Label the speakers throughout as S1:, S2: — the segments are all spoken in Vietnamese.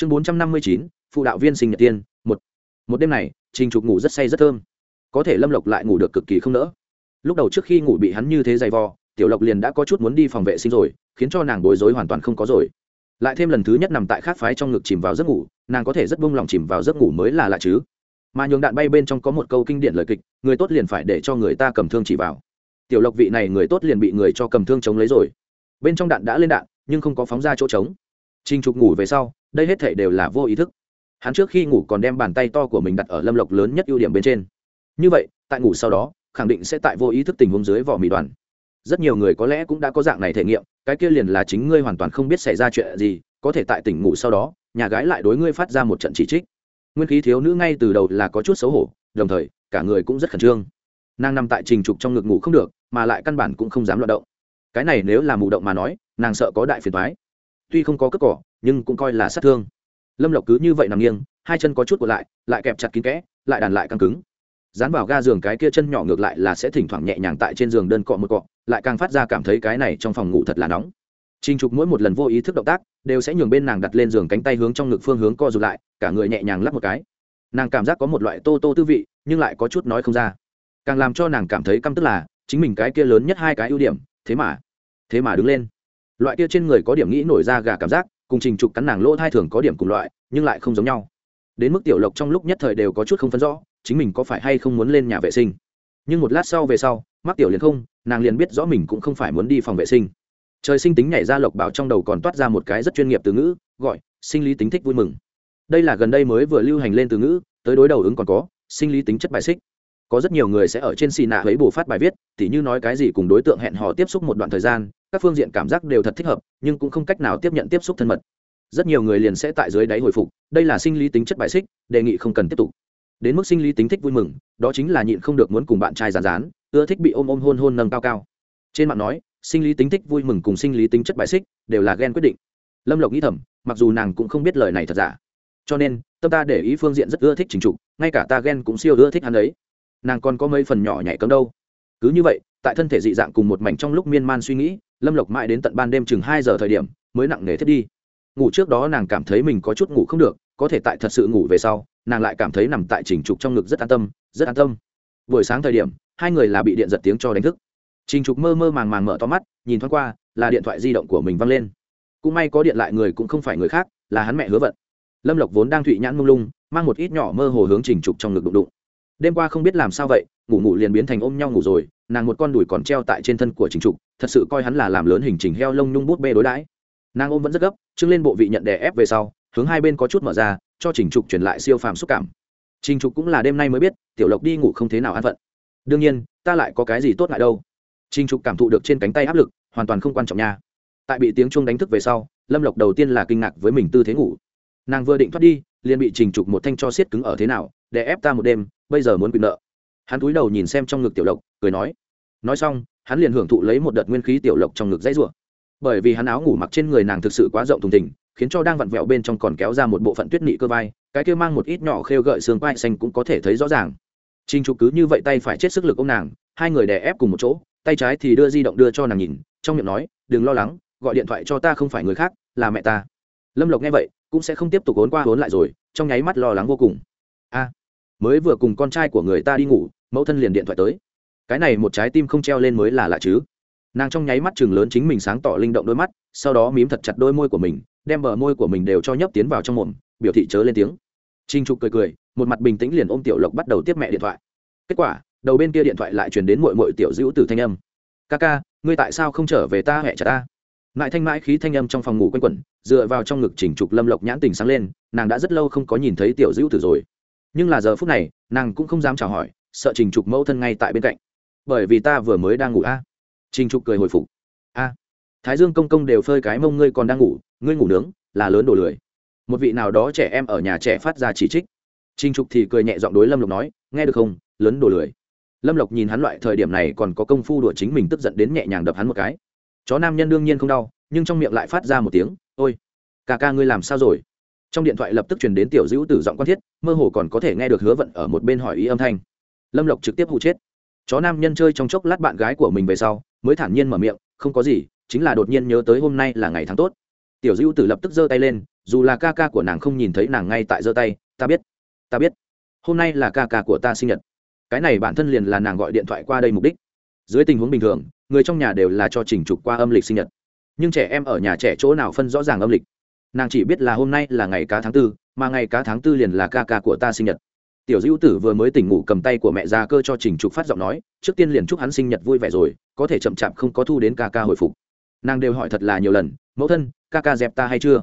S1: chương bốn trăm năm mươi chín, phụ đạo viên sinh nhật tiên, một. Một đêm này, trình trục ngủ rất say rất thơm. Có thể lâm lộc lại ngủ được cực kỳ không nỡ. Lúc đầu trước khi ngủ bị hắn như thế dày vò, tiểu lộc liền đã có chút muốn đi phòng vệ sinh rồi, khiến cho nàng bối rối hoàn toàn không có rồi. Lại thêm lần thứ nhất nằm tại khát phái trong ngực chìm vào giấc ngủ, nàng có thể rất buông lòng chìm vào giấc ngủ mới là lạ chứ. Mà nhường đạn bay bên trong có một câu kinh điển lời kịch, người tốt liền phải để cho người ta cầm thương chỉ vào. Tiểu lộc vị này người tốt liền bị người cho cầm thương chống lấy rồi. Bên trong đạn đã lên đạn, nhưng không có phóng ra chỗ trống. Trình trục ngủ về sau, đây hết thảy đều là vô ý thức. Hắn trước khi ngủ còn đem bàn tay to của mình đặt ở lâm lộc lớn nhất ưu điểm bên trên. Như vậy, tại ngủ sau đó, khẳng định sẽ tại vô ý thức tình huống dưới vỏ mì đoàn. Rất nhiều người có lẽ cũng đã có dạng này thể nghiệm, cái kia liền là chính ngươi hoàn toàn không biết xảy ra chuyện gì, có thể tại tỉnh ngủ sau đó, nhà gái lại đối ngươi phát ra một trận chỉ trích. Nguyên khí thiếu nữ ngay từ đầu là có chút xấu hổ, đồng thời, cả người cũng rất khẩn trương. Nàng nằm tại trình trục trong ngực ngủ không được, mà lại căn bản cũng không dám luận động. Cái này nếu là mù động mà nói, nàng sợ có đại phiền toái tuy không có cất cỏ nhưng cũng coi là sát thương lâm lộc cứ như vậy nằm nghiêng hai chân có chút của lại lại kẹp chặt kín kẽ lại đàn lại căng cứng dán vào ga giường cái kia chân nhỏ ngược lại là sẽ thỉnh thoảng nhẹ nhàng tại trên giường đơn cọ một cọ lại càng phát ra cảm thấy cái này trong phòng ngủ thật là nóng Trình Trục mỗi một lần vô ý thức động tác, đều sẽ nhường bên nàng đặt lên giường cánh tay hướng trong ngực phương hướng co rụt lại, cả người nhẹ nhàng lắc một cái. Nàng cảm giác có một loại tô tô tư vị, nhưng lại có chút nói không ra. Càng làm cho nàng cảm thấy căm tức là, chính mình cái kia lớn nhất hai cái ưu điểm, thế mà, thế mà đứng lên. Loại kia trên người có điểm nghĩ nổi ra gà cảm giác, cùng Trình Trục cắn nàng lỗ thai thường có điểm cùng loại, nhưng lại không giống nhau. Đến mức Tiểu Lộc trong lúc nhất thời đều có chút không phân rõ, chính mình có phải hay không muốn lên nhà vệ sinh. Nhưng một lát sau về sau, mắc tiểu liền không, nàng liền biết rõ mình cũng không phải muốn đi phòng vệ sinh trời sinh tính nhảy ra lộc bảo trong đầu còn toát ra một cái rất chuyên nghiệp từ ngữ gọi sinh lý tính thích vui mừng đây là gần đây mới vừa lưu hành lên từ ngữ tới đối đầu ứng còn có sinh lý tính chất bài xích có rất nhiều người sẽ ở trên xì nạ ấy bù phát bài viết, tỉ như nói cái gì cùng đối tượng hẹn hò tiếp xúc một đoạn thời gian, các phương diện cảm giác đều thật thích hợp, nhưng cũng không cách nào tiếp nhận tiếp xúc thân mật. Rất nhiều người liền sẽ tại dưới đáy hồi phục, đây là sinh lý tính chất bài xích, đề nghị không cần tiếp tục. Đến mức sinh lý tính thích vui mừng, đó chính là nhịn không được muốn cùng bạn trai giàn rán ưa thích bị ôm ôm hôn hôn nâng cao cao. Trên mạng nói, sinh lý tính thích vui mừng cùng sinh lý tính chất bài xích đều là ghen quyết định. Lâm lộc nghĩ thầm, mặc dù nàng cũng không biết lời này thật giả. Cho nên, tâm ta để ý phương diện rất ưa thích trình trục, ngay cả ta ghen cũng siêu ưa thích hắn ấy nàng còn có mấy phần nhỏ nhảy cấm đâu cứ như vậy tại thân thể dị dạng cùng một mảnh trong lúc miên man suy nghĩ lâm lộc mãi đến tận ban đêm chừng hai giờ thời điểm mới nặng nề thiết đi ngủ trước đó nàng cảm thấy mình có chút ngủ không được có thể tại thật sự ngủ về sau nàng lại cảm thấy nằm tại trình trục trong ngực rất an tâm rất an tâm buổi sáng thời điểm hai người là bị điện giật tiếng cho đánh thức Trình Trục mơ mơ màng màng mở to mắt, nhìn thoáng qua, là điện thoại di động của mình văng lên. Cũng may có điện lại người cũng không phải người khác, là hắn mẹ Hứa Vận. Lâm Lộc vốn đang thụy nhãn mông lung, mang một ít nhỏ mơ hồ hướng Trình Trục trong ngực đụng đụng. Đêm qua không biết làm sao vậy, ngủ ngủ liền biến thành ôm nhau ngủ rồi, nàng một con đùi còn treo tại trên thân của Trình Trục, thật sự coi hắn là làm lớn hình trình heo lông nhung bút bê đối đãi. Nàng ôm vẫn rất gấp, chứng lên bộ vị nhận đè ép về sau, hướng hai bên có chút mở ra, cho Trình Trục truyền lại siêu phàm xúc cảm. Trình Trục cũng là đêm nay mới biết, Tiểu Lộc đi ngủ không thế nào an phận. Đương nhiên, ta lại có cái gì tốt lại đâu Trình Trục cảm thụ được trên cánh tay áp lực, hoàn toàn không quan trọng nha. Tại bị tiếng chuông đánh thức về sau, Lâm Lộc đầu tiên là kinh ngạc với mình tư thế ngủ. Nàng vừa định thoát đi, liền bị Trình Trục một thanh cho siết cứng ở thế nào, để ép ta một đêm, bây giờ muốn quyền nợ. Hắn cúi đầu nhìn xem trong ngực Tiểu Lộc, cười nói. Nói xong, hắn liền hưởng thụ lấy một đợt nguyên khí Tiểu Lộc trong ngực dãy rủa. Bởi vì hắn áo ngủ mặc trên người nàng thực sự quá rộng thùng thình, khiến cho đang vặn vẹo bên trong còn kéo ra một bộ phận tuyết nị cơ vai, cái kia mang một ít nhỏ khêu gợi xương vai xanh cũng có thể thấy rõ ràng. Trình Trục cứ như vậy tay phải chết sức lực ôm nàng, hai người đè ép cùng một chỗ, tay trái thì đưa di động đưa cho nàng nhìn trong miệng nói đừng lo lắng gọi điện thoại cho ta không phải người khác là mẹ ta lâm lộc nghe vậy cũng sẽ không tiếp tục ốn qua ốn lại rồi, trong nháy mắt lo lắng vô cùng. A, mới vừa cùng con trai của người ta đi ngủ, mẫu thân liền điện thoại tới. Cái này một trái tim không treo lên mới là lạ chứ. Nàng trong nháy mắt chừng lớn chính mình sáng tỏ linh động đôi mắt, sau đó mím thật chặt đôi môi của mình, đem bờ môi của mình đều cho nhấp tiến vào trong mồm, biểu thị chớ lên tiếng. Trinh trục cười cười, một mặt bình tĩnh liền ôm tiểu lộc bắt đầu tiếp mẹ điện thoại. Kết quả, đầu bên kia điện thoại lại truyền đến mội mội tiểu dữ từ thanh âm. Ca ca, ngươi tại sao không trở về ta hẹ chặt ta? Mãi thanh mãi khí thanh âm trong phòng ngủ quanh quẩn, dựa vào trong ngực chỉnh trục lâm lộc nhãn tình sáng lên, nàng đã rất lâu không có nhìn thấy tiểu dữ tử rồi. Nhưng là giờ phút này, nàng cũng không dám chào hỏi, sợ trình trục mẫu thân ngay tại bên cạnh. Bởi vì ta vừa mới đang ngủ a. Trình trục cười hồi phục. A. Thái dương công công đều phơi cái mông ngươi còn đang ngủ, ngươi ngủ nướng, là lớn đồ lười. Một vị nào đó trẻ em ở nhà trẻ phát ra chỉ trích. Trình trục thì cười nhẹ giọng đối lâm lộc nói, nghe được không? Lớn đồ lười. Lâm lộc nhìn hắn loại thời điểm này còn có công phu đùa chính mình tức giận đến nhẹ nhàng đập hắn một cái chó nam nhân đương nhiên không đau, nhưng trong miệng lại phát ra một tiếng, ôi, ca ca ngươi làm sao rồi? Trong điện thoại lập tức truyền đến tiểu dữ tử giọng quan thiết, mơ hồ còn có thể nghe được hứa vận ở một bên hỏi ý âm thanh. Lâm lộc trực tiếp hụ chết. Chó nam nhân chơi trong chốc lát bạn gái của mình về sau, mới thản nhiên mở miệng, không có gì, chính là đột nhiên nhớ tới hôm nay là ngày tháng tốt. Tiểu dữ tử lập tức giơ tay lên, dù là ca ca của nàng không nhìn thấy nàng ngay tại giơ tay, ta biết ta biết, hôm nay là ca ca của ta sinh nhật. Cái này bản thân liền là nàng gọi điện thoại qua đây mục đích. Dưới tình huống bình thường người trong nhà đều là cho trình trục qua âm lịch sinh nhật. Nhưng trẻ em ở nhà trẻ chỗ nào phân rõ ràng âm lịch? Nàng chỉ biết là hôm nay là ngày cá tháng tư, mà ngày cá tháng tư liền là ca ca của ta sinh nhật. Tiểu dữ tử vừa mới tỉnh ngủ cầm tay của mẹ ra cơ cho trình trục phát giọng nói, trước tiên liền chúc hắn sinh nhật vui vẻ rồi, có thể chậm chạp không có thu đến ca ca hồi phục. Nàng đều hỏi thật là nhiều lần, mẫu thân, ca ca dẹp ta hay chưa?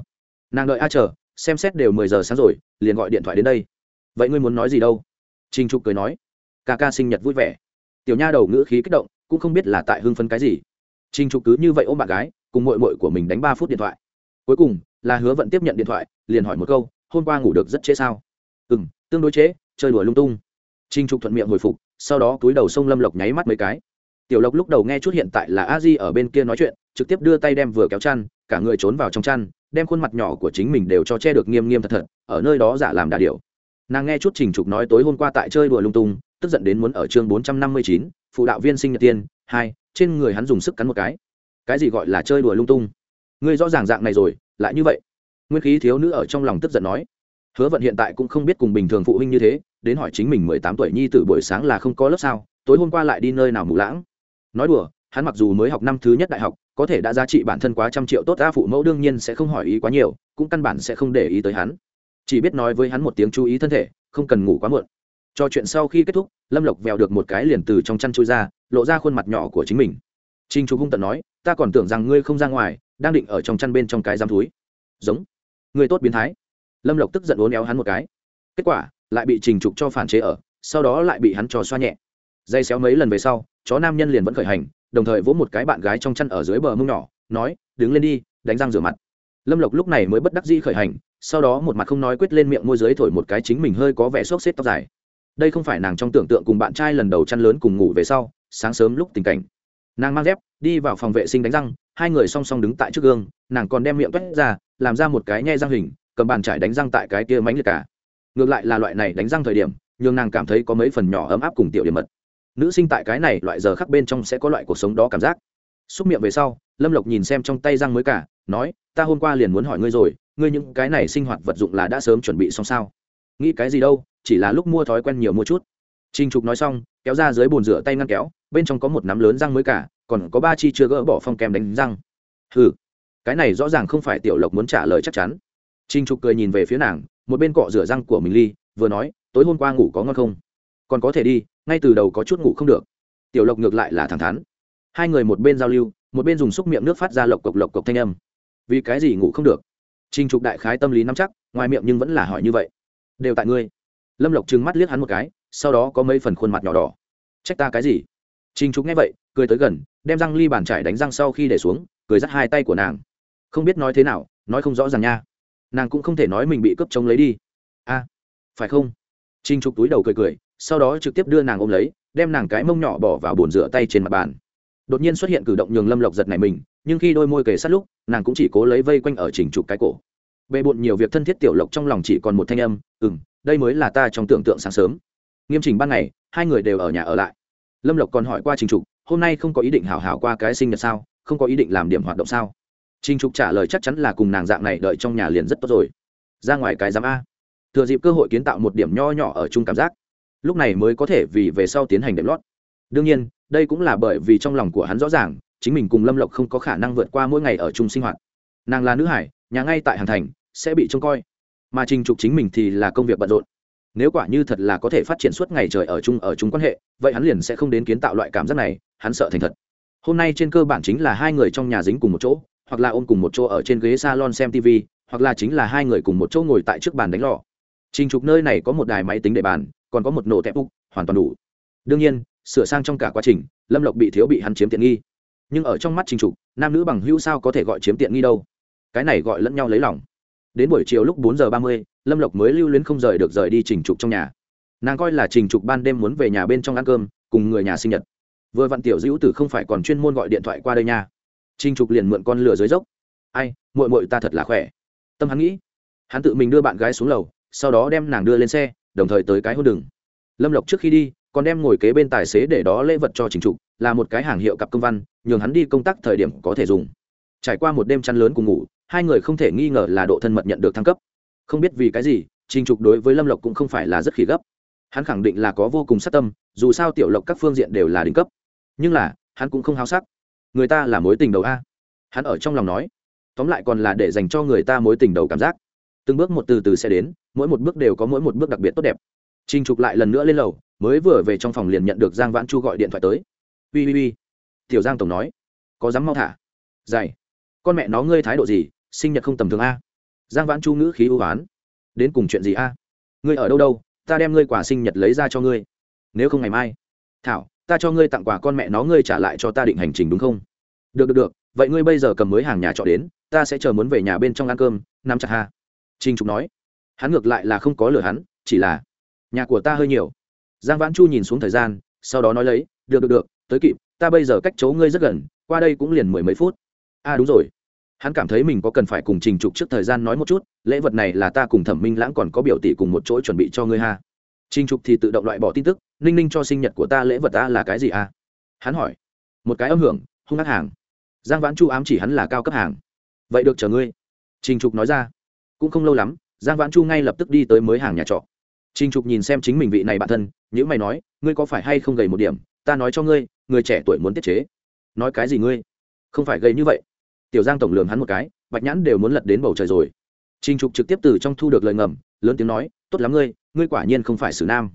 S1: Nàng đợi a chờ, xem xét đều mười giờ sáng rồi, liền gọi điện thoại đến đây. Vậy ngươi muốn nói gì đâu? Trình trục cười nói, ca ca sinh nhật vui vẻ. Tiểu nha đầu ngữ khí kích động cũng không biết là tại hưng phấn cái gì. Trình trục cứ như vậy ôm bạn gái, cùng mội mội của mình đánh ba phút điện thoại. Cuối cùng là hứa vận tiếp nhận điện thoại, liền hỏi một câu, hôm qua ngủ được rất trễ sao? Ừ m tương đối trễ, chơi đùa lung tung. Trinh trục thuận miệng hồi phục, sau đó túi đầu sông lâm lộc nháy mắt mấy cái. Tiểu lộc lúc đầu nghe chút hiện tại là a di ở bên kia nói chuyện, trực tiếp đưa tay đem vừa kéo chăn, cả người trốn vào trong chăn, đem khuôn mặt nhỏ của chính mình đều cho che được nghiêm nghiêm thật thật, ở nơi đó giả làm đà điệu nàng nghe chút trình trục nói tối hôm qua tại chơi đùa lung tung tức giận đến muốn ở chương bốn trăm năm mươi chín, phụ đạo viên sinh nhật tiên, hai, trên người hắn dùng sức cắn một cái. Cái gì gọi là chơi đùa lung tung? Ngươi rõ ràng dạng này rồi, lại như vậy. Nguyên khí thiếu nữ ở trong lòng tức giận nói. Hứa vận hiện tại cũng không biết cùng bình thường phụ huynh như thế, đến hỏi chính mình mười tám tuổi nhi từ buổi sáng là không có lớp sao, tối hôm qua lại đi nơi nào mù lãng. Nói đùa, hắn mặc dù mới học năm thứ nhất đại học, có thể đã giá trị bản thân quá trăm triệu, tốt đa phụ mẫu đương nhiên sẽ không hỏi ý quá nhiều, cũng căn bản sẽ không để ý tới hắn. Chỉ biết nói với hắn một tiếng chú ý thân thể, không cần ngủ quá muộn cho chuyện sau khi kết thúc, lâm lộc vèo được một cái liền từ trong chăn chui ra, lộ ra khuôn mặt nhỏ của chính mình. Trinh trục hung tận nói, ta còn tưởng rằng ngươi không ra ngoài, đang định ở trong chăn bên trong cái giam túi giống. Ngươi tốt biến thái. Lâm lộc tức giận uốn éo hắn một cái. Kết quả, lại bị trình trục cho phản chế ở, sau đó lại bị hắn cho xoa nhẹ. Dây xéo mấy lần về sau, chó nam nhân liền vẫn khởi hành, đồng thời vỗ một cái bạn gái trong chăn ở dưới bờ mông nhỏ, nói, đứng lên đi, đánh răng rửa mặt. Lâm lộc lúc này mới bất đắc dĩ khởi hành, sau đó một mặt không nói quyết lên miệng môi giới thổi một cái chính mình hơi có vẻ xốc xếp tóc dài đây không phải nàng trong tưởng tượng cùng bạn trai lần đầu chăn lớn cùng ngủ về sau, sáng sớm lúc tình cảnh. Nàng mang dép, đi vào phòng vệ sinh đánh răng, hai người song song đứng tại trước gương, nàng còn đem miệng toét ra, làm ra một cái nhe răng hình, cầm bàn trải đánh răng tại cái kia mánh liệt cả. Ngược lại là loại này đánh răng thời điểm nhưng nàng cảm thấy có mấy phần nhỏ ấm áp cùng tiểu điểm mật. Nữ sinh tại cái này loại giờ khắc bên trong sẽ có loại cuộc sống đó cảm giác. Xúc miệng về sau, lâm lộc nhìn xem trong tay răng mới cả, nói, ta hôm qua liền muốn hỏi ngươi rồi, ngươi những cái này sinh hoạt vật dụng là đã sớm chuẩn bị xong sao? Nghĩ cái gì đâu? Chỉ là lúc mua thói quen nhiều mua chút. Trinh trục nói xong, kéo ra dưới bồn rửa tay ngăn kéo, bên trong có một nắm lớn răng mới cả, còn có ba chi chưa gỡ bỏ phong kem đánh răng. Ừ cái này rõ ràng không phải tiểu lộc muốn trả lời chắc chắn. Trinh trục cười nhìn về phía nàng, một bên cọ rửa răng của mình ly, vừa nói, tối hôm qua ngủ có ngon không? Còn có thể đi, ngay từ đầu có chút ngủ không được. Tiểu lộc ngược lại là thẳng thắn. Hai người một bên giao lưu, một bên dùng xúc miệng nước phát ra lộc cộc lộc cộc thanh âm. Vì cái gì ngủ không được? Trinh trục đại khái tâm lý nắm chắc, ngoài miệng nhưng vẫn là hỏi như vậy. Đều tại ngươi lâm lộc trừng mắt liếc hắn một cái, sau đó có mấy phần khuôn mặt nhỏ đỏ. Trách ta cái gì? Trình trục nghe vậy, cười tới gần, đem răng ly bàn trải đánh răng sau khi để xuống, cười dắt hai tay của nàng. Không biết nói thế nào, nói không rõ ràng nha. Nàng cũng không thể nói mình bị cướp chống lấy đi. A, phải không? Trình trục túi đầu cười cười, sau đó trực tiếp đưa nàng ôm lấy, đem nàng cái mông nhỏ bỏ vào bồn rửa tay trên mặt bàn. Đột nhiên xuất hiện cử động nhường lâm lộc giật này mình, nhưng khi đôi môi kề sát lúc, nàng cũng chỉ cố lấy vây quanh ở trình trục cái cổ. Bề bộn nhiều việc thân thiết tiểu lộc trong lòng chỉ còn một thanh âm, ừm đây mới là ta trong tưởng tượng sáng sớm. Nghiêm trình ban ngày, hai người đều ở nhà ở lại. Lâm lộc còn hỏi qua trình trục, hôm nay không có ý định hảo hảo qua cái sinh nhật sao, không có ý định làm điểm hoạt động sao? Trình trục trả lời chắc chắn là cùng nàng dạng này đợi trong nhà liền rất tốt rồi. Ra ngoài cái giám a. Thừa dịp cơ hội kiến tạo một điểm nho nhỏ ở chung cảm giác. Lúc này mới có thể vì về sau tiến hành đệm lót. Đương nhiên, đây cũng là bởi vì trong lòng của hắn rõ ràng, chính mình cùng lâm lộc không có khả năng vượt qua mỗi ngày ở chung sinh hoạt. Nàng là nữ hải, nhà ngay tại hàn thành, sẽ bị trông coi mà trình trục chính mình thì là công việc bận rộn. Nếu quả như thật là có thể phát triển suốt ngày trời ở chung ở chung quan hệ, vậy hắn liền sẽ không đến kiến tạo loại cảm giác này, hắn sợ thành thật. Hôm nay trên cơ bản chính là hai người trong nhà dính cùng một chỗ, hoặc là ôm cùng một chỗ ở trên ghế salon xem tv hoặc là chính là hai người cùng một chỗ ngồi tại trước bàn đánh lò. Trình trục nơi này có một đài máy tính để bàn, còn có một nổ tép úc, hoàn toàn đủ. Đương nhiên, sửa sang trong cả quá trình, lâm lộc bị thiếu bị hắn chiếm tiện nghi. Nhưng ở trong mắt trình trục, nam nữ bằng hữu sao có thể gọi chiếm tiện nghi đâu? Cái này gọi lẫn nhau lấy lòng đến buổi chiều lúc bốn giờ ba mươi, lâm lộc mới lưu luyến không rời được rời đi trình trục trong nhà. Nàng coi là trình trục ban đêm muốn về nhà bên trong ăn cơm, cùng người nhà sinh nhật. Vừa vặn tiểu dữ tử không phải còn chuyên môn gọi điện thoại qua đây nha. Trình trục liền mượn con lửa dưới dốc. Ai, muội muội ta thật là khỏe. Tâm hắn nghĩ, hắn tự mình đưa bạn gái xuống lầu, sau đó đem nàng đưa lên xe, đồng thời tới cái hôn đường. Lâm lộc trước khi đi, còn đem ngồi kế bên tài xế để đó lễ vật cho trình trục, là một cái hàng hiệu cặp công văn, nhường hắn đi công tác thời điểm có thể dùng. Trải qua một đêm chăn lớn cùng ngủ hai người không thể nghi ngờ là độ thân mật nhận được thăng cấp. Không biết vì cái gì, trình trục đối với lâm lộc cũng không phải là rất khỉ gấp. Hắn khẳng định là có vô cùng sát tâm, dù sao tiểu lộc các phương diện đều là đỉnh cấp. Nhưng là, hắn cũng không háo sắc. Người ta là mối tình đầu a. Hắn ở trong lòng nói. Tóm lại còn là để dành cho người ta mối tình đầu cảm giác. Từng bước một từ từ sẽ đến, mỗi một bước đều có mỗi một bước đặc biệt tốt đẹp. Trình trục lại lần nữa lên lầu, mới vừa về trong phòng liền nhận được giang vãn chu gọi điện thoại tới. Ui ui ui tiểu giang tổng nói. Có dám mau thả? Dày con mẹ nó ngươi thái độ gì? Sinh nhật không tầm thường a. Giang vãn chu ngữ khí ưu oán đến cùng chuyện gì a? Ngươi ở đâu đâu, ta đem ngươi quả sinh nhật lấy ra cho ngươi. Nếu không ngày mai. Thảo, ta cho ngươi tặng quà con mẹ nó, ngươi trả lại cho ta định hành trình đúng không? Được được được, vậy ngươi bây giờ cầm mới hàng nhà trọ đến, ta sẽ chờ muốn về nhà bên trong ăn cơm, nắm chặt ha. Trinh trục nói. Hắn ngược lại là không có lừa hắn, chỉ là, nhà của ta hơi nhiều. Giang vãn chu nhìn xuống thời gian, sau đó nói lấy, được được được, tới kịp, ta bây giờ cách chỗ ngươi rất gần, qua đây cũng liền mười mấy phút. À đúng rồi hắn cảm thấy mình có cần phải cùng trình trục trước thời gian nói một chút, lễ vật này là ta cùng thẩm minh lãng còn có biểu tỷ cùng một chỗ chuẩn bị cho ngươi ha. Trình trục thì tự động loại bỏ tin tức, ninh ninh cho sinh nhật của ta lễ vật ta là cái gì à? Hắn hỏi. Một cái âm hưởng, hung hát hàng. Giang vãn chu ám chỉ hắn là cao cấp hàng. Vậy được chờ ngươi. Trình trục nói ra. Cũng không lâu lắm, giang vãn chu ngay lập tức đi tới mới hàng nhà trọ. Trình trục nhìn xem chính mình vị này bạn thân nhữ mày nói, ngươi có phải hay không gầy một điểm? Ta nói cho ngươi, người trẻ tuổi muốn tiết chế. Nói cái gì ngươi? Không phải gầy như vậy tiểu giang tổng lường hắn một cái, bạch nhãn đều muốn lật đến bầu trời rồi. Trình trục trực tiếp từ trong thu được lời ngầm, lớn tiếng nói, tốt lắm ngươi ngươi quả nhiên không phải xử nam.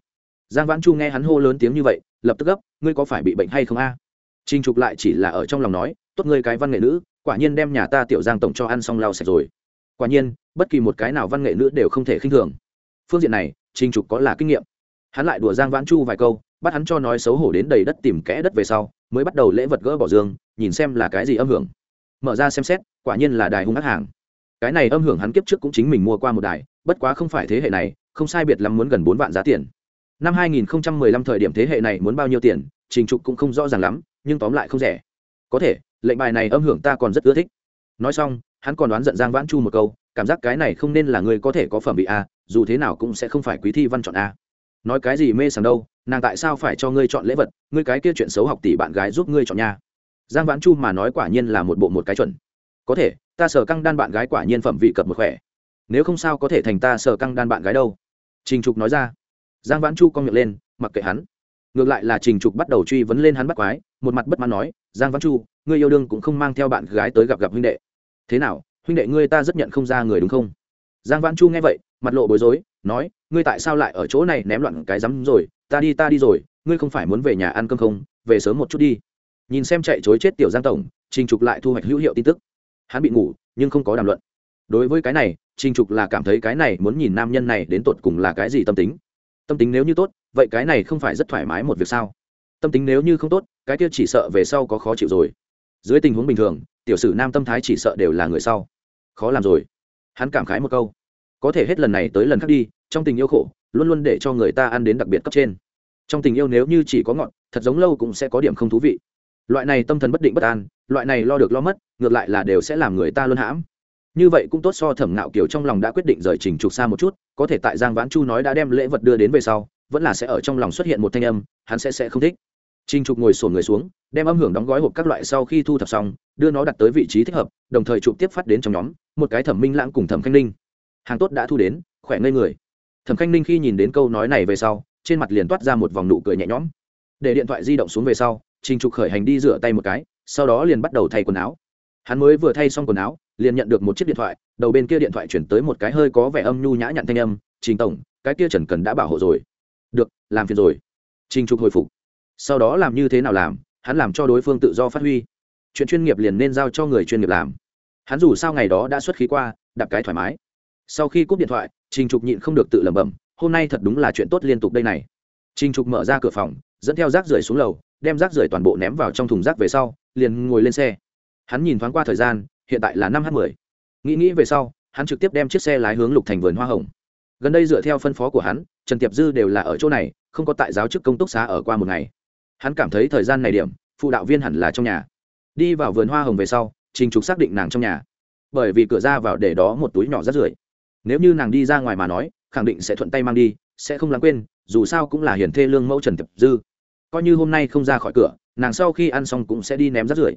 S1: Giang vãn chu nghe hắn hô lớn tiếng như vậy, lập tức gấp, ngươi có phải bị bệnh hay không a? Trình trục lại chỉ là ở trong lòng nói, tốt ngươi cái văn nghệ nữ, quả nhiên đem nhà ta tiểu giang tổng cho ăn xong lau sạch rồi. Quả nhiên, bất kỳ một cái nào văn nghệ nữ đều không thể khinh thường. Phương diện này, trình trục có là kinh nghiệm. Hắn lại đùa giang vãn chu vài câu, bắt hắn cho nói xấu hổ đến đầy đất tìm kẽ đất về sau, mới bắt đầu lễ vật gỡ bỏ dương nhìn xem là cái gì âm hưởng mở ra xem xét, quả nhiên là đài hung ác hàng. Cái này âm hưởng hắn kiếp trước cũng chính mình mua qua một đài, bất quá không phải thế hệ này, không sai biệt lắm muốn gần bốn vạn giá tiền. Năm 2015 thời điểm thế hệ này muốn bao nhiêu tiền, trình trục cũng không rõ ràng lắm, nhưng tóm lại không rẻ. Có thể, lệnh bài này âm hưởng ta còn rất ưa thích. Nói xong, hắn còn đoán giận giang vãn chu một câu, cảm giác cái này không nên là người có thể có phẩm bị a, dù thế nào cũng sẽ không phải quý thi văn chọn a. Nói cái gì mê sảng đâu, nàng tại sao phải cho ngươi chọn lễ vật, ngươi cái kia chuyện xấu học tỷ bạn gái giúp ngươi chọn nha giang vãn chu mà nói quả nhiên là một bộ một cái chuẩn. Có thể, ta sở căng đan bạn gái quả nhiên phẩm vị cập một khỏe. Nếu không sao có thể thành ta sở căng đan bạn gái đâu? Trình trục nói ra. Giang vãn chu cong miệng lên, mặc kệ hắn. Ngược lại là trình trục bắt đầu truy vấn lên hắn bắt quái, một mặt bất mãn nói, giang vãn chu, ngươi yêu đương cũng không mang theo bạn gái tới gặp gặp huynh đệ. Thế nào? Huynh đệ ngươi ta rất nhận không ra người đúng không? Giang vãn chu nghe vậy, mặt lộ bối rối, nói, ngươi tại sao lại ở chỗ này ném loạn cái rắm rồi? Ta đi ta đi rồi, ngươi không phải muốn về nhà ăn cơm không? Về sớm một chút đi nhìn xem chạy chối chết tiểu giang tổng, trình trục lại thu hoạch hữu hiệu tin tức. Hắn bị ngủ, nhưng không có đàm luận. Đối với cái này, trình trục là cảm thấy cái này muốn nhìn nam nhân này đến tột cùng là cái gì tâm tính. Tâm tính nếu như tốt, vậy cái này không phải rất thoải mái một việc sao? Tâm tính nếu như không tốt, cái kia chỉ sợ về sau có khó chịu rồi. Dưới tình huống bình thường, tiểu sử nam tâm thái chỉ sợ đều là người sau. Khó làm rồi. Hắn cảm khái một câu. Có thể hết lần này tới lần khác đi, trong tình yêu khổ, luôn luôn để cho người ta ăn đến đặc biệt cấp trên. Trong tình yêu nếu như chỉ có ngọn, thật giống lâu cũng sẽ có điểm không thú vị loại này tâm thần bất định bất an, loại này lo được lo mất, ngược lại là đều sẽ làm người ta luôn hãm. Như vậy cũng tốt so thẩm ngạo kiều trong lòng đã quyết định rời trình trục xa một chút, có thể tại giang vãn chu nói đã đem lễ vật đưa đến về sau, vẫn là sẽ ở trong lòng xuất hiện một thanh âm, hắn sẽ sẽ không thích. Trình trục ngồi sổn người xuống, đem âm hưởng đóng gói hộp các loại sau khi thu thập xong, đưa nó đặt tới vị trí thích hợp, đồng thời chụp tiếp phát đến trong nhóm, một cái thẩm minh lãng cùng thẩm khanh ninh. Hàng tốt đã thu đến, khỏe ngây người. Thẩm khanh ninh khi nhìn đến câu nói này về sau, trên mặt liền toát ra một vòng nụ cười nhẹ nhõm. Để điện thoại di động xuống về sau trình trục khởi hành đi rửa tay một cái, sau đó liền bắt đầu thay quần áo. Hắn mới vừa thay xong quần áo, liền nhận được một chiếc điện thoại, đầu bên kia điện thoại chuyển tới một cái hơi có vẻ âm nhu nhã nhặn thanh âm, trình tổng, cái kia trần cần đã bảo hộ rồi. Được, làm phiền rồi. Trình trục hồi phục. Sau đó làm như thế nào làm, hắn làm cho đối phương tự do phát huy. Chuyện chuyên nghiệp liền nên giao cho người chuyên nghiệp làm. Hắn dù sao ngày đó đã xuất khí qua, đạp cái thoải mái. Sau khi cúp điện thoại, trình trục nhịn không được tự lẩm bẩm, hôm nay thật đúng là chuyện tốt liên tục đây này. Trình trục mở ra cửa phòng, dẫn theo rác rưởi xuống lầu đem rác rưởi toàn bộ ném vào trong thùng rác về sau, liền ngồi lên xe. Hắn nhìn thoáng qua thời gian, hiện tại là năm h 10 nghĩ nghĩ về sau, hắn trực tiếp đem chiếc xe lái hướng lục thành vườn hoa hồng. Gần đây dựa theo phân phó của hắn, trần tiệp dư đều là ở chỗ này, không có tại giáo chức công túc xá ở qua một ngày. Hắn cảm thấy thời gian này điểm, phụ đạo viên hẳn là trong nhà. Đi vào vườn hoa hồng về sau, trình trục xác định nàng trong nhà. Bởi vì cửa ra vào để đó một túi nhỏ rất rưởi. Nếu như nàng đi ra ngoài mà nói, khẳng định sẽ thuận tay mang đi, sẽ không lãng quên, dù sao cũng là hiền thê lương mẫu trần tiệp dư coi như hôm nay không ra khỏi cửa, nàng sau khi ăn xong cũng sẽ đi ném rác rưởi.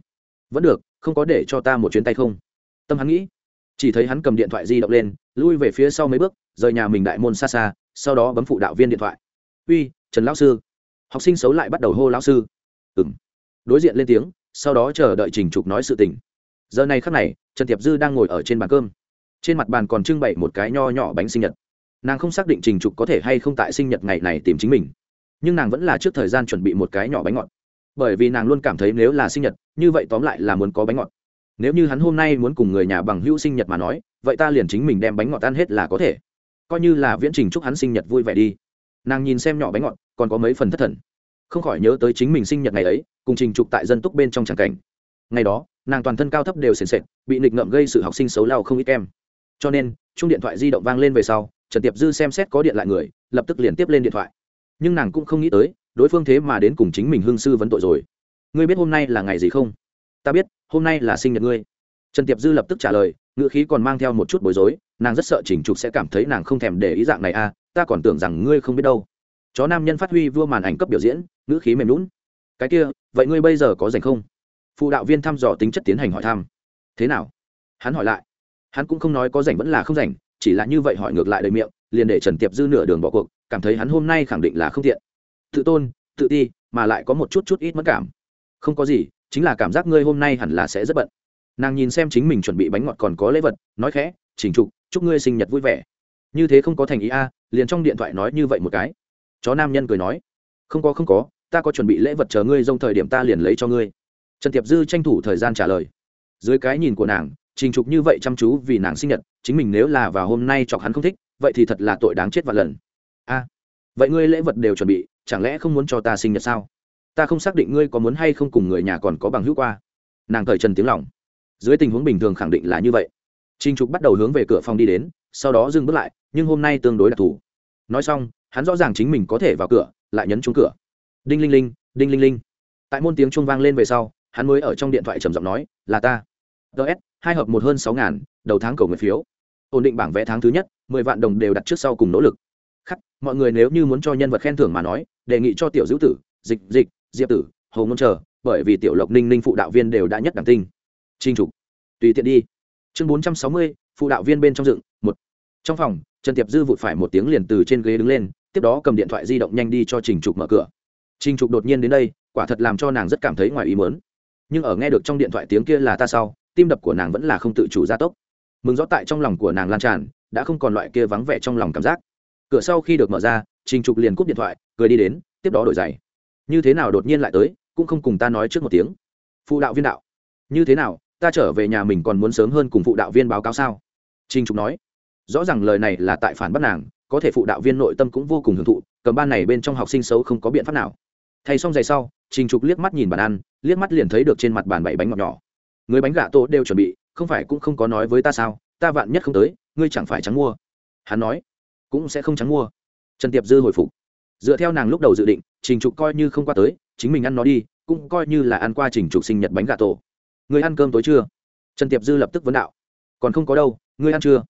S1: Vẫn được, không có để cho ta một chuyến tay không? Tâm hắn nghĩ. Chỉ thấy hắn cầm điện thoại di động lên, lui về phía sau mấy bước, rời nhà mình đại môn xa xa, sau đó bấm phụ đạo viên điện thoại. Uy, trần lão sư. Học sinh xấu lại bắt đầu hô lão sư. Ừ m đối diện lên tiếng, sau đó chờ đợi trình trục nói sự tình. Giờ này khắc này, trần tiệp dư đang ngồi ở trên bàn cơm. Trên mặt bàn còn trưng bày một cái nho nhỏ bánh sinh nhật. Nàng không xác định trình trục có thể hay không tại sinh nhật ngày này tìm chính mình nhưng nàng vẫn là trước thời gian chuẩn bị một cái nhỏ bánh ngọt. Bởi vì nàng luôn cảm thấy nếu là sinh nhật, như vậy tóm lại là muốn có bánh ngọt. Nếu như hắn hôm nay muốn cùng người nhà bằng hữu sinh nhật mà nói, vậy ta liền chính mình đem bánh ngọt ăn hết là có thể. Coi như là viễn trình chúc hắn sinh nhật vui vẻ đi. Nàng nhìn xem nhỏ bánh ngọt, còn có mấy phần thất thần. Không khỏi nhớ tới chính mình sinh nhật ngày ấy, cùng trình trục tại dân túc bên trong tràng cảnh. Ngày đó, nàng toàn thân cao thấp đều sền sệt, bị nghịch ngợm gây sự học sinh xấu lao không ít em cho nên chung điện thoại di động vang lên về sau, trần tiệp dư xem xét có điện lại người, lập tức liền tiếp lên điện thoại nhưng nàng cũng không nghĩ tới, đối phương thế mà đến cùng chính mình hương sư vấn tội rồi. Ngươi biết hôm nay là ngày gì không? Ta biết, hôm nay là sinh nhật ngươi. Trần tiệp dư lập tức trả lời, ngữ khí còn mang theo một chút bối rối, nàng rất sợ chỉnh trục sẽ cảm thấy nàng không thèm để ý dạng này à ta còn tưởng rằng ngươi không biết đâu. Chó nam nhân phát huy vua màn ảnh cấp biểu diễn, ngữ khí mềm lún cái kia, vậy ngươi bây giờ có dành không? Phụ đạo viên thăm dò tính chất tiến hành hỏi thăm. Thế nào? Hắn hỏi lại. Hắn cũng không nói có rảnh vẫn là không rảnh chỉ là như vậy hỏi ngược lại đầy miệng, liền để trần tiệp dư nửa đường bỏ cuộc, cảm thấy hắn hôm nay khẳng định là không thiện tự tôn, tự ti, mà lại có một chút chút ít mất cảm. Không có gì, chính là cảm giác ngươi hôm nay hẳn là sẽ rất bận. Nàng nhìn xem chính mình chuẩn bị bánh ngọt còn có lễ vật, nói khẽ chỉnh trục, chúc ngươi sinh nhật vui vẻ. Như thế không có thành ý a, liền trong điện thoại nói như vậy một cái. Chó nam nhân cười nói, không có không có, ta có chuẩn bị lễ vật chờ ngươi dông thời điểm ta liền lấy cho ngươi. Trần tiệp dư tranh thủ thời gian trả lời. Dưới cái nhìn của nàng trình trục như vậy chăm chú vì nàng sinh nhật, chính mình nếu là vào hôm nay chọc hắn không thích, vậy thì thật là tội đáng chết vạn lần. A, vậy ngươi lễ vật đều chuẩn bị, chẳng lẽ không muốn cho ta sinh nhật sao? Ta không xác định ngươi có muốn hay không cùng người nhà còn có bằng hữu qua. Nàng cởi trần tiếng lòng. Dưới tình huống bình thường khẳng định là như vậy. Trình trục bắt đầu hướng về cửa phòng đi đến, sau đó dừng bước lại, nhưng hôm nay tương đối đặc thù. Nói xong, hắn rõ ràng chính mình có thể vào cửa, lại nhấn trúng cửa. Đinh linh linh, đinh linh linh. Tại môn tiếng chuông vang lên về sau, hắn mới ở trong điện thoại trầm giọng nói, là ta. Ts hai hợp một hơn sáu ngàn, đầu tháng cầu nguyện phiếu. Ổn định bảng vẽ tháng thứ nhất, mười vạn đồng đều đặt trước sau cùng nỗ lực. Khắc, mọi người nếu như muốn cho nhân vật khen thưởng mà nói, đề nghị cho tiểu dữ tử, dịch dịch, diệp tử hầu ngôn chờ, bởi vì tiểu lộc ninh ninh phụ đạo viên đều đã nhất đẳng tinh. Trinh trục, tùy tiện đi. Chương bốn trăm sáu mươi, phụ đạo viên bên trong dựng, một. Trong phòng, trần tiệp dư vụt phải một tiếng liền từ trên ghế đứng lên, tiếp đó cầm điện thoại di động nhanh đi cho trình trục mở cửa. Trình trục đột nhiên đến đây, quả thật làm cho nàng rất cảm thấy ngoài ý mớn nhưng ở nghe được trong điện thoại tiếng kia là ta sau tim đập của nàng vẫn là không tự chủ gia tốc. Mừng rõ tại trong lòng của nàng lan tràn, đã không còn loại kia vắng vẻ trong lòng cảm giác. Cửa sau khi được mở ra, trình trục liền cúp điện thoại, cười đi đến, tiếp đó đổi giày. Như thế nào đột nhiên lại tới, cũng không cùng ta nói trước một tiếng. Phụ đạo viên đạo. Như thế nào, ta trở về nhà mình còn muốn sớm hơn cùng phụ đạo viên báo cáo sao? Trình trục nói. Rõ ràng lời này là tại phản bắt nàng, có thể phụ đạo viên nội tâm cũng vô cùng hưởng thụ, cầm ban này bên trong học sinh xấu không có biện pháp nào. Thay xong giày sau, trình trục liếc mắt nhìn bàn ăn, liếc mắt liền thấy được trên mặt bàn bảy bánh ngọt nhỏ người bánh gà tổ đều chuẩn bị, không phải cũng không có nói với ta sao? Ta vạn nhất không tới, ngươi chẳng phải trắng mua. Hắn nói, cũng sẽ không trắng mua. Trần tiệp dư hồi phục. Dựa theo nàng lúc đầu dự định, trình trục coi như không qua tới, chính mình ăn nó đi, cũng coi như là ăn qua trình trục sinh nhật bánh gà tổ. Người ăn cơm tối chưa? Trần tiệp dư lập tức vấn đạo. Còn không có đâu, ngươi ăn chưa?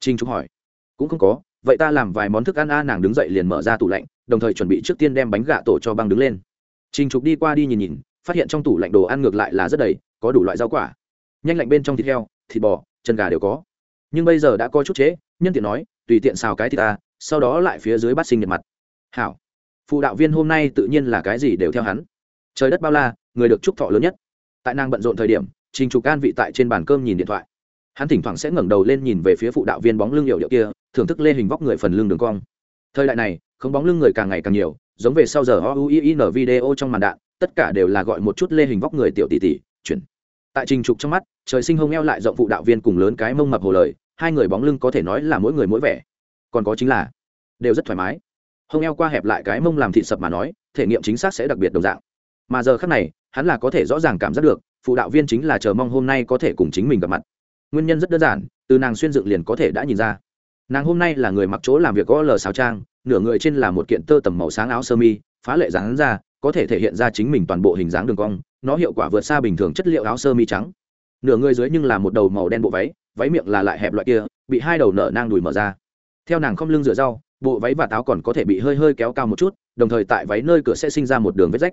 S1: Trình trục hỏi. Cũng không có, vậy ta làm vài món thức ăn, a, nàng đứng dậy liền mở ra tủ lạnh, đồng thời chuẩn bị trước tiên đem bánh gà tổ cho băng đứng lên. Trình trục đi qua đi nhìn nhìn phát hiện trong tủ lạnh đồ ăn ngược lại là rất đầy, có đủ loại rau quả. Nhanh lạnh bên trong thịt heo, thịt bò, chân gà đều có. Nhưng bây giờ đã có chút chế, nhân tiện nói, tùy tiện xào cái thịt ta, sau đó lại phía dưới bát sinh nhật mặt. Hảo. Phụ đạo viên hôm nay tự nhiên là cái gì đều theo hắn. Trời đất bao la, người được chúc thọ lớn nhất. Tại nàng bận rộn thời điểm, trình trục an vị tại trên bàn cơm nhìn điện thoại. Hắn thỉnh thoảng sẽ ngẩng đầu lên nhìn về phía phụ đạo viên bóng lưng hiệu điệu kia, thưởng thức lê hình vóc người phần lưng đường cong. Thời đại này, không bóng lưng người càng ngày càng nhiều, giống về sau giờ o u i n video trong màn đạn tất cả đều là gọi một chút lê hình vóc người tiểu tỷ tỷ, chuyển. Tại trình trục trong mắt, trời sinh hông eo lại rộng phụ đạo viên cùng lớn cái mông mập hồ lời, hai người bóng lưng có thể nói là mỗi người mỗi vẻ. Còn có chính là, đều rất thoải mái. Hông eo qua hẹp lại cái mông làm thịt sập mà nói, thể nghiệm chính xác sẽ đặc biệt đồng dạng. Mà giờ khác này, hắn là có thể rõ ràng cảm giác được, phụ đạo viên chính là chờ mong hôm nay có thể cùng chính mình gặp mặt. Nguyên nhân rất đơn giản, từ nàng xuyên dựng liền có thể đã nhìn ra. Nàng hôm nay là người mặc chỗ làm việc gõ lờ xào trang, nửa người trên là một kiện tơ tầm màu sáng áo sơ mi, phá lệ dáng ra có thể thể hiện ra chính mình toàn bộ hình dáng đường cong, nó hiệu quả vượt xa bình thường chất liệu áo sơ mi trắng. Nửa người dưới nhưng là một đầu màu đen bộ váy váy miệng là lại hẹp loại kia, bị hai đầu nở nang đùi mở ra. Theo nàng không lưng rửa rau, bộ váy và táo còn có thể bị hơi hơi kéo cao một chút, đồng thời tại váy nơi cửa sẽ sinh ra một đường vết rách.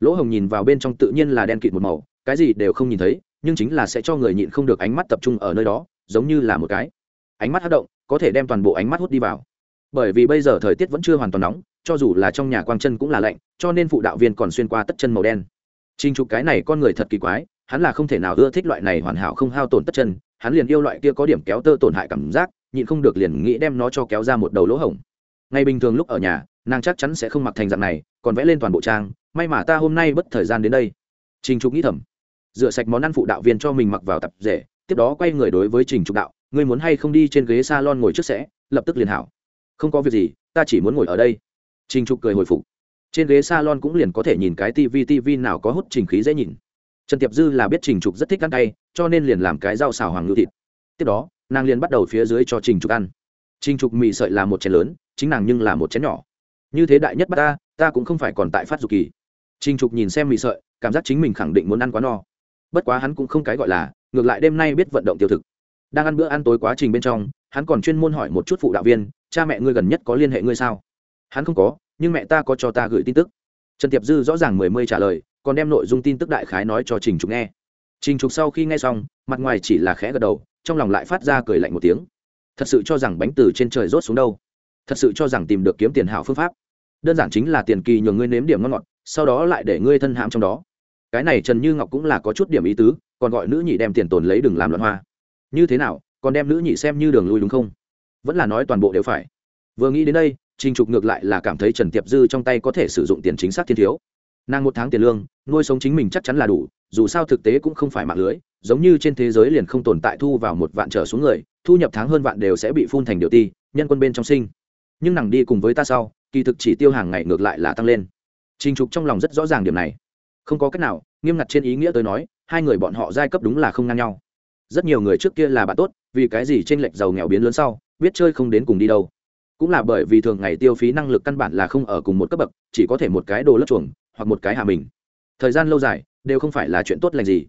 S1: Lỗ hồng nhìn vào bên trong tự nhiên là đen kịt một màu, cái gì đều không nhìn thấy, nhưng chính là sẽ cho người nhịn không được ánh mắt tập trung ở nơi đó, giống như là một cái. Ánh mắt hát động, có thể đem toàn bộ ánh mắt hút đi vào. Bởi vì bây giờ thời tiết vẫn chưa hoàn toàn nóng cho dù là trong nhà quang chân cũng là lạnh cho nên phụ đạo viên còn xuyên qua tất chân màu đen Trình Trục cái này con người thật kỳ quái, hắn là không thể nào ưa thích loại này hoàn hảo không hao tổn tất chân, hắn liền yêu loại kia có điểm kéo tơ tổn hại cảm giác, nhịn không được liền nghĩ đem nó cho kéo ra một đầu lỗ hổng. Ngày bình thường lúc ở nhà, nàng chắc chắn sẽ không mặc thành dạng này, còn vẽ lên toàn bộ trang, may mà ta hôm nay bất thời gian đến đây. Trình Trục nghĩ thầm. Rửa sạch món ăn phụ đạo viên cho mình mặc vào tập rể, tiếp đó quay người đối với Trình Trục đạo, ngươi muốn hay không đi trên ghế salon ngồi trước sẽ, lập tức liền hảo. Không có việc gì, ta chỉ muốn ngồi ở đây. Trình Trục cười hồi phục. Trên ghế salon cũng liền có thể nhìn cái tv tv nào có hút trình khí dễ nhìn. Trần tiệp dư là biết trình trục rất thích ăn cay, cho nên liền làm cái rau xào hoàng ngự thịt. Tiếp đó, nàng liền bắt đầu phía dưới cho trình trục ăn. Trình trục mì sợi là một chén lớn, chính nàng nhưng là một chén nhỏ. Như thế đại nhất bắt ta ta cũng không phải còn tại phát dục kỳ. Trình trục nhìn xem mì sợi, cảm giác chính mình khẳng định muốn ăn quá no. Bất quá hắn cũng không cái gọi là, ngược lại đêm nay biết vận động tiêu thực. Đang ăn bữa ăn tối quá trình bên trong, hắn còn chuyên môn hỏi một chút phụ đạo viên, cha mẹ ngươi gần nhất có liên hệ ngươi sao? Hắn không có, nhưng mẹ ta có cho ta gửi tin tức. Trần tiệp dư rõ ràng mười mươi trả lời, còn đem nội dung tin tức đại khái nói cho trình trục nghe. Trình trục sau khi nghe xong, mặt ngoài chỉ là khẽ gật đầu, trong lòng lại phát ra cười lạnh một tiếng. Thật sự cho rằng bánh từ trên trời rốt xuống đâu. Thật sự cho rằng tìm được kiếm tiền hảo phương pháp. Đơn giản chính là tiền kỳ nhường ngươi nếm điểm ngon ngọt, sau đó lại để ngươi thân hãm trong đó. Cái này trần như ngọc cũng là có chút điểm ý tứ, còn gọi nữ nhị đem tiền tồn lấy đừng làm loạn hoa. Như thế nào, còn đem nữ nhị xem như đường lui đúng không? Vẫn là nói toàn bộ đều phải vừa nghĩ đến đây, trình trục ngược lại là cảm thấy trần tiệp dư trong tay có thể sử dụng tiền chính xác thiên thiếu. Nàng một tháng tiền lương, nuôi sống chính mình chắc chắn là đủ, dù sao thực tế cũng không phải mạng lưới, giống như trên thế giới liền không tồn tại thu vào một vạn trở xuống người, thu nhập tháng hơn vạn đều sẽ bị phun thành điều ti, nhân quân bên trong sinh. Nhưng nàng đi cùng với ta sau, kỳ thực chỉ tiêu hàng ngày ngược lại là tăng lên. Trình trục trong lòng rất rõ ràng điểm này. Không có cách nào, nghiêm ngặt trên ý nghĩa tới nói, hai người bọn họ giai cấp đúng là không ngang nhau. Rất nhiều người trước kia là bạn tốt, vì cái gì trên lệch giàu nghèo biến lớn sau, biết chơi không đến cùng đi đâu cũng là bởi vì thường ngày tiêu phí năng lực căn bản là không ở cùng một cấp bậc, chỉ có thể một cái đồ lấp chuồng, hoặc một cái hạ mình. Thời gian lâu dài, đều không phải là chuyện tốt lành gì.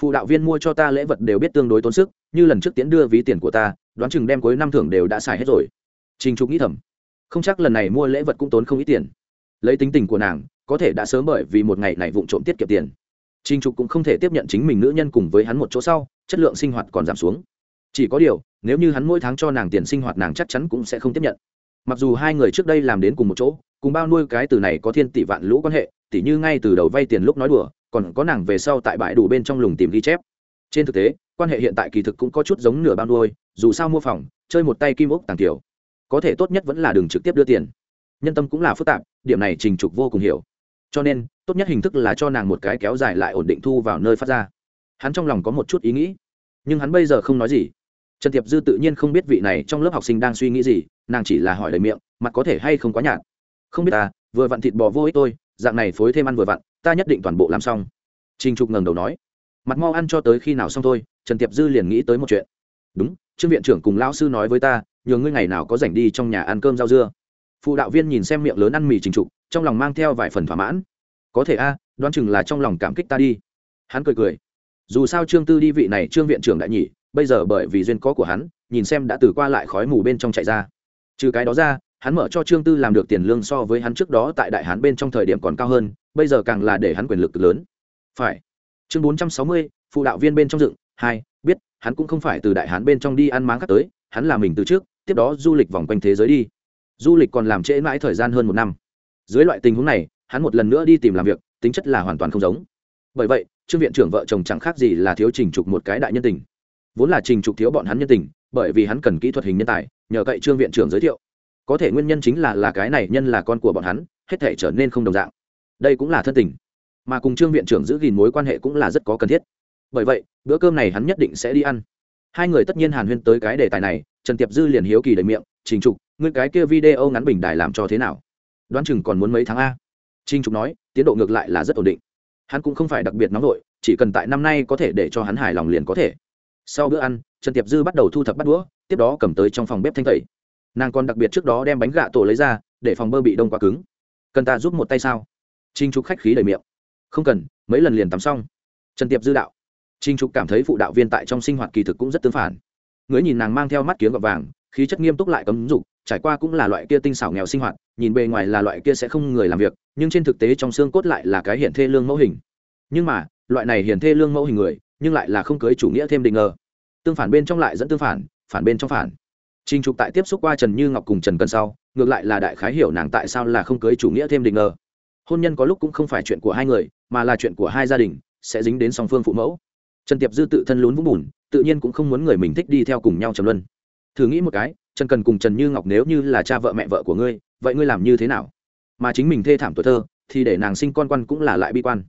S1: Phụ đạo viên mua cho ta lễ vật đều biết tương đối tốn sức, như lần trước tiến đưa ví tiền của ta, đoán chừng đem cuối năm thưởng đều đã xài hết rồi. Trình trục nghĩ thầm. Không chắc lần này mua lễ vật cũng tốn không ít tiền. Lấy tính tình của nàng, có thể đã sớm bởi vì một ngày này vụng trộm tiết kiệm tiền. Trình trục cũng không thể tiếp nhận chính mình nữ nhân cùng với hắn một chỗ sau, chất lượng sinh hoạt còn giảm xuống. Chỉ có điều nếu như hắn mỗi tháng cho nàng tiền sinh hoạt nàng chắc chắn cũng sẽ không tiếp nhận. Mặc dù hai người trước đây làm đến cùng một chỗ, cùng bao nuôi cái từ này có thiên tỷ vạn lũ quan hệ tỷ như ngay từ đầu vay tiền lúc nói đùa, còn có nàng về sau tại bãi đủ bên trong lùng tìm ghi chép. Trên thực tế, quan hệ hiện tại kỳ thực cũng có chút giống nửa bao nuôi, dù sao mua phòng, chơi một tay kim ốc tàng tiểu, có thể tốt nhất vẫn là đường trực tiếp đưa tiền. Nhân tâm cũng là phức tạp, điểm này trình trục vô cùng hiểu. Cho nên, tốt nhất hình thức là cho nàng một cái kéo dài lại ổn định thu vào nơi phát ra. Hắn trong lòng có một chút ý nghĩ, nhưng hắn bây giờ không nói gì trần tiệp dư tự nhiên không biết vị này trong lớp học sinh đang suy nghĩ gì, nàng chỉ là hỏi lời miệng, mặt có thể hay không quá nhạt. Không biết ta vừa vặn thịt bò vô ích tôi dạng này phối thêm ăn vừa vặn, ta nhất định toàn bộ làm xong. Trình trục ngẩng đầu nói. Mặt mau ăn cho tới khi nào xong thôi, trần tiệp dư liền nghĩ tới một chuyện. Đúng, trương viện trưởng cùng lão sư nói với ta, nhờ ngươi ngày nào có rảnh đi trong nhà ăn cơm rau dưa. Phụ đạo viên nhìn xem miệng lớn ăn mì trình trục, trong lòng mang theo vài phần thỏa mãn. Có thể a, đoán chừng là trong lòng cảm kích ta đi. Hắn cười cười. Dù sao trương tư đi vị này trương viện trưởng đại nhỉ bây giờ bởi vì duyên có của hắn, nhìn xem đã từ qua lại khói mù bên trong chạy ra. Trừ cái đó ra, hắn mở cho trương tư làm được tiền lương so với hắn trước đó tại đại hán bên trong thời điểm còn cao hơn, bây giờ càng là để hắn quyền lực lớn. Phải. Chương bốn trăm sáu mươi, phụ đạo viên bên trong dựng, hai, biết, hắn cũng không phải từ đại hán bên trong đi ăn máng khác tới, hắn là mình từ trước, tiếp đó du lịch vòng quanh thế giới đi. Du lịch còn làm trễ mãi thời gian hơn một năm. Dưới loại tình huống này, hắn một lần nữa đi tìm làm việc, tính chất là hoàn toàn không giống. Bởi vậy, trương viện trưởng vợ chồng chẳng khác gì là thiếu trình trục một cái đại nhân tình vốn là trình trục thiếu bọn hắn nhân tình, bởi vì hắn cần kỹ thuật hình nhân tài, nhờ cậy trương viện trưởng giới thiệu. Có thể nguyên nhân chính là là cái này nhân là con của bọn hắn, hết thể trở nên không đồng dạng. Đây cũng là thân tình. Mà cùng trương viện trưởng giữ gìn mối quan hệ cũng là rất có cần thiết. Bởi vậy, bữa cơm này hắn nhất định sẽ đi ăn. Hai người tất nhiên hàn huyên tới cái đề tài này, trần tiệp dư liền hiếu kỳ đầy miệng, trình trục, ngươi cái kia video ngắn bình đài làm cho thế nào? Đoán chừng còn muốn mấy tháng a. Trình trục nói, tiến độ ngược lại là rất ổn định. Hắn cũng không phải đặc biệt nóng vội, chỉ cần tại năm nay có thể để cho hắn hài lòng liền có thể sau bữa ăn, trần tiệp dư bắt đầu thu thập bắt đũa, tiếp đó cầm tới trong phòng bếp thanh tẩy. Nàng còn đặc biệt trước đó đem bánh gạ tổ lấy ra, để phòng bơ bị đông quá cứng. Cần ta giúp một tay sao? Trinh trục khách khí đầy miệng. Không cần, mấy lần liền tắm xong. Trần tiệp dư đạo. Trinh trục cảm thấy phụ đạo viên tại trong sinh hoạt kỳ thực cũng rất tương phản. Ngưới nhìn nàng mang theo mắt kiếm gọt vàng, khí chất nghiêm túc lại cấm dục, trải qua cũng là loại kia tinh xảo nghèo sinh hoạt, nhìn bề ngoài là loại kia sẽ không người làm việc, nhưng trên thực tế trong xương cốt lại là cái hiện thê lương mẫu hình. Nhưng mà, loại này hiển thê lương mẫu hình người nhưng lại là không cưới chủ nghĩa thêm định ngờ tương phản bên trong lại dẫn tương phản phản bên trong phản Trình Trục tại tiếp xúc qua Trần Như Ngọc cùng Trần Cân sau, ngược lại là đại khái hiểu nàng tại sao là không cưới chủ nghĩa thêm định ngờ. Hôn nhân có lúc cũng không phải chuyện của hai người, mà là chuyện của hai gia đình, sẽ dính đến song phương phụ mẫu. Trần Tiệp Dư tự thân lún vũng bùn, tự nhiên cũng không muốn người mình thích đi theo cùng nhau trầm luân. Thử nghĩ một cái, Trần Cần cùng Trần Như Ngọc nếu như là cha vợ mẹ vợ của ngươi, vậy ngươi làm như thế nào? Mà chính mình thê thảm tuổi thơ, thì để nàng sinh con quan cũng là lại bi quan.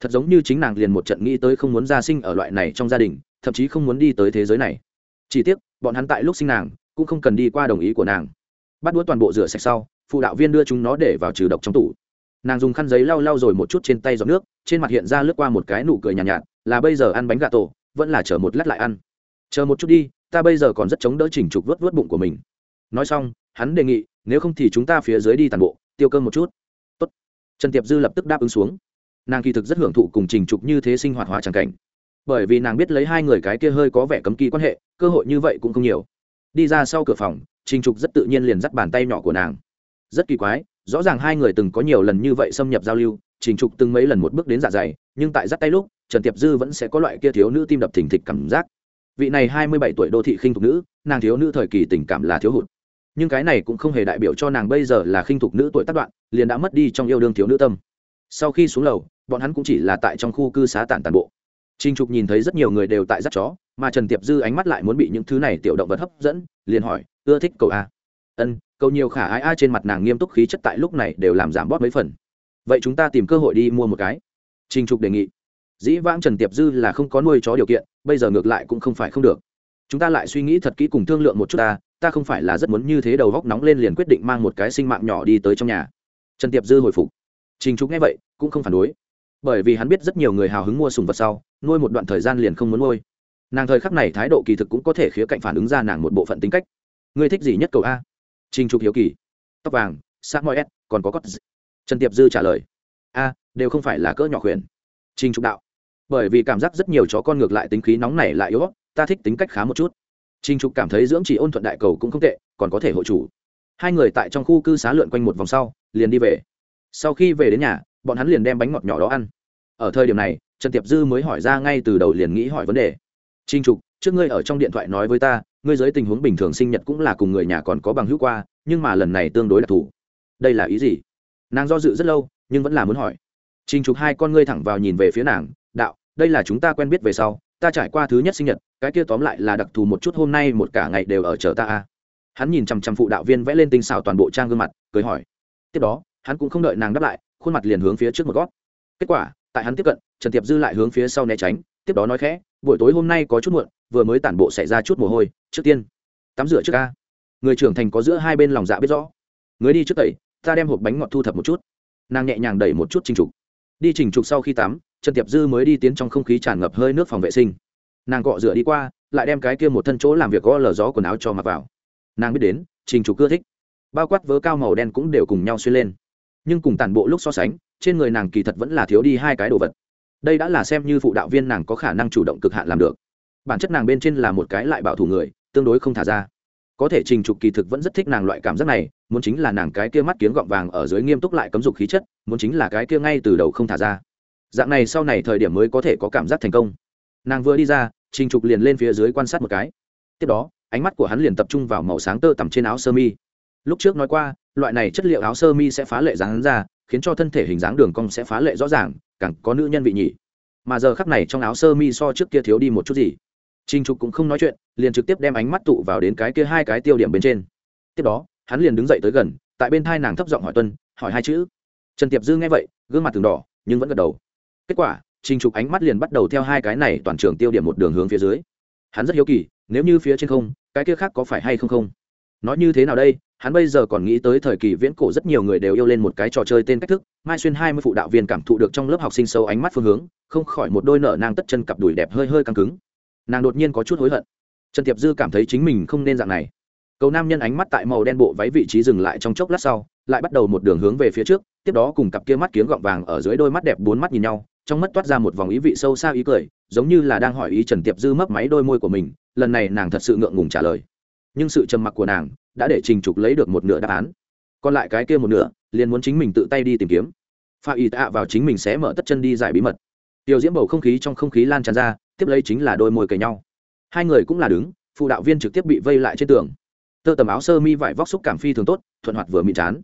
S1: Thật giống như chính nàng liền một trận nghĩ tới không muốn ra sinh ở loại này trong gia đình, thậm chí không muốn đi tới thế giới này. Chỉ tiếc, bọn hắn tại lúc sinh nàng, cũng không cần đi qua đồng ý của nàng. Bắt đũa toàn bộ rửa sạch sau phụ đạo viên đưa chúng nó để vào trừ độc trong tủ. Nàng dùng khăn giấy lau lau rồi một chút trên tay giọt nước trên mặt hiện ra lướt qua một cái nụ cười nhàn nhạt, nhạt là bây giờ ăn bánh gà tổ vẫn là chờ một lát lại ăn. Chờ một chút đi ta bây giờ còn rất chống đỡ chỉnh trục vớt vớt bụng của mình. Nói xong hắn đề nghị nếu không thì chúng ta phía dưới đi tàn bộ tiêu cơm một chút. Tốt. trần tiệp dư lập tức đáp ứng xuống nàng kỳ thực rất hưởng thụ cùng trình trục như thế sinh hoạt hóa tràng cảnh. Bởi vì nàng biết lấy hai người cái kia hơi có vẻ cấm kỳ quan hệ, cơ hội như vậy cũng không nhiều. Đi ra sau cửa phòng, trình trục rất tự nhiên liền dắt bàn tay nhỏ của nàng. Rất kỳ quái, rõ ràng hai người từng có nhiều lần như vậy xâm nhập giao lưu, trình trục từng mấy lần một bước đến dạ dày, nhưng tại dắt tay lúc, trần tiệp dư vẫn sẽ có loại kia thiếu nữ tim đập thình thịch cảm giác. Vị này hai mươi bảy tuổi đô thị khinh thục nữ, nàng thiếu nữ thời kỳ tình cảm là thiếu hụt. Nhưng cái này cũng không hề đại biểu cho nàng bây giờ là khinh thục nữ tuổi tác đoạn, liền đã mất đi trong yêu đương thiếu nữ tâm. Sau khi xuống lầu bọn hắn cũng chỉ là tại trong khu cư xá tản tàn bộ Trình Trục nhìn thấy rất nhiều người đều tại dắt chó, mà Trần Tiệp Dư ánh mắt lại muốn bị những thứ này tiểu động vật hấp dẫn, liền hỏi, "Ưa thích cậu a?" "Ân." Cậu nhiều khả ái a trên mặt nàng nghiêm túc khí chất tại lúc này đều làm giảm bóp mấy phần. "Vậy chúng ta tìm cơ hội đi mua một cái." Trình Trục đề nghị. Dĩ vãng Trần Tiệp Dư là không có nuôi chó điều kiện, bây giờ ngược lại cũng không phải không được. Chúng ta lại suy nghĩ thật kỹ cùng thương lượng một chút ta, ta không phải là rất muốn như thế đầu góc nóng lên liền quyết định mang một cái sinh mạng nhỏ đi tới trong nhà. Trần Tiệp Dư hồi phục. Trình Trục nghe vậy, cũng không phản đối bởi vì hắn biết rất nhiều người hào hứng mua sùng vật sau, nuôi một đoạn thời gian liền không muốn nuôi. Nàng thời khắc này thái độ kỳ thực cũng có thể khía cạnh phản ứng ra nàng một bộ phận tính cách. Ngươi thích gì nhất cầu a? Trinh trục hiếu kỳ. Tóc vàng sát mọi s còn có cốt trần tiệp dư trả lời. A, đều không phải là cỡ nhỏ khuyển. Trinh trục đạo. Bởi vì cảm giác rất nhiều chó con ngược lại tính khí nóng này lại yếu ta thích tính cách khá một chút. Trinh trục cảm thấy dưỡng chỉ ôn thuận đại cầu cũng không tệ, còn có thể hộ chủ. Hai người tại trong khu cư xá lượn quanh một vòng sau, liền đi về. Sau khi về đến nhà bọn hắn liền đem bánh ngọt nhỏ đó ăn. Ở thời điểm này, trần tiệp dư mới hỏi ra ngay từ đầu liền nghĩ hỏi vấn đề. Trinh trục, trước ngươi ở trong điện thoại nói với ta, ngươi dưới tình huống bình thường sinh nhật cũng là cùng người nhà còn có bằng hữu qua, nhưng mà lần này tương đối đặc thù đây là ý gì? Nàng do dự rất lâu, nhưng vẫn là muốn hỏi. Trinh trục, hai con ngươi thẳng vào nhìn về phía nàng, đạo, đây là chúng ta quen biết về sau, ta trải qua thứ nhất sinh nhật, cái kia tóm lại là đặc thù một chút hôm nay một cả ngày đều ở chờ ta a. Hắn nhìn chằm chằm phụ đạo viên vẽ lên tinh xào toàn bộ trang gương mặt, cười hỏi. Tiếp đó, hắn cũng không đợi nàng đáp lại khuôn mặt liền hướng phía trước một gót. Kết quả, tại hắn tiếp cận, trần tiệp dư lại hướng phía sau né tránh, tiếp đó nói khẽ, buổi tối hôm nay có chút muộn, vừa mới tản bộ xảy ra chút mồ hôi, trước tiên, tắm rửa trước ca. Người trưởng thành có giữa hai bên lòng dạ biết rõ. Người đi trước tẩy, ta đem hộp bánh ngọt thu thập một chút. Nàng nhẹ nhàng đẩy một chút trình trục. Đi trình trục sau khi tắm, trần tiệp dư mới đi tiến trong không khí tràn ngập hơi nước phòng vệ sinh. Nàng cọ rửa đi qua, lại đem cái kia một thân chỗ làm việc gõ lở gió quần áo cho mặc vào. Nàng biết đến trình trục cưa thích. Bao quát vớ cao màu đen cũng đều cùng nhau xuyên lên nhưng cùng tản bộ lúc so sánh, trên người nàng kỳ thật vẫn là thiếu đi hai cái đồ vật. Đây đã là xem như phụ đạo viên nàng có khả năng chủ động cực hạn làm được. Bản chất nàng bên trên là một cái lại bảo thủ người, tương đối không thả ra. Có thể trình trục kỳ thực vẫn rất thích nàng loại cảm giác này, muốn chính là nàng cái kia mắt kiếng gọng vàng ở dưới nghiêm túc lại cấm dục khí chất, muốn chính là cái kia ngay từ đầu không thả ra. Dạng này sau này thời điểm mới có thể có cảm giác thành công. Nàng vừa đi ra, trình trục liền lên phía dưới quan sát một cái. Tiếp đó, ánh mắt của hắn liền tập trung vào màu sáng tơ tằm trên áo sơ mi. Lúc trước nói qua loại này chất liệu áo sơ mi sẽ phá lệ dáng ra, khiến cho thân thể hình dáng đường cong sẽ phá lệ rõ ràng, càng có nữ nhân vị nhỉ mà giờ khắc này trong áo sơ mi so trước kia thiếu đi một chút gì. Trinh trục cũng không nói chuyện, liền trực tiếp đem ánh mắt tụ vào đến cái kia hai cái tiêu điểm bên trên. Tiếp đó, hắn liền đứng dậy tới gần, tại bên thai nàng thấp giọng hỏi tuân, hỏi hai chữ. Trần tiệp dư nghe vậy, gương mặt từng đỏ, nhưng vẫn gật đầu. Kết quả trinh trục ánh mắt liền bắt đầu theo hai cái này toàn trường tiêu điểm một đường hướng phía dưới. Hắn rất hiếu kỳ, nếu như phía trên không, cái kia khác có phải hay không không? Nói như thế nào đây? Hắn bây giờ còn nghĩ tới thời kỳ viễn cổ rất nhiều người đều yêu lên một cái trò chơi tên cách thức, mai xuyên hai mươi phụ đạo viên cảm thụ được trong lớp học sinh sâu ánh mắt phương hướng, không khỏi một đôi nở nàng tất chân cặp đùi đẹp hơi hơi căng cứng. Nàng đột nhiên có chút hối hận. Trần tiệp dư cảm thấy chính mình không nên dạng này. Cầu nam nhân ánh mắt tại màu đen bộ váy vị trí dừng lại trong chốc lát sau, lại bắt đầu một đường hướng về phía trước, tiếp đó cùng cặp kia mắt kiếng gọng vàng ở dưới đôi mắt đẹp bốn mắt nhìn nhau, trong mắt toát ra một vòng ý vị sâu xa ý cười, giống như là đang hỏi ý trần tiệp dư mấp máy đôi môi của mình, lần này nàng thật sự ngượng ngùng trả lời nhưng sự trầm mặc của nàng đã để trình trục lấy được một nửa đáp án. Còn lại cái kia một nửa, liền muốn chính mình tự tay đi tìm kiếm. Pha y tạ vào chính mình sẽ mở tất chân đi giải bí mật. Tiểu diễm bầu không khí trong không khí lan tràn ra, tiếp lấy chính là đôi môi cầy nhau. Hai người cũng là đứng, phụ đạo viên trực tiếp bị vây lại trên tường. Tơ tầm áo sơ mi vải vóc xúc cảm phi thường tốt, thuận hoạt vừa mịn chán.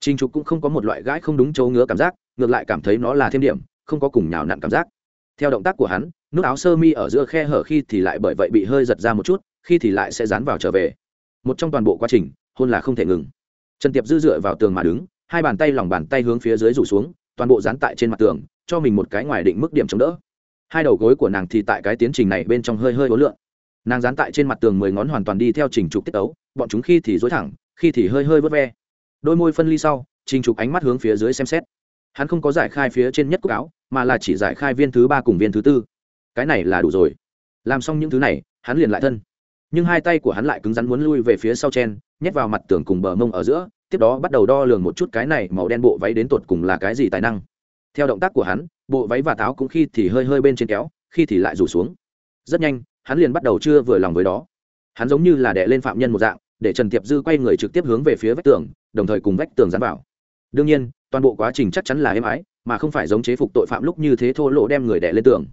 S1: Trình trục cũng không có một loại gãi không đúng chỗ ngứa cảm giác, ngược lại cảm thấy nó là thêm điểm, không có cùng nhào nặn cảm giác. Theo động tác của hắn, nút áo sơ mi ở giữa khe hở khi thì lại bởi vậy bị hơi giật ra một chút khi thì lại sẽ dán vào trở về. Một trong toàn bộ quá trình, hôn là không thể ngừng. Trần tiệp dư dựa vào tường mà đứng, hai bàn tay lòng bàn tay hướng phía dưới rủ xuống, toàn bộ dán tại trên mặt tường, cho mình một cái ngoài định mức điểm chống đỡ. Hai đầu gối của nàng thì tại cái tiến trình này bên trong hơi hơi ố lượn nàng dán tại trên mặt tường mười ngón hoàn toàn đi theo trình trục tiết tấu, bọn chúng khi thì dối thẳng, khi thì hơi hơi vớt ve. Đôi môi phân ly sau, trình trục ánh mắt hướng phía dưới xem xét. Hắn không có giải khai phía trên nhất cúc áo, mà là chỉ giải khai viên thứ ba cùng viên thứ tư. Cái này là đủ rồi. Làm xong những thứ này, hắn liền lại thân nhưng hai tay của hắn lại cứng rắn muốn lui về phía sau chen, nhét vào mặt tường cùng bờ mông ở giữa, tiếp đó bắt đầu đo lường một chút cái này màu đen bộ váy đến tột cùng là cái gì tài năng. Theo động tác của hắn, bộ váy và táo cũng khi thì hơi hơi bên trên kéo, khi thì lại rủ xuống. Rất nhanh, hắn liền bắt đầu chưa vừa lòng với đó. Hắn giống như là đè lên phạm nhân một dạng, để trần tiệp dư quay người trực tiếp hướng về phía vách tường, đồng thời cùng vách tường dán vào. Đương nhiên, toàn bộ quá trình chắc chắn là êm ái, mà không phải giống chế phục tội phạm lúc như thế thô lỗ đem người đè lên tường.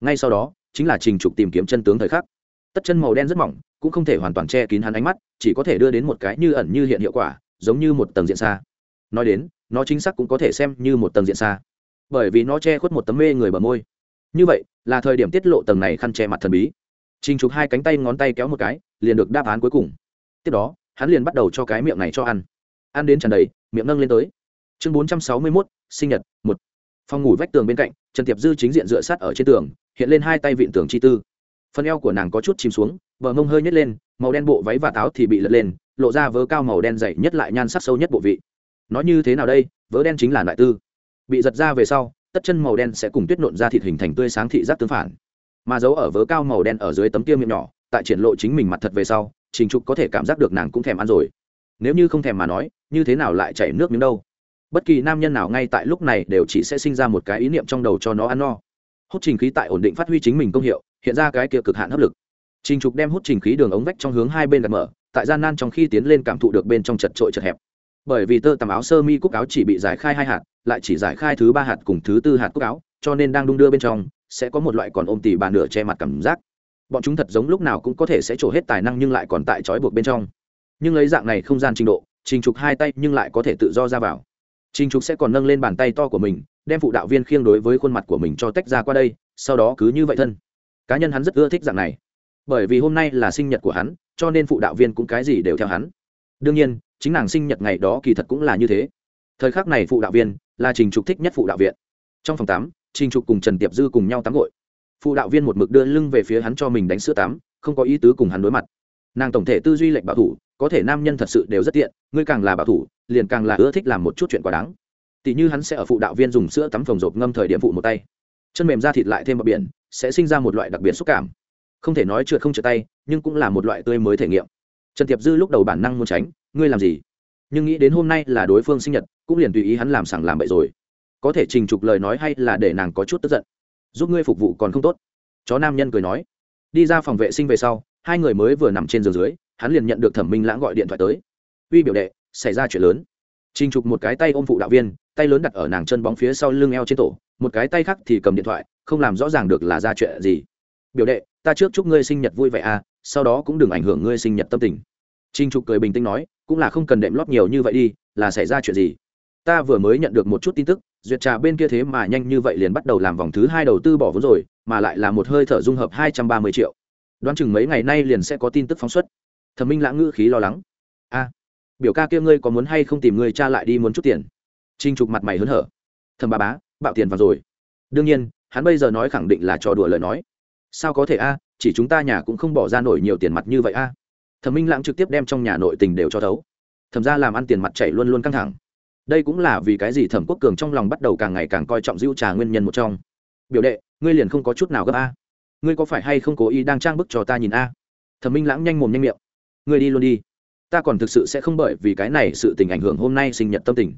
S1: Ngay sau đó, chính là trình trục tìm kiếm chân tướng thời khắc. Tất chân màu đen rất mỏng cũng không thể hoàn toàn che kín hắn ánh mắt, chỉ có thể đưa đến một cái như ẩn như hiện hiệu quả, giống như một tầng diện xa. Nói đến, nó chính xác cũng có thể xem như một tầng diện xa. Bởi vì nó che khuất một tấm mê người bờ môi. Như vậy, là thời điểm tiết lộ tầng này khăn che mặt thần bí. Trình trục hai cánh tay ngón tay kéo một cái, liền được đáp án cuối cùng. Tiếp đó, hắn liền bắt đầu cho cái miệng này cho ăn. Ăn đến tràn đầy, miệng nâng lên tới. Chương bốn trăm sáu mươi mốt, sinh nhật, một. Phòng ngủ vách tường bên cạnh, trần tiệp dư chính diện dựa sát ở trên tường, hiện lên hai tay vịn tường chi tư. Phần eo của nàng có chút chìm xuống bờ mông hơi nhét lên, màu đen bộ váy và táo thì bị lật lên, lộ ra vớ cao màu đen dày nhất lại nhan sắc sâu nhất bộ vị. Nói như thế nào đây? Vớ đen chính là loại tư. Bị giật ra về sau, tất chân màu đen sẽ cùng tuyết nộn ra thịt hình thành tươi sáng thị giác tương phản. Mà giấu ở vớ cao màu đen ở dưới tấm tiêu miệng nhỏ, tại triển lộ chính mình mặt thật về sau, trình trục có thể cảm giác được nàng cũng thèm ăn rồi. Nếu như không thèm mà nói, như thế nào lại chảy nước miếng đâu? Bất kỳ nam nhân nào ngay tại lúc này đều chỉ sẽ sinh ra một cái ý niệm trong đầu cho nó ăn no. Hút trình khí tại ổn định phát huy chính mình công hiệu, hiện ra cái kia cực hạn hấp lực trình trục đem hút trình khí đường ống vách trong hướng hai bên gạt mở, tại gian nan trong khi tiến lên cảm thụ được bên trong chật trội chật hẹp. Bởi vì tơ tằm áo sơ mi cúc áo chỉ bị giải khai hai hạt, lại chỉ giải khai thứ ba hạt cùng thứ tư hạt cúc áo, cho nên đang đung đưa bên trong, sẽ có một loại còn ôm tỉ bà nửa che mặt cảm giác. Bọn chúng thật giống lúc nào cũng có thể sẽ trổ hết tài năng nhưng lại còn tại trói buộc bên trong. Nhưng lấy dạng này không gian trình độ, trình trục hai tay nhưng lại có thể tự do ra vào. Trình trục sẽ còn nâng lên bàn tay to của mình, đem phụ đạo viên khiêng đối với khuôn mặt của mình cho tách ra qua đây, sau đó cứ như vậy thân. Cá nhân hắn rất ưa thích dạng này bởi vì hôm nay là sinh nhật của hắn, cho nên phụ đạo viên cũng cái gì đều theo hắn. Đương nhiên, chính nàng sinh nhật ngày đó kỳ thật cũng là như thế. Thời khắc này phụ đạo viên là trình trục thích nhất phụ đạo viện. Trong phòng tắm trình trục cùng trần tiệp dư cùng nhau tắm gội. Phụ đạo viên một mực đưa lưng về phía hắn cho mình đánh sữa tắm, không có ý tứ cùng hắn đối mặt. Nàng tổng thể tư duy lệnh bảo thủ, có thể nam nhân thật sự đều rất tiện, ngươi càng là bảo thủ, liền càng là ưa thích làm một chút chuyện quá đáng. Tỷ như hắn sẽ ở phụ đạo viên dùng sữa tắm phòng rộp ngâm thời điểm phụ một tay. Chân mềm ra thịt lại thêm bờ biển, sẽ sinh ra một loại đặc biệt xúc cảm không thể nói trượt không trượt tay, nhưng cũng là một loại tươi mới thể nghiệm. Trần tiệp dư lúc đầu bản năng muốn tránh, ngươi làm gì? Nhưng nghĩ đến hôm nay là đối phương sinh nhật, cũng liền tùy ý hắn làm sẵn làm bậy rồi. Có thể trình trục lời nói hay là để nàng có chút tức giận. Giúp ngươi phục vụ còn không tốt. Chó nam nhân cười nói. Đi ra phòng vệ sinh về sau, hai người mới vừa nằm trên giường dưới, hắn liền nhận được thẩm minh lãng gọi điện thoại tới. Uy biểu đệ, xảy ra chuyện lớn. Trình trục một cái tay ôm phụ đạo viên, tay lớn đặt ở nàng chân bóng phía sau lưng eo trên tổ, một cái tay khác thì cầm điện thoại, không làm rõ ràng được là ra chuyện gì biểu đệ, ta trước chúc ngươi sinh nhật vui vẻ à sau đó cũng đừng ảnh hưởng ngươi sinh nhật tâm tình. Trinh trục cười bình tĩnh nói, cũng là không cần đệm lót nhiều như vậy đi, là xảy ra chuyện gì? Ta vừa mới nhận được một chút tin tức, duyệt trà bên kia thế mà nhanh như vậy liền bắt đầu làm vòng thứ hai đầu tư bỏ vốn rồi, mà lại là một hơi thở dung hợp hai trăm ba mươi triệu. Đoán chừng mấy ngày nay liền sẽ có tin tức phóng xuất. Thẩm minh lãng ngữ khí lo lắng. A, biểu ca kia ngươi có muốn hay không tìm người cha lại đi muốn chút tiền? Trinh trục mặt mày hớn hở. Thầm bà bá, bạo tiền vào rồi. Đương nhiên, hắn bây giờ nói khẳng định là trò đùa lời nói sao có thể a, chỉ chúng ta nhà cũng không bỏ ra nổi nhiều tiền mặt như vậy a. Thẩm minh lãng trực tiếp đem trong nhà nội tình đều cho thấu. Thẩm ra làm ăn tiền mặt chảy luôn luôn căng thẳng. Đây cũng là vì cái gì thẩm quốc cường trong lòng bắt đầu càng ngày càng coi trọng dữ trà nguyên nhân một trong. Biểu đệ, ngươi liền không có chút nào gấp a. Ngươi có phải hay không cố ý đang trang bức cho ta nhìn a? Thẩm minh lãng nhanh mồm nhanh miệng. Ngươi đi luôn đi. Ta còn thực sự sẽ không bởi vì cái này sự tình ảnh hưởng hôm nay sinh nhật tâm tình.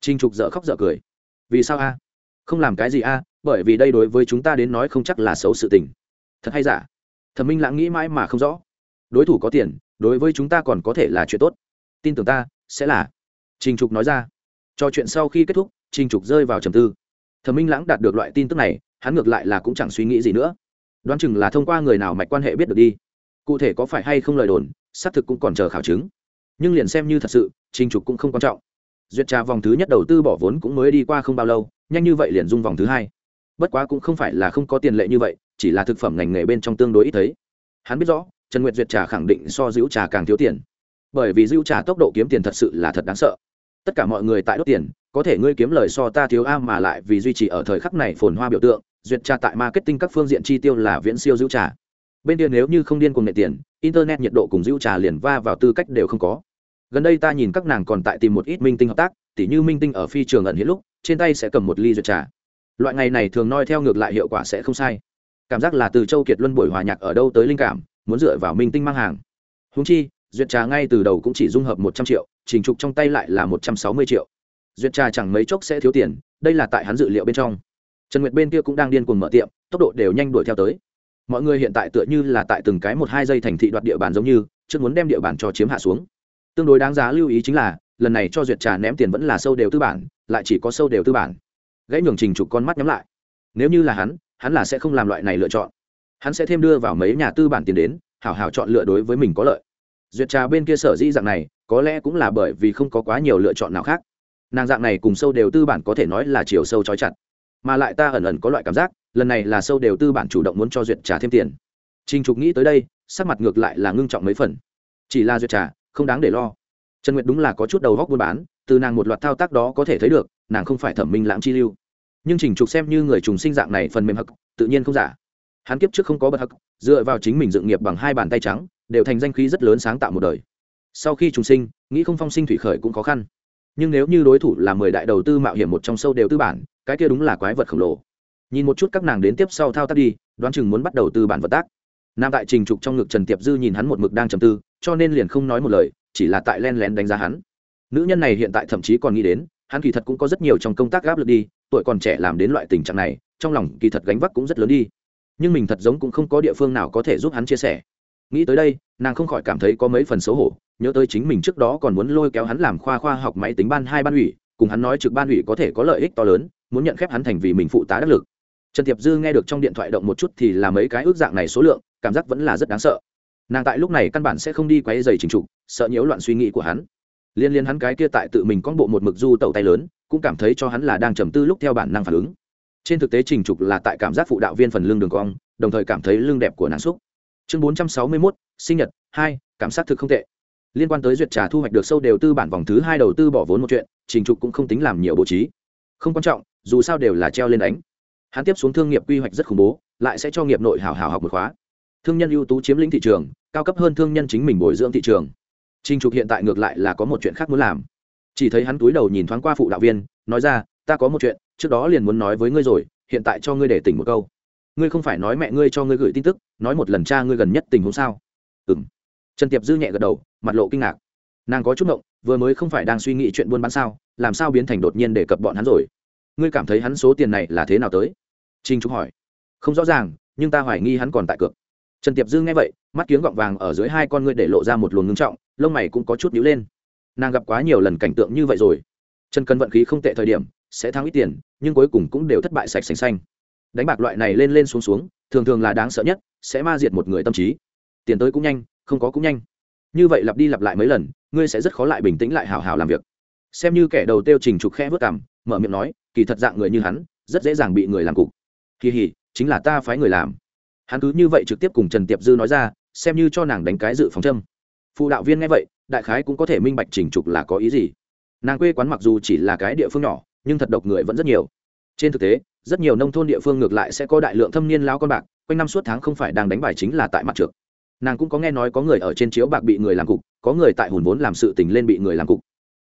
S1: Trinh trục dở khóc dở cười. Vì sao a? Không làm cái gì a, bởi vì đây đối với chúng ta đến nói không chắc là xấu sự tình thật hay giả? Thẩm minh lãng nghĩ mãi mà không rõ. Đối thủ có tiền, đối với chúng ta còn có thể là chuyện tốt. Tin tưởng ta, sẽ là. Trình trục nói ra. Trò chuyện sau khi kết thúc, trình trục rơi vào trầm tư. Thẩm minh lãng đạt được loại tin tức này, hắn ngược lại là cũng chẳng suy nghĩ gì nữa. Đoán chừng là thông qua người nào mạch quan hệ biết được đi. Cụ thể có phải hay không lời đồn, xác thực cũng còn chờ khảo chứng. Nhưng liền xem như thật sự, trình trục cũng không quan trọng. Duyệt trà vòng thứ nhất đầu tư bỏ vốn cũng mới đi qua không bao lâu, nhanh như vậy liền dung vòng thứ hai bất quá cũng không phải là không có tiền lệ như vậy, chỉ là thực phẩm ngành nghề bên trong tương đối ít thấy. Hắn biết rõ, trần nguyệt duyệt trà khẳng định so dữ trà càng thiếu tiền. Bởi vì dữ trà tốc độ kiếm tiền thật sự là thật đáng sợ. Tất cả mọi người tại đốt tiền, có thể ngươi kiếm lời so ta thiếu a mà lại vì duy trì ở thời khắc này phồn hoa biểu tượng, duyệt trà tại marketing các phương diện chi tiêu là viễn siêu dữ trà. Bên kia nếu như không điên cùng nệ tiền, internet nhiệt độ cùng dữ trà liền va vào tư cách đều không có. Gần đây ta nhìn các nàng còn tại tìm một ít minh tinh hợp tác, tỉ như minh tinh ở phi trường ẩn hiện lúc, trên tay sẽ cầm một ly duyệt trà loại ngày này thường noi theo ngược lại hiệu quả sẽ không sai. Cảm giác là từ châu kiệt luân buổi hòa nhạc ở đâu tới linh cảm, muốn dựa vào minh tinh mang hàng. Húng chi, duyệt trà ngay từ đầu cũng chỉ dung hợp một trăm triệu, trình trục trong tay lại là một trăm sáu mươi triệu. Duyệt trà chẳng mấy chốc sẽ thiếu tiền, đây là tại hắn dự liệu bên trong. Trần nguyệt bên kia cũng đang điên cuồng mở tiệm, tốc độ đều nhanh đuổi theo tới. Mọi người hiện tại tựa như là tại từng cái một hai giây thành thị đoạt địa bàn giống như chứ muốn đem địa bàn cho chiếm hạ xuống. Tương đối đáng giá lưu ý chính là, lần này cho duyệt trà ném tiền vẫn là sâu đều tư bản, lại chỉ có sâu đều tư bản gãy nhường trình trục con mắt nhắm lại. Nếu như là hắn hắn là sẽ không làm loại này lựa chọn. Hắn sẽ thêm đưa vào mấy nhà tư bản tiền đến, hảo hảo chọn lựa đối với mình có lợi. Duyệt trà bên kia sở dĩ dạng này, có lẽ cũng là bởi vì không có quá nhiều lựa chọn nào khác. Nàng dạng này cùng sâu đều tư bản có thể nói là chiều sâu trói chặt. Mà lại ta ẩn ẩn có loại cảm giác, lần này là sâu đều tư bản chủ động muốn cho duyệt trà thêm tiền. Trình trục nghĩ tới đây, sắc mặt ngược lại là ngưng trọng mấy phần. Chỉ là duyệt trà, không đáng để lo. Trần nguyệt đúng là có chút đầu góc buôn bán, từ nàng một loạt thao tác đó có thể thấy được nàng không phải thẩm minh lãng chi lưu. Nhưng trình trục xem như người trùng sinh dạng này phần mềm hắc, tự nhiên không giả. Hắn kiếp trước không có bật hắc, dựa vào chính mình dựng nghiệp bằng hai bàn tay trắng, đều thành danh khí rất lớn sáng tạo một đời. Sau khi trùng sinh, nghĩ không phong sinh thủy khởi cũng khó khăn. Nhưng nếu như đối thủ là mười đại đầu tư mạo hiểm một trong sâu đều tư bản, cái kia đúng là quái vật khổng lồ. Nhìn một chút các nàng đến tiếp sau thao tác đi, đoán chừng muốn bắt đầu tư bản vật tác. Nam tại trình trục trong ngực trần tiệp dư nhìn hắn một mực đang trầm tư, cho nên liền không nói một lời, chỉ là tại len lén đánh giá hắn. Nữ nhân này hiện tại thậm chí còn nghĩ đến hắn kỳ thật cũng có rất nhiều trong công tác gáp lực đi, tuổi còn trẻ làm đến loại tình trạng này, trong lòng kỳ thật gánh vác cũng rất lớn đi. Nhưng mình thật giống cũng không có địa phương nào có thể giúp hắn chia sẻ. Nghĩ tới đây, nàng không khỏi cảm thấy có mấy phần xấu hổ, nhớ tới chính mình trước đó còn muốn lôi kéo hắn làm khoa khoa học máy tính ban hai ban ủy, cùng hắn nói trực ban ủy có thể có lợi ích to lớn, muốn nhận khép hắn thành vì mình phụ tá đắc lực. Trần tiệp dư nghe được trong điện thoại động một chút thì là mấy cái ước dạng này số lượng, cảm giác vẫn là rất đáng sợ. Nàng tại lúc này căn bản sẽ không đi quay dày trình trục, sợ nhiễu loạn suy nghĩ của hắn liên liên hắn cái kia tại tự mình con bộ một mực du tẩu tay lớn, cũng cảm thấy cho hắn là đang trầm tư lúc theo bản năng phản ứng. Trên thực tế trình trục là tại cảm giác phụ đạo viên phần lưng đường cong, đồng thời cảm thấy lưng đẹp của nàng xúc. Chương bốn trăm sáu mươi mốt, sinh nhật, hai, cảm giác thực không tệ. Liên quan tới duyệt trà thu hoạch được sâu đều tư bản vòng thứ hai đầu tư bỏ vốn một chuyện, trình trục cũng không tính làm nhiều bố trí. Không quan trọng, dù sao đều là treo lên đánh. Hắn tiếp xuống thương nghiệp quy hoạch rất khủng bố, lại sẽ cho nghiệp nội hào hào học một khóa. Thương nhân ưu tú chiếm lĩnh thị trường, cao cấp hơn thương nhân chính mình bồi dưỡng thị trường trình trục hiện tại ngược lại là có một chuyện khác muốn làm. Chỉ thấy hắn túi đầu nhìn thoáng qua phụ đạo viên, nói ra, ta có một chuyện, trước đó liền muốn nói với ngươi rồi, hiện tại cho ngươi để tỉnh một câu. Ngươi không phải nói mẹ ngươi cho ngươi gửi tin tức, nói một lần cha ngươi gần nhất tình huống sao? Ừm. trần tiệp dư nhẹ gật đầu, mặt lộ kinh ngạc. Nàng có chút ngộng, vừa mới không phải đang suy nghĩ chuyện buôn bán sao, làm sao biến thành đột nhiên để cập bọn hắn rồi? Ngươi cảm thấy hắn số tiền này là thế nào tới? Trình Trục hỏi. Không rõ ràng, nhưng ta hoài nghi hắn còn tại cược trần tiệp dư nghe vậy, mắt kiếng gọng vàng ở dưới hai con ngươi để lộ ra một luồng ngưng trọng, lông mày cũng có chút nhíu lên. Nàng gặp quá nhiều lần cảnh tượng như vậy rồi. Trần cần vận khí không tệ thời điểm, sẽ thắng ít tiền, nhưng cuối cùng cũng đều thất bại sạch sành xanh. Đánh bạc loại này lên lên xuống xuống, thường thường là đáng sợ nhất, sẽ ma diệt một người tâm trí. Tiền tới cũng nhanh, không có cũng nhanh. Như vậy lặp đi lặp lại mấy lần, ngươi sẽ rất khó lại bình tĩnh lại hào hào làm việc. Xem như kẻ đầu tiêu trình trục khẽ vớt cảm mở miệng nói, kỳ thật dạng người như hắn, rất dễ dàng bị người làm cục. Kỳ hỉ, chính là ta phái người làm hắn cứ như vậy trực tiếp cùng trần tiệp dư nói ra, xem như cho nàng đánh cái dự phòng châm. Phụ đạo viên nghe vậy, đại khái cũng có thể minh bạch trình trục là có ý gì. Nàng quê quán mặc dù chỉ là cái địa phương nhỏ, nhưng thật độc người vẫn rất nhiều. Trên thực tế, rất nhiều nông thôn địa phương ngược lại sẽ có đại lượng thâm niên lao con bạc, quanh năm suốt tháng không phải đang đánh bài chính là tại mặt trượt nàng cũng có nghe nói có người ở trên chiếu bạc bị người làm cục, có người tại hùn vốn làm sự tình lên bị người làm cục.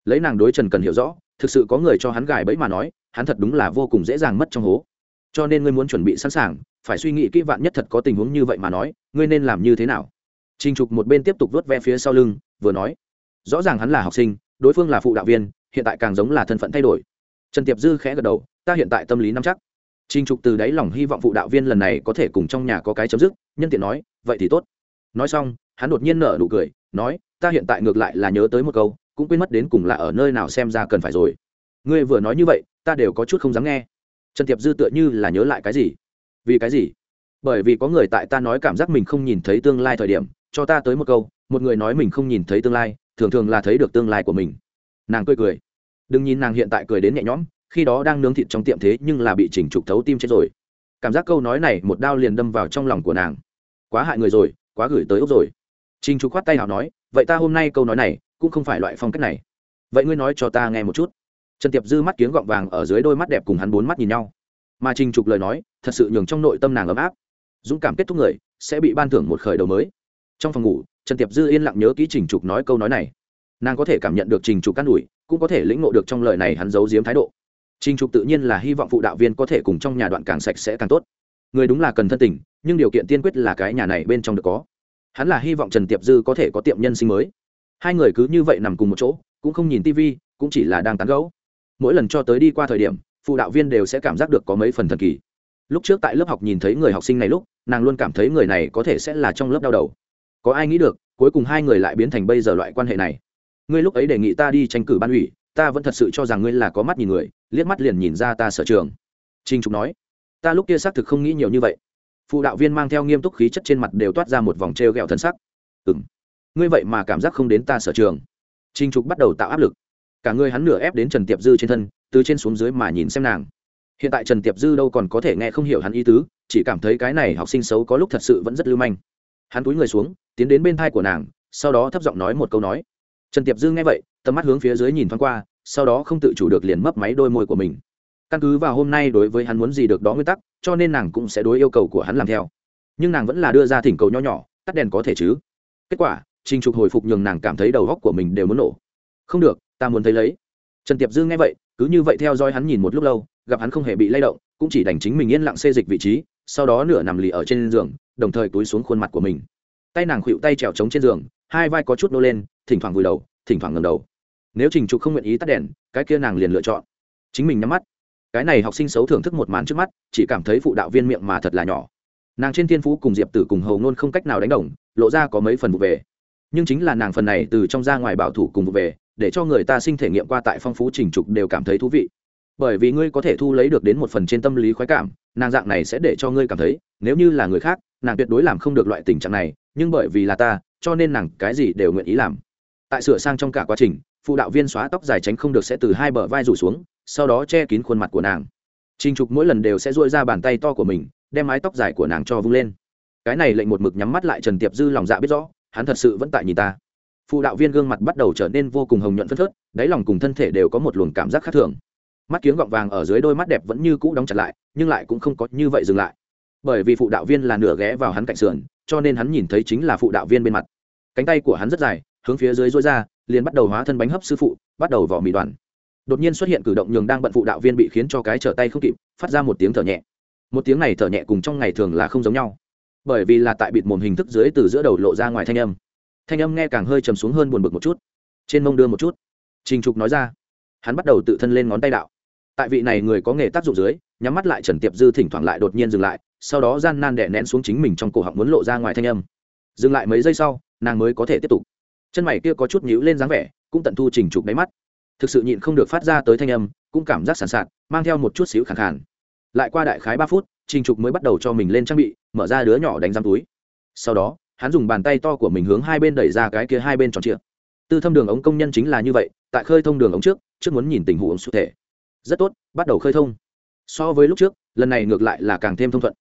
S1: Lấy nàng đối trần cần hiểu rõ, thực sự có người cho hắn gài bẫy mà nói, hắn thật đúng là vô cùng dễ dàng mất trong hố. Cho nên ngươi muốn chuẩn bị sẵn sàng phải suy nghĩ kỹ vạn nhất thật có tình huống như vậy mà nói ngươi nên làm như thế nào Trình Trục một bên tiếp tục vớt ve phía sau lưng, vừa nói, rõ ràng hắn là học sinh, đối phương là phụ đạo viên, hiện tại càng giống là thân phận thay đổi. Trần Tiệp Dư khẽ gật đầu, ta hiện tại tâm lý nắm chắc. Trình Trục từ đáy lòng hy vọng phụ đạo viên lần này có thể cùng trong nhà có cái chấm dứt, nhân tiện nói, vậy thì tốt. Nói xong, hắn đột nhiên nở nụ cười, nói, ta hiện tại ngược lại là nhớ tới một câu, cũng quên mất đến cùng là ở nơi nào xem ra cần phải rồi. Ngươi vừa nói như vậy, ta đều có chút không dám nghe. Trần Tiệp Dư tựa như là nhớ lại cái gì. Vì cái gì? bởi vì có người tại ta nói cảm giác mình không nhìn thấy tương lai thời điểm, cho ta tới một câu, một người nói mình không nhìn thấy tương lai, thường thường là thấy được tương lai của mình. Nàng cười cười. Đừng nhìn nàng hiện tại cười đến nhẹ nhõm, khi đó đang nướng thịt trong tiệm thế nhưng là bị chỉnh trục thấu tim chết rồi. Cảm giác câu nói này một đao liền đâm vào trong lòng của nàng. Quá hại người rồi, quá gửi tới ốc rồi. Trình trục khoát tay nào nói, vậy ta hôm nay câu nói này cũng không phải loại phong cách này. Vậy ngươi nói cho ta nghe một chút. Trần tiệp dư mắt kiếng gọng vàng ở dưới đôi mắt đẹp cùng hắn bốn mắt nhìn nhau mà trình trục lời nói, thật sự nhường trong nội tâm nàng ấm áp. Dũng cảm kết thúc người, sẽ bị ban thưởng một khởi đầu mới. Trong phòng ngủ, trần tiệp dư yên lặng nhớ kỹ trình trục nói câu nói này. Nàng có thể cảm nhận được trình trục cắt đùi cũng có thể lĩnh ngộ được trong lời này hắn giấu giếm thái độ. Trình trục tự nhiên là hy vọng phụ đạo viên có thể cùng trong nhà đoạn càng sạch sẽ càng tốt. Người đúng là cần thân tình, nhưng điều kiện tiên quyết là cái nhà này bên trong được có. Hắn là hy vọng trần tiệp dư có thể có tiệm nhân sinh mới. Hai người cứ như vậy nằm cùng một chỗ, cũng không nhìn tivi, cũng chỉ là đang tán gẫu. Mỗi lần cho tới đi qua thời điểm phụ đạo viên đều sẽ cảm giác được có mấy phần thần kỳ. Lúc trước tại lớp học nhìn thấy người học sinh này lúc, nàng luôn cảm thấy người này có thể sẽ là trong lớp đau đầu. Có ai nghĩ được, cuối cùng hai người lại biến thành bây giờ loại quan hệ này. Ngươi lúc ấy đề nghị ta đi tranh cử ban ủy, ta vẫn thật sự cho rằng ngươi là có mắt nhìn người, liếc mắt liền nhìn ra ta sở trường. Trinh trục nói, ta lúc kia xác thực không nghĩ nhiều như vậy. Phụ đạo viên mang theo nghiêm túc khí chất trên mặt đều toát ra một vòng t r e o g ẹ o thân sắc. Ừ m ngươi vậy mà cảm giác không đến ta sở trường. Trinh trục bắt đầu tạo áp lực. Cả người hắn nửa ép đến trần tiệp dư trên thân từ trên xuống dưới mà nhìn xem nàng. Hiện tại trần tiệp dư đâu còn có thể nghe không hiểu hắn ý tứ, chỉ cảm thấy cái này học sinh xấu có lúc thật sự vẫn rất lưu manh. Hắn túi người xuống, tiến đến bên thai của nàng, sau đó thấp giọng nói một câu nói. Trần tiệp dư nghe vậy, tầm mắt hướng phía dưới nhìn thoáng qua, sau đó không tự chủ được liền mấp máy đôi môi của mình. Căn cứ vào hôm nay đối với hắn muốn gì được đó nguyên tắc, cho nên nàng cũng sẽ đối yêu cầu của hắn làm theo. Nhưng nàng vẫn là đưa ra thỉnh cầu nho nhỏ, tắt đèn có thể chứ? Kết quả, trình trục hồi phục nhường nàng cảm thấy đầu góc của mình đều muốn nổ. Không được, ta muốn thấy lấy trần tiệp dư nghe vậy, cứ như vậy theo dõi hắn nhìn một lúc lâu, gặp hắn không hề bị lay động, cũng chỉ đành chính mình yên lặng xê dịch vị trí, sau đó nửa nằm lì ở trên giường, đồng thời túi xuống khuôn mặt của mình. Tay nàng khuỵu tay trèo trống trên giường, hai vai có chút nô lên, thỉnh thoảng vùi đầu, thỉnh thoảng ngầm đầu. Nếu trình trục không nguyện ý tắt đèn, cái kia nàng liền lựa chọn. Chính mình nhắm mắt. Cái này học sinh xấu thưởng thức một màn trước mắt, chỉ cảm thấy phụ đạo viên miệng mà thật là nhỏ. Nàng trên thiên phú cùng diệp tử cùng hầu ngôn không cách nào đánh đồng, lộ ra có mấy phần vụ về. Nhưng chính là nàng phần này từ trong ra ngoài bảo thủ cùng vụ về để cho người ta sinh thể nghiệm qua tại phong phú trình trục đều cảm thấy thú vị bởi vì ngươi có thể thu lấy được đến một phần trên tâm lý khoái cảm nàng dạng này sẽ để cho ngươi cảm thấy nếu như là người khác nàng tuyệt đối làm không được loại tình trạng này nhưng bởi vì là ta cho nên nàng cái gì đều nguyện ý làm tại sửa sang trong cả quá trình phụ đạo viên xóa tóc dài tránh không được sẽ từ hai bờ vai rủ xuống sau đó che kín khuôn mặt của nàng Trình Trục mỗi lần đều sẽ duỗi ra bàn tay to của mình, đem mái tóc dài của nàng cho vung lên. Cái này lệnh một mực nhắm mắt lại Trần Tiệp Dư lòng dạ biết rõ, hắn thật sự vẫn tại nhìn ta. Phụ đạo viên gương mặt bắt đầu trở nên vô cùng hồng nhuận phấn phớt, đáy lòng cùng thân thể đều có một luồng cảm giác khác thường. Mắt kiếng gọng vàng ở dưới đôi mắt đẹp vẫn như cũ đóng chặt lại, nhưng lại cũng không có như vậy dừng lại. Bởi vì phụ đạo viên là nửa ghé vào hắn cạnh sườn, cho nên hắn nhìn thấy chính là phụ đạo viên bên mặt. Cánh tay của hắn rất dài, hướng phía dưới duỗi ra, liền bắt đầu hóa thân bánh hấp sư phụ, bắt đầu vỏ mì đoàn đột nhiên xuất hiện cử động nhường đang bận phụ đạo viên bị khiến cho cái trở tay không kịp phát ra một tiếng thở nhẹ một tiếng này thở nhẹ cùng trong ngày thường là không giống nhau bởi vì là tại bịt mồm hình thức dưới từ giữa đầu lộ ra ngoài thanh âm thanh âm nghe càng hơi trầm xuống hơn buồn bực một chút. Trên mông đưa một chút. Trình trục nói ra. Hắn bắt đầu tự thân lên ngón tay đạo. Tại vị này người có nghề tác dụng dưới, nhắm mắt lại trần tiệp dư thỉnh thoảng lại đột nhiên dừng lại, sau đó gian nan đẻ nén xuống chính mình trong cổ họng muốn lộ ra ngoài thanh âm. Dừng lại mấy giây sau, nàng mới có thể tiếp tục. Chân mày kia có chút nhíu lên dáng vẻ, cũng tận thu trình trục đáy mắt. Thực sự nhịn không được phát ra tới thanh âm, cũng cảm giác sàn sạt, mang theo một chút xíu khẳng khàn. Lại qua đại khái ba phút, trình trục mới bắt đầu cho mình lên trang bị, mở ra đứa nhỏ đánh giam túi. Sau đó hắn dùng bàn tay to của mình hướng hai bên đẩy ra cái kia hai bên tròn trịa. Tư thâm đường ống công nhân chính là như vậy, tại khơi thông đường ống trước trước muốn nhìn tình huống cụ thể. Rất tốt, bắt đầu khơi thông. So với lúc trước, lần này ngược lại là càng thêm thông thuận.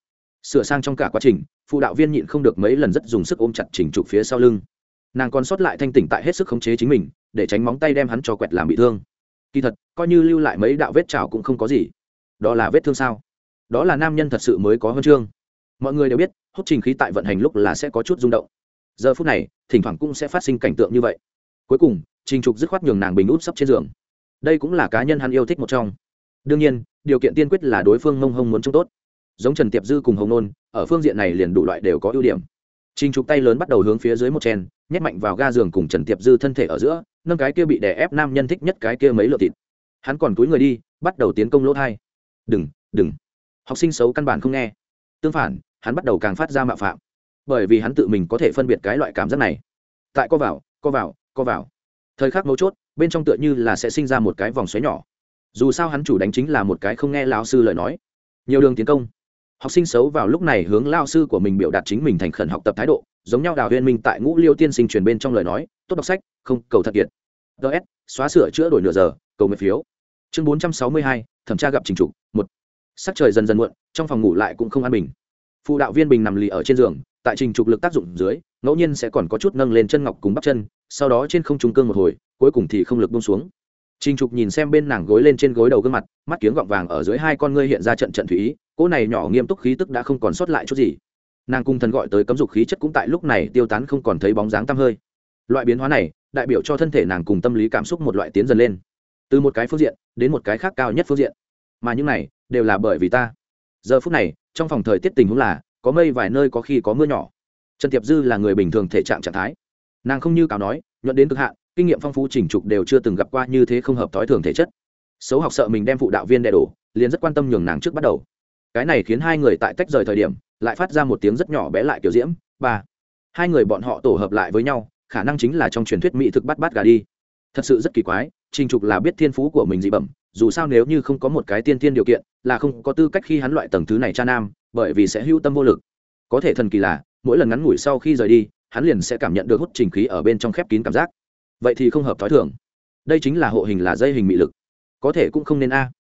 S1: Sửa sang trong cả quá trình, phụ đạo viên nhịn không được mấy lần rất dùng sức ôm chặt trình trục phía sau lưng. Nàng còn sót lại thanh tỉnh tại hết sức khống chế chính mình, để tránh móng tay đem hắn cho quẹt làm bị thương. Kỳ thật, coi như lưu lại mấy đạo vết trào cũng không có gì. Đó là vết thương sao? Đó là nam nhân thật sự mới có huân chương mọi người đều biết, hút trình khí tại vận hành lúc là sẽ có chút rung động. Giờ phút này, thỉnh thoảng cũng sẽ phát sinh cảnh tượng như vậy. Cuối cùng, trình trục dứt khoát nhường nàng bình út sấp trên giường. Đây cũng là cá nhân hắn yêu thích một trong. Đương nhiên, điều kiện tiên quyết là đối phương mông hông muốn trông tốt. Giống trần tiệp dư cùng hồng nôn, ở phương diện này liền đủ loại đều có ưu điểm. Trình trục tay lớn bắt đầu hướng phía dưới một chen nhét mạnh vào ga giường cùng trần tiệp dư thân thể ở giữa, nâng cái kia bị đè ép nam nhân thích nhất cái kia mấy lượt thịt. Hắn còn túi người đi, bắt đầu tiến công lỗ thai. Đừng đừng. Học sinh xấu căn bản không nghe. Tương phản hắn bắt đầu càng phát ra mạo phạm. Bởi vì hắn tự mình có thể phân biệt cái loại cảm giác này. Tại co vào co vào co vào. Thời khắc mấu chốt, bên trong tựa như là sẽ sinh ra một cái vòng xoáy nhỏ. Dù sao hắn chủ đánh chính là một cái không nghe lao sư lời nói. Nhiều đường tiến công. Học sinh xấu vào lúc này hướng lao sư của mình biểu đạt chính mình thành khẩn học tập thái độ, giống nhau đào huyên minh tại ngũ liêu tiên sinh truyền bên trong lời nói, tốt đọc sách, không, cầu thật kiệt. Ts xóa sửa chữa đổi nửa giờ, cầu nguyện phiếu. Chương bốn trăm sáu mươi hai, thẩm tra gặp trình trục một. Sắc trời dần dần muộn, trong phòng ngủ lại cũng không an bình phụ đạo viên bình nằm lì ở trên giường, tại trình trục lực tác dụng dưới, ngẫu nhiên sẽ còn có chút nâng lên chân ngọc cùng bắp chân, sau đó trên không trung cương một hồi, cuối cùng thì không lực bông xuống. Trình trục nhìn xem bên nàng gối lên trên gối đầu gương mặt, mắt kiếng gọng vàng ở dưới hai con ngươi hiện ra trận trận thủy ý, cỗ này nhỏ nghiêm túc khí tức đã không còn sót lại chút gì. Nàng cung thần gọi tới cấm dục khí chất cũng tại lúc này tiêu tán không còn thấy bóng dáng tăm hơi. Loại biến hóa này, đại biểu cho thân thể nàng cùng tâm lý cảm xúc một loại tiến dần lên. Từ một cái phương diện, đến một cái khác cao nhất phương diện. Mà những này, đều là bởi vì ta. Giờ phút này trong phòng thời tiết tình huống là, có mây vài nơi có khi có mưa nhỏ. Trần tiệp dư là người bình thường thể trạng trạng thái. Nàng không như cáo nói, nhuận đến cực hạn, kinh nghiệm phong phú chỉnh trục đều chưa từng gặp qua như thế không hợp thói thường thể chất. Xấu học sợ mình đem phụ đạo viên đè đổ, liền rất quan tâm nhường nàng trước bắt đầu. Cái này khiến hai người tại tách rời thời điểm, lại phát ra một tiếng rất nhỏ bé lại kiểu diễm, ba. Hai người bọn họ tổ hợp lại với nhau, khả năng chính là trong truyền thuyết mỹ thực bắt bắt gà đi. Thật sự rất kỳ quái trình trục là biết thiên phú của mình dị bẩm dù sao nếu như không có một cái tiên tiên điều kiện, là không có tư cách khi hắn loại tầng thứ này cha nam, bởi vì sẽ hữu tâm vô lực. Có thể thần kỳ là, mỗi lần ngắn ngủi sau khi rời đi, hắn liền sẽ cảm nhận được hút trình khí ở bên trong khép kín cảm giác. Vậy thì không hợp thói thường. Đây chính là hộ hình là dây hình mị lực. Có thể cũng không nên a.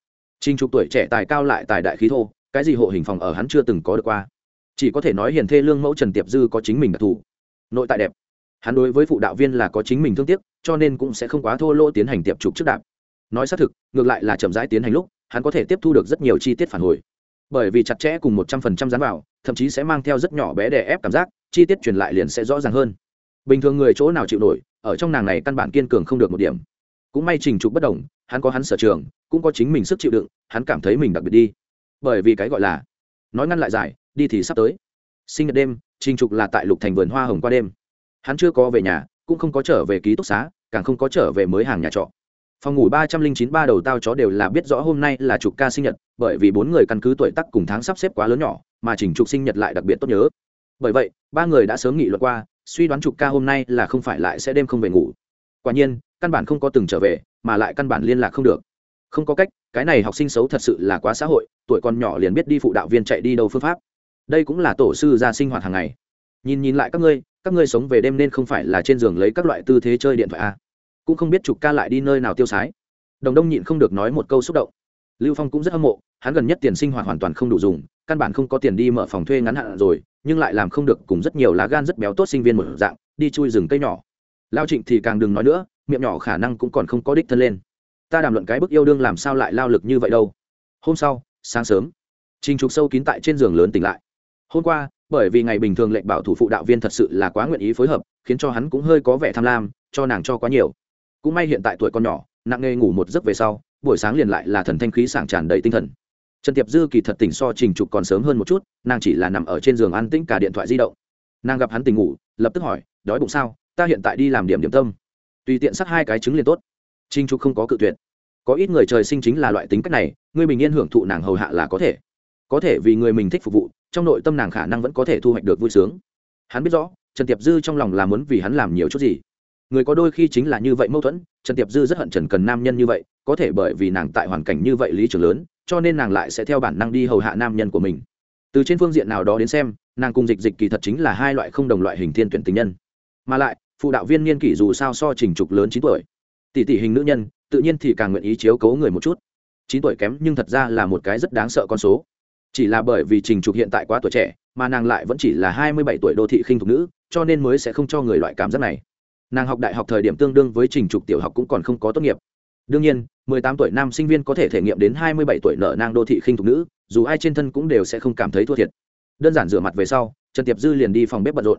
S1: Trình trục tuổi trẻ tài cao lại tài đại khí thô, cái gì hộ hình phòng ở hắn chưa từng có được qua. Chỉ có thể nói hiền thê lương mẫu trần tiệp dư có chính mình đặc thù. Nội tại đẹp. Hắn đối với phụ đạo viên là có chính mình thương tiếc, cho nên cũng sẽ không quá thô lỗ tiến hành tiệp trục trước đạp nói xác thực, ngược lại là chậm rãi tiến hành lúc, hắn có thể tiếp thu được rất nhiều chi tiết phản hồi. Bởi vì chặt chẽ cùng một trăm phần trăm dán vào, thậm chí sẽ mang theo rất nhỏ bé đè ép cảm giác, chi tiết truyền lại liền sẽ rõ ràng hơn. Bình thường người chỗ nào chịu nổi, ở trong nàng này căn bản kiên cường không được một điểm. Cũng may trình trục bất đồng, hắn có hắn sở trường, cũng có chính mình sức chịu đựng, hắn cảm thấy mình đặc biệt đi. Bởi vì cái gọi là, nói ngăn lại dài đi thì sắp tới. Sinh nhật đêm, trình trục là tại lục thành vườn hoa hồng qua đêm. Hắn chưa có về nhà, cũng không có trở về ký túc xá, càng không có trở về mới hàng nhà trọ phòng ngủ ba trăm linh chín ba đầu tao chó đều là biết rõ hôm nay là trục ca sinh nhật, bởi vì bốn người căn cứ tuổi tác cùng tháng sắp xếp quá lớn nhỏ, mà chỉnh trục sinh nhật lại đặc biệt tốt nhớ. Bởi vậy, ba người đã sớm nghị luật qua, suy đoán trục ca hôm nay là không phải lại sẽ đêm không về ngủ. Quả nhiên, căn bản không có từng trở về, mà lại căn bản liên lạc không được. Không có cách, cái này học sinh xấu thật sự là quá xã hội, tuổi còn nhỏ liền biết đi phụ đạo viên chạy đi đâu phương pháp. Đây cũng là tổ sư ra sinh hoạt hàng ngày. Nhìn nhìn lại các ngươi các ngươi sống về đêm nên không phải là trên giường lấy các loại tư thế chơi điện thoại a à cũng không biết trục ca lại đi nơi nào tiêu sái. Đồng đông nhịn không được nói một câu xúc động. Lưu phong cũng rất hâm mộ, hắn gần nhất tiền sinh hoạt hoàn toàn không đủ dùng, căn bản không có tiền đi mở phòng thuê ngắn hạn rồi, nhưng lại làm không được cùng rất nhiều lá gan rất béo tốt sinh viên một dạng, đi chui rừng cây nhỏ. Lao trịnh thì càng đừng nói nữa, miệng nhỏ khả năng cũng còn không có đích thân lên. Ta đàm luận cái bức yêu đương làm sao lại lao lực như vậy đâu. Hôm sau, sáng sớm, trình trục sâu kín tại trên giường lớn tỉnh lại. Hôm qua, bởi vì ngày bình thường lệnh bảo thủ phụ đạo viên thật sự là quá nguyện ý phối hợp, khiến cho hắn cũng hơi có vẻ tham lam, cho nàng cho quá nhiều cũng may hiện tại tuổi con nhỏ, nặng nghề ngủ một giấc về sau, buổi sáng liền lại là thần thanh khí sảng tràn đầy tinh thần. Trần tiệp dư kỳ thật tỉnh so trình trục còn sớm hơn một chút, nàng chỉ là nằm ở trên giường ăn tĩnh cả điện thoại di động. Nàng gặp hắn tỉnh ngủ, lập tức hỏi, đói bụng sao? Ta hiện tại đi làm điểm điểm tâm. Tùy tiện sắc hai cái trứng liền tốt. Trình trục không có cự tuyệt. Có ít người trời sinh chính là loại tính cách này, người bình yên hưởng thụ nàng hầu hạ là có thể. Có thể vì người mình thích phục vụ, trong nội tâm nàng khả năng vẫn có thể thu hoạch được vui sướng. Hắn biết rõ, trần tiệp dư trong lòng là muốn vì hắn làm nhiều chút gì người có đôi khi chính là như vậy mâu thuẫn, trần tiệp dư rất hận trần cần nam nhân như vậy, có thể bởi vì nàng tại hoàn cảnh như vậy lý trưởng lớn, cho nên nàng lại sẽ theo bản năng đi hầu hạ nam nhân của mình. Từ trên phương diện nào đó đến xem, nàng cùng dịch dịch kỳ thật chính là hai loại không đồng loại hình thiên tuyển tình nhân. Mà lại, phụ đạo viên niên kỷ dù sao so trình trục lớn chín tuổi. Tỷ tỷ hình nữ nhân, tự nhiên thì càng nguyện ý chiếu cố người một chút. Chín tuổi kém nhưng thật ra là một cái rất đáng sợ con số. Chỉ là bởi vì trình trục hiện tại quá tuổi trẻ, mà nàng lại vẫn chỉ là hai mươi bảy tuổi đô thị khinh thục nữ, cho nên mới sẽ không cho người loại cảm giác này nàng học đại học thời điểm tương đương với trình trục tiểu học cũng còn không có tốt nghiệp. Đương nhiên, mười tám tuổi nam sinh viên có thể thể nghiệm đến hai mươi bảy tuổi nợ nang đô thị khinh thục nữ, dù ai trên thân cũng đều sẽ không cảm thấy thua thiệt. Đơn giản rửa mặt về sau, trần tiệp dư liền đi phòng bếp bận rộn.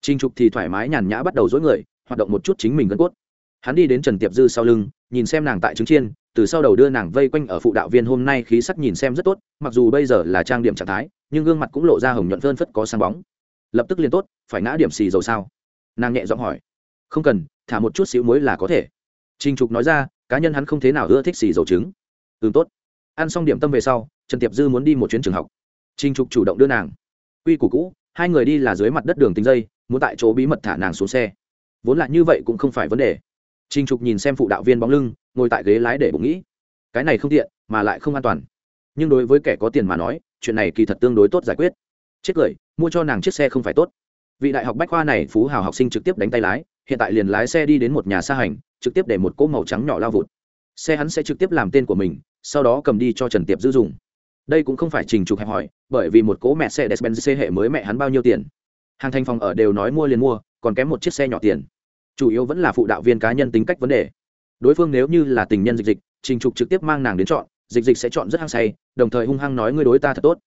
S1: Trình trục thì thoải mái nhàn nhã bắt đầu dối người, hoạt động một chút chính mình gân cốt. Hắn đi đến trần tiệp dư sau lưng, nhìn xem nàng tại trứng chiên, từ sau đầu đưa nàng vây quanh ở phụ đạo viên hôm nay khí sắc nhìn xem rất tốt, mặc dù bây giờ là trang điểm trạng thái, nhưng gương mặt cũng lộ ra hồng nhuận phơn phất có sáng bóng. Lập tức liền tốt, phải ngã điểm xì dầu sao? Nàng nhẹ giọng hỏi không cần, thả một chút xíu muối là có thể. Trinh trục nói ra, cá nhân hắn không thế nào ưa thích xì dầu trứng. Ừ tốt. Ăn xong điểm tâm về sau, trần tiệp dư muốn đi một chuyến trường học. Trinh trục chủ động đưa nàng. Quy củ cũ, hai người đi là dưới mặt đất đường tính dây, muốn tại chỗ bí mật thả nàng xuống xe. Vốn là như vậy cũng không phải vấn đề. Trinh trục nhìn xem phụ đạo viên bóng lưng, ngồi tại ghế lái để bụng nghĩ. Cái này không tiện, mà lại không an toàn. Nhưng đối với kẻ có tiền mà nói, chuyện này kỳ thật tương đối tốt giải quyết. Chết cười, mua cho nàng chiếc xe không phải tốt vị đại học bách khoa này phú hào học sinh trực tiếp đánh tay lái, hiện tại liền lái xe đi đến một nhà xa hành, trực tiếp để một cỗ màu trắng nhỏ lao vụt. Xe hắn sẽ trực tiếp làm tên của mình, sau đó cầm đi cho trần tiệp giữ dùng. Đây cũng không phải trình trục hẹp hỏi bởi vì một cỗ mẹ xe despenz hệ mới mẹ hắn bao nhiêu tiền. Hàng thành phòng ở đều nói mua liền mua, còn kém một chiếc xe nhỏ tiền. Chủ yếu vẫn là phụ đạo viên cá nhân tính cách vấn đề. Đối phương nếu như là tình nhân dịch dịch, trình trục trực tiếp mang nàng đến chọn, dịch dịch sẽ chọn rất hăng say, đồng thời hung hăng nói ngươi đối ta thật tốt.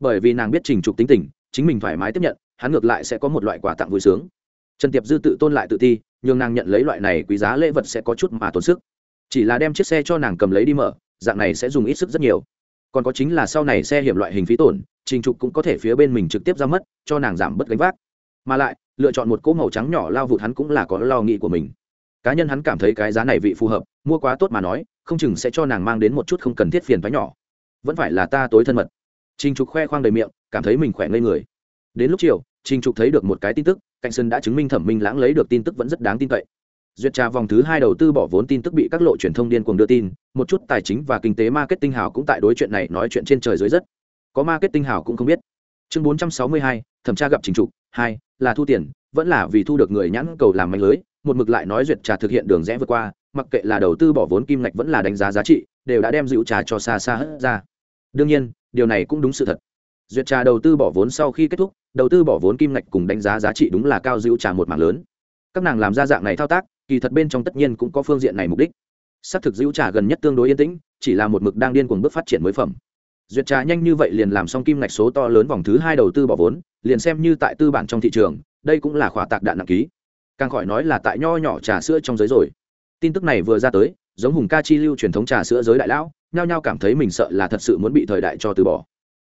S1: Bởi vì nàng biết trình trục tính tình, chính mình thoải mái tiếp nhận hắn ngược lại sẽ có một loại quà tặng vui sướng. Trần tiệp dư tự tôn lại tự ti nhưng nàng nhận lấy loại này quý giá lễ vật sẽ có chút mà tốn sức. Chỉ là đem chiếc xe cho nàng cầm lấy đi mở, dạng này sẽ dùng ít sức rất nhiều. Còn có chính là sau này xe hiểm loại hình phí tổn, trình trục cũng có thể phía bên mình trực tiếp ra mất, cho nàng giảm bớt gánh vác. Mà lại, lựa chọn một cỗ màu trắng nhỏ lao vụt hắn cũng là có lo nghĩ của mình. Cá nhân hắn cảm thấy cái giá này vị phù hợp, mua quá tốt mà nói, không chừng sẽ cho nàng mang đến một chút không cần thiết phiền thoái nhỏ. Vẫn phải là ta tối thân mật. Trình trục khoe khoang đầy miệng, cảm thấy mình khỏe ngây người. Đến lúc chiều trình trục thấy được một cái tin tức cạnh sân đã chứng minh thẩm minh lãng lấy được tin tức vẫn rất đáng tin cậy. Duyệt trà vòng thứ hai đầu tư bỏ vốn tin tức bị các lộ truyền thông điên cuồng đưa tin, một chút tài chính và kinh tế marketing hào cũng tại đối chuyện này nói chuyện trên trời dưới rất. Có marketing hào cũng không biết. Chương bốn trăm sáu mươi hai, thẩm tra gặp trình trục, hai, là thu tiền, vẫn là vì thu được người nhãn cầu làm manh lưới, một mực lại nói duyệt trà thực hiện đường rẽ vượt qua, mặc kệ là đầu tư bỏ vốn kim ngạch vẫn là đánh giá giá trị, đều đã đem dịu trà cho xa xa hết ra. Đương nhiên, điều này cũng đúng sự thật duyệt trà đầu tư bỏ vốn sau khi kết thúc, đầu tư bỏ vốn kim ngạch cùng đánh giá giá trị đúng là cao dữ trà một mảng lớn. Các nàng làm ra dạng này thao tác, kỳ thật bên trong tất nhiên cũng có phương diện này mục đích. Xác thực dữ trà gần nhất tương đối yên tĩnh, chỉ là một mực đang điên cuồng bước phát triển mới phẩm. Duyệt trà nhanh như vậy liền làm xong kim ngạch số to lớn vòng thứ hai đầu tư bỏ vốn, liền xem như tại tư bản trong thị trường, đây cũng là khỏa tạc đạn nặng ký. Càng khỏi nói là tại nho nhỏ trà sữa trong giới rồi. Tin tức này vừa ra tới, giống hùng ca chi lưu truyền thống trà sữa giới đại lão, nhao nhao cảm thấy mình sợ là thật sự muốn bị thời đại cho từ bỏ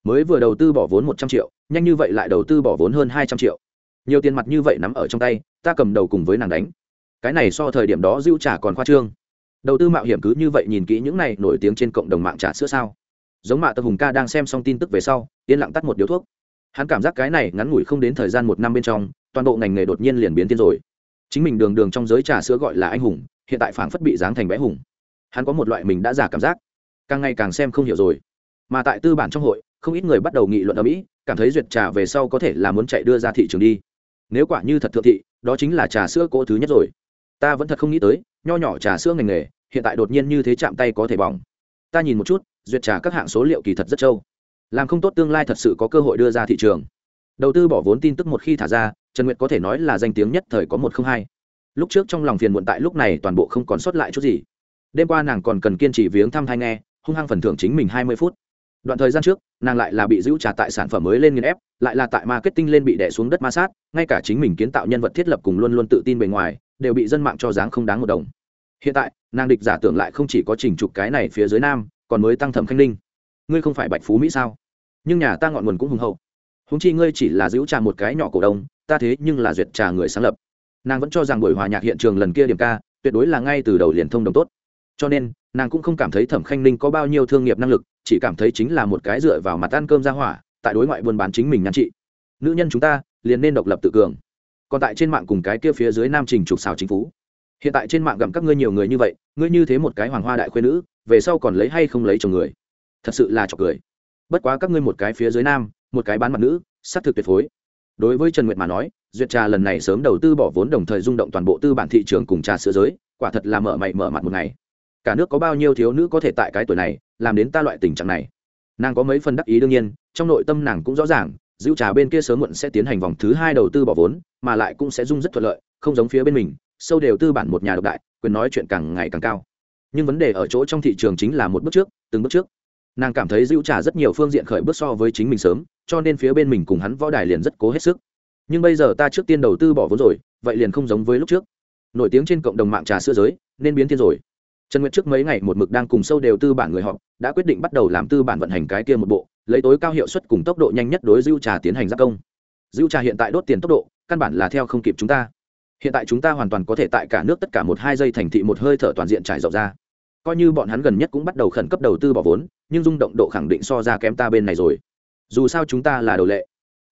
S1: mới vừa đầu tư bỏ vốn một trăm triệu, nhanh như vậy lại đầu tư bỏ vốn hơn hai trăm triệu. Nhiều tiền mặt như vậy nắm ở trong tay, ta cầm đầu cùng với nàng đánh. Cái này so thời điểm đó dưu trả còn khoa trương. Đầu tư mạo hiểm cứ như vậy nhìn kỹ những này nổi tiếng trên cộng đồng mạng trà sữa sao. Giống mạ tập hùng ca đang xem xong tin tức về sau, yên lặng tắt một điếu thuốc. Hắn cảm giác cái này ngắn ngủi không đến thời gian một năm bên trong, toàn bộ ngành nghề đột nhiên liền biến tiên rồi. Chính mình đường đường trong giới trà sữa gọi là anh hùng, hiện tại phảng phất bị giáng thành bé hùng. Hắn có một loại mình đã giả cảm giác. Càng ngày càng xem không hiểu rồi. Mà tại tư bản trong hội không ít người bắt đầu nghị luận ở mỹ, cảm thấy duyệt trà về sau có thể là muốn chạy đưa ra thị trường đi. Nếu quả như thật thượng thị, đó chính là trà sữa cỗ thứ nhất rồi. Ta vẫn thật không nghĩ tới, nho nhỏ trà sữa ngành nghề, hiện tại đột nhiên như thế chạm tay có thể bỏng. Ta nhìn một chút, duyệt trà các hạng số liệu kỳ thật rất trâu. Làm không tốt tương lai thật sự có cơ hội đưa ra thị trường. Đầu tư bỏ vốn tin tức một khi thả ra, trần nguyệt có thể nói là danh tiếng nhất thời có một không hai. Lúc trước trong lòng phiền muộn tại lúc này toàn bộ không còn sót lại chút gì. Đêm qua nàng còn cần kiên trì viếng thăm thai nghe, hung hăng phần thưởng chính mình hai mươi phút đoạn thời gian trước, nàng lại là bị giữ trả tại sản phẩm mới lên nghiên ép, lại là tại marketing lên bị đẻ xuống đất ma sát, ngay cả chính mình kiến tạo nhân vật thiết lập cùng luôn luôn tự tin bề ngoài, đều bị dân mạng cho dáng không đáng một đồng. Hiện tại, nàng địch giả tưởng lại không chỉ có trình trục cái này phía dưới nam, còn mới tăng thẩm khanh linh. ngươi không phải bạch phú mỹ sao? Nhưng nhà ta ngọn nguồn cũng hùng hậu. Húng chi ngươi chỉ là giữ trà một cái nhỏ cổ đông, ta thế nhưng là duyệt trà người sáng lập. Nàng vẫn cho rằng buổi hòa nhạc hiện trường lần kia điểm ca, tuyệt đối là ngay từ đầu liền thông đồng tốt cho nên, nàng cũng không cảm thấy thẩm khanh ninh có bao nhiêu thương nghiệp năng lực, chỉ cảm thấy chính là một cái dựa vào mặt ăn cơm ra hỏa, tại đối ngoại buôn bán chính mình nhan trị nữ nhân chúng ta, liền nên độc lập tự cường. Còn tại trên mạng cùng cái kia phía dưới nam trình trục xào chính phủ hiện tại trên mạng gặm các ngươi nhiều người như vậy, ngươi như thế một cái hoàng hoa đại khuyên nữ, về sau còn lấy hay không lấy chồng người? Thật sự là chọc cười. Bất quá các ngươi một cái phía dưới nam, một cái bán mặt nữ, xác thực tuyệt phối. Đối với trần nguyệt mà nói, duyệt trà lần này sớm đầu tư bỏ vốn đồng thời rung động toàn bộ tư bản thị trường cùng trà sữa giới, quả thật là mở mày mở mặt một ngày cả nước có bao nhiêu thiếu nữ có thể tại cái tuổi này làm đến ta loại tình trạng này? Nàng có mấy phần đắc ý đương nhiên, trong nội tâm nàng cũng rõ ràng dữ trà bên kia sớm muộn sẽ tiến hành vòng thứ hai đầu tư bỏ vốn, mà lại cũng sẽ dung rất thuận lợi, không giống phía bên mình, sâu đều tư bản một nhà độc đại, quyền nói chuyện càng ngày càng cao. Nhưng vấn đề ở chỗ trong thị trường chính là một bước trước, từng bước trước. Nàng cảm thấy dữ trà rất nhiều phương diện khởi bước so với chính mình sớm, cho nên phía bên mình cùng hắn võ đài liền rất cố hết sức. Nhưng bây giờ ta trước tiên đầu tư bỏ vốn rồi, vậy liền không giống với lúc trước. Nổi tiếng trên cộng đồng mạng trà sữa giới, nên biến thiên rồi trần nguyệt trước mấy ngày một mực đang cùng sâu đều tư bản người họ đã quyết định bắt đầu làm tư bản vận hành cái kia một bộ, lấy tối cao hiệu suất cùng tốc độ nhanh nhất đối dưu trà tiến hành gia công. Dưu trà hiện tại đốt tiền tốc độ, căn bản là theo không kịp chúng ta. Hiện tại chúng ta hoàn toàn có thể tại cả nước tất cả một hai giây thành thị một hơi thở toàn diện trải rộng ra. Coi như bọn hắn gần nhất cũng bắt đầu khẩn cấp đầu tư bỏ vốn, nhưng rung động độ khẳng định so ra kém ta bên này rồi. Dù sao chúng ta là đầu lệ.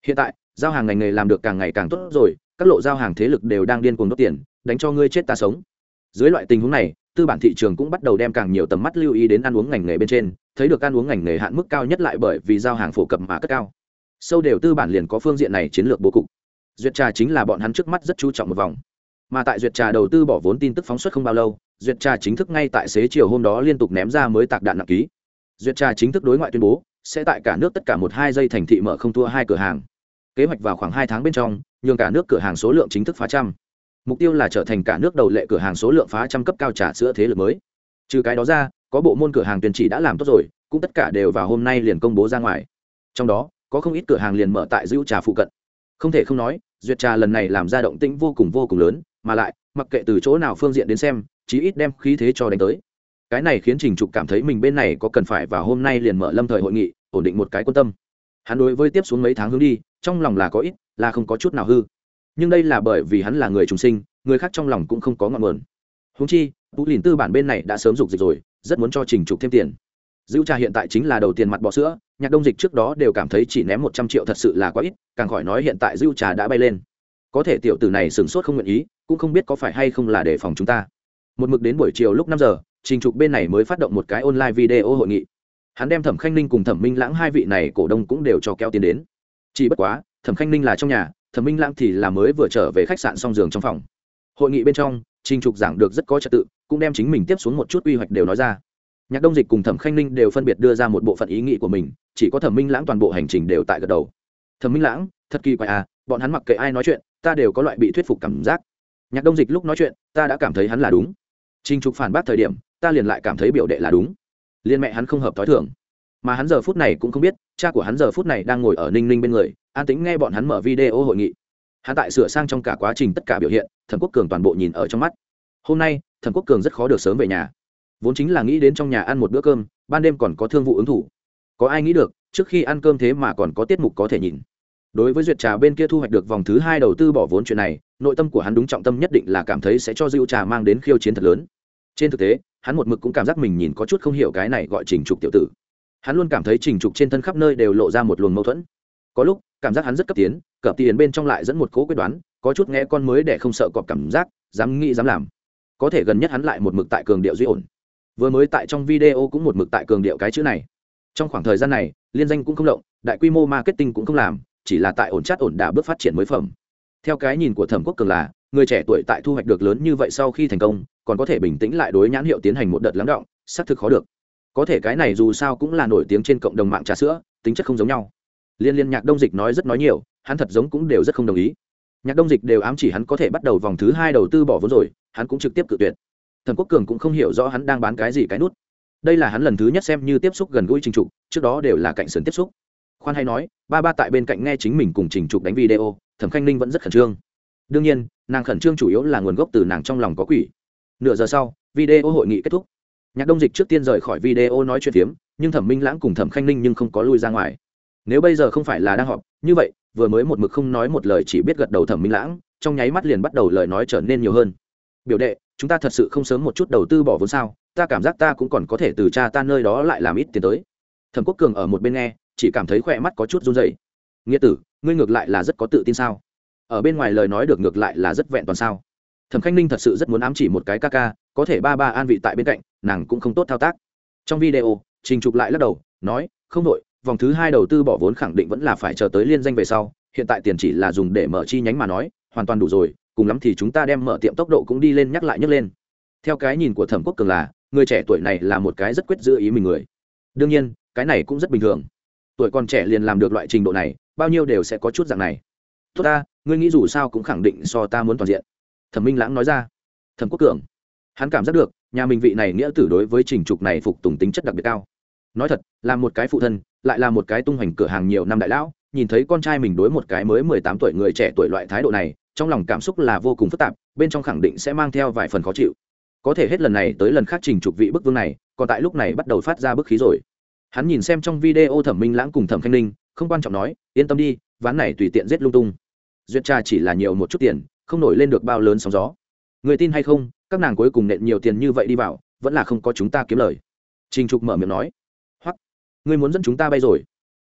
S1: Hiện tại, giao hàng ngành nghề làm được càng ngày càng tốt rồi, các lộ giao hàng thế lực đều đang điên cuồng đốt tiền, đánh cho ngươi chết ta sống. Dưới loại tình huống này tư bản thị trường cũng bắt đầu đem càng nhiều tầm mắt lưu ý đến ăn uống ngành nghề bên trên, thấy được ăn uống ngành nghề hạn mức cao nhất lại bởi vì giao hàng phổ cập mà cất cao. Sâu đều tư bản liền có phương diện này chiến lược bố cục. Duyệt trà chính là bọn hắn trước mắt rất chú trọng một vòng. Mà tại duyệt trà đầu tư bỏ vốn tin tức phóng xuất không bao lâu, duyệt trà chính thức ngay tại xế chiều hôm đó liên tục ném ra mới tạc đạn nặng ký. Duyệt trà chính thức đối ngoại tuyên bố, sẽ tại cả nước tất cả một hai giây thành thị mở không thua hai cửa hàng. Kế hoạch vào khoảng hai tháng bên trong, nhường cả nước cửa hàng số lượng chính thức phá trăm mục tiêu là trở thành cả nước đầu lệ cửa hàng số lượng phá trăm cấp cao trà sữa thế lực mới. Trừ cái đó ra, có bộ môn cửa hàng tuyên chỉ đã làm tốt rồi, cũng tất cả đều vào hôm nay liền công bố ra ngoài. Trong đó, có không ít cửa hàng liền mở tại dữ trà phụ cận. Không thể không nói, duyệt trà lần này làm ra động tĩnh vô cùng vô cùng lớn, mà lại, mặc kệ từ chỗ nào phương diện đến xem, chí ít đem khí thế cho đánh tới. Cái này khiến trình trục cảm thấy mình bên này có cần phải vào hôm nay liền mở lâm thời hội nghị, ổn định một cái quan tâm. Hắn đối với tiếp xuống mấy tháng hướng đi, trong lòng là có ít, là không có chút nào hư nhưng đây là bởi vì hắn là người trùng sinh, người khác trong lòng cũng không có ngọn nguồn. Húng chi, tú lìn tư bản bên này đã sớm dục dịch rồi, rất muốn cho trình trục thêm tiền. Dữ trà hiện tại chính là đầu tiền mặt bọ sữa, nhạc đông dịch trước đó đều cảm thấy chỉ ném một trăm triệu thật sự là quá ít, càng khỏi nói hiện tại dữ trà đã bay lên. Có thể tiểu tử này sửng sốt không nguyện ý, cũng không biết có phải hay không là để phòng chúng ta. Một mực đến buổi chiều lúc năm giờ, trình trục bên này mới phát động một cái online video hội nghị. Hắn đem thẩm khanh ninh cùng thẩm minh lãng hai vị này cổ đông cũng đều cho kéo tiền đến. Chỉ bất quá, thẩm khanh ninh là trong nhà thẩm minh lãng thì là mới vừa trở về khách sạn xong giường trong phòng. Hội nghị bên trong, trình trục giảng được rất có trật tự, cũng đem chính mình tiếp xuống một chút quy hoạch đều nói ra. Nhạc đông dịch cùng thẩm khanh ninh đều phân biệt đưa ra một bộ phận ý nghĩ của mình, chỉ có thẩm minh lãng toàn bộ hành trình đều tại gật đầu. Thẩm minh lãng, thật kỳ quái à bọn hắn mặc kệ ai nói chuyện, ta đều có loại bị thuyết phục cảm giác. Nhạc đông dịch lúc nói chuyện, ta đã cảm thấy hắn là đúng. Trình trục phản bác thời điểm, ta liền lại cảm thấy biểu đệ là đúng. Liên mẹ hắn không hợp t h o i thưởng mà hắn giờ phút này cũng không biết, cha của hắn giờ phút này đang ngồi ở ninh ninh bên người an tính nghe bọn hắn mở video hội nghị. Hắn tại sửa sang trong cả quá trình tất cả biểu hiện thần quốc cường toàn bộ nhìn ở trong mắt. Hôm nay thần quốc cường rất khó được sớm về nhà. Vốn chính là nghĩ đến trong nhà ăn một bữa cơm, ban đêm còn có thương vụ ứng thủ. Có ai nghĩ được, trước khi ăn cơm thế mà còn có tiết mục có thể nhìn. Đối với duyệt trà bên kia thu hoạch được vòng thứ hai đầu tư bỏ vốn chuyện này, nội tâm của hắn đúng trọng tâm nhất định là cảm thấy sẽ cho dịu trà mang đến khiêu chiến thật lớn. Trên thực tế, hắn một mực cũng cảm giác mình nhìn có chút không hiểu cái này gọi trình trục tiểu tử. Hắn luôn cảm thấy trình trục trên thân khắp nơi đều lộ ra một luồng mâu thuẫn. Có lúc cảm giác hắn rất cấp tiến cập tiền bên trong lại dẫn một cố quyết đoán, có chút nghe con mới để không sợ cọp cảm giác, dám nghĩ dám làm. Có thể gần nhất hắn lại một mực tại cường điệu duy ổn. Vừa mới tại trong video cũng một mực tại cường điệu cái chữ này. Trong khoảng thời gian này, liên danh cũng không động đại quy mô marketing cũng không làm, chỉ là tại ổn chát ổn đà bước phát triển mới phẩm. Theo cái nhìn của thẩm quốc cường là, người trẻ tuổi tại thu hoạch được lớn như vậy sau khi thành công, còn có thể bình tĩnh lại đối nhãn hiệu tiến hành một đợt lắng động, xác thực khó được. Có thể cái này dù sao cũng là nổi tiếng trên cộng đồng mạng trà sữa, tính chất không giống nhau liên liên nhạc đông dịch nói rất nói nhiều, hắn thật giống cũng đều rất không đồng ý. Nhạc đông dịch đều ám chỉ hắn có thể bắt đầu vòng thứ hai đầu tư bỏ vốn rồi, hắn cũng trực tiếp cự tuyệt. Thần quốc cường cũng không hiểu rõ hắn đang bán cái gì cái nút. Đây là hắn lần thứ nhất xem như tiếp xúc gần gũi trình trục, trước đó đều là cạnh sườn tiếp xúc. Khoan hay nói, ba ba tại bên cạnh nghe chính mình cùng trình trục đánh video, thẩm khanh ninh vẫn rất khẩn trương. Đương nhiên, nàng khẩn trương chủ yếu là nguồn gốc từ nàng trong lòng có quỷ. Nửa giờ sau, video hội nghị kết thúc. Nhạc đông dịch trước tiên rời khỏi video nói chuyện phiếm, nhưng thẩm minh lãng cùng thẩm khanh ninh nhưng không có lui ra ngoài nếu bây giờ không phải là đang họp, như vậy, vừa mới một mực không nói một lời chỉ biết gật đầu thẩm minh lãng, trong nháy mắt liền bắt đầu lời nói trở nên nhiều hơn. Biểu đệ, chúng ta thật sự không sớm một chút đầu tư bỏ vốn sao? Ta cảm giác ta cũng còn có thể từ cha ta nơi đó lại làm ít tiền tới. Thẩm quốc cường ở một bên nghe, chỉ cảm thấy khỏe mắt có chút run dày nghĩa tử, ngươi ngược lại là rất có tự tin sao? Ở bên ngoài lời nói được ngược lại là rất vẹn toàn sao? Thẩm khanh ninh thật sự rất muốn ám chỉ một cái ca ca, có thể ba ba an vị tại bên cạnh, nàng cũng không tốt thao tác. Trong video, trình trục lại lắc đầu, nói, không đội vòng thứ hai đầu tư bỏ vốn khẳng định vẫn là phải chờ tới liên danh về sau, hiện tại tiền chỉ là dùng để mở chi nhánh mà nói, hoàn toàn đủ rồi, cùng lắm thì chúng ta đem mở tiệm tốc độ cũng đi lên nhắc lại nhắc lên. Theo cái nhìn của thẩm quốc cường là, người trẻ tuổi này là một cái rất quyết giữ ý mình người. Đương nhiên, cái này cũng rất bình thường. Tuổi còn trẻ liền làm được loại trình độ này, bao nhiêu đều sẽ có chút dạng này. Tốt ta, ngươi nghĩ dù sao cũng khẳng định so ta muốn toàn diện. Thẩm minh lãng nói ra. Thẩm quốc cường, hắn cảm giác được, nhà mình vị này nghĩa tử đối với trình trục này phục tùng tính chất đặc biệt cao nói thật, là một cái phụ thân, lại là một cái tung hoành cửa hàng nhiều năm đại lão, nhìn thấy con trai mình đối một cái mới mười tám tuổi người trẻ tuổi loại thái độ này, trong lòng cảm xúc là vô cùng phức tạp, bên trong khẳng định sẽ mang theo vài phần khó chịu. Có thể hết lần này tới lần khác trình trục vị bức vương này, còn tại lúc này bắt đầu phát ra bức khí rồi. Hắn nhìn xem trong video thẩm minh lãng cùng thẩm khanh ninh, không quan trọng nói, yên tâm đi, ván này tùy tiện giết lung tung. Duyệt tra chỉ là nhiều một chút tiền, không nổi lên được bao lớn sóng gió. Người tin hay không, các nàng cuối cùng nện nhiều tiền như vậy đi vào, vẫn là không có chúng ta kiếm lời. Trình trục mở miệng nói ngươi muốn dẫn chúng ta bay rồi.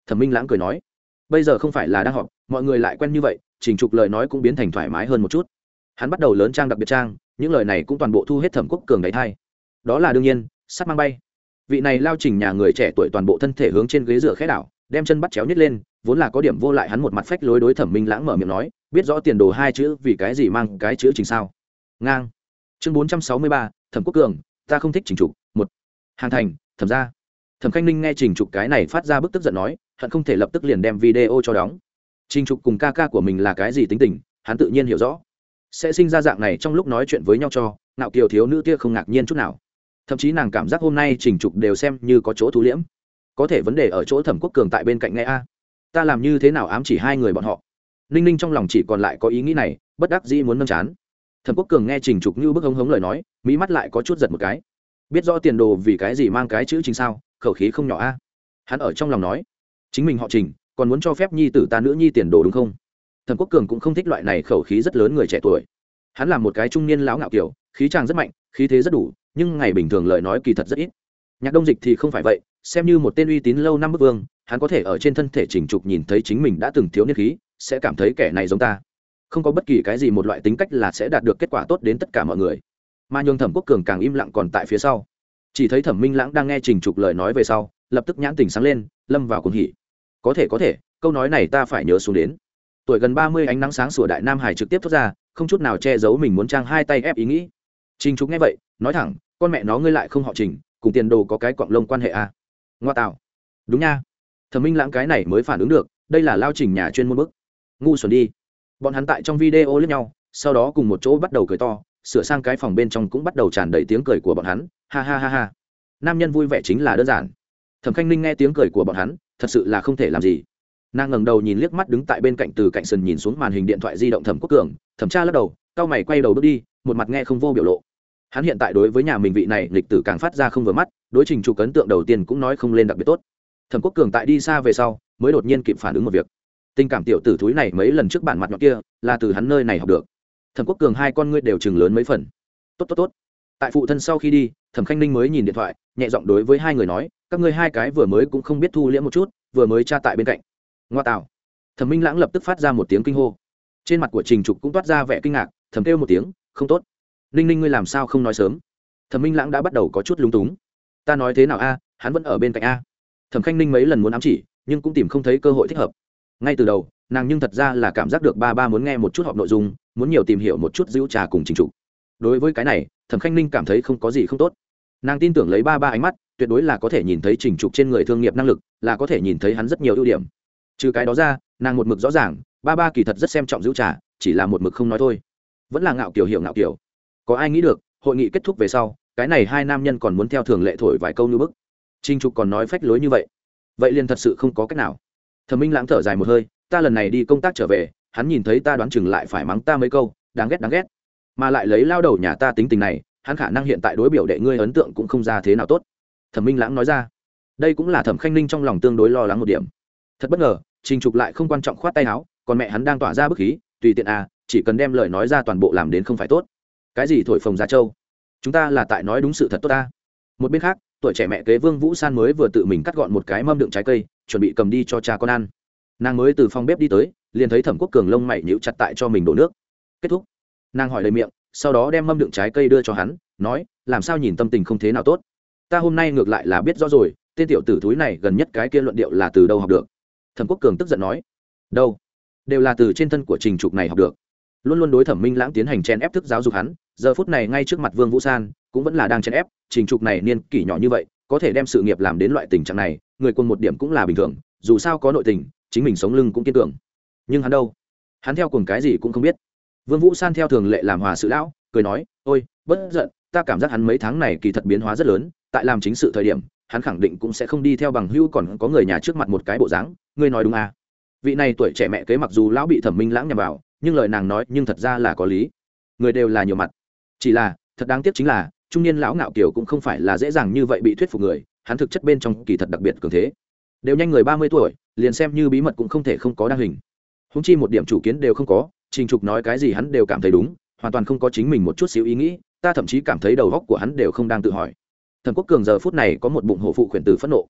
S1: Thẩm minh lãng cười nói, bây giờ không phải là đang họp, mọi người lại quen như vậy, trình trục lời nói cũng biến thành thoải mái hơn một chút. Hắn bắt đầu lớn trang đặc biệt trang, những lời này cũng toàn bộ thu hết thẩm quốc cường đáy thai. Đó là đương nhiên sắp mang bay. Vị này lao trình nhà người trẻ tuổi toàn bộ thân thể hướng trên ghế dựa khẽ đảo, đem chân bắt chéo nhét lên, vốn là có điểm vô lại hắn một mặt phách lối đối thẩm minh lãng mở miệng nói, biết rõ tiền đồ hai chữ, vì cái gì mang cái chữ trình sao? Ngang. Chương bốn trăm sáu mươi ba, thẩm quốc cường, ta không thích trình trục. Một. Hàng thành, thẩm ra thẩm khanh ninh nghe trình trục cái này phát ra bức tức giận nói, hận không thể lập tức liền đem video cho đóng. Trình trục cùng ca ca của mình là cái gì tính tình, hắn tự nhiên hiểu rõ. Sẽ sinh ra dạng này trong lúc nói chuyện với nhau cho nạo kiều thiếu nữ kia không ngạc nhiên chút nào. Thậm chí nàng cảm giác hôm nay trình trục đều xem như có chỗ thú liễm. Có thể vấn đề ở chỗ thẩm quốc cường tại bên cạnh nghe a. Ta làm như thế nào ám chỉ hai người bọn họ? Ninh ninh trong lòng chỉ còn lại có ý nghĩ này, bất đắc dĩ muốn nâng chán. Thẩm quốc cường nghe trình trục như bức hống hống lời nói mỹ mắt lại có chút giật một cái. Biết rõ tiền đồ vì cái gì mang cái chữ chính sao? Khẩu khí không nhỏ a. Hắn ở trong lòng nói, chính mình họ trình, còn muốn cho phép nhi tử ta nữ nhi tiền đồ đúng không? Thẩm quốc cường cũng không thích loại này khẩu khí rất lớn người trẻ tuổi. Hắn là một cái trung niên lão ngạo kiểu, khí tràng rất mạnh, khí thế rất đủ, nhưng ngày bình thường lời nói kỳ thật rất ít. Nhạc đông dịch thì không phải vậy, xem như một tên uy tín lâu năm bức vương, hắn có thể ở trên thân thể chỉnh trục nhìn thấy chính mình đã từng thiếu niên khí, sẽ cảm thấy kẻ này giống ta. Không có bất kỳ cái gì một loại tính cách là sẽ đạt được kết quả tốt đến tất cả mọi người. Mà nhường thẩm quốc cường càng im lặng còn tại phía sau chỉ thấy thẩm minh lãng đang nghe trình trục lời nói về sau, lập tức nhãn tình sáng lên, lâm vào cùng hỉ. Có thể có thể, câu nói này ta phải nhớ xuống đến. Tuổi gần ba mươi ánh nắng sáng sủa đại nam hải trực tiếp thoát ra, không chút nào che giấu mình muốn trang hai tay ép ý nghĩ. Trình trục nghe vậy, nói thẳng, con mẹ nó ngươi lại không họ trình, cùng tiền đồ có cái quặng lông quan hệ à. ngoa tạo. Đúng nha. Thẩm minh lãng cái này mới phản ứng được, đây là lao trình nhà chuyên môn bức. Ngu xuẩn đi. Bọn hắn tại trong video lẫn nhau, sau đó cùng một chỗ bắt đầu cười to sửa sang cái phòng bên trong cũng bắt đầu tràn đầy tiếng cười của bọn hắn. Ha ha ha ha. Nam nhân vui vẻ chính là đơn giản. Thẩm khanh ninh nghe tiếng cười của bọn hắn, thật sự là không thể làm gì. Nàng ngẩng đầu nhìn liếc mắt đứng tại bên cạnh từ cạnh sân nhìn xuống màn hình điện thoại di động thẩm quốc cường. Thẩm tra lắc đầu cao mày quay đầu bước đi, một mặt nghe không vô biểu lộ. Hắn hiện tại đối với nhà mình vị này, lịch tử càng phát ra không vừa mắt, đối trình trục ấn tượng đầu tiên cũng nói không lên đặc biệt tốt. Thẩm quốc cường tại đi xa về sau, mới đột nhiên kịp phản ứng một việc. Tình cảm tiểu tử thúi này mấy lần trước bản mặt nhọn kia, là từ hắn nơi này học được thẩm quốc cường hai con ngươi đều chừng lớn mấy phần. Tốt tốt tốt. Tại phụ thân sau khi đi, thẩm khanh ninh mới nhìn điện thoại, nhẹ giọng đối với hai người nói, các ngươi hai cái vừa mới cũng không biết thu liễm một chút, vừa mới tra tại bên cạnh. Ngoa tạo. Thẩm minh lãng lập tức phát ra một tiếng kinh hô. Trên mặt của trình trục cũng toát ra vẻ kinh ngạc, thầm kêu một tiếng, không tốt. Ninh ninh ngươi làm sao không nói sớm? Thẩm minh lãng đã bắt đầu có chút lúng túng. Ta nói thế nào a? Hắn vẫn ở bên cạnh a. Thẩm khanh ninh mấy lần muốn ám chỉ, nhưng cũng tìm không thấy cơ hội thích hợp. Ngay từ đầu, nàng nhưng thật ra là cảm giác được ba ba muốn nghe một chút họp nội dung muốn nhiều tìm hiểu một chút giữ trà cùng trình trục đối với cái này, thẩm khanh ninh cảm thấy không có gì không tốt. Nàng tin tưởng lấy ba ba ánh mắt, tuyệt đối là có thể nhìn thấy trình trục trên người thương nghiệp năng lực, là có thể nhìn thấy hắn rất nhiều ưu điểm. Trừ cái đó ra, nàng một mực rõ ràng, ba ba kỳ thật rất xem trọng giữ trà, chỉ là một mực không nói thôi. Vẫn là ngạo kiểu hiểu ngạo kiểu. Có ai nghĩ được, hội nghị kết thúc về sau, cái này hai nam nhân còn muốn theo thường lệ thổi vài câu như bức. Trinh trục còn nói phách lối như vậy. Vậy liền thật sự không có cách nào. Thẩm minh lãng thở dài một hơi, ta lần này đi công tác trở về hắn nhìn thấy ta đoán chừng lại phải mắng ta mấy câu, đáng ghét đáng ghét. Mà lại lấy lao đầu nhà ta tính tình này, hắn khả năng hiện tại đối biểu đệ ngươi ấn tượng cũng không ra thế nào tốt. Thẩm minh lãng nói ra. Đây cũng là thẩm khanh ninh trong lòng tương đối lo lắng một điểm. Thật bất ngờ, trình trục lại không quan trọng khoát tay áo, còn mẹ hắn đang tỏa ra bức khí, tùy tiện à chỉ cần đem lời nói ra toàn bộ làm đến không phải tốt. Cái gì thổi phồng ra châu? Chúng ta là tại nói đúng sự thật tốt ta. Một bên khác, tuổi trẻ mẹ kế vương vũ san mới vừa tự mình cắt gọn một cái mâm đựng trái cây, chuẩn bị cầm đi cho cha con ăn. Nàng mới từ phòng bếp đi tới liền thấy thẩm quốc cường lông mày nhíu chặt tại cho mình đổ nước. Kết thúc. Nàng hỏi lời miệng, sau đó đem mâm đựng trái cây đưa cho hắn, nói, làm sao nhìn tâm tình không thế nào tốt? Ta hôm nay ngược lại là biết rõ rồi, tên tiểu tử thúi này gần nhất cái kia luận điệu là từ đâu học được? Thẩm quốc cường tức giận nói, đâu? Đều là từ trên thân của trình trục này học được. Luôn luôn đối thẩm minh lãng tiến hành chen ép thức giáo dục hắn, giờ phút này ngay trước mặt vương vũ san, cũng vẫn là đang chen ép, trình trục này niên kỷ nhỏ như vậy, có thể đem sự nghiệp làm đến loại tình trạng này, người quân một điểm cũng là bình thường, dù sao có nội tình, chính mình sống lưng cũng kiên cường nhưng hắn đâu? Hắn theo cùng cái gì cũng không biết. Vương vũ san theo thường lệ làm hòa sự lão, cười nói, ôi, bất giận, ta cảm giác hắn mấy tháng này kỳ thật biến hóa rất lớn, tại làm chính sự thời điểm, hắn khẳng định cũng sẽ không đi theo bằng hữu còn có người nhà trước mặt một cái bộ dáng, ngươi nói đúng à? Vị này tuổi trẻ mẹ kế mặc dù lão bị thẩm minh lãng nhầm vào, nhưng lời nàng nói nhưng thật ra là có lý. Người đều là nhiều mặt. Chỉ là, thật đáng tiếc chính là, trung niên lão ngạo kiều cũng không phải là dễ dàng như vậy bị thuyết phục người, hắn thực chất bên trong kỳ thật đặc biệt cường thế. Đều nhanh người ba mươi tuổi, liền xem như bí mật cũng không thể không có đa hình húng chi một điểm chủ kiến đều không có, trình trục nói cái gì hắn đều cảm thấy đúng, hoàn toàn không có chính mình một chút xíu ý nghĩ, ta thậm chí cảm thấy đầu góc của hắn đều không đang tự hỏi. Thần quốc cường giờ phút này có một bụng hổ phụ khuyển tử phẫn nộ.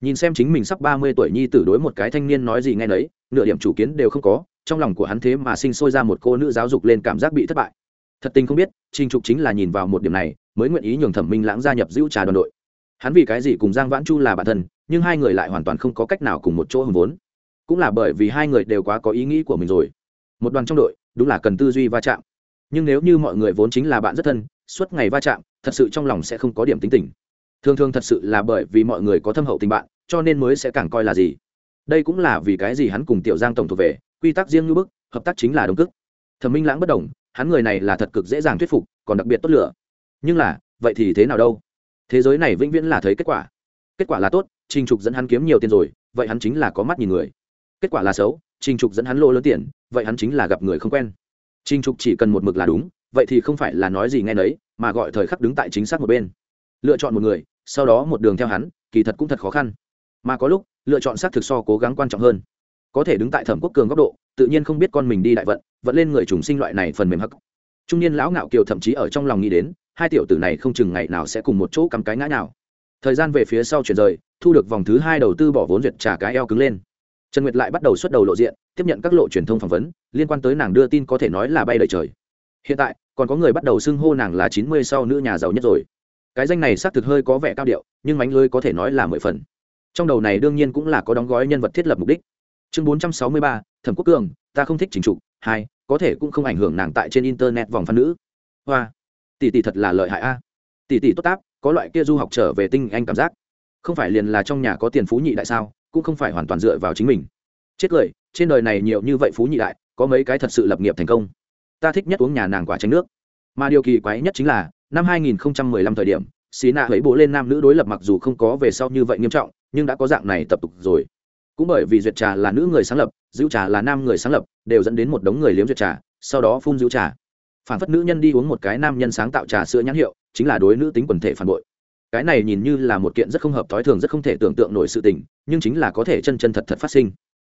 S1: Nhìn xem chính mình sắp ba mươi tuổi nhi tử đối một cái thanh niên nói gì ngay nấy, nửa điểm chủ kiến đều không có, trong lòng của hắn thế mà sinh sôi ra một cô nữ giáo dục lên cảm giác bị thất bại. Thật tình không biết, trình trục chính là nhìn vào một điểm này, mới nguyện ý nhường thẩm minh lãng gia nhập giữ trà đoàn đội. Hắn vì cái gì cùng giang vãn chu là bản thân, nhưng hai người lại hoàn toàn không có cách nào cùng một chỗ hùng vốn cũng là bởi vì hai người đều quá có ý nghĩ của mình rồi. Một đoàn trong đội, đúng là cần tư duy va chạm. Nhưng nếu như mọi người vốn chính là bạn rất thân, suốt ngày va chạm, thật sự trong lòng sẽ không có điểm tính tình. Thường thường thật sự là bởi vì mọi người có thâm hậu tình bạn, cho nên mới sẽ càng coi là gì. Đây cũng là vì cái gì hắn cùng tiểu giang tổng thuộc về, quy tắc riêng như bức, hợp tác chính là đồng cức thẩm minh lãng bất đồng, hắn người này là thật cực dễ dàng thuyết phục, còn đặc biệt tốt lửa nhưng là, vậy thì thế nào đâu? Thế giới này vĩnh viễn là thấy kết quả. Kết quả là tốt, trình trục dẫn hắn kiếm nhiều tiền rồi, vậy hắn chính là có mắt nhìn người kết quả là xấu, trình trục dẫn hắn lô lớn tiền, vậy hắn chính là gặp người không quen. Trình trục chỉ cần một mực là đúng, vậy thì không phải là nói gì nghe nấy, mà gọi thời khắc đứng tại chính xác một bên. Lựa chọn một người, sau đó một đường theo hắn, kỳ thật cũng thật khó khăn. Mà có lúc, lựa chọn xác thực so cố gắng quan trọng hơn. Có thể đứng tại thẩm quốc cường góc độ, tự nhiên không biết con mình đi đại vận vẫn lên người trùng sinh loại này phần mềm hắc. Trung niên lão ngạo kiều thậm chí ở trong lòng nghĩ đến, hai tiểu tử này không chừng ngày nào sẽ cùng một chỗ cắm cái ngã nào thời gian về phía sau chuyển rời, thu được vòng thứ hai đầu tư bỏ vốn duyệt trả cái eo cứng lên trần nguyệt lại bắt đầu xuất đầu lộ diện, tiếp nhận các lộ truyền thông phỏng vấn, liên quan tới nàng đưa tin có thể nói là bay đầy trời. Hiện tại, còn có người bắt đầu xưng hô nàng là chín mươi sau nữ nhà giàu nhất rồi. Cái danh này xác thực hơi có vẻ cao điệu, nhưng mánh lưới có thể nói là mười phần. Trong đầu này đương nhiên cũng là có đóng gói nhân vật thiết lập mục đích. Chương bốn trăm sáu mươi ba, thẩm quốc cường, ta không thích chính trục hai, có thể cũng không ảnh hưởng nàng tại trên internet vòng phan nữ. Hoa, tỷ tỷ thật là lợi hại a. Tỷ tỷ tốt táp, có loại kia du học trở về tinh anh cảm giác. Không phải liền là trong nhà có tiền phú nhị đại sao? Cũng không phải hoàn toàn dựa vào chính mình. Chết cười, trên đời này nhiều như vậy phú nhị đại, có mấy cái thật sự lập nghiệp thành công. Ta thích nhất uống nhà nàng quả tránh nước. Mà điều kỳ quái nhất chính là, năm 2015 thời điểm, xí nạ hấy bố lên nam nữ đối lập mặc dù không có về sau như vậy nghiêm trọng, nhưng đã có dạng này tập tục rồi. Cũng bởi vì duyệt trà là nữ người sáng lập giữ trà là nam người sáng lập, đều dẫn đến một đống người liếm duyệt trà, sau đó phun giữ trà. Phản phất nữ nhân đi uống một cái nam nhân sáng tạo trà sữa nhãn hiệu, chính là đối nữ tính quần thể phản bội cái này nhìn như là một kiện rất không hợp thói thường, rất không thể tưởng tượng nổi sự tình, nhưng chính là có thể chân chân thật thật phát sinh.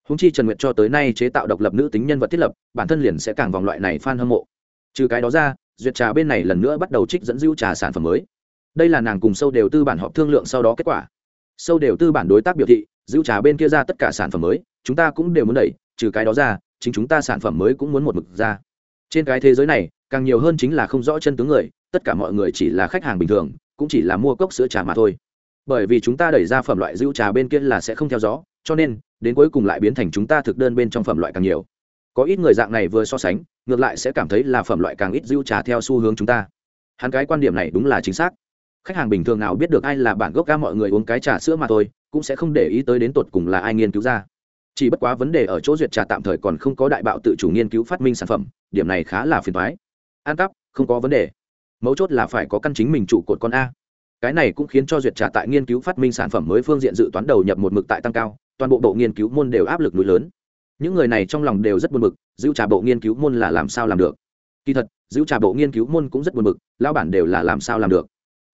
S1: Húng chi trần nguyệt cho tới nay chế tạo độc lập nữ tính nhân vật thiết lập, bản thân liền sẽ càng vòng loại này f hâm mộ. Trừ cái đó ra, duyệt trà bên này lần nữa bắt đầu trích dẫn dữ trà sản phẩm mới. Đây là nàng cùng sâu đều tư bản họp thương lượng sau đó kết quả. Sâu đều tư bản đối tác biểu thị, dữ trà bên kia ra tất cả sản phẩm mới, chúng ta cũng đều muốn đẩy, trừ cái đó ra, chính chúng ta sản phẩm mới cũng muốn một mực ra. Trên cái thế giới này, càng nhiều hơn chính là không rõ chân tướng người, tất cả mọi người chỉ là khách hàng bình thường cũng chỉ là mua cốc sữa trà mà thôi. Bởi vì chúng ta đẩy ra phẩm loại rượu trà bên kia là sẽ không theo gió, cho nên, đến cuối cùng lại biến thành chúng ta thực đơn bên trong phẩm loại càng nhiều. Có ít người dạng này vừa so sánh, ngược lại sẽ cảm thấy là phẩm loại càng ít rượu trà theo xu hướng chúng ta. Hắn cái quan điểm này đúng là chính xác. Khách hàng bình thường nào biết được ai là bản gốc ca mọi người uống cái trà sữa mà thôi, cũng sẽ không để ý tới đến tột cùng là ai nghiên cứu ra. Chỉ bất quá vấn đề ở chỗ duyệt trà tạm thời còn không có đại bạo tự chủ nghiên cứu phát minh sản phẩm, điểm này khá là phiền thoái an cắp, không có vấn đề mấu chốt là phải có căn chính mình trụ cột con a. Cái này cũng khiến cho duyệt trà tại nghiên cứu phát minh sản phẩm mới phương diện dự toán đầu nhập một mực tại tăng cao, toàn bộ bộ nghiên cứu môn đều áp lực núi lớn. Những người này trong lòng đều rất buồn bực, giữ trà bộ nghiên cứu môn là làm sao làm được? Kỳ thật, giữ trà bộ nghiên cứu môn cũng rất buồn bực lao bản đều là làm sao làm được?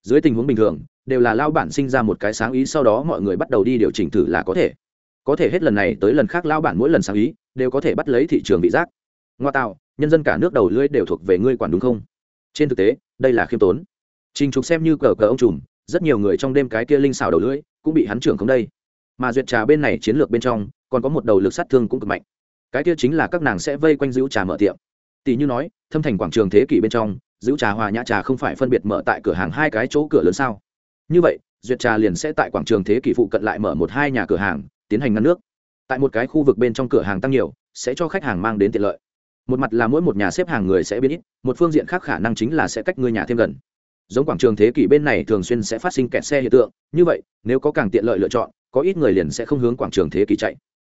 S1: Dưới tình huống bình thường, đều là lao bản sinh ra một cái sáng ý sau đó mọi người bắt đầu đi điều chỉnh thử là có thể. Có thể hết lần này tới lần khác lao bản mỗi lần sáng ý, đều có thể bắt lấy thị trường vị giác. Ngoa tạo, nhân dân cả nước đầu lưỡi đều thuộc về ngươi quản đúng không? Trên thực tế, đây là khiêm tốn. Trình trục xem như cờ cờ ông trùm, rất nhiều người trong đêm cái kia linh xào đầu lưỡi cũng bị hắn trưởng không đây. Mà duyệt trà bên này chiến lược bên trong, còn có một đầu lực sát thương cũng cực mạnh. Cái kia chính là các nàng sẽ vây quanh giữ trà mở tiệm. Tỷ như nói, thâm thành quảng trường thế kỷ bên trong, giữ trà hòa nhã trà không phải phân biệt mở tại cửa hàng hai cái chỗ cửa lớn sao? Như vậy, duyệt trà liền sẽ tại quảng trường thế kỷ phụ cận lại mở một hai nhà cửa hàng, tiến hành ngăn nước. Tại một cái khu vực bên trong cửa hàng tăng nhiều, sẽ cho khách hàng mang đến tiện lợi một mặt là mỗi một nhà xếp hàng người sẽ biến ít, một phương diện khác khả năng chính là sẽ cách người nhà thêm gần. Giống quảng trường thế kỷ bên này thường xuyên sẽ phát sinh kẹt xe hiện tượng, như vậy, nếu có càng tiện lợi lựa chọn, có ít người liền sẽ không hướng quảng trường thế kỷ chạy.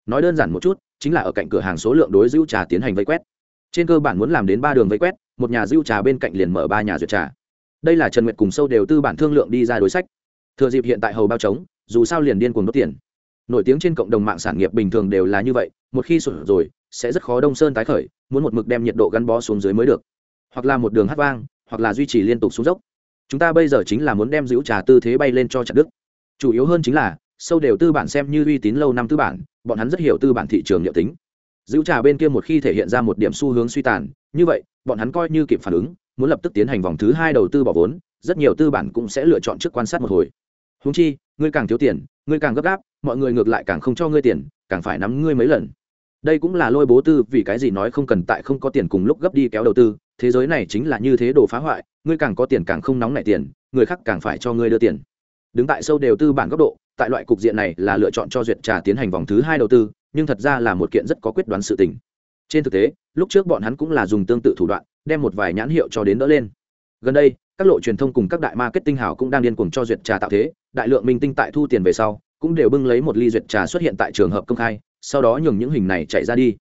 S1: Nói đơn giản một chút, chính là ở cạnh cửa hàng số lượng đối dữ trà tiến hành vây quét. Trên cơ bản muốn làm đến ba đường vây quét, một nhà dữ trà bên cạnh liền mở ba nhà duyệt trà. Đây là trần nguyệt cùng sâu đều tư bản thương lượng đi ra đối sách. Thừa dịp hiện tại hầu bao trống, dù sao liền điên cuồng đốt tiền. Nổi tiếng trên cộng đồng mạng sản nghiệp bình thường đều là như vậy, một khi sụt rồi sẽ rất khó đông sơn tái khởi, muốn một mực đem nhiệt độ gắn bó xuống dưới mới được. Hoặc là một đường hát vang, hoặc là duy trì liên tục xuống dốc. Chúng ta bây giờ chính là muốn đem giữ trà tư thế bay lên cho chặt đức chủ yếu hơn chính là, sâu đều tư bản xem như uy tín lâu năm tư bản, bọn hắn rất hiểu tư bản thị trường liệu tính. Giữ trà bên kia một khi thể hiện ra một điểm xu hướng suy tàn, như vậy, bọn hắn coi như kịp phản ứng, muốn lập tức tiến hành vòng thứ hai đầu tư bỏ vốn, rất nhiều tư bản cũng sẽ lựa chọn trước quan sát một hồi. Húng chi, ngươi càng thiếu tiền, ngươi càng gấp gáp, mọi người ngược lại càng không cho ngươi tiền, càng phải nắm ngươi mấy lần đây cũng là lôi bố tư, vì cái gì nói không cần tại không có tiền cùng lúc gấp đi kéo đầu tư, thế giới này chính là như thế đồ phá hoại, ngươi càng có tiền càng không nóng nảy tiền, người khác càng phải cho ngươi đưa tiền. Đứng tại sâu đều tư bản góc độ, tại loại cục diện này là lựa chọn cho duyệt trà tiến hành vòng thứ hai đầu tư, nhưng thật ra là một kiện rất có quyết đoán sự tình. Trên thực tế, lúc trước bọn hắn cũng là dùng tương tự thủ đoạn, đem một vài nhãn hiệu cho đến đỡ lên. Gần đây, các lộ truyền thông cùng các đại marketing hảo cũng đang điên cuồng cho duyệt trà tạo thế, đại lượng minh tinh tại thu tiền về sau, cũng đều bưng lấy một ly duyệt trà xuất hiện tại trường hợp công khai sau đó nhường những hình này chạy ra đi.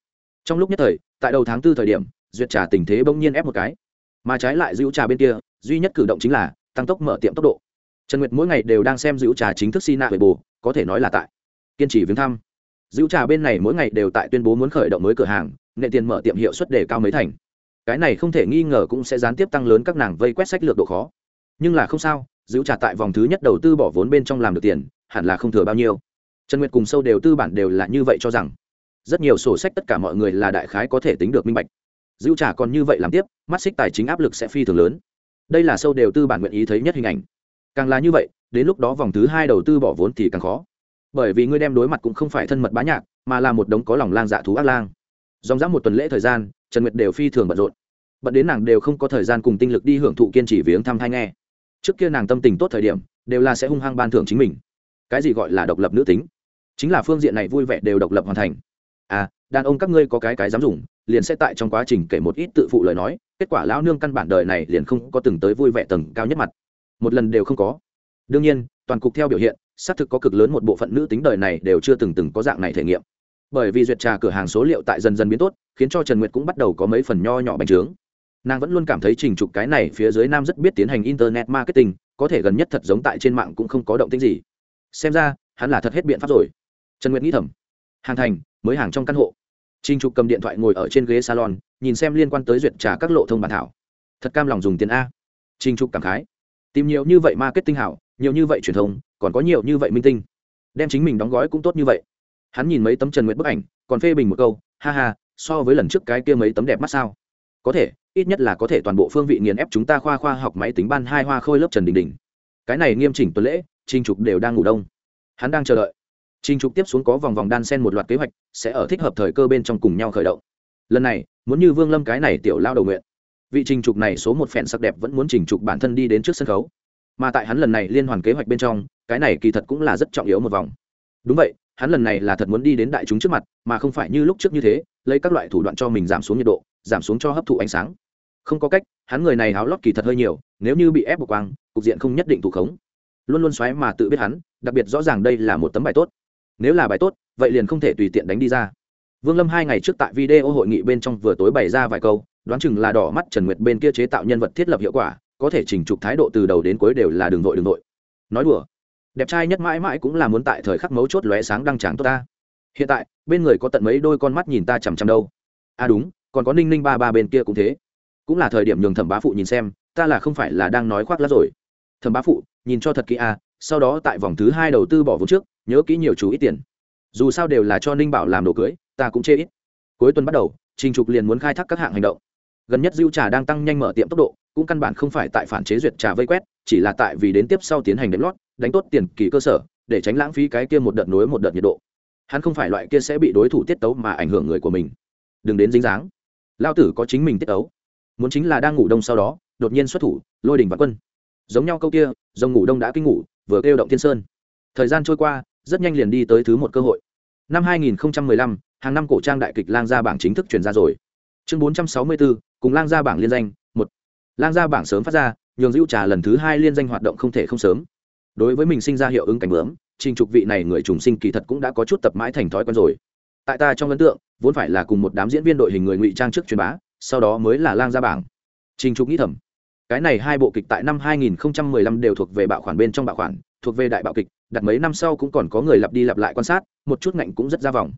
S1: Trong lúc nhất thời, tại đầu tháng tư thời điểm, duyệt trà tình thế bỗng nhiên ép một cái. Mà trái lại giữ trà bên kia, duy nhất cử động chính là tăng tốc mở tiệm tốc độ. Trần nguyệt mỗi ngày đều đang xem giữ trà chính thức si nạ về bồ có thể nói là tại. Kiên trì viếng thăm. Giữ trà bên này mỗi ngày đều tại tuyên bố muốn khởi động mới cửa hàng, nệ tiền mở tiệm hiệu suất đề cao mấy thành. Cái này không thể nghi ngờ cũng sẽ gián tiếp tăng lớn các nàng vây quét sách lược độ khó. Nhưng là không sao, giữ trà tại vòng thứ nhất đầu tư bỏ vốn bên trong làm được tiền, hẳn là không thừa bao nhiêu trần nguyệt cùng sâu đều tư bản đều là như vậy cho rằng. Rất nhiều sổ sách tất cả mọi người là đại khái có thể tính được minh bạch. Dữ trả còn như vậy làm tiếp, mắt xích tài chính áp lực sẽ phi thường lớn. Đây là sâu đều tư bản nguyện ý thấy nhất hình ảnh. Càng là như vậy, đến lúc đó vòng thứ hai đầu tư bỏ vốn thì càng khó. Bởi vì ngươi đem đối mặt cũng không phải thân mật bá nhạc, mà là một đống có lòng lang dạ thú ác lang. Dòng dã một tuần lễ thời gian, trần nguyệt đều phi thường bận rộn. Bận đến nàng đều không có thời gian cùng tinh lực đi hưởng thụ kiên trì viếng thăm thai nghe. Trước kia nàng tâm tình tốt thời điểm, đều là sẽ hung hăng ban thưởng chính mình. Cái gì gọi là độc lập nữ tính? Chính là phương diện này vui vẻ đều độc lập hoàn thành. À đàn ông các ngươi có cái cái dám dùng, liền sẽ tại trong quá trình kể một ít tự phụ lời nói, kết quả lão nương căn bản đời này liền không có từng tới vui vẻ tầng cao nhất mặt. Một lần đều không có. Đương nhiên, toàn cục theo biểu hiện, xác thực có cực lớn một bộ phận nữ tính đời này đều chưa từng từng có dạng này thể nghiệm. Bởi vì duyệt trà cửa hàng số liệu tại dần dần biến tốt, khiến cho trần nguyệt cũng bắt đầu có mấy phần nho nhỏ bành trướng. Nàng vẫn luôn cảm thấy trình trục cái này phía dưới nam rất biết tiến hành internet marketing, có thể gần nhất thật giống tại trên mạng cũng không có động tích gì. Xem ra, hắn là thật hết biện pháp rồi trần nguyệt nghĩ thầm. Hàng thành, mới hàng trong căn hộ. Trình trục cầm điện thoại ngồi ở trên ghế salon, nhìn xem liên quan tới duyệt trà các lộ thông bản thảo. Thật cam lòng dùng tiền a. Trình trục cảm khái. Tìm nhiều như vậy marketing hảo, nhiều như vậy truyền thông, còn có nhiều như vậy minh tinh. Đem chính mình đóng gói cũng tốt như vậy. Hắn nhìn mấy tấm trần nguyệt bức ảnh, còn phê bình một câu, ha ha, so với lần trước cái kia mấy tấm đẹp mắt sao? Có thể, ít nhất là có thể toàn bộ phương vị nghiền ép chúng ta khoa khoa học máy tính ban hai hoa khôi lớp trần đình đình. Cái này nghiêm chỉnh tuần lễ trinh trục đều đang ngủ đông. Hắn đang chờ đợi. Trình trục tiếp xuống có vòng vòng đan sen một loạt kế hoạch, sẽ ở thích hợp thời cơ bên trong cùng nhau khởi động. Lần này, muốn như vương lâm cái này tiểu lao đầu nguyện. Vị trình trục này số một phèn sắc đẹp vẫn muốn trình trục bản thân đi đến trước sân khấu. Mà tại hắn lần này liên hoàn kế hoạch bên trong, cái này kỳ thật cũng là rất trọng yếu một vòng. Đúng vậy, hắn lần này là thật muốn đi đến đại chúng trước mặt, mà không phải như lúc trước như thế, lấy các loại thủ đoạn cho mình giảm xuống nhiệt độ, giảm xuống cho hấp thụ ánh sáng. Không có cách, hắn người này háo lót kỳ thật hơi nhiều, nếu như bị ép buộc quang, cục diện không nhất định thủ khống. Luôn luôn xoáy mà tự biết hắn, đặc biệt rõ ràng đây là một tấm bài tốt nếu là bài tốt, vậy liền không thể tùy tiện đánh đi ra. Vương lâm hai ngày trước tại video hội nghị bên trong vừa tối bày ra vài câu, đoán chừng là đỏ mắt trần nguyệt bên kia chế tạo nhân vật thiết lập hiệu quả, có thể chỉnh trục thái độ từ đầu đến cuối đều là đường vội đường vội nói đùa, đẹp trai nhất mãi mãi cũng là muốn tại thời khắc mấu chốt lóe sáng đăng tráng tốt ta. Hiện tại, bên người có tận mấy đôi con mắt nhìn ta chằm chằm đâu. À đúng, còn có ninh ninh ba ba bên kia cũng thế. Cũng là thời điểm nhường thẩm bá phụ nhìn xem, ta là không phải là đang nói khoác lắm rồi. Thẩm bá phụ, nhìn cho thật kỹ à sau đó tại vòng thứ hai đầu tư bỏ vốn trước nhớ kỹ nhiều chú ít tiền. Dù sao đều là cho ninh bảo làm đồ cưới, ta cũng chê ít. Cuối tuần bắt đầu, trình trục liền muốn khai thác các hạng hành động. Gần nhất dưu trà đang tăng nhanh mở tiệm tốc độ, cũng căn bản không phải tại phản chế duyệt trà vây quét, chỉ là tại vì đến tiếp sau tiến hành đánh lót, đánh tốt tiền kỳ cơ sở, để tránh lãng phí cái kia một đợt nối một đợt nhiệt độ. Hắn không phải loại kia sẽ bị đối thủ tiết tấu mà ảnh hưởng người của mình. Đừng đến dính dáng. Lao tử có chính mình tiết tấu. Muốn chính là đang ngủ đông sau đó, đột nhiên xuất thủ, lôi đình và quân. Giống nhau câu kia dòng ngủ đông đã kinh ngủ, vừa kêu động thiên sơn. Thời gian trôi qua rất nhanh liền đi tới thứ một cơ hội. Năm 2015, hàng năm cổ trang đại kịch lang gia bảng chính thức truyền ra rồi. Chương 464, cùng lang gia bảng liên danh một. Lang gia bảng sớm phát ra nhường dữ trà lần thứ hai liên danh hoạt động không thể không sớm. Đối với mình sinh ra hiệu ứng cảnh bướm trình trục vị này người trùng sinh kỳ thật cũng đã có chút tập mãi thành thói quen rồi. Tại ta trong ấn tượng vốn phải là cùng một đám diễn viên đội hình người ngụy trang trước truyền bá sau đó mới là lang gia bảng. Trình trục nghĩ thầm cái này hai bộ kịch tại năm 2015 đều thuộc về bạo khoản bên trong bạo khoản thuộc về đại bạo kịch đặt mấy năm sau cũng còn có người lặp đi lặp lại quan sát, một chút ngạnh cũng rất ra vòng.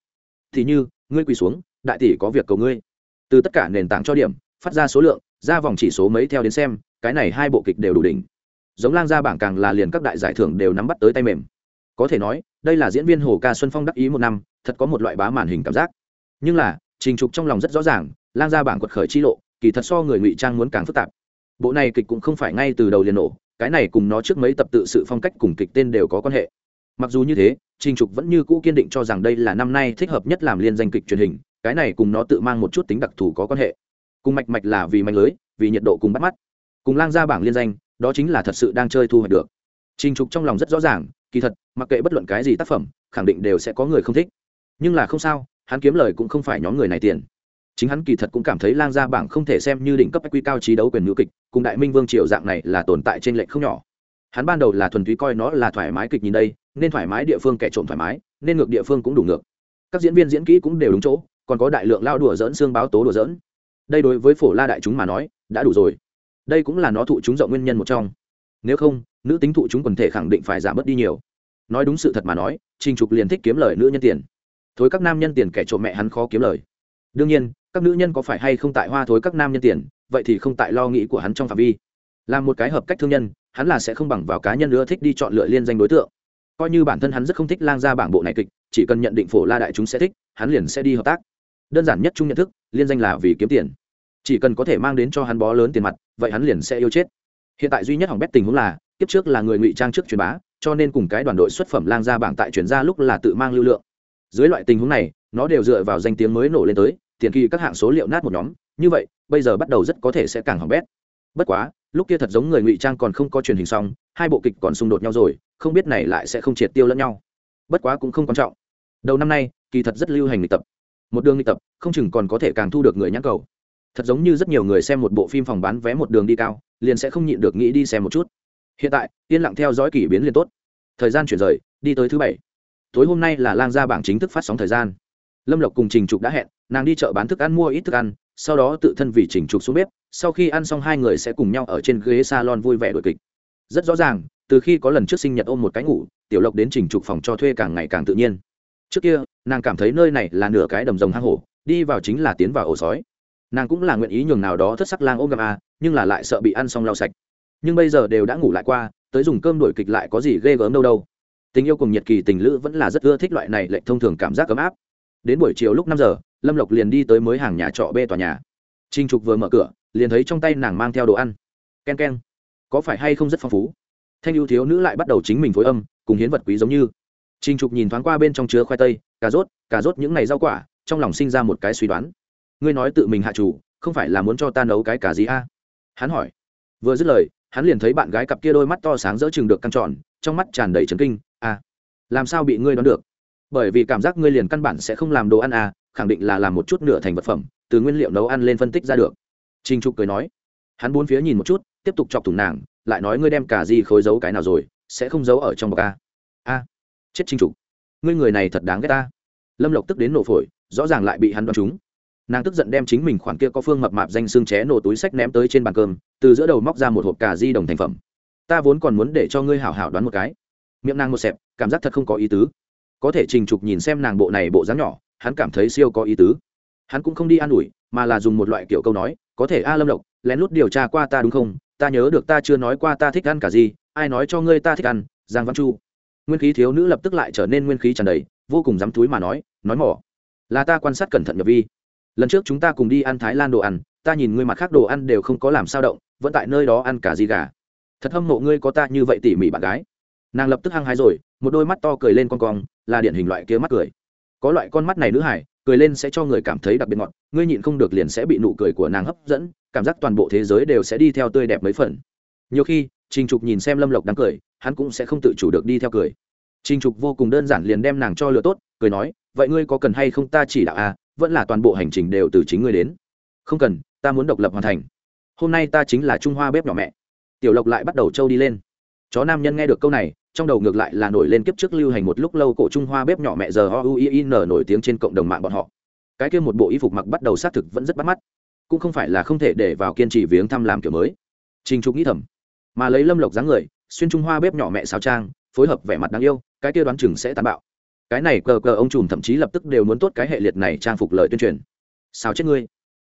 S1: Thì như, ngươi quỳ xuống, đại tỷ có việc cầu ngươi. Từ tất cả nền tảng cho điểm, phát ra số lượng, ra vòng chỉ số mấy theo đến xem, cái này hai bộ kịch đều đủ đỉnh. Giống lang gia bảng càng là liền các đại giải thưởng đều nắm bắt tới tay mềm. Có thể nói, đây là diễn viên hồ ca xuân phong đắc ý một năm, thật có một loại bá màn hình cảm giác. Nhưng là, trình trục trong lòng rất rõ ràng, lang gia bảng quật khởi chi lộ, kỳ thật so người ngụy trang muốn càng phức tạp. Bộ này kịch cũng không phải ngay từ đầu liền nổ cái này cùng nó trước mấy tập tự sự phong cách cùng kịch tên đều có quan hệ. Mặc dù như thế, trình trục vẫn như cũ kiên định cho rằng đây là năm nay thích hợp nhất làm liên danh kịch truyền hình, cái này cùng nó tự mang một chút tính đặc thù có quan hệ. Cùng mạch mạch là vì mạch lưới, vì nhiệt độ cùng bắt mắt. Cùng lang gia bảng liên danh, đó chính là thật sự đang chơi thu hoạch được. Trình trục trong lòng rất rõ ràng, kỳ thật, mặc kệ bất luận cái gì tác phẩm, khẳng định đều sẽ có người không thích. Nhưng là không sao, hắn kiếm lời cũng không phải nhóm người này tiền chính hắn kỳ thật cũng cảm thấy lang gia bảng không thể xem như đỉnh cấp quy cao trí đấu quyền ngữ kịch, cùng đại minh vương triều dạng này là tồn tại trên lệnh không nhỏ. Hắn ban đầu là thuần túy coi nó là thoải mái kịch nhìn đây, nên thoải mái địa phương kẻ trộm thoải mái, nên ngược địa phương cũng đủ ngược. Các diễn viên diễn kỹ cũng đều đúng chỗ, còn có đại lượng lao đùa dỡn xương báo tố đùa dỡn đây đối với phổ la đại chúng mà nói, đã đủ rồi. Đây cũng là nó thụ chúng rộng nguyên nhân một trong. Nếu không, nữ tính thụ chúng quần thể khẳng định phải giảm bớt đi nhiều. Nói đúng sự thật mà nói, trình trục liền thích kiếm lời nữ nhân tiền. Thối các nam nhân tiền kẻ trộm mẹ hắn khó kiếm lời đương nhiên, các nữ nhân có phải hay không tại hoa thối các nam nhân tiền, vậy thì không tại lo nghĩ của hắn trong phạm vi. Là một cái hợp cách thương nhân, hắn là sẽ không bằng vào cá nhân ưa thích đi chọn lựa liên danh đối tượng. Coi như bản thân hắn rất không thích lang ra bảng bộ này kịch, chỉ cần nhận định phổ la đại chúng sẽ thích, hắn liền sẽ đi hợp tác. Đơn giản nhất chung nhận thức, liên danh là vì kiếm tiền. Chỉ cần có thể mang đến cho hắn bó lớn tiền mặt, vậy hắn liền sẽ yêu chết. Hiện tại duy nhất hỏng bét tình huống là, kiếp trước là người ngụy trang trước truyền bá, cho nên cùng cái đoàn đội xuất phẩm lang ra bảng tại chuyển ra lúc là tự mang lưu lượng dưới loại tình huống này, nó đều dựa vào danh tiếng mới nổ lên tới, tiền kỳ các hạng số liệu nát một nhóm. Như vậy, bây giờ bắt đầu rất có thể sẽ càng hỏng bét. Bất quá, lúc kia thật giống người ngụy trang còn không có truyền hình xong, hai bộ kịch còn xung đột nhau rồi, không biết này lại sẽ không triệt tiêu lẫn nhau. Bất quá cũng không quan trọng. Đầu năm nay, kỳ thật rất lưu hành lịch tập. Một đường lịch tập, không chừng còn có thể càng thu được người nhãn cầu. Thật giống như rất nhiều người xem một bộ phim phòng bán vé một đường đi cao, liền sẽ không nhịn được nghĩ đi xem một chút. Hiện tại, yên lặng theo dõi kỷ biến liền tốt. Thời gian chuyển rời, đi tới thứ bảy tối hôm nay là lang gia bảng chính thức phát sóng thời gian. Lâm lộc cùng trình trục đã hẹn, nàng đi chợ bán thức ăn mua ít thức ăn, sau đó tự thân vì trình trục xuống bếp, sau khi ăn xong hai người sẽ cùng nhau ở trên ghế salon vui vẻ đổi kịch. Rất rõ ràng, từ khi có lần trước sinh nhật ôm một cái ngủ, tiểu lộc đến trình trục phòng cho thuê càng ngày càng tự nhiên. Trước kia, nàng cảm thấy nơi này là nửa cái đầm rồng hang hổ, đi vào chính là tiến vào ổ sói. Nàng cũng là nguyện ý nhường nào đó thất sắc lang ôm gặp a, nhưng là lại sợ bị ăn xong lau sạch. Nhưng bây giờ đều đã ngủ lại qua, tới dùng cơm đổi kịch lại có gì ghê gớm đâu đâu tình yêu cùng nhiệt kỳ tình lữ vẫn là rất ưa thích loại này lệnh thông thường cảm giác ấm áp. Đến buổi chiều lúc năm giờ, lâm lộc liền đi tới mới hàng nhà trọ b tòa nhà. Trinh trục vừa mở cửa, liền thấy trong tay nàng mang theo đồ ăn. K e n k e n có phải hay không rất phong phú? Thanh ưu thiếu nữ lại bắt đầu chính mình phối âm, cùng hiến vật quý giống như. Trinh trục nhìn thoáng qua bên trong chứa khoai tây, cà rốt cà rốt những ngày rau quả, trong lòng sinh ra một cái suy đoán. Ngươi nói tự mình hạ chủ, không phải là muốn cho ta nấu cái cà gì a? Hắn hỏi. Vừa dứt lời, hắn liền thấy bạn gái cặp kia đôi mắt to sáng dỡ chừng được căng tròn, trong mắt tràn đầy trấn kinh làm sao bị ngươi đoán được? Bởi vì cảm giác ngươi liền căn bản sẽ không làm đồ ăn à khẳng định là làm một chút nửa thành vật phẩm, từ nguyên liệu nấu ăn lên phân tích ra được. Trinh trục cười nói. Hắn bốn phía nhìn một chút, tiếp tục chọc thủng nàng, lại nói ngươi đem cả gì khối giấu cái nào rồi, sẽ không giấu ở trong bọc a. A, chết trinh trục. Ngươi người này thật đáng ghét ta. Lâm lộc tức đến nổ phổi, rõ ràng lại bị hắn đoán trúng. Nàng tức giận đem chính mình khoản kia có phương mập mạp danh xương ché nổ túi sách ném tới trên bàn cơm, từ giữa đầu móc ra một hộp cà di đồng thành phẩm. Ta vốn còn muốn để cho ngươi hảo hảo đoán một cái miệng nàng một xẹp, cảm giác thật không có ý tứ. Có thể trình trục nhìn xem nàng bộ này bộ dáng nhỏ, hắn cảm thấy siêu có ý tứ. Hắn cũng không đi an ủi, mà là dùng một loại kiểu câu nói, có thể a lâm lộc, lén lút điều tra qua ta đúng không? Ta nhớ được ta chưa nói qua ta thích ăn cả gì, ai nói cho ngươi ta thích ăn, giang văn chu. Nguyên khí thiếu nữ lập tức lại trở nên nguyên khí tràn đầy, vô cùng dám túi mà nói nói mỏ, là ta quan sát cẩn thận nhập vi. Lần trước chúng ta cùng đi ăn thái lan đồ ăn, ta nhìn ngươi mặt khác đồ ăn đều không có làm sao động, vẫn tại nơi đó ăn cả gì gà. Thật hâm mộ ngươi có ta như vậy tỉ mỉ bạn gái nàng lập tức hăng hái rồi, một đôi mắt to cười lên con cong, là điển hình loại kia mắt cười. Có loại con mắt này nữ hải, cười lên sẽ cho người cảm thấy đặc biệt ngọt, ngươi nhịn không được liền sẽ bị nụ cười của nàng hấp dẫn, cảm giác toàn bộ thế giới đều sẽ đi theo tươi đẹp mấy phần. Nhiều khi, trình trục nhìn xem lâm lộc đang cười, hắn cũng sẽ không tự chủ được đi theo cười. Trình trục vô cùng đơn giản liền đem nàng cho lựa tốt, cười nói, vậy ngươi có cần hay không ta chỉ đạo à vẫn là toàn bộ hành trình đều từ chính ngươi đến. Không cần, ta muốn độc lập hoàn thành. Hôm nay ta chính là trung hoa bếp nhỏ mẹ. Tiểu lộc lại bắt đầu trâu đi lên. Chó nam nhân nghe được câu này trong đầu ngược lại là nổi lên kiếp trước lưu hành một lúc lâu cổ trung hoa bếp nhỏ mẹ giờ o u i n nổi tiếng trên cộng đồng mạng bọn họ. Cái kia một bộ y phục mặc bắt đầu xác thực vẫn rất bắt mắt, cũng không phải là không thể để vào kiên trì viếng thăm làm kiểu mới. Trình trục nghĩ thầm, mà lấy lâm lộc dáng người, xuyên trung hoa bếp nhỏ mẹ xáo trang, phối hợp vẻ mặt đáng yêu, cái kia đoán chừng sẽ tàn bạo. Cái này cờ cờ ông trùm thậm chí lập tức đều muốn tốt cái hệ liệt này trang phục lời tuyên truyền. Sao chết ngươi.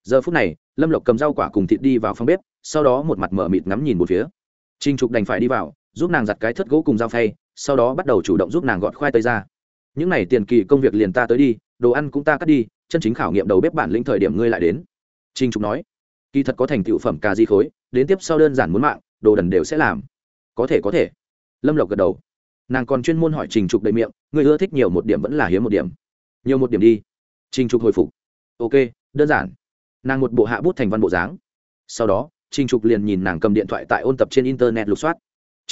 S1: Giờ phút này, lâm lộc cầm rau quả cùng thịt đi vào phòng bếp, sau đó một mặt mở mịt ngắm nhìn một phía. Trinh trục đành phải đi vào giúp nàng giặt cái thất gỗ cùng dao phay, sau đó bắt đầu chủ động giúp nàng gọt khoai tây ra. Những n à y tiền kỳ công việc liền ta tới đi, đồ ăn cũng ta cắt đi, chân chính khảo nghiệm đầu bếp bản lĩnh thời điểm ngươi lại đến. Trinh trục nói. Kỳ thật có thành tựu phẩm cà di khối, đến tiếp sau đơn giản muốn mạng, đồ đần đều sẽ làm. Có thể có thể. Lâm lộc gật đầu. Nàng còn chuyên môn hỏi trình trục đầy miệng người ưa thích nhiều một điểm vẫn là hiếm một điểm? Nhiều một điểm đi. Trình trục hồi phục. Ok, đơn giản. Nàng một bộ hạ bút thành văn bộ dáng. Sau đó, trình trục liền nhìn nàng cầm điện thoại tại ôn tập trên internet lục soát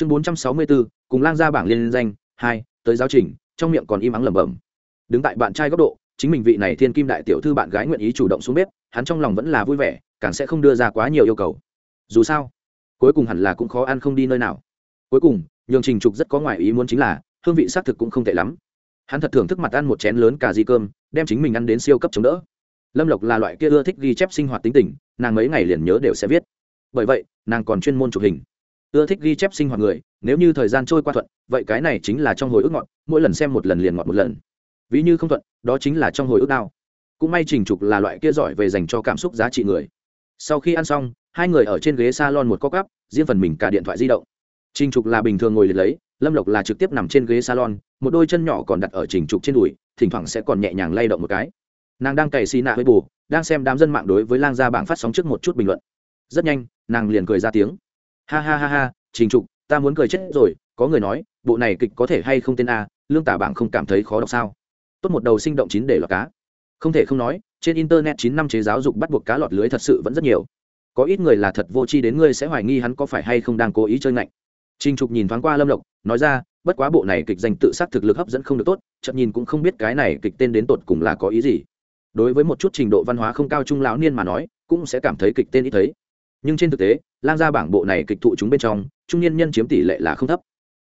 S1: chương bốn trăm sáu mươi bốn cùng lang ra bảng liên danh, hai, tới giáo trình, trong miệng còn im ắng lẩm bẩm. Đứng tại bạn trai góc độ, chính mình vị này thiên kim đại tiểu thư bạn gái nguyện ý chủ động xuống bếp, hắn trong lòng vẫn là vui vẻ, càng sẽ không đưa ra quá nhiều yêu cầu. Dù sao, cuối cùng hẳn là cũng khó ăn không đi nơi nào. Cuối cùng, nhường trình trục rất có ngoại ý muốn chính là, hương vị xác thực cũng không tệ lắm. Hắn thật thưởng thức mặt ăn một chén lớn cà di cơm, đem chính mình ăn đến siêu cấp chống đỡ. Lâm lộc là loại kia ưa thích ghi chép sinh hoạt tính tình, nàng mấy ngày liền nhớ đều sẽ viết. Bởi vậy, nàng còn chuyên môn chụp hình ưa thích ghi chép sinh hoạt người, nếu như thời gian trôi qua thuận, vậy cái này chính là trong hồi ức ngọt mỗi lần xem một lần liền ngọt một lần. Ví như không thuận, đó chính là trong hồi ức đau. Cũng may trình trục là loại kia giỏi về dành cho cảm xúc giá trị người. Sau khi ăn xong, hai người ở trên ghế s a lon một cóc cắp, riêng phần mình cả điện thoại di động. Trình trục là bình thường ngồi liệt lấy, lâm lộc là trực tiếp nằm trên ghế salon, một đôi chân nhỏ còn đặt ở trình trục trên đùi, thỉnh thoảng sẽ còn nhẹ nhàng lay động một cái. Nàng đang cày xì nạ với bù, đang xem đám dân mạng đối với lang gia bảng phát sóng trước một chút bình luận. Rất nhanh, nàng liền cười ra tiếng ha ha ha ha trình trục ta muốn cười chết rồi có người nói bộ này kịch có thể hay không tên a lương tả bảng không cảm thấy khó đọc sao tốt một đầu sinh động chín để lọt cá không thể không nói trên internet chín năm chế giáo dục bắt buộc cá lọt lưới thật sự vẫn rất nhiều có ít người là thật vô tri đến ngươi sẽ hoài nghi hắn có phải hay không đang cố ý chơi ngạnh Trình Trục nhìn thoáng qua Lâm Lộc, nói ra, bất quá bộ này kịch danh tự sát thực lực hấp dẫn không được tốt, chậm nhìn cũng không biết cái này kịch tên đến tột cùng là có ý gì. Đối với một chút trình độ văn hóa không cao trung lão niên mà nói, cũng sẽ cảm thấy kịch tên ít thấy. Nhưng trên thực tế, lang gia bảng bộ này kịch thụ chúng bên trong, trung niên nhân chiếm tỷ lệ là không thấp.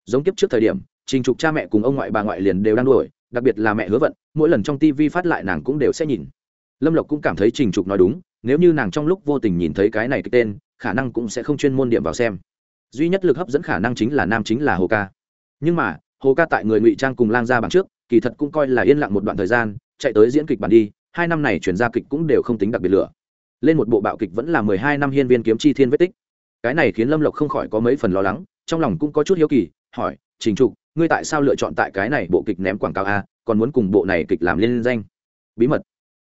S1: Giống kiếp trước thời điểm, Trình Trục cha mẹ cùng ông ngoại bà ngoại liền đều đang đuổi, đặc biệt là mẹ Hứa Vận, mỗi lần trong TV phát lại nàng cũng đều sẽ nhìn. Lâm Lộc cũng cảm thấy Trình Trục nói đúng, nếu như nàng trong lúc vô tình nhìn thấy cái này cái tên, khả năng cũng sẽ không chuyên môn điểm vào xem duy nhất lực hấp dẫn khả năng chính là nam chính là hồ ca nhưng mà hồ ca tại người ngụy trang cùng lang gia bảng trước kỳ thật cũng coi là yên lặng một đoạn thời gian chạy tới diễn kịch bản đi hai năm này chuyển ra kịch cũng đều không tính đặc biệt lửa lên một bộ bạo kịch vẫn là mười hai năm hiên viên kiếm chi thiên vết tích cái này khiến lâm lộc không khỏi có mấy phần lo lắng, trong lòng cũng có chút hiếu kỳ, hỏi, trình trục, ngươi tại sao lựa chọn tại cái này bộ kịch ném quảng cáo a, còn muốn cùng bộ này kịch làm liên danh? Bí mật.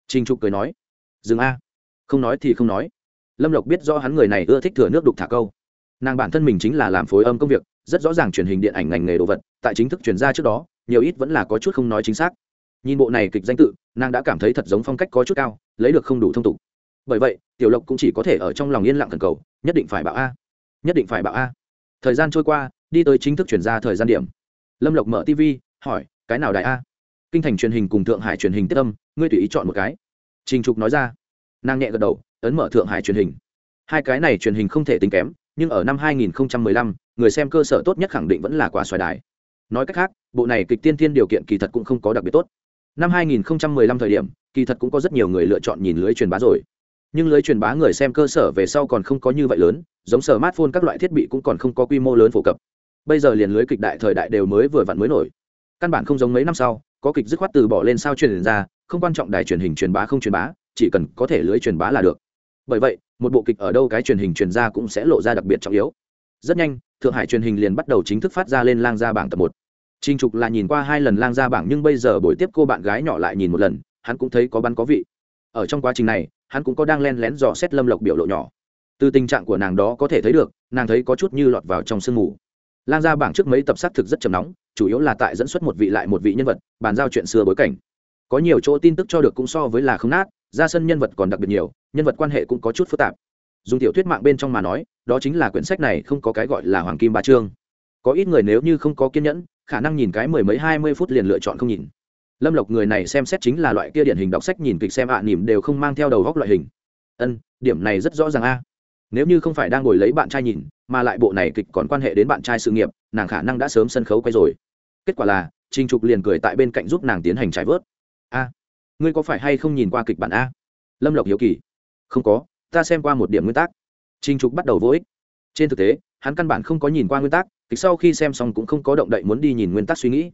S1: Trình trục cười nói, dừng a. Không nói thì không nói. Lâm lộc biết do hắn người này ưa thích thừa nước đục thả câu. Nàng bản thân mình chính là làm phối âm công việc, rất rõ ràng truyền hình điện ảnh ngành nghề đồ vật, tại chính thức chuyển ra trước đó, nhiều ít vẫn là có chút không nói chính xác. Nhìn bộ này kịch danh tự, nàng đã cảm thấy thật giống phong cách có chút cao, lấy được không đủ thông tục bởi vậy tiểu lộc cũng chỉ có thể ở trong lòng yên lặng thần cầu nhất định phải bảo a. Nhất định phải bảo a. Thời gian trôi qua đi tới chính thức chuyển ra thời gian điểm. Lâm lộc mở tv hỏi cái nào đại a? Kinh thành truyền hình cùng thượng hải truyền hình tiết âm ngươi tùy ý chọn một cái. Trình trục nói ra. Nàng nhẹ gật đầu ấn mở thượng hải truyền hình. Hai cái này truyền hình không thể tính kém nhưng ở năm 2015, người xem cơ sở tốt nhất khẳng định vẫn là quả xoài đài. Nói cách khác bộ này kịch tiên thiên điều kiện kỳ thật cũng không có đặc biệt tốt. Năm 2015 thời điểm kỳ thật cũng có rất nhiều người lựa chọn nhìn lưới truyền bá rồi nhưng lưới truyền bá người xem cơ sở về sau còn không có như vậy lớn, giống smartphone các loại thiết bị cũng còn không có quy mô lớn phổ cập. Bây giờ liền lưới kịch đại thời đại đều mới vừa vặn mới nổi. Căn bản không giống mấy năm sau, có kịch dứt khoát từ bỏ lên sao truyền ra, không quan trọng đài truyền hình truyền bá không truyền bá, chỉ cần có thể lưới truyền bá là được. Bởi vậy, một bộ kịch ở đâu cái truyền hình truyền ra cũng sẽ lộ ra đặc biệt trọng yếu. Rất nhanh, thượng hải truyền hình liền bắt đầu chính thức phát ra lên lang gia bảng tập một. Trinh trục là nhìn qua hai lần lang gia bảng nhưng bây giờ buổi tiếp cô bạn gái nhỏ lại nhìn một lần, hắn cũng thấy có bắn có vị ở trong quá trình này, hắn cũng có đang len lén dò xét lâm lộc biểu lộ nhỏ. Từ tình trạng của nàng đó có thể thấy được, nàng thấy có chút như lọt vào trong sương mù. Lang gia bảng trước mấy tập xác thực rất chầm nóng, chủ yếu là tại dẫn xuất một vị lại một vị nhân vật, bàn giao chuyện xưa bối cảnh. Có nhiều chỗ tin tức cho được cũng so với là không nát, ra sân nhân vật còn đặc biệt nhiều, nhân vật quan hệ cũng có chút phức tạp. Dùng tiểu thuyết mạng bên trong mà nói, đó chính là quyển sách này không có cái gọi là hoàng kim ba chương có ít người nếu như không có kiên nhẫn, khả năng nhìn cái mười mấy hai mươi phút liền lựa chọn không nhìn lâm lộc người này xem xét chính là loại kia điển hình đọc sách nhìn kịch xem ạ à, nỉm đều không mang theo đầu góc loại hình. Ân điểm này rất rõ ràng a. Nếu như không phải đang ngồi lấy bạn trai nhìn mà lại bộ này kịch còn quan hệ đến bạn trai sự nghiệp nàng khả năng đã sớm sân khấu quay rồi. Kết quả là trinh trục liền cười tại bên cạnh giúp nàng tiến hành trải vớt. A ngươi có phải hay không nhìn qua kịch bản a? Lâm lộc hiếu kỳ. Không có ta xem qua một điểm nguyên tắc trinh trục bắt đầu vô ích. Trên thực tế hắn căn bản không có nhìn qua nguyên tắc kịch sau khi xem xong cũng không có động đậy muốn đi nhìn nguyên tắc suy nghĩ.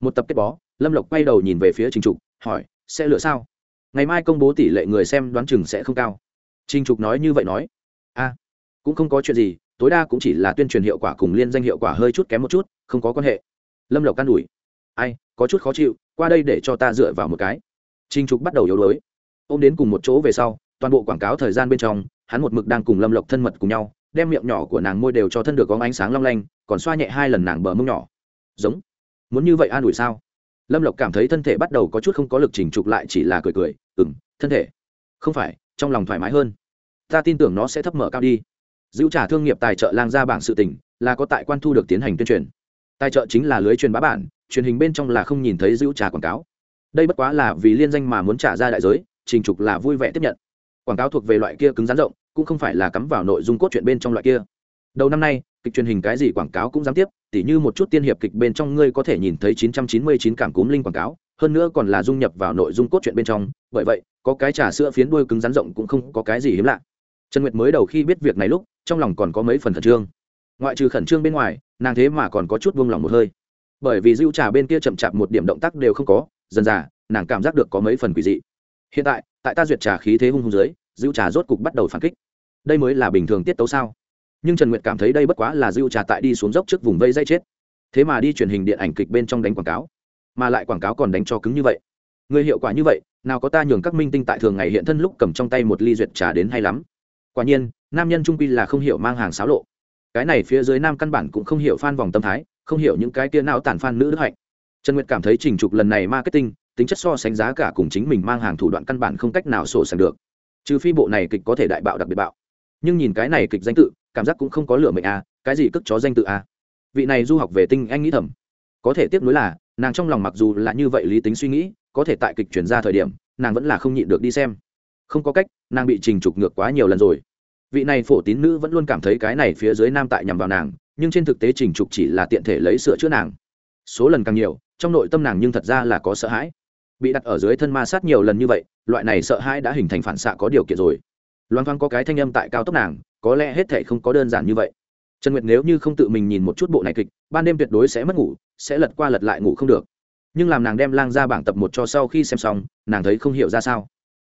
S1: Một tập kết bó lâm lộc quay đầu nhìn về phía Trình trục, hỏi, sẽ lựa sao? Ngày mai công bố tỷ lệ người xem đoán chừng sẽ không cao. Trình trục nói như vậy nói, a, cũng không có chuyện gì, tối đa cũng chỉ là tuyên truyền hiệu quả cùng liên danh hiệu quả hơi chút kém một chút, không có quan hệ. Lâm lộc can ủi, ai, có chút khó chịu, qua đây để cho ta dựa vào một cái. Trinh trục bắt đầu yếu đuối ô m đến cùng một chỗ về sau, toàn bộ quảng cáo thời gian bên trong, hắn một mực đang cùng lâm lộc thân mật cùng nhau, đem miệng nhỏ của nàng môi đều cho thân được có ánh sáng long lanh, còn xoa nhẹ hai lần nàng bờ mông nhỏ. Giống, muốn như vậy an ủi sao? Lâm lộc cảm thấy thân thể bắt đầu có chút không có lực chỉnh trục lại chỉ là cười cười ừng thân thể. Không phải, trong lòng thoải mái hơn. Ta tin tưởng nó sẽ thấp mở cao đi. Giữ trả thương nghiệp tài trợ lang ra bảng sự tình, là có tại quan thu được tiến hành tuyên truyền. Tài trợ chính là lưới truyền bá bản, truyền hình bên trong là không nhìn thấy giữ trà quảng cáo. Đây bất quá là vì liên danh mà muốn trả ra đại giới trình trục là vui vẻ tiếp nhận. Quảng cáo thuộc về loại kia cứng rắn rộng, cũng không phải là cắm vào nội dung cốt truyện bên trong loại kia đầu năm nay, kịch truyền hình cái gì quảng cáo cũng dám tiếp, tỉ như một chút tiên hiệp kịch bên trong ngươi có thể nhìn thấy 999 cảm cúm linh quảng cáo, hơn nữa còn là dung nhập vào nội dung cốt truyện bên trong, bởi vậy, có cái trà sữa phiến đuôi cứng rắn rộng cũng không có cái gì hiếm lạ. Trần nguyệt mới đầu khi biết việc này lúc, trong lòng còn có mấy phần khẩn trương. Ngoại trừ khẩn trương bên ngoài, nàng thế mà còn có chút buông lòng một hơi. Bởi vì dữ trà bên kia chậm chạp một điểm động tác đều không có, dần dà, nàng cảm giác được có mấy phần quỷ dị. Hiện tại tại ta duyệt trà khí thế hung hung dưới dữ trà rốt cục bắt đầu phản kích. Đây mới là bình thường tiết tấu sao? Nhưng trần nguyệt cảm thấy đây bất quá là dữ trà tại đi xuống dốc trước vùng vây dây chết thế mà đi truyền hình điện ảnh kịch bên trong đánh quảng cáo mà lại quảng cáo còn đánh cho cứng như vậy người hiệu quả như vậy nào có ta nhường các minh tinh tại thường ngày hiện thân lúc cầm trong tay một ly duyệt trà đến hay lắm quả nhiên nam nhân trung quy là không hiểu mang hàng xáo lộ cái này phía dưới nam căn bản cũng không hiểu phan vòng tâm thái không hiểu những cái kia não tản phan nữ đức hạnh trần nguyệt cảm thấy trình trục lần này marketing tính chất so sánh giá cả cùng chính mình mang hàng thủ đoạn căn bản không cách nào sổ sàng được trừ phi bộ này kịch có thể đại bạo đặc biệt bạo nhưng nhìn cái này kịch danh tự cảm giác cũng không có lửa mệnh a à, cái gì cất chó danh tự a. À. vị này du học về tinh anh nghĩ thầm. Có thể tiếp nối là nàng trong lòng mặc dù là như vậy lý tính suy nghĩ có thể tại kịch chuyển ra thời điểm nàng vẫn là không nhịn được đi xem. Không có cách nàng bị trình trục ngược quá nhiều lần rồi. Vị này phổ tín nữ vẫn luôn cảm thấy cái này phía dưới nam tại nhằm vào nàng nhưng trên thực tế trình trục chỉ là tiện thể lấy sửa chữa nàng. Số lần càng nhiều trong nội tâm nàng nhưng thật ra là có sợ hãi. Bị đặt ở dưới thân ma sát nhiều lần như vậy loại này sợ hãi đã hình thành phản xạ có điều kiện rồi loan thoáng có cái thanh âm tại cao tốc nàng, có lẽ hết thể không có đơn giản như vậy. Trần nguyệt nếu như không tự mình nhìn một chút bộ này kịch, ban đêm tuyệt đối sẽ mất ngủ, sẽ lật qua lật lại ngủ không được. Nhưng làm nàng đem lang ra bảng tập một cho sau khi xem xong, nàng thấy không hiểu ra sao.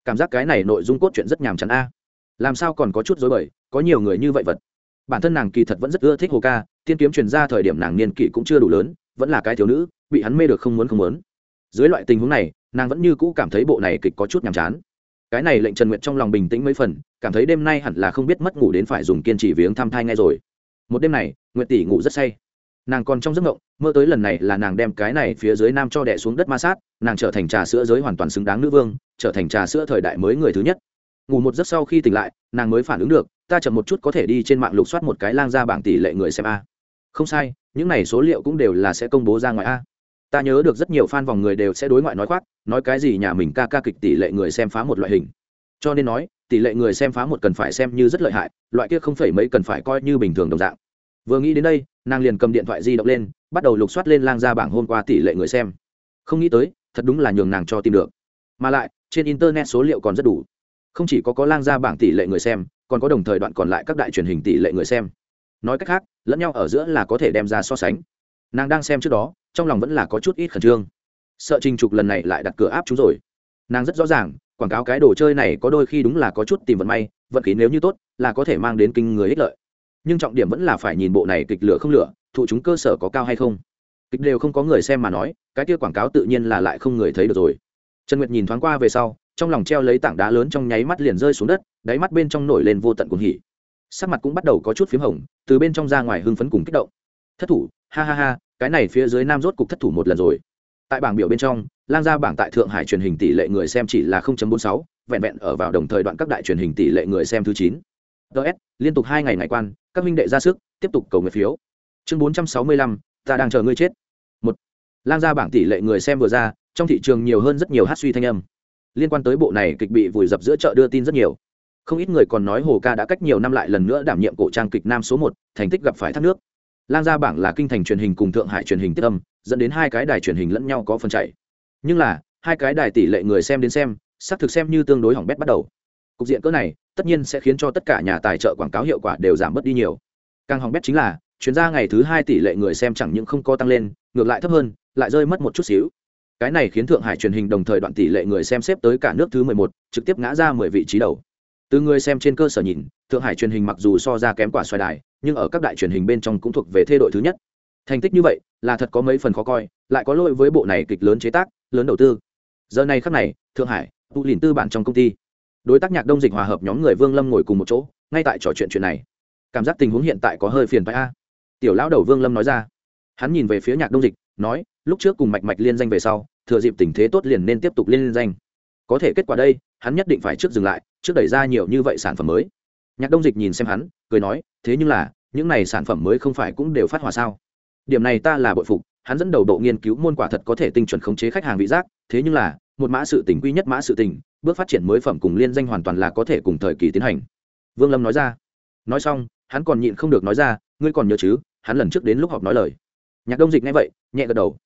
S1: Cảm giác cái này nội dung cốt truyện rất nhàm chán a. Làm sao còn có chút dối bời, có nhiều người như vậy vật. Bản thân nàng kỳ thật vẫn rất ưa thích hồ ca tiên kiếm truyền ra thời điểm nàng niên kỷ cũng chưa đủ lớn, vẫn là cái thiếu nữ, bị hắn mê được không muốn không muốn. Dưới loại tình huống này, nàng vẫn như cũ cảm thấy bộ này kịch có chút nhàm chán cái này lệnh trần nguyệt trong lòng bình tĩnh mấy phần, cảm thấy đêm nay hẳn là không biết mất ngủ đến phải dùng kiên trì viếng thăm thai ngay rồi. Một đêm này, nguyệt tỷ ngủ rất say. Nàng còn trong giấc ngộng mơ tới lần này là nàng đem cái này phía dưới nam cho đẻ xuống đất ma sát, nàng trở thành trà sữa giới hoàn toàn xứng đáng nữ vương, trở thành trà sữa thời đại mới người thứ nhất. Ngủ một giấc sau khi tỉnh lại, nàng mới phản ứng được, ta chậm một chút có thể đi trên mạng lục soát một cái lang ra bảng tỷ lệ người xem a. Không sai, những này số liệu cũng đều là sẽ công bố ra ngoài a ta nhớ được rất nhiều fan vòng người đều sẽ đối ngoại nói khoác, nói cái gì nhà mình ca ca kịch tỷ lệ người xem phá một loại hình. Cho nên nói, tỷ lệ người xem phá một cần phải xem như rất lợi hại, loại kia không phải mấy cần phải coi như bình thường đồng dạng. Vừa nghĩ đến đây, nàng liền cầm điện thoại di động lên, bắt đầu lục soát lên lang ra bảng hôm qua tỷ lệ người xem. Không nghĩ tới, thật đúng là nhường nàng cho tìm được. Mà lại, trên internet số liệu còn rất đủ. Không chỉ có có lang ra bảng tỷ lệ người xem, còn có đồng thời đoạn còn lại các đại truyền hình tỷ lệ người xem. Nói cách khác, lẫn nhau ở giữa là có thể đem ra so sánh. Nàng đang xem trước đó trong lòng vẫn là có chút ít khẩn trương. Sợ trình trục lần này lại đặt cửa áp chúng rồi. Nàng rất rõ ràng, quảng cáo cái đồ chơi này có đôi khi đúng là có chút tìm vận may, vận khí nếu như tốt, là có thể mang đến kinh người ích lợi. Nhưng trọng điểm vẫn là phải nhìn bộ này kịch lửa không lửa, thụ chúng cơ sở có cao hay không. Kịch đều không có người xem mà nói, cái kia quảng cáo tự nhiên là lại không người thấy được rồi. Trần nguyệt nhìn thoáng qua về sau, trong lòng treo lấy tảng đá lớn trong nháy mắt liền rơi xuống đất, đáy mắt bên trong nổi lên vô tận cuồng hỉ. Sắc mặt cũng bắt đầu có chút p h í m hồng, từ bên trong ra ngoài hưng phấn cùng kích động. Thất thủ, ha ha ha cái này phía dưới nam rốt cục thất thủ một lần rồi. Tại bảng biểu bên trong lang gia bảng tại thượng hải truyền hình tỷ lệ người xem chỉ là 0.46, vẹn vẹn ở vào đồng thời đoạn các đại truyền hình tỷ lệ người xem thứ chín. Ts liên tục hai ngày ngày quan các minh đệ ra sức tiếp tục cầu nguyện phiếu. Chương 465, ta đang chờ ngươi chết. Một lang gia bảng tỷ lệ người xem vừa ra trong thị trường nhiều hơn rất nhiều hát suy thanh âm. Liên quan tới bộ này kịch bị vùi dập giữa chợ đưa tin rất nhiều. Không ít người còn nói hồ ca đã cách nhiều năm lại lần nữa đảm nhiệm cổ trang kịch nam số một thành tích gặp phải thác nước lang gia bảng là kinh thành truyền hình cùng thượng hải truyền hình tiết âm, dẫn đến hai cái đài truyền hình lẫn nhau có phần chạy. Nhưng là, hai cái đài tỷ lệ người xem đến xem, xác thực xem như tương đối hỏng bét bắt đầu. Cục diện cỡ này, tất nhiên sẽ khiến cho tất cả nhà tài trợ quảng cáo hiệu quả đều giảm bớt đi nhiều. Càng hỏng bét chính là, chuyến ra ngày thứ hai tỷ lệ người xem chẳng những không có tăng lên, ngược lại thấp hơn, lại rơi mất một chút xíu. Cái này khiến thượng hải truyền hình đồng thời đoạn tỷ lệ người xem xếp tới cả nước thứ mười một, trực tiếp ngã ra mười vị trí đầu từ người xem trên cơ sở nhìn, thượng hải truyền hình mặc dù so ra kém quả xoài đài, nhưng ở các đại truyền hình bên trong cũng thuộc về thê đội thứ nhất. Thành tích như vậy, là thật có mấy phần khó coi, lại có lỗi với bộ này kịch lớn chế tác, lớn đầu tư. Giờ này khắc này, thượng hải, tụ lìn tư bản trong công ty. Đối tác nhạc đông dịch hòa hợp nhóm người vương lâm ngồi cùng một chỗ, ngay tại trò chuyện chuyện này. Cảm giác tình huống hiện tại có hơi phiền phái a. Tiểu lão đầu vương lâm nói ra. Hắn nhìn về phía nhạc đông dịch, nói, lúc trước cùng mạch mạch liên danh về sau, thừa dịp tình thế tốt liền nên tiếp tục liên danh. Có thể kết quả đây, hắn nhất định phải trước dừng lại trước đẩy ra nhiều như vậy sản phẩm mới. Nhạc đông dịch nhìn xem hắn, cười nói, thế nhưng là, những này sản phẩm mới không phải cũng đều phát hỏa sao? Điểm này ta là bội phục, hắn dẫn đầu độ nghiên cứu môn quả thật có thể tinh chuẩn khống chế khách hàng vị giác, thế nhưng là, một mã sự tình quy nhất mã sự tình, bước phát triển mới phẩm cùng liên danh hoàn toàn là có thể cùng thời kỳ tiến hành. Vương lâm nói ra. Nói xong, hắn còn nhịn không được nói ra, ngươi còn nhớ chứ, hắn lần trước đến lúc họp nói lời. Nhạc đông dịch nghe vậy, nhẹ gật đầu.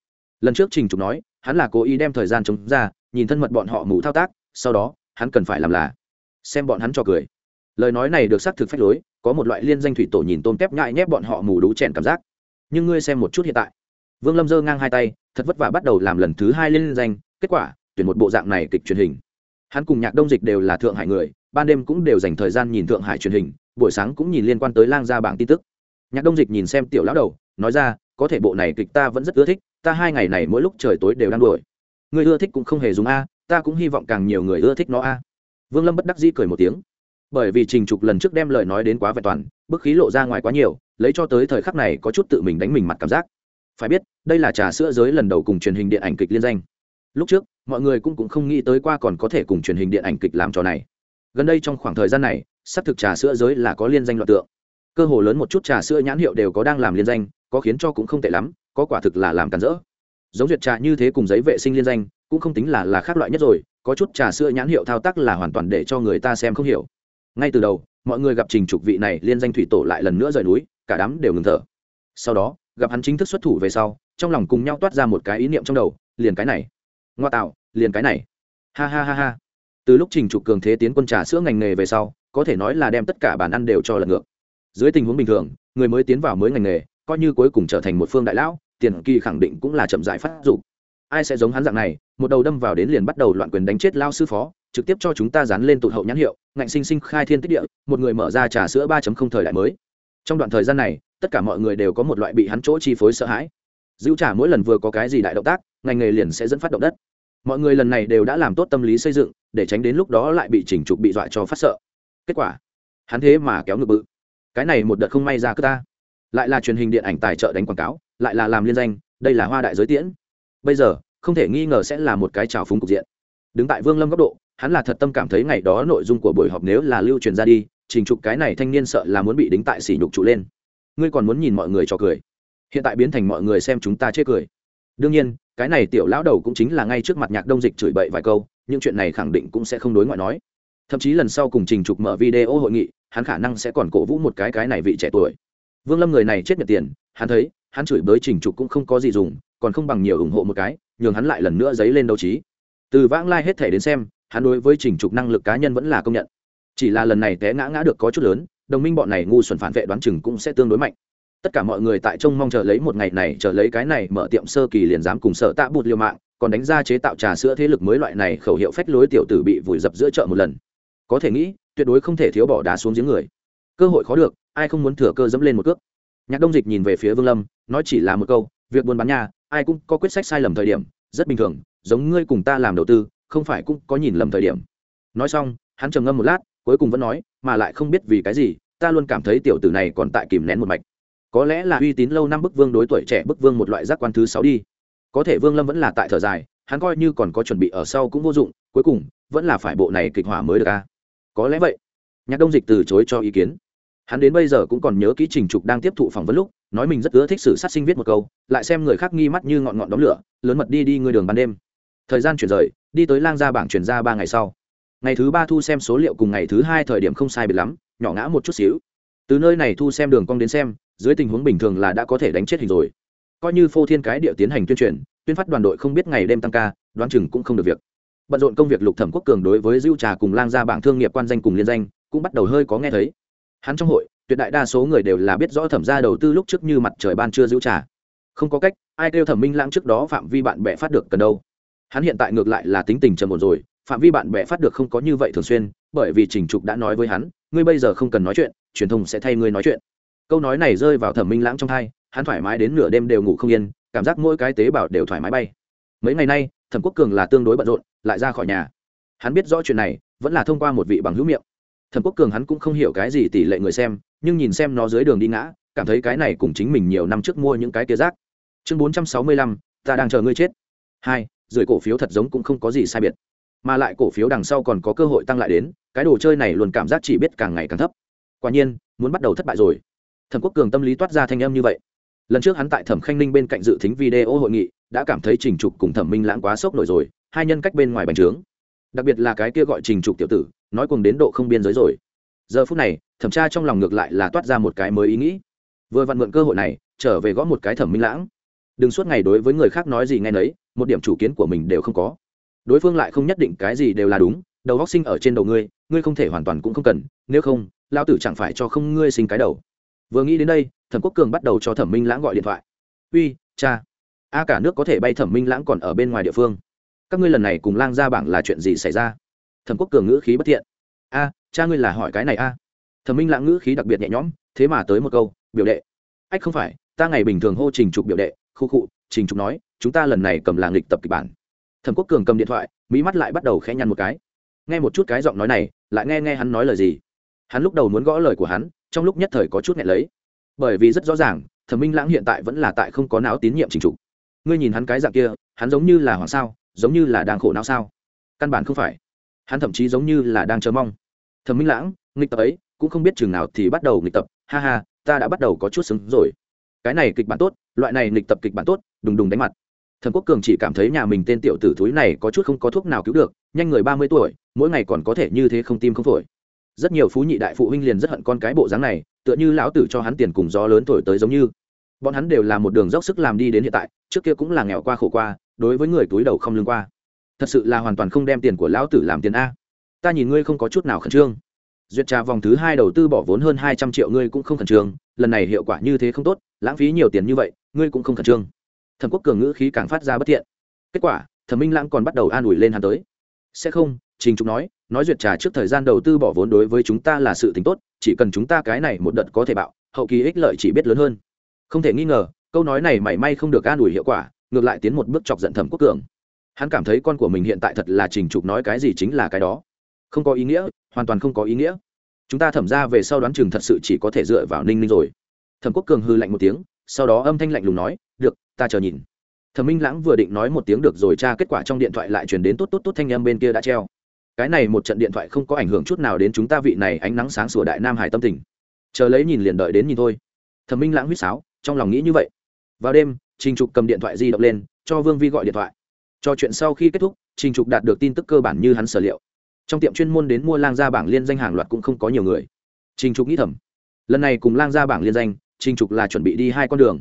S1: Lần trước trình trục nói, hắn là cố ý đem thời gian chống ra, nhìn thân mật bọn họ mù thao tác, sau đó, hắn cần phải làm là xem bọn hắn cho cười. Lời nói này được xác thực phách lối, có một loại liên danh thủy tổ nhìn tôm tép nhại nhép bọn họ mù đú chèn cảm giác. Nhưng ngươi xem một chút hiện tại. Vương lâm giơ ngang hai tay, thật vất vả bắt đầu làm lần thứ hai liên danh, kết quả, tuyển một bộ dạng này kịch truyền hình. Hắn cùng nhạc đông dịch đều là thượng hải người, ban đêm cũng đều dành thời gian nhìn thượng hải truyền hình, buổi sáng cũng nhìn liên quan tới lang gia bảng tin tức. Nhạc đông dịch nhìn xem tiểu lão đầu, nói ra, có thể bộ này kịch ta vẫn rất ưa thích, ta hai ngày này mỗi lúc trời tối đều đang đuổi. Người ưa thích cũng không hề dùng a, ta cũng hy vọng càng nhiều người ưa thích nó a vương lâm bất đắc dĩ cười một tiếng. Bởi vì trình trục lần trước đem lời nói đến quá vẹn toàn bức khí lộ ra ngoài quá nhiều lấy cho tới thời khắc này có chút tự mình đánh mình mặt cảm giác. Phải biết đây là trà sữa giới lần đầu cùng truyền hình điện ảnh kịch liên danh. Lúc trước mọi người cũng, cũng không nghĩ tới qua còn có thể cùng truyền hình điện ảnh kịch làm trò này. Gần đây trong khoảng thời gian này sắp thực trà sữa giới là có liên danh loạt tượng. Cơ hồ lớn một chút trà sữa nhãn hiệu đều có đang làm liên danh có khiến cho cũng không tệ lắm có quả thực là làm cản rỡ. Giống duyệt trà như thế cùng giấy vệ sinh liên danh cũng không tính là là khác loại nhất rồi có chút trà sữa nhãn hiệu thao tác là hoàn toàn để cho người ta xem không hiểu. Ngay từ đầu, mọi người gặp trình trục vị này liên danh thủy tổ lại lần nữa rời núi, cả đám đều ngừng thở. Sau đó, gặp hắn chính thức xuất thủ về sau, trong lòng cùng nhau toát ra một cái ý niệm trong đầu, liền cái này. Ngoa tạo, liền cái này. Ha ha ha ha. Từ lúc trình trục cường thế tiến quân trà sữa ngành nghề về sau, có thể nói là đem tất cả bàn ăn đều cho lật ngược. Dưới tình huống bình thường, người mới tiến vào mới ngành nghề, coi như cuối cùng trở thành một phương đại lão, tiền kỳ khẳng định cũng là chậm rãi phát dục ai sẽ giống hắn dạng này, một đầu đâm vào đến liền bắt đầu loạn quyền đánh chết lao sư phó, trực tiếp cho chúng ta dán lên tụt hậu nhãn hiệu, ngạnh sinh sinh khai thiên tích địa, một người mở ra trà sữa ba thời đại mới. Trong đoạn thời gian này, tất cả mọi người đều có một loại bị hắn chỗ chi phối sợ hãi. Dữ trả mỗi lần vừa có cái gì đại động tác, ngành nghề liền sẽ dẫn phát động đất. Mọi người lần này đều đã làm tốt tâm lý xây dựng, để tránh đến lúc đó lại bị chỉnh trục bị dọa cho phát sợ. Kết quả, hắn thế mà kéo ngược bự. Cái này một đợt không may ra cơ ta. Lại là truyền hình điện ảnh tài trợ đánh quảng cáo, lại là làm liên danh, đây là hoa đại giới tiễn bây giờ, không thể nghi ngờ sẽ là một cái trào phúng cục diện. Đứng tại vương lâm góc độ, hắn là thật tâm cảm thấy ngày đó nội dung của buổi họp nếu là lưu truyền ra đi, trình trục cái này thanh niên sợ là muốn bị đính tại sỉ nhục trụ lên. Ngươi còn muốn nhìn mọi người cho cười. Hiện tại biến thành mọi người xem chúng ta chê cười. Đương nhiên, cái này tiểu lão đầu cũng chính là ngay trước mặt nhạc đông dịch chửi bậy vài câu nhưng chuyện này khẳng định cũng sẽ không đối ngoại nói. Thậm chí lần sau cùng trình trục mở video hội nghị, hắn khả năng sẽ còn cổ vũ một cái cái này vị trẻ tuổi. Vương lâm người này chết nhật tiền, hắn thấy, hắn chửi bới trình trục cũng không có gì dùng còn không bằng nhiều ủng hộ một cái, nhường hắn lại lần nữa dấy lên đấu trí. Từ vãng lai hết thể đến xem, hắn đối với trình trục năng lực cá nhân vẫn là công nhận. Chỉ là lần này té ngã ngã được có chút lớn, đồng minh bọn này ngu xuẩn phản vệ đoán chừng cũng sẽ tương đối mạnh. Tất cả mọi người tại trông mong chờ lấy một ngày này, chờ lấy cái này mở tiệm sơ kỳ liền dám cùng sợ tạ bụt liều mạng, còn đánh ra chế tạo trà sữa thế lực mới loại này khẩu hiệu phách lối tiểu tử bị vùi dập giữa chợ một lần. Có thể nghĩ, tuyệt đối không thể thiếu bỏ đá xuống giếng người. Cơ hội khó được, ai không muốn thừa cơ dẫm lên một cước? Nhạc đông dịch nhìn về phía vương lâm, nói chỉ là một câu, việc buôn bán nhà ai cũng có quyết sách sai lầm thời điểm, rất bình thường, giống ngươi cùng ta làm đầu tư, không phải cũng có nhìn lầm thời điểm. Nói xong, hắn trầm ngâm một lát, cuối cùng vẫn nói, mà lại không biết vì cái gì, ta luôn cảm thấy tiểu tử này còn tại kìm nén một mạch. Có lẽ là uy tín lâu năm bức vương đối tuổi trẻ bức vương một loại giác quan thứ sáu đi. Có thể vương lâm vẫn là tại thở dài, hắn coi như còn có chuẩn bị ở sau cũng vô dụng, cuối cùng, vẫn là phải bộ này kịch hỏa mới được a. Có lẽ vậy. Nhạc đông dịch từ chối cho ý kiến. Hắn đến bây giờ cũng còn nhớ kỹ trình trục đang tiếp thụ phỏng vấn lúc nói mình rất ưa thích sự sát sinh viết một câu, lại xem người khác nghi mắt như ngọn ngọn đóng lửa, lớn mật đi đi người đường ban đêm. Thời gian chuyển rời, đi tới lang gia bảng chuyển ra ba ngày sau. Ngày thứ ba thu xem số liệu cùng ngày thứ hai thời điểm không sai biệt lắm, nhỏ ngã một chút xíu. Từ nơi này thu xem đường cong đến xem, dưới tình huống bình thường là đã có thể đánh chết hình rồi. Coi như phô thiên cái địa tiến hành tuyên truyền, tuyên phát đoàn đội không biết ngày đêm tăng ca, đoán chừng cũng không được việc. Bận rộn công việc lục thẩm quốc cường đối với dưu trà cùng lang gia bảng thương nghiệp quan danh cùng liên danh, cũng bắt đầu hơi có nghe thấy. Hắn trong hội tuyệt đại đa số người đều là biết rõ thẩm gia đầu tư lúc trước như mặt trời ban chưa giữ trà. Không có cách, ai kêu thẩm minh lãng trước đó phạm vi bạn bè phát được cần đâu. Hắn hiện tại ngược lại là tính tình trầm ổn rồi, phạm vi bạn bè phát được không có như vậy thường xuyên, bởi vì trình trục đã nói với hắn, ngươi bây giờ không cần nói chuyện, truyền thông sẽ thay ngươi nói chuyện. Câu nói này rơi vào thẩm minh lãng trong thai hắn thoải mái đến nửa đêm đều ngủ không yên, cảm giác mỗi cái tế bào đều thoải mái bay. Mấy ngày nay, thẩm quốc cường là tương đối bận rộn, lại ra khỏi nhà. Hắn biết rõ chuyện này, vẫn là thông qua một vị bằng hữu miệng thẩm quốc cường hắn cũng không hiểu cái gì tỷ lệ người xem, nhưng nhìn xem nó dưới đường đi ngã, cảm thấy cái này cùng chính mình nhiều năm trước mua những cái kia rác. Chương bốn trăm sáu mươi lăm, ta đang chờ ngươi chết. Hai, rưỡi cổ phiếu thật giống cũng không có gì sai biệt. Mà lại cổ phiếu đằng sau còn có cơ hội tăng lại đến, cái đồ chơi này luôn cảm giác chỉ biết càng ngày càng thấp. Quả nhiên, muốn bắt đầu thất bại rồi. Thẩm quốc cường tâm lý toát ra thanh âm như vậy. Lần trước hắn tại thẩm khanh ninh bên cạnh dự thính video hội nghị, đã cảm thấy trình trục cùng thẩm minh lãng quá sốc nổi rồi, hai nhân cách bên ngoài bành trướng. Đặc biệt là cái kia gọi trình trục tiểu tử nói cùng đến độ không biên giới rồi. Giờ phút này, thẩm tra trong lòng ngược lại là toát ra một cái mới ý nghĩ. Vừa vặn mượn cơ hội này, trở về gõ một cái thẩm minh lãng. Đừng suốt ngày đối với người khác nói gì ngay nấy, một điểm chủ kiến của mình đều không có. Đối phương lại không nhất định cái gì đều là đúng, đầu góc sinh ở trên đầu ngươi ngươi không thể hoàn toàn cũng không cần, nếu không lao tử chẳng phải cho không ngươi sinh cái đầu. Vừa nghĩ đến đây, thẩm quốc cường bắt đầu cho thẩm minh lãng gọi điện thoại. Uy, cha. A cả nước có thể bay thẩm minh lãng còn ở bên ngoài địa phương. Các ngươi lần này cùng lang ra bảng là chuyện gì xảy ra? Thẩm quốc cường ngữ khí bất thiện. A, cha ngươi là hỏi cái này a. Thẩm minh lãng ngữ khí đặc biệt nhẹ nhõm, thế mà tới một câu, biểu đệ. Ách không phải, ta ngày bình thường hô trình trục biểu đệ, khu khụ trình trục nói, chúng ta lần này cầm làng lịch tập kịch bản. Thẩm quốc cường cầm điện thoại mỹ mắt lại bắt đầu khẽ nhăn một cái. Nghe một chút cái giọng nói này, lại nghe nghe hắn nói lời gì. Hắn lúc đầu muốn gõ lời của hắn, trong lúc nhất thời có chút nghẹn lấy. Bởi vì rất rõ ràng, thẩm minh lãng hiện tại vẫn là tại không có não tín nhiệm trình trục. Ngươi nhìn hắn cái dạng kia, hắn giống như là hoàng sao, giống như là đang khổ não sao? Căn bản không phải hắn thậm chí giống như là đang chờ mong. Thẩm minh lãng, nghịch tập ấy, cũng không biết chừng nào thì bắt đầu nghịch tập. Ha ha, ta đã bắt đầu có chút xứng rồi. Cái này kịch bản tốt, loại này nghịch tập kịch bản tốt, đùng đùng đánh mặt. Thần quốc cường chỉ cảm thấy nhà mình tên tiểu tử thúi này có chút không có thuốc nào cứu được, nhanh người ba mươi tuổi, mỗi ngày còn có thể như thế không tim không phổi. Rất nhiều phú nhị đại phụ huynh liền rất hận con cái bộ dáng này, tựa như lão tử cho hắn tiền cùng gió lớn thổi tới giống như. Bọn hắn đều là một đường dốc sức làm đi đến hiện tại, trước kia cũng là nghèo qua khổ qua, đối với người túi đầu không lương qua thật sự là hoàn toàn không đem tiền của lão tử làm tiền a. Ta nhìn ngươi không có chút nào khẩn trương. Duyệt trà vòng thứ hai đầu tư bỏ vốn hơn hai trăm triệu ngươi cũng không khẩn trương, lần này hiệu quả như thế không tốt, lãng phí nhiều tiền như vậy, ngươi cũng không khẩn trương. Thẩm quốc cường ngữ khí càng phát ra bất thiện. Kết quả, thẩm minh lãng còn bắt đầu an ủi lên hắn tới. Sẽ không, trình trục nói nói duyệt trà trước thời gian đầu tư bỏ vốn đối với chúng ta là sự t tốt, chỉ cần chúng ta cái này một đợt có thể bạo, hậu kỳ ích lợi chỉ biết lớn hơn. Không thể nghi ngờ, câu nói này mảy may không được an ủi hiệu quả, ngược lại tiến một bước chọc giận thẩm quốc cường hắn cảm thấy con của mình hiện tại thật là trình trục nói cái gì chính là cái đó. Không có ý nghĩa, hoàn toàn không có ý nghĩa. Chúng ta thẩm ra về sau đoán chừng thật sự chỉ có thể dựa vào ninh ninh rồi. Thẩm quốc cường hư lạnh một tiếng, sau đó âm thanh lạnh lùng nói, được, ta chờ nhìn. Thẩm minh lãng vừa định nói một tiếng được rồi tra kết quả trong điện thoại lại chuyển đến tốt tốt tốt thanh âm bên kia đã treo. Cái này một trận điện thoại không có ảnh hưởng chút nào đến chúng ta vị này ánh nắng sáng sủa đại nam hải tâm tình. Chờ lấy nhìn liền đợi đến nhìn thôi. Thẩm minh lãng huýt sáo, trong lòng nghĩ như vậy. Vào đêm, trình trục cầm điện thoại di động lên, cho vương vi gọi điện thoại cho chuyện sau khi kết thúc, trình trục đạt được tin tức cơ bản như hắn sở liệu. Trong tiệm chuyên môn đến mua lang gia bảng liên danh hàng loạt cũng không có nhiều người. Trình trục nghĩ thầm, lần này cùng lang gia bảng liên danh, trình trục là chuẩn bị đi hai con đường.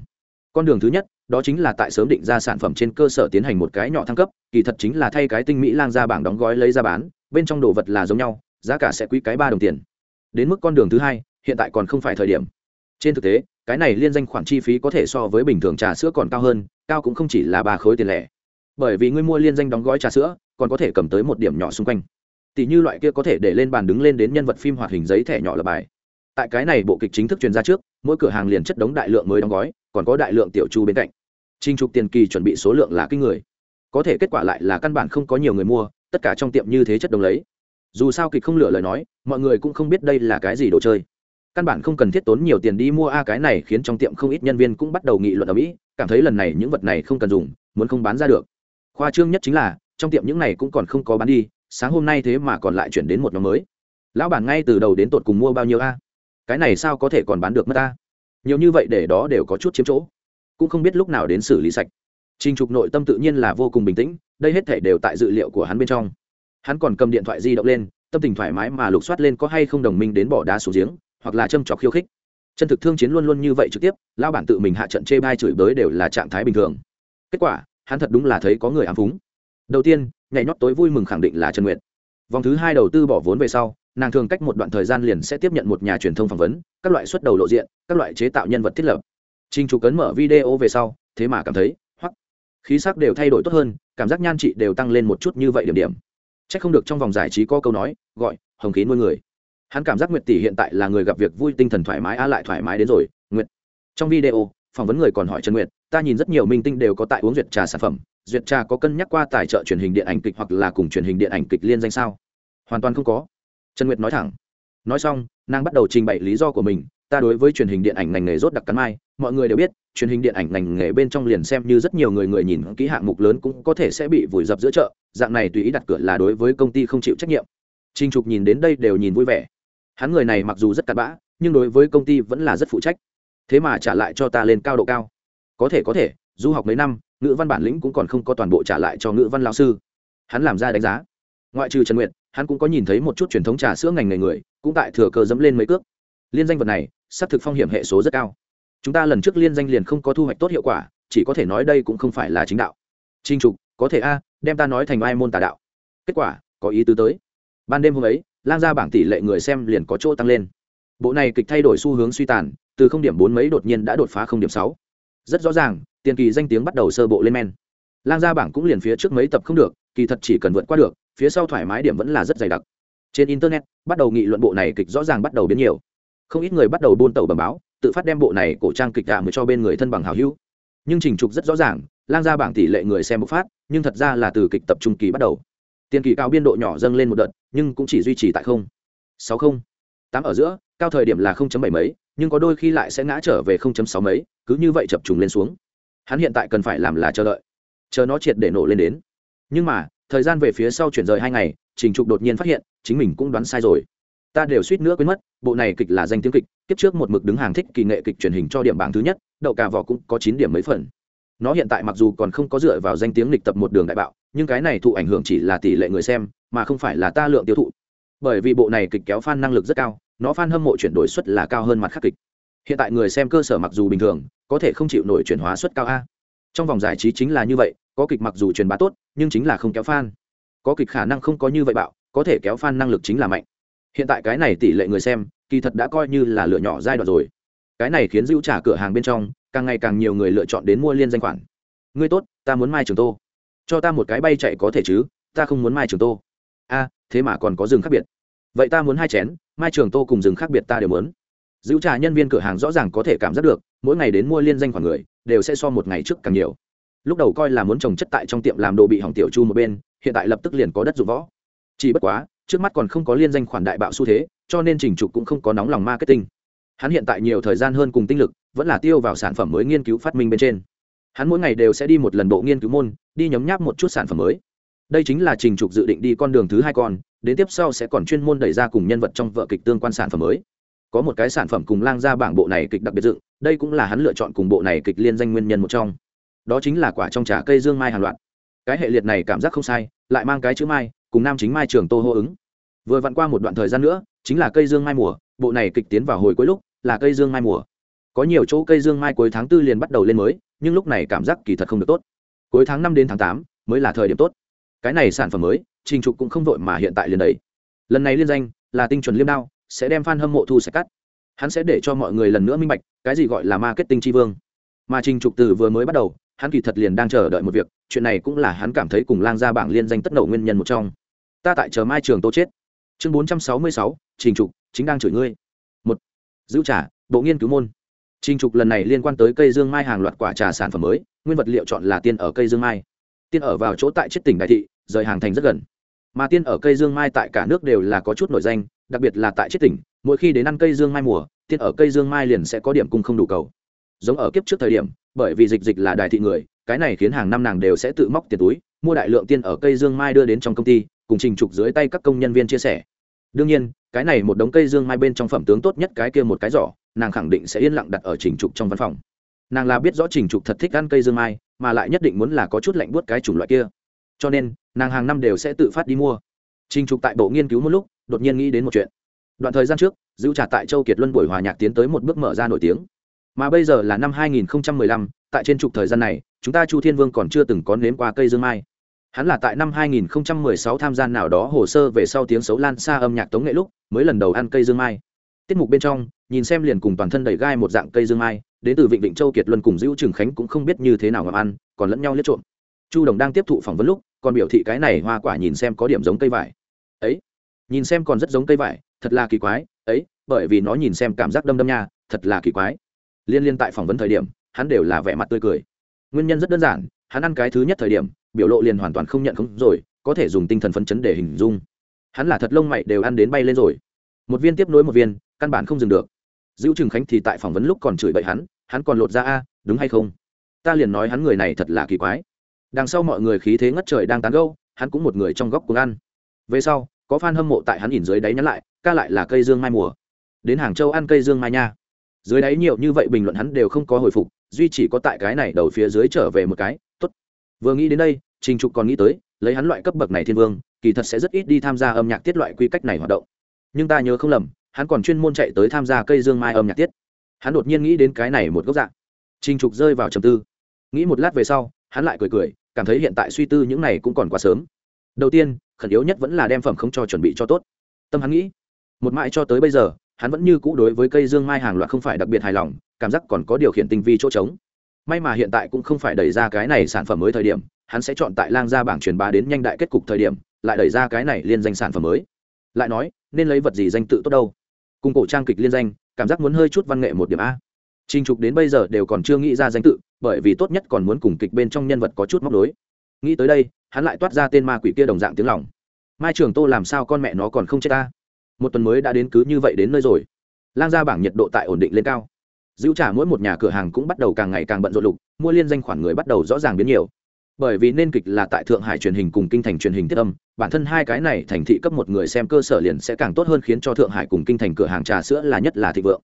S1: Con đường thứ nhất, đó chính là tại sớm định ra sản phẩm trên cơ sở tiến hành một cái nhỏ thăng cấp, kỳ thật chính là thay cái tinh mỹ lang gia bảng đóng gói lấy ra bán, bên trong đồ vật là giống nhau, giá cả sẽ quý cái ba đồng tiền. Đến mức con đường thứ hai, hiện tại còn không phải thời điểm. Trên thực tế, cái này liên danh khoản chi phí có thể so với bình thường trà sữa còn cao hơn, cao cũng không chỉ là ba khối tiền lẻ bởi vì ngươi mua liên danh đóng gói trà sữa, còn có thể cầm tới một điểm nhỏ xung quanh. Tỷ như loại kia có thể để lên bàn đứng lên đến nhân vật phim hoạt hình giấy thẻ nhỏ là bài. Tại cái này bộ kịch chính thức truyền ra trước, mỗi cửa hàng liền chất đống đại lượng mới đóng gói, còn có đại lượng tiểu chu bên cạnh. Trinh trục tiền kỳ chuẩn bị số lượng là kinh người. Có thể kết quả lại là căn bản không có nhiều người mua, tất cả trong tiệm như thế chất đống lấy. Dù sao kịch không lựa lời nói, mọi người cũng không biết đây là cái gì đồ chơi. Căn bản không cần thiết tốn nhiều tiền đi mua a, cái này khiến trong tiệm không ít nhân viên cũng bắt đầu nghị luận ở mỹ, cảm thấy lần này những vật này không cần dùng, muốn không bán ra được khoa trương nhất chính là, trong tiệm những này cũng còn không có bán đi, sáng hôm nay thế mà còn lại chuyển đến một nhóm mới. Lão bản ngay từ đầu đến tột cùng mua bao nhiêu a? Cái này sao có thể còn bán được mất ta? Nhiều như vậy để đó đều có chút chiếm chỗ. Cũng không biết lúc nào đến xử lý sạch. Trình trục nội tâm tự nhiên là vô cùng bình tĩnh, đây hết thể đều tại dự liệu của hắn bên trong. Hắn còn cầm điện thoại di động lên, tâm tình thoải mái mà lục soát lên có hay không đồng minh đến bỏ đá xuống giếng, hoặc là châm trọc khiêu khích. Chân thực thương chiến luôn luôn như vậy trực tiếp lao bản tự mình hạ trận chê bai chửi bới đều là trạng thái bình thường. Kết quả hắn thật đúng là thấy có người ám phúng đầu tiên nhảy nhót tối vui mừng khẳng định là trần nguyệt vòng thứ hai đầu tư bỏ vốn về sau nàng thường cách một đoạn thời gian liền sẽ tiếp nhận một nhà truyền thông phỏng vấn các loại xuất đầu lộ diện các loại chế tạo nhân vật thiết lập Trình Trục cấn mở video về sau, thế mà cảm thấy, hoặc khí sắc đều thay đổi tốt hơn, cảm giác nhan trị đều tăng lên một chút như vậy điểm điểm. Chắc không được trong vòng giải trí có câu nói, gọi hồng khí nuôi người. Hắn cảm giác Nguyệt tỷ hiện tại là người gặp việc vui tinh thần thoải mái a lại thoải mái đến rồi, Nguyệt. Trong video, phỏng vấn người còn hỏi Trần Nguyệt, ta nhìn rất nhiều minh tinh đều có tại uống duyệt trà sản phẩm, duyệt trà có cân nhắc qua tài trợ truyền hình điện ảnh kịch hoặc là cùng truyền hình điện ảnh kịch liên danh sao? Hoàn toàn không có. Trần Nguyệt nói thẳng. Nói xong, nàng bắt đầu trình bày lý do của mình, ta đối với truyền hình điện ảnh ngành nghề rốt đặc cắn mai mọi người đều biết truyền hình điện ảnh ngành nghề bên trong liền xem như rất nhiều người người nhìn kỹ hạng mục lớn cũng có thể sẽ bị vùi dập giữa chợ dạng này tùy ý đặt cửa là đối với công ty không chịu trách nhiệm trinh trục nhìn đến đây đều nhìn vui vẻ hắn người này mặc dù rất cặn bã nhưng đối với công ty vẫn là rất phụ trách thế mà trả lại cho ta lên cao độ cao có thể có thể, du học mấy năm, ngữ văn bản lĩnh cũng còn không có toàn bộ trả lại cho ngữ văn lao sư. Hắn làm ra đánh giá. Ngoại trừ trần nguyện hắn cũng có nhìn thấy một chút truyền thống trà sữa ngành nghề người, cũng tại thừa cơ dẫm lên mấy cước. Liên danh vật này, xác thực phong hiểm hệ số rất cao. Chúng ta lần trước liên danh liền không có thu hoạch tốt hiệu quả, chỉ có thể nói đây cũng không phải là chính đạo. Trinh trục, có thể a, đem ta nói thành ai môn tà đạo. Kết quả, có ý tứ tới. Ban đêm hôm ấy lan ra bảng tỷ lệ người xem liền có chỗ tăng lên. Bộ này kịch thay đổi xu hướng suy tàn, từ không điểm bốn mấy đột nhiên đã đột phá không điểm sáu rất rõ ràng, tiền kỳ danh tiếng bắt đầu sơ bộ lên men. Lang gia bảng cũng liền phía trước mấy tập không được, kỳ thật chỉ cần vượt qua được, phía sau thoải mái điểm vẫn là rất dày đặc. Trên internet, bắt đầu nghị luận bộ này kịch rõ ràng bắt đầu biến nhiều. Không ít người bắt đầu buôn tàu bầm báo, tự phát đem bộ này cổ trang kịch tạm cho bên người thân bằng hào hữu. Nhưng trình trục rất rõ ràng, lang gia bảng tỷ lệ người xem bộc phát, nhưng thật ra là từ kịch tập trung kỳ bắt đầu. Tiền kỳ cao biên độ nhỏ dâng lên một đợt, nhưng cũng chỉ duy trì tại không. Sáu không. Tám ở giữa, cao thời điểm là không chấm bảy mấy nhưng có đôi khi lại sẽ ngã trở về không chấm sáu mấy, cứ như vậy chập trùng lên xuống. Hắn hiện tại cần phải làm là chờ đợi, chờ nó triệt để nổ lên đến. Nhưng mà, thời gian về phía sau chuyển rời hai ngày, trình trục đột nhiên phát hiện, chính mình cũng đoán sai rồi. Ta đều suýt nữa quên mất, bộ này kịch là danh tiếng kịch, kiếp trước một mực đứng hàng thích kỳ nghệ kịch truyền hình cho điểm bảng thứ nhất, đậu cà vỏ cũng có chín điểm mấy phần. Nó hiện tại mặc dù còn không có dựa vào danh tiếng lịch tập một đường đại bạo, nhưng cái này thụ ảnh hưởng chỉ là tỷ lệ người xem, mà không phải là ta lượng tiêu thụ. Bởi vì bộ này kịch kéo fan năng lực rất cao nó fan hâm mộ chuyển đổi suất là cao hơn mặt khác kịch. Hiện tại người xem cơ sở mặc dù bình thường, có thể không chịu nổi chuyển hóa suất cao a. Trong vòng giải trí chính là như vậy, có kịch mặc dù truyền bá tốt, nhưng chính là không kéo fan. Có kịch khả năng không có như vậy bạo, có thể kéo fan năng lực chính là mạnh. Hiện tại cái này tỷ lệ người xem, kỳ thật đã coi như là lựa nhỏ giai đoạn rồi. Cái này khiến dữ trả cửa hàng bên trong, càng ngày càng nhiều người lựa chọn đến mua liên danh khoản. Ngươi tốt, ta muốn mai trường tô. Cho ta một cái bay chạy có thể chứ, ta không muốn mai trường tô. A, thế mà còn có rừng khác biệt. Vậy ta muốn hai chén mai trường tô cùng rừng khác biệt ta đều muốn. Giữ trà nhân viên cửa hàng rõ ràng có thể cảm giác được, mỗi ngày đến mua liên danh khoản người, đều sẽ so một ngày trước càng nhiều. Lúc đầu coi là muốn trồng chất tại trong tiệm làm đồ bị hỏng tiểu chu một bên, hiện tại lập tức liền có đất dụng võ. Chỉ bất quá, trước mắt còn không có liên danh khoản đại bạo xu thế, cho nên trình trục cũng không có nóng lòng marketing. Hắn hiện tại nhiều thời gian hơn cùng tinh lực, vẫn là tiêu vào sản phẩm mới nghiên cứu phát minh bên trên. Hắn mỗi ngày đều sẽ đi một lần bộ nghiên cứu môn, đi nhấm nháp một chút sản phẩm mới đây chính là trình trục dự định đi con đường thứ hai con, đến tiếp sau sẽ còn chuyên môn đẩy ra cùng nhân vật trong vợ kịch tương quan sản phẩm mới. Có một cái sản phẩm cùng lang ra bảng bộ này kịch đặc biệt dựng, đây cũng là hắn lựa chọn cùng bộ này kịch liên danh nguyên nhân một trong. Đó chính là quả trong trà cây dương mai hàng loạt. Cái hệ liệt này cảm giác không sai, lại mang cái chữ mai, cùng nam chính mai trường tô hô ứng. Vừa vặn qua một đoạn thời gian nữa, chính là cây dương mai mùa, bộ này kịch tiến vào hồi cuối lúc, là cây dương mai mùa. Có nhiều chỗ cây dương mai cuối tháng tư liền bắt đầu lên mới, nhưng lúc này cảm giác kỳ thật không được tốt. Cuối tháng năm đến tháng tám mới là thời điểm tốt cái này sản phẩm mới, trình trục cũng không vội mà hiện tại liền đấy lần này liên danh là tinh chuẩn liêm đao, sẽ đem f a n hâm mộ thu sạch cắt. Hắn sẽ để cho mọi người lần nữa minh bạch, cái gì gọi là marketing tri vương. Mà trình trục từ vừa mới bắt đầu, hắn kỳ thật liền đang chờ đợi một việc, chuyện này cũng là hắn cảm thấy cùng lang ra bảng liên danh tất nổ nguyên nhân một trong. Ta tại chờ mai trường tô chết. Chương bốn trăm sáu mươi sáu, trình trục, chính đang chửi ngươi. Một, giữ trả bộ nghiên cứu môn. Trình trục lần này liên quan tới cây dương mai hàng loạt quả trà sản phẩm mới, nguyên vật liệu chọn là tiên ở cây dương mai tiên ở vào chỗ tại chết tỉnh đại thị, rời hàng thành rất gần. Mà tiên ở cây dương mai tại cả nước đều là có chút nổi danh, đặc biệt là tại chết tỉnh, mỗi khi đến ăn cây dương mai mùa, tiên ở cây dương mai liền sẽ có điểm cung không đủ cầu. Giống ở kiếp trước thời điểm, bởi vì dịch dịch là đại thị người, cái này khiến hàng năm nàng đều sẽ tự móc tiền túi, mua đại lượng tiên ở cây dương mai đưa đến trong công ty, cùng trình trục dưới tay các công nhân viên chia sẻ. Đương nhiên, cái này một đống cây dương mai bên trong phẩm tướng tốt nhất cái kia một cái giỏ, nàng khẳng định sẽ yên lặng đặt ở trình trục trong văn phòng. Nàng là biết rõ trình trục thật thích ăn cây dương mai mà lại nhất định muốn là có chút lạnh buốt cái chủng loại kia. Cho nên nàng hàng năm đều sẽ tự phát đi mua. Trình trục tại bộ nghiên cứu một lúc đột nhiên nghĩ đến một chuyện. Đoạn thời gian trước giữ trà tại châu kiệt luân buổi hòa nhạc tiến tới một bước mở ra nổi tiếng. Mà bây giờ là năm 2015, tại trên trục thời gian này chúng ta chu thiên vương còn chưa từng có nếm qua cây dương mai. Hắn là tại năm 2016 tham gia nào đó hồ sơ về sau tiếng xấu lan xa âm nhạc tống nghệ lúc mới lần đầu ăn cây dương mai. Tiết mục bên trong nhìn xem liền cùng toàn thân đầy gai một dạng cây dương mai đến từ vịnh vịnh châu kiệt luân cùng dữ trường khánh cũng không biết như thế nào ngậm ăn, còn lẫn nhau liếc trộm. Chu đồng đang tiếp thụ phỏng vấn lúc, còn biểu thị cái này hoa quả nhìn xem có điểm giống cây vải. Ấy, nhìn xem còn rất giống cây vải, thật là kỳ quái, ấy, bởi vì nó nhìn xem cảm giác đâm đâm nha, thật là kỳ quái. Liên liên tại phỏng vấn thời điểm, hắn đều là vẻ mặt tươi cười. Nguyên nhân rất đơn giản, hắn ăn cái thứ nhất thời điểm, biểu lộ liền hoàn toàn không nhận không rồi, có thể dùng tinh thần phấn chấn để hình dung. Hắn là thật lông mày đều ăn đến bay lên rồi. Một viên tiếp nối một viên, căn bản không dừng được dữ trừng khánh thì tại phỏng vấn lúc còn chửi bậy hắn hắn còn lột ra a đúng hay không? Ta liền nói hắn người này thật là kỳ quái. Đằng sau mọi người khí thế ngất trời đang tán gẫu, hắn cũng một người trong góc cùng ăn. Về sau có fan hâm mộ tại hắn nhìn dưới đáy nhắn lại ca lại là cây dương mai mùa. Đến hàng châu ăn cây dương mai nha. Dưới đáy nhiều như vậy bình luận hắn đều không có hồi phục duy chỉ có tại cái này đầu phía dưới trở về một cái tốt. Vừa nghĩ đến đây trình trục còn nghĩ tới lấy hắn loại cấp bậc này thiên vương kỳ thật sẽ rất ít đi tham gia âm nhạc tiết loại quy cách này hoạt động. Nhưng ta nhớ không lầm hắn còn chuyên môn chạy tới tham gia cây dương mai âm nhạc tiết. Hắn đột nhiên nghĩ đến cái này một góc dạng. Trình trục rơi vào trầm tư. Nghĩ một lát về sau, hắn lại cười cười, cảm thấy hiện tại suy tư những này cũng còn quá sớm. Đầu tiên, khẩn yếu nhất vẫn là đem phẩm không cho chuẩn bị cho tốt. Tâm hắn nghĩ, một mãi cho tới bây giờ, hắn vẫn như cũ đối với cây dương mai hàng loạt không phải đặc biệt hài lòng, cảm giác còn có điều khiển tinh vi chỗ trống. May mà hiện tại cũng không phải đẩy ra cái này sản phẩm mới thời điểm, hắn sẽ chọn tại lang gia bảng truyền bá đến nhanh đại kết cục thời điểm, lại đẩy ra cái này liên danh sản phẩm mới. Lại nói, nên lấy vật gì danh tự tốt đâu? Cùng cổ trang kịch liên danh cảm giác muốn hơi chút văn nghệ một điểm a Trình Trục đến bây giờ đều còn chưa nghĩ ra danh tự, bởi vì tốt nhất còn muốn cùng kịch bên trong nhân vật có chút móc nối Nghĩ tới đây, hắn lại toát ra tên ma quỷ kia đồng dạng tiếng lòng. Mai Trường Tô làm sao con mẹ nó còn không chết ta? Một tuần mới đã đến cứ như vậy đến nơi rồi. Lang gia bảng nhiệt độ tại ổn định lên cao. Dữu trả mỗi một nhà cửa hàng cũng bắt đầu càng ngày càng bận rộn lục, mua liên danh khoản người bắt đầu rõ ràng biến nhiều. Bởi vì nên kịch là tại Thượng Hải truyền hình cùng kinh thành truyền hình tiết âm, bản thân hai cái này thành thị cấp một người xem cơ sở liền sẽ càng tốt hơn khiến cho Thượng Hải cùng kinh thành cửa hàng trà sữa là nhất là thị vượng.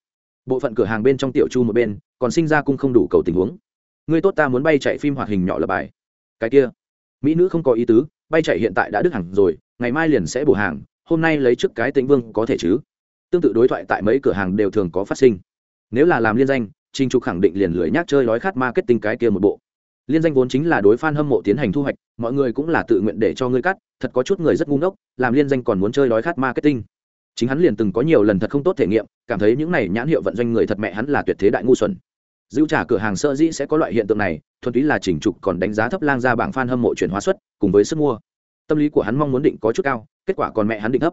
S1: Bộ phận cửa hàng bên trong tiểu chu một bên còn sinh ra cung không đủ cầu tình huống. Người tốt ta muốn bay chạy phim hoạt hình nhỏ là bài. Cái kia mỹ nữ không có ý tứ bay chạy hiện tại đã đứt hẳn rồi ngày mai liền sẽ bổ hàng hôm nay lấy trước cái tĩnh vương có thể chứ? Tương tự đối thoại tại mấy cửa hàng đều thường có phát sinh. Nếu là làm liên danh trinh trục khẳng định liền lười nhác chơi đói khát marketing cái kia một bộ liên danh vốn chính là đối f a n hâm mộ tiến hành thu hoạch, mọi người cũng là tự nguyện để cho ngươi cắt, thật có chút người rất ngu ngốc, làm liên danh còn muốn chơi đói khát marketing. Chính hắn liền từng có nhiều lần thật không tốt thể nghiệm, cảm thấy những này nhãn hiệu vận doanh người thật mẹ hắn là tuyệt thế đại ngu xuẩn. Dữ trả cửa hàng sợ dĩ sẽ có loại hiện tượng này, thuần túy là chỉnh trục còn đánh giá thấp lang ra bảng f a n hâm mộ chuyển hóa suất, cùng với sức mua. Tâm lý của hắn mong muốn định có chút cao, kết quả còn mẹ hắn định thấp.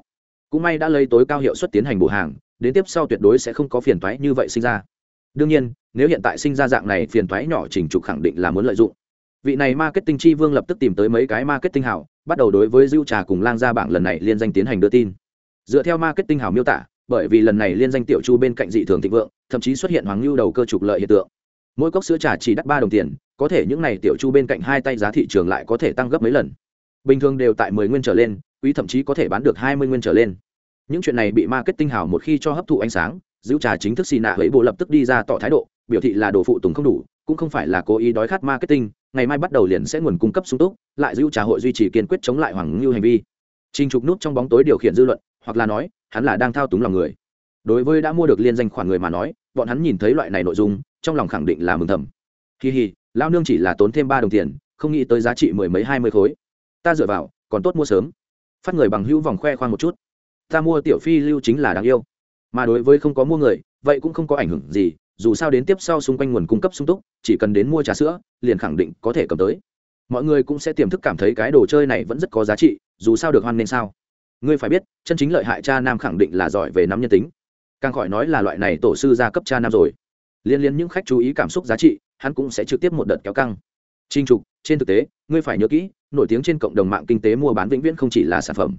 S1: Cũng may đã lấy tối cao hiệu suất tiến hành bổ hàng, đến tiếp sau tuyệt đối sẽ không có phiền toái như vậy sinh ra đương nhiên, nếu hiện tại sinh ra dạng này phiền thoái nhỏ chỉnh trục khẳng định là muốn lợi dụng. Vị này marketing chi vương lập tức tìm tới mấy cái marketing hảo, bắt đầu đối với dưu trà cùng lang gia bảng lần này liên danh tiến hành đưa tin. Dựa theo marketing hảo miêu tả, bởi vì lần này liên danh tiểu chu bên cạnh dị thường thịnh vượng, thậm chí xuất hiện hoàng lưu đầu cơ trục lợi hiện tượng. Mỗi cốc sữa trà chỉ đắt ba đồng tiền, có thể những này tiểu chu bên cạnh hai tay giá thị trường lại có thể tăng gấp mấy lần. Bình thường đều tại mười nguyên trở lên, quý thậm chí có thể bán được hai mươi nguyên trở lên. Những chuyện này bị marketing hảo một khi cho hấp thụ ánh sáng giữ trà chính thức xì nạ lấy bộ lập tức đi ra tỏ thái độ biểu thị là đồ phụ tùng không đủ cũng không phải là cố ý đói khát marketing ngày mai bắt đầu liền sẽ nguồn cung cấp sung túc lại giữ trà hội duy trì kiên quyết chống lại hoàng lưu hành vi Trình Trục nút trong bóng tối điều khiển dư luận, hoặc là nói, hắn là đang thao túng lòng người. Đối với đã mua được liên danh khoản người mà nói, bọn hắn nhìn thấy loại này nội dung, trong lòng khẳng định là mừng thầm. kỳ hi, lão nương chỉ là tốn thêm ba đồng tiền, không nghĩ tới giá trị mười mấy hai mươi khối. Ta dựa vào, còn tốt mua sớm. Phát người bằng hữu vòng khoe khoang một chút. Ta mua tiểu phi lưu chính là đáng yêu. Mà đối với không có mua người, vậy cũng không có ảnh hưởng gì, dù sao đến tiếp sau xung quanh nguồn cung cấp sung túc, chỉ cần đến mua trà sữa, liền khẳng định có thể cầm tới. Mọi người cũng sẽ tiềm thức cảm thấy cái đồ chơi này vẫn rất có giá trị dù sao được hoan nên sao? Ngươi phải biết chân chính lợi hại cha nam khẳng định là giỏi về nắm nhân tính. Càng khỏi nói là loại này tổ sư gia cấp cha nam rồi. Liên liên những khách chú ý cảm xúc giá trị hắn cũng sẽ trực tiếp một đợt kéo căng. Trinh trục trên thực tế ngươi phải nhớ kỹ nổi tiếng trên cộng đồng mạng kinh tế mua bán vĩnh viễn không chỉ là sản phẩm.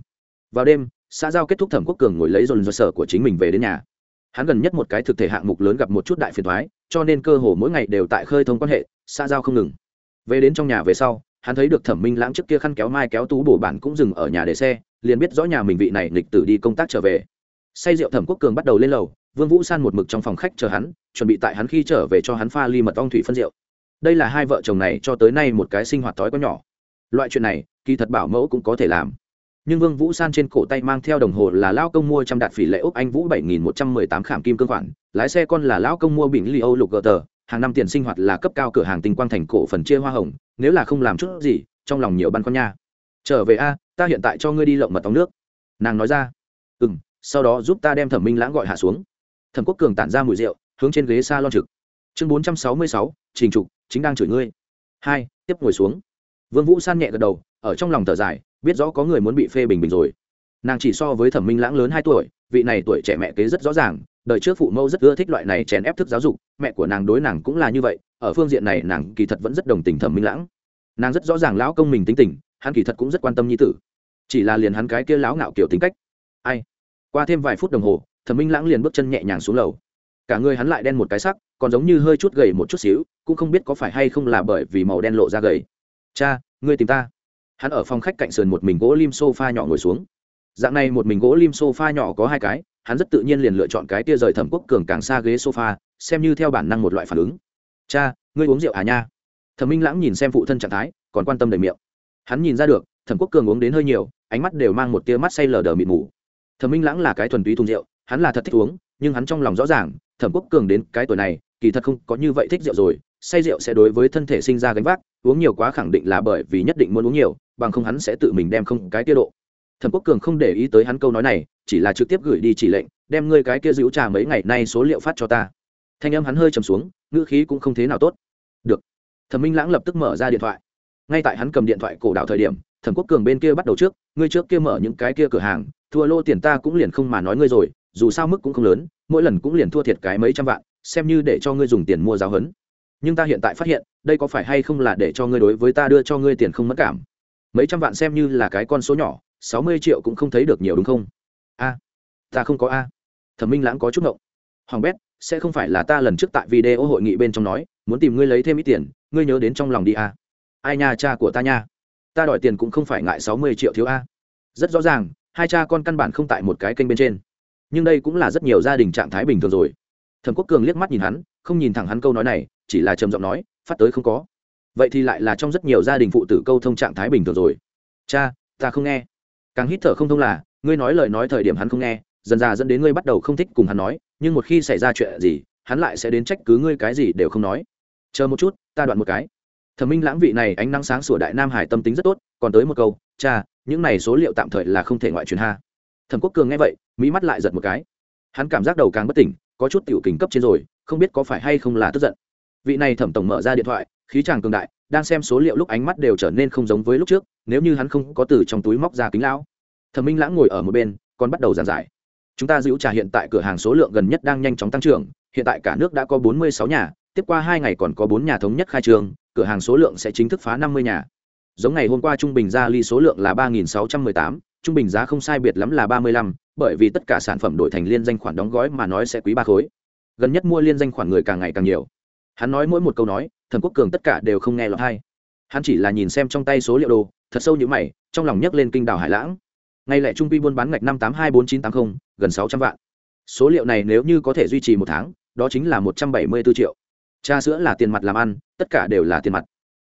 S1: Vào đêm xã giao kết thúc thẩm quốc cường ngồi lấy dồn dồn sở của chính mình về đến nhà. Hắn gần nhất một cái thực thể hạng mục lớn gặp một chút đại phiền thoái, cho nên cơ hồ mỗi ngày đều tại khơi thông quan hệ, xã giao không ngừng. Về đến trong nhà về sau, hắn thấy được thẩm minh lãng trước kia khăn kéo mai kéo tú bổ bản cũng dừng ở nhà để xe, liền biết rõ nhà mình vị này lịch tử đi công tác trở về. Say rượu thẩm quốc cường bắt đầu lên lầu, vương vũ san một mực trong phòng khách chờ hắn, chuẩn bị tại hắn khi trở về cho hắn pha ly mật ong thủy phân rượu. Đây là hai vợ chồng này cho tới nay một cái sinh hoạt thói có nhỏ. Loại chuyện này, kỳ thật bảo mẫu cũng có thể làm nhưng vương vũ san trên cổ tay mang theo đồng hồ là lao công mua trăm đạt phỉ lệ úc anh vũ bảy nghìn một trăm mười tám khảm kim cương khoản, lái xe con là lão công mua bình li âu lục gờ tờ, hàng năm tiền sinh hoạt là cấp cao cửa hàng tinh quang thành cổ phần chia hoa hồng, nếu là không làm chút gì, trong lòng nhiều băn khoăn nha. Trở về a, ta hiện tại cho ngươi đi lộng mật tống nước. Nàng nói ra. Ừ m sau đó giúp ta đem thẩm minh lãng gọi hạ xuống. Thẩm quốc cường tản ra mùi rượu, hướng trên ghế s a lon trực. Chương bốn trăm sáu mươi sáu, trình trục, chính đang chửi ngươi. Hai, tiếp ngồi xuống. Vương vũ san nhẹ gật đầu, ở trong lòng thở dài biết rõ có người muốn bị phê bình bình rồi. Nàng chỉ so với thẩm minh lãng lớn hai tuổi, vị này tuổi trẻ mẹ kế rất rõ ràng, đời trước phụ mẫu rất ưa thích loại này chèn ép thức giáo dục, mẹ của nàng đối nàng cũng là như vậy, ở phương diện này nàng kỳ thật vẫn rất đồng tình thẩm minh lãng. Nàng rất rõ ràng lão công mình tính tình, hắn kỳ thật cũng rất quan tâm nhi tử. Chỉ là liền hắn cái kia lão ngạo kiểu tính cách. Ai? Qua thêm vài phút đồng hồ, thẩm minh lãng liền bước chân nhẹ nhàng xuống lầu. Cả người hắn lại đen một cái sắc, còn giống như hơi chút gầy một chút xíu, cũng không biết có phải hay không là bởi vì màu đen lộ ra gầy. Cha, ngươi tìm ta hắn ở phòng khách cạnh sườn một mình gỗ lim sofa nhỏ ngồi xuống. Dạng này một mình gỗ lim sofa nhỏ có hai cái, hắn rất tự nhiên liền lựa chọn cái tia rời thẩm quốc cường càng xa ghế sofa, xem như theo bản năng một loại phản ứng. Cha, ngươi uống rượu à nha? Thẩm minh lãng nhìn xem phụ thân trạng thái, còn quan tâm đầy miệng. Hắn nhìn ra được, thẩm quốc cường uống đến hơi nhiều, ánh mắt đều mang một tia mắt say lờ đờ mịt mù. Thẩm minh lãng là cái thuần túy thùng rượu, hắn là thật thích uống, nhưng hắn trong lòng rõ ràng, thẩm quốc cường đến cái tuổi này, kỳ thật không có như vậy thích rượu rồi, say rượu sẽ đối với thân thể sinh ra gánh vác, uống nhiều quá khẳng định là bởi vì nhất định muốn uống nhiều bằng không hắn sẽ tự mình đem không cái tiết độ. Thẩm quốc cường không để ý tới hắn câu nói này, chỉ là trực tiếp gửi đi chỉ lệnh, đem ngươi cái kia giữ trà mấy ngày nay số liệu phát cho ta. Thanh âm hắn hơi trầm xuống, ngữ khí cũng không thế nào tốt. Được. Thẩm minh lãng lập tức mở ra điện thoại. Ngay tại hắn cầm điện thoại cổ đạo thời điểm, thẩm quốc cường bên kia bắt đầu trước, ngươi trước kia mở những cái kia cửa hàng, thua lô tiền ta cũng liền không mà nói ngươi rồi, dù sao mức cũng không lớn, mỗi lần cũng liền thua thiệt cái mấy trăm vạn, xem như để cho ngươi dùng tiền mua giáo huấn. Nhưng ta hiện tại phát hiện, đây có phải hay không là để cho ngươi đối với ta đưa cho ngươi tiền không mất cảm? Mấy trăm vạn xem như là cái con số nhỏ, sáu mươi triệu cũng không thấy được nhiều đúng không? A, ta không có a. Thẩm minh lãng có chút ngộng. Hoàng bét, sẽ không phải là ta lần trước tại video hội nghị bên trong nói, muốn tìm ngươi lấy thêm ít tiền, ngươi nhớ đến trong lòng đi a. Ai nha cha của ta nha. Ta đòi tiền cũng không phải ngại sáu mươi triệu thiếu a. Rất rõ ràng, hai cha con căn bản không tại một cái kênh bên trên. Nhưng đây cũng là rất nhiều gia đình trạng thái bình thường rồi. Thẩm quốc cường liếc mắt nhìn hắn, không nhìn thẳng hắn câu nói này, chỉ là trầm giọng nói, phát tới không có vậy thì lại là trong rất nhiều gia đình phụ tử câu thông trạng thái bình thường rồi. Cha, ta không nghe. Càng hít thở không thông là, ngươi nói lời nói thời điểm hắn không nghe, dần dà dẫn đến ngươi bắt đầu không thích cùng hắn nói, nhưng một khi xảy ra chuyện gì, hắn lại sẽ đến trách cứ ngươi cái gì đều không nói. Chờ một chút, ta đoạn một cái. Thẩm minh lãng vị này ánh nắng sáng sủa đại nam hải tâm tính rất tốt, còn tới một câu, cha, những này số liệu tạm thời là không thể ngoại truyền ha. Thẩm quốc cường nghe vậy, mỹ mắt lại giật một cái. Hắn cảm giác đầu càng bất tỉnh, có chút tiểu kình cấp trên rồi, không biết có phải hay không là tức giận. Vị này thẩm tổng mở ra điện thoại khí chàng cường đại, đang xem số liệu lúc ánh mắt đều trở nên không giống với lúc trước, nếu như hắn không có từ trong túi móc ra kính lão. Thẩm minh lãng ngồi ở một bên, còn bắt đầu giảng giải. Chúng ta giữ trà hiện tại cửa hàng số lượng gần nhất đang nhanh chóng tăng trưởng, hiện tại cả nước đã có bốn mươi sáu nhà, tiếp qua hai ngày còn có bốn nhà thống nhất khai trương, cửa hàng số lượng sẽ chính thức phá năm mươi nhà. Giống ngày hôm qua trung bình ra ly số lượng là ba nghìn sáu trăm mười tám, trung bình giá không sai biệt lắm là ba mươi lăm, bởi vì tất cả sản phẩm đổi thành liên danh khoản đóng gói mà nói sẽ quý ba khối. Gần nhất mua liên danh khoản người càng ngày càng nhiều hắn nói mỗi một câu nói, thần quốc cường tất cả đều không nghe lọt hay hắn chỉ là nhìn xem trong tay số liệu đồ, thật sâu như mày, trong lòng nhấc lên kinh đảo hải lãng. Ngay lại trung quy buôn bán ngạch năm tám hai bốn chín tám mươi gần sáu trăm vạn. Số liệu này nếu như có thể duy trì một tháng, đó chính là một trăm bảy mươi bốn triệu. Trà sữa là tiền mặt làm ăn, tất cả đều là tiền mặt.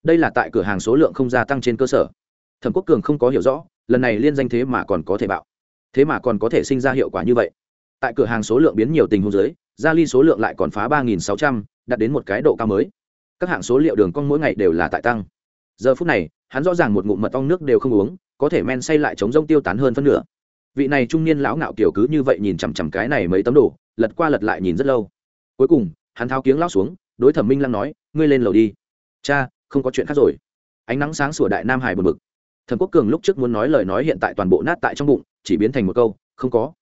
S1: Đây là tại cửa hàng số lượng không gia tăng trên cơ sở. Thẩm quốc cường không có hiểu rõ, lần này liên danh thế mà còn có thể bạo. Thế mà còn có thể sinh ra hiệu quả như vậy. Tại cửa hàng số lượng biến nhiều tình huống giới gia ly số lượng lại còn phá ba nghìn sáu trăm đạt đến một cái độ cao mới. Các hạng số liệu đường cong mỗi ngày đều là tại tăng. Giờ phút này, hắn rõ ràng một ngụm mật ong nước đều không uống, có thể men say lại chống rông tiêu tán hơn phân nửa. Vị này trung niên lão ngạo kiểu cứ như vậy nhìn chằm chằm cái này mấy tấm đồ, lật qua lật lại nhìn rất lâu. Cuối cùng, hắn tháo kiếng lao xuống, đối thẩm minh lăng nói, ngươi lên lầu đi. Cha, không có chuyện khác rồi. Ánh nắng sáng sủa đại nam hải bờ mực thẩm quốc cường lúc trước muốn nói lời nói hiện tại toàn bộ nát tại trong bụng, chỉ biến thành một câu, không có.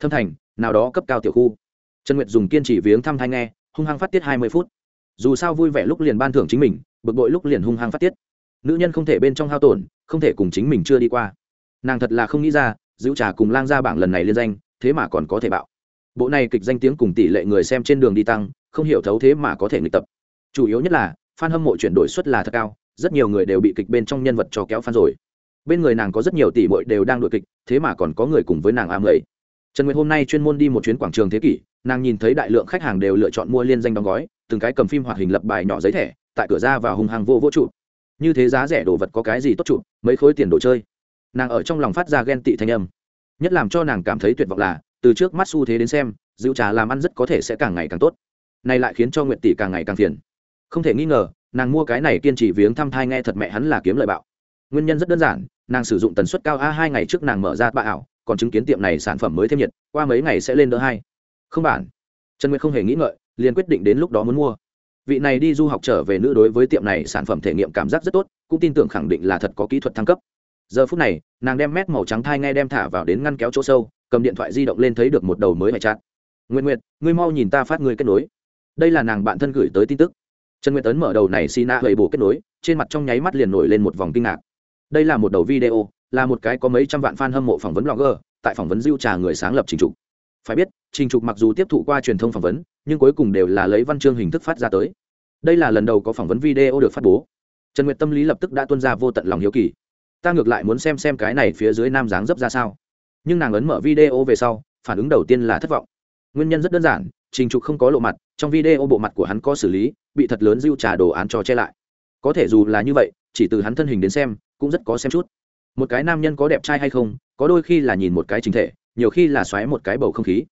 S1: Thâm thành, nào đó cấp cao tiểu khu. Trần nguyệt dùng kiên trì viếng thăm thai nghe hung hăng phát tiết hai mươi phút. Dù sao vui vẻ lúc liền ban thưởng chính mình, bực bội lúc liền hung hăng phát tiết. Nữ nhân không thể bên trong hao tổn, không thể cùng chính mình chưa đi qua. Nàng thật là không nghĩ ra, giữ trà cùng lang ra bảng lần này liên danh, thế mà còn có thể bạo. Bộ này kịch danh tiếng cùng tỷ lệ người xem trên đường đi tăng, không hiểu thấu thế mà có thể nghịch tập. Chủ yếu nhất là, fan hâm mộ chuyển đổi suất là thật cao, rất nhiều người đều bị kịch bên trong nhân vật cho kéo fan rồi. Bên người nàng có rất nhiều tỷ muội đều đang đội kịch, thế mà còn có người cùng với nàng am ấy trần nguyệt hôm nay chuyên môn đi một chuyến quảng trường thế kỷ, nàng nhìn thấy đại lượng khách hàng đều lựa chọn mua liên danh đóng gói, từng cái cầm phim hoạt hình lập bài nhỏ giấy thẻ, tại cửa ra và hung hàng vô vô trụ như thế giá rẻ đồ vật có cái gì tốt trụ mấy khối tiền đồ chơi. Nàng ở trong lòng phát ra ghen tị thanh âm. Nhất làm cho nàng cảm thấy tuyệt vọng là, từ trước mắt xu thế đến xem, rượu trà làm ăn rất có thể sẽ càng ngày càng tốt. Này lại khiến cho nguyệt tỷ càng ngày càng phiền. Không thể nghi ngờ, nàng mua cái này kiên trì viếng thăm thai nghe thật mẹ hắn là kiếm lợi bạo. Nguyên nhân rất đơn giản, nàng sử dụng tần suất cao a hai ngày trước nàng mở ra bạ ảo còn chứng kiến tiệm này sản phẩm mới thêm nhiệt, qua mấy ngày sẽ lên đỡ hai. Không bản. Trần nguyệt không hề nghĩ ngợi, liền quyết định đến lúc đó muốn mua. Vị này đi du học trở về nữ đối với tiệm này sản phẩm thể nghiệm cảm giác rất tốt, cũng tin tưởng khẳng định là thật có kỹ thuật thăng cấp. Giờ phút này, nàng đem mét màu trắng thai ngay đem thả vào đến ngăn kéo chỗ sâu, cầm điện thoại di động lên thấy được một đầu mới mẹ chát. Ệ nguyện ngươi mau nhìn ta phát người kết nối. Đây là nàng bạn thân gửi tới tin tức. Trần nguyệt tấn mở đầu này xin na hầy bổ kết nối, trên mặt trong nháy mắt liền nổi lên một vòng kinh ngạc. Đây là một đầu video là một cái có mấy trăm vạn fan hâm mộ phỏng vấn blogger, tại phỏng vấn diêu trà người sáng lập trình trục. Phải biết, trình trục mặc dù tiếp thụ qua truyền thông phỏng vấn, nhưng cuối cùng đều là lấy văn chương hình thức phát ra tới. Đây là lần đầu có phỏng vấn video được phát bố. Trần nguyệt tâm lý lập tức đã tuân ra vô tận lòng hiếu kỳ. Ta ngược lại muốn xem xem cái này phía dưới nam dáng dấp ra sao. Nhưng nàng ấn mở video về sau, phản ứng đầu tiên là thất vọng. Nguyên nhân rất đơn giản, trình trục không có lộ mặt, trong video bộ mặt của hắn có xử lý, bị thật lớn Diêu trà đồ án cho che lại. Có thể dù là như vậy, chỉ từ hắn thân hình đến xem, cũng rất có xem chút một cái nam nhân có đẹp trai hay không có đôi khi là nhìn một cái chính thể nhiều khi là xoáy một cái bầu không khí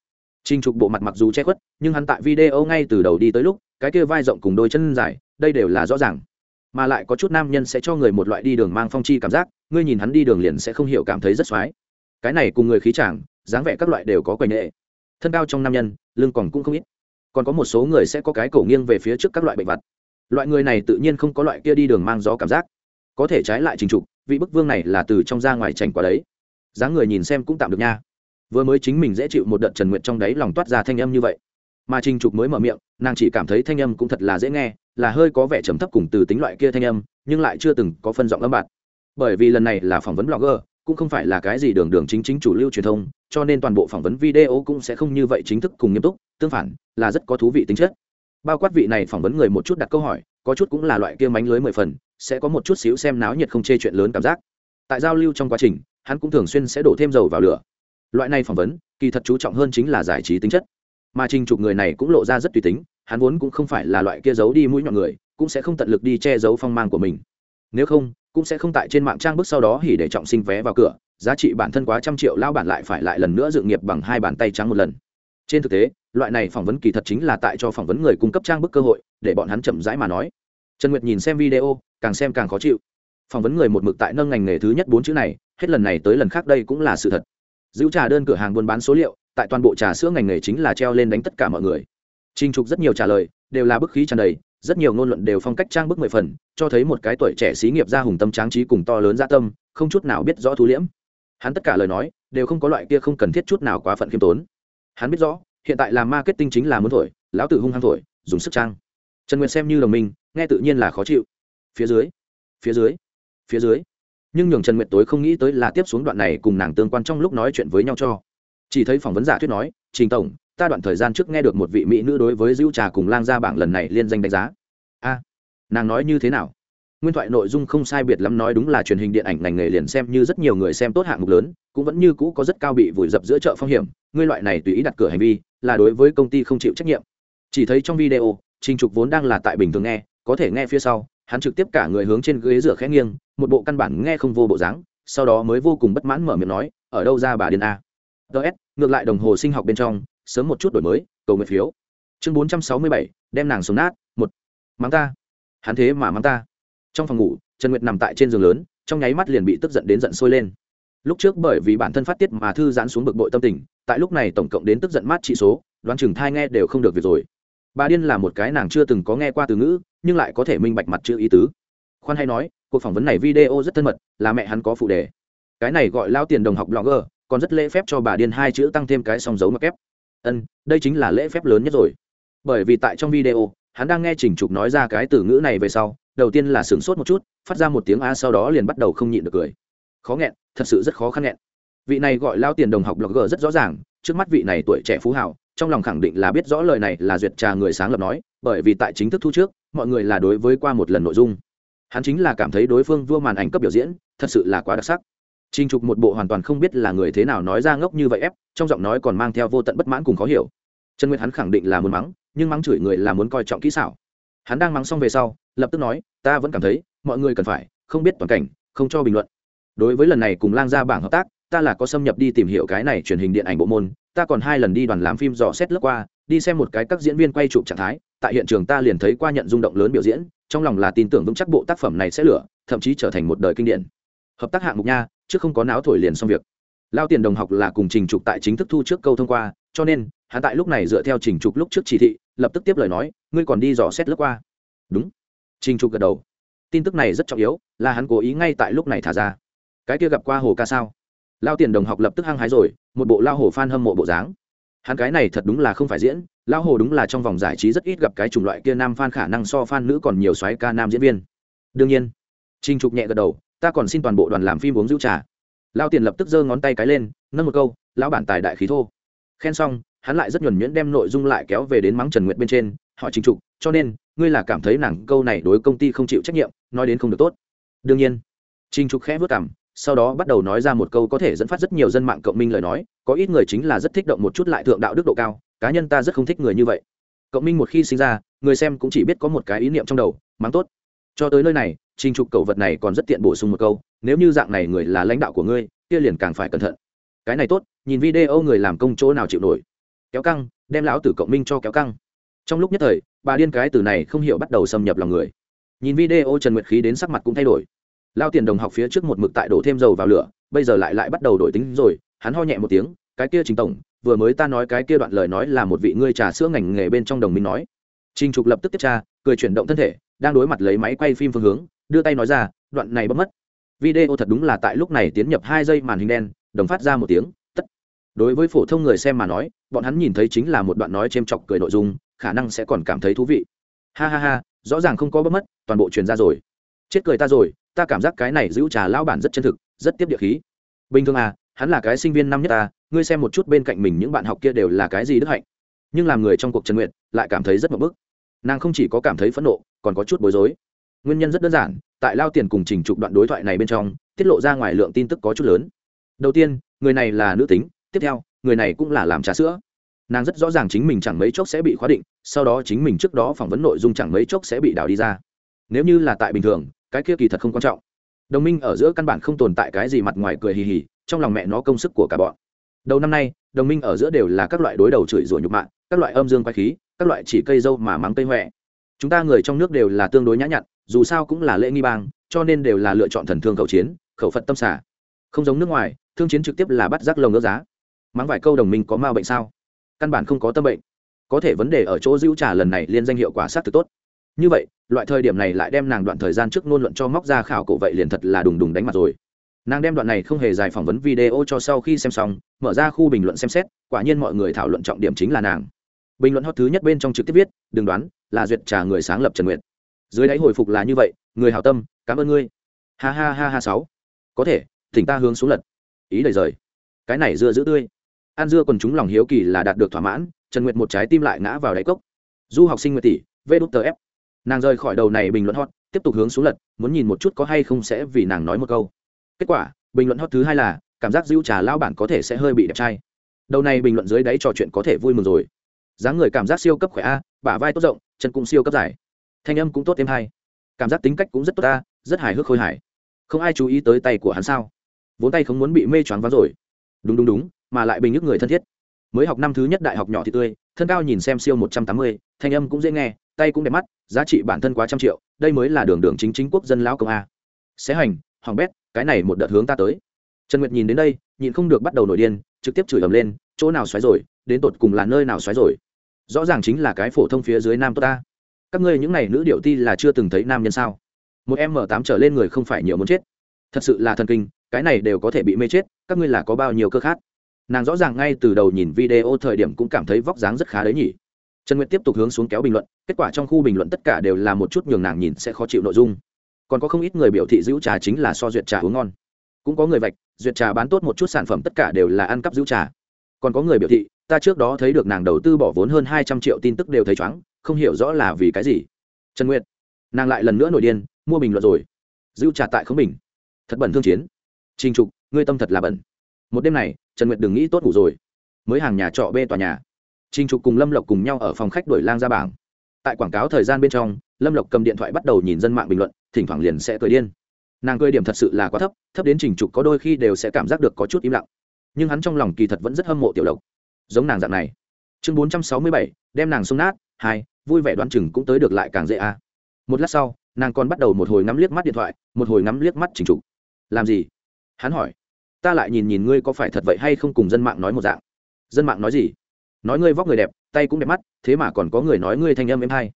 S1: Trình Trục bộ mặt mặc dù che khuất, nhưng hắn tại video ngay từ đầu đi tới lúc, cái kia vai rộng cùng đôi chân dài, đây đều là rõ ràng. Mà lại có chút nam nhân sẽ cho người một loại đi đường mang phong chi cảm giác, ngươi nhìn hắn đi đường liền sẽ không hiểu cảm thấy rất xoái. Cái này cùng người khí chàng, dáng vẻ các loại đều có quầy nghệ. Thân cao trong nam nhân, lưng còn cũng không ít. Còn có một số người sẽ có cái cổ nghiêng về phía trước các loại bệnh vật. Loại người này tự nhiên không có loại kia đi đường mang gió cảm giác. Có thể trái lại Trình Trục, vị bức vương này là từ trong ra ngoài chảnh qua đấy. Dáng người nhìn xem cũng tạm được nha. Vừa mới chính mình dễ chịu một đợt trần nguyện trong đấy lòng toát ra thanh âm như vậy. Mà trình trục mới mở miệng, nàng chỉ cảm thấy thanh âm cũng thật là dễ nghe, là hơi có vẻ trầm thấp cùng từ tính loại kia thanh âm, nhưng lại chưa từng có phân giọng âm bạt. Bởi vì lần này là phỏng vấn blogger, cũng không phải là cái gì đường đường chính chính chủ lưu truyền thông, cho nên toàn bộ phỏng vấn video cũng sẽ không như vậy chính thức cùng nghiêm túc, tương phản, là rất có thú vị tính chất. Bao quát vị này phỏng vấn người một chút đặt câu hỏi, có chút cũng là loại kia mánh lưới mười phần sẽ có một chút xíu xem náo nhiệt không chê chuyện lớn cảm giác. Tại giao lưu trong quá trình, hắn cũng thường xuyên sẽ đổ thêm dầu vào lửa. Loại này phỏng vấn, kỳ thật chú trọng hơn chính là giải trí tính chất. Mà trình trục người này cũng lộ ra rất tùy tính, hắn vốn cũng không phải là loại kia giấu đi mũi nhọn người, cũng sẽ không tận lực đi che giấu phong mang của mình. Nếu không, cũng sẽ không tại trên mạng trang bức sau đó hỉ để trọng sinh vé vào cửa, giá trị bản thân quá trăm triệu lao bản lại phải lại lần nữa dự nghiệp bằng hai bàn tay trắng một lần. Trên thực tế, loại này phỏng vấn kỳ thật chính là tại cho phỏng vấn người cung cấp trang bức cơ hội, để bọn hắn chậm rãi mà nói. Trần nguyệt nhìn xem video càng xem càng khó chịu. Phỏng vấn người một mực tại nâng ngành nghề thứ nhất bốn chữ này, hết lần này tới lần khác đây cũng là sự thật. Giữ trà đơn cửa hàng buôn bán số liệu, tại toàn bộ trà sữa ngành nghề chính là treo lên đánh tất cả mọi người. Trinh trục rất nhiều trả lời, đều là bức khí tràn đầy, rất nhiều ngôn luận đều phong cách trang bức mười phần, cho thấy một cái tuổi trẻ xí nghiệp ra hùng tâm tráng trí cùng to lớn gia tâm, không chút nào biết rõ thu liễm. Hắn tất cả lời nói, đều không có loại kia không cần thiết chút nào quá phận khiêm tốn. Hắn biết rõ, hiện tại làm marketing chính là muốn thổi, lão tử hung hăng thổi, dùng sức trang. Trần nguyệt xem như đồng minh, nghe tự nhiên là khó chịu phía dưới phía dưới phía dưới. Nhưng nhường trần nguyệt tối không nghĩ tới là tiếp xuống đoạn này cùng nàng tương quan trong lúc nói chuyện với nhau cho. Chỉ thấy phỏng vấn giả thuyết nói, trình tổng, ta đoạn thời gian trước nghe được một vị mỹ nữ đối với dữ trà cùng lang gia bảng lần này liên danh đánh giá. A, nàng nói như thế nào? Nguyên thoại nội dung không sai biệt lắm nói đúng là truyền hình điện ảnh ngành nghề liền xem như rất nhiều người xem tốt hạng mục lớn, cũng vẫn như cũ có rất cao bị vùi dập giữa chợ phong hiểm, ngươi loại này tùy ý đặt cửa hành vi, là đối với công ty không chịu trách nhiệm. Chỉ thấy trong video, trình trục vốn đang là tại bình thường nghe, có thể nghe phía sau hắn trực tiếp cả người hướng trên ghế rửa khẽ nghiêng, một bộ căn bản nghe không vô bộ dáng, sau đó mới vô cùng bất mãn mở miệng nói, ở đâu ra bà điên a? Ts ngược lại đồng hồ sinh học bên trong, sớm một chút đổi mới, cầu nguyện phiếu. Chương bốn trăm sáu mươi bảy, đem nàng xuống nát, một. Mắng ta. Hắn thế mà mắng ta. Trong phòng ngủ, trần nguyệt nằm tại trên giường lớn, trong nháy mắt liền bị tức giận đến giận sôi lên. Lúc trước bởi vì bản thân phát tiết mà thư giãn xuống bực bội tâm tình, tại lúc này tổng cộng đến tức giận mát trị số, đoán chừng thai nghe đều không được việc rồi bà điên là một cái nàng chưa từng có nghe qua từ ngữ, nhưng lại có thể minh bạch mặt chữ ý tứ. Khoan hay nói, cuộc phỏng vấn này video rất thân mật, là mẹ hắn có phụ đề. Cái này gọi lao tiền đồng học blogger, còn rất lễ phép cho bà điên hai chữ tăng thêm cái song dấu mặc kép. Ân, đây chính là lễ phép lớn nhất rồi. Bởi vì tại trong video, hắn đang nghe chỉnh trục nói ra cái từ ngữ này về sau, đầu tiên là sửng sốt một chút, phát ra một tiếng a sau đó liền bắt đầu không nhịn được cười. Khó nghẹn, thật sự rất khó khăn nghẹn. Vị này gọi lao tiền đồng học blogger rất rõ ràng, trước mắt vị này tuổi trẻ phú hảo trong lòng khẳng định là biết rõ lời này là duyệt trà người sáng lập nói bởi vì tại chính thức thu trước mọi người là đối với qua một lần nội dung hắn chính là cảm thấy đối phương vua màn ảnh cấp biểu diễn thật sự là quá đặc sắc Trình Trục một bộ hoàn toàn không biết là người thế nào nói ra ngốc như vậy ép, trong giọng nói còn mang theo vô tận bất mãn cùng khó hiểu. Trần Nguyên hắn khẳng định là muốn mắng, nhưng mắng chửi người là muốn coi trọng kỹ xảo. Hắn đang mắng xong về sau, lập tức nói, ta vẫn cảm thấy, mọi người cần phải không biết toàn cảnh, không cho bình luận. Đối với lần này cùng Lang gia bảng hợp tác, ta là có xâm nhập đi tìm hiểu cái này truyền hình điện ảnh bộ môn, ta còn hai lần đi đoàn làm phim dò xét lướt qua, đi xem một cái các diễn viên quay chụp trạng thái, tại hiện trường ta liền thấy qua nhận rung động lớn biểu diễn, trong lòng là tin tưởng vững chắc bộ tác phẩm này sẽ lửa, thậm chí trở thành một đời kinh điển. Hợp tác hạng mục nha, chứ không có náo thổi liền xong việc. Lao tiền đồng học là cùng trình trục tại chính thức thu trước câu thông qua, cho nên, hắn tại lúc này dựa theo trình trục lúc trước chỉ thị, lập tức tiếp lời nói, ngươi còn đi dò xét lướt qua. Đúng. Trình trục gật đầu. Tin tức này rất trọng yếu, là hắn cố ý ngay tại lúc này thả ra. Cái kia gặp qua hồ ca sao? Lao tiền đồng học lập tức hăng hái rồi, một bộ lao hồ fan hâm mộ bộ dáng. Hắn cái này thật đúng là không phải diễn lao hồ đúng là trong vòng giải trí rất ít gặp cái chủng loại kia nam fan khả năng so fan nữ còn nhiều xoáy ca nam diễn viên. Đương nhiên trinh trục nhẹ gật đầu ta còn xin toàn bộ đoàn làm phim uống rượu trà. Lao tiền lập tức giơ ngón tay cái lên nâng một câu lão bản tài đại khí thô. Khen xong hắn lại rất nhuẩn nhuyễn đem nội dung lại kéo về đến mắng trần nguyệt bên trên hỏi trình trục cho nên ngươi là cảm thấy nàng câu này đối công ty không chịu trách nhiệm nói đến không được tốt? Đương nhiên trình trục khẽ vất cảm sau đó bắt đầu nói ra một câu có thể dẫn phát rất nhiều dân mạng cộng minh lời nói, có ít người chính là rất thích động một chút lại thượng đạo đức độ cao, cá nhân ta rất không thích người như vậy. Cộng minh một khi sinh ra, người xem cũng chỉ biết có một cái ý niệm trong đầu, mắng tốt. Cho tới nơi này, trình trục cầu vật này còn rất tiện bổ sung một câu, nếu như dạng này người là lãnh đạo của ngươi, kia liền càng phải cẩn thận. Cái này tốt, nhìn video người làm công chỗ nào chịu nổi. Kéo căng, đem lão tử cộng minh cho kéo căng. Trong lúc nhất thời, bà điên cái từ này không hiểu bắt đầu xâm nhập lòng người. Nhìn video trần nguyệt khí đến sắc mặt cũng thay đổi lao tiền đồng học phía trước một mực tại đổ thêm dầu vào lửa, bây giờ lại lại bắt đầu đổi tính rồi, hắn ho nhẹ một tiếng, cái kia trình tổng, vừa mới ta nói cái kia đoạn lời nói là một vị ngươi trà sữa ngành nghề bên trong đồng minh nói. Trình trục lập tức tiếp tra, cười chuyển động thân thể, đang đối mặt lấy máy quay phim phương hướng, đưa tay nói ra, đoạn này bấm mất. Video thật đúng là tại lúc này tiến nhập hai giây màn hình đen, đồng phát ra một tiếng, tất. Đối với phổ thông người xem mà nói, bọn hắn nhìn thấy chính là một đoạn nói c h ê m chọc cười nội dung, khả năng sẽ còn cảm thấy thú vị. Ha ha ha, rõ ràng không có bấm mất, toàn bộ truyền ra rồi. Chết cười ta rồi ta cảm giác cái này giữ trà lão bản rất chân thực, rất tiếp địa khí. Bình thường à hắn là cái sinh viên năm nhất ta, ngươi xem một chút bên cạnh mình những bạn học kia đều là cái gì đức hạnh. Nhưng làm người trong cuộc trần nguyện, lại cảm thấy rất mập bức nàng không chỉ có cảm thấy phẫn nộ, còn có chút bối rối. Nguyên nhân rất đơn giản, tại lao tiền cùng trình trục đoạn đối thoại này bên trong, tiết lộ ra ngoài lượng tin tức có chút lớn. Đầu tiên, người này là nữ tính, tiếp theo, người này cũng là làm trà sữa. Nàng rất rõ ràng chính mình chẳng mấy chốc sẽ bị khóa định, sau đó chính mình trước đó phỏng vấn nội dung chẳng mấy chốc sẽ bị đào đi ra. Nếu như là tại bình thường cái kia kỳ thật không quan trọng. Đồng minh ở giữa căn bản không tồn tại cái gì mặt ngoài cười hì hì, trong lòng mẹ nó công sức của cả bọn. Đầu năm nay, đồng minh ở giữa đều là các loại đối đầu chửi rủa nhục mạ, các loại âm dương quay khí, các loại chỉ cây dâu mà mắng cây huệ chúng ta người trong nước đều là tương đối nhã nhặn, dù sao cũng là lễ nghi bang, cho nên đều là lựa chọn thần thương khẩu chiến, khẩu phật tâm xả. Không giống nước ngoài, thương chiến trực tiếp là bắt rác lồng ước giá. Mắng vài câu đồng minh có ma bệnh sao? Căn bản không có tâm bệnh. Có thể vấn đề ở chỗ giữ trả lần này liên danh hiệu quả sát thực tốt như vậy, loại thời điểm này lại đem nàng đoạn thời gian trước ngôn luận cho móc ra khảo cổ vậy liền thật là đùng đùng đánh mặt rồi. Nàng đem đoạn này không hề dài phỏng vấn video cho sau khi xem xong, mở ra khu bình luận xem xét, quả nhiên mọi người thảo luận trọng điểm chính là nàng. Bình luận hot thứ nhất bên trong trực tiếp viết, đừng đoán, là duyệt trà người sáng lập trần nguyện dưới đáy hồi phục là như vậy, người hảo tâm, cảm ơn ngươi. Ha ha ha ha sáu. Có thể, thỉnh ta hướng xuống lật. Ý đầy rời. Cái này dưa giữ tươi. Ăn dưa còn chúng lòng hiếu kỳ là đạt được thỏa mãn, trần nguyệt một trái tim lại ngã vào đáy cốc. Du học sinh nguyệt tỷ, vê đút tờ ép nàng rời khỏi đầu này bình luận hot, tiếp tục hướng xuống lật, muốn nhìn một chút có hay không sẽ vì nàng nói một câu. Kết quả, bình luận hot thứ hai là, cảm giác dữ trà lao bản có thể sẽ hơi bị đẹp trai. Đầu này bình luận dưới đáy trò chuyện có thể vui mừng rồi. Dáng người cảm giác siêu cấp khỏe a, bả vai tốt rộng, chân cũng siêu cấp dài. Thanh âm cũng tốt thêm hay. Cảm giác tính cách cũng rất tốt ta rất hài hước khôi hài. Không ai chú ý tới tay của hắn sao? Vốn tay không muốn bị mê choáng váng rồi. Đúng đúng đúng, mà lại bình nhức người thân thiết. Mới học năm thứ nhất đại học nhỏ thì tươi, thân cao nhìn xem siêu một trăm tám mươi, thanh âm cũng dễ nghe tay cũng đẹp mắt, giá trị bản thân quá trăm triệu, đây mới là đường đường chính chính quốc dân lão công a. Xé hành, hoàng bét, cái này một đợt hướng ta tới. Trần nguyệt nhìn đến đây nhìn không được bắt đầu nổi điên, trực tiếp chửi ầm lên, chỗ nào xoáy rồi, đến tột cùng là nơi nào xoáy rồi? Rõ ràng chính là cái phổ thông phía dưới nam tốt ta. Các ngươi những này nữ điệu ti là chưa từng thấy nam nhân sao? Một em m tám trở lên người không phải nhiều muốn chết. Thật sự là thần kinh, cái này đều có thể bị mê chết, các ngươi là có bao nhiêu cơ khát nàng rõ ràng ngay từ đầu nhìn video thời điểm cũng cảm thấy vóc dáng rất khá đấy nhỉ trần nguyệt tiếp tục hướng xuống kéo bình luận, kết quả trong khu bình luận tất cả đều là một chút nhường nàng nhìn sẽ khó chịu nội dung. Còn có không ít người biểu thị giữ trà chính là so duyệt trà uống ngon. Cũng có người vạch, duyệt trà bán tốt một chút sản phẩm tất cả đều là ăn cắp giữ trà. Còn có người biểu thị, ta trước đó thấy được nàng đầu tư bỏ vốn hơn hai trăm triệu tin tức đều thấy chóng, không hiểu rõ là vì cái gì. Trần nguyệt, nàng lại lần nữa nổi điên, mua bình luận rồi. Giữ trà tại không bình. Thật bẩn thương chiến. Trình trục, ngươi tâm thật là bẩn. Một đêm này, trần nguyệt đừng nghĩ tốt ngủ rồi. Mới hàng nhà trọ bê tòa nhà trình trục cùng lâm lộc cùng nhau ở phòng khách đổi lang ra bảng. Tại quảng cáo thời gian bên trong, lâm lộc cầm điện thoại bắt đầu nhìn dân mạng bình luận, thỉnh thoảng liền sẽ cười điên. Nàng cười điểm thật sự là quá thấp thấp đến trình trục có đôi khi đều sẽ cảm giác được có chút im lặng. Nhưng hắn trong lòng kỳ thật vẫn rất hâm mộ tiểu lộc. Giống nàng dạng này. Chương bốn trăm sáu mươi bảy, đem nàng xuống nát, hai, vui vẻ đoán chừng cũng tới được lại càng dễ a một lát sau, nàng còn bắt đầu một hồi ngắm liếc mắt điện thoại, một hồi ngắm liếc mắt trình trục. Làm gì? Hắn hỏi. Ta lại nhìn nhìn ngươi có phải thật vậy hay không cùng dân mạng nói một dạng. Dân mạng nói gì? Nói ngươi vóc người đẹp, tay cũng đẹp mắt, thế mà còn có người nói ngươi thanh âm em hay.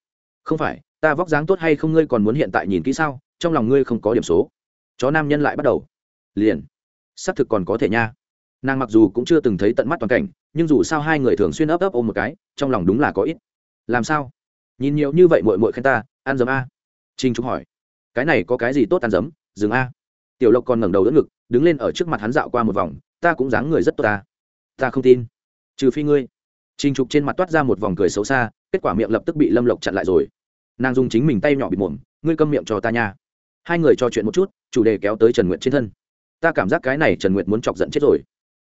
S1: Không phải, ta vóc dáng tốt hay không ngươi còn muốn hiện tại nhìn kỹ sao? Trong lòng ngươi không có điểm số. Chó nam nhân lại bắt đầu. Liền. Xác thực còn có thể nha. Nàng mặc dù cũng chưa từng thấy tận mắt toàn cảnh, nhưng dù sao hai người thường xuyên ấp ấp ôm một cái, trong lòng đúng là có ít. Làm sao? Nhìn nhiều như vậy mội mội khen ta, ăn dấm a. Trinh trúc hỏi. Cái này có cái gì tốt ăn dấm? Dừng a. Tiểu lộc còn ngẩng đầu đỡ ngực, đứng lên ở trước mặt hắn dạo qua một vòng, ta cũng dáng người rất tốt ta. Ta không tin. Trừ phi ngươi. Trình trục trên mặt toát ra một vòng cười xấu xa, kết quả miệng lập tức bị lâm lộc chặn lại rồi. Nàng dùng chính mình tay nhỏ bị mồm, ngươi câm miệng cho ta nha. Hai người trò chuyện một chút, chủ đề kéo tới trần nguyệt trên thân. Ta cảm giác cái này trần nguyệt muốn chọc giận chết rồi.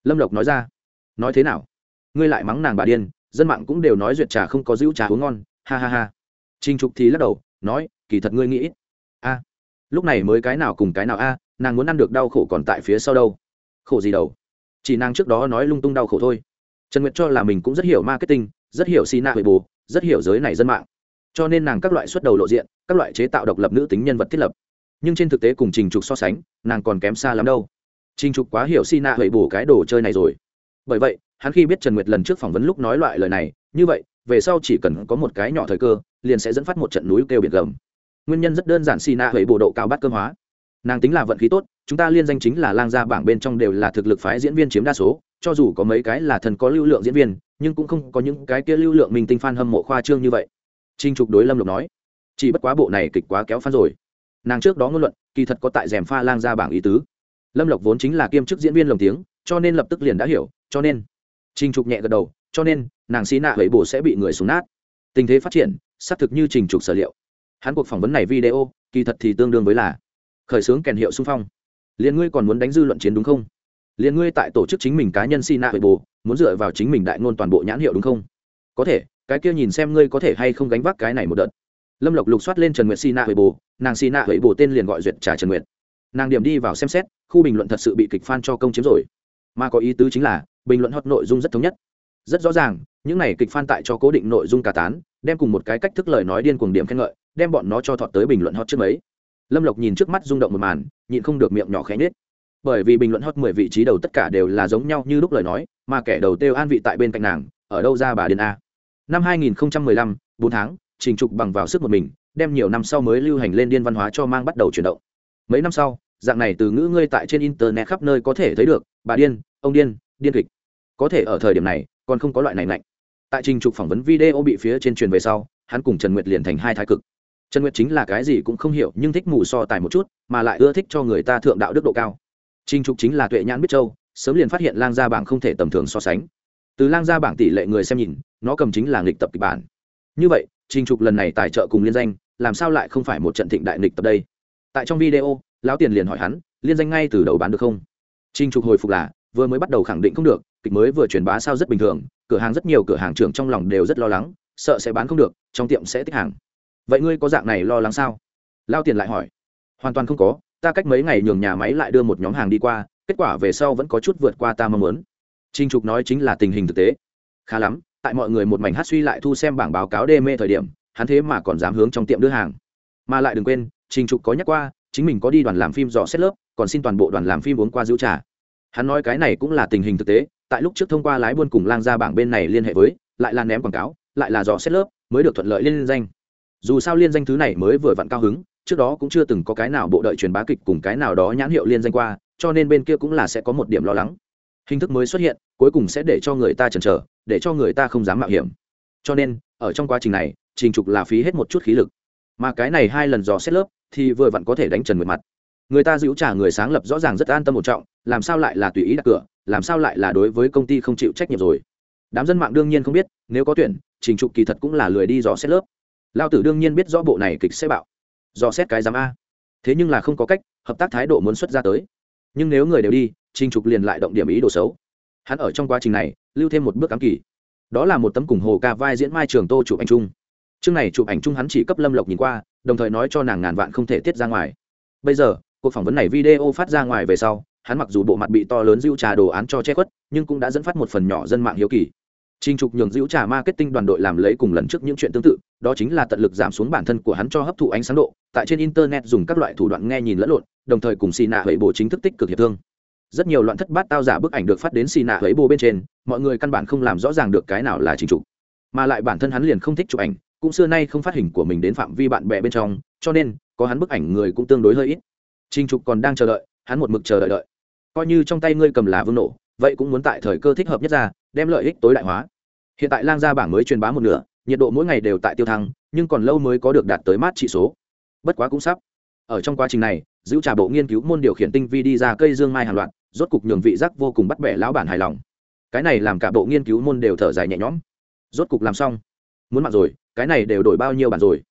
S1: Lâm lộc nói ra. Nói thế nào? Ngươi lại mắng nàng bà điên, dân mạng cũng đều nói duyệt trà không có rượu trà uống ngon. Ha ha ha. Trình trục thì lắc đầu, nói, kỳ thật ngươi nghĩ ít. A, lúc này mới cái nào cùng cái nào a, nàng muốn ăn được đau khổ còn tại phía sau đâu. Khổ gì đâu chỉ nàng trước đó nói lung tung đau khổ thôi trần nguyệt cho là mình cũng rất hiểu marketing, rất hiểu xi nạ huệ bồ, rất hiểu giới này dân mạng. Cho nên nàng các loại xuất đầu lộ diện, các loại chế tạo độc lập nữ tính nhân vật thiết lập. Nhưng trên thực tế cùng trình trục so sánh, nàng còn kém xa lắm đâu. Trình trục quá hiểu xi nạ huệ bồ cái đồ chơi này rồi. Bởi vậy, hắn khi biết trần nguyệt lần trước phỏng vấn lúc nói loại lời này, như vậy, về sau chỉ cần có một cái nhỏ thời cơ, liền sẽ dẫn phát một trận núi kêu biển gầm. Nguyên nhân rất đơn giản xi nạ huệ bộ độ cao bát cơm hóa nàng tính là vận khí tốt, chúng ta liên danh chính là lang gia bảng bên trong đều là thực lực phái diễn viên chiếm đa số, cho dù có mấy cái là thần có lưu lượng diễn viên, nhưng cũng không có những cái kia lưu lượng mình tinh fan hâm mộ khoa trương như vậy. Trinh trục đối lâm lộc nói, chỉ bất quá bộ này kịch quá kéo phan rồi. Nàng trước đó ngôn luận, kỳ thật có tại rèm pha lang gia bảng ý tứ. Lâm lộc vốn chính là kiêm chức diễn viên lồng tiếng, cho nên lập tức liền đã hiểu, cho nên Trình trục nhẹ gật đầu, cho nên nàng xí nạ hẫy bổ sẽ bị người súng nát. Tình thế phát triển, xác thực như trình trục sở liệu. Hắn cuộc phỏng vấn này video, kỳ thật thì tương đương với là khởi xướng kèn hiệu xung phong. Liền ngươi còn muốn đánh dư luận chiến đúng không? Liền ngươi tại tổ chức chính mình cá nhân si na bồ muốn dựa vào chính mình đại ngôn toàn bộ nhãn hiệu đúng không? Có thể, cái kia nhìn xem ngươi có thể hay không gánh vác cái này một đợt. Lâm lộc lục soát lên trần nguyệt si na bồ nàng si na bồ tên liền gọi duyệt trả trần nguyệt. Nàng điểm đi vào xem xét, khu bình luận thật sự bị kịch fan cho công chiếm rồi. Mà có ý tứ chính là, bình luận hot nội dung rất thống nhất. Rất rõ ràng, những này kịch fan tại cho cố định nội dung cả tán, đem cùng một cái cách thức lời nói điên cuồng điểm khen ngợi, đem bọn nó cho thọt tới bình luận hot trước mấy lâm lộc nhìn trước mắt rung động một màn, nhịn không được miệng nhỏ khẽ nhết bởi vì bình luận hot mười vị trí đầu tất cả đều là giống nhau như lúc lời nói, mà kẻ đầu tiêu an vị tại bên cạnh nàng, ở đâu ra bà điên a? Năm hai nghìn lăm, bốn tháng, trình trục bằng vào sức một mình, đem nhiều năm sau mới lưu hành lên điên văn hóa cho mang bắt đầu chuyển động. Mấy năm sau, dạng này từ ngữ ngươi tại trên internet khắp nơi có thể thấy được, bà điên, ông điên điên kịch. Có thể ở thời điểm này, còn không có loại này lạnh. Tại trình trục phỏng vấn video bị phía trên truyền về sau, hắn cùng trần nguyệt liền thành hai thái cực trần nguyệt chính là cái gì cũng không hiểu, nhưng thích mù so tài một chút, mà lại ưa thích cho người ta thượng đạo đức độ cao. Trình trục chính là tuệ nhãn biết châu, sớm liền phát hiện lang gia bảng không thể tầm thường so sánh. Từ lang gia bảng tỷ lệ người xem nhìn, nó cầm chính là nghịch tập kịch bản. Như vậy, trình trục lần này tài trợ cùng liên danh, làm sao lại không phải một trận thịnh đại nghịch tập đây? Tại trong video, lão tiền liền hỏi hắn, liên danh ngay từ đầu bán được không? Trình trục hồi phục là, vừa mới bắt đầu khẳng định không được, kịch mới vừa truyền bá sao rất bình thường, cửa hàng rất nhiều cửa hàng trưởng trong lòng đều rất lo lắng, sợ sẽ bán không được, trong tiệm sẽ tích hàng vậy ngươi có dạng này lo lắng sao? Lao tiền lại hỏi. Hoàn toàn không có, ta cách mấy ngày nhường nhà máy lại đưa một nhóm hàng đi qua, kết quả về sau vẫn có chút vượt qua ta mong muốn. Trinh trục nói chính là tình hình thực tế. Khá lắm, tại mọi người một mảnh hát suy lại thu xem bảng báo cáo đê mê thời điểm, hắn thế mà còn dám hướng trong tiệm đưa hàng. Mà lại đừng quên trinh trục có nhắc qua, chính mình có đi đoàn làm phim dò xét lớp, còn xin toàn bộ đoàn làm phim uống qua giữ trà. Hắn nói cái này cũng là tình hình thực tế, tại lúc trước thông qua lái buôn cùng lang ra bảng bên này liên hệ với, lại là ném quảng cáo, lại là dò xét lớp, mới được thuận lợi liên danh dù sao liên danh thứ này mới vừa vặn cao hứng, trước đó cũng chưa từng có cái nào bộ đợi truyền bá kịch cùng cái nào đó nhãn hiệu liên danh qua, cho nên bên kia cũng là sẽ có một điểm lo lắng. Hình thức mới xuất hiện, cuối cùng sẽ để cho người ta chần chờ, để cho người ta không dám mạo hiểm. Cho nên, ở trong quá trình này, trình trục là phí hết một chút khí lực. Mà cái này hai lần dò xét lớp, thì vừa vặn có thể đánh trần mượt mặt. Người ta giữ trả người sáng lập rõ ràng rất an tâm một trọng, làm sao lại là tùy ý đặt cửa, làm sao lại là đối với công ty không chịu trách nhiệm rồi. Đám dân mạng đương nhiên không biết, nếu có tuyển, trình trục kỳ thật cũng là lười đi dò xét lớp lao tử đương nhiên biết rõ bộ này kịch sẽ bạo. Do xét cái giám a. Thế nhưng là không có cách hợp tác thái độ muốn xuất ra tới. Nhưng nếu người đều đi trình trục liền lại động điểm ý đồ xấu. Hắn ở trong quá trình này lưu thêm một bước ám kỳ. Đó là một tấm cùng hồ ca vai diễn mai trường tô chụp ảnh chung. Chương này chụp ảnh chung hắn chỉ cấp lâm lộc nhìn qua đồng thời nói cho nàng ngàn vạn không thể tiết ra ngoài. Bây giờ cuộc phỏng vấn này video phát ra ngoài về sau hắn mặc dù bộ mặt bị to lớn dữ trà đồ án cho che khuất nhưng cũng đã dẫn phát một phần nhỏ dân mạng hiếu kỳ. Trình Trục nhường dữ trà marketing đoàn đội làm lấy cùng lần trước những chuyện tương tự, đó chính là tận lực giảm xuống bản thân của hắn cho hấp thụ ánh sáng độ, tại trên internet dùng các loại thủ đoạn nghe nhìn lẫn lộn, đồng thời cùng Sina Huệ bồ chính thức tích cực hiệp thương. Rất nhiều loạn thất bát tao giả bức ảnh được phát đến Sina Huệ bồ bên trên, mọi người căn bản không làm rõ ràng được cái nào là chính Trục. Mà lại bản thân hắn liền không thích chụp ảnh, cũng xưa nay không phát hình của mình đến phạm vi bạn bè bên trong, cho nên có hắn bức ảnh người cũng tương đối hơi ít. Trình Trục còn đang chờ đợi, hắn một mực chờ đợi đợi coi như trong tay ngươi cầm là vương nổ vậy cũng muốn tại thời cơ thích hợp nhất ra đem lợi ích tối đại hóa hiện tại lang gia bảng mới truyền bá một nửa nhiệt độ mỗi ngày đều tại tiêu thăng, nhưng còn lâu mới có được đạt tới mát trị số. Bất quá cũng sắp. Ở trong quá trình này, giữ trà bộ nghiên cứu môn điều khiển tinh vi đi ra cây dương mai hàng loạt, rốt cục nhường vị giác vô cùng bắt bẻ lão bản hài lòng. Cái này làm cả bộ nghiên cứu môn đều thở dài nhẹ nhõm. Rốt cục làm xong. Muốn mặc rồi, cái này đều đổi bao nhiêu bản rồi?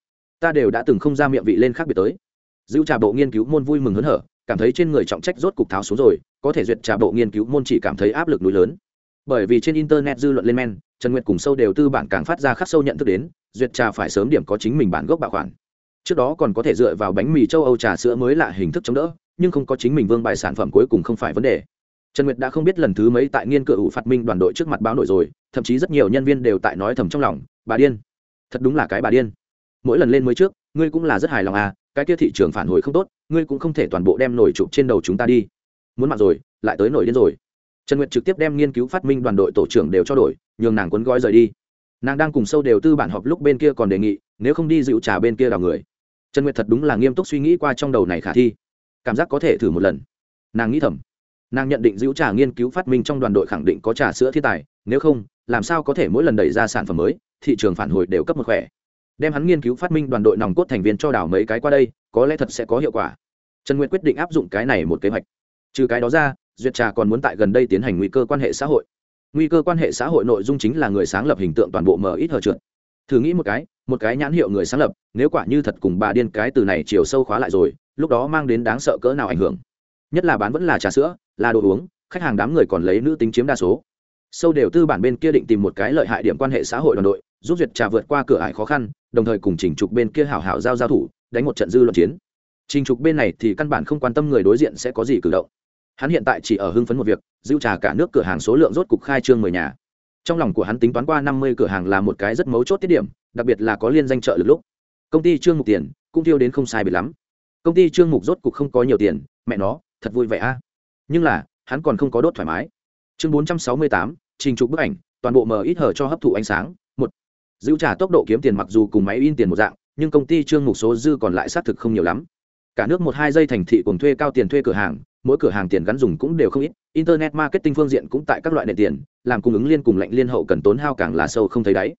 S1: Ta đều đã từng không ra miệng vị lên khác biệt tới. Giữ trà bộ nghiên cứu môn vui mừng hớn hở, cảm thấy trên người trọng trách rốt cục tháo xuống rồi, có thể duyệt trà bộ nghiên cứu môn chỉ cảm thấy áp lực núi lớn. Bởi vì trên internet dư luận lên men trần nguyệt cùng sâu đều tư bản càng phát ra khắc sâu nhận thức đến, duyệt trà phải sớm điểm có chính mình bản gốc bảo khoản trước đó còn có thể dựa vào bánh mì châu âu trà sữa mới lạ hình thức chống đỡ, nhưng không có chính mình vương bài sản phẩm cuối cùng không phải vấn đề. Trần nguyệt đã không biết lần thứ mấy tại nghiên cựu phát minh đoàn đội trước mặt báo nổi rồi, thậm chí rất nhiều nhân viên đều tại nói thầm trong lòng, bà điên, thật đúng là cái bà điên. Mỗi lần lên mới trước, ngươi cũng là rất hài lòng à cái kia thị trường phản hồi không tốt, ngươi cũng không thể toàn bộ đem nổi chụp trên đầu chúng ta đi. Muốn mạng rồi, lại tới nổi điên rồi trần nguyệt trực tiếp đem nghiên cứu phát minh đoàn đội tổ trưởng đều cho đổi, nhường nàng cuốn gói rời đi. Nàng đang cùng sâu đều tư bản họp lúc bên kia còn đề nghị, nếu không đi dịu trà bên kia đào người. Trần nguyệt thật đúng là nghiêm túc suy nghĩ qua trong đầu này khả thi. Cảm giác có thể thử một lần. Nàng nghĩ thầm, nàng nhận định dịu trà nghiên cứu phát minh trong đoàn đội khẳng định có trà sữa thiên tài, nếu không, làm sao có thể mỗi lần đẩy ra sản phẩm mới, thị trường phản hồi đều cấp một khỏe. Đem hắn nghiên cứu phát minh đoàn đội nòng cốt thành viên cho đảo mấy cái qua đây, có lẽ thật sẽ có hiệu quả. Trần nguyệt quyết định áp dụng cái này một kế hoạch. Trừ cái đó ra duyệt trà còn muốn tại gần đây tiến hành nguy cơ quan hệ xã hội. Nguy cơ quan hệ xã hội nội dung chính là người sáng lập hình tượng toàn bộ mở ít hờ trượt. Thử nghĩ một cái một cái nhãn hiệu người sáng lập, nếu quả như thật cùng bà điên cái từ này chiều sâu khóa lại rồi, lúc đó mang đến đáng sợ cỡ nào ảnh hưởng? Nhất là bán vẫn là trà sữa, là đồ uống, khách hàng đám người còn lấy nữ tính chiếm đa số. Sâu đều tư bản bên kia định tìm một cái lợi hại điểm quan hệ xã hội đoàn đội, giúp duyệt trà vượt qua cửa ải khó khăn, đồng thời cùng chỉnh trục bên kia hảo hảo giao giao thủ, đánh một trận dư luận chiến. Trình trục bên này thì căn bản không quan tâm người đối diện sẽ có gì cử động hắn hiện tại chỉ ở hưng phấn một việc, giữ trà cả nước cửa hàng số lượng rốt cục khai trương mười nhà. Trong lòng của hắn tính toán qua năm mươi cửa hàng là một cái rất mấu chốt tiết điểm, đặc biệt là có liên danh trợ lực lúc. Công ty trương mục tiền cũng tiêu đến không sai biệt lắm. Công ty trương mục rốt cục không có nhiều tiền, mẹ nó, thật vui vẻ a. Nhưng là, hắn còn không có đốt thoải mái. Chương bốn trăm sáu mươi tám, trình trục bức ảnh, toàn bộ mờ ít hở cho hấp thụ ánh sáng, một. Giữ trả tốc độ kiếm tiền mặc dù cùng máy in tiền một dạng, nhưng công ty trương mục số dư còn lại xác thực không nhiều lắm. Cả nước một hai giây thành thị cùng thuê cao tiền thuê cửa hàng mỗi cửa hàng tiền gắn dùng cũng đều không ít, internet marketing phương diện cũng tại các loại nền tiền, làm cung ứng liên cùng lệnh liên hậu cần tốn hao càng là sâu không thấy đáy.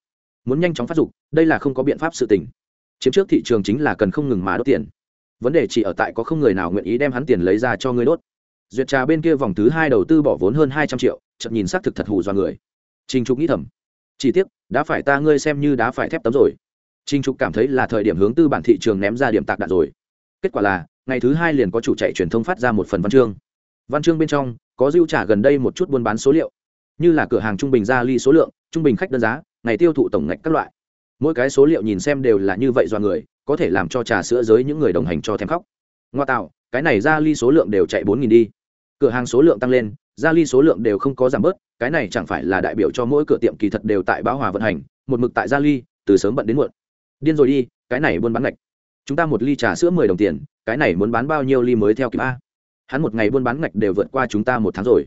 S1: Muốn nhanh chóng phát dục, đây là không có biện pháp sự tình. Chiếm trước thị trường chính là cần không ngừng mà đốt tiền. Vấn đề chỉ ở tại có không người nào nguyện ý đem hắn tiền lấy ra cho người đốt. Duyệt trà bên kia vòng thứ hai đầu tư bỏ vốn hơn hai trăm triệu chậm nhìn xác thực thật hù do người. Trình trục nghĩ thầm, chỉ tiếc, đã phải ta ngươi xem như đã phải thép tấm rồi. Trình trục cảm thấy là thời điểm hướng tư bản thị trường ném ra điểm tạc đạn rồi. Kết quả là ngày thứ hai liền có chủ chạy truyền thông phát ra một phần văn chương. Văn chương bên trong, có dưu trả gần đây một chút buôn bán số liệu. Như là cửa hàng trung bình ra ly số lượng, trung bình khách đơn giá, ngày tiêu thụ tổng ngạch các loại. Mỗi cái số liệu nhìn xem đều là như vậy do người, có thể làm cho trà sữa giới những người đồng hành cho thèm khóc. Ngoa tạo, cái này ra ly số lượng đều chạy bốn nghìn đi. Cửa hàng số lượng tăng lên, ra ly số lượng đều không có giảm bớt, cái này chẳng phải là đại biểu cho mỗi cửa tiệm kỳ thật đều tại báo hòa vận hành, một mực tại gia ly, từ sớm bận đến muộn. Điên rồi đi, cái này buôn bán ngạch chúng ta một ly trà sữa mười đồng tiền, cái này muốn bán bao nhiêu ly mới theo kịp a? Hắn một ngày buôn bán ngạch đều vượt qua chúng ta một tháng rồi.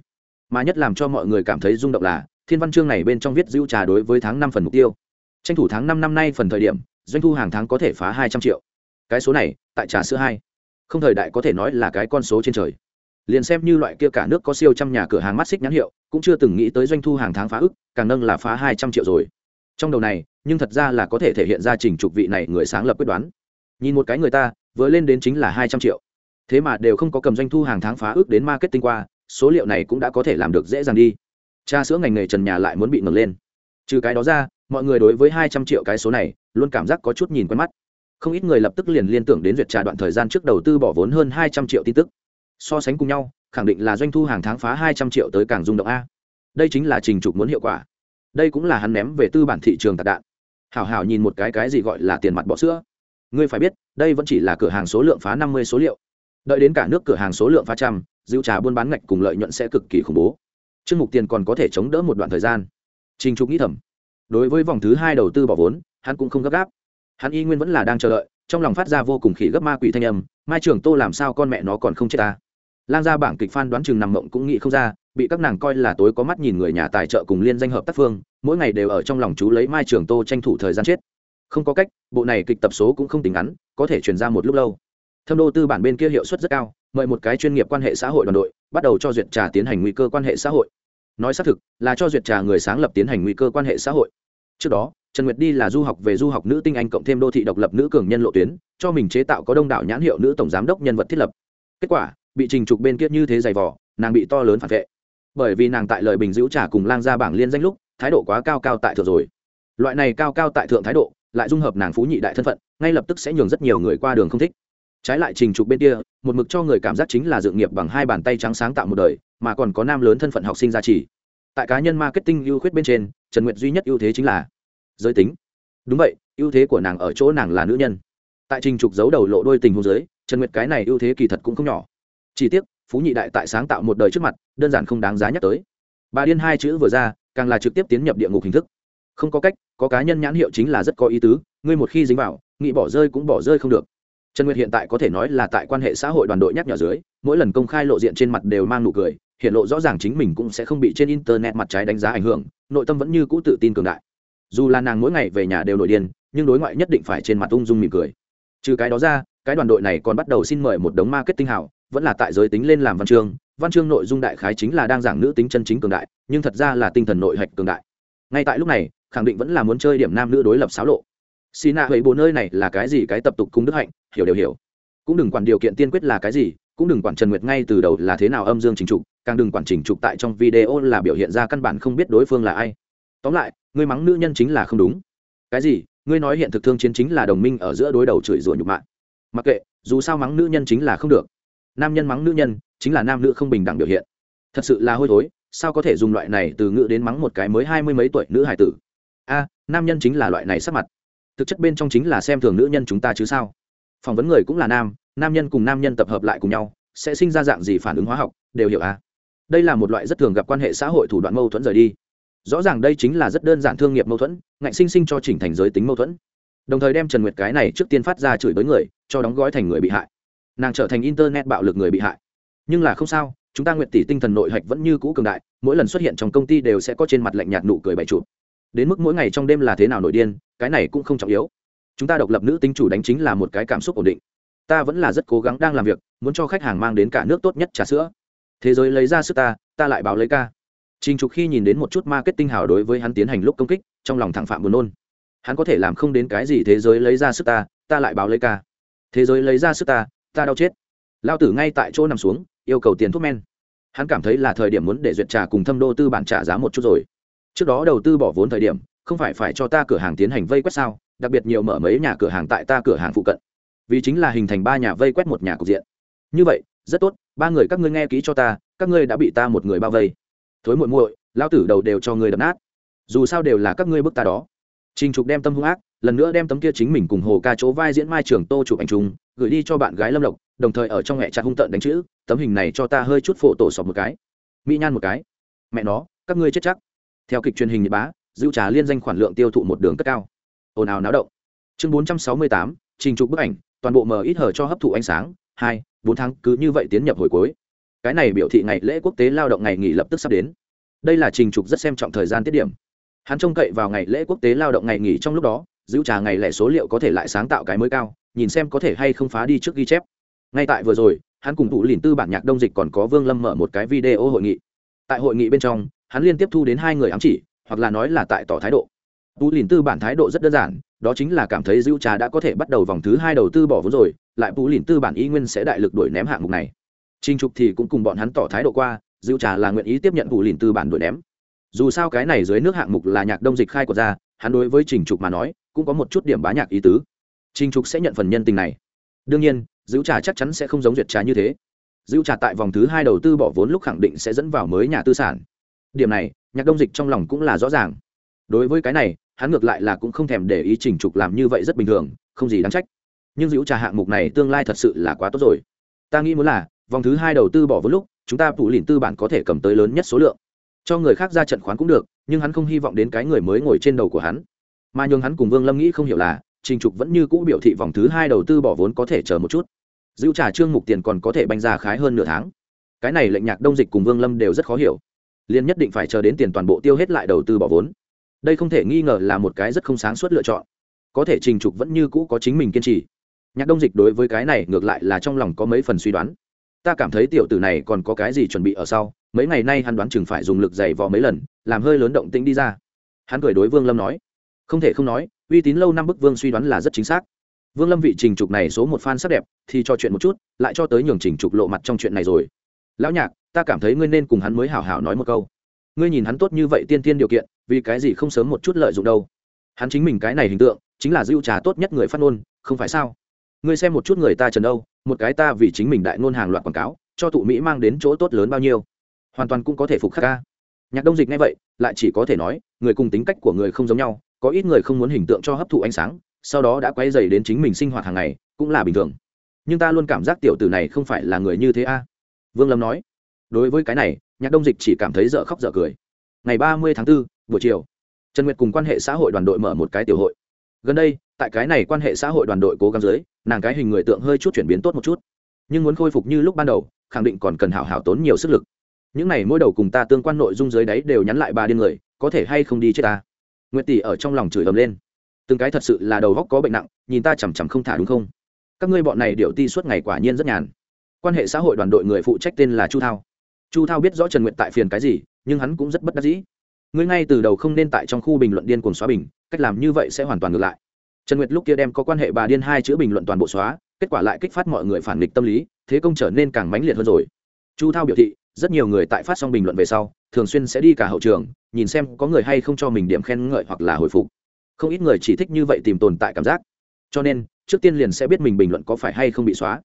S1: Mà nhất làm cho mọi người cảm thấy rung động là, thiên văn chương này bên trong viết dữ trà đối với tháng năm phần mục tiêu. Tranh thủ tháng năm năm nay phần thời điểm, doanh thu hàng tháng có thể phá hai trăm triệu. Cái số này, tại trà sữa hai. Không thời đại có thể nói là cái con số trên trời. Liền xem như loại kia cả nước có siêu trăm nhà cửa hàng mắt xích nhãn hiệu, cũng chưa từng nghĩ tới doanh thu hàng tháng phá ức, càng nâng là phá hai trăm triệu rồi. Trong đầu này, nhưng thật ra là có thể thể hiện ra trình trục vị này người sáng lập quyết đoán nhìn một cái người ta, vừa lên đến chính là hai trăm triệu. Thế mà đều không có cầm doanh thu hàng tháng phá ước đến marketing qua, số liệu này cũng đã có thể làm được dễ dàng đi. Cha sữa ngành nghề trần nhà lại muốn bị ngừng lên. Trừ cái đó ra, mọi người đối với hai trăm triệu cái số này, luôn cảm giác có chút nhìn quen mắt. Không ít người lập tức liền liên tưởng đến duyệt trà đoạn thời gian trước đầu tư bỏ vốn hơn hai trăm triệu tin tức. So sánh cùng nhau, khẳng định là doanh thu hàng tháng phá hai trăm triệu tới càng rung động a. Đây chính là trình trục muốn hiệu quả. Đây cũng là hắn ném về tư bản thị trường tạc đạn. Hảo hảo nhìn một cái cái gì gọi là tiền mặt bỏ sữa ngươi phải biết, đây vẫn chỉ là cửa hàng số lượng phá năm mươi số liệu. Đợi đến cả nước cửa hàng số lượng phá trăm dịu trà buôn bán ngạch cùng lợi nhuận sẽ cực kỳ khủng bố. Chương mục tiền còn có thể chống đỡ một đoạn thời gian. Trình trục nghĩ thầm, đối với vòng thứ hai đầu tư bỏ vốn, hắn cũng không gấp gáp. Hắn y nguyên vẫn là đang chờ đợi, trong lòng phát ra vô cùng khỉ gấp ma quỷ thanh âm, mai Trường tô làm sao con mẹ nó còn không chết ta? Lang ra bảng kịch phan đoán chừng nằm mộng cũng nghĩ không ra, bị các nàng coi là tối có mắt nhìn người nhà tài trợ cùng liên danh hợp tác phương, mỗi ngày đều ở trong lòng chú lấy mai trường tô tranh thủ thời gian chết không có cách, bộ này kịch tập số cũng không tính ngắn, có thể chuyển ra một lúc lâu. Thâm đô tư bản bên kia hiệu suất rất cao, mời một cái chuyên nghiệp quan hệ xã hội đoàn đội, bắt đầu cho duyệt trà tiến hành nguy cơ quan hệ xã hội. Nói xác thực, là cho duyệt trà người sáng lập tiến hành nguy cơ quan hệ xã hội. Trước đó, trần nguyệt đi là du học về du học nữ tinh anh cộng thêm đô thị độc lập nữ cường nhân lộ tuyến, cho mình chế tạo có đông đảo nhãn hiệu nữ tổng giám đốc nhân vật thiết lập. Kết quả, bị trình trục bên kia như thế dày vỏ nàng bị to lớn phản vệ. Bởi vì nàng tại lời bình giữ trả cùng lang ra bảng liên danh lúc, thái độ quá cao cao tại thượng rồi. Loại này cao cao tại thượng thái độ lại dung hợp nàng phú nhị đại thân phận, ngay lập tức sẽ nhường rất nhiều người qua đường không thích. Trái lại trình trục bên kia, một mực cho người cảm giác chính là dự nghiệp bằng hai bàn tay trắng sáng tạo một đời, mà còn có nam lớn thân phận học sinh gia trì. Tại cá nhân marketing ưu khuyết bên trên, trần nguyệt duy nhất ưu thế chính là giới tính. Đúng vậy, ưu thế của nàng ở chỗ nàng là nữ nhân. Tại trình trục giấu đầu lộ đôi tình hôn giới trần nguyệt cái này ưu thế kỳ thật cũng không nhỏ. Chỉ tiếc, phú nhị đại tại sáng tạo một đời trước mặt, đơn giản không đáng giá nhắc tới. Bà điên hai chữ vừa ra, càng là trực tiếp tiến nhập địa ngục hình thức không có cách, có cá nhân nhãn hiệu chính là rất có ý tứ, ngươi một khi dính vào, nghĩ bỏ rơi cũng bỏ rơi không được. Trần nguyệt hiện tại có thể nói là tại quan hệ xã hội đoàn đội nhắc nhở dưới, mỗi lần công khai lộ diện trên mặt đều mang nụ cười, hiện lộ rõ ràng chính mình cũng sẽ không bị trên internet mặt trái đánh giá ảnh hưởng, nội tâm vẫn như cũ tự tin cường đại. Dù là nàng mỗi ngày về nhà đều nổi điên, nhưng đối ngoại nhất định phải trên mặt ung dung mỉm cười. Trừ cái đó ra, cái đoàn đội này còn bắt đầu xin mời một đống marketing hảo, vẫn là tại giới tính lên làm văn chương. Văn chương nội dung đại khái chính là đang giảng nữ tính chân chính cường đại, nhưng thật ra là tinh thần nội hạch cường đại. Ngay tại lúc này khẳng định vẫn là muốn chơi điểm nam nữ đối lập xáo lộ. Xì nạ hầy bồ nơi này là cái gì cái tập tục cung đức hạnh, hiểu đều hiểu. Cũng đừng quản điều kiện tiên quyết là cái gì, cũng đừng quản trần nguyệt ngay từ đầu là thế nào âm dương trình trục, càng đừng quản trình trục tại trong video là biểu hiện ra căn bản không biết đối phương là ai. Tóm lại ngươi mắng nữ nhân chính là không đúng. Cái gì? Ngươi nói hiện thực thương chiến chính là đồng minh ở giữa đối đầu chửi rủa nhục mạ. Mặc kệ, dù sao mắng nữ nhân chính là không được. Nam nhân mắng nữ nhân, chính là nam nữ không bình đẳng biểu hiện. Thật sự là hôi thối, sao có thể dùng loại này từ ngữ đến mắng một cái mới hai mươi mấy tuổi nữ hải tử? A, nam nhân chính là loại này sắc mặt. Thực chất bên trong chính là xem thường nữ nhân chúng ta chứ sao? Phỏng vấn người cũng là nam nam nhân cùng nam nhân tập hợp lại cùng nhau, sẽ sinh ra dạng gì phản ứng hóa học, đều hiểu a. Đây là một loại rất thường gặp quan hệ xã hội thủ đoạn mâu thuẫn rời đi. Rõ ràng đây chính là rất đơn giản thương nghiệp mâu thuẫn, ngạnh sinh sinh cho chỉnh thành giới tính mâu thuẫn. Đồng thời đem trần nguyệt cái này trước tiên phát ra chửi bới người, cho đóng gói thành người bị hại. Nàng trở thành internet bạo lực người bị hại. Nhưng là không sao, chúng ta nguyện tỷ tinh thần nội hạch vẫn như cũ cường đại, mỗi lần xuất hiện trong công ty đều sẽ có trên mặt lạnh nhạt nụ cười bày chụp đến mức mỗi ngày trong đêm là thế nào nổi điên cái này cũng không trọng yếu chúng ta độc lập nữ tính chủ đánh chính là một cái cảm xúc ổn định ta vẫn là rất cố gắng đang làm việc muốn cho khách hàng mang đến cả nước tốt nhất trà sữa thế giới lấy ra sức ta ta lại báo lấy ca Trình Trục khi nhìn đến một chút marketing hào đối với hắn tiến hành lúc công kích, trong lòng thẳng phạm buồn nôn. Hắn có thể làm không đến cái gì thế giới lấy ra sức ta, ta lại báo lấy ca. Thế giới lấy ra sức ta, ta đau chết. lao tử ngay tại chỗ nằm xuống, yêu cầu tiền thuốc men. Hắn cảm thấy là thời điểm muốn để duyệt trà cùng thâm đô tư bản trả giá một chút rồi. Trước đó đầu tư bỏ vốn thời điểm, không phải phải cho ta cửa hàng tiến hành vây quét sao, đặc biệt nhiều mở mấy nhà cửa hàng tại ta cửa hàng phụ cận. Vì chính là hình thành ba nhà vây quét một nhà cục diện. Như vậy, rất tốt, ba người các ngươi nghe kỹ cho ta, các ngươi đã bị ta một người bao vây. Thối muội muội lao tử đầu đều cho người đập nát. Dù sao đều là các ngươi bức ta đó. Trình trục đem tâm hung ác lần nữa đem tấm kia chính mình cùng hồ ca chỗ vai diễn mai trưởng tô chụp ảnh chung gửi đi cho bạn gái lâm lộc đồng thời ở trong mẹ chặt hung tợn đánh chữ tấm hình này cho ta hơi chút phổ tổ sọc một cái. Mỹ nhan một cái. Mẹ nó các ngươi chết chắc theo kịch truyền hình nhật bá dữ trà liên danh khoản lượng tiêu thụ một đường cất cao. Ồn ào náo động. Chương bốn trăm sáu mươi tám, trình trục bức ảnh, toàn bộ mờ ít hở cho hấp thụ ánh sáng, hai, bốn tháng cứ như vậy tiến nhập hồi cuối. Cái này biểu thị ngày lễ quốc tế lao động ngày nghỉ lập tức sắp đến. Đây là trình trục rất xem trọng thời gian tiết điểm. Hắn trông cậy vào ngày lễ quốc tế lao động ngày nghỉ trong lúc đó giữ trà ngày lẻ số liệu có thể lại sáng tạo cái mới cao, nhìn xem có thể hay không phá đi trước ghi chép. Ngay tại vừa rồi, hắn cùng thủ lìn tư bản nhạc đông dịch còn có vương lâm mở một cái video hội nghị. Tại hội nghị bên trong hắn liên tiếp thu đến hai người ám chỉ hoặc là nói là tại tỏ thái độ tú lìn tư bản thái độ rất đơn giản đó chính là cảm thấy dữ trà đã có thể bắt đầu vòng thứ hai đầu tư bỏ vốn rồi lại tú lìn tư bản y nguyên sẽ đại lực đuổi ném hạng mục này trinh Trục thì cũng cùng bọn hắn tỏ thái độ qua, dữ Trà là nguyện ý tiếp nhận tú lìn tư bản đuổi ném. Dù sao cái này dưới nước hạng mục là nhạc đông dịch khai của ra, hắn đối với Trình Trục mà nói, cũng có một chút điểm bá nhạc ý tứ. Trình Trục sẽ nhận phần nhân tình này. Đương nhiên, dữ Trà chắc chắn sẽ không giống duyệt trà như thế. dữ Trà tại vòng thứ hai đầu tư bỏ vốn lúc khẳng định sẽ dẫn vào mới nhà tư sản. Điểm này, nhạc đông dịch trong lòng cũng là rõ ràng. Đối với cái này, hắn ngược lại là cũng không thèm để ý Trình Trục làm như vậy rất bình thường, không gì đáng trách. Nhưng Dữ Trà hạng mục này tương lai thật sự là quá tốt rồi. Ta nghĩ muốn là, vòng thứ hai đầu tư bỏ vốn lúc chúng ta phủ lìn tư bản có thể cầm tới lớn nhất số lượng cho người khác ra trận khoán cũng được nhưng hắn không hy vọng đến cái người mới ngồi trên đầu của hắn mà nhường hắn cùng vương lâm nghĩ không hiểu là trình trục vẫn như cũ biểu thị vòng thứ hai đầu tư bỏ vốn có thể chờ một chút dữ Trà trương mục tiền còn có thể banh ra khái hơn nửa tháng cái này lệnh nhạc đông dịch cùng vương lâm đều rất khó hiểu liên nhất định phải chờ đến tiền toàn bộ tiêu hết lại đầu tư bỏ vốn. Đây không thể nghi ngờ là một cái rất không sáng suốt lựa chọn. Có thể trình trục vẫn như cũ có chính mình kiên trì. Nhạc đông dịch đối với cái này ngược lại là trong lòng có mấy phần suy đoán. Ta cảm thấy tiểu tử này còn có cái gì chuẩn bị ở sau, mấy ngày nay hắn đoán chừng phải dùng lực dày vò mấy lần, làm hơi lớn động tĩnh đi ra. Hắn cười đối vương lâm nói. Không thể không nói, uy tín lâu năm bức vương suy đoán là rất chính xác. Vương lâm vị trình trục này số một fan sắc đẹp, thì cho chuyện một chút, lại cho tới nhường trình trục lộ mặt trong chuyện này rồi lão nhạc, ta cảm thấy ngươi nên cùng hắn mới hảo hảo nói một câu. Ngươi nhìn hắn tốt như vậy tiên tiên điều kiện, vì cái gì không sớm một chút lợi dụng đâu? Hắn chính mình cái này hình tượng, chính là dưu trà tốt nhất người phát ngôn, không phải sao? Ngươi xem một chút người ta trần đâu một cái ta vì chính mình đại ngôn hàng loạt quảng cáo, cho tụ mỹ mang đến chỗ tốt lớn bao nhiêu? Hoàn toàn cũng có thể phục khắc ca. Nhạc đông dịch ngay vậy, lại chỉ có thể nói, người cùng tính cách của người không giống nhau, có ít người không muốn hình tượng cho hấp thụ ánh sáng, sau đó đã quay dày đến chính mình sinh hoạt hàng ngày, cũng là bình thường. Nhưng ta luôn cảm giác tiểu tử này không phải là người như thế a vương lâm nói đối với cái này nhạc đông dịch chỉ cảm thấy dở khóc dở cười. Ngày ba mươi tháng 4, buổi chiều trần nguyệt cùng quan hệ xã hội đoàn đội mở một cái tiểu hội. Gần đây tại cái này quan hệ xã hội đoàn đội cố gắng dưới nàng cái hình người tượng hơi chút chuyển biến tốt một chút. Nhưng muốn khôi phục như lúc ban đầu khẳng định còn cần hảo hảo tốn nhiều sức lực. Những này mỗi đầu cùng ta tương quan nội dung dưới đấy đều nhắn lại bà điên người có thể hay không đi chết ta? Nguyệt tỷ ở trong lòng chửi ầm lên. Từng cái thật sự là đầu góc có bệnh nặng nhìn ta chằm chằm không thả đúng không? Các ngươi bọn này điệu ti suốt ngày quả nhiên rất nhàn quan hệ xã hội đoàn đội người phụ trách tên là chu thao. Chu thao biết rõ trần nguyện tại phiền cái gì, nhưng hắn cũng rất bất đắc dĩ. Ngươi ngay từ đầu không nên tại trong khu bình luận điên cuồng xóa bình, cách làm như vậy sẽ hoàn toàn ngược lại. Trần nguyệt lúc kia đem có quan hệ bà điên hai chữ bình luận toàn bộ xóa, kết quả lại kích phát mọi người phản nghịch tâm lý, thế công trở nên càng mãnh liệt hơn rồi. Chu thao biểu thị, rất nhiều người tại phát xong bình luận về sau, thường xuyên sẽ đi cả hậu trường, nhìn xem có người hay không cho mình điểm khen ngợi hoặc là hồi phục. Không ít người chỉ thích như vậy tìm tồn tại cảm giác. Cho nên, trước tiên liền sẽ biết mình bình luận có phải hay không bị xóa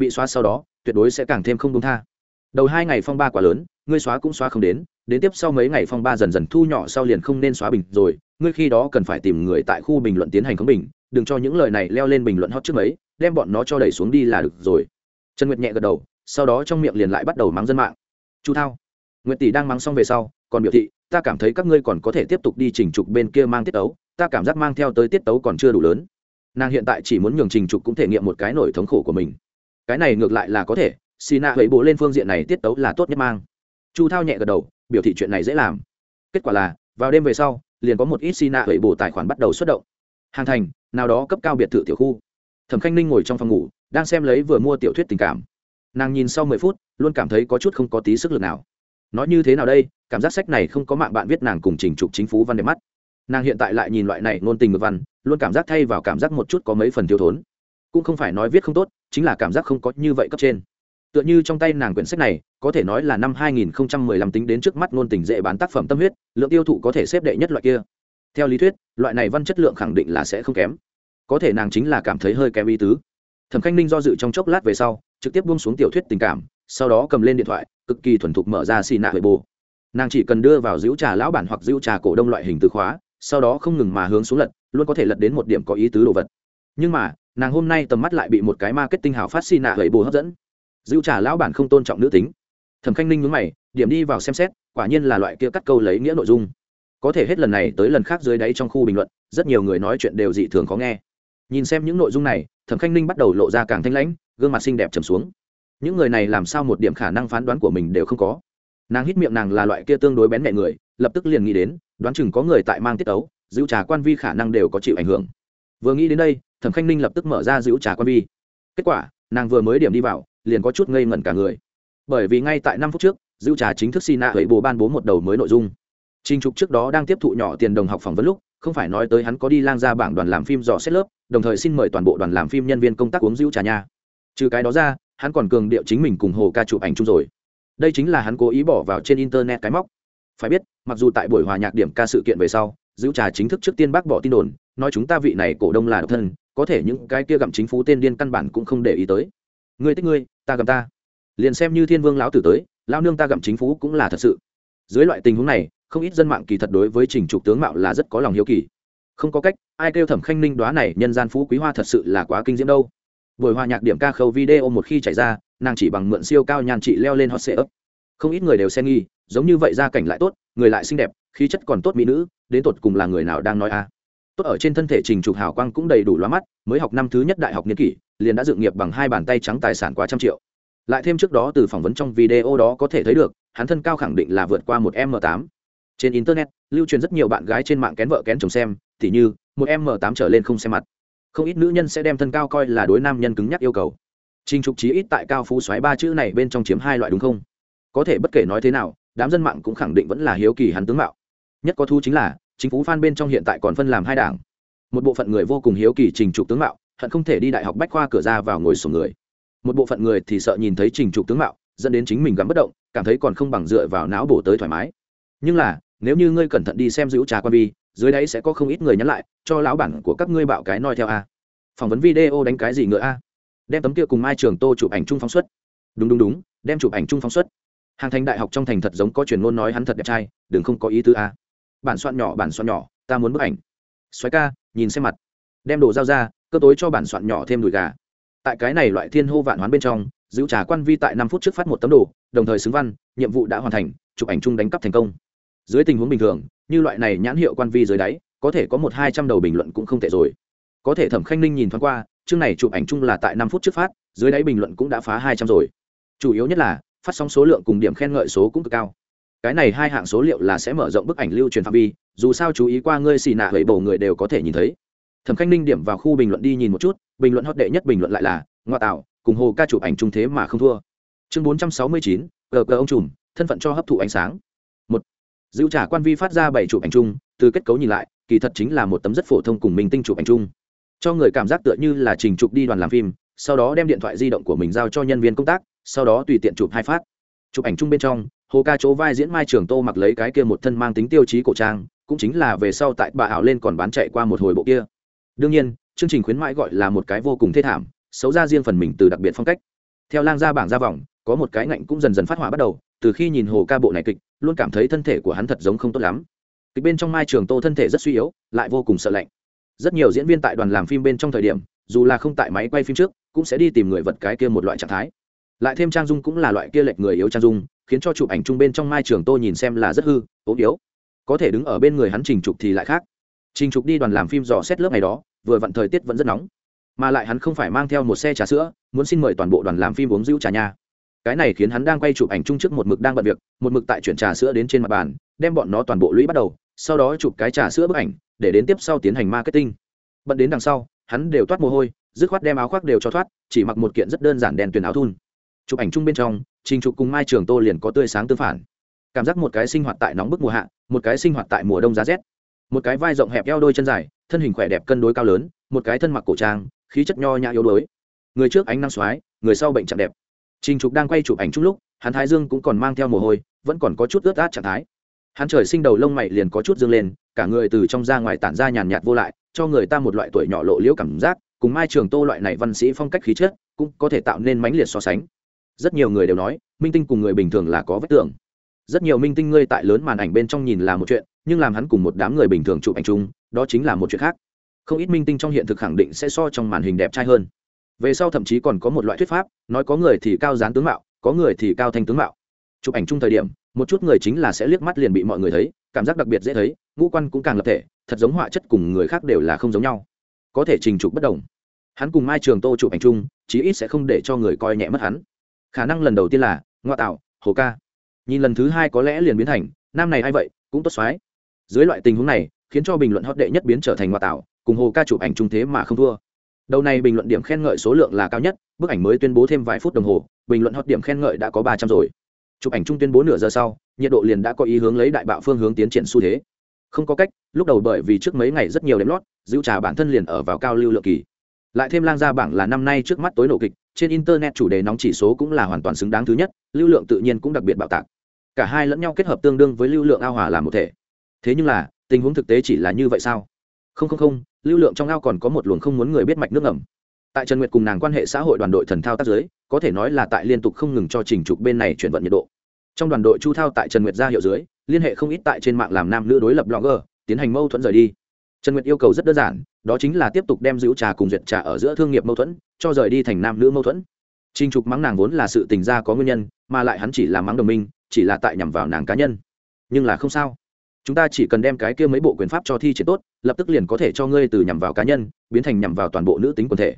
S1: bị xóa sau đó, tuyệt đối sẽ càng thêm không đúng tha. Đầu hai ngày phong ba quá lớn, ngươi xóa cũng xóa không đến đến tiếp sau mấy ngày phong ba dần dần thu nhỏ sau liền không nên xóa bình rồi, ngươi khi đó cần phải tìm người tại khu bình luận tiến hành khống bình, đừng cho những lời này leo lên bình luận hot trước mấy, đem bọn nó cho đẩy xuống đi là được rồi. Trần nguyệt nhẹ gật đầu, sau đó trong miệng liền lại bắt đầu mắng dân mạng. Chu thao, nguyệt tỷ đang mắng xong về sau, còn biểu thị, ta cảm thấy các ngươi còn có thể tiếp tục đi chỉnh trục bên kia mang tiết tấu, ta cảm giác mang theo tới tiết tấu còn chưa đủ lớn. Nàng hiện tại chỉ muốn nhường trình trục cũng thể nghiệm một cái nổi thống khổ của mình cái này ngược lại là có thể, xì nạ hẫy bố lên phương diện này tiết tấu là tốt nhất mang. Chu thao nhẹ gật đầu, biểu thị chuyện này dễ làm. Kết quả là, vào đêm về sau, liền có một ít xì nạ hẫy bổ tài khoản bắt đầu xuất động. Hàng thành, nào đó cấp cao biệt thự tiểu khu. Thẩm khanh ninh ngồi trong phòng ngủ, đang xem lấy vừa mua tiểu thuyết tình cảm. Nàng nhìn sau mười phút, luôn cảm thấy có chút không có tí sức lực nào. Nói như thế nào đây, cảm giác sách này không có mạng bạn viết nàng cùng trình trục chính phú văn đẹp mắt. Nàng hiện tại lại nhìn loại này ngôn tình ngược văn, luôn cảm giác thay vào cảm giác một chút có mấy phần thiếu thốn. Cũng không phải nói viết không tốt chính là cảm giác không có như vậy cấp trên. Tựa như trong tay nàng quyển sách này, có thể nói là năm 2015 tính đến trước mắt ngôn tình dễ bán tác phẩm tâm huyết, lượng tiêu thụ có thể xếp đệ nhất loại kia. Theo lý thuyết, loại này văn chất lượng khẳng định là sẽ không kém. Có thể nàng chính là cảm thấy hơi kém ý tứ. Thẩm khanh ninh do dự trong chốc lát về sau, trực tiếp buông xuống tiểu thuyết tình cảm, sau đó cầm lên điện thoại, cực kỳ thuần thục mở ra xì nạ huệ bồ nàng chỉ cần đưa vào giữ trà lão bản hoặc giữ trà cổ đông loại hình từ khóa, sau đó không ngừng mà hướng xuống lật, luôn có thể lật đến một điểm có ý tứ đồ vật. Nhưng mà nàng hôm nay tầm mắt lại bị một cái marketing hào phát xì nạ gậy bồ hấp dẫn. Dữ trả lão bản không tôn trọng nữ tính. Thẩm khanh ninh nhúng mày, điểm đi vào xem xét, quả nhiên là loại kia cắt câu lấy nghĩa nội dung. Có thể hết lần này tới lần khác dưới đáy trong khu bình luận, rất nhiều người nói chuyện đều dị thường khó nghe. Nhìn xem những nội dung này, thẩm khanh ninh bắt đầu lộ ra càng thanh lãnh, gương mặt xinh đẹp trầm xuống. Những người này làm sao một điểm khả năng phán đoán của mình đều không có. Nàng hít miệng nàng là loại kia tương đối bén mẹ người, lập tức liền nghĩ đến, đoán chừng có người tại mang tiết tấu giữ trà quan vi khả năng đều có chịu ảnh hưởng vừa nghĩ đến đây thẩm khanh ninh lập tức mở ra giữ trà quan vi kết quả nàng vừa mới điểm đi vào liền có chút ngây ngẩn cả người bởi vì ngay tại năm phút trước giữ trà chính thức xin nạ hẫy bồ ban bố một đầu mới nội dung Trình Trục trước đó đang tiếp thụ nhỏ tiền đồng học phỏng vấn lúc, không phải nói tới hắn có đi lang ra bảng đoàn làm phim dò xét lớp, đồng thời xin mời toàn bộ đoàn làm phim nhân viên công tác uống rượu trà nha. Trừ cái đó ra, hắn còn cường điệu chính mình cùng Hồ ca chụp ảnh chung rồi. Đây chính là hắn cố ý bỏ vào trên internet cái móc phải biết mặc dù tại buổi hòa nhạc điểm ca sự kiện về sau giữ trà chính thức trước tiên bác bỏ tin đồn nói chúng ta vị này cổ đông là độc thân, có thể những cái kia gặm chính phủ tên điên căn bản cũng không để ý tới. Ngươi thích ngươi, ta gặm ta. Liền xem như thiên vương lão tử tới lao nương ta gặm chính phủ cũng là thật sự. Dưới loại tình huống này, không ít dân mạng kỳ thật đối với trình trục tướng mạo là rất có lòng hiếu kỳ. Không có cách, ai kêu thẩm khanh ninh đoá này nhân gian phú quý hoa thật sự là quá kinh diễm đâu. Buổi hòa nhạc điểm ca khâu video một khi chạy ra, nàng chỉ bằng mượn siêu cao nhàn chị leo lên hot sệ ấp không ít người đều xen nghi, giống như vậy gia cảnh lại tốt, người lại xinh đẹp, khí chất còn tốt mỹ nữ, đến tột cùng là người nào đang nói a? Tốt ở trên thân thể trình trục hào quang cũng đầy đủ loa mắt, mới học năm thứ nhất đại học niên kỷ, liền đã dựng nghiệp bằng hai bàn tay trắng tài sản quá trăm triệu. Lại thêm trước đó từ phỏng vấn trong video đó có thể thấy được, hắn thân cao khẳng định là vượt qua một m tám. Trên internet, lưu truyền rất nhiều bạn gái trên mạng kén vợ kén chồng xem t h như, một m tám trở lên không xem mặt. Không ít nữ nhân sẽ đem thân cao coi là đối nam nhân cứng nhắc yêu cầu. Trình trục chí ít tại cao phú xoáy ba chữ này bên trong chiếm hai loại đúng không? Có thể bất kể nói thế nào, đám dân mạng cũng khẳng định vẫn là hiếu kỳ hắn tướng mạo. Nhất có thu chính là chính phủ phan bên trong hiện tại còn phân làm hai đảng. Một bộ phận người vô cùng hiếu kỳ trình trục tướng mạo, hận không thể đi đại học bách khoa cửa ra vào ngồi sổ người. Một bộ phận người thì sợ nhìn thấy trình trục tướng mạo, dẫn đến chính mình gắm bất động, cảm thấy còn không bằng dựa vào não bổ tới thoải mái. Nhưng là, nếu như ngươi cẩn thận đi xem giữ trà quan vi, dưới đấy sẽ có không ít người nhắn lại, cho lão bản của các ngươi bạo cái noi theo a. Phỏng vấn video đánh cái gì nữa a? Đem tấm kia cùng mai trường tô chụp ảnh chung phóng xuất. Đúng đúng đúng, đem chụp ảnh chung phóng xuất. Hàng thành đại học trong thành thật giống có truyền ngôn nói hắn thật đẹp trai, đừng không có ý tứ a bản soạn nhỏ, bản soạn nhỏ, ta muốn bức ảnh. Xoáy ca, nhìn xem mặt. Đem đồ dao ra, cơ tối cho bản soạn nhỏ thêm đùi gà. Tại cái này loại thiên hô vạn hoán bên trong, giữ trà quan vi tại năm phút trước phát một tấm đồ, đồng thời xứng văn, nhiệm vụ đã hoàn thành, chụp ảnh chung đánh cắp thành công. Dưới tình huống bình thường, như loại này nhãn hiệu quan vi dưới đáy, có thể có một hai trăm đầu bình luận cũng không tệ rồi. Có thể thẩm khanh ninh nhìn thoáng qua, chương này chụp ảnh chung là tại năm phút trước phát, dưới đáy bình luận cũng đã phá hai trăm rồi. Chủ yếu nhất là, phát sóng số lượng cùng điểm khen ngợi số cũng cực cao cái này hai hạng số liệu là sẽ mở rộng bức ảnh lưu truyền phạm vi, dù sao chú ý qua ngươi xì nạ hầy bầu người đều có thể nhìn thấy. Thẩm khanh ninh điểm vào khu bình luận đi nhìn một chút, bình luận hot đệ nhất bình luận lại là, ngoa tạo, cùng hồ ca chụp ảnh trung thế mà không thua. Chương bốn trăm sáu mươi chín gờ gờ ông trùm, thân phận cho hấp thụ ánh sáng. Một dữ trả quan vi phát ra bảy chụp ảnh chung, từ kết cấu nhìn lại, kỳ thật chính là một tấm rất phổ thông cùng mình tinh chụp ảnh chung. Cho người cảm giác tựa như là trình chụp đi đoàn làm phim, sau đó đem điện thoại di động của mình giao cho nhân viên công tác, sau đó tùy tiện chụp hai phát. Chụp ảnh chung bên trong hồ ca chỗ vai diễn mai trường tô mặc lấy cái kia một thân mang tính tiêu chí cổ trang, cũng chính là về sau tại bà ảo lên còn bán chạy qua một hồi bộ kia. Đương nhiên, chương trình khuyến mãi gọi là một cái vô cùng thê thảm, xấu ra riêng phần mình từ đặc biệt phong cách. Theo lang ra bảng ra vòng, có một cái ngạnh cũng dần dần phát hỏa bắt đầu, từ khi nhìn hồ ca bộ này kịch, luôn cảm thấy thân thể của hắn thật giống không tốt lắm. Kịch bên trong mai trường tô thân thể rất suy yếu, lại vô cùng sợ lạnh. Rất nhiều diễn viên tại đoàn làm phim bên trong thời điểm, dù là không tại máy quay phim trước, cũng sẽ đi tìm người vật cái kia một loại trạng thái. Lại thêm trang dung cũng là loại kia lệch người yếu trang dung khiến cho chụp ảnh chung bên trong mai trường tô nhìn xem là rất hư, ốm yếu. Có thể đứng ở bên người hắn trình trục thì lại khác. Trình trục đi đoàn làm phim dò xét lớp này đó, vừa vặn thời tiết vẫn rất nóng. Mà lại hắn không phải mang theo một xe trà sữa, muốn xin mời toàn bộ đoàn làm phim uống rượu trà nha. Cái này khiến hắn đang quay chụp ảnh chung trước một mực đang bận việc, một mực tại chuyển trà sữa đến trên mặt bàn, đem bọn nó toàn bộ lũy bắt đầu, sau đó chụp cái trà sữa bức ảnh, để đến tiếp sau tiến hành marketing. Bận đến đằng sau, hắn đều toát mồ hôi, dứt khoát đem áo khoác đều cho thoát, chỉ mặc một kiện rất đơn giản đèn tuyển áo thun. Chụp ảnh chung bên trong trình trục cùng mai trường tô liền có tươi sáng tương phản. Cảm giác một cái sinh hoạt tại nóng bức mùa hạ, một cái sinh hoạt tại mùa đông giá rét. Một cái vai rộng hẹp eo đôi chân dài, thân hình khỏe đẹp cân đối cao lớn, một cái thân mặc cổ trang, khí chất nho nhã yếu đuối. Người trước ánh năng xoái, người sau bệnh trạng đẹp. Trình trục đang quay chụp ảnh chung lúc, hắn thái dương cũng còn mang theo mồ hôi, vẫn còn có chút ướt át trạng thái. Hắn trời sinh đầu lông mày liền có chút dương lên, cả người từ trong ra ngoài tản ra nhàn nhạt vô lại, cho người ta một loại tuổi nhỏ lộ liễu cảm giác, cùng mai trường tô loại này văn sĩ phong cách khí chất, cũng có thể tạo nên mãnh liệt so sánh rất nhiều người đều nói, minh tinh cùng người bình thường là có vết tưởng rất nhiều minh tinh ngươi tại lớn màn ảnh bên trong nhìn là một chuyện, nhưng làm hắn cùng một đám người bình thường chụp ảnh chung, đó chính là một chuyện khác. Không ít minh tinh trong hiện thực khẳng định sẽ so trong màn hình đẹp trai hơn. Về sau thậm chí còn có một loại thuyết pháp, nói có người thì cao dán tướng mạo, có người thì cao thanh tướng mạo. Chụp ảnh chung thời điểm, một chút người chính là sẽ liếc mắt liền bị mọi người thấy, cảm giác đặc biệt dễ thấy, ngũ quan cũng càng lập thể, thật giống họa chất cùng người khác đều là không giống nhau. Có thể trình chụp bất đồng. Hắn cùng mai trường tô chụp ảnh chung, chí ít sẽ không để cho người coi nhẹ mất hắn khả năng lần đầu tiên là ngoại tạo, hồ ca. Nhìn lần thứ hai có lẽ liền biến thành, nam này a i vậy, cũng tốt xoái. Dưới loại tình huống này, khiến cho bình luận hot đệ nhất biến trở thành ngoại tạo, cùng hồ ca chụp ảnh trung thế mà không thua. Đầu này bình luận điểm khen ngợi số lượng là cao nhất, bức ảnh mới tuyên bố thêm vài phút đồng hồ, bình luận hot điểm khen ngợi đã có ba trăm rồi. Chụp ảnh chung tuyên bố nửa giờ sau, nhiệt độ liền đã có ý hướng lấy đại bạo phương hướng tiến triển xu thế. Không có cách, lúc đầu bởi vì trước mấy ngày rất nhiều đếm lót, giữ trà bản thân liền ở vào cao lưu lượng kỳ. Lại thêm lang gia bảng là năm nay trước mắt tối nổ kịch trên internet chủ đề nóng chỉ số cũng là hoàn toàn xứng đáng thứ nhất, lưu lượng tự nhiên cũng đặc biệt bạo tạc. Cả hai lẫn nhau kết hợp tương đương với lưu lượng ao hòa làm một thể. Thế nhưng là, tình huống thực tế chỉ là như vậy sao? Không không không, lưu lượng trong ao còn có một luồng không muốn người biết mạch nước ngầm. Tại trần nguyệt cùng nàng quan hệ xã hội đoàn đội thần thao tác giới có thể nói là tại liên tục không ngừng cho trình trục bên này chuyển vận nhiệt độ. Trong đoàn đội chu thao tại trần nguyệt ra hiệu dưới, liên hệ không ít tại trên mạng làm nam nữ đối lập blogger, tiến hành mâu thuẫn rời đi trần nguyệt yêu cầu rất đơn giản, đó chính là tiếp tục đem giữ trà cùng duyệt trà ở giữa thương nghiệp mâu thuẫn, cho rời đi thành nam nữ mâu thuẫn. Trinh trục mắng nàng vốn là sự tình gia có nguyên nhân, mà lại hắn chỉ là mắng đồng minh, chỉ là tại nhằm vào nàng cá nhân. Nhưng là không sao. Chúng ta chỉ cần đem cái kia mấy bộ quyền pháp cho thi triển tốt, lập tức liền có thể cho ngươi từ nhằm vào cá nhân, biến thành nhằm vào toàn bộ nữ tính quần thể.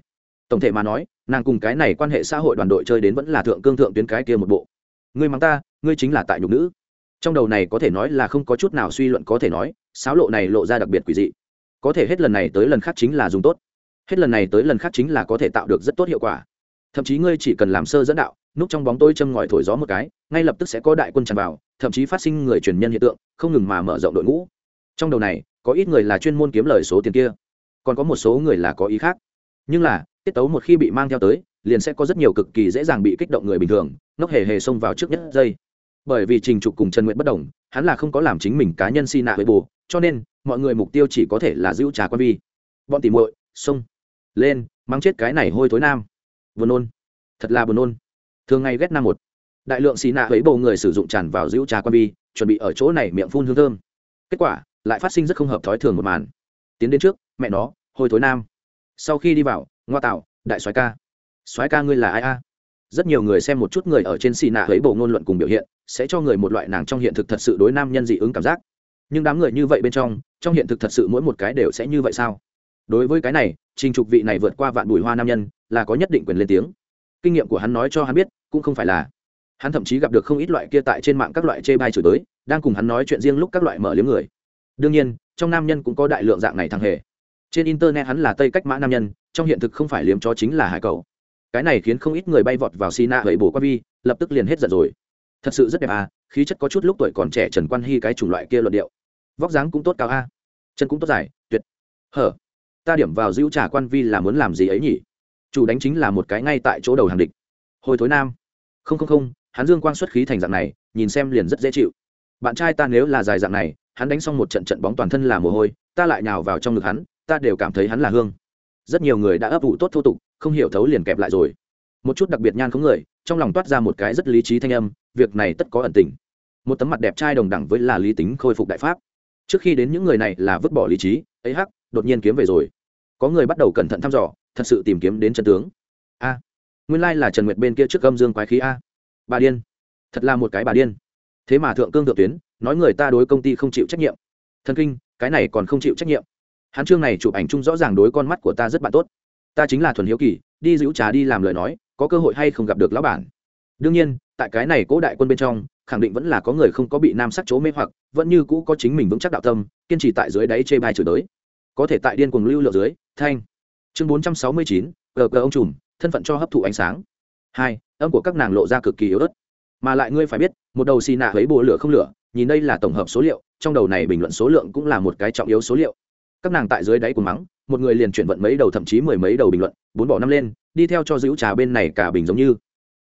S1: Tổng thể mà nói, nàng cùng cái này quan hệ xã hội đoàn đội chơi đến vẫn là thượng cương thượng tuyến cái kia một bộ. Ngươi mắng ta, ngươi chính là tại nhục nữ. Trong đầu này có thể nói là không có chút nào suy luận có thể nói sáo lộ này lộ ra đặc biệt quỷ dị có thể hết lần này tới lần khác chính là dùng tốt. Hết lần này tới lần khác chính là có thể tạo được rất tốt hiệu quả. Thậm chí ngươi chỉ cần làm sơ dẫn đạo, núp trong bóng tôi châm ngòi thổi gió một cái, ngay lập tức sẽ có đại quân tràn vào, thậm chí phát sinh người truyền nhân hiện tượng, không ngừng mà mở rộng đội ngũ. Trong đầu này, có ít người là chuyên môn kiếm lời số tiền kia, còn có một số người là có ý khác. Nhưng là, tiết tấu một khi bị mang theo tới, liền sẽ có rất nhiều cực kỳ dễ dàng bị kích động người bình thường, ngốc hề hề xông vào trước nhất giây. Bởi vì trình trục cùng trần nguyện bất đồng, hắn là không có làm chính mình cá nhân si nạ với bù cho nên mọi người mục tiêu chỉ có thể là giữ trà quan vi. Bọn tỉ muội, xông. Lên mang chết cái này hôi thối nam. Buồn nôn. Thật là buồn nôn. Thường ngày ghét nam một. Đại lượng xì nạ ấy bầu người sử dụng tràn vào giữ trà quan vi, chuẩn bị ở chỗ này miệng phun hương thơm. Kết quả, lại phát sinh rất không hợp thói thường một màn. Tiến đến trước, mẹ nó, hôi thối nam. Sau khi đi vào, ngoa tạo, đại soái ca. Soái ca ngươi là ai a? Rất nhiều người xem một chút người ở trên xì nạ ấy bầu ngôn luận cùng biểu hiện, sẽ cho người một loại nàng trong hiện thực thật sự đối nam nhân dị ứng cảm giác nhưng đám người như vậy bên trong trong hiện thực thật sự mỗi một cái đều sẽ như vậy sao? Đối với cái này, trình trục vị này vượt qua vạn bùi hoa nam nhân, là có nhất định quyền lên tiếng. Kinh nghiệm của hắn nói cho hắn biết, cũng không phải là. Hắn thậm chí gặp được không ít loại kia tại trên mạng các loại chê bai chửi tới đang cùng hắn nói chuyện riêng lúc các loại mở liếm người. Đương nhiên, trong nam nhân cũng có đại lượng dạng này thằng hề. Trên internet hắn là tây cách mã nam nhân, trong hiện thực không phải liếm chó chính là hải cầu. Cái này khiến không ít người bay vọt vào sina nạ bổ qua vi, lập tức liền hết giận rồi. Thật sự rất đẹp à khí chất có chút lúc tuổi còn trẻ trần quan hy cái chủng loại kia luận điệu vóc dáng cũng tốt cao a. Chân cũng tốt dài, tuyệt. Hở, ta điểm vào dữ trà quan vi là muốn làm gì ấy nhỉ? Chủ đánh chính là một cái ngay tại chỗ đầu hàng địch. Hồi thối nam. Không không không, hắn dương quang xuất khí thành dạng này, nhìn xem liền rất dễ chịu. Bạn trai ta nếu là dài dạng này, hắn đánh xong một trận trận bóng toàn thân là mồ hôi, ta lại nhào vào trong ngực hắn, ta đều cảm thấy hắn là hương. Rất nhiều người đã ấp ủ tốt thô tục, không hiểu thấu liền kẹp lại rồi. Một chút đặc biệt nhan không người, trong lòng toát ra một cái rất lý trí thanh âm, việc này tất có ẩn tình. Một tấm mặt đẹp trai đồng đẳng với là lý tính khôi phục đại pháp trước khi đến những người này là vứt bỏ lý trí, ấy hắc, đột nhiên kiếm về rồi. Có người bắt đầu cẩn thận thăm dò, thật sự tìm kiếm đến chân tướng. A, nguyên lai là trần nguyệt bên kia trước gâm dương quái khí a. Bà điên. Thật là một cái bà điên. Thế mà thượng cương thượng tuyến, nói người ta đối công ty không chịu trách nhiệm. Thần kinh, cái này còn không chịu trách nhiệm. Hắn chương này chụp ảnh chung rõ ràng đối con mắt của ta rất bạn tốt. Ta chính là thuần hiếu kỳ, đi giữ trà đi làm lời nói, có cơ hội hay không gặp được lão bản. Đương nhiên, tại cái này cố đại quân bên trong khẳng định vẫn là có người không có bị nam sắc chỗ mê hoặc, vẫn như cũ có chính mình vững chắc đạo tâm, kiên trì tại dưới đáy chê bai chửi đới. có thể tại điên cuồng lưu lượng dưới, thanh. Chương bốn trăm sáu mươi chín gờ gờ ông trùm, thân phận cho hấp thụ ánh sáng. Hai, âm của các nàng lộ ra cực kỳ yếu ớt. Mà lại ngươi phải biết, một đầu xì nạ ấy bùa lửa không lửa, nhìn đây là tổng hợp số liệu, trong đầu này bình luận số lượng cũng là một cái trọng yếu số liệu. Các nàng tại dưới đáy của mắng, một người liền chuyển vận mấy đầu thậm chí mười mấy đầu bình luận, bốn bỏ năm lên, đi theo cho giữ trà bên này cả bình giống như.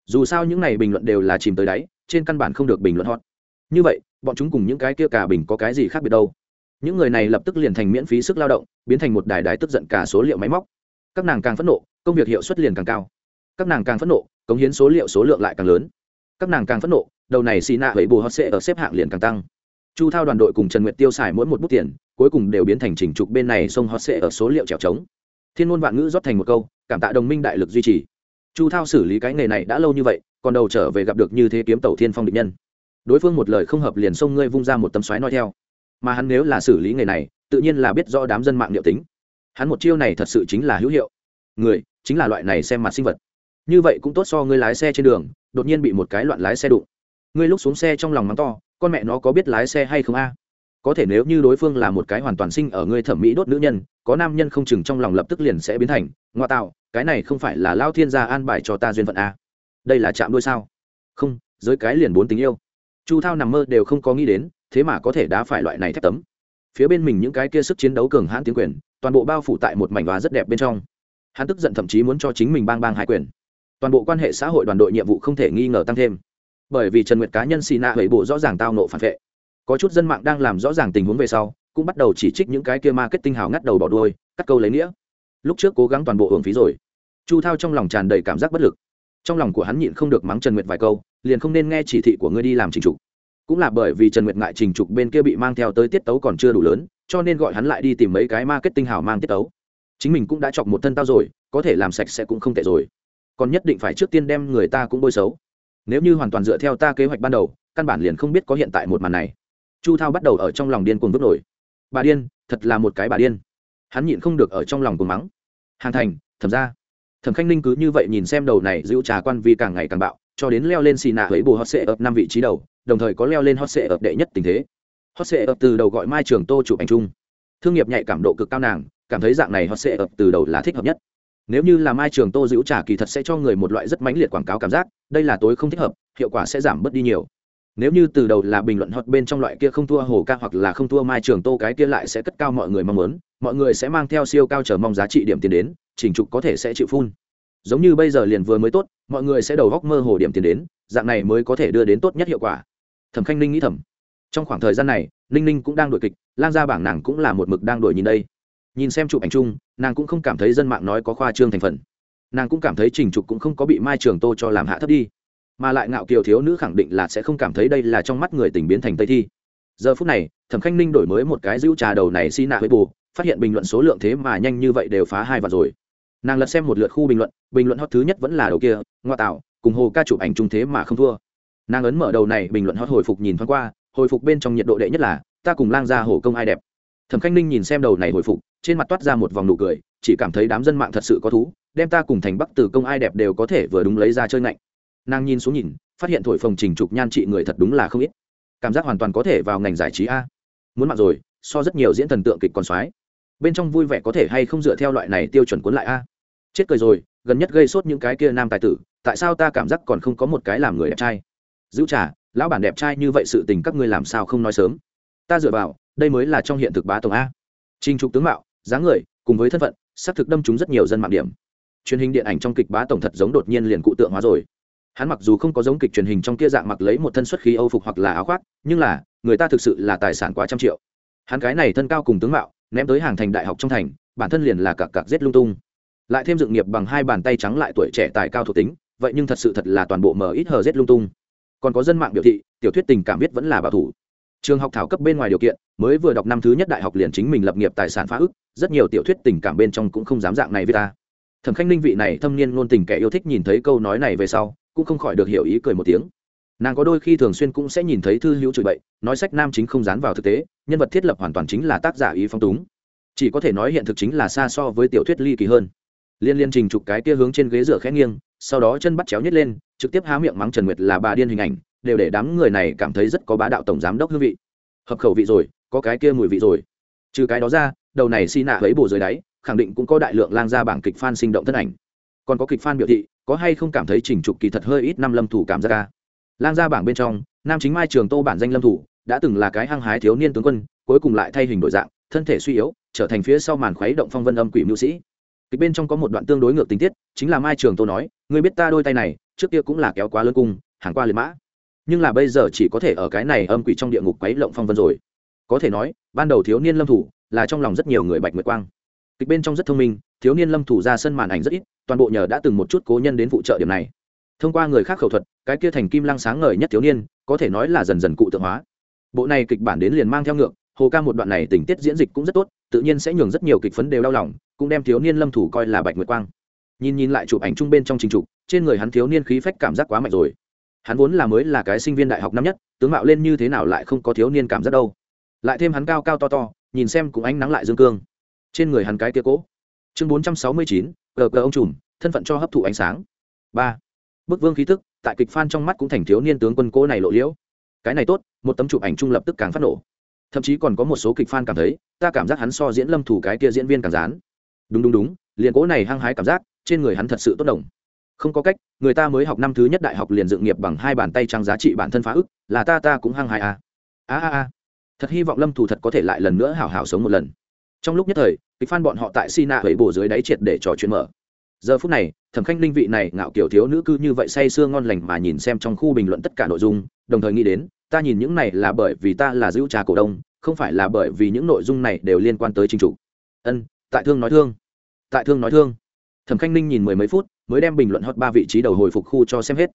S1: Dù sao những này bình luận đều là chìm tới đáy trên căn bản không được bình luận hot. Như vậy, bọn chúng cùng những cái kia cả bình có cái gì khác biệt đâu? Những người này lập tức liền thành miễn phí sức lao động, biến thành một đài đài tức giận cả số liệu máy móc. Các nàng càng phẫn nộ, công việc hiệu suất liền càng cao. Các nàng càng phẫn nộ, cống hiến số liệu số lượng lại càng lớn. Các nàng càng phẫn nộ, đầu này xì nạ với bù hot sẽ ở xếp hạng liền càng tăng. Chu thao đoàn đội cùng trần nguyệt tiêu xài mỗi một bút tiền, cuối cùng đều biến thành chỉnh trục bên này sông hot sẽ ở số liệu trèo trống. Thiên ngôn vạn ngữ rót thành một câu, cảm tạ đồng minh đại lực duy trì. Chu thao xử lý cái nghề này đã lâu như vậy còn đầu trở về gặp được như thế kiếm tẩu thiên phong địch nhân. Đối phương một lời không hợp liền xông ngươi vung ra một tấm xoáy nói theo. Mà hắn nếu là xử lý nghề này, tự nhiên là biết rõ đám dân mạng liệu tính. Hắn một chiêu này thật sự chính là hữu hiệu. Người, chính là loại này xem mặt sinh vật. Như vậy cũng tốt so ngươi lái xe trên đường, đột nhiên bị một cái loạn lái xe đụng. Ngươi lúc xuống xe trong lòng mắng to, con mẹ nó có biết lái xe hay không a? Có thể nếu như đối phương là một cái hoàn toàn sinh ở ngươi thẩm mỹ đốt nữ nhân, có nam nhân không chừng trong lòng lập tức liền sẽ biến thành, ngoa tạo, cái này không phải là lao thiên gia an bài cho ta duyên phận a? Đây là chạm đôi sao? Không, giới cái liền bốn tình yêu. Chu thao nằm mơ đều không có nghĩ đến, thế mà có thể đá phải loại này thép tấm. Phía bên mình những cái kia sức chiến đấu cường hãn tiếng quyền, toàn bộ bao phủ tại một mảnh và rất đẹp bên trong. Hắn tức giận thậm chí muốn cho chính mình bang bang hai quyền. Toàn bộ quan hệ xã hội đoàn đội nhiệm vụ không thể nghi ngờ tăng thêm. Bởi vì trần nguyệt cá nhân xì nạ hủy bộ rõ ràng tao nộ phản vệ. Có chút dân mạng đang làm rõ ràng tình huống về sau, cũng bắt đầu chỉ trích những cái kia marketing hào ngắt đầu bỏ đuôi, cắt câu lấy nghĩa. Lúc trước cố gắng toàn bộ hưởng phí rồi. Chu thao trong lòng tràn đầy cảm giác bất lực trong lòng của hắn nhịn không được mắng trần nguyệt vài câu, liền không nên nghe chỉ thị của ngươi đi làm trình trục. Cũng là bởi vì trần nguyệt ngại trình trục bên kia bị mang theo tới tiết tấu còn chưa đủ lớn, cho nên gọi hắn lại đi tìm mấy cái marketing hào mang tiết tấu. Chính mình cũng đã chọc một thân tao rồi, có thể làm sạch sẽ cũng không tệ rồi. Còn nhất định phải trước tiên đem người ta cũng bôi xấu. Nếu như hoàn toàn dựa theo ta kế hoạch ban đầu, căn bản liền không biết có hiện tại một màn này. Chu thao bắt đầu ở trong lòng điên cuồng vứt nổi. Bà điên, thật là một cái bà điên. Hắn nhịn không được ở trong lòng cuồng mắng. Hàng thành, thẩm ra thẩm khanh ninh cứ như vậy nhìn xem đầu này giữ trà quan vi càng ngày càng bạo, cho đến leo lên xì nạ với bù hot sệ ập năm vị trí đầu, đồng thời có leo lên hot sệ ập đệ nhất tình thế. Hot sệ ập từ đầu gọi mai trường tô chụp ảnh chung. Thương nghiệp nhạy cảm độ cực cao nàng, cảm thấy dạng này hot sệ ập từ đầu là thích hợp nhất. Nếu như là mai trường tô giữ trà kỳ thật sẽ cho người một loại rất mãnh liệt quảng cáo cảm giác, đây là tối không thích hợp, hiệu quả sẽ giảm bớt đi nhiều nếu như từ đầu là bình luận hoặc bên trong loại kia không thua hồ ca hoặc là không thua mai trường tô, cái kia lại sẽ cất cao mọi người mong muốn. Mọi người sẽ mang theo siêu cao chờ mong giá trị điểm tiền đến chỉnh trục có thể sẽ chịu phun giống như bây giờ liền vừa mới tốt, mọi người sẽ đầu góc mơ hồ điểm tiền đến, dạng này mới có thể đưa đến tốt nhất hiệu quả. Thẩm khanh ninh nghĩ thầm. Trong khoảng thời gian này, ninh ninh cũng đang đổi kịch lan ra bảng nàng cũng là một mực đang đổi nhìn đây. Nhìn xem chụp ảnh chung, nàng cũng không cảm thấy dân mạng nói có khoa trương thành phần. Nàng cũng cảm thấy trình trục cũng không có bị mai trường tô cho làm hạ thấp đi mà lại ngạo kiều thiếu nữ khẳng định là sẽ không cảm thấy đây là trong mắt người tình biến thành tây thi. Giờ phút này, thẩm khanh ninh đổi mới một cái giữ trà đầu này xi nạ với bù, phát hiện bình luận số lượng thế mà nhanh như vậy đều phá hai vạn rồi. Nàng lật xem một lượt khu bình luận bình luận hot thứ nhất vẫn là đầu kia, ngoa tạo cùng hồ ca chụp ảnh trung thế mà không thua. Nàng ấn mở đầu này, bình luận hot hồi phục nhìn thoáng qua, hồi phục bên trong nhiệt độ đệ nhất là, ta cùng lang ra hồ công ai đẹp. Thẩm khanh ninh nhìn xem đầu này hồi phục, trên mặt toát ra một vòng nụ cười, chỉ cảm thấy đám dân mạng thật sự có thú, đem ta cùng thành bắc từ công ai đẹp đều có thể vừa đúng lấy ra chơi ngạnh nàng nhìn xuống nhìn phát hiện thổi phồng trình trục nhan trị người thật đúng là không ít. Cảm giác hoàn toàn có thể vào ngành giải trí a. Muốn mặc rồi so rất nhiều diễn thần tượng kịch còn soái bên trong vui vẻ có thể hay không dựa theo loại này tiêu chuẩn cuốn lại a? Chết cười rồi gần nhất gây sốt những cái kia nam tài tử tại sao ta cảm giác còn không có một cái làm người đẹp trai? Giữ trả, lão bản đẹp trai như vậy sự tình các ngươi làm sao không nói sớm? Ta dựa vào đây mới là trong hiện thực bá tổng a. Trinh trục tướng mạo dáng người cùng với thân phận xác thực đâm chúng rất nhiều dân mạng điểm. Truyền hình điện ảnh trong kịch bá tổng thật giống đột nhiên liền cụ tượng hóa rồi hắn mặc dù không có giống kịch truyền hình trong kia dạng mặc lấy một thân xuất khí âu phục hoặc là áo khoác, nhưng là, người ta thực sự là tài sản quá trăm triệu. Hắn cái này thân cao cùng tướng mạo, ném tới hàng thành đại học trong thành, bản thân liền là cặp cặp giết lung tung. Lại thêm dựng nghiệp bằng hai bàn tay trắng lại tuổi trẻ tài cao thuộc tính, vậy nhưng thật sự thật là toàn bộ mờ ít hờ giết lung tung. Còn có dân mạng biểu thị, tiểu thuyết tình cảm viết vẫn là bảo thủ. Trường học thảo cấp bên ngoài điều kiện, mới vừa đọc năm thứ nhất đại học liền chính mình lập nghiệp tài sản phá ức, rất nhiều tiểu thuyết tình cảm bên trong cũng không dám dạng này với ta. Thẩm khanh ninh vị này thâm niên ngôn tình kẻ yêu thích nhìn thấy câu nói này về sau cũng không khỏi được hiểu ý cười một tiếng. Nàng có đôi khi thường xuyên cũng sẽ nhìn thấy thư hữu chửi bậy, nói sách nam chính không dán vào thực tế, nhân vật thiết lập hoàn toàn chính là tác giả ý phong túng. Chỉ có thể nói hiện thực chính là xa so với tiểu thuyết ly kỳ hơn. Liên liên trình chụp cái tia hướng trên ghế rửa khẽ nghiêng, sau đó chân bắt chéo nhét lên, trực tiếp há miệng mắng trần nguyệt là bà điên hình ảnh, đều để đám người này cảm thấy rất có bá đạo tổng giám đốc hương vị. Hợp khẩu vị rồi, có cái kia mùi vị rồi. Trừ cái đó ra, đầu này xi nạ lấy bồ dưới đáy, khẳng định cũng có đại lượng lang ra bảng kịch fan sinh động thân ảnh. Còn có kịch fan biểu thị có hay không cảm thấy chỉnh trục kỳ thật hơi ít năm lâm thủ cảm giác ca? Lan ra bảng bên trong, nam chính mai trường tô bản danh lâm thủ, đã từng là cái hăng hái thiếu niên tướng quân, cuối cùng lại thay hình đổi dạng, thân thể suy yếu, trở thành phía sau màn khuấy động phong vân âm quỷ mưu sĩ. Kịch bên trong có một đoạn tương đối ngược tình tiết, chính là mai trường tô nói người biết ta đôi tay này, trước kia cũng là kéo quá lớn cung, hàng qua liệt mã. Nhưng là bây giờ chỉ có thể ở cái này âm quỷ trong địa ngục quấy lộng phong vân rồi. Có thể nói, ban đầu thiếu niên lâm thủ là trong lòng rất nhiều người bạch nguyệt quang kịch bên trong rất thông minh, thiếu niên lâm thủ ra sân màn ảnh rất ít, toàn bộ nhờ đã từng một chút cố nhân đến phụ trợ điểm này. Thông qua người khác khẩu thuật, cái kia thành kim lăng sáng ngời nhất thiếu niên, có thể nói là dần dần cụ tượng hóa. Bộ này kịch bản đến liền mang theo ngược, hồ ca một đoạn này tình tiết diễn dịch cũng rất tốt, tự nhiên sẽ nhường rất nhiều kịch phấn đều đau lòng, cũng đem thiếu niên lâm thủ coi là bạch nguyệt quang. Nhìn nhìn lại chụp ảnh chung bên trong trình trục, trên người hắn thiếu niên khí phách cảm giác quá mạnh rồi. Hắn vốn là mới là cái sinh viên đại học năm nhất, tướng mạo lên như thế nào lại không có thiếu niên cảm giác đâu. Lại thêm hắn cao cao to to, nhìn xem cũng ánh nắng lại dương cương trên người hắn cái kia cỗ. Chương bốn trăm sáu mươi chín gờ gờ ông trùm, thân phận cho hấp thụ ánh sáng. Ba. Bức vương khí thức tại kịch phan trong mắt cũng thành thiếu niên tướng quân cỗ này lộ liễu. Cái này tốt, một tấm chụp ảnh chung lập tức càng phát nổ. Thậm chí còn có một số kịch fan cảm thấy, ta cảm giác hắn so diễn lâm thủ cái kia diễn viên càng dán. Đúng đúng đúng, liền cỗ này hăng hái cảm giác, trên người hắn thật sự tốt đồng. Không có cách, người ta mới học năm thứ nhất đại học liền dựng nghiệp bằng hai bàn tay trang giá trị bản thân phá ức, là ta ta cũng hăng hái à. a a a. Thật hy vọng lâm thủ thật có thể lại lần nữa hảo hảo sống một lần trong lúc nhất thời, kịch phan bọn họ tại sina hấy bổ dưới đáy triệt để trò chuyện mở. Giờ phút này, thẩm khanh linh vị này ngạo kiểu thiếu nữ cư như vậy say sưa ngon lành mà nhìn xem trong khu bình luận tất cả nội dung, đồng thời nghĩ đến, ta nhìn những này là bởi vì ta là giữ trà cổ đông, không phải là bởi vì những nội dung này đều liên quan tới chính chủ. Ân, tại thương nói thương. Tại thương nói thương. Thẩm khanh ninh nhìn mười mấy phút, mới đem bình luận hot ba vị trí đầu hồi phục khu cho xem hết.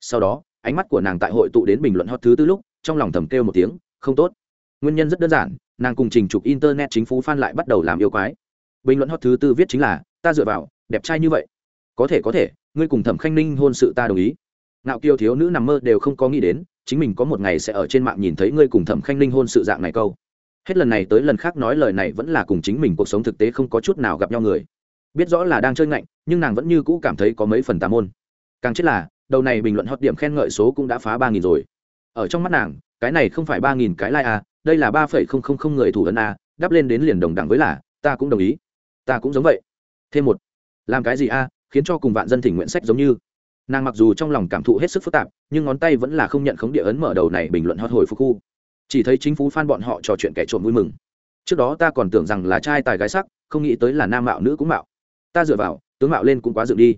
S1: Sau đó, ánh mắt của nàng tại hội tụ đến bình luận hot thứ tư lúc, trong lòng thầm kêu một tiếng, không tốt. Nguyên nhân rất đơn giản nàng cùng trình trục internet chính phủ fan lại bắt đầu làm yêu quái. Bình luận hot thứ tư viết chính là, ta dựa vào, đẹp trai như vậy. Có thể có thể, ngươi cùng thẩm khanh ninh hôn sự ta đồng ý. Ngạo kiều thiếu nữ nằm mơ đều không có nghĩ đến, chính mình có một ngày sẽ ở trên mạng nhìn thấy ngươi cùng thẩm khanh ninh hôn sự dạng này câu. Hết lần này tới lần khác nói lời này vẫn là cùng chính mình cuộc sống thực tế không có chút nào gặp nhau người. Biết rõ là đang chơi ngạnh, nhưng nàng vẫn như cũ cảm thấy có mấy phần tà môn. Càng chết là, đầu này bình luận hot điểm khen ngợi số cũng đã phá ba nghìn rồi. Ở trong mắt nàng, cái này không phải ba nghìn cái like à đây là ba phẩy không không không người thủ ấn a, đắp lên đến liền đồng đẳng với là, ta cũng đồng ý. Ta cũng giống vậy. Thêm một, làm cái gì a, khiến cho cùng vạn dân thỉnh nguyện sách giống như. Nàng mặc dù trong lòng cảm thụ hết sức phức tạp, nhưng ngón tay vẫn là không nhận khống địa ấn mở đầu này bình luận hot hồi phục khu. Chỉ thấy chính phủ phan bọn họ trò chuyện kẻ trộm vui mừng. Trước đó ta còn tưởng rằng là trai tài gái sắc, không nghĩ tới là nam mạo nữ cũng mạo. Ta dựa vào, tướng mạo lên cũng quá dựng đi.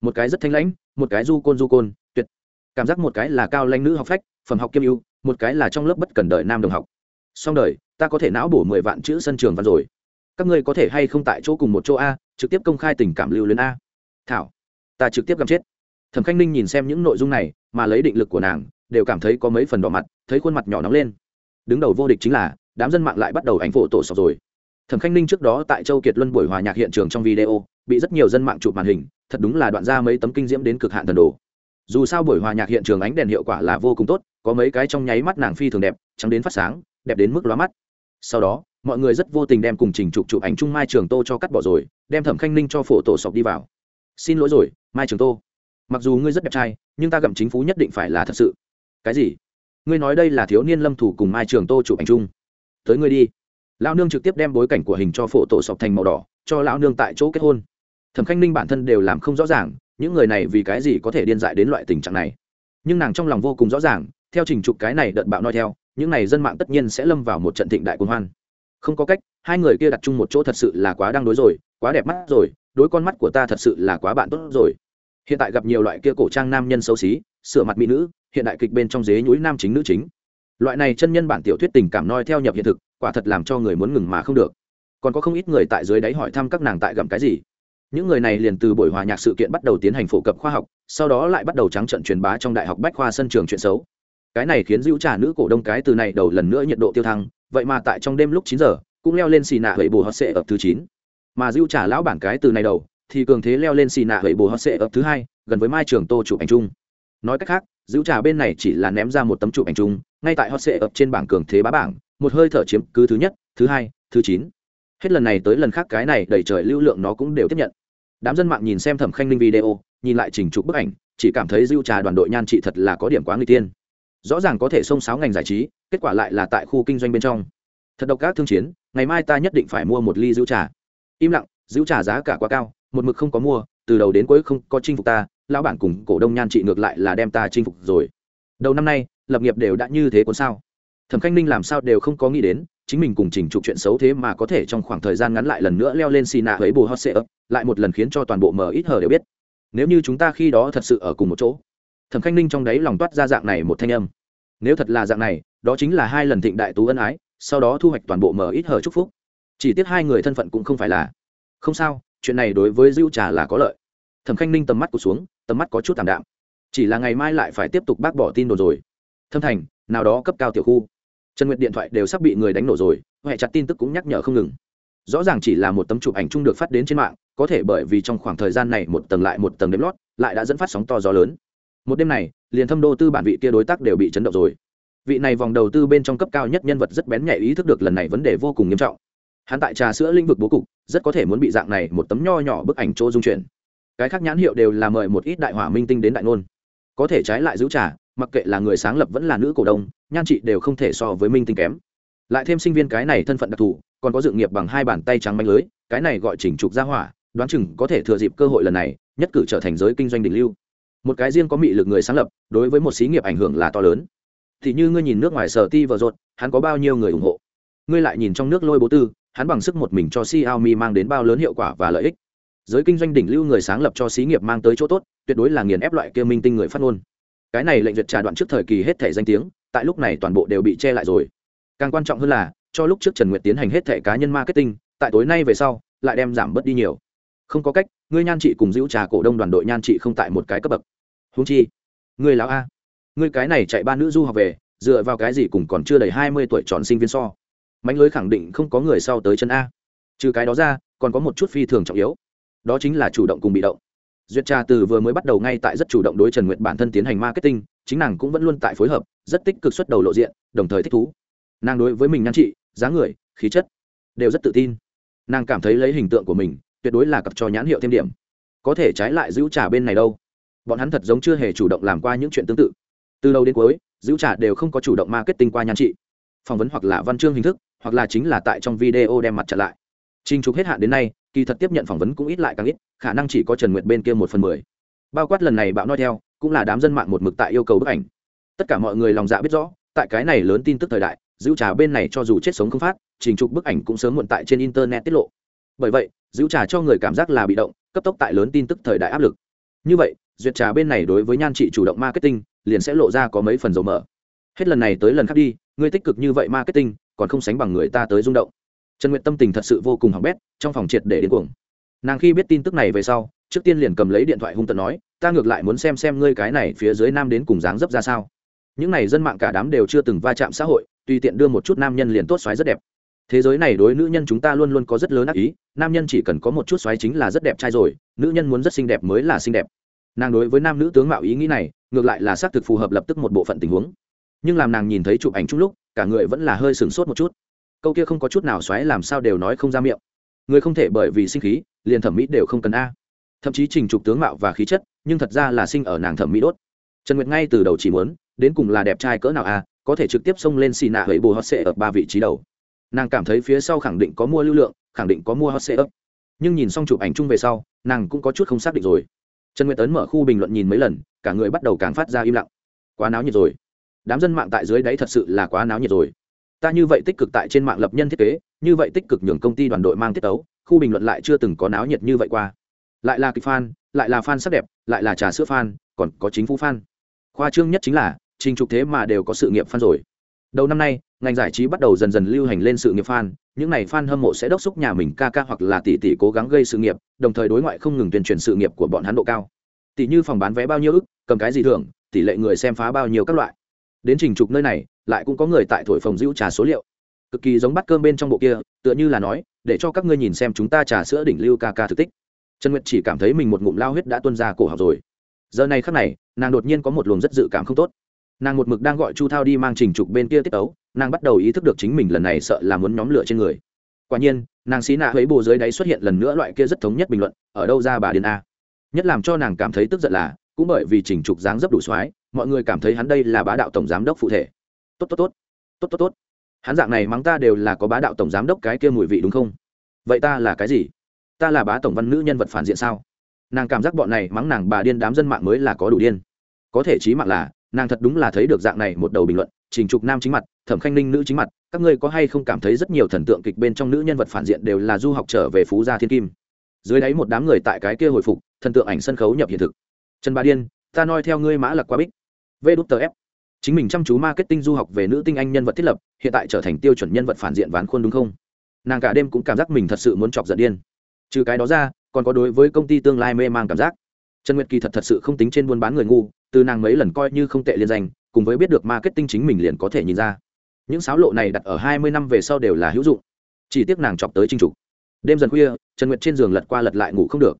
S1: Một cái rất thanh lãnh, một cái du côn du côn, tuyệt. Cảm giác một cái là cao lãnh nữ học phách, phẩm học kiêm ưu, một cái là trong lớp bất cần đời nam đồng học xong đời, ta có thể não bổ mười vạn chữ sân trường văn rồi. Các ngươi có thể hay không tại chỗ cùng một chỗ a, trực tiếp công khai tình cảm lưu lên a. Thảo, ta trực tiếp găm chết. Thẩm khanh ninh nhìn xem những nội dung này, mà lấy định lực của nàng, đều cảm thấy có mấy phần đỏ mặt, thấy khuôn mặt nhỏ nóng lên. Đứng đầu vô địch chính là, đám dân mạng lại bắt đầu ảnh phổ tổ sọc rồi. Thẩm khanh ninh trước đó tại châu kiệt luân buổi hòa nhạc hiện trường trong video, bị rất nhiều dân mạng chụp màn hình, thật đúng là đoạn ra mấy tấm kinh diễm đến cực hạn thần đồ. Dù sao buổi hòa nhạc hiện trường ánh đèn hiệu quả là vô cùng tốt, có mấy cái trong nháy mắt nàng phi thường đẹp, trắng đến phát sáng đẹp đến mức lóa mắt. Sau đó, mọi người rất vô tình đem cùng trình trục chụp ảnh chung mai trường tô cho cắt bỏ rồi, đem thẩm khanh ninh cho phổ tổ sọc đi vào. Xin lỗi rồi, mai trường tô. Mặc dù ngươi rất đẹp trai, nhưng ta gặm chính phú nhất định phải là thật sự. Cái gì? Ngươi nói đây là thiếu niên lâm thủ cùng mai trường tô chụp ảnh chung. Tới ngươi đi. Lão nương trực tiếp đem bối cảnh của hình cho phổ tổ sọc thành màu đỏ, cho lão nương tại chỗ kết hôn. Thẩm khanh ninh bản thân đều làm không rõ ràng, những người này vì cái gì có thể điên dại đến loại tình trạng này. Nhưng nàng trong lòng vô cùng rõ ràng, theo trình trục cái này đợt bạo nói theo những này dân mạng tất nhiên sẽ lâm vào một trận thịnh đại cuồng hoan. Không có cách, hai người kia đặt chung một chỗ thật sự là quá đang đối rồi, quá đẹp mắt rồi, đối con mắt của ta thật sự là quá bạn tốt rồi. Hiện tại gặp nhiều loại kia cổ trang nam nhân xấu xí, sửa mặt mỹ nữ, hiện đại kịch bên trong dế nhúi nam chính nữ chính. Loại này chân nhân bản tiểu thuyết tình cảm noi theo nhập hiện thực, quả thật làm cho người muốn ngừng mà không được. Còn có không ít người tại dưới đáy hỏi thăm các nàng tại gặm cái gì. Những người này liền từ buổi hòa nhạc sự kiện bắt đầu tiến hành phổ cập khoa học, sau đó lại bắt đầu trắng trận truyền bá trong đại học bách khoa sân trường chuyện xấu cái này khiến dữ trà nữ cổ đông cái từ này đầu lần nữa nhiệt độ tiêu thăng, vậy mà tại trong đêm lúc chín giờ, cũng leo lên xì nạ hẩy bồ hot sệ ập thứ chín. Mà dữ trà lão bản cái từ này đầu, thì cường thế leo lên xì nạ hẩy bồ hot sệ ập thứ hai, gần với mai trường tô chụp ảnh chung. Nói cách khác dữ trà bên này chỉ là ném ra một tấm chụp ảnh chung, ngay tại hot sệ ập trên bảng cường thế bá bảng, một hơi thở chiếm cứ thứ nhất, thứ hai, thứ chín. Hết lần này tới lần khác cái này đẩy trời lưu lượng nó cũng đều tiếp nhận. Đám dân mạng nhìn xem thẩm khanh linh video, nhìn lại trình chụp bức ảnh, chỉ cảm thấy dữ trà đoàn đội nhan trị thật là có điểm quá người tiên rõ ràng có thể xông sáo ngành giải trí, kết quả lại là tại khu kinh doanh bên trong. Thật độc các thương chiến, ngày mai ta nhất định phải mua một ly rượu trà. Im lặng, rượu trà giá cả quá cao, một mực không có mua, từ đầu đến cuối không có chinh phục ta, lão bản cùng cổ đông nhan trị ngược lại là đem ta chinh phục rồi. Đầu năm nay, lập nghiệp đều đã như thế cuốn sao. Thẩm khanh ninh làm sao đều không có nghĩ đến, chính mình cùng chỉnh trục chuyện xấu thế mà có thể trong khoảng thời gian ngắn lại lần nữa leo lên xì nạ với bù hot sệ ấp lại một lần khiến cho toàn bộ mờ ít hờ đều biết. Nếu như chúng ta khi đó thật sự ở cùng một chỗ thẩm khanh ninh trong đáy lòng toát ra dạng này một thanh âm. Nếu thật là dạng này, đó chính là hai lần thịnh đại tú ân ái, sau đó thu hoạch toàn bộ mở ít hờ chúc phúc. Chỉ tiếc hai người thân phận cũng không phải là. Không sao, chuyện này đối với dữ trà là có lợi. Thẩm khanh ninh tầm mắt cụt xuống, tầm mắt có chút tảm đạm. Chỉ là ngày mai lại phải tiếp tục bác bỏ tin đồn rồi. Thâm thành, nào đó cấp cao tiểu khu. Trần nguyệt điện thoại đều sắp bị người đánh nổ rồi, huệ chặt tin tức cũng nhắc nhở không ngừng. Rõ ràng chỉ là một tấm chụp ảnh chung được phát đến trên mạng, có thể bởi vì trong khoảng thời gian này một tầng lại một tầng đếm lót, lại đã dẫn phát sóng to gió lớn một đêm này, liền thâm đô tư bản vị kia đối tác đều bị chấn động rồi. Vị này vòng đầu tư bên trong cấp cao nhất nhân vật rất bén nhạy ý thức được lần này vấn đề vô cùng nghiêm trọng. Hắn tại trà sữa lĩnh vực bố cục, rất có thể muốn bị dạng này một tấm nho nhỏ bức ảnh chỗ dung chuyển. Cái khác nhãn hiệu đều là mời một ít đại hỏa minh tinh đến đại ngôn. Có thể trái lại giữ trà, mặc kệ là người sáng lập vẫn là nữ cổ đông, nhan chị đều không thể so với minh tinh kém. Lại thêm sinh viên cái này thân phận đặc thù, còn có dự nghiệp bằng hai bàn tay trắng bánh lưới, cái này gọi chỉnh trục ra hỏa, đoán chừng có thể thừa dịp cơ hội lần này, nhất cử trở thành giới kinh doanh đỉnh lưu một cái riêng có mị lực người sáng lập, đối với một xí nghiệp ảnh hưởng là to lớn. Thì như ngươi nhìn nước ngoài sở ti vợ rột hắn có bao nhiêu người ủng hộ? Ngươi lại nhìn trong nước lôi bố tư, hắn bằng sức một mình cho Xiaomi mang đến bao lớn hiệu quả và lợi ích. Giới kinh doanh đỉnh lưu người sáng lập cho xí nghiệp mang tới chỗ tốt, tuyệt đối là nghiền ép loại kia minh tinh người phát ngôn. Cái này lệnh duyệt trà đoạn trước thời kỳ hết thể danh tiếng, tại lúc này toàn bộ đều bị che lại rồi. Càng quan trọng hơn là, cho lúc trước trần nguyệt tiến hành hết thể cá nhân marketing, tại tối nay về sau, lại đem giảm bớt đi nhiều. Không có cách, ngươi nhan trị cùng giữ trà cổ đông đoàn đội nhan trị không tại một cái cấp bậc húng chi người lão a. Người cái này chạy ba nữ du học về, dựa vào cái gì cùng còn chưa đầy hai mươi tuổi tròn sinh viên so? Mánh lưới khẳng định không có người sau tới chân a. Trừ cái đó ra, còn có một chút phi thường trọng yếu. Đó chính là chủ động cùng bị động. Duyệt trà từ vừa mới bắt đầu ngay tại rất chủ động đối trần nguyện bản thân tiến hành marketing, chính nàng cũng vẫn luôn tại phối hợp, rất tích cực xuất đầu lộ diện, đồng thời thích thú. Nàng đối với mình nhan trị, dáng người, khí chất đều rất tự tin. Nàng cảm thấy lấy hình tượng của mình, tuyệt đối là cặp cho nhãn hiệu thêm điểm. Có thể trái lại giữ trà bên này đâu? Bọn hắn thật giống chưa hề chủ động làm qua những chuyện tương tự từ đầu đến cuối giữ trà đều không có chủ động marketing qua nhan trị phỏng vấn hoặc là văn chương hình thức hoặc là chính là tại trong video đem mặt trở lại Trình trục hết hạn đến nay, kỳ thật tiếp nhận phỏng vấn cũng ít lại càng ít, khả năng chỉ có Trần Nguyệt bên kia một phần mười. Bao quát lần này bạo nói theo, cũng là đám dân mạng một mực tại yêu cầu bức ảnh. Tất cả mọi người lòng dạ biết rõ, tại cái này lớn tin tức thời đại, giữ trà bên này cho dù chết sống không phát, trình trục bức ảnh cũng sớm muộn tại trên internet tiết lộ. Bởi vậy, giữ trà cho người cảm giác là bị động, cấp tốc tại lớn tin tức thời đại áp lực. Như vậy, duyệt trà bên này đối với nhan chị chủ động marketing, liền sẽ lộ ra có mấy phần dầu mở. Hết lần này tới lần khác đi, người tích cực như vậy marketing, còn không sánh bằng người ta tới rung động. Trần nguyệt tâm tình thật sự vô cùng hỏng bét trong phòng triệt để đến cuồng. Nàng khi biết tin tức này về sau trước tiên liền cầm lấy điện thoại hung tận nói ta ngược lại muốn xem xem ngươi cái này phía dưới nam đến cùng dáng dấp ra sao. Những này dân mạng cả đám đều chưa từng va chạm xã hội tùy tiện đưa một chút nam nhân liền tốt xoáy rất đẹp. Thế giới này đối nữ nhân chúng ta luôn luôn có rất lớn ác ý nam nhân chỉ cần có một chút xoáy chính là rất đẹp trai rồi nữ nhân muốn rất xinh đẹp mới là xinh đẹp. Nàng đối với nam nữ tướng mạo ý nghĩ này, ngược lại là xác thực phù hợp lập tức một bộ phận tình huống. Nhưng làm nàng nhìn thấy chụp ảnh chung lúc, cả người vẫn là hơi sửng sốt một chút. Câu kia không có chút nào xoáy làm sao đều nói không ra miệng. Người không thể bởi vì sinh khí, liền thẩm mỹ đều không cần a. Thậm chí trình trục tướng mạo và khí chất, nhưng thật ra là sinh ở nàng thẩm mỹ đốt. Trần nguyệt ngay từ đầu chỉ muốn, đến cùng là đẹp trai cỡ nào a, có thể trực tiếp xông lên xì nạ hẫy bồ hot sệ ở ba vị trí đầu. Nàng cảm thấy phía sau khẳng định có mua lưu lượng, khẳng định có mua hot sệ ấp nhưng nhìn xong chụp ảnh chung về sau nàng cũng có chút không xác định rồi. Trần nguyệt tấn mở khu bình luận nhìn mấy lần, cả người bắt đầu càng phát ra im lặng. Quá náo nhiệt rồi. Đám dân mạng tại dưới đấy thật sự là quá náo nhiệt rồi. Ta như vậy tích cực tại trên mạng lập nhân thiết kế, như vậy tích cực nhường công ty đoàn đội mang tiết tấu, khu bình luận lại chưa từng có náo nhiệt như vậy qua. Lại là kịch fan, lại là fan sắc đẹp, lại là trà sữa fan, còn có chính phủ fan. Khoa trương nhất chính là, trình trục thế mà đều có sự nghiệp fan rồi. Đầu năm nay, ngành giải trí bắt đầu dần dần lưu hành lên sự nghiệp fan những này fan hâm mộ sẽ đốc thúc nhà mình ca ca hoặc là tỷ tỷ cố gắng gây sự nghiệp, đồng thời đối ngoại không ngừng tuyên truyền sự nghiệp của bọn hắn độ cao. Tỷ như phòng bán vé bao nhiêu ức, cầm cái gì thường tỷ lệ người xem phá bao nhiêu các loại. Đến trình trục nơi này, lại cũng có người tại thổi phòng giữ trà số liệu. Cực kỳ giống bắt cơm bên trong bộ kia, tựa như là nói, để cho các ngươi nhìn xem chúng ta trà sữa đỉnh lưu ca ca thực tích. Trần nguyệt chỉ cảm thấy mình một ngụm lao huyết đã tuôn ra cổ họng rồi. Giờ này khắc này, nàng đột nhiên có một luồng rất dự cảm không tốt nàng một mực đang gọi chu thao đi mang trình trục bên kia tiết ấu nàng bắt đầu ý thức được chính mình lần này sợ là muốn nhóm lửa trên người. Quả nhiên, nàng xí nạ ấy bồ dưới đáy xuất hiện lần nữa loại kia rất thống nhất bình luận, ở đâu ra bà điên a? Nhất làm cho nàng cảm thấy tức giận là, cũng bởi vì trình trục dáng dấp đủ soái, mọi người cảm thấy hắn đây là bá đạo tổng giám đốc phụ thể. Tốt tốt tốt. Tốt tốt tốt. Hắn dạng này mắng ta đều là có bá đạo tổng giám đốc cái kia mùi vị đúng không? Vậy ta là cái gì? Ta là bá tổng văn nữ nhân vật phản diện sao? Nàng cảm giác bọn này mắng nàng bà điên đám dân mạng mới là có đủ điên. Có thể trí mạng là nàng thật đúng là thấy được dạng này một đầu bình luận, trình trục nam chính mặt, thẩm khanh ninh nữ chính mặt, các ngươi có hay không cảm thấy rất nhiều thần tượng kịch bên trong nữ nhân vật phản diện đều là du học trở về phú gia thiên kim? Dưới đáy một đám người tại cái kia hồi phục, thần tượng ảnh sân khấu nhập hiện thực. Trần bà điên, ta nói theo ngươi mã lạc qua bích. Vê đút tờ ép. Chính mình chăm chú marketing du học về nữ tinh anh nhân vật thiết lập, hiện tại trở thành tiêu chuẩn nhân vật phản diện ván khuôn đúng không? Nàng cả đêm cũng cảm giác mình thật sự muốn chọc giận điên. Trừ cái đó ra, còn có đối với công ty tương lai mê mang cảm giác. Trần nguyệt kỳ thật thật sự không tính trên buôn bán người ngu từ nàng mấy lần coi như không tệ liên danh, cùng với biết được marketing chính mình liền có thể nhìn ra. Những sáo lộ này đặt ở hai mươi năm về sau đều là hữu dụng. Chỉ tiếc nàng chọc tới trinh trục đêm dần khuya, trần nguyệt trên giường lật qua lật lại ngủ không được.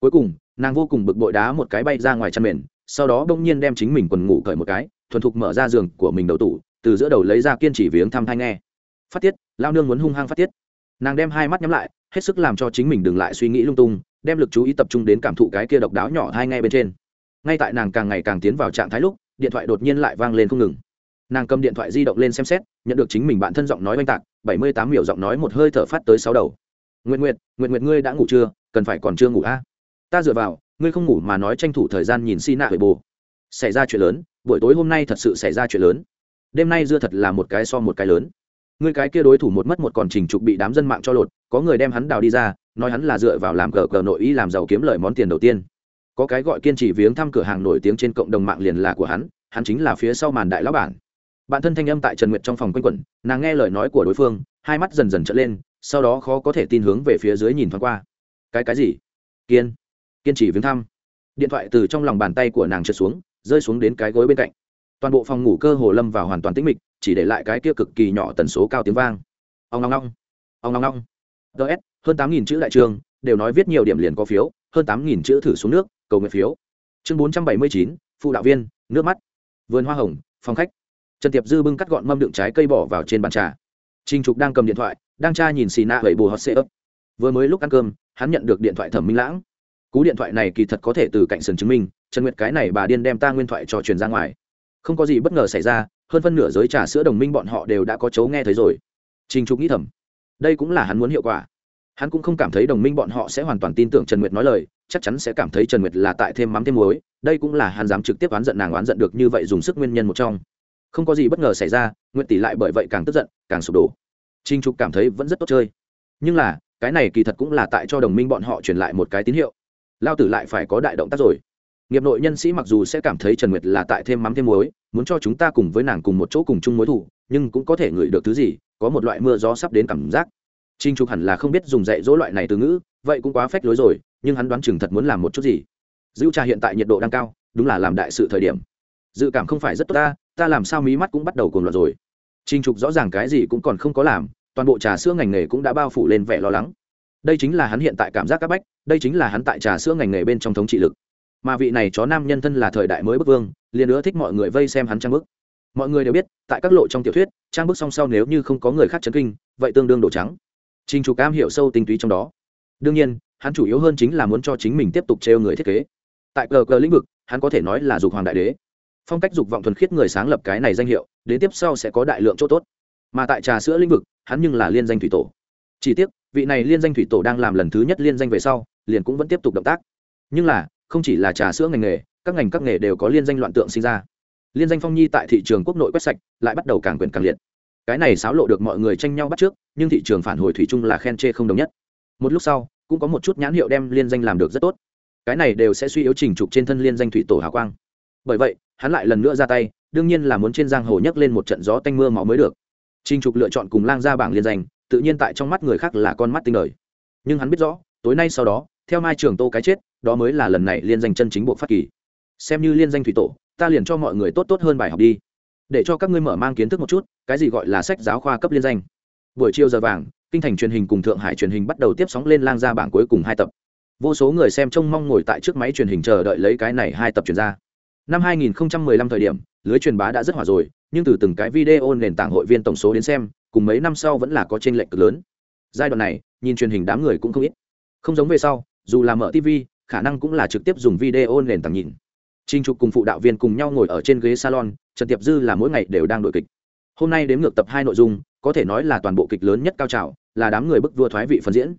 S1: Cuối cùng, nàng vô cùng bực bội đá một cái bay ra ngoài chăn mền, sau đó bỗng nhiên đem chính mình quần ngủ cởi một cái, thuần thục mở ra giường của mình đầu tủ, từ giữa đầu lấy ra kiên trì viếng thăm thai nghe. Phát tiết, lao nương muốn hung hăng phát tiết. Nàng đem hai mắt nhắm lại, hết sức làm cho chính mình đừng lại suy nghĩ lung tung, đem lực chú ý tập trung đến cảm thụ cái kia độc đáo nhỏ hai ngay bên trên ngay tại nàng càng ngày càng tiến vào trạng thái lúc, điện thoại đột nhiên lại vang lên không ngừng. Nàng cầm điện thoại di động lên xem xét, nhận được chính mình bạn thân giọng nói oanh tạc, bảy mươi tám miểu giọng nói một hơi thở phát tới sáu đầu. Nguyện nguyện nguyện nguyện ngươi đã ngủ chưa? Cần phải còn chưa ngủ a? À? ta dựa vào, ngươi không ngủ mà nói tranh thủ thời gian nhìn xi nạ về bồ xảy ra chuyện lớn, buổi tối hôm nay thật sự xảy ra chuyện lớn. Đêm nay dưa thật là một cái so một cái lớn. Ngươi cái kia đối thủ một mất một còn trình trục bị đám dân mạng cho lột, có người đem hắn đào đi ra, nói hắn là dựa vào làm cờ cờ nội ý làm giàu kiếm lời món tiền đầu tiên có cái gọi kiên trì viếng thăm cửa hàng nổi tiếng trên cộng đồng mạng liền là của hắn hắn chính là phía sau màn đại lão bản. Bạn thân thanh âm tại trần nguyệt trong phòng quanh quẩn, nàng nghe lời nói của đối phương, hai mắt dần dần trở lên, sau đó khó có thể tin hướng về phía dưới nhìn thoáng qua. Cái cái gì? Kiên kiên trì viếng thăm. Điện thoại từ trong lòng bàn tay của nàng trượt xuống, rơi xuống đến cái gối bên cạnh. Toàn bộ phòng ngủ cơ hồ lâm vào hoàn toàn tĩnh mịch, chỉ để lại cái kia cực kỳ nhỏ tần số cao tiếng vang. Ông ngong ngong ông ngong ngong ts hơn tám nghìn chữ đại trường, đều nói viết nhiều điểm liền có phiếu, hơn tám nghìn chữ thử xuống nước cầu nguyện phiếu. Chương bốn trăm bảy mươi chín, phụ đạo viên, nước mắt. Vườn hoa hồng, phòng khách. Trần tiệp dư bưng cắt gọn mâm đựng trái cây bỏ vào trên bàn trà. Trinh trục đang cầm điện thoại, đang tra nhìn xì nạ gậy bù hot xê ấp vừa mới lúc ăn cơm, hắn nhận được điện thoại thẩm minh lãng. Cú điện thoại này kỳ thật có thể từ cạnh sườn chứng minh, trần nguyệt cái này bà điên đem ta nguyên thoại cho truyền ra ngoài. Không có gì bất ngờ xảy ra, hơn phân nửa giới trà sữa đồng minh bọn họ đều đã có chấu nghe thấy rồi. Trình trục nghĩ thầm, đây cũng là hắn muốn hiệu quả hắn cũng không cảm thấy đồng minh bọn họ sẽ hoàn toàn tin tưởng trần nguyệt nói lời, chắc chắn sẽ cảm thấy trần nguyệt là tại thêm mắm thêm muối, đây cũng là hắn dám trực tiếp oán giận nàng oán giận được như vậy dùng sức nguyên nhân một trong. Không có gì bất ngờ xảy ra nguyện tỷ lại bởi vậy càng tức giận, càng sụp đổ. Trinh trục cảm thấy vẫn rất tốt chơi. Nhưng là, cái này kỳ thật cũng là tại cho đồng minh bọn họ truyền lại một cái tín hiệu. Lao tử lại phải có đại động tác rồi. Nghiệp nội nhân sĩ mặc dù sẽ cảm thấy trần nguyệt là tại thêm mắm thêm muối, muốn cho chúng ta cùng với nàng cùng một chỗ cùng chung mối thủ nhưng cũng có thể ngửi được thứ gì, có một loại mưa gió sắp đến cảm giác. Trình trục hẳn là không biết dùng dạy dỗ loại này từ ngữ vậy cũng quá phách lối rồi nhưng hắn đoán chừng thật muốn làm một chút gì Dữu trà hiện tại nhiệt độ đang cao đúng là làm đại sự thời điểm dự cảm không phải rất tốt ta ta làm sao mí mắt cũng bắt đầu cuồng loạn rồi Trình Trục rõ ràng cái gì cũng còn không có làm, toàn bộ trà sữa ngành nghề cũng đã bao phủ lên vẻ lo lắng. Đây chính là hắn hiện tại cảm giác các bách, đây chính là hắn tại trà sữa ngành nghề bên trong thống trị lực. Mà vị này chó nam nhân thân là thời đại mới bức vương, liền nữa thích mọi người vây xem hắn trang bức. Mọi người đều biết, tại các lộ trong tiểu thuyết, trang bức song sau nếu như không có người khác chấn kinh, vậy tương đương đổ trắng. Trình Trục cam hiểu sâu tinh túy trong đó. Đương nhiên, hắn chủ yếu hơn chính là muốn cho chính mình tiếp tục trêu người thiết kế. Tại cờ cờ lĩnh vực, hắn có thể nói là dục hoàng đại đế. Phong cách dục vọng thuần khiết người sáng lập cái này danh hiệu đến tiếp sau sẽ có đại lượng chỗ tốt. Mà tại trà sữa lĩnh vực hắn nhưng là liên danh thủy tổ. Chỉ tiếc vị này liên danh thủy tổ đang làm lần thứ nhất liên danh về sau liền cũng vẫn tiếp tục động tác. Nhưng là không chỉ là trà sữa ngành nghề các ngành các nghề đều có liên danh loạn tượng sinh ra. Liên danh phong nhi tại thị trường quốc nội quét sạch lại bắt đầu càng quyền càng liệt cái này xáo lộ được mọi người tranh nhau bắt trước, nhưng thị trường phản hồi thủy chung là khen chê không đồng nhất. Một lúc sau, cũng có một chút nhãn hiệu đem liên danh làm được rất tốt. Cái này đều sẽ suy yếu trình trục trên thân liên danh thủy tổ hào quang. Bởi vậy, hắn lại lần nữa ra tay, đương nhiên là muốn trên giang hồ nhấc lên một trận gió tanh mưa máu mới được. Trình trục lựa chọn cùng lang ra bảng liên danh, tự nhiên tại trong mắt người khác là con mắt tinh đời. Nhưng hắn biết rõ, tối nay sau đó, theo mai trường tô cái chết, đó mới là lần này liên danh chân chính bộ phát kỳ. Xem như liên danh thủy tổ, ta liền cho mọi người tốt tốt hơn bài học đi để cho các ngươi mở mang kiến thức một chút, cái gì gọi là sách giáo khoa cấp liên danh. Buổi chiều giờ vàng, kinh thành truyền hình cùng thượng hải truyền hình bắt đầu tiếp sóng lên lang ra bảng cuối cùng hai tập. Vô số người xem trông mong ngồi tại trước máy truyền hình chờ đợi lấy cái này hai tập truyền ra. Năm 2015 thời điểm, lưới truyền bá đã rất hỏa rồi, nhưng từ từng cái video nền tảng hội viên tổng số đến xem, cùng mấy năm sau vẫn là có trên lệch cực lớn. Giai đoạn này, nhìn truyền hình đám người cũng không ít. Không giống về sau, dù là mở tv khả năng cũng là trực tiếp dùng video nền tảng nhìn. Trinh trục cùng phụ đạo viên cùng nhau ngồi ở trên ghế salon trần tiệp dư là mỗi ngày đều đang đội kịch. Hôm nay đếm ngược tập hai nội dung, có thể nói là toàn bộ kịch lớn nhất cao trào, là đám người bức vua thoái vị phần diễn.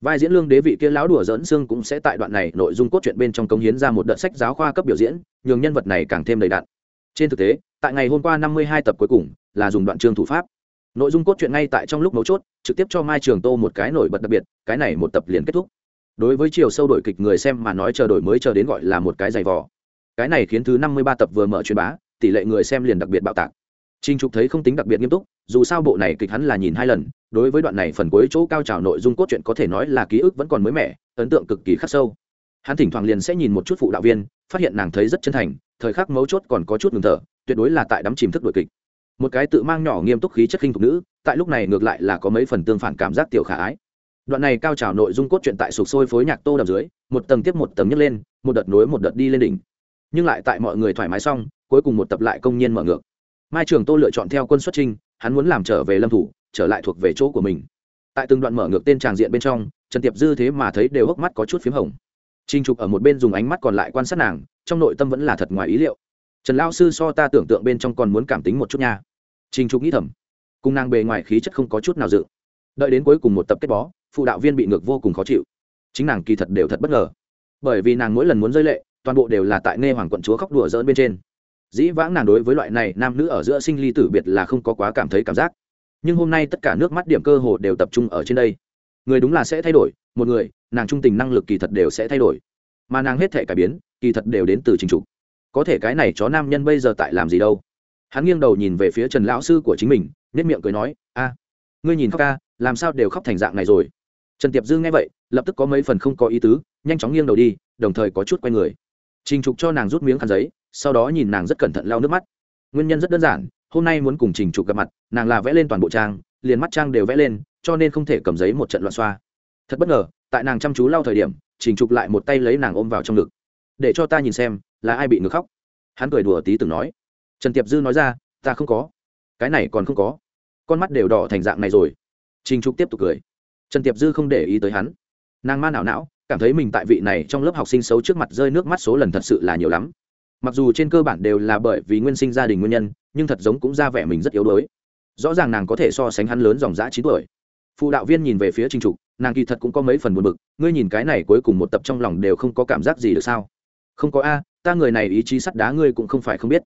S1: Vai diễn lương đế vị kia lão đùa dỡn xương cũng sẽ tại đoạn này nội dung cốt truyện bên trong công hiến ra một đợt sách giáo khoa cấp biểu diễn, nhường nhân vật này càng thêm đầy đặn. Trên thực tế, tại ngày hôm qua năm mươi hai tập cuối cùng, là dùng đoạn chương thủ pháp. Nội dung cốt truyện ngay tại trong lúc mấu chốt, trực tiếp cho mai trường tô một cái nổi bật đặc biệt, cái này một tập liền kết thúc. Đối với chiều sâu đổi kịch người xem mà nói chờ đổi mới chờ đến gọi là một cái giày vò. Cái này khiến thứ năm mươi ba tập vừa mở truyền bá tỷ lệ người xem liền đặc biệt bạo tạc Trình Trục thấy không tính đặc biệt nghiêm túc, dù sao bộ này kịch hắn là nhìn hai lần, đối với đoạn này phần cuối chỗ cao trào nội dung cốt truyện có thể nói là ký ức vẫn còn mới mẻ, ấn tượng cực kỳ khắc sâu. Hắn thỉnh thoảng liền sẽ nhìn một chút phụ đạo viên, phát hiện nàng thấy rất chân thành, thời khắc mấu chốt còn có chút ngừng thở, tuyệt đối là tại đắm chìm thức đội kịch. Một cái tự mang nhỏ nghiêm túc khí chất khinh thục nữ, tại lúc này ngược lại là có mấy phần tương phản cảm giác tiểu khả ái. Đoạn này cao trào nội dung cốt truyện tại sục sôi phối nhạc tô đầm dưới, một tầng tiếp một tầng nhấc lên, một đợt nối một đợt đi lên đỉnh. Nhưng lại tại mọi người thoải mái xong, cuối cùng một tập lại công nhiên mở ngược. Mai trường tô lựa chọn theo quân xuất trinh hắn muốn làm trở về lâm thủ, trở lại thuộc về chỗ của mình. Tại từng đoạn mở ngược tên tràng diện bên trong, trần tiệp dư thế mà thấy đều hốc mắt có chút p h í m hồng. Trinh trục ở một bên dùng ánh mắt còn lại quan sát nàng, trong nội tâm vẫn là thật ngoài ý liệu. Trần lao sư so ta tưởng tượng bên trong còn muốn cảm tính một chút nha. Trinh trục nghĩ thầm. Cùng nàng bề ngoài khí chất không có chút nào dự. Đợi đến cuối cùng một tập kết bó, phụ đạo viên bị ngược vô cùng khó chịu. Chính nàng kỳ thật đều thật bất ngờ. Bởi vì nàng mỗi lần muốn rơi lệ, toàn bộ đều là tại nghe hoàng quận chúa khóc đùa dỡn bên trên dĩ vãng nàng đối với loại này nam nữ ở giữa sinh ly tử biệt là không có quá cảm thấy cảm giác. Nhưng hôm nay tất cả nước mắt điểm cơ hồ đều tập trung ở trên đây. Người đúng là sẽ thay đổi, một người, nàng trung tình năng lực kỳ thật đều sẽ thay đổi. Mà nàng hết thể cải biến, kỳ thật đều đến từ trình trục. Có thể cái này chó nam nhân bây giờ tại làm gì đâu? Hắn nghiêng đầu nhìn về phía trần lão sư của chính mình nết miệng cười nói, a, ngươi nhìn khóc ca, làm sao đều khóc thành dạng này rồi? Trần tiệp dư nghe vậy, lập tức có mấy phần không có ý tứ, nhanh chóng nghiêng đầu đi, đồng thời có chút quay người trình trục cho nàng rút miếng khăn giấy, sau đó nhìn nàng rất cẩn thận lau nước mắt. Nguyên nhân rất đơn giản, hôm nay muốn cùng trình trục gặp mặt, nàng là vẽ lên toàn bộ trang, liền mắt trang đều vẽ lên, cho nên không thể cầm giấy một trận loạn xoa. Thật bất ngờ, tại nàng chăm chú lau thời điểm, trình trục lại một tay lấy nàng ôm vào trong ngực. Để cho ta nhìn xem, là ai bị ngược khóc? Hắn cười đùa tí từng nói. Trần tiệp dư nói ra, ta không có. Cái này còn không có. Con mắt đều đỏ thành dạng này rồi. Trình trục tiếp tục cười. Trần tiệp dư không để ý tới hắn. Nàng ma não não cảm thấy mình tại vị này trong lớp học sinh xấu trước mặt rơi nước mắt số lần thật sự là nhiều lắm. Mặc dù trên cơ bản đều là bởi vì nguyên sinh gia đình nguyên nhân, nhưng thật giống cũng ra vẻ mình rất yếu đuối. Rõ ràng nàng có thể so sánh hắn lớn dòng dã chín tuổi. Phụ đạo viên nhìn về phía trình trục, nàng kỳ thật cũng có mấy phần buồn bực, ngươi nhìn cái này cuối cùng một tập trong lòng đều không có cảm giác gì được sao? Không có a, ta người này ý chí sắt đá ngươi cũng không phải không biết.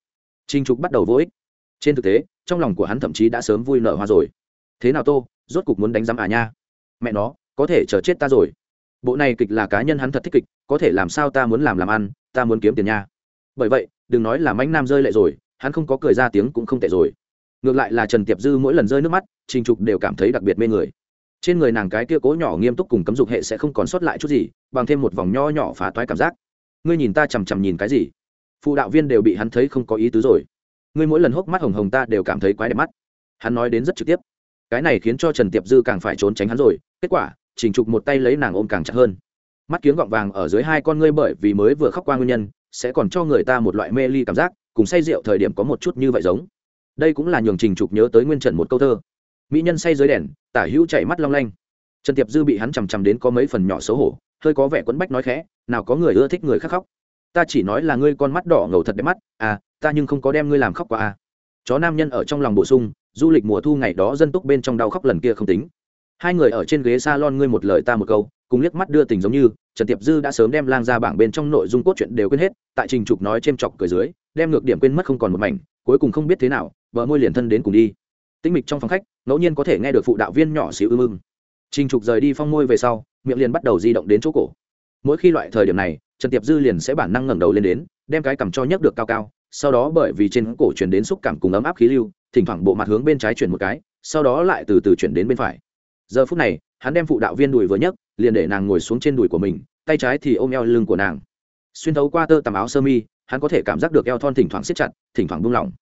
S1: Trình trục bắt đầu vô ích. Trên thực tế, trong lòng của hắn thậm chí đã sớm vui nở hoa rồi. Thế nào tô, rốt cục muốn đánh giám à nha? Mẹ nó, có thể chờ chết ta rồi bộ này kịch là cá nhân hắn thật thích kịch, có thể làm sao ta muốn làm làm ăn, ta muốn kiếm tiền nha. Bởi vậy, đừng nói là mãnh nam rơi lệ rồi, hắn không có cười ra tiếng cũng không tệ rồi. Ngược lại là trần tiệp dư mỗi lần rơi nước mắt, trình trục đều cảm thấy đặc biệt mê người. Trên người nàng cái kia cố nhỏ nghiêm túc cùng cấm dục hệ sẽ không còn sót lại chút gì, bằng thêm một vòng nho nhỏ phá toái cảm giác. Ngươi nhìn ta chằm chằm nhìn cái gì? Phụ đạo viên đều bị hắn thấy không có ý tứ rồi. Ngươi mỗi lần hốc mắt hồng hồng ta đều cảm thấy quái đẹp mắt. Hắn nói đến rất trực tiếp. Cái này khiến cho trần tiệp dư càng phải trốn tránh hắn rồi. Kết quả trình trục một tay lấy nàng ôm càng chặt hơn. Mắt kiếng gọng vàng ở dưới hai con ngươi bởi vì mới vừa khóc qua nguyên nhân, sẽ còn cho người ta một loại mê ly cảm giác, cùng say rượu thời điểm có một chút như vậy giống. Đây cũng là nhường trình trục nhớ tới nguyên trần một câu thơ. Mỹ nhân say dưới đèn, tả hữu chạy mắt long lanh. Trần tiệp dư bị hắn chằm chằm đến có mấy phần nhỏ xấu hổ, hơi có vẻ quẫn bách nói khẽ, nào có người ưa thích người khác khóc. Ta chỉ nói là ngươi con mắt đỏ ngầu thật đẹp mắt. À ta nhưng không có đem ngươi làm khóc qua à. Chó nam nhân ở trong lòng bổ sung, du lịch mùa thu ngày đó dân túc bên trong đau khóc lần kia không tính hai người ở trên ghế s a lon ngươi một lời ta một câu, cùng liếc mắt đưa tình giống như, trần tiệp dư đã sớm đem lang ra bảng bên trong nội dung cốt truyện đều quên hết, tại trình trục nói c h ê m chọc cười dưới, đem ngược điểm quên mất không còn một mảnh, cuối cùng không biết thế nào vợ môi liền thân đến cùng đi. Tinh mịch trong phòng khách, ngẫu nhiên có thể nghe được phụ đạo viên nhỏ xíu ư mưng trình trục rời đi phong môi về sau, miệng liền bắt đầu di động đến chỗ cổ. Mỗi khi loại thời điểm này, trần tiệp dư liền sẽ bản năng ngẩng đầu lên đến, đem cái cằm cho nhấc được cao cao, sau đó bởi vì trên cổ chuyển đến xúc cảm cùng ấm áp khí lưu, thỉnh thoảng bộ mặt hướng bên trái chuyển một cái, sau đó lại từ từ chuyển đến bên phải giờ phút này, hắn đem phụ đạo viên đùi vừa nhấc, liền để nàng ngồi xuống trên đùi của mình, tay trái thì ôm eo lưng của nàng. Xuyên thấu qua tơ tằm áo sơ mi, hắn có thể cảm giác được eo thon thỉnh thoảng siết chặt, thỉnh thoảng buông lỏng.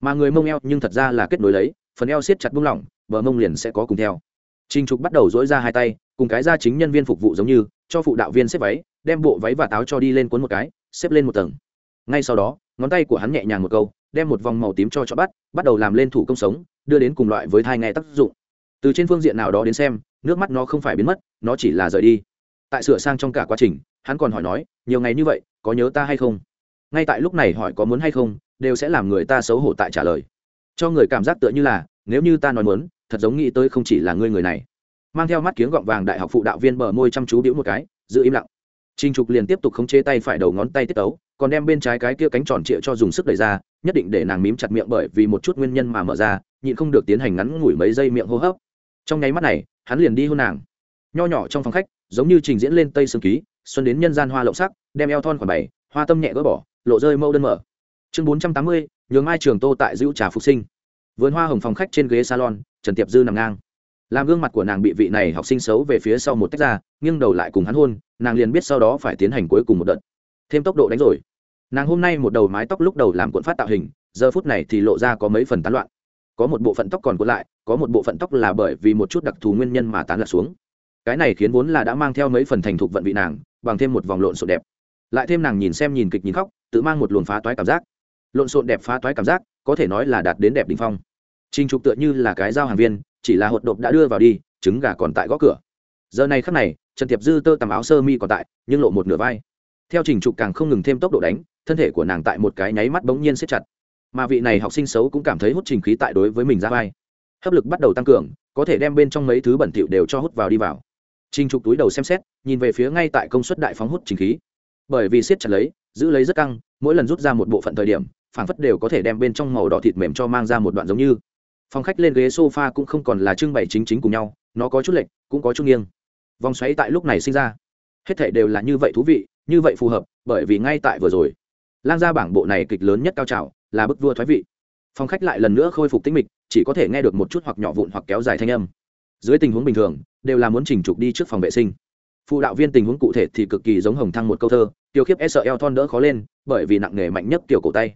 S1: Mà người mông eo, nhưng thật ra là kết nối lấy, phần eo siết chặt buông lỏng, bờ mông liền sẽ có cùng theo. Trinh trục bắt đầu dỗi ra hai tay, cùng cái ra chính nhân viên phục vụ giống như, cho phụ đạo viên xếp váy, đem bộ váy và táo cho đi lên cuốn một cái, xếp lên một tầng. Ngay sau đó, ngón tay của hắn nhẹ nhàng một câu, đem một vòng màu tím cho cho bắt bắt đầu làm lên thủ công sống, đưa đến cùng loại với thai nghe tác dụng từ trên phương diện nào đó đến xem nước mắt nó không phải biến mất nó chỉ là rời đi. Tại sửa sang trong cả quá trình hắn còn hỏi nói nhiều ngày như vậy có nhớ ta hay không? Ngay tại lúc này hỏi có muốn hay không đều sẽ làm người ta xấu hổ tại trả lời. Cho người cảm giác tựa như là nếu như ta nói muốn thật giống nghĩ tới không chỉ là ngươi người này. Mang theo mắt kiếng gọng vàng đại học phụ đạo viên bờ môi chăm chú biểu một cái giữ im lặng. Trình Trục liền tiếp tục khống chế tay phải đầu ngón tay tiết tấu, còn đem bên trái cái kia cánh tròn trịa cho dùng sức đẩy ra, nhất định để nàng mím chặt miệng bởi vì một chút nguyên nhân mà mở ra, nhịn không được tiến hành ngắn ngủi mấy giây miệng hô hấp. Trong nháy mắt này, hắn liền đi hôn nàng. Nho nhỏ trong phòng khách, giống như trình diễn lên tây sương ký, xuân đến nhân gian hoa lộng sắc, đem eo thon khoảng bảy, hoa tâm nhẹ gỡ bỏ, lộ rơi mâu đơn mở. Chương bốn trăm tám mươi, nhường Mai Trường Tô tại giữ trà phục sinh. Vườn hoa hồng phòng khách trên ghế salon, Trần Tiệp Dư nằm ngang làm gương mặt của nàng bị vị này học sinh xấu về phía sau một tách ra nghiêng đầu lại cùng hắn hôn nàng liền biết sau đó phải tiến hành cuối cùng một đợt thêm tốc độ đánh rồi nàng hôm nay một đầu mái tóc lúc đầu làm cuộn phát tạo hình giờ phút này thì lộ ra có mấy phần tán loạn có một bộ phận tóc còn cuộn lại, có một bộ phận tóc là bởi vì một chút đặc thù nguyên nhân mà tán lạc xuống. Cái này khiến vốn là đã mang theo mấy phần thành thục vận vị nàng, bằng thêm một vòng lộn xộn đẹp. Lại thêm nàng nhìn xem nhìn kịch nhìn khóc, tự mang một luồng phá toái cảm giác. Lộn xộn đẹp phá toái cảm giác, có thể nói là đạt đến đẹp đ ỉ n h phong. Trinh trục tựa như là cái giao hàng viên, chỉ là hột độp đã đưa vào đi, trứng gà còn tại gõ cửa. Giờ này khắc này, trần tiệp dư tơ tằm áo sơ mi còn tại, nhưng lộ một nửa vai. Theo trình trục càng không ngừng thêm tốc độ đánh, thân thể của nàng tại một cái nháy mắt bỗng nhiên siết chặt mà vị này học sinh xấu cũng cảm thấy hút trình khí tại đối với mình ra vai. Hấp lực bắt đầu tăng cường, có thể đem bên trong mấy thứ bẩn thỉu đều cho hút vào đi vào. Trình trục túi đầu xem xét, nhìn về phía ngay tại công suất đại phóng hút trình khí. Bởi vì siết chặt lấy, giữ lấy rất căng, mỗi lần rút ra một bộ phận thời điểm, phảng phất đều có thể đem bên trong màu đỏ thịt mềm cho mang ra một đoạn giống như. Phòng khách lên ghế sofa cũng không còn là trưng bày chính chính cùng nhau, nó có chút lệch, cũng có chút nghiêng. Vòng xoáy tại lúc này sinh ra. Hết thể đều là như vậy thú vị, như vậy phù hợp, bởi vì ngay tại vừa rồi lan ra bảng bộ này kịch lớn nhất cao trào là bức vua thoái vị. Phòng khách lại lần nữa khôi phục tĩnh mịch, chỉ có thể nghe được một chút hoặc nhỏ vụn hoặc kéo dài thanh âm. Dưới tình huống bình thường, đều là muốn chỉnh trục đi trước phòng vệ sinh. Phụ đạo viên tình huống cụ thể thì cực kỳ giống hồng thăng một câu thơ tiêu khiếp e sợ eo thon đỡ khó lên, bởi vì nặng nghề mạnh nhất tiểu cổ tay.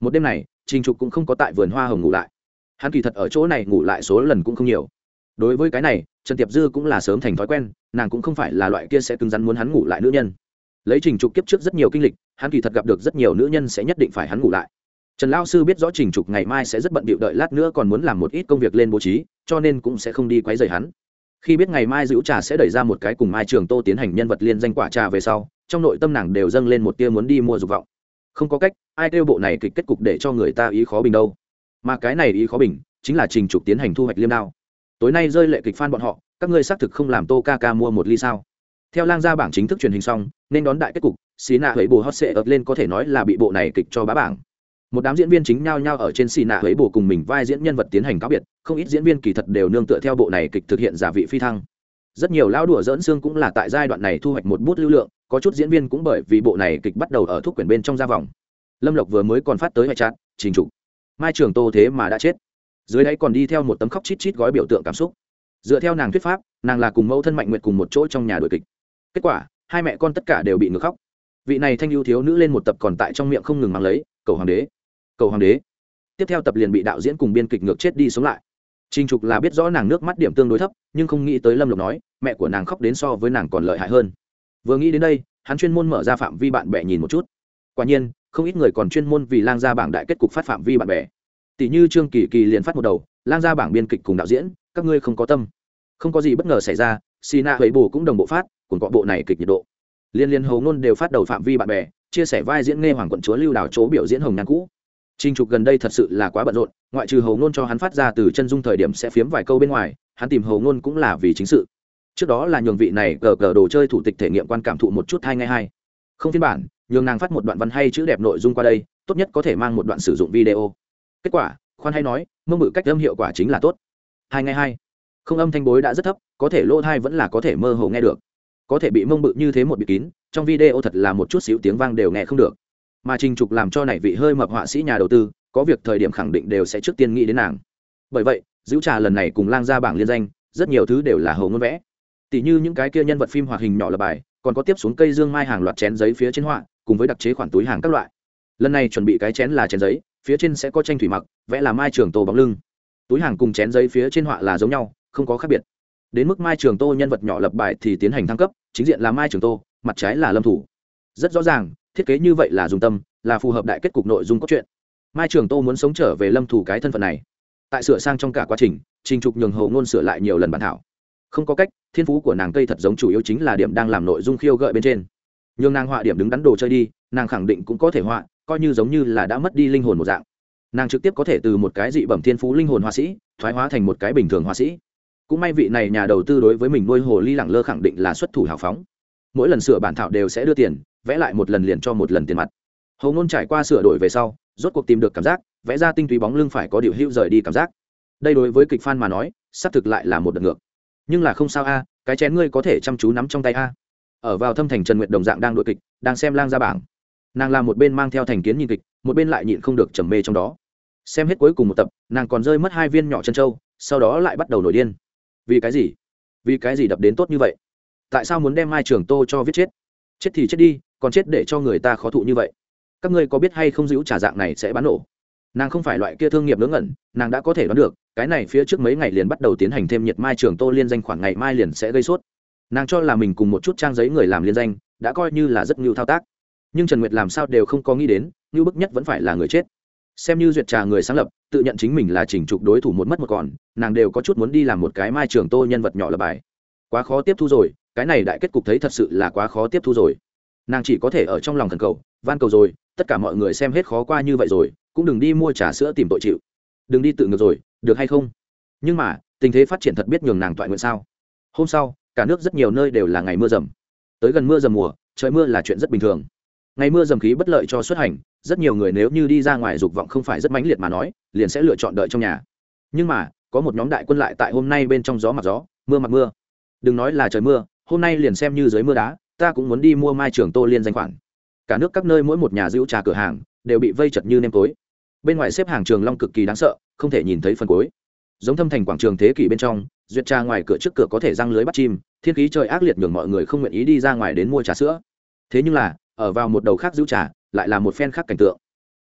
S1: Một đêm này trình trục cũng không có tại vườn hoa hồng ngủ lại. Hắn kỳ thật ở chỗ này ngủ lại số lần cũng không nhiều. Đối với cái này, trần tiệp dư cũng là sớm thành thói quen, nàng cũng không phải là loại kia sẽ cứng rắn muốn hắn ngủ lại nữ nhân. Lấy trình trục kiếp trước rất nhiều kinh lịch, hắn kỳ thật gặp được rất nhiều nữ nhân sẽ nhất định phải hắn ngủ lại trần lao sư biết rõ trình trục ngày mai sẽ rất bận bịu đợi lát nữa còn muốn làm một ít công việc lên bố trí, cho nên cũng sẽ không đi quấy rầy hắn. Khi biết ngày mai giữ trà sẽ đẩy ra một cái cùng mai trường tô tiến hành nhân vật liên danh quả trà về sau, trong nội tâm nàng đều dâng lên một tia muốn đi mua dục vọng. Không có cách, ai kêu bộ này kịch kết cục để cho người ta ý khó bình đâu. Mà cái này ý khó bình chính là trình trục tiến hành thu hoạch liêm đao. Tối nay rơi lệ kịch phan bọn họ, các ngươi xác thực không làm tô ca ca mua một ly sao? Theo lang gia bảng chính thức truyền hình xong, nên đón đại kết cục, xí nạ huệ bồ hot sệ ập lên có thể nói là bị bộ này kịch cho bá bảng một đám diễn viên chính nhao nhao ở trên xì nạ hấy bù cùng mình vai diễn nhân vật tiến hành cáo biệt, không ít diễn viên kỳ thật đều nương tựa theo bộ này kịch thực hiện giả vị phi thăng. Rất nhiều lao đùa dỡn xương cũng là tại giai đoạn này thu hoạch một bút lưu lượng, có chút diễn viên cũng bởi vì bộ này kịch bắt đầu ở thuốc quyển bên trong gia vòng. Lâm lộc vừa mới còn phát tới hoại trạng trình trục. Mai trường tô thế mà đã chết. Dưới đáy còn đi theo một tấm khóc chít chít gói biểu tượng cảm xúc. Dựa theo nàng thuyết pháp, nàng là cùng mẫu thân mạnh nguyệt cùng một chỗ trong nhà đội kịch. Kết quả, hai mẹ con tất cả đều bị ngược khóc. Vị này thanh ưu thiếu nữ lên một tập còn tại trong miệng không ngừng mang lấy, cầu hoàng đế cầu hoàng đế tiếp theo tập liền bị đạo diễn cùng biên kịch ngược chết đi sống lại Trình Trục là biết rõ nàng nước mắt điểm tương đối thấp, nhưng không nghĩ tới Lâm Lộc nói, mẹ của nàng khóc đến so với nàng còn lợi hại hơn. Vừa nghĩ đến đây, hắn chuyên môn mở ra phạm vi bạn bè nhìn một chút. Quả nhiên, không ít người còn chuyên môn vì lang gia bảng đại kết cục phát phạm vi bạn bè. Tỷ như Trương Kỳ Kỳ liền phát một đầu, lang gia bảng biên kịch cùng đạo diễn, các ngươi không có tâm. Không có gì bất ngờ xảy ra, Sina Huệ Bù cũng đồng bộ phát, cùng cọ bộ này kịch nhiệt độ. Liên liên hầu ngôn đều phát đầu phạm vi bạn bè, chia sẻ vai diễn nghe hoàng quận chúa lưu đảo chỗ biểu diễn hồng nhan cũ Trình Trục gần đây thật sự là quá bận rộn, ngoại trừ Hầu Nôn cho hắn phát ra từ chân dung thời điểm sẽ phiếm vài câu bên ngoài, hắn tìm Hầu Nôn cũng là vì chính sự. Trước đó là nhường vị này cờ cờ đồ chơi thủ tịch thể nghiệm quan cảm thụ một chút hai ngay hai. Không phiên bản, nhường nàng phát một đoạn văn hay chữ đẹp nội dung qua đây, tốt nhất có thể mang một đoạn sử dụng video. Kết quả, khoan hay nói, mông bự cách âm hiệu quả chính là tốt. Hai ngay hai. Không âm thanh bối đã rất thấp, có thể lỗ thai vẫn là có thể mơ hồ nghe được. Có thể bị mông bự như thế một bị kín, trong video thật là một chút xíu tiếng vang đều nghe không được mà trình trục làm cho này vị hơi mập họa sĩ nhà đầu tư, có việc thời điểm khẳng định đều sẽ trước tiên nghĩ đến nàng. Bởi vậy, giữ trà lần này cùng lang ra bảng liên danh, rất nhiều thứ đều là hầu ngôn vẽ. Tỷ như những cái kia nhân vật phim hoạt hình nhỏ lập bài, còn có tiếp xuống cây dương mai hàng loạt chén giấy phía trên họa, cùng với đặc chế khoản túi hàng các loại. Lần này chuẩn bị cái chén là chén giấy, phía trên sẽ có tranh thủy mặc, vẽ là mai trường tô bóng lưng. Túi hàng cùng chén giấy phía trên họa là giống nhau, không có khác biệt. Đến mức mai trường tô nhân vật nhỏ lập bài thì tiến hành thăng cấp, chính diện là mai trường tô, mặt trái là lâm thủ. Rất rõ ràng thiết kế như vậy là dùng tâm, là phù hợp đại kết cục nội dung cốt truyện. Mai trường tô muốn sống trở về lâm thủ cái thân phận này. Tại sửa sang trong cả quá trình trình trục nhường hầu ngôn sửa lại nhiều lần bản thảo. Không có cách, thiên phú của nàng cây thật giống chủ yếu chính là điểm đang làm nội dung khiêu gợi bên trên. Nhường nàng họa điểm đứng đắn đồ chơi đi, nàng khẳng định cũng có thể họa, coi như giống như là đã mất đi linh hồn một dạng. Nàng trực tiếp có thể từ một cái dị bẩm thiên phú linh hồn họa sĩ, thoái hóa thành một cái bình thường họa sĩ. Cũng may vị này nhà đầu tư đối với mình nuôi hồ ly lẳng lơ khẳng định là xuất thủ hào phóng mỗi lần sửa bản thảo đều sẽ đưa tiền, vẽ lại một lần liền cho một lần tiền mặt. Hầu ngôn trải qua sửa đổi về sau, rốt cuộc tìm được cảm giác, vẽ ra tinh túy bóng lưng phải có điều hữu rời đi cảm giác. Đây đối với kịch fan mà nói, xác thực lại là một đợt ngược. Nhưng là không sao a, cái chén ngươi có thể chăm chú nắm trong tay a. Ở vào thâm thành trần nguyệt đồng dạng đang đội kịch, đang xem lang ra bảng. Nàng làm một bên mang theo thành kiến nhìn kịch, một bên lại nhịn không được trầm mê trong đó. Xem hết cuối cùng một tập, nàng còn rơi mất hai viên nhỏ chân trâu, sau đó lại bắt đầu nổi điên. Vì cái gì? Vì cái gì đập đến tốt như vậy? Tại sao muốn đem mai trường tô cho viết chết? Chết thì chết đi, còn chết để cho người ta khó thụ như vậy. Các ngươi có biết hay không giữ trả dạng này sẽ bán nổ? Nàng không phải loại kia thương nghiệp ngớ ngẩn, nàng đã có thể đoán được, cái này phía trước mấy ngày liền bắt đầu tiến hành thêm nhiệt mai trường tô liên danh khoảng ngày mai liền sẽ gây sốt. Nàng cho là mình cùng một chút trang giấy người làm liên danh, đã coi như là rất ngưu thao tác. Nhưng trần nguyệt làm sao đều không có nghĩ đến, ngưu bức nhất vẫn phải là người chết. Xem như duyệt trà người sáng lập, tự nhận chính mình là chỉnh trục đối thủ một mất một còn, nàng đều có chút muốn đi làm một cái mai trường tô nhân vật nhỏ lập bài. Quá khó tiếp thu rồi cái này đại kết cục thấy thật sự là quá khó tiếp thu rồi. Nàng chỉ có thể ở trong lòng thần cầu, van cầu rồi, tất cả mọi người xem hết khó qua như vậy rồi, cũng đừng đi mua trà sữa tìm tội chịu. Đừng đi tự ngược rồi, được hay không? Nhưng mà, tình thế phát triển thật biết nhường nàng toại nguyện sao? Hôm sau, cả nước rất nhiều nơi đều là ngày mưa rầm tới gần mưa rầm mùa, trời mưa là chuyện rất bình thường. Ngày mưa dầm khí bất lợi cho xuất hành, rất nhiều người nếu như đi ra ngoài dục vọng không phải rất mãnh liệt mà nói, liền sẽ lựa chọn đợi trong nhà. Nhưng mà, có một nhóm đại quân lại tại hôm nay bên trong gió mặc gió, mưa mặc mưa. Đừng nói là trời mưa hôm nay liền xem như dưới mưa đá, ta cũng muốn đi mua mai trường tô liên danh khoản. Cả nước các nơi mỗi một nhà giữ trà cửa hàng đều bị vây chật như nêm tối. Bên ngoài xếp hàng trường long cực kỳ đáng sợ, không thể nhìn thấy phần cuối. Giống thâm thành quảng trường thế kỷ bên trong, duyệt trà ngoài cửa trước cửa có thể răng lưới bắt chim, thiên khí trời ác liệt nhường mọi người không nguyện ý đi ra ngoài đến mua trà sữa. Thế nhưng là, ở vào một đầu khác giữ trà, lại là một phen khác cảnh tượng.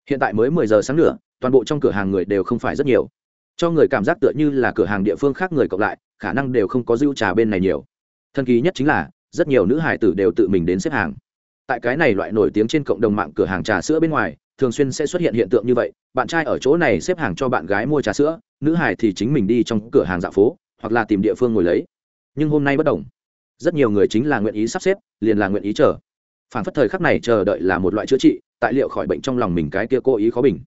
S1: Hiện tại mới mười giờ sáng nữa, toàn bộ trong cửa hàng người đều không phải rất nhiều. Cho người cảm giác tựa như là cửa hàng địa phương khác người cộng lại, khả năng đều không có giữ trà bên này nhiều thần kỳ nhất chính là, rất nhiều nữ hải tử đều tự mình đến xếp hàng. Tại cái này loại nổi tiếng trên cộng đồng mạng cửa hàng trà sữa bên ngoài, thường xuyên sẽ xuất hiện hiện tượng như vậy, bạn trai ở chỗ này xếp hàng cho bạn gái mua trà sữa, nữ hải thì chính mình đi trong cửa hàng dạo phố, hoặc là tìm địa phương ngồi lấy. Nhưng hôm nay bất đồng. Rất nhiều người chính là nguyện ý sắp xếp, liền là nguyện ý chờ. Phản phất thời khắc này chờ đợi là một loại chữa trị, tại liệu khỏi bệnh trong lòng mình cái kia cố ý khó bình.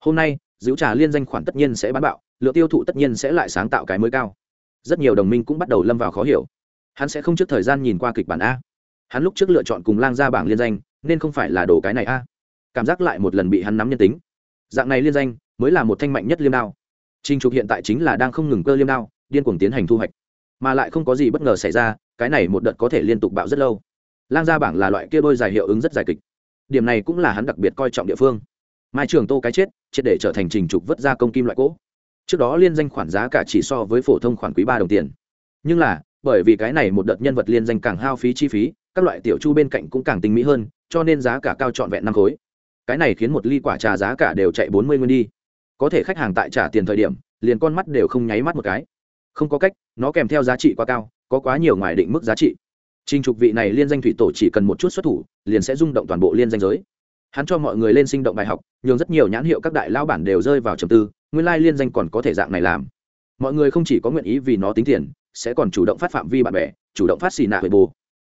S1: Hôm nay, giữ trà liên danh khoản tất nhiên sẽ bán bạo, lượng tiêu thụ tất nhiên sẽ lại sáng tạo cái mới cao. Rất nhiều đồng minh cũng bắt đầu lâm vào khó hiểu hắn sẽ không trước thời gian nhìn qua kịch bản a. Hắn lúc trước lựa chọn cùng lang ra bảng liên danh, nên không phải là đồ cái này a. Cảm giác lại một lần bị hắn nắm nhân tính. Dạng này liên danh, mới là một thanh mạnh nhất liêm đao. Trinh trục hiện tại chính là đang không ngừng cơ liêm đao, điên cuồng tiến hành thu hoạch. Mà lại không có gì bất ngờ xảy ra, cái này một đợt có thể liên tục bạo rất lâu. Lang gia bảng là loại kia đôi dài hiệu ứng rất dài kịch. Điểm này cũng là hắn đặc biệt coi trọng địa phương. Mai trường tô cái chết, triệt để trở thành trình trục vứt ra công kim loại cỗ. Trước đó liên danh khoản giá cả chỉ so với phổ thông khoản quý ba đồng tiền. Nhưng là bởi vì cái này một đợt nhân vật liên danh càng hao phí chi phí, các loại tiểu chu bên cạnh cũng càng tinh mỹ hơn, cho nên giá cả cao trọn vẹn năm khối. Cái này khiến một ly quả trà giá cả đều chạy bốn mươi nguyên đi. Có thể khách hàng tại trả tiền thời điểm, liền con mắt đều không nháy mắt một cái. Không có cách, nó kèm theo giá trị quá cao, có quá nhiều ngoài định mức giá trị. Trình trục vị này liên danh thủy tổ chỉ cần một chút xuất thủ, liền sẽ rung động toàn bộ liên danh giới. Hắn cho mọi người lên sinh động bài học, nhường rất nhiều nhãn hiệu các đại lao bản đều rơi vào trầm tư, nguyên lai liên danh còn có thể dạng này làm. Mọi người không chỉ có nguyện ý vì nó tính tiền sẽ còn chủ động phát phạm vi bạn bè chủ động phát xì nạ huệ bồ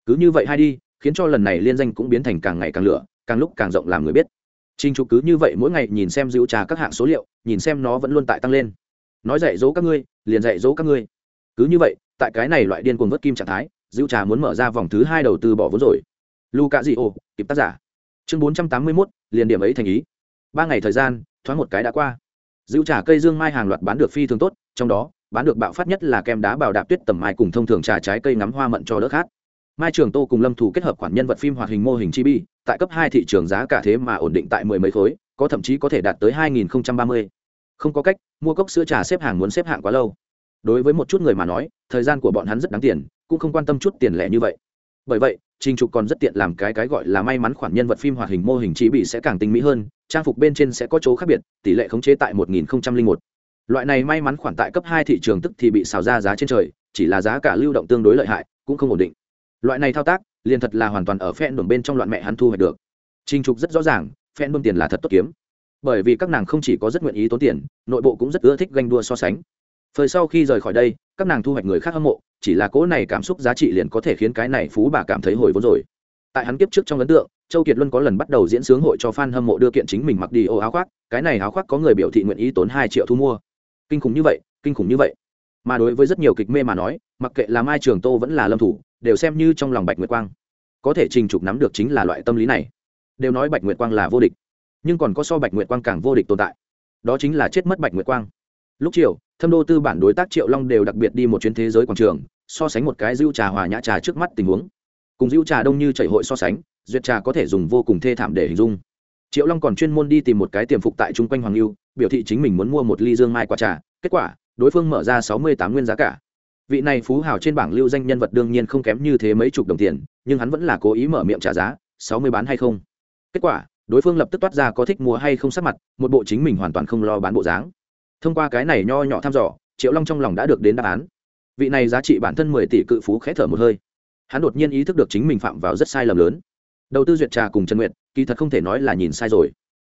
S1: cứ như vậy hay đi khiến cho lần này liên danh cũng biến thành càng ngày càng lửa càng lúc càng rộng làm người biết Trình Trục cứ như vậy mỗi ngày nhìn xem dữ trà các hạng số liệu, nhìn xem nó vẫn luôn tại tăng lên. Nói dạy dỗ các ngươi, liền dạy dỗ các ngươi. Cứ như vậy, tại cái này loại điên cuồng vớt kim trạng thái, dữ trà muốn mở ra vòng thứ hai đầu tư bỏ vốn rồi. Luca ô, kịp tác giả. Chương 481, liền điểm ấy thành ý. Ba ngày thời gian, thoáng một cái đã qua. Dữ trà cây dương mai hàng loạt bán được phi thường tốt, trong đó, bán được bạo phát nhất là kem đá bảo đạp tuyết tầm mai cùng thông thường trà trái cây ngắm hoa mận cho đỡ khát. Mai trường tô cùng lâm thủ kết hợp khoản nhân vật phim hoạt hình mô hình chibi tại cấp hai thị trường giá cả thế mà ổn định tại mười mấy khối có thậm chí có thể đạt tới hai nghìn ba mươi. Không có cách mua cốc sữa trà xếp hàng muốn xếp hạng quá lâu. Đối với một chút người mà nói thời gian của bọn hắn rất đáng tiền cũng không quan tâm chút tiền lẻ như vậy. Bởi vậy trình trục còn rất tiện làm cái cái gọi là may mắn khoản nhân vật phim hoạt hình mô hình chi bị sẽ càng tinh mỹ hơn trang phục bên trên sẽ có chỗ khác biệt, tỷ lệ khống chế tại một nghìn một. Loại này may mắn khoản tại cấp hai thị trường tức thì bị xào ra giá trên trời, chỉ là giá cả lưu động tương đối lợi hại, cũng không ổn định. Loại này thao tác, liền thật là hoàn toàn ở phen đồn bên trong loạn mẹ hắn thu hoạch được. Trinh trục rất rõ ràng phen bơm tiền là thật tốt kiếm. Bởi vì các nàng không chỉ có rất nguyện ý tốn tiền, nội bộ cũng rất ưa thích ganh đua so sánh. Phơi sau khi rời khỏi đây, các nàng thu hoạch người khác hâm mộ, chỉ là cỗ này cảm xúc giá trị liền có thể khiến cái này phú bà cảm thấy hồi vốn rồi tại hắn kiếp trước trong ấn tượng, châu kiệt luân có lần bắt đầu diễn sướng hội cho f a n hâm mộ đưa kiện chính mình mặc đi ô áo khoác, cái này áo khoác có người biểu thị nguyện ý tốn hai triệu thu mua. Kinh khủng như vậy, kinh khủng như vậy. Mà đối với rất nhiều kịch mê mà nói, mặc kệ là mai trường tô vẫn là lâm thủ, đều xem như trong lòng bạch nguyệt quang. Có thể trình trục nắm được chính là loại tâm lý này. Đều nói bạch nguyệt quang là vô địch, nhưng còn có so bạch nguyệt quang càng vô địch tồn tại. Đó chính là chết mất bạch nguyệt quang. Lúc chiều, thâm đô tư bản đối tác triệu long đều đặc biệt đi một chuyến thế giới quảng trường, so sánh một cái dữ trà hòa nhã trà trước mắt tình huống cùng dữ trà đông như chảy hội so sánh, duyệt trà có thể dùng vô cùng thê thảm để hình dung. Triệu long còn chuyên môn đi tìm một cái tiềm phục tại chung quanh hoàng lưu biểu thị chính mình muốn mua một ly dương mai quả trà, kết quả, đối phương mở ra sáu mươi tám nguyên giá cả. Vị này phú hào trên bảng lưu danh nhân vật đương nhiên không kém như thế mấy chục đồng tiền, nhưng hắn vẫn là cố ý mở miệng trả giá, sáu mươi bán hay không? Kết quả, đối phương lập tức toát ra có thích mua hay không sắc mặt, một bộ chính mình hoàn toàn không lo bán bộ dáng. Thông qua cái này nho nhỏ thăm dò, triệu long trong lòng đã được đến đáp án. Vị này giá trị bản thân mười tỷ cự phú khẽ thở một hơi hắn đột nhiên ý thức được chính mình phạm vào rất sai lầm lớn. Đầu tư duyệt trà cùng trần nguyệt, kỳ thật không thể nói là nhìn sai rồi.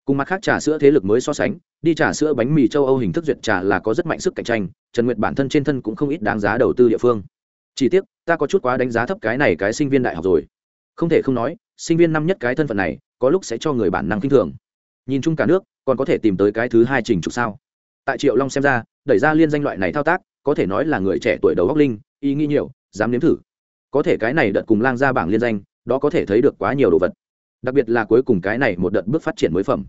S1: Cùng mặt khác trà sữa thế lực mới so sánh, đi trà sữa bánh mì châu âu hình thức duyệt trà là có rất mạnh sức cạnh tranh, trần nguyệt bản thân trên thân cũng không ít đáng giá đầu tư địa phương. Chỉ tiếc, ta có chút quá đánh giá thấp cái này cái sinh viên đại học rồi. Không thể không nói, sinh viên năm nhất cái thân phận này, có lúc sẽ cho người bản năng kinh thường. Nhìn chung cả nước, còn có thể tìm tới cái thứ hai trình trục sao? Tại triệu long xem ra, đẩy ra liên danh loại này thao tác, có thể nói là người trẻ tuổi đầu góc linh, ý nghĩ nhiều, dám nếm thử có thể cái này đợt cùng lang ra bảng liên danh, đó có thể thấy được quá nhiều đồ vật. Đặc biệt là cuối cùng cái này một đợt bước phát triển mới phẩm.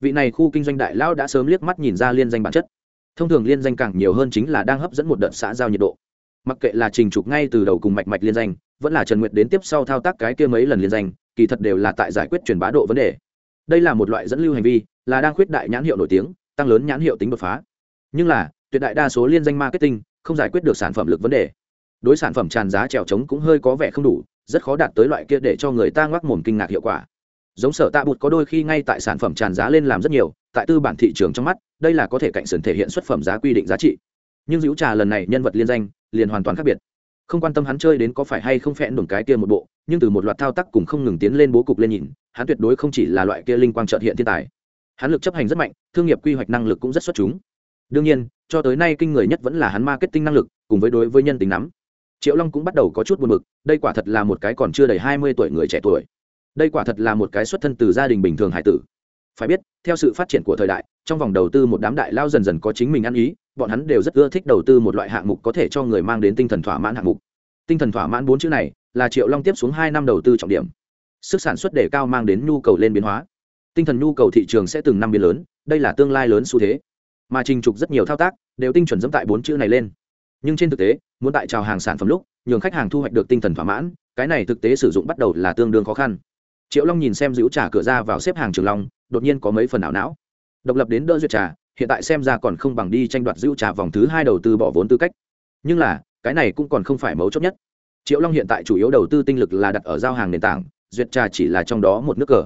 S1: Vị này khu kinh doanh đại lão đã sớm liếc mắt nhìn ra liên danh bản chất. Thông thường liên danh càng nhiều hơn chính là đang hấp dẫn một đợt xã giao nhiệt độ. Mặc kệ là trình trục ngay từ đầu cùng mạch mạch liên danh, vẫn là trần nguyệt đến tiếp sau thao tác cái kia mấy lần liên danh, kỳ thật đều là tại giải quyết truyền bá độ vấn đề. Đây là một loại dẫn lưu hành vi, là đang khuyết đại nhãn hiệu nổi tiếng, tăng lớn nhãn hiệu tính đột phá. Nhưng là, tuyệt đại đa số liên danh marketing không giải quyết được sản phẩm lực vấn đề đối sản phẩm tràn giá trèo trống cũng hơi có vẻ không đủ, rất khó đạt tới loại kia để cho người ta ngoác mồm kinh ngạc hiệu quả. Giống sở tạ bụt có đôi khi ngay tại sản phẩm tràn giá lên làm rất nhiều, tại tư bản thị trường trong mắt, đây là có thể cạnh sườn thể hiện xuất phẩm giá quy định giá trị. Nhưng dữ trà lần này nhân vật liên danh, liền hoàn toàn khác biệt. Không quan tâm hắn chơi đến có phải hay không phẹn đồn cái kia một bộ, nhưng từ một loạt thao tác cùng không ngừng tiến lên bố cục lên nhìn, hắn tuyệt đối không chỉ là loại kia linh quang trợt hiện thiên tài. Hắn lực chấp hành rất mạnh, thương nghiệp quy hoạch năng lực cũng rất xuất chúng. Đương nhiên, cho tới nay kinh người nhất vẫn là hắn marketing năng lực, cùng với đối với nhân tính nắm triệu long cũng bắt đầu có chút buồn b ự c đây quả thật là một cái còn chưa đầy hai mươi tuổi người trẻ tuổi. Đây quả thật là một cái xuất thân từ gia đình bình thường hải tử. Phải biết, theo sự phát triển của thời đại, trong vòng đầu tư một đám đại lao dần dần có chính mình ăn ý, bọn hắn đều rất ưa thích đầu tư một loại hạng mục có thể cho người mang đến tinh thần thỏa mãn hạng mục. Tinh thần thỏa mãn bốn chữ này là triệu long tiếp xuống hai năm đầu tư trọng điểm. Sức sản xuất đề cao mang đến nhu cầu lên biến hóa. Tinh thần nhu cầu thị trường sẽ từng năm biến lớn, đây là tương lai lớn xu thế. Mà trình trục rất nhiều thao tác đều tinh chuẩn dẫm tại bốn chữ này lên nhưng trên thực tế muốn tại trào hàng sản phẩm lúc nhường khách hàng thu hoạch được tinh thần thỏa mãn cái này thực tế sử dụng bắt đầu là tương đương khó khăn. Triệu long nhìn xem giữ trà cửa ra vào xếp hàng trường long đột nhiên có mấy phần ảo não. Độc lập đến đỡ duyệt trà hiện tại xem ra còn không bằng đi tranh đoạt giữ trà vòng thứ hai đầu tư bỏ vốn tư cách. Nhưng là cái này cũng còn không phải mấu chốt nhất. Triệu long hiện tại chủ yếu đầu tư tinh lực là đặt ở giao hàng nền tảng duyệt trà chỉ là trong đó một nước cờ.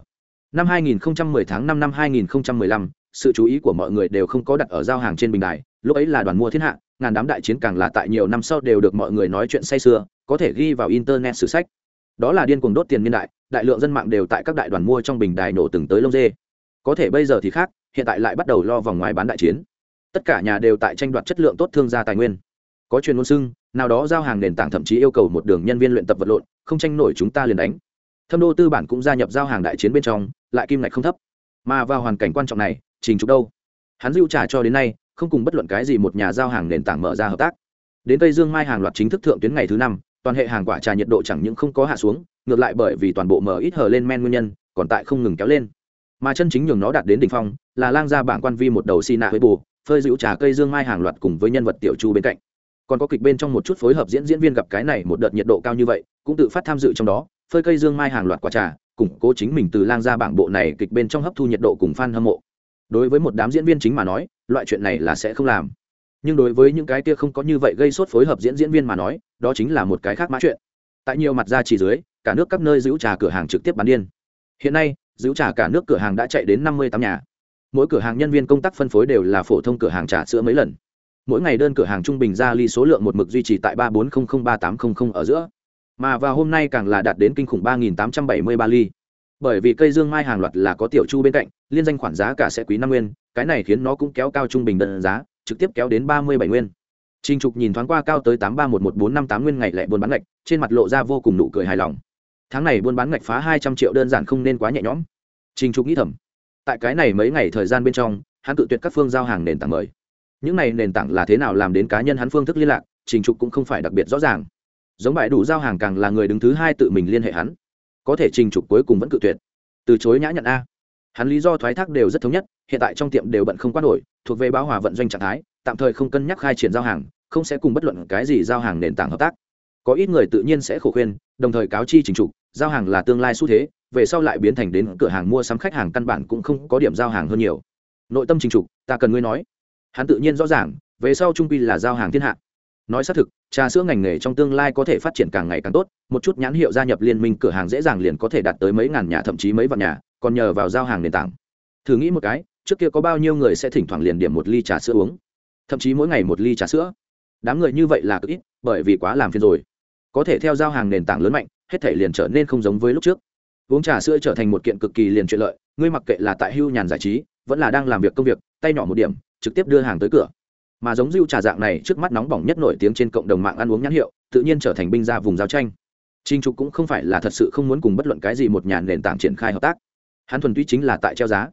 S1: Năm 2010 tháng 5 năm 2015, sự chú ý của mọi người đều không có đặt ở giao hàng trên bình đài lúc ấy là đoàn mua thiên hạ ngàn đám đại chiến càng là tại nhiều năm sau đều được mọi người nói chuyện say sưa, có thể ghi vào internet sử sách. Đó là điên cuồng đốt tiền niên đại đại lượng dân mạng đều tại các đại đoàn mua trong bình đài nổ từng tới lông dê. Có thể bây giờ thì khác, hiện tại lại bắt đầu lo vòng ngoài bán đại chiến. Tất cả nhà đều tại tranh đoạt chất lượng tốt thương gia tài nguyên. Có truyền ngôn xưng, nào đó giao hàng nền tảng thậm chí yêu cầu một đường nhân viên luyện tập vật lộn, không tranh nổi chúng ta liền đánh. Thâm đô tư bản cũng gia nhập giao hàng đại chiến bên trong, lại kim ngạch không thấp. Mà vào hoàn cảnh quan trọng này, trình trục đâu? Hắn dưu trả cho đến nay không cùng bất luận cái gì một nhà giao hàng nền tảng mở ra hợp tác. Đến tây dương mai hàng loạt chính thức thượng tuyến ngày thứ năm, toàn hệ hàng quả trà nhiệt độ chẳng những không có hạ xuống, ngược lại bởi vì toàn bộ mở ít hờ lên men nguyên nhân, còn tại không ngừng kéo lên. Mà chân chính nhường nó đạt đến đỉnh phong, là lang ra bảng quan vi một đầu xi nạ với bù, phơi dịu trà cây dương mai hàng loạt cùng với nhân vật tiểu chu bên cạnh. Còn có kịch bên trong một chút phối hợp diễn diễn viên gặp cái này một đợt nhiệt độ cao như vậy, cũng tự phát tham dự trong đó, phơi cây dương mai hàng loạt quả trà, củng cố chính mình từ lang ra bảng bộ này kịch bên trong hấp thu nhiệt độ cùng fan hâm mộ đối với một đám diễn viên chính mà nói, loại chuyện này là sẽ không làm. Nhưng đối với những cái kia không có như vậy gây sốt phối hợp diễn diễn viên mà nói, đó chính là một cái khác mã chuyện. Tại nhiều mặt ra chỉ dưới, cả nước các nơi giữ trà cửa hàng trực tiếp bán điên. Hiện nay, giữ trà cả nước cửa hàng đã chạy đến năm mươi tám nhà. Mỗi cửa hàng nhân viên công tác phân phối đều là phổ thông cửa hàng trà sữa mấy lần. Mỗi ngày đơn cửa hàng trung bình ra ly số lượng một mực duy trì tại ba bốn trăm linh ba tám trăm linh ở giữa. Mà vào hôm nay càng là đạt đến kinh khủng ba nghìn tám trăm bảy mươi ba ly bởi vì cây dương mai hàng loạt là có tiểu chu bên cạnh liên danh khoản giá cả sẽ quý năm nguyên cái này khiến nó cũng kéo cao trung bình đơn giá trực tiếp kéo đến ba mươi bảy nguyên Trình Trục nhìn thoáng qua cao tới tám ba một một bốn năm tám nguyên ngày lẻ buôn bán ngạch, trên mặt lộ ra vô cùng nụ cười hài lòng. Tháng này buôn bán ngạch phá hai trăm triệu đơn giản không nên quá nhẹ nhõm. Trình Trục nghĩ thầm. Tại cái này mấy ngày thời gian bên trong, hắn tự tuyệt các phương giao hàng nền tảng mới Những này nền tảng là thế nào làm đến cá nhân hắn phương thức liên lạc, Trình Trục cũng không phải đặc biệt rõ ràng. Giống bãi đủ giao hàng càng là người đứng thứ hai tự mình liên hệ hắn. Có thể Trình Trục cuối cùng vẫn cự tuyệt. Từ chối nhã nhận a. Hắn lý do thoái thác đều rất thống nhất, hiện tại trong tiệm đều bận không quan nổi, thuộc về báo hòa vận doanh trạng thái, tạm thời không cân nhắc khai triển giao hàng không sẽ cùng bất luận cái gì giao hàng nền tảng hợp tác có ít người tự nhiên sẽ khổ khuyên đồng thời cáo chi trình trục giao hàng là tương lai xu thế về sau lại biến thành đến cửa hàng mua sắm khách hàng căn bản cũng không có điểm giao hàng hơn nhiều nội tâm trình trục ta cần ngươi nói hắn tự nhiên rõ ràng về sau trung pi là giao hàng thiên hạ nói xác thực, trà sữa ngành nghề trong tương lai có thể phát triển càng ngày càng tốt, một chút nhãn hiệu gia nhập liên minh cửa hàng dễ dàng liền có thể đạt tới mấy ngàn nhà, thậm chí mấy vạn nhà, còn nhờ vào giao hàng nền tảng. Thử nghĩ một cái, trước kia có bao nhiêu người sẽ thỉnh thoảng liền điểm một ly trà sữa uống? Thậm chí mỗi ngày một ly trà sữa? Đám người như vậy là cực ít, bởi vì quá làm phiền rồi. Có thể theo giao hàng nền tảng lớn mạnh, hết thể liền trở nên không giống với lúc trước. Uống trà sữa trở thành một kiện cực kỳ liền chuyện lợi, ngươi mặc kệ là tại hưu nhàn giải trí, vẫn là đang làm việc công việc, tay nhỏ một điểm, trực tiếp đưa hàng tới cửa mà giống rượu trà dạng này trước mắt nóng bỏng nhất nổi tiếng trên cộng đồng mạng ăn uống nhãn hiệu, tự nhiên trở thành binh ra vùng giao tranh. Trinh trục cũng không phải là thật sự không muốn cùng bất luận cái gì một nhà nền tảng triển khai hợp tác. Hắn thuần túy chính là tại treo giá.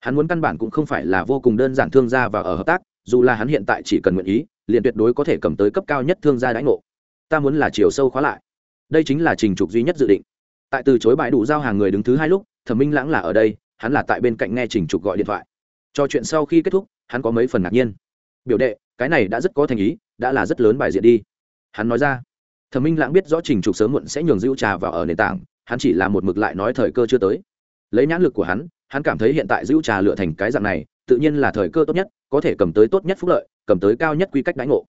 S1: Hắn muốn căn bản cũng không phải là vô cùng đơn giản thương gia và ở hợp tác, dù là hắn hiện tại chỉ cần nguyện ý, liền tuyệt đối có thể cầm tới cấp cao nhất thương gia đãi ngộ. Ta muốn là chiều sâu khóa lại. Đây chính là trình trục duy nhất dự định. Tại từ chối bãi đủ giao hàng người đứng thứ hai lúc, thẩm minh lãng là ở đây, hắn là tại bên cạnh nghe trình trục gọi điện thoại. Trò chuyện sau khi kết thúc, hắn có mấy phần ngạc nhiên biểu đệ, cái này đã rất có thành ý, đã là rất lớn bài diện đi. Hắn nói ra. Thẩm minh lãng biết rõ trình trục sớm muộn sẽ nhường dữ trà vào ở nền tảng, hắn chỉ là một mực lại nói thời cơ chưa tới. Lấy nhãn lực của hắn hắn cảm thấy hiện tại dữ trà lựa thành cái dạng này, tự nhiên là thời cơ tốt nhất, có thể cầm tới tốt nhất phúc lợi, cầm tới cao nhất quy cách đánh ngộ.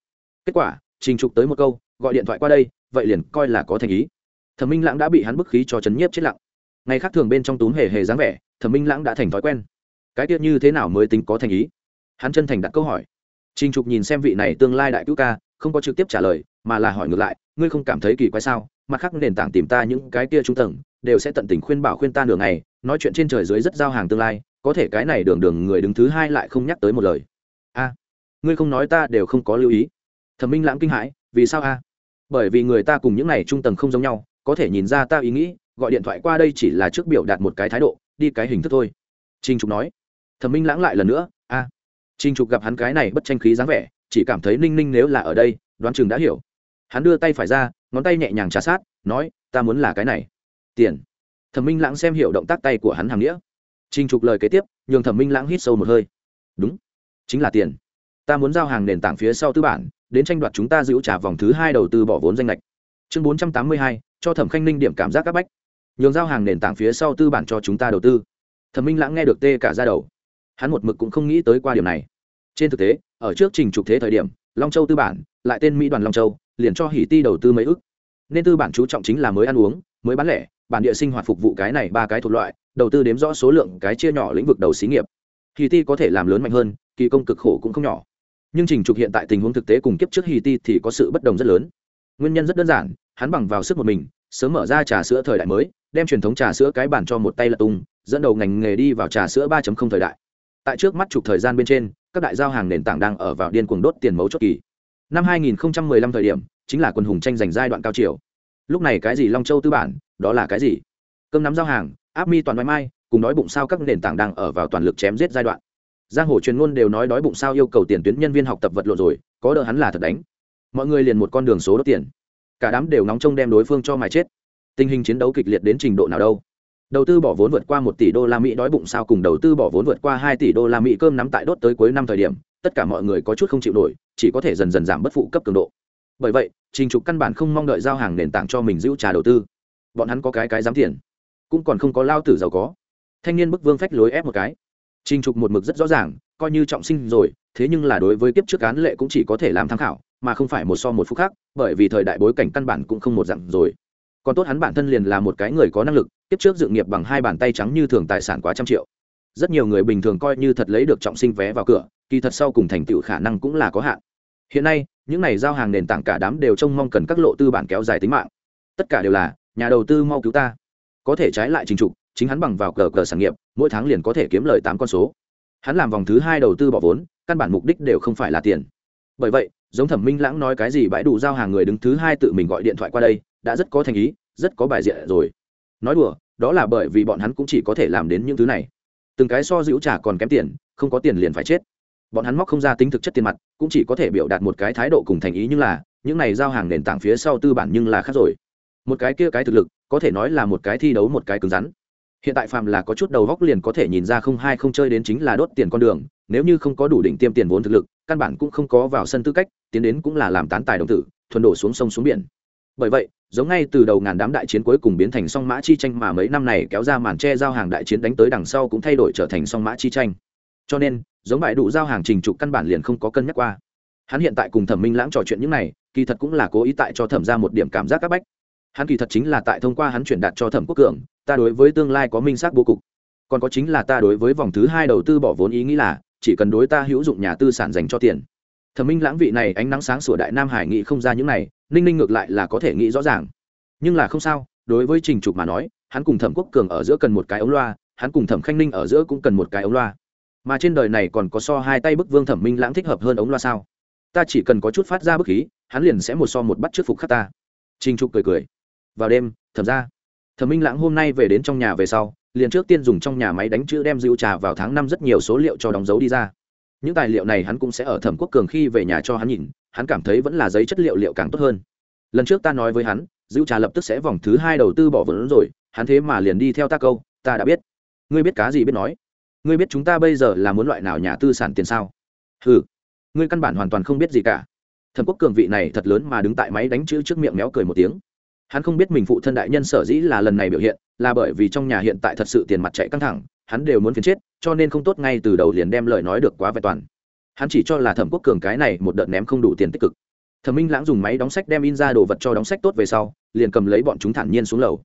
S1: Kết quả, trình trục tới một câu, gọi điện thoại qua đây, vậy liền coi là có thành ý. Thẩm minh lãng đã bị hắn bức khí cho chấn nhiếp chết lặng. Ngày khác thường bên trong túm hề hề dáng vẻ, thẩm minh lãng đã thành thói quen. Cái tiết như thế nào mới tính có thành ý? Hắn chân thành đặt câu hỏi trình trục nhìn xem vị này tương lai đại cứu ca, không có trực tiếp trả lời, mà là hỏi ngược lại, ngươi không cảm thấy kỳ quái sao? Mặt khác nền tảng tìm ta những cái kia trung tầng, đều sẽ tận tình khuyên bảo khuyên ta nửa ngày, nói chuyện trên trời dưới rất giao hàng tương lai, có thể cái này đường đường người đứng thứ hai lại không nhắc tới một lời. A, ngươi không nói ta đều không có lưu ý. Thẩm minh lãng kinh hãi, vì sao a? Bởi vì người ta cùng những này trung tầng không giống nhau, có thể nhìn ra ta ý nghĩ, gọi điện thoại qua đây chỉ là trước biểu đạt một cái thái độ, đi cái hình thức thôi. Trình trục nói. Thẩm minh lãng lại lần nữa, a Trình trục gặp hắn cái này bất tranh khí dáng vẻ chỉ cảm thấy ninh ninh nếu là ở đây đoán chừng đã hiểu hắn đưa tay phải ra ngón tay nhẹ nhàng trà sát nói ta muốn là cái này tiền thẩm minh lãng xem hiểu động tác tay của hắn hàng nghĩa Trình Trục lời kế tiếp, nhường Thẩm Minh Lãng hít sâu một hơi. Đúng, chính là tiền. Ta muốn giao hàng nền tảng phía sau tư bản, đến tranh đoạt chúng ta giữ trả vòng thứ hai đầu tư bỏ vốn danh lệch. Chương bốn trăm tám mươi hai, cho Thẩm Khanh Ninh điểm cảm giác các bách. Nhường giao hàng nền tảng phía sau tư bản cho chúng ta đầu tư. Thẩm Minh Lãng nghe được tê cả da đầu. Hắn một mực cũng không nghĩ tới qua điểm này. Trên thực tế, ở trước Trình Trục thế thời điểm, Long Châu tư bản, lại tên Mỹ đoàn Long Châu, liền cho Hỉ Ti đầu tư mấy ức. Nên tư bản chú trọng chính là mới ăn uống, mới bán lẻ, bản địa sinh hoạt phục vụ cái này ba cái thuộc loại, đầu tư đếm rõ số lượng cái chia nhỏ lĩnh vực đầu xí nghiệp hỉ ti có thể làm lớn mạnh hơn kỳ công cực khổ cũng không nhỏ nhưng trình trục hiện tại tình huống thực tế cùng kiếp trước hỉ ti thì có sự bất đồng rất lớn nguyên nhân rất đơn giản hắn bằng vào sức một mình sớm mở ra trà sữa thời đại mới đem truyền thống trà sữa cái bản cho một tay là tung dẫn đầu ngành nghề đi vào trà sữa 3.0 thời đại tại trước mắt trục thời gian bên trên, các đại giao hàng nền tảng đang ở vào điên cuồng đốt tiền mấu chốt kỳ. Năm 2015 thời điểm, chính là quân hùng tranh giành giai đoạn cao chiều. Lúc này cái gì long châu tư bản, đó là cái gì? Cơm nắm giao hàng, áp mi toàn mai mai, cùng đói bụng sao các nền tảng đang ở vào toàn lực chém giết giai đoạn. Giang hồ truyền ngôn đều nói đói bụng sao yêu cầu tiền tuyến nhân viên học tập vật lộn rồi, có đỡ hắn là thật đánh. Mọi người liền một con đường số đốt tiền. Cả đám đều nóng trông đem đối phương cho mài chết. Tình hình chiến đấu kịch liệt đến trình độ nào đâu đầu tư bỏ vốn vượt qua một tỷ đô la mỹ đói bụng sao cùng đầu tư bỏ vốn vượt qua hai tỷ đô la mỹ cơm nắm tại đốt tới cuối năm thời điểm, tất cả mọi người có chút không chịu nổi, chỉ có thể dần dần giảm bất phụ cấp cường độ. Bởi vậy, trình trục căn bản không mong đợi giao hàng nền tảng cho mình giữ trà đầu tư. Bọn hắn có cái cái dám tiền, cũng còn không có lao tử giàu có. Thanh niên bức vương phách lối ép một cái. Trình trục một mực rất rõ ràng, coi như trọng sinh rồi, thế nhưng là đối với kiếp trước án lệ cũng chỉ có thể làm tham khảo, mà không phải một so một phút khác, bởi vì thời đại bối cảnh căn bản cũng không một dặn rồi. Còn tốt hắn bản thân liền là một cái người có năng lực kiếp trước dự nghiệp bằng hai bàn tay trắng như thường tài sản quá trăm triệu. Rất nhiều người bình thường coi như thật lấy được trọng sinh vé vào cửa, kỳ thật sau cùng thành tựu khả năng cũng là có hạn. Hiện nay, những này giao hàng nền tảng cả đám đều trông mong cần các lộ tư bản kéo dài tính mạng. Tất cả đều là, nhà đầu tư mau cứu ta. Có thể trái lại trình trục, chính hắn bằng vào cờ cờ sản nghiệp, mỗi tháng liền có thể kiếm lời tám con số. Hắn làm vòng thứ hai đầu tư bỏ vốn, căn bản mục đích đều không phải là tiền. Bởi vậy, giống thẩm minh lãng nói cái gì bãi đủ giao hàng người đứng thứ hai tự mình gọi điện thoại qua đây, đã rất có thành ý, rất có bài diện rồi nói đùa, đó là bởi vì bọn hắn cũng chỉ có thể làm đến những thứ này. Từng cái so dữ trả còn kém tiền, không có tiền liền phải chết. Bọn hắn móc không ra tính thực chất tiền mặt, cũng chỉ có thể biểu đạt một cái thái độ cùng thành ý nhưng là, những này giao hàng nền tảng phía sau tư bản nhưng là khác rồi. Một cái kia cái thực lực, có thể nói là một cái thi đấu một cái cứng rắn. Hiện tại phàm là có chút đầu góc liền có thể nhìn ra không hai không chơi đến chính là đốt tiền con đường, nếu như không có đủ định tiêm tiền vốn thực lực, căn bản cũng không có vào sân tư cách, tiến đến cũng là làm tán tài đồng tử, thuần đổ xuống sông xuống biển. Bởi vậy giống ngay từ đầu ngàn đám đại chiến cuối cùng biến thành song mã chi tranh mà mấy năm này kéo ra màn che giao hàng đại chiến đánh tới đằng sau cũng thay đổi trở thành song mã chi tranh. Cho nên, giống bại đủ giao hàng trình trục căn bản liền không có cân nhắc qua. Hắn hiện tại cùng thẩm minh lãng trò chuyện những này, kỳ thật cũng là cố ý tại cho thẩm ra một điểm cảm giác các bách. Hắn kỳ thật chính là tại thông qua hắn chuyển đạt cho thẩm quốc cường, ta đối với tương lai có minh xác bố cục. Còn có chính là ta đối với vòng thứ hai đầu tư bỏ vốn ý nghĩ là, chỉ cần đối ta hữu dụng nhà tư sản dành cho tiền thẩm minh lãng vị này ánh nắng sáng sủa đại nam hải nghĩ không ra những này, ninh ninh ngược lại là có thể nghĩ rõ ràng. Nhưng là không sao, đối với trình trục mà nói, hắn cùng thẩm quốc cường ở giữa cần một cái ống loa, hắn cùng thẩm khanh ninh ở giữa cũng cần một cái ống loa. Mà trên đời này còn có so hai tay bức vương thẩm minh lãng thích hợp hơn ống loa sao? Ta chỉ cần có chút phát ra bức khí, hắn liền sẽ một so một bắt trước phục khắc ta. Trình trục cười cười. Vào đêm, thẩm ra. Thẩm minh lãng hôm nay về đến trong nhà về sau, liền trước tiên dùng trong nhà máy đánh chữ đem rượu trà vào tháng năm rất nhiều số liệu cho đóng dấu đi ra những tài liệu này hắn cũng sẽ ở thẩm quốc cường khi về nhà cho hắn nhìn, hắn cảm thấy vẫn là giấy chất liệu liệu càng tốt hơn. Lần trước ta nói với hắn dữ trà lập tức sẽ vòng thứ hai đầu tư bỏ vốn rồi, hắn thế mà liền đi theo ta câu, ta đã biết. Ngươi biết cá gì biết nói? Ngươi biết chúng ta bây giờ là muốn loại nào nhà tư sản tiền sao? Ừ ngươi căn bản hoàn toàn không biết gì cả. Thẩm quốc cường vị này thật lớn mà đứng tại máy đánh chữ trước miệng méo cười một tiếng. Hắn không biết mình phụ thân đại nhân sở dĩ là lần này biểu hiện, là bởi vì trong nhà hiện tại thật sự tiền mặt chạy căng thẳng, hắn đều muốn phiền chết cho nên không tốt ngay từ đầu liền đem lời nói được quá vẹn toàn. Hắn chỉ cho là thẩm quốc cường cái này một đợt ném không đủ tiền tích cực. Thẩm minh lãng dùng máy đóng sách đem in ra đồ vật cho đóng sách tốt về sau, liền cầm lấy bọn chúng thản nhiên xuống lầu.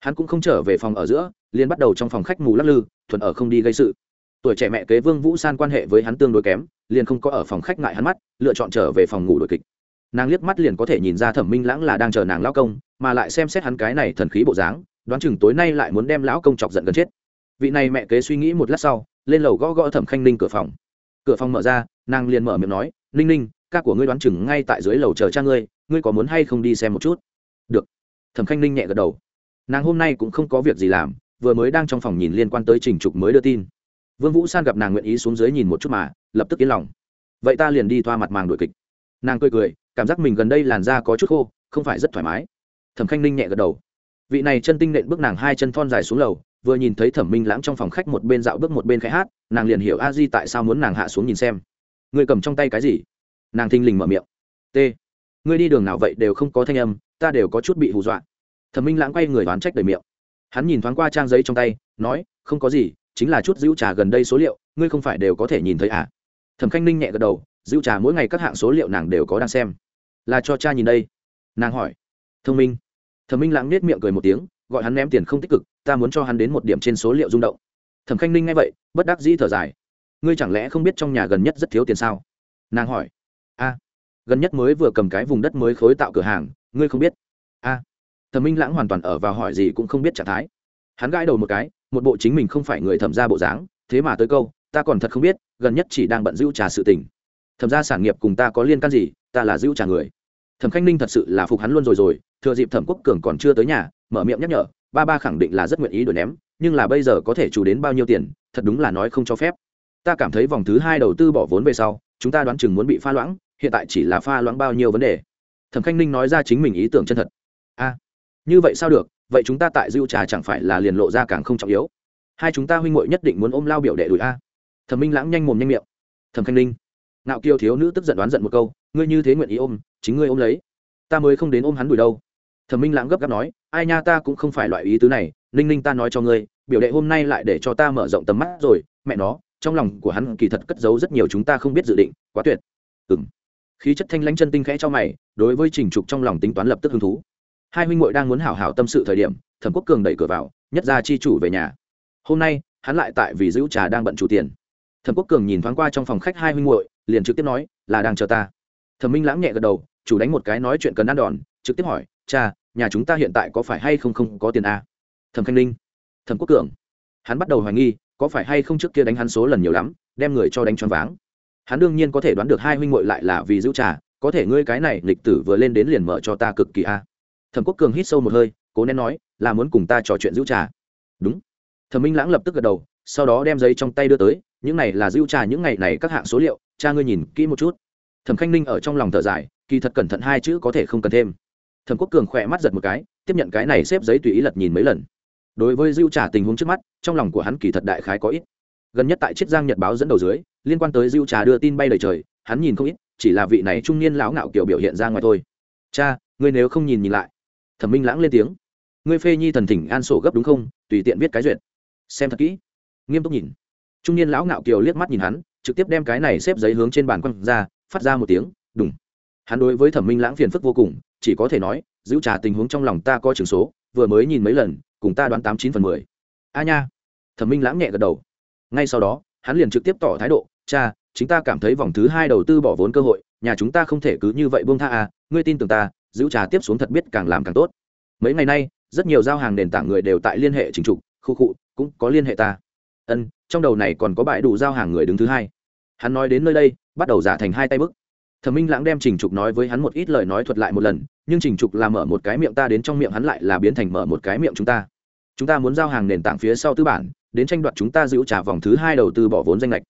S1: Hắn cũng không trở về phòng ở giữa, liền bắt đầu trong phòng khách mù lắc lư, thuận ở không đi gây sự. Tuổi trẻ mẹ kế vương vũ san quan hệ với hắn tương đối kém, liền không có ở phòng khách ngại hắn mắt, lựa chọn trở về phòng ngủ đổi kịch. Nàng liếc mắt liền có thể nhìn ra thẩm minh lãng là đang chờ nàng lao công, mà lại xem xét hắn cái này thần khí bộ dáng, đoán chừng tối nay lại muốn đem lão công chọc giận gần chết vị này mẹ kế suy nghĩ một lát sau, lên lầu gõ gõ thẩm khanh ninh cửa phòng. Cửa phòng mở ra, nàng liền mở miệng nói, ninh ninh, ca của ngươi đoán chừng ngay tại dưới lầu chờ cha ngươi ngươi có muốn hay không đi xem một chút? Được. Thẩm khanh ninh nhẹ gật đầu. Nàng hôm nay cũng không có việc gì làm, vừa mới đang trong phòng nhìn liên quan tới trình trục mới đưa tin. Vương vũ san gặp nàng nguyện ý xuống dưới nhìn một chút mà, lập tức yên lòng. Vậy ta liền đi thoa mặt màng đổi kịch. Nàng cười cười, cảm giác mình gần đây làn da có chút khô, không phải rất thoải mái. Thẩm khanh ninh nhẹ gật đầu. Vị này chân tinh nện bước nàng hai chân thon dài xuống lầu vừa nhìn thấy thẩm minh lãng trong phòng khách một bên dạo bước một bên khai hát, nàng liền hiểu a di tại sao muốn nàng hạ xuống nhìn xem. Người cầm trong tay cái gì? Nàng thinh lình mở miệng. T. Ngươi đi đường nào vậy đều không có thanh âm, ta đều có chút bị hù dọa. Thẩm minh lãng quay người đoán trách đầy miệng. Hắn nhìn thoáng qua trang giấy trong tay, nói, không có gì, chính là chút giữ trà gần đây số liệu, ngươi không phải đều có thể nhìn thấy à? Thẩm khanh ninh nhẹ gật đầu, giữ trà mỗi ngày các hạng số liệu nàng đều có đang xem. Là cho cha nhìn đây. Nàng hỏi. Thông minh. Thẩm minh lãng nết miệng cười một tiếng gọi hắn ném tiền không tích cực, ta muốn cho hắn đến một điểm trên số liệu rung động. Thẩm khanh ninh nghe vậy, bất đắc dĩ thở dài. Ngươi chẳng lẽ không biết trong nhà gần nhất rất thiếu tiền sao? Nàng hỏi. A. Gần nhất mới vừa cầm cái vùng đất mới khối tạo cửa hàng, ngươi không biết? A. Thẩm minh lãng hoàn toàn ở vào hỏi gì cũng không biết trạng thái. Hắn gãi đầu một cái, một bộ chính mình không phải người thẩm ra bộ dáng, thế mà tới câu, ta còn thật không biết, gần nhất chỉ đang bận giữ trà sự tình. Thẩm ra sản nghiệp cùng ta có liên can gì, ta là giữ trà người thẩm khanh ninh thật sự là phục hắn luôn rồi rồi, thừa dịp thẩm quốc cường còn chưa tới nhà, mở miệng nhắc nhở, ba ba khẳng định là rất nguyện ý đổi ném, nhưng là bây giờ có thể chủ đến bao nhiêu tiền, thật đúng là nói không cho phép. Ta cảm thấy vòng thứ hai đầu tư bỏ vốn về sau, chúng ta đoán chừng muốn bị pha loãng, hiện tại chỉ là pha loãng bao nhiêu vấn đề. Thẩm khanh ninh nói ra chính mình ý tưởng chân thật. A, như vậy sao được, vậy chúng ta tại dưu trà chẳng phải là liền lộ ra càng không trọng yếu. Hai chúng ta huynh muội nhất định muốn ôm lao biểu đệ đuổi a. Thẩm minh lãng nhanh mồm nhanh miệng. Thẩm khanh ninh nạo kiêu thiếu nữ tức giận đoán giận một câu, ngươi như thế nguyện ý ôm, chính ngươi ôm lấy. Ta mới không đến ôm hắn đuổi đâu. Thẩm minh lãng gấp gáp nói, ai nha, ta cũng không phải loại ý tứ này, ninh ninh ta nói cho ngươi, biểu đệ hôm nay lại để cho ta mở rộng tầm mắt rồi, mẹ nó, trong lòng của hắn kỳ thật cất giấu rất nhiều chúng ta không biết dự định, quá tuyệt. Ừng khí chất thanh lãnh chân tinh khẽ cho mày, đối với trình trục trong lòng tính toán lập tức hứng thú. Hai huynh muội đang muốn hảo hảo tâm sự thời điểm, thẩm quốc cường đẩy cửa vào, nhất ra chi chủ về nhà. Hôm nay, hắn lại tại vì giữ trà đang bận chủ tiền thẩm quốc cường nhìn thoáng qua trong phòng khách hai huynh muội, liền trực tiếp nói, là đang chờ ta. Thẩm minh lãng nhẹ gật đầu, chủ đánh một cái nói chuyện cần ăn đòn, trực tiếp hỏi, cha, nhà chúng ta hiện tại có phải hay không không có tiền a? À? thẩm khanh linh thẩm quốc cường. Hắn bắt đầu hoài nghi, có phải hay không trước kia đánh hắn số lần nhiều lắm, đem người cho đánh choáng váng. Hắn đương nhiên có thể đoán được hai huynh muội lại là vì giữ trà, có thể ngươi cái này lịch tử vừa lên đến liền mở cho ta cực kỳ a. Thẩm quốc cường hít sâu một hơi, cố nén nói, là muốn cùng ta trò chuyện giữ trà. Đúng. Thẩm minh lãng lập tức gật đầu, sau đó đem giấy trong tay đưa tới những này là giữ trà những ngày này các hạng số liệu, cha ngươi nhìn kỹ một chút. Thẩm khanh ninh ở trong lòng thở dài, kỳ thật cẩn thận hai chữ có thể không cần thêm. Thẩm quốc cường khỏe mắt giật một cái, tiếp nhận cái này xếp giấy tùy ý lật nhìn mấy lần. Đối với dưu trà tình huống trước mắt, trong lòng của hắn kỳ thật đại khái có ít. Gần nhất tại chiết giang nhật báo dẫn đầu dưới, liên quan tới dưu trà đưa tin bay lời trời, hắn nhìn không ít, chỉ là vị này trung niên lão ngạo kiểu biểu hiện ra ngoài thôi. Cha, ngươi nếu không nhìn nhìn lại. Thẩm minh lãng lên tiếng. Ngươi phê nhi thần thỉnh an sổ gấp đúng không? Tùy tiện viết cái duyệt. Xem thật kỹ. Nghiêm túc nhìn trung niên lão ngạo kiều liếc mắt nhìn hắn, trực tiếp đem cái này xếp giấy hướng trên bàn quăng ra, phát ra một tiếng, đùng. Hắn đối với thẩm minh lãng phiền phức vô cùng, chỉ có thể nói, giữ trả tình huống trong lòng ta có trường số, vừa mới nhìn mấy lần, cùng ta đoán tám chín phần mười. A nha. Thẩm minh lãng nhẹ gật đầu. Ngay sau đó, hắn liền trực tiếp tỏ thái độ, cha chúng ta cảm thấy vòng thứ hai đầu tư bỏ vốn cơ hội, nhà chúng ta không thể cứ như vậy buông tha à ngươi tin tưởng ta, giữ trà tiếp xuống thật biết càng làm càng tốt. Mấy ngày nay, rất nhiều giao hàng nền tảng người đều tại liên hệ chính trục, khu cụ cũng có liên hệ ta ân, trong đầu này còn có bãi đủ giao hàng người đứng thứ hai. Hắn nói đến nơi đây, bắt đầu giả thành hai tay bức. Thẩm minh lãng đem trình trục nói với hắn một ít lời nói thuật lại một lần, nhưng trình trục làm mở một cái miệng ta đến trong miệng hắn lại là biến thành mở một cái miệng chúng ta. Chúng ta muốn giao hàng nền tảng phía sau tư bản, đến tranh đoạt chúng ta giữ trả vòng thứ hai đầu tư bỏ vốn danh lệch.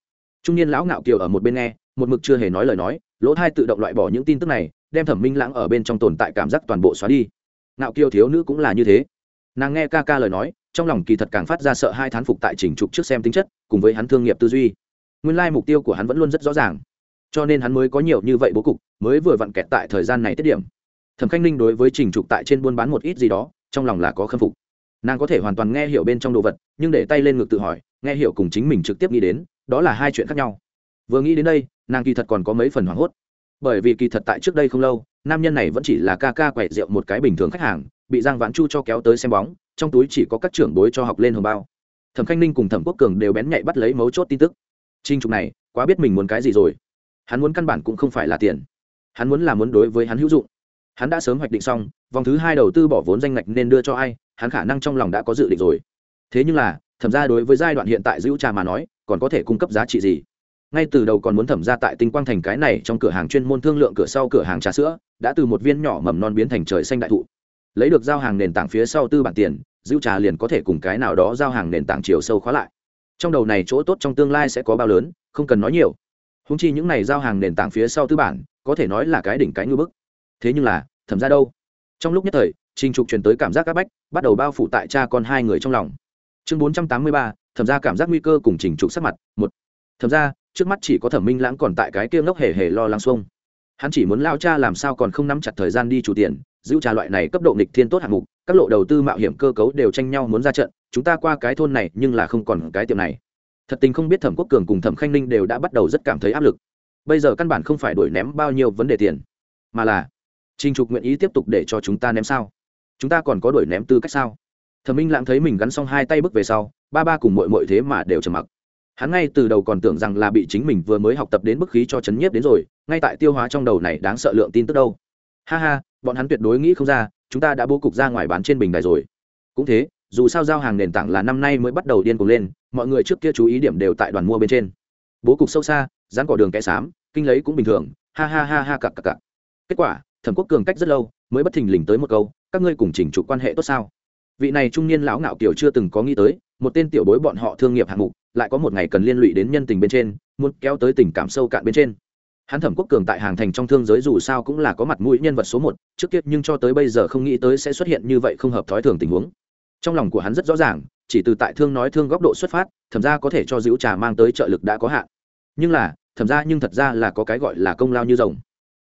S1: Trung niên lão ngạo kiều ở một bên nghe, một mực chưa hề nói lời nói, lỗ thai tự động loại bỏ những tin tức này, đem thẩm minh lãng ở bên trong tồn tại cảm giác toàn bộ xóa đi. Ngạo kiều thiếu nữ cũng là như thế. Nàng nghe ca ca lời nói trong lòng kỳ thật càng phát ra sợ hai thán phục tại trình trục trước xem tính chất, cùng với hắn thương nghiệp tư duy. Nguyên lai mục tiêu của hắn vẫn luôn rất rõ ràng. Cho nên hắn mới có nhiều như vậy bố cục, mới vừa vặn kẹt tại thời gian này tiết điểm. Thẩm khanh ninh đối với trình trục tại trên buôn bán một ít gì đó, trong lòng là có khâm phục. Nàng có thể hoàn toàn nghe hiểu bên trong đồ vật, nhưng để tay lên ngực tự hỏi, nghe hiểu cùng chính mình trực tiếp nghĩ đến, đó là hai chuyện khác nhau. Vừa nghĩ đến đây, nàng kỳ thật còn có mấy phần hoảng hốt. Bởi vì kỳ thật tại trước đây không lâu, nam nhân này vẫn chỉ là ca ca quẹt rượu một cái bình thường khách hàng, bị giang vãn chu cho kéo tới xem bóng trong túi chỉ có các trưởng bối cho học lên hồng bao. Thẩm khanh ninh cùng thẩm quốc cường đều bén nhạy bắt lấy mấu chốt tin tức. Trinh trục này, quá biết mình muốn cái gì rồi. Hắn muốn căn bản cũng không phải là tiền. Hắn muốn là muốn đối với hắn hữu dụng. Hắn đã sớm hoạch định xong, vòng thứ hai đầu tư bỏ vốn danh ngạch nên đưa cho ai, hắn khả năng trong lòng đã có dự định rồi. Thế nhưng là, thẩm ra đối với giai đoạn hiện tại giữ trà mà nói, còn có thể cung cấp giá trị gì? Ngay từ đầu còn muốn thẩm ra tại tinh quang thành cái này trong cửa hàng chuyên môn thương lượng cửa sau cửa hàng trà sữa, đã từ một viên nhỏ mầm non biến thành trời xanh đại thụ lấy được giao hàng nền tảng phía sau tư bản tiền dữ trà liền có thể cùng cái nào đó giao hàng nền tảng chiều sâu khóa lại. Trong đầu này chỗ tốt trong tương lai sẽ có bao lớn, không cần nói nhiều. Húng chi những này giao hàng nền tảng phía sau tư bản, có thể nói là cái đỉnh cái ngư bức. Thế nhưng là, thẩm ra đâu? Trong lúc nhất thời, trình trục truyền tới cảm giác các bách, bắt đầu bao phủ tại cha con hai người trong lòng. Chương bốn trăm tám mươi ba, thẩm ra cảm giác nguy cơ cùng trình trục sắc mặt, một. Thẩm ra trước mắt chỉ có thẩm minh lãng còn tại cái kia ngốc hề hề lo lắng xuông. Hắn chỉ muốn lao cha làm sao còn không nắm chặt thời gian đi chủ tiền giữ trà loại này cấp độ nghịch thiên tốt hạng mục, các lộ đầu tư mạo hiểm cơ cấu đều tranh nhau muốn ra trận, chúng ta qua cái thôn này nhưng là không còn cái tiệm này. Thật tình không biết thẩm quốc cường cùng thẩm khanh ninh đều đã bắt đầu rất cảm thấy áp lực. Bây giờ căn bản không phải đổi ném bao nhiêu vấn đề tiền, mà là trình trục nguyện ý tiếp tục để cho chúng ta ném sao? Chúng ta còn có đổi ném tư cách sao? Thẩm minh lãng thấy mình gắn xong hai tay bước về sau, ba ba cùng mội mội thế mà đều trầm mặc. Hắn ngay từ đầu còn tưởng rằng là bị chính mình vừa mới học tập đến bức khí cho chấn nhiếp đến rồi, ngay tại tiêu hóa trong đầu này đáng sợ lượng tin tức đâu ha ha, bọn hắn tuyệt đối nghĩ không ra, chúng ta đã bố cục ra ngoài bán trên bình đài rồi. Cũng thế, dù sao giao hàng nền tảng là năm nay mới bắt đầu điên cuồng lên, mọi người trước kia chú ý điểm đều tại đoàn mua bên trên. Bố cục sâu xa, dán cỏ đường kẽ xám, kinh lấy cũng bình thường, ha ha ha ha cặp cặp cặp kết quả, thẩm quốc cường cách rất lâu, mới bất thình lình tới một câu, các ngươi cùng chỉnh trục quan hệ tốt sao? Vị này trung niên lão ngạo kiểu chưa từng có nghĩ tới, một tên tiểu bối bọn họ thương nghiệp hạng mục, lại có một ngày cần liên lụy đến nhân tình bên trên, muốn kéo tới tình cảm sâu cạn bên trên hắn thẩm quốc cường tại hàng thành trong thương giới dù sao cũng là có mặt mũi nhân vật số một, trước kiếp nhưng cho tới bây giờ không nghĩ tới sẽ xuất hiện như vậy không hợp thói thường tình huống. Trong lòng của hắn rất rõ ràng, chỉ từ tại thương nói thương góc độ xuất phát, thẩm ra có thể cho dữ trà mang tới trợ lực đã có hạn. Nhưng là, thẩm ra nhưng thật ra là có cái gọi là công lao như rồng.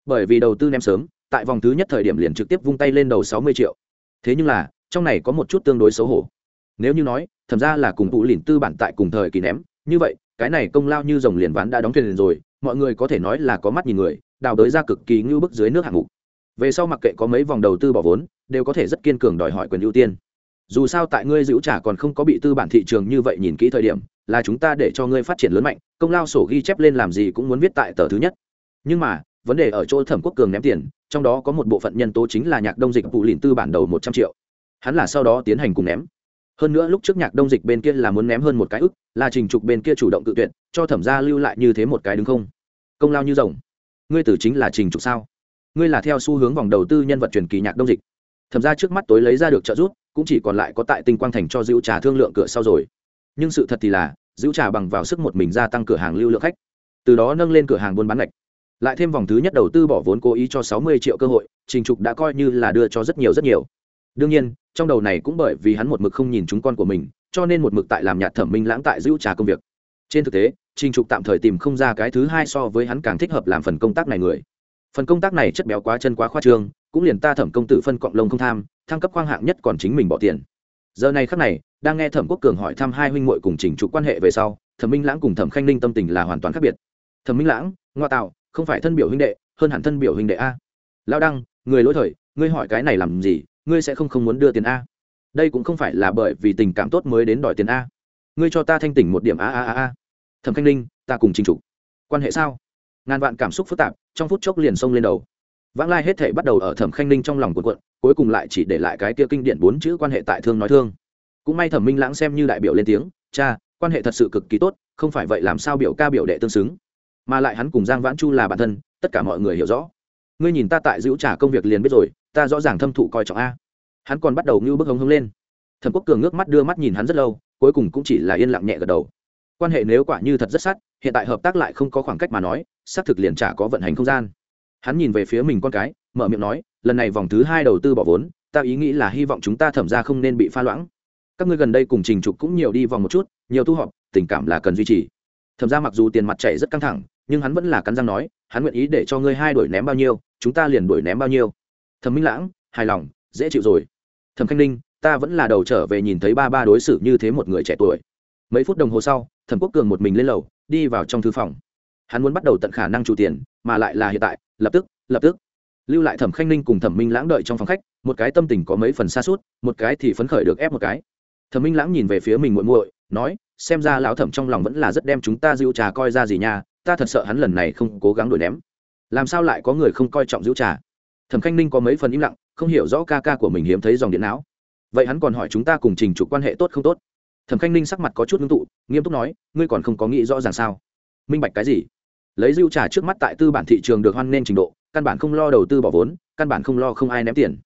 S1: Bởi vì đầu tư ném sớm, tại vòng thứ nhất thời điểm liền trực tiếp vung tay lên đầu sáu mươi triệu. Thế nhưng là, trong này có một chút tương đối xấu hổ. Nếu như nói, thẩm ra là cùng tụ lìn tư bản tại cùng thời kỳ ném, như vậy, cái này công lao như rồng liền ván đã đóng thuyền rồi mọi người có thể nói là có mắt nhìn người, đào đới ra cực kỳ ngưu bức dưới nước hạng mục. Về sau mặc kệ có mấy vòng đầu tư bỏ vốn, đều có thể rất kiên cường đòi hỏi quyền ưu tiên. Dù sao tại ngươi giữ trả còn không có bị tư bản thị trường như vậy nhìn kỹ thời điểm, là chúng ta để cho ngươi phát triển lớn mạnh, công lao sổ ghi chép lên làm gì cũng muốn viết tại tờ thứ nhất. Nhưng mà, vấn đề ở chỗ thẩm quốc cường ném tiền, trong đó có một bộ phận nhân tố chính là nhạc đông dịch vụ lìn tư bản đầu một trăm triệu. Hắn là sau đó tiến hành cùng ném hơn nữa lúc trước nhạc đông dịch bên kia là muốn ném hơn một cái ức, là trình trục bên kia chủ động tự tuyển cho thẩm gia lưu lại như thế một cái đứng không? Công lao như rồng. Ngươi tử chính là trình trục sao? Ngươi là theo xu hướng vòng đầu tư nhân vật truyền kỳ nhạc đông dịch. Thẩm ra trước mắt tối lấy ra được trợ giúp, cũng chỉ còn lại có tại tinh quang thành cho dữ trà thương lượng cửa sau rồi. Nhưng sự thật thì là dữ trà bằng vào sức một mình gia tăng cửa hàng lưu lượng khách. Từ đó nâng lên cửa hàng buôn bán lệch lại thêm vòng thứ nhất đầu tư bỏ vốn cố ý cho sáu mươi triệu cơ hội, trình trục đã coi như là đưa cho rất nhiều rất nhiều đương nhiên, trong đầu này cũng bởi vì hắn một mực không nhìn chúng con của mình, cho nên một mực tại làm nhạt thẩm minh lãng tại giữ trà công việc. Trên thực tế, trình trục tạm thời tìm không ra cái thứ hai so với hắn càng thích hợp làm phần công tác này người. Phần công tác này chất béo quá chân quá khoa trương, cũng liền ta thẩm công tử phân cọng lông không tham, thăng cấp khoang hạng nhất còn chính mình bỏ tiền. Giờ này khắc này, đang nghe thẩm quốc cường hỏi thăm hai huynh muội cùng trình trục quan hệ về sau, thẩm minh lãng cùng thẩm khanh ninh tâm tình là hoàn toàn khác biệt. Thẩm minh lãng, ngoa tạo, không phải thân biểu huynh đệ, hơn hẳn thân biểu huynh đệ a. Lao đăng, người lỗi thời, ngươi hỏi cái này làm gì ngươi sẽ không không muốn đưa tiền a. Đây cũng không phải là bởi vì tình cảm tốt mới đến đòi tiền a. Ngươi cho ta thanh tỉnh một điểm a a a a. Thẩm khanh ninh, ta cùng trình trục. Quan hệ sao? Ngàn vạn cảm xúc phức tạp, trong phút chốc liền xông lên đầu. Vãng lai hết thể bắt đầu ở thẩm khanh ninh trong lòng cuộn cuộn, cuối cùng lại chỉ để lại cái kia kinh điển bốn chữ quan hệ tại thương nói thương. Cũng may thẩm minh lãng xem như đại biểu lên tiếng, cha, quan hệ thật sự cực kỳ tốt, không phải vậy làm sao biểu ca biểu đệ tương xứng? Mà lại hắn cùng giang vãn chu là bản thân, tất cả mọi người hiểu rõ. Ngươi nhìn ta tại giữ trả công việc liền biết rồi ta rõ ràng thâm thụ coi trọng a. Hắn còn bắt đầu như bức hống hống lên. Thẩm quốc cường ngước mắt đưa mắt nhìn hắn rất lâu, cuối cùng cũng chỉ là yên lặng nhẹ gật đầu. Quan hệ nếu quả như thật rất sát, hiện tại hợp tác lại không có khoảng cách mà nói, xác thực liền chả có vận hành không gian. Hắn nhìn về phía mình con cái, mở miệng nói, lần này vòng thứ hai đầu tư bỏ vốn, ta ý nghĩ là hy vọng chúng ta thẩm ra không nên bị pha loãng. Các ngươi gần đây cùng trình trục cũng nhiều đi vòng một chút, nhiều thu họp, tình cảm là cần duy trì. Thẩm ra mặc dù tiền mặt chảy rất căng thẳng, nhưng hắn vẫn là cắn răng nói, hắn nguyện ý để cho ngươi hai đuổi ném bao nhiêu, chúng ta liền đuổi ném bao nhiêu thẩm minh lãng, hài lòng, dễ chịu rồi. Thẩm khanh ninh, ta vẫn là đầu trở về nhìn thấy ba ba đối xử như thế một người trẻ tuổi. Mấy phút đồng hồ sau, thẩm quốc cường một mình lên lầu, đi vào trong thư phòng. Hắn muốn bắt đầu tận khả năng chủ tiền, mà lại là hiện tại, lập tức lập tức. Lưu lại thẩm khanh ninh cùng thẩm minh lãng đợi trong phòng khách, một cái tâm tình có mấy phần xa suốt, một cái thì phấn khởi được ép một cái. Thẩm minh lãng nhìn về phía mình muội muội, nói, xem ra lão thẩm trong lòng vẫn là rất đem chúng ta dịu trà coi ra gì nha, ta thật sợ hắn lần này không cố gắng đổi ném. Làm sao lại có người không coi trọng dịu trà? Thẩm khanh ninh có mấy phần im lặng, không hiểu rõ ca ca của mình hiếm thấy dòng điện não. Vậy hắn còn hỏi chúng ta cùng trình trục quan hệ tốt không tốt? Thẩm khanh ninh sắc mặt có chút ngưng tụ, nghiêm túc nói, ngươi còn không có nghĩ rõ ràng sao? Minh bạch cái gì? Lấy rượu trà trước mắt tại tư bản thị trường được hoan nên trình độ, căn bản không lo đầu tư bỏ vốn, căn bản không lo không ai ném tiền.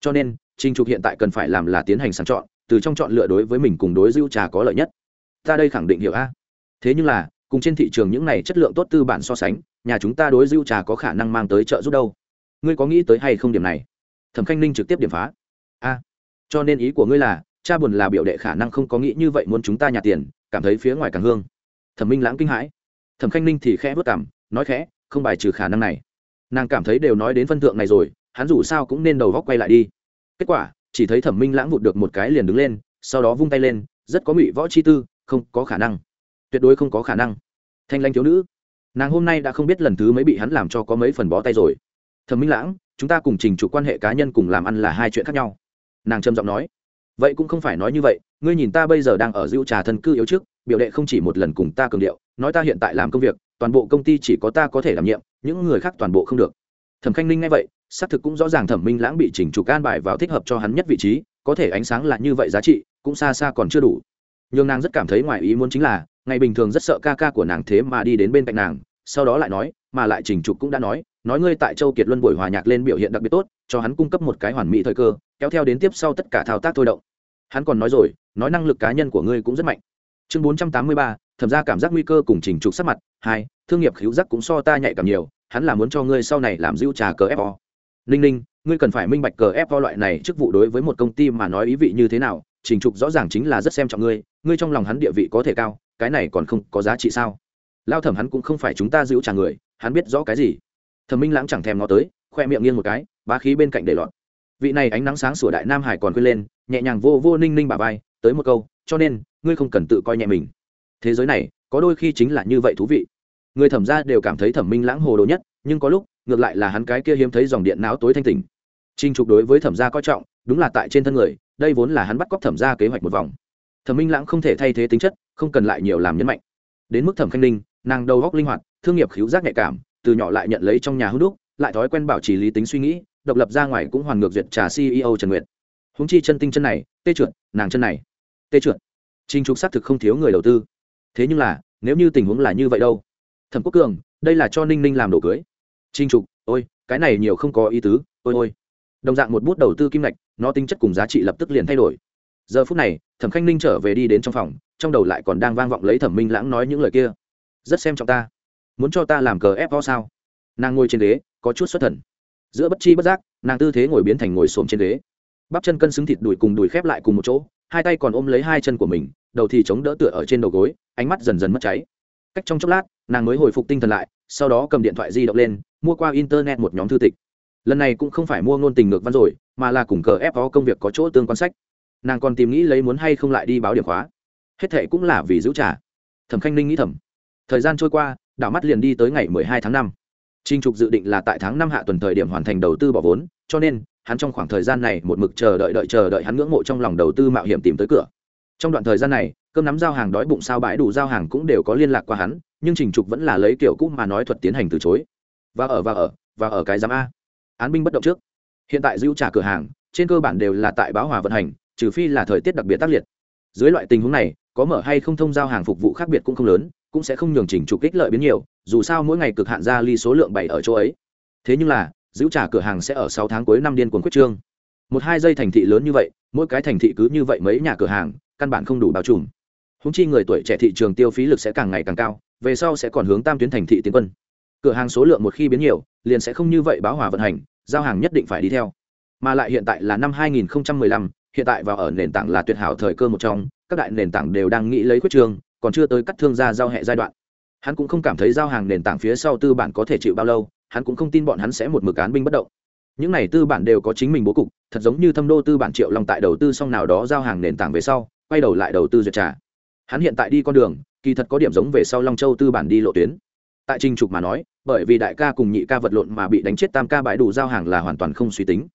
S1: Cho nên, trình trục hiện tại cần phải làm là tiến hành sàng chọn, từ trong chọn lựa đối với mình cùng đối rượu trà có lợi nhất. Ta đây khẳng định hiểu a. Thế nhưng là, cùng trên thị trường những này chất lượng tốt tư bản so sánh, nhà chúng ta đối rượu trà có khả năng mang tới trợ giúp đâu? Ngươi có nghĩ tới hay không điểm này? Thẩm khanh ninh trực tiếp điểm phá. A, cho nên ý của ngươi là, cha buồn là biểu đệ khả năng không có nghĩ như vậy muốn chúng ta nhà tiền, cảm thấy phía ngoài càng hương. Thẩm minh lãng kinh hãi. Thẩm khanh ninh thì khẽ vất cảm nói khẽ, không bài trừ khả năng này. Nàng cảm thấy đều nói đến phân thượng này rồi, hắn dù sao cũng nên đầu góc quay lại đi. Kết quả, chỉ thấy thẩm minh lãng vụt được một cái liền đứng lên, sau đó vung tay lên, rất có ngụy võ chi tư, không có khả năng. Tuyệt đối không có khả năng. Thanh lanh thiếu nữ. Nàng hôm nay đã không biết lần thứ mấy bị hắn làm cho có mấy phần bó tay rồi thẩm minh lãng, chúng ta cùng trình chủ quan hệ cá nhân cùng làm ăn là hai chuyện khác nhau. Nàng trầm giọng nói, vậy cũng không phải nói như vậy, ngươi nhìn ta bây giờ đang ở dữ trà thân cư yếu trước, biểu đệ không chỉ một lần cùng ta cường điệu, nói ta hiện tại làm công việc, toàn bộ công ty chỉ có ta có thể đảm nhiệm, những người khác toàn bộ không được. Thẩm khanh ninh nghe vậy, xác thực cũng rõ ràng thẩm minh lãng bị chỉnh chủ can bài vào thích hợp cho hắn nhất vị trí, có thể ánh sáng là như vậy giá trị, cũng xa xa còn chưa đủ. Nhưng nàng rất cảm thấy ngoài ý muốn chính là, ngày bình thường rất sợ ca ca của nàng thế mà đi đến bên cạnh nàng, sau đó lại nói, mà lại chỉnh trục cũng đã nói nói ngươi tại châu kiệt luân buổi hòa nhạc lên biểu hiện đặc biệt tốt, cho hắn cung cấp một cái hoàn mỹ thời cơ, kéo theo đến tiếp sau tất cả thao tác thôi động. Hắn còn nói rồi, nói năng lực cá nhân của ngươi cũng rất mạnh. Chương bốn trăm tám mươi ba, thẩm ra cảm giác nguy cơ cùng trình trục sắc mặt. Hai, thương nghiệp khíu giác cũng so ta nhạy cảm nhiều, hắn là muốn cho ngươi sau này làm dữ trà cờ fo ninh ninh, ngươi cần phải minh bạch cờ fo loại này chức vụ đối với một công ty mà nói ý vị như thế nào trình trục rõ ràng chính là rất xem trọng ngươi ngươi trong lòng hắn địa vị có thể cao, cái này còn không có giá trị sao? Lao thẩm hắn cũng không phải chúng ta giữ trả người, hắn biết rõ cái gì? Thẩm minh lãng chẳng thèm ngó tới, khoe miệng nghiêng một cái, bá khí bên cạnh để lọt. Vị này ánh nắng sáng sủa đại nam hải còn quên lên, nhẹ nhàng vô vô ninh ninh bà vai, tới một câu, cho nên, ngươi không cần tự coi nhẹ mình. Thế giới này, có đôi khi chính là như vậy thú vị. Người thẩm ra đều cảm thấy thẩm minh lãng hồ đồ nhất, nhưng có lúc, ngược lại là hắn cái kia hiếm thấy dòng điện não tối thanh tình trinh trục đối với thẩm gia coi trọng, đúng là tại trên thân người, đây vốn là hắn bắt cóc thẩm gia kế hoạch một vòng. Thẩm minh lãng không thể thay thế tính chất, không cần lại nhiều làm nhấn mạnh. Đến mức thẩm khanh ninh, nàng đầu góc linh hoạt, thương nghiệp khiếu giác nhạy cảm từ nhỏ lại nhận lấy trong nhà hữu đúc, lại thói quen bảo trì lý tính suy nghĩ, độc lập ra ngoài cũng hoàn ngược duyệt trà ceo trần nguyệt. Húng chi chân tinh chân này, tê trượt, nàng chân này, tê trượt. Trinh trục xác thực không thiếu người đầu tư. Thế nhưng là, nếu như tình huống là như vậy đâu? Thẩm quốc cường, đây là cho ninh ninh làm đồ cưới. Trinh trục, ôi, cái này nhiều không có ý tứ, ôi ôi. Đồng dạng một bút đầu tư kim ngạch, nó tính chất cùng giá trị lập tức liền thay đổi. Giờ phút này, thẩm khanh ninh trở về đi đến trong phòng, trong đầu lại còn đang vang vọng lấy thẩm minh lãng nói những lời kia. Rất xem trọng ta muốn cho ta làm cờ ép ho sao? Nàng ngồi trên ghế, có chút xuất thần. Giữa bất chi bất giác, nàng tư thế ngồi biến thành ngồi xổm trên ghế. Bắp chân cân xứng thịt đùi cùng đùi khép lại cùng một chỗ, hai tay còn ôm lấy hai chân của mình, đầu thì chống đỡ tựa ở trên đầu gối, ánh mắt dần dần mất cháy. Cách trong chốc lát, nàng mới hồi phục tinh thần lại, sau đó cầm điện thoại di động lên, mua qua internet một nhóm thư tịch. Lần này cũng không phải mua ngôn tình ngược văn rồi, mà là cùng cờ ép có công việc có chỗ tương quan sách. Nàng còn tìm nghĩ lấy muốn hay không lại đi báo điểm khóa. Hết thệ cũng là vì giữ trả. Thẩm khanh ninh nghĩ thầm. Thời gian trôi qua đảo mắt liền đi tới ngày mười hai tháng năm. Trình trục dự định là tại tháng năm hạ tuần thời điểm hoàn thành đầu tư bỏ vốn, cho nên, hắn trong khoảng thời gian này một mực chờ đợi đợi chờ đợi hắn ngưỡng mộ trong lòng đầu tư mạo hiểm tìm tới cửa. Trong đoạn thời gian này, cơm nắm giao hàng đói bụng sao bãi đủ giao hàng cũng đều có liên lạc qua hắn, nhưng trình trục vẫn là lấy kiểu cũ mà nói thuật tiến hành từ chối. Và ở và ở và ở cái giám a. Án binh bất động trước. Hiện tại giữ trả cửa hàng, trên cơ bản đều là tại báo hòa vận hành, trừ phi là thời tiết đặc biệt tác liệt. Dưới loại tình huống này, có mở hay không thông giao hàng phục vụ khác biệt cũng không lớn cũng sẽ không nhường chỉnh trục kích lợi biến nhiều dù sao mỗi ngày cực hạn ra ly số lượng bảy ở chỗ ấy. Thế nhưng là giữ trả cửa hàng sẽ ở sáu tháng cuối năm điên cuồng quyết trương. Một hai giây thành thị lớn như vậy mỗi cái thành thị cứ như vậy mấy nhà cửa hàng căn bản không đủ bao trùm. Húng chi người tuổi trẻ thị trường tiêu phí lực sẽ càng ngày càng cao về sau sẽ còn hướng tam tuyến thành thị tiến quân. Cửa hàng số lượng một khi biến nhiều liền sẽ không như vậy báo hòa vận hành giao hàng nhất định phải đi theo. Mà lại hiện tại là năm 2015, hiện tại vào ở nền tảng là tuyệt hảo thời cơ một trong các đại nền tảng đều đang nghĩ lấy quyết trường còn chưa tới cắt thương gia giao hệ giai đoạn. Hắn cũng không cảm thấy giao hàng nền tảng phía sau tư bản có thể chịu bao lâu, hắn cũng không tin bọn hắn sẽ một mực án binh bất động. Những này tư bản đều có chính mình bố cục, thật giống như thâm đô tư bản triệu long tại đầu tư xong nào đó giao hàng nền tảng về sau, quay đầu lại đầu tư duyệt trả hắn hiện tại đi con đường, kỳ thật có điểm giống về sau long châu tư bản đi lộ tuyến. Tại trình trục mà nói, bởi vì đại ca cùng nhị ca vật lộn mà bị đánh chết tam ca bãi đủ giao hàng là hoàn toàn không suy tính.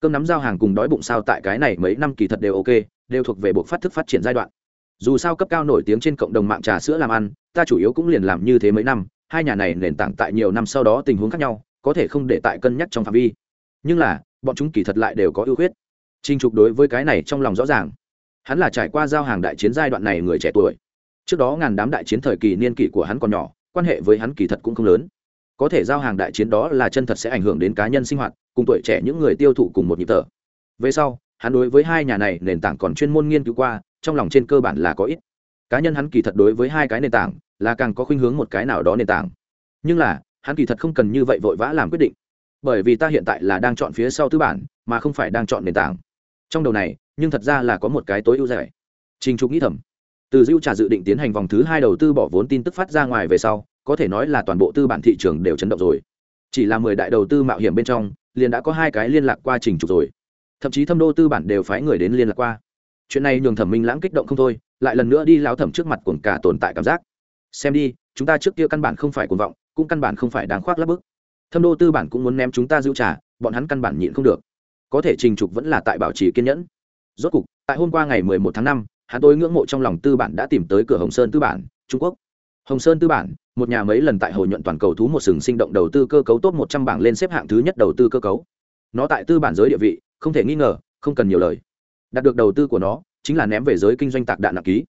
S1: Cơm nắm giao hàng cùng đói bụng sao tại cái này mấy năm kỳ thật đều ok, đều thuộc về buộc phát thức phát triển giai đoạn dù sao cấp cao nổi tiếng trên cộng đồng mạng trà sữa làm ăn, ta chủ yếu cũng liền làm như thế mấy năm, hai nhà này nền tảng tại nhiều năm sau đó tình huống khác nhau, có thể không để tại cân nhắc trong phạm vi. Nhưng là, bọn chúng kỳ thật lại đều có ưu khuyết. Trinh trục đối với cái này trong lòng rõ ràng. Hắn là trải qua giao hàng đại chiến giai đoạn này người trẻ tuổi. Trước đó ngàn đám đại chiến thời kỳ niên kỷ của hắn còn nhỏ, quan hệ với hắn kỳ thật cũng không lớn. Có thể giao hàng đại chiến đó là chân thật sẽ ảnh hưởng đến cá nhân sinh hoạt, cùng tuổi trẻ những người tiêu thụ cùng một nhịp thở. Về sau, hắn đối với hai nhà này nền tảng còn chuyên môn nghiên cứu qua trong lòng trên cơ bản là có ít. Cá nhân hắn kỳ thật đối với hai cái nền tảng là càng có khuynh hướng một cái nào đó nền tảng. Nhưng là, hắn kỳ thật không cần như vậy vội vã làm quyết định. Bởi vì ta hiện tại là đang chọn phía sau tư bản, mà không phải đang chọn nền tảng. Trong đầu này, nhưng thật ra là có một cái tối ưu rẻ. Trình trục nghĩ thầm. Từ dữ trà dự định tiến hành vòng thứ hai đầu tư bỏ vốn tin tức phát ra ngoài về sau, có thể nói là toàn bộ tư bản thị trường đều chấn động rồi. Chỉ là mười đại đầu tư mạo hiểm bên trong, liền đã có hai cái liên lạc qua trình trục rồi. Thậm chí thâm đô tư bản đều phái người đến liên lạc qua chuyện này nhường thẩm minh lãng kích động không thôi lại lần nữa đi lao thẩm trước mặt cuồng cả tồn tại cảm giác. Xem đi chúng ta trước kia căn bản không phải cuồng vọng cũng căn bản không phải đáng khoác lắp bức. Thâm đô tư bản cũng muốn ném chúng ta giữ trả bọn hắn căn bản nhịn không được. Có thể trình trục vẫn là tại bảo trì kiên nhẫn. Rốt cục tại hôm qua ngày 11 tháng 5, hắn tôi ngưỡng mộ trong lòng tư bản đã tìm tới cửa hồng sơn tư bản trung quốc. Hồng sơn tư bản một nhà mấy lần tại hồi nhuận toàn cầu thú một sừng sinh động đầu tư cơ cấu tốt một trăm bảng lên xếp hạng thứ nhất đầu tư cơ cấu. Nó tại tư bản giới địa vị không thể nghi ngờ không cần nhiều lời đạt được đầu tư của nó, chính là ném về giới kinh doanh tạc đạn nặng ký.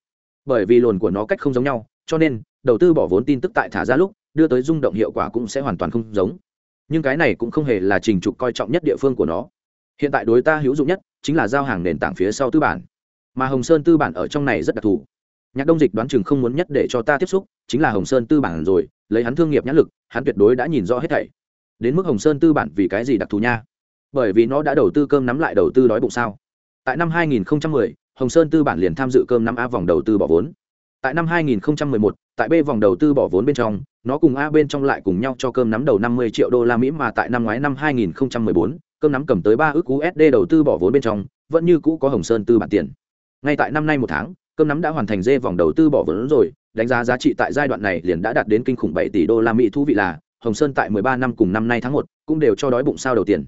S1: Bởi vì lồn của nó cách không giống nhau, cho nên, đầu tư bỏ vốn tin tức tại thả ra lúc, đưa tới rung động hiệu quả cũng sẽ hoàn toàn không giống. Nhưng cái này cũng không hề là trình trục coi trọng nhất địa phương của nó. Hiện tại đối ta hữu dụng nhất, chính là giao hàng nền tảng phía sau tư bản. Mà hồng sơn tư bản ở trong này rất đặc thù. Nhạc đông dịch đoán chừng không muốn nhất để cho ta tiếp xúc, chính là hồng sơn tư bản rồi, lấy hắn thương nghiệp nhãn lực, hắn tuyệt đối đã nhìn rõ hết thảy. Đến mức hồng sơn tư bản vì cái gì đặc thù nha? Bởi vì nó đã đầu tư cơm nắm lại đầu tư đói bụng sao? Tại năm 2010, hồng sơn tư bản liền tham dự cơm năm a vòng đầu tư bỏ vốn. Tại năm 2011, tại b vòng đầu tư bỏ vốn bên trong nó cùng a bên trong lại cùng nhau cho cơm nắm đầu 50 triệu đô la mỹ mà tại năm ngoái năm 2014, cơm nắm cầm tới ba ước usd đầu tư bỏ vốn bên trong vẫn như cũ có hồng sơn tư bản tiền. Ngay tại năm nay một tháng cơm nắm đã hoàn thành dê vòng đầu tư bỏ vốn rồi đánh giá giá trị tại giai đoạn này liền đã đạt đến kinh khủng 7 tỷ đô la mỹ thú vị là hồng sơn tại 13 năm cùng năm nay tháng một cũng đều cho đói bụng sao đầu tiền.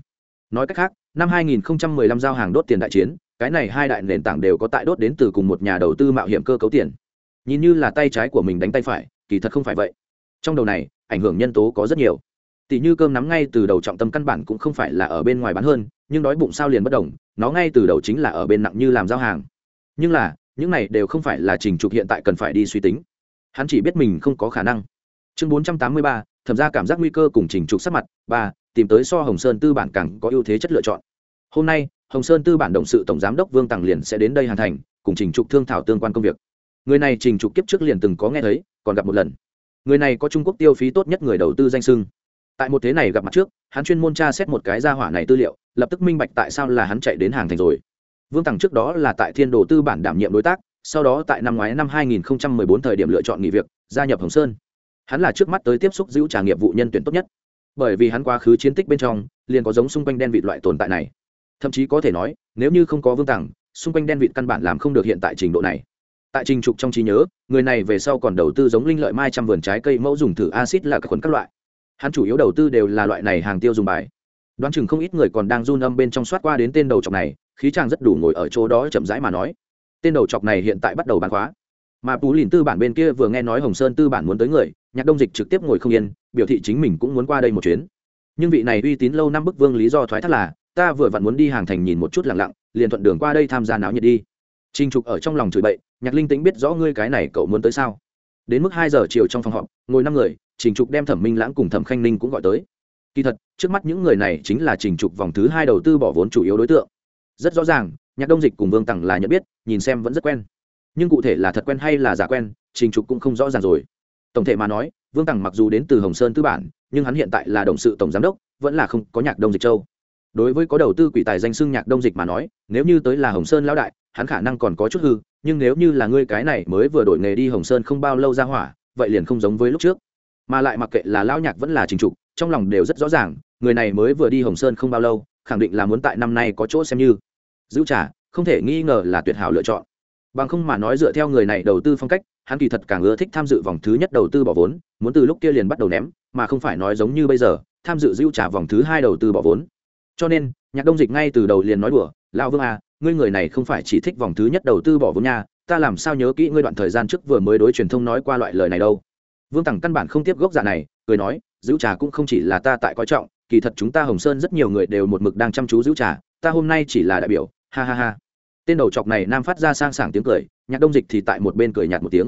S1: Nói cách khác năm 2015 giao hàng đốt tiền đại chiến cái này hai đại nền tảng đều có tại đốt đến từ cùng một nhà đầu tư mạo hiểm cơ cấu tiền. Nhìn như là tay trái của mình đánh tay phải, kỳ thật không phải vậy. Trong đầu này, ảnh hưởng nhân tố có rất nhiều. Tỷ như cơm nắm ngay từ đầu trọng tâm căn bản cũng không phải là ở bên ngoài bán hơn, nhưng đói bụng sao liền bất đồng, nó ngay từ đầu chính là ở bên nặng như làm giao hàng. Nhưng là, những này đều không phải là trình trục hiện tại cần phải đi suy tính. Hắn chỉ biết mình không có khả năng. Chương bốn trăm tám mươi ba, thẩm ra cảm giác nguy cơ cùng trình trục sắc mặt. Ba, tìm tới so hồng sơn tư bản càng có ưu thế chất lựa chọn. Hôm nay hồng sơn tư bản động sự tổng giám đốc vương tằng liền sẽ đến đây hoàn thành, cùng trình trục thương thảo tương quan công việc. Người này trình trục kiếp trước liền từng có nghe thấy, còn gặp một lần. Người này có trung quốc tiêu phí tốt nhất người đầu tư danh sưng tại một thế này gặp mặt trước, hắn chuyên môn tra xét một cái gia hỏa này tư liệu, lập tức minh bạch tại sao là hắn chạy đến hàng thành rồi. Vương tằng trước đó là tại thiên đồ tư bản đảm nhiệm đối tác, sau đó tại năm ngoái năm 2014 thời điểm lựa chọn nghỉ việc, gia nhập hồng sơn. Hắn là trước mắt tới tiếp xúc giữ trả nghiệp vụ nhân tuyển tốt nhất. Bởi vì hắn quá khứ chiến tích bên trong, liền có giống xung quanh đen vịt loại tồn tại này thậm chí có thể nói, nếu như không có vương tằng xung quanh đen vịt căn bản làm không được hiện tại trình độ này. Tại trình trục trong trí nhớ, người này về sau còn đầu tư giống linh lợi mai trăm vườn trái cây mẫu dùng thử acid là các khuẩn các loại. Hắn chủ yếu đầu tư đều là loại này hàng tiêu dùng bài. Đoán chừng không ít người còn đang run âm bên trong soát qua đến tên đầu chọc này, khí chàng rất đủ ngồi ở chỗ đó chậm rãi mà nói. Tên đầu chọc này hiện tại bắt đầu bán khóa. Mà tú lìn tư bản bên kia vừa nghe nói hồng sơn tư bản muốn tới người, nhạc đông dịch trực tiếp ngồi không yên, biểu thị chính mình cũng muốn qua đây một chuyến. Nhưng vị này uy tín lâu năm bức vương lý do thoái thác là ta vừa vặn muốn đi hàng thành nhìn một chút lặng lặng, liền thuận đường qua đây tham gia náo nhiệt đi. Trinh trục ở trong lòng chửi bậy, nhạc linh tĩnh biết rõ ngươi cái này cậu muốn tới sao? Đến mức hai giờ chiều trong phòng họp, ngồi năm người, trình trục đem thẩm minh lãng cùng thẩm khanh ninh cũng gọi tới. Kỳ thật, trước mắt những người này chính là trình trục vòng thứ hai đầu tư bỏ vốn chủ yếu đối tượng. Rất rõ ràng, nhạc đông dịch cùng vương tằng là nhận biết, nhìn xem vẫn rất quen. Nhưng cụ thể là thật quen hay là giả quen, trình trục cũng không rõ ràng rồi. Tổng thể mà nói, vương tằng mặc dù đến từ hồng sơn tư bản, nhưng hắn hiện tại là đồng sự tổng giám đốc, vẫn là không có nhạc đông dịch châu đối với có đầu tư quỷ tài danh xưng nhạc đông dịch mà nói, nếu như tới là hồng sơn lão đại, hắn khả năng còn có chút hư, nhưng nếu như là ngươi cái này mới vừa đổi nghề đi hồng sơn không bao lâu ra hỏa, vậy liền không giống với lúc trước. Mà lại mặc kệ là lão nhạc vẫn là trình trục, trong lòng đều rất rõ ràng, người này mới vừa đi hồng sơn không bao lâu, khẳng định là muốn tại năm nay có chỗ xem như. Giữ trả, không thể nghi ngờ là tuyệt hảo lựa chọn. Bằng không mà nói dựa theo người này đầu tư phong cách, hắn kỳ thật càng ưa thích tham dự vòng thứ nhất đầu tư bỏ vốn, muốn từ lúc kia liền bắt đầu ném, mà không phải nói giống như bây giờ, tham dự giữ trả vòng thứ hai đầu tư bỏ vốn cho nên, nhạc đông dịch ngay từ đầu liền nói đùa, lão vương à ngươi người này không phải chỉ thích vòng thứ nhất đầu tư bỏ vốn nha, ta làm sao nhớ kỹ ngươi đoạn thời gian trước vừa mới đối truyền thông nói qua loại lời này đâu? Vương tằng căn bản không tiếp gốc giả này, cười nói, giữ trà cũng không chỉ là ta tại coi trọng, kỳ thật chúng ta hồng sơn rất nhiều người đều một mực đang chăm chú giữ trà, ta hôm nay chỉ là đại biểu, ha ha ha. Tên đầu chọc này nam phát ra sang sảng tiếng cười, nhạc đông dịch thì tại một bên cười nhạt một tiếng.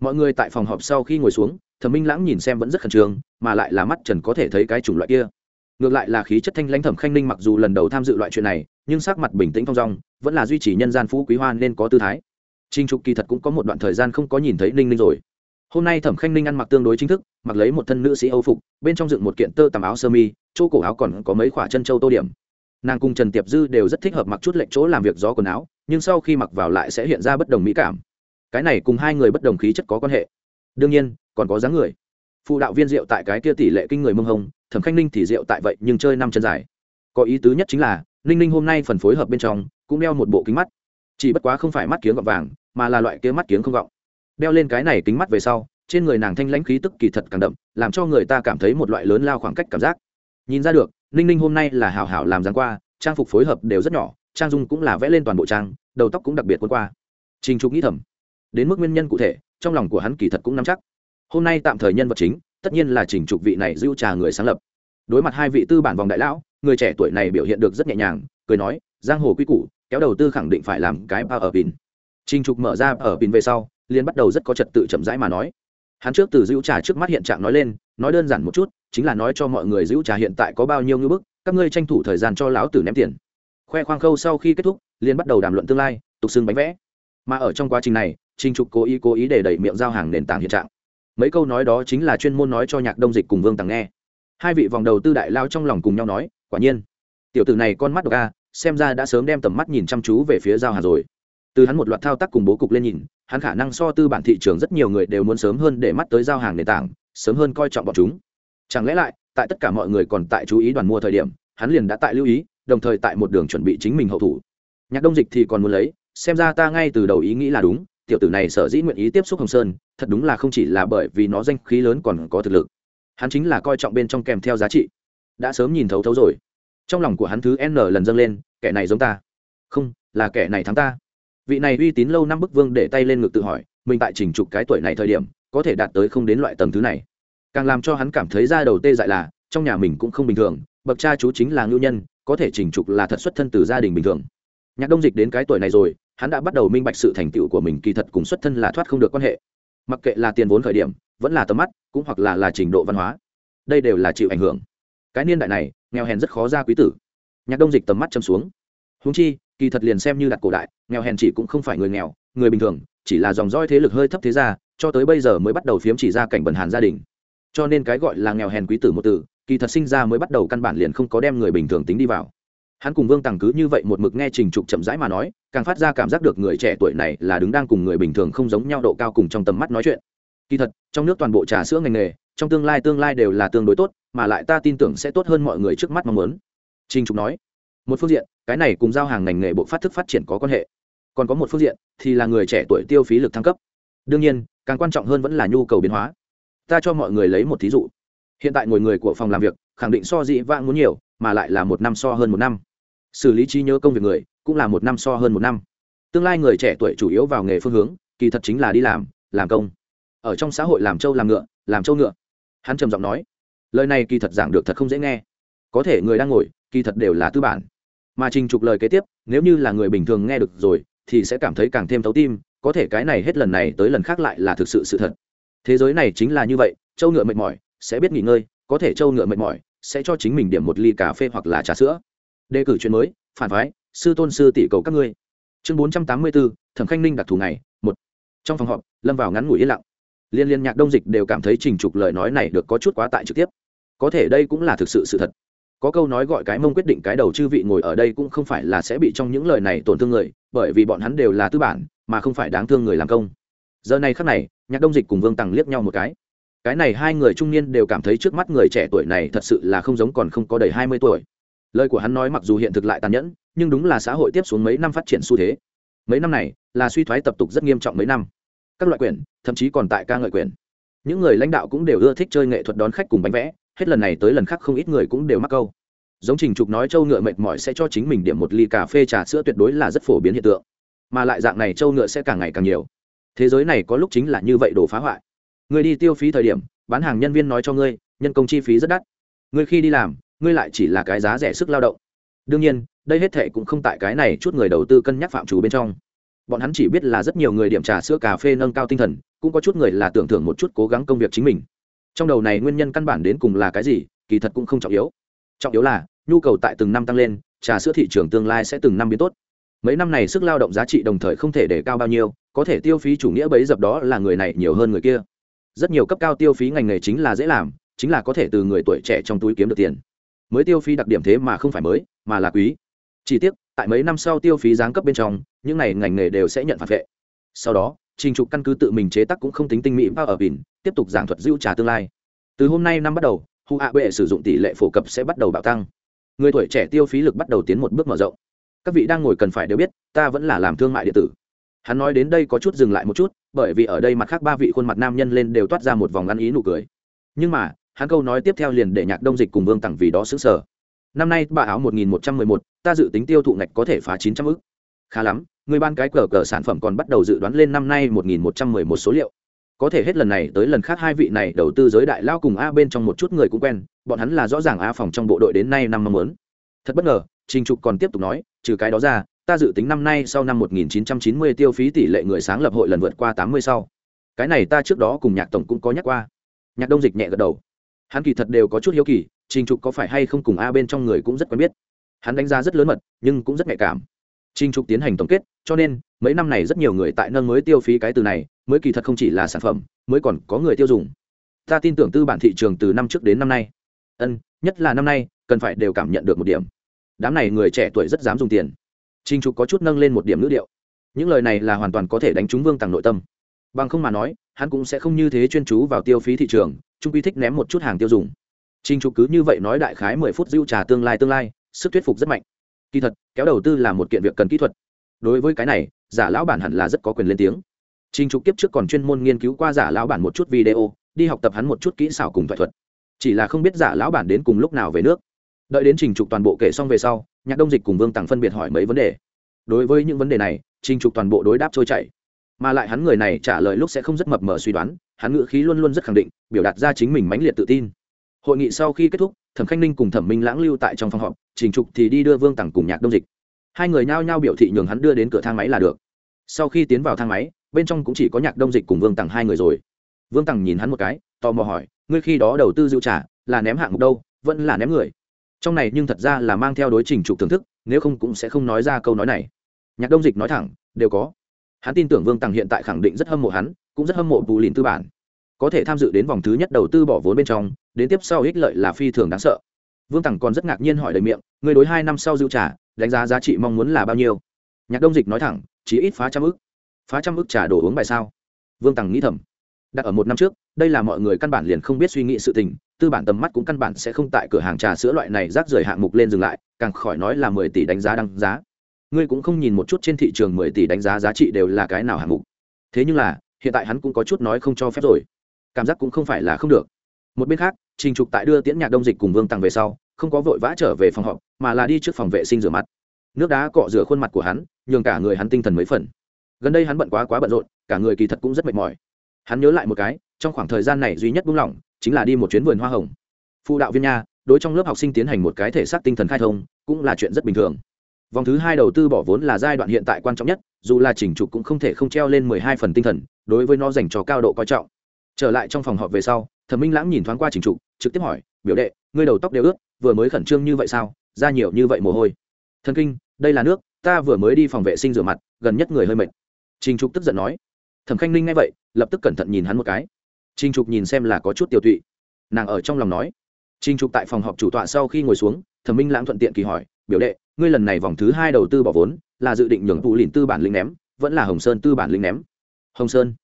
S1: Mọi người tại phòng họp sau khi ngồi xuống, thẩm minh lãng nhìn xem vẫn rất khẩn trương, mà lại là mắt trần có thể thấy cái chủng loại kia ngược lại là khí chất thanh lãnh thẩm khanh ninh mặc dù lần đầu tham dự loại chuyện này, nhưng sắc mặt bình tĩnh thong dong, vẫn là duy trì nhân gian phú quý hoan nên có tư thái. Trinh trục kỳ thật cũng có một đoạn thời gian không có nhìn thấy ninh ninh rồi. Hôm nay thẩm khanh ninh ăn mặc tương đối chính thức, mặc lấy một thân nữ sĩ âu phục, bên trong dựng một kiện tơ tằm áo sơ mi, chỗ cổ áo còn có mấy khoả chân châu tô điểm. Nàng cùng trần tiệp dư đều rất thích hợp mặc chút lệnh chỗ làm việc gió quần áo, nhưng sau khi mặc vào lại sẽ hiện ra bất đồng mỹ cảm. Cái này cùng hai người bất đồng khí chất có quan hệ. Đương nhiên, còn có dáng người phụ đạo viên rượu tại cái kia tỷ lệ kinh người mông hồng, thẩm khanh ninh thì rượu tại vậy nhưng chơi năm chân dài. Có ý tứ nhất chính là, ninh ninh hôm nay phần phối hợp bên trong, cũng đeo một bộ kính mắt. Chỉ bất quá không phải mắt kiếng gọng vàng, mà là loại kia mắt kiếng không gọng. Đeo lên cái này kính mắt về sau, trên người nàng thanh lãnh khí tức kỳ thật càng đậm, làm cho người ta cảm thấy một loại lớn lao khoảng cách cảm giác. Nhìn ra được, ninh ninh hôm nay là hảo hảo làm dáng qua, trang phục phối hợp đều rất nhỏ, trang dung cũng là vẽ lên toàn bộ trang, đầu tóc cũng đặc biệt quân qua. Trình trục nghĩ thầm, đến mức nguyên nhân cụ thể, trong lòng của hắn kỳ thật cũng nắm chắc hôm nay tạm thời nhân vật chính, tất nhiên là trình trục vị này dưu trà người sáng lập. Đối mặt hai vị tư bản vòng đại lão, người trẻ tuổi này biểu hiện được rất nhẹ nhàng, cười nói, giang hồ quy củ, kéo đầu tư khẳng định phải làm cái bao ở pin trình trục mở ra ở pin về sau, liền bắt đầu rất có trật tự chậm rãi mà nói. Hắn trước từ dữ trà trước mắt hiện trạng nói lên, nói đơn giản một chút, chính là nói cho mọi người dữ trà hiện tại có bao nhiêu ngưỡng bức, các ngươi tranh thủ thời gian cho lão tử ném tiền. Khoe khoang khâu sau khi kết thúc, liền bắt đầu đàm luận tương lai, tục xưng bánh vẽ. Mà ở trong quá trình này, trình trục cố ý cố ý để đẩy miệng giao hàng nền tảng hiện trạng mấy câu nói đó chính là chuyên môn nói cho nhạc đông dịch cùng vương tàng nghe. Hai vị vòng đầu tư đại lao trong lòng cùng nhau nói, quả nhiên, tiểu tử này con mắt độc a, xem ra đã sớm đem tầm mắt nhìn chăm chú về phía giao hàng rồi. Từ hắn một loạt thao tác cùng bố cục lên nhìn, hắn khả năng so tư bản thị trường rất nhiều người đều muốn sớm hơn để mắt tới giao hàng nền tảng, sớm hơn coi trọng bọn chúng. Chẳng lẽ lại, tại tất cả mọi người còn tại chú ý đoàn mua thời điểm, hắn liền đã tại lưu ý, đồng thời tại một đường chuẩn bị chính mình hậu thủ. Nhạc đông dịch thì còn muốn lấy, xem ra ta ngay từ đầu ý nghĩ là đúng tiểu tử này sở dĩ nguyện ý tiếp xúc hồng sơn, thật đúng là không chỉ là bởi vì nó danh khí lớn còn có thực lực. Hắn chính là coi trọng bên trong kèm theo giá trị. Đã sớm nhìn thấu thấu rồi. Trong lòng của hắn thứ n lần dâng lên, kẻ này giống ta. Không, là kẻ này thắng ta. Vị này uy tín lâu năm bức vương để tay lên ngực tự hỏi, mình tại chỉnh trục cái tuổi này thời điểm, có thể đạt tới không đến loại tầng thứ này. Càng làm cho hắn cảm thấy ra đầu tê dại là, trong nhà mình cũng không bình thường, bậc cha chú chính là ngưu nhân, có thể chỉnh trục là thật xuất thân từ gia đình bình thường. Nhạc đông dịch đến cái tuổi này rồi hắn đã bắt đầu minh bạch sự thành tựu của mình kỳ thật cùng xuất thân là thoát không được quan hệ. Mặc kệ là tiền vốn khởi điểm, vẫn là tầm mắt, cũng hoặc là là trình độ văn hóa, đây đều là chịu ảnh hưởng. Cái niên đại này, nghèo hèn rất khó ra quý tử. Nhạc đông dịch tầm mắt châm xuống. Húng chi, kỳ thật liền xem như đặt cổ đại, nghèo hèn chỉ cũng không phải người nghèo, người bình thường, chỉ là dòng roi thế lực hơi thấp thế ra cho tới bây giờ mới bắt đầu phiếm chỉ ra cảnh bần hàn gia đình. Cho nên cái gọi là nghèo hèn quý tử một từ, kỳ thật sinh ra mới bắt đầu căn bản liền không có đem người bình thường tính đi vào hắn cùng vương tàng cứ như vậy một mực nghe trình trục chậm rãi mà nói, càng phát ra cảm giác được người trẻ tuổi này là đứng đang cùng người bình thường không giống nhau độ cao cùng trong tầm mắt nói chuyện. Kỳ thật, trong nước toàn bộ trà sữa ngành nghề, trong tương lai tương lai đều là tương đối tốt, mà lại ta tin tưởng sẽ tốt hơn mọi người trước mắt mong muốn. Trình trục nói, một phương diện, cái này cùng giao hàng ngành nghề bộ phát thức phát triển có quan hệ. Còn có một phương diện thì là người trẻ tuổi tiêu phí lực thăng cấp. Đương nhiên, càng quan trọng hơn vẫn là nhu cầu biến hóa. Ta cho mọi người lấy một thí dụ. Hiện tại ngồi người của phòng làm việc, khẳng định so dị vãng muốn nhiều mà lại là một năm so hơn một năm. Xử lý trí nhớ công việc người, cũng là một năm so hơn một năm. Tương lai người trẻ tuổi chủ yếu vào nghề phương hướng, kỳ thật chính là đi làm làm công. Ở trong xã hội làm trâu làm ngựa, làm trâu ngựa. Hắn trầm giọng nói, lời này kỳ thật giảng được thật không dễ nghe. Có thể người đang ngồi, kỳ thật đều là tư bản. Mà trình trục lời kế tiếp, nếu như là người bình thường nghe được rồi, thì sẽ cảm thấy càng thêm thấu tim, có thể cái này hết lần này tới lần khác lại là thực sự sự thật. Thế giới này chính là như vậy, trâu ngựa mệt mỏi, sẽ biết nghỉ ngơi, có thể trâu ngựa mệt mỏi sẽ cho chính mình điểm một ly cà phê hoặc là trà sữa. Đề cử chuyện mới, phản phái, sư tôn sư tỷ cầu các ngươi. Chương bốn trăm tám mươi bốn thẩm khanh ninh đặc thù ngày, một. Trong phòng họp, lâm vào ngắn ngủi yên lặng. Liên liên nhạc đông dịch đều cảm thấy trình trục lời nói này được có chút quá tại trực tiếp. Có thể đây cũng là thực sự sự thật. Có câu nói gọi cái mông quyết định cái đầu chư vị ngồi ở đây cũng không phải là sẽ bị trong những lời này tổn thương người, bởi vì bọn hắn đều là tư bản, mà không phải đáng thương người làm công. Giờ này khắc này, nhạc đông dịch cùng vương tằng liếc nhau một cái cái này hai người trung niên đều cảm thấy trước mắt người trẻ tuổi này thật sự là không giống còn không có đầy hai mươi tuổi. Lời của hắn nói mặc dù hiện thực lại tàn nhẫn, nhưng đúng là xã hội tiếp xuống mấy năm phát triển xu thế. Mấy năm này, là suy thoái tập tục rất nghiêm trọng mấy năm. Các loại quyền, thậm chí còn tại ca ngợi quyền. Những người lãnh đạo cũng đều ưa thích chơi nghệ thuật đón khách cùng bánh vẽ, hết lần này tới lần khác không ít người cũng đều mắc câu. Giống trình trục nói châu ngựa mệt mỏi sẽ cho chính mình điểm một ly cà phê trà sữa tuyệt đối là rất phổ biến hiện tượng. Mà lại dạng này châu ngựa sẽ càng ngày càng nhiều. Thế giới này có lúc chính là như vậy đồ phá hoại người đi tiêu phí thời điểm, bán hàng nhân viên nói cho ngươi, nhân công chi phí rất đắt. Ngươi khi đi làm, ngươi lại chỉ là cái giá rẻ sức lao động. Đương nhiên, đây hết thệ cũng không tại cái này chút người đầu tư cân nhắc phạm chủ bên trong. Bọn hắn chỉ biết là rất nhiều người điểm trà sữa cà phê nâng cao tinh thần, cũng có chút người là tưởng thưởng một chút cố gắng công việc chính mình. Trong đầu này nguyên nhân căn bản đến cùng là cái gì, kỳ thật cũng không trọng yếu. Trọng yếu là, nhu cầu tại từng năm tăng lên, trà sữa thị trường tương lai sẽ từng năm biến tốt. Mấy năm này sức lao động giá trị đồng thời không thể để cao bao nhiêu, có thể tiêu phí chủ nghĩa bấy dập đó là người này nhiều hơn người kia rất nhiều cấp cao tiêu phí ngành nghề chính là dễ làm, chính là có thể từ người tuổi trẻ trong túi kiếm được tiền. Mới tiêu phí đặc điểm thế mà không phải mới, mà là quý. Chỉ tiếc, tại mấy năm sau tiêu phí giáng cấp bên trong, những này ngành nghề đều sẽ nhận phản vệ. Sau đó, trình trục căn cứ tự mình chế tác cũng không tính tinh mỹ bao ở bình, tiếp tục giảng thuật dữ trà tương lai. Từ hôm nay năm bắt đầu, hu a bệ sử dụng tỷ lệ phổ cập sẽ bắt đầu bạo tăng. Người tuổi trẻ tiêu phí lực bắt đầu tiến một bước mở rộng. Các vị đang ngồi cần phải đều biết, ta vẫn là làm thương mại điện tử hắn nói đến đây có chút dừng lại một chút, bởi vì ở đây mặt khác ba vị khuôn mặt nam nhân lên đều toát ra một vòng ăn ý nụ cười. Nhưng mà, hắn câu nói tiếp theo liền để nhạc đông dịch cùng vương tặng vì đó xứng sở năm nay bà áo một nghìn một trăm mười một, ta dự tính tiêu thụ ngạch có thể phá chín trăm ư khá lắm, người ban cái cờ cờ sản phẩm còn bắt đầu dự đoán lên năm nay một nghìn một trăm mười một số liệu. Có thể hết lần này tới lần khác hai vị này đầu tư giới đại lao cùng a bên trong một chút người cũng quen, bọn hắn là rõ ràng a phòng trong bộ đội đến nay năm mong muốn. Thật bất ngờ, trình trục còn tiếp tục nói, trừ cái đó ra ta dự tính năm nay sau năm 1990 tiêu phí tỷ lệ người sáng lập hội lần vượt qua 80 sau. Cái này ta trước đó cùng nhạc tổng cũng có nhắc qua. Nhạc đông dịch nhẹ gật đầu. Hắn kỳ thật đều có chút hiếu kỳ, trình trục có phải hay không cùng a bên trong người cũng rất quen biết. Hắn đánh giá rất lớn mật, nhưng cũng rất nhạy cảm. Trình trục tiến hành tổng kết, cho nên, mấy năm này rất nhiều người tại nâng mới tiêu phí cái từ này, mới kỳ thật không chỉ là sản phẩm, mới còn có người tiêu dùng. Ta tin tưởng tư bản thị trường từ năm trước đến năm nay. Ân, nhất là năm nay, cần phải đều cảm nhận được một điểm. Đám này người trẻ tuổi rất dám dùng tiền. Trình Trục có chút nâng lên một điểm ngữ điệu. Những lời này là hoàn toàn có thể đánh trúng Vương Tằng nội tâm. Bằng không mà nói, hắn cũng sẽ không như thế chuyên chú vào tiêu phí thị trường, trung quy thích ném một chút hàng tiêu dùng. Trình Trục cứ như vậy nói đại khái mười phút rượu trà tương lai tương lai, sức thuyết phục rất mạnh. Kỳ thật, kéo đầu tư là một kiện việc cần kỹ thuật. Đối với cái này, giả lão bản hẳn là rất có quyền lên tiếng. Trình Trục kiếp trước còn chuyên môn nghiên cứu qua giả lão bản một chút video, đi học tập hắn một chút kỹ xảo cùng thuật thuật. Chỉ là không biết giả lão bản đến cùng lúc nào về nước. Đợi đến Trình Trục toàn bộ kể xong về sau, nhạc đông dịch cùng vương tằng phân biệt hỏi mấy vấn đề. Đối với những vấn đề này trinh trục toàn bộ đối đáp trôi chảy. Mà lại hắn người này trả lời lúc sẽ không rất mập mờ suy đoán, hắn ngữ khí luôn luôn rất khẳng định, biểu đạt ra chính mình mãnh liệt tự tin. Hội nghị sau khi kết thúc, thẩm khanh ninh cùng thẩm minh lãng lưu tại trong phòng họp, trình trục thì đi đưa vương tằng cùng nhạc đông dịch. Hai người nhao nhao biểu thị nhường hắn đưa đến cửa thang máy là được. Sau khi tiến vào thang máy, bên trong cũng chỉ có nhạc đông dịch cùng vương tằng hai người rồi. Vương tằng nhìn hắn một cái, tò mò hỏi, ngươi khi đó đầu tư dự trả là ném hạng mục đâu? Vẫn là ném người? Trong này nhưng thật ra là mang theo đối trình trục thưởng thức, nếu không cũng sẽ không nói ra câu nói này. Nhạc đông dịch nói thẳng, đều có. Hắn tin tưởng vương tằng hiện tại khẳng định rất hâm mộ hắn, cũng rất hâm mộ bù lìn tư bản. Có thể tham dự đến vòng thứ nhất đầu tư bỏ vốn bên trong, đến tiếp sau ích lợi là phi thường đáng sợ. Vương tằng còn rất ngạc nhiên hỏi đầy miệng người đối hai năm sau dự trả, đánh giá giá trị mong muốn là bao nhiêu? Nhạc đông dịch nói thẳng, chỉ ít phá trăm ức. Phá trăm ức trả đồ uống bài sao? Vương tằng nghĩ thầm. Đặt ở một năm trước đây là mọi người căn bản liền không biết suy nghĩ sự tình, tư bản tầm mắt cũng căn bản sẽ không tại cửa hàng trà sữa loại này rác rời hạng mục lên dừng lại, càng khỏi nói là mười tỷ đánh giá đăng giá. Ngươi cũng không nhìn một chút trên thị trường mười tỷ đánh giá giá trị đều là cái nào hạng mục. Thế nhưng là, hiện tại hắn cũng có chút nói không cho phép rồi. Cảm giác cũng không phải là không được. Một bên khác, trình trục tại đưa tiễn nhạc đông dịch cùng vương tăng về sau, không có vội vã trở về phòng họp, mà là đi trước phòng vệ sinh rửa mặt. Nước đá cọ rửa khuôn mặt của hắn, nhường cả người hắn tinh thần mấy phần. Gần đây hắn bận quá quá bận rộn, cả người kỳ thật cũng rất mệt mỏi. Hắn nhớ lại một cái trong khoảng thời gian này duy nhất buông lỏng chính là đi một chuyến vườn hoa hồng. Phụ đạo viên nha, đối trong lớp học sinh tiến hành một cái thể xác tinh thần khai thông, cũng là chuyện rất bình thường. Vòng thứ hai đầu tư bỏ vốn là giai đoạn hiện tại quan trọng nhất, dù là chỉnh trục cũng không thể không treo lên mười hai phần tinh thần, đối với nó dành cho cao độ coi trọng. Trở lại trong phòng họp về sau, thẩm minh lãng nhìn thoáng qua chỉnh trục trực tiếp hỏi, biểu đệ, ngươi đầu tóc đều ướt, vừa mới khẩn trương như vậy sao? Ra nhiều như vậy mồ hôi. Thần kinh, đây là nước, ta vừa mới đi phòng vệ sinh rửa mặt, gần nhất người hơi mệt. Trình trục tức giận nói. Thẩm khanh ninh nghe vậy, lập tức cẩn thận nhìn hắn một cái trình trục nhìn xem là có chút tiêu tụy. Nàng ở trong lòng nói. Trình trục tại phòng họp chủ tọa sau khi ngồi xuống, thẩm minh lãng thuận tiện kỳ hỏi, biểu đệ, ngươi lần này vòng thứ hai đầu tư bỏ vốn, là dự định nhường tụ lĩnh tư bản linh ném, vẫn là hồng sơn tư bản linh ném? Hồng sơn.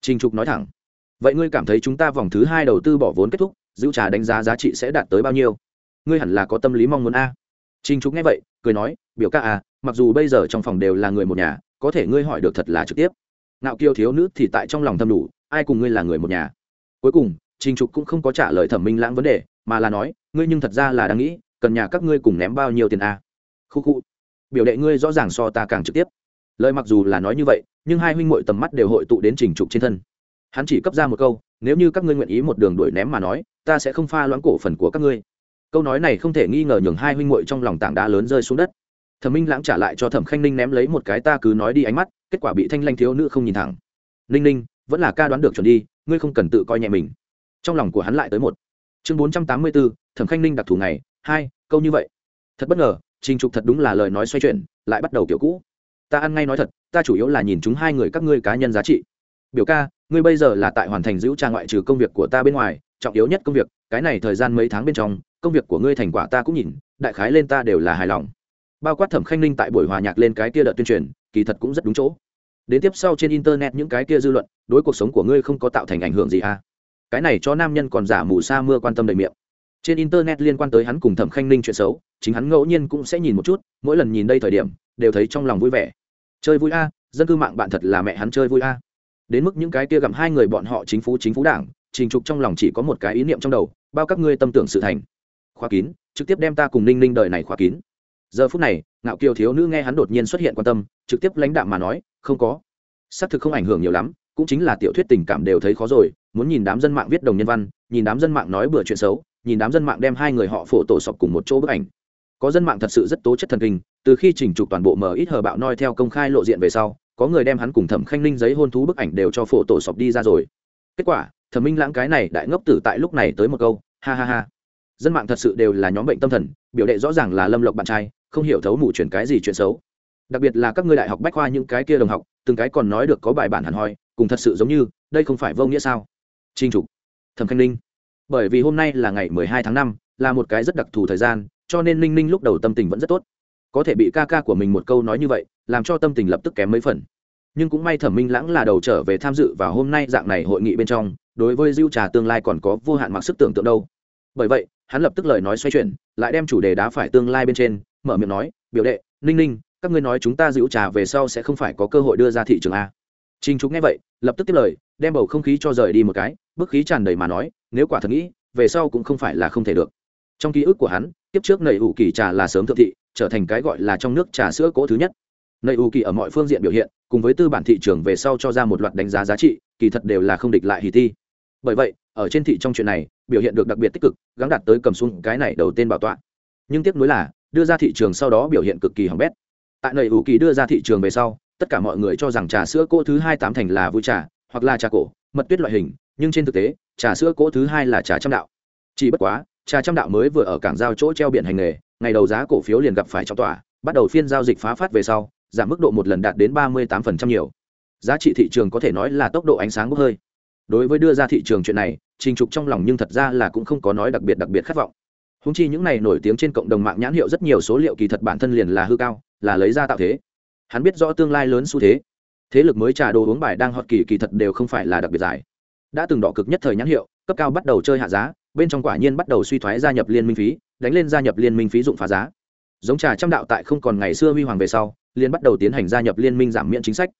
S1: Trình trục nói thẳng. Vậy ngươi cảm thấy chúng ta vòng thứ hai đầu tư bỏ vốn kết thúc, giữ trà đánh giá giá trị sẽ đạt tới bao nhiêu? Ngươi hẳn là có tâm lý mong muốn a. Trình trục nghe vậy, cười nói, biểu ca à mặc dù bây giờ trong phòng đều là người một nhà, có thể ngươi hỏi được thật là trực tiếp. Nạo kiêu thiếu nữ thì tại trong lòng thầm đủ, ai cùng ngươi là người một nhà? Cuối cùng, trình trục cũng không có trả lời thẩm minh lãng vấn đề, mà là nói, ngươi nhưng thật ra là đang nghĩ, cần nhà các ngươi cùng ném bao nhiêu tiền a khu khu, biểu đệ ngươi rõ ràng so ta càng trực tiếp. Lời mặc dù là nói như vậy, nhưng hai huynh muội tầm mắt đều hội tụ đến trình trục trên thân. Hắn chỉ cấp ra một câu, nếu như các ngươi nguyện ý một đường đuổi ném mà nói, ta sẽ không pha loãng cổ phần của các ngươi. Câu nói này không thể nghi ngờ nhường hai huynh muội trong lòng tảng đá lớn rơi xuống đất. Thẩm minh lãng trả lại cho thẩm khanh ninh ném lấy một cái ta cứ nói đi ánh mắt, kết quả bị thanh lanh thiếu nữ không nhìn thẳng. Ninh ninh, vẫn là ca đoán được chuẩn đi ngươi không cần tự coi nhẹ mình. Trong lòng của hắn lại tới một. Chương bốn trăm tám mươi bốn thẩm khanh ninh đặc thù này hai, câu như vậy. Thật bất ngờ, trình trục thật đúng là lời nói xoay chuyển, lại bắt đầu kiểu cũ. Ta ăn ngay nói thật, ta chủ yếu là nhìn chúng hai người các ngươi cá nhân giá trị. Biểu ca, ngươi bây giờ là tại hoàn thành giữ trang ngoại trừ công việc của ta bên ngoài, trọng yếu nhất công việc, cái này thời gian mấy tháng bên trong, công việc của ngươi thành quả ta cũng nhìn, đại khái lên ta đều là hài lòng. Bao quát thẩm khanh ninh tại buổi hòa nhạc lên cái kia đợt tuyên truyền, kỳ thật cũng rất đúng chỗ đến tiếp sau trên internet những cái kia dư luận, đối cuộc sống của ngươi không có tạo thành ảnh hưởng gì à? Cái này cho nam nhân còn giả mù sa mưa quan tâm đầy miệng. Trên internet liên quan tới hắn cùng thẩm khanh ninh chuyện xấu, chính hắn ngẫu nhiên cũng sẽ nhìn một chút, mỗi lần nhìn đây thời điểm, đều thấy trong lòng vui vẻ. Chơi vui a, dân cư mạng bạn thật là mẹ hắn chơi vui a. Đến mức những cái kia gặm hai người bọn họ chính phủ chính phủ đảng, trình trục trong lòng chỉ có một cái ý niệm trong đầu, bao các ngươi tâm tưởng sự thành. Khóa kín, trực tiếp đem ta cùng ninh ninh đời này khóa kín. Giờ phút này, ngạo kiều thiếu nữ nghe hắn đột nhiên xuất hiện quan tâm, trực tiếp lãnh đạm mà nói không có. Xác thực không ảnh hưởng nhiều lắm, cũng chính là tiểu thuyết tình cảm đều thấy khó rồi, muốn nhìn đám dân mạng viết đồng nhân văn, nhìn đám dân mạng nói bừa chuyện xấu, nhìn đám dân mạng đem hai người họ phổ tổ sọc cùng một chỗ bức ảnh. Có dân mạng thật sự rất tố chất thần kinh, từ khi chỉnh trục toàn bộ mờ ít hờ bạo noi theo công khai lộ diện về sau, có người đem hắn cùng thẩm khanh ninh giấy hôn thú bức ảnh đều cho phổ tổ sọc đi ra rồi. Kết quả, thẩm minh lãng cái này đại ngốc tử tại lúc này tới một câu, ha ha ha. Dân mạng thật sự đều là nhóm bệnh tâm thần, biểu đệ rõ ràng là lâm lộc bạn trai, không hiểu thấu mù chuyển cái gì chuyện xấu đặc biệt là các ngươi đại học bách khoa những cái kia đồng học, từng cái còn nói được có bài bản hẳn hoi, cùng thật sự giống như, đây không phải vô nghĩa sao? Trinh trục, thẩm khanh ninh, bởi vì hôm nay là ngày mười hai tháng năm, là một cái rất đặc thù thời gian, cho nên ninh ninh lúc đầu tâm tình vẫn rất tốt. Có thể bị ca ca của mình một câu nói như vậy, làm cho tâm tình lập tức kém mấy phần. Nhưng cũng may thẩm minh lãng là đầu trở về tham dự vào hôm nay dạng này hội nghị bên trong, đối với diêu trà tương lai còn có vô hạn mặc sức tưởng tượng đâu. Bởi vậy, hắn lập tức lời nói xoay chuyển, lại đem chủ đề đá phải tương lai bên trên, mở miệng nói, biểu đệ, ninh ninh các ngươi nói chúng ta giữ trà về sau sẽ không phải có cơ hội đưa ra thị trường a Trình Trục nghe vậy, lập tức tiếp lời, đem bầu không khí cho rời đi một cái, bức khí tràn đầy mà nói, nếu quả thật nghĩ, về sau cũng không phải là không thể được. Trong ký ức của hắn, tiếp trước nầy ủ kỳ trà là sớm thượng thị, trở thành cái gọi là trong nước trà sữa cỗ thứ nhất. Nầy ủ kỳ ở mọi phương diện biểu hiện, cùng với tư bản thị trường về sau cho ra một loạt đánh giá giá trị, kỳ thật đều là không địch lại hỉ thi. Bởi vậy, ở trên thị trong chuyện này, biểu hiện được đặc biệt tích cực, gắng đạt tới cầm xuống cái này đầu tên bảo tọa. Nhưng tiếc nuối là, đưa ra thị trường sau đó biểu hiện cực kỳ hỏng bét. Tại nầy ủ kỳ đưa ra thị trường về sau, tất cả mọi người cho rằng trà sữa cỗ thứ hai tám thành là vui trà hoặc là trà cổ mật tuyết loại hình nhưng trên thực tế trà sữa cỗ thứ hai là trà trăm đạo. Chỉ bất quá trà trăm đạo mới vừa ở cảng giao chỗ treo biển hành nghề ngày đầu giá cổ phiếu liền gặp phải trong tòa bắt đầu phiên giao dịch phá phát về sau giảm mức độ một lần đạt đến ba mươi tám nhiều. Giá trị thị trường có thể nói là tốc độ ánh sáng bốc hơi. Đối với đưa ra thị trường chuyện này trình trục trong lòng nhưng thật ra là cũng không có nói đặc biệt đặc biệt khát vọng húng chi những này nổi tiếng trên cộng đồng mạng nhãn hiệu rất nhiều số liệu kỳ thật bản thân liền là hư cao, là lấy ra tạo thế. Hắn biết rõ tương lai lớn xu thế. Thế lực mới trà đồ uống bài đang hot kỳ kỳ thật đều không phải là đặc biệt dài. Đã từng đỏ cực nhất thời nhãn hiệu, cấp cao bắt đầu chơi hạ giá, bên trong quả nhiên bắt đầu suy thoái gia nhập liên minh phí, đánh lên gia nhập liên minh phí dụng phá giá. Giống trà trăm đạo tại không còn ngày xưa huy hoàng về sau liên bắt đầu tiến hành gia nhập liên minh giảm miễn chính sách.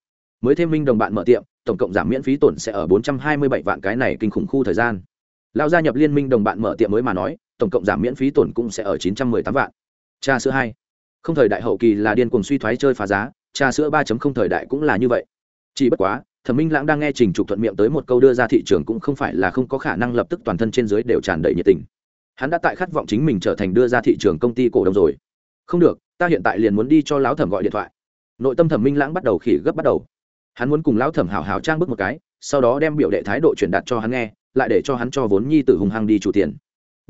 S1: Mới thêm minh đồng bạn mở tiệm, tổng cộng giảm miễn phí tổn sẽ ở bốn trăm hai mươi bảy vạn cái này kinh khủng khu thời gian. Lao gia nhập liên minh đồng bạn mở tiệm mới mà nói tổng cộng giảm miễn phí tổn cũng sẽ ở chín trăm mười tám vạn. Trà sữa hai. Không thời đại hậu kỳ là điên cuồng suy thoái chơi phá giá, trà sữa ba thời đại cũng là như vậy. Chỉ bất quá, thẩm minh lãng đang nghe trình trục thuận miệng tới một câu đưa ra thị trường cũng không phải là không có khả năng lập tức toàn thân trên dưới đều tràn đầy nhiệt tình. Hắn đã tại khát vọng chính mình trở thành đưa ra thị trường công ty cổ đông rồi. Không được, ta hiện tại liền muốn đi cho lão thẩm gọi điện thoại. Nội tâm thẩm minh lãng bắt đầu khỉ gấp bắt đầu. Hắn muốn cùng lão thẩm hào hào trang bước một cái, sau đó đem biểu đệ thái độ truyền đạt cho hắn nghe, lại để cho hắn cho vốn nhi tử hùng hăng đi chủ tiền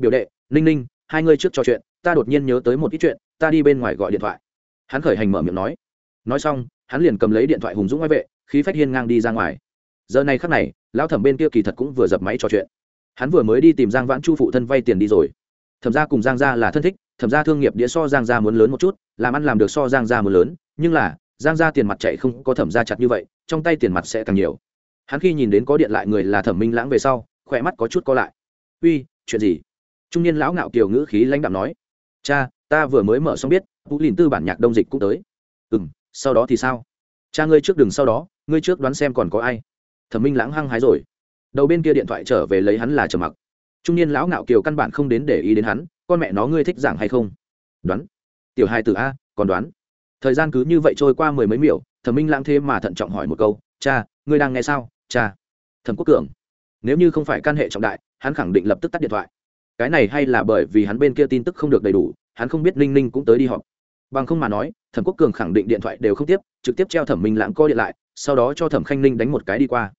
S1: biểu đệ, ninh ninh, hai ngươi trước trò chuyện, ta đột nhiên nhớ tới một ít chuyện, ta đi bên ngoài gọi điện thoại. Hắn khởi hành mở miệng nói. Nói xong, hắn liền cầm lấy điện thoại hùng dũng ngoại vệ, khí phách hiên ngang đi ra ngoài. Giờ này khắc này, lão thẩm bên kia kỳ thật cũng vừa dập máy trò chuyện. Hắn vừa mới đi tìm giang vãn chu phụ thân vay tiền đi rồi. Thẩm ra cùng giang gia là thân thích, thẩm ra thương nghiệp đĩa so giang gia muốn lớn một chút, làm ăn làm được so giang gia muốn lớn, nhưng là, giang gia tiền mặt chạy không có thẩm ra chặt như vậy, trong tay tiền mặt sẽ càng nhiều. Hắn khi nhìn đến có điện lại người là thẩm minh lãng về sau, khỏe mắt có chút co lại. Uy, chuyện gì? Trung niên lão ngạo kiều ngữ khí lãnh đạm nói, cha, ta vừa mới mở xong biết, vũ lìn tư bản nhạc đông dịch cũng tới. Ừ m sau đó thì sao? Cha ngươi trước đừng sau đó, ngươi trước đoán xem còn có ai. Thẩm minh lãng hăng hái rồi. Đầu bên kia điện thoại trở về lấy hắn là trầm mặc. Trung niên lão ngạo kiều căn bản không đến để ý đến hắn, con mẹ nó ngươi thích giảng hay không? Đoán. Tiểu hai từ a, còn đoán. Thời gian cứ như vậy trôi qua mười mấy miểu, thẩm minh lãng thế mà thận trọng hỏi một câu, cha, ngươi đang nghe sao? Cha. Thẩm quốc cường, nếu như không phải can hệ trọng đại, hắn khẳng định lập tức tắt điện thoại cái này hay là bởi vì hắn bên kia tin tức không được đầy đủ, hắn không biết ninh ninh cũng tới đi họp. Bằng không mà nói, thẩm quốc cường khẳng định điện thoại đều không tiếp, trực tiếp treo thẩm minh lãng co điện lại, sau đó cho thẩm khanh ninh đánh một cái đi qua.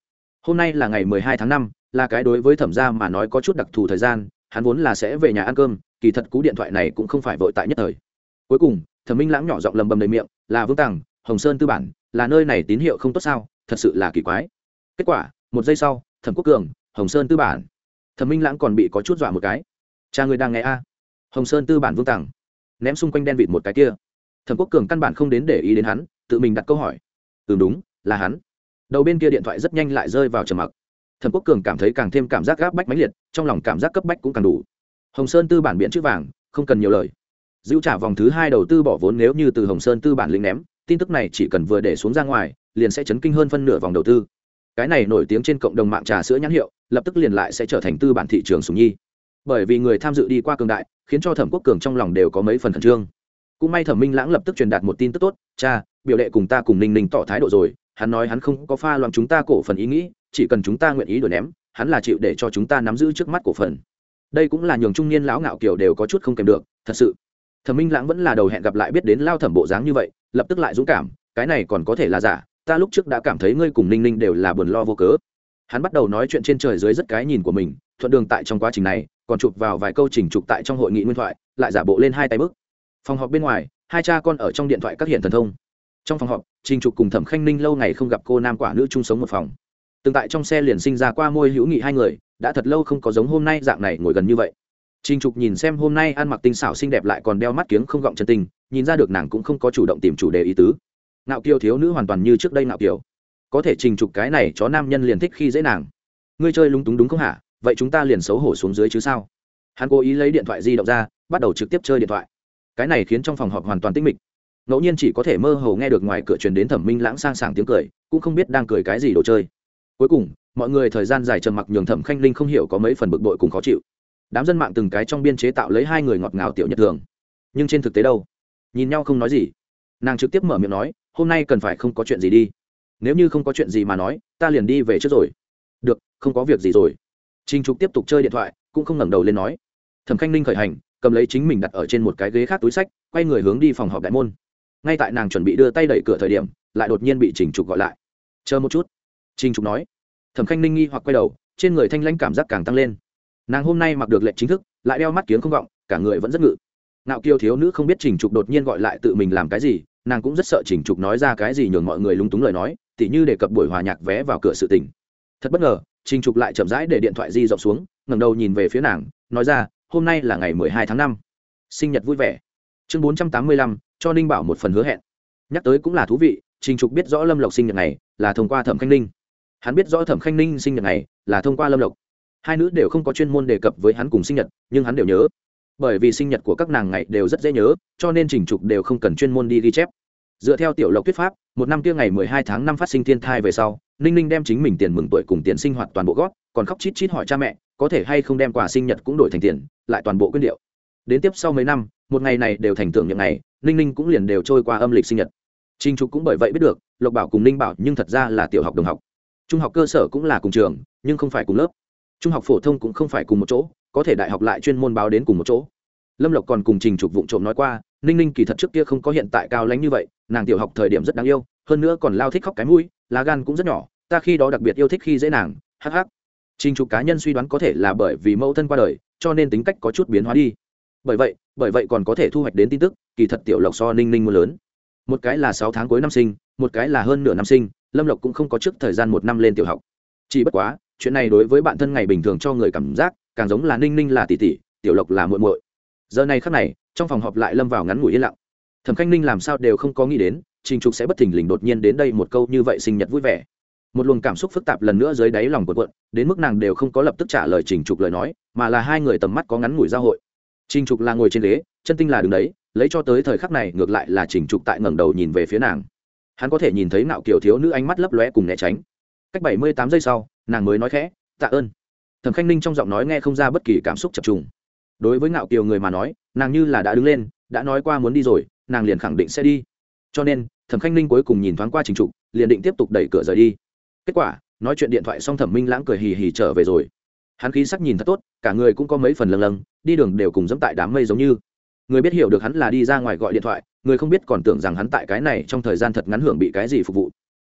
S1: Hôm nay là ngày mười hai tháng năm, là cái đối với thẩm gia mà nói có chút đặc thù thời gian, hắn vốn là sẽ về nhà ăn cơm, kỳ thật cú điện thoại này cũng không phải vội tại nhất thời. Cuối cùng, thẩm minh lãng nhỏ giọng lầm bầm đầy miệng, là vương tàng hồng sơn tư bản, là nơi này tín hiệu không tốt sao, thật sự là kỳ quái. Kết quả, một giây sau, thẩm quốc cường, hồng sơn tư bản. Thẩm minh lãng còn bị có chút dọa một cái cha ngươi đang nghe a. Hồng sơn tư bản vương tàng, ném xung quanh đen vịt một cái kia. Thẩm quốc cường căn bản không đến để ý đến hắn, tự mình đặt câu hỏi. Ừ đúng, là hắn. Đầu bên kia điện thoại rất nhanh lại rơi vào trầm mặc. Thẩm quốc cường cảm thấy càng thêm cảm giác gáp bách mãnh liệt, trong lòng cảm giác cấp bách cũng càng đủ. Hồng sơn tư bản biện chữ vàng, không cần nhiều lời. Giữ trả vòng thứ hai đầu tư bỏ vốn nếu như từ hồng sơn tư bản lĩnh ném, tin tức này chỉ cần vừa để xuống ra ngoài, liền sẽ chấn kinh hơn phân nửa vòng đầu tư. Cái này nổi tiếng trên cộng đồng mạng trà sữa nhãn hiệu, lập tức liền lại sẽ trở thành tư bản thị trường sùng nhi bởi vì người tham dự đi qua cường đại, khiến cho thẩm quốc cường trong lòng đều có mấy phần khẩn trương. Cũng may thẩm minh lãng lập tức truyền đạt một tin tức tốt, cha, biểu đệ cùng ta cùng ninh ninh tỏ thái độ rồi, hắn nói hắn không có pha loạn chúng ta cổ phần ý nghĩ, chỉ cần chúng ta nguyện ý đổi ném, hắn là chịu để cho chúng ta nắm giữ trước mắt cổ phần. Đây cũng là nhường trung niên lão ngạo kiều đều có chút không kèm được, thật sự. Thẩm minh lãng vẫn là đầu hẹn gặp lại biết đến lao thẩm bộ dáng như vậy, lập tức lại dũng cảm, cái này còn có thể là giả, ta lúc trước đã cảm thấy ngươi cùng ninh ninh đều là buồn lo vô cớ. Hắn bắt đầu nói chuyện trên trời dưới rất cái nhìn của mình, thuận đường tại trong quá trình này còn chụp vào vài câu trình chụp tại trong hội nghị nguyên thoại, lại giả bộ lên hai tay bức phòng họp bên ngoài, hai cha con ở trong điện thoại các hiện thần thông. Trong phòng họp, trình trục cùng thẩm khanh ninh lâu ngày không gặp cô nam quả nữ chung sống một phòng. Từng tại trong xe liền sinh ra qua môi hữu nghị hai người, đã thật lâu không có giống hôm nay dạng này ngồi gần như vậy. Trình trục nhìn xem hôm nay ăn mặc tinh xảo xinh đẹp lại còn đeo mắt kiếng không gọng chân tình, nhìn ra được nàng cũng không có chủ động tìm chủ đề ý tứ. Nạo kiều thiếu nữ hoàn toàn như trước đây nạo kiều. Có thể trình trục cái này chó nam nhân liền thích khi dễ nàng. Ngươi chơi lúng túng đúng không hả? Vậy chúng ta liền xấu hổ xuống dưới chứ sao? Hắn cố ý lấy điện thoại di động ra, bắt đầu trực tiếp chơi điện thoại. Cái này khiến trong phòng họp hoàn toàn tĩnh mịch. Ngẫu nhiên chỉ có thể mơ hồ nghe được ngoài cửa truyền đến thẩm minh lãng sang sảng tiếng cười, cũng không biết đang cười cái gì đồ chơi. Cuối cùng, mọi người thời gian dài trầm mặc nhường thẩm khanh linh không hiểu có mấy phần bực bội cùng khó chịu. Đám dân mạng từng cái trong biên chế tạo lấy hai người ngọt ngào tiểu nhật thường. Nhưng trên thực tế đâu? Nhìn nhau không nói gì. Nàng trực tiếp mở miệng nói, hôm nay cần phải không có chuyện gì đi. Nếu như không có chuyện gì mà nói, ta liền đi về trước rồi. Được, không có việc gì rồi. Trình trục tiếp tục chơi điện thoại, cũng không ngẩng đầu lên nói. Thẩm khanh ninh khởi hành, cầm lấy chính mình đặt ở trên một cái ghế khác túi sách, quay người hướng đi phòng họp đại môn. Ngay tại nàng chuẩn bị đưa tay đẩy cửa thời điểm, lại đột nhiên bị trình trục gọi lại. Chờ một chút, trình trục nói. Thẩm khanh ninh nghi hoặc quay đầu, trên người thanh lãnh cảm giác càng tăng lên. Nàng hôm nay mặc được lệnh chính thức, lại đeo mắt kiếng không vọng cả người vẫn rất ngự. Nạo kiêu thiếu nữ không biết trình trục đột nhiên gọi lại tự mình làm cái gì, nàng cũng rất sợ trình trục nói ra cái gì nhường mọi người lúng túng lời nói, tỉ như đề cập buổi hòa nhạc vé vào cửa sự tình. Thật bất ngờ trình trục lại chậm rãi để điện thoại di rộng xuống, ngẩng đầu nhìn về phía nàng, nói ra, hôm nay là ngày mười hai tháng năm. Sinh nhật vui vẻ. Chương bốn trăm tám mươi lăm, cho ninh bảo một phần hứa hẹn. Nhắc tới cũng là thú vị, trình trục biết rõ lâm lộc sinh nhật này là thông qua thẩm khanh ninh. Hắn biết rõ thẩm khanh ninh sinh nhật này là thông qua lâm lộc. Hai nữ đều không có chuyên môn đề cập với hắn cùng sinh nhật, nhưng hắn đều nhớ. Bởi vì sinh nhật của các nàng ngày đều rất dễ nhớ, cho nên trình trục đều không cần chuyên môn đi ghi chép dựa theo tiểu lộc thuyết pháp, một năm kia ngày mười hai tháng năm phát sinh thiên thai về sau, ninh ninh đem chính mình tiền mừng tuổi cùng tiền sinh hoạt toàn bộ gót còn khóc chít chít hỏi cha mẹ, có thể hay không đem quà sinh nhật cũng đổi thành tiền, lại toàn bộ quyên điệu. Đến tiếp sau mấy năm, một ngày này đều thành tưởng những ngày, ninh ninh cũng liền đều trôi qua âm lịch sinh nhật. Trinh trục cũng bởi vậy biết được, lộc bảo cùng ninh bảo nhưng thật ra là tiểu học đồng học. Trung học cơ sở cũng là cùng trường, nhưng không phải cùng lớp. Trung học phổ thông cũng không phải cùng một chỗ, có thể đại học lại chuyên môn báo đến cùng một chỗ lâm lộc còn cùng trình trục vụng trộm nói qua, ninh ninh kỳ thật trước kia không có hiện tại cao lánh như vậy, nàng tiểu học thời điểm rất đáng yêu, hơn nữa còn lao thích khóc cái mũi, lá gan cũng rất nhỏ, ta khi đó đặc biệt yêu thích khi dễ nàng hh trình trục cá nhân suy đoán có thể là bởi vì mẫu thân qua đời, cho nên tính cách có chút biến hóa đi. Bởi vậy bởi vậy còn có thể thu hoạch đến tin tức, kỳ thật tiểu lộc so ninh ninh mưa lớn. Một cái là sáu tháng cuối năm sinh, một cái là hơn nửa năm sinh, lâm lộc cũng không có trước thời gian một năm lên tiểu học. Chỉ bất quá, chuyện này đối với bạn thân ngày bình thường cho người cảm giác, càng giống là ninh ninh là tỷ tỷ, tiểu lộc là muội muội giờ này khắc này, trong phòng họp lại lâm vào ngắn ngủi yên lặng. Thẩm khanh ninh làm sao đều không có nghĩ đến, trình trục sẽ bất thình lình đột nhiên đến đây một câu như vậy sinh nhật vui vẻ. Một luồng cảm xúc phức tạp lần nữa dưới đáy lòng quần quận đến mức nàng đều không có lập tức trả lời trình trục lời nói, mà là hai người tầm mắt có ngắn ngủi giao hội. Trình trục là ngồi trên ghế, chân tinh là đứng đấy, lấy cho tới thời khắc này, ngược lại là trình trục tại ngẩng đầu nhìn về phía nàng. Hắn có thể nhìn thấy nạo kiểu thiếu nữ ánh mắt lấp lóe cùng né tránh. Cách bảy mươi tám giây sau, nàng mới nói khẽ, tạ ơn. Thẩm khanh ninh trong giọng nói nghe không ra bất kỳ cảm xúc chập trùng đối với ngạo kiều người mà nói, nàng như là đã đứng lên, đã nói qua muốn đi rồi, nàng liền khẳng định sẽ đi. Cho nên, thẩm khanh ninh cuối cùng nhìn thoáng qua trình trục, liền định tiếp tục đẩy cửa rời đi. Kết quả, nói chuyện điện thoại xong thẩm minh lãng cười hì hì trở về rồi. Hắn khí sắc nhìn thật tốt, cả người cũng có mấy phần lâng lâng, đi đường đều cùng dẫm tại đám mây giống như. Người biết hiểu được hắn là đi ra ngoài gọi điện thoại, người không biết còn tưởng rằng hắn tại cái này trong thời gian thật ngắn hưởng bị cái gì phục vụ.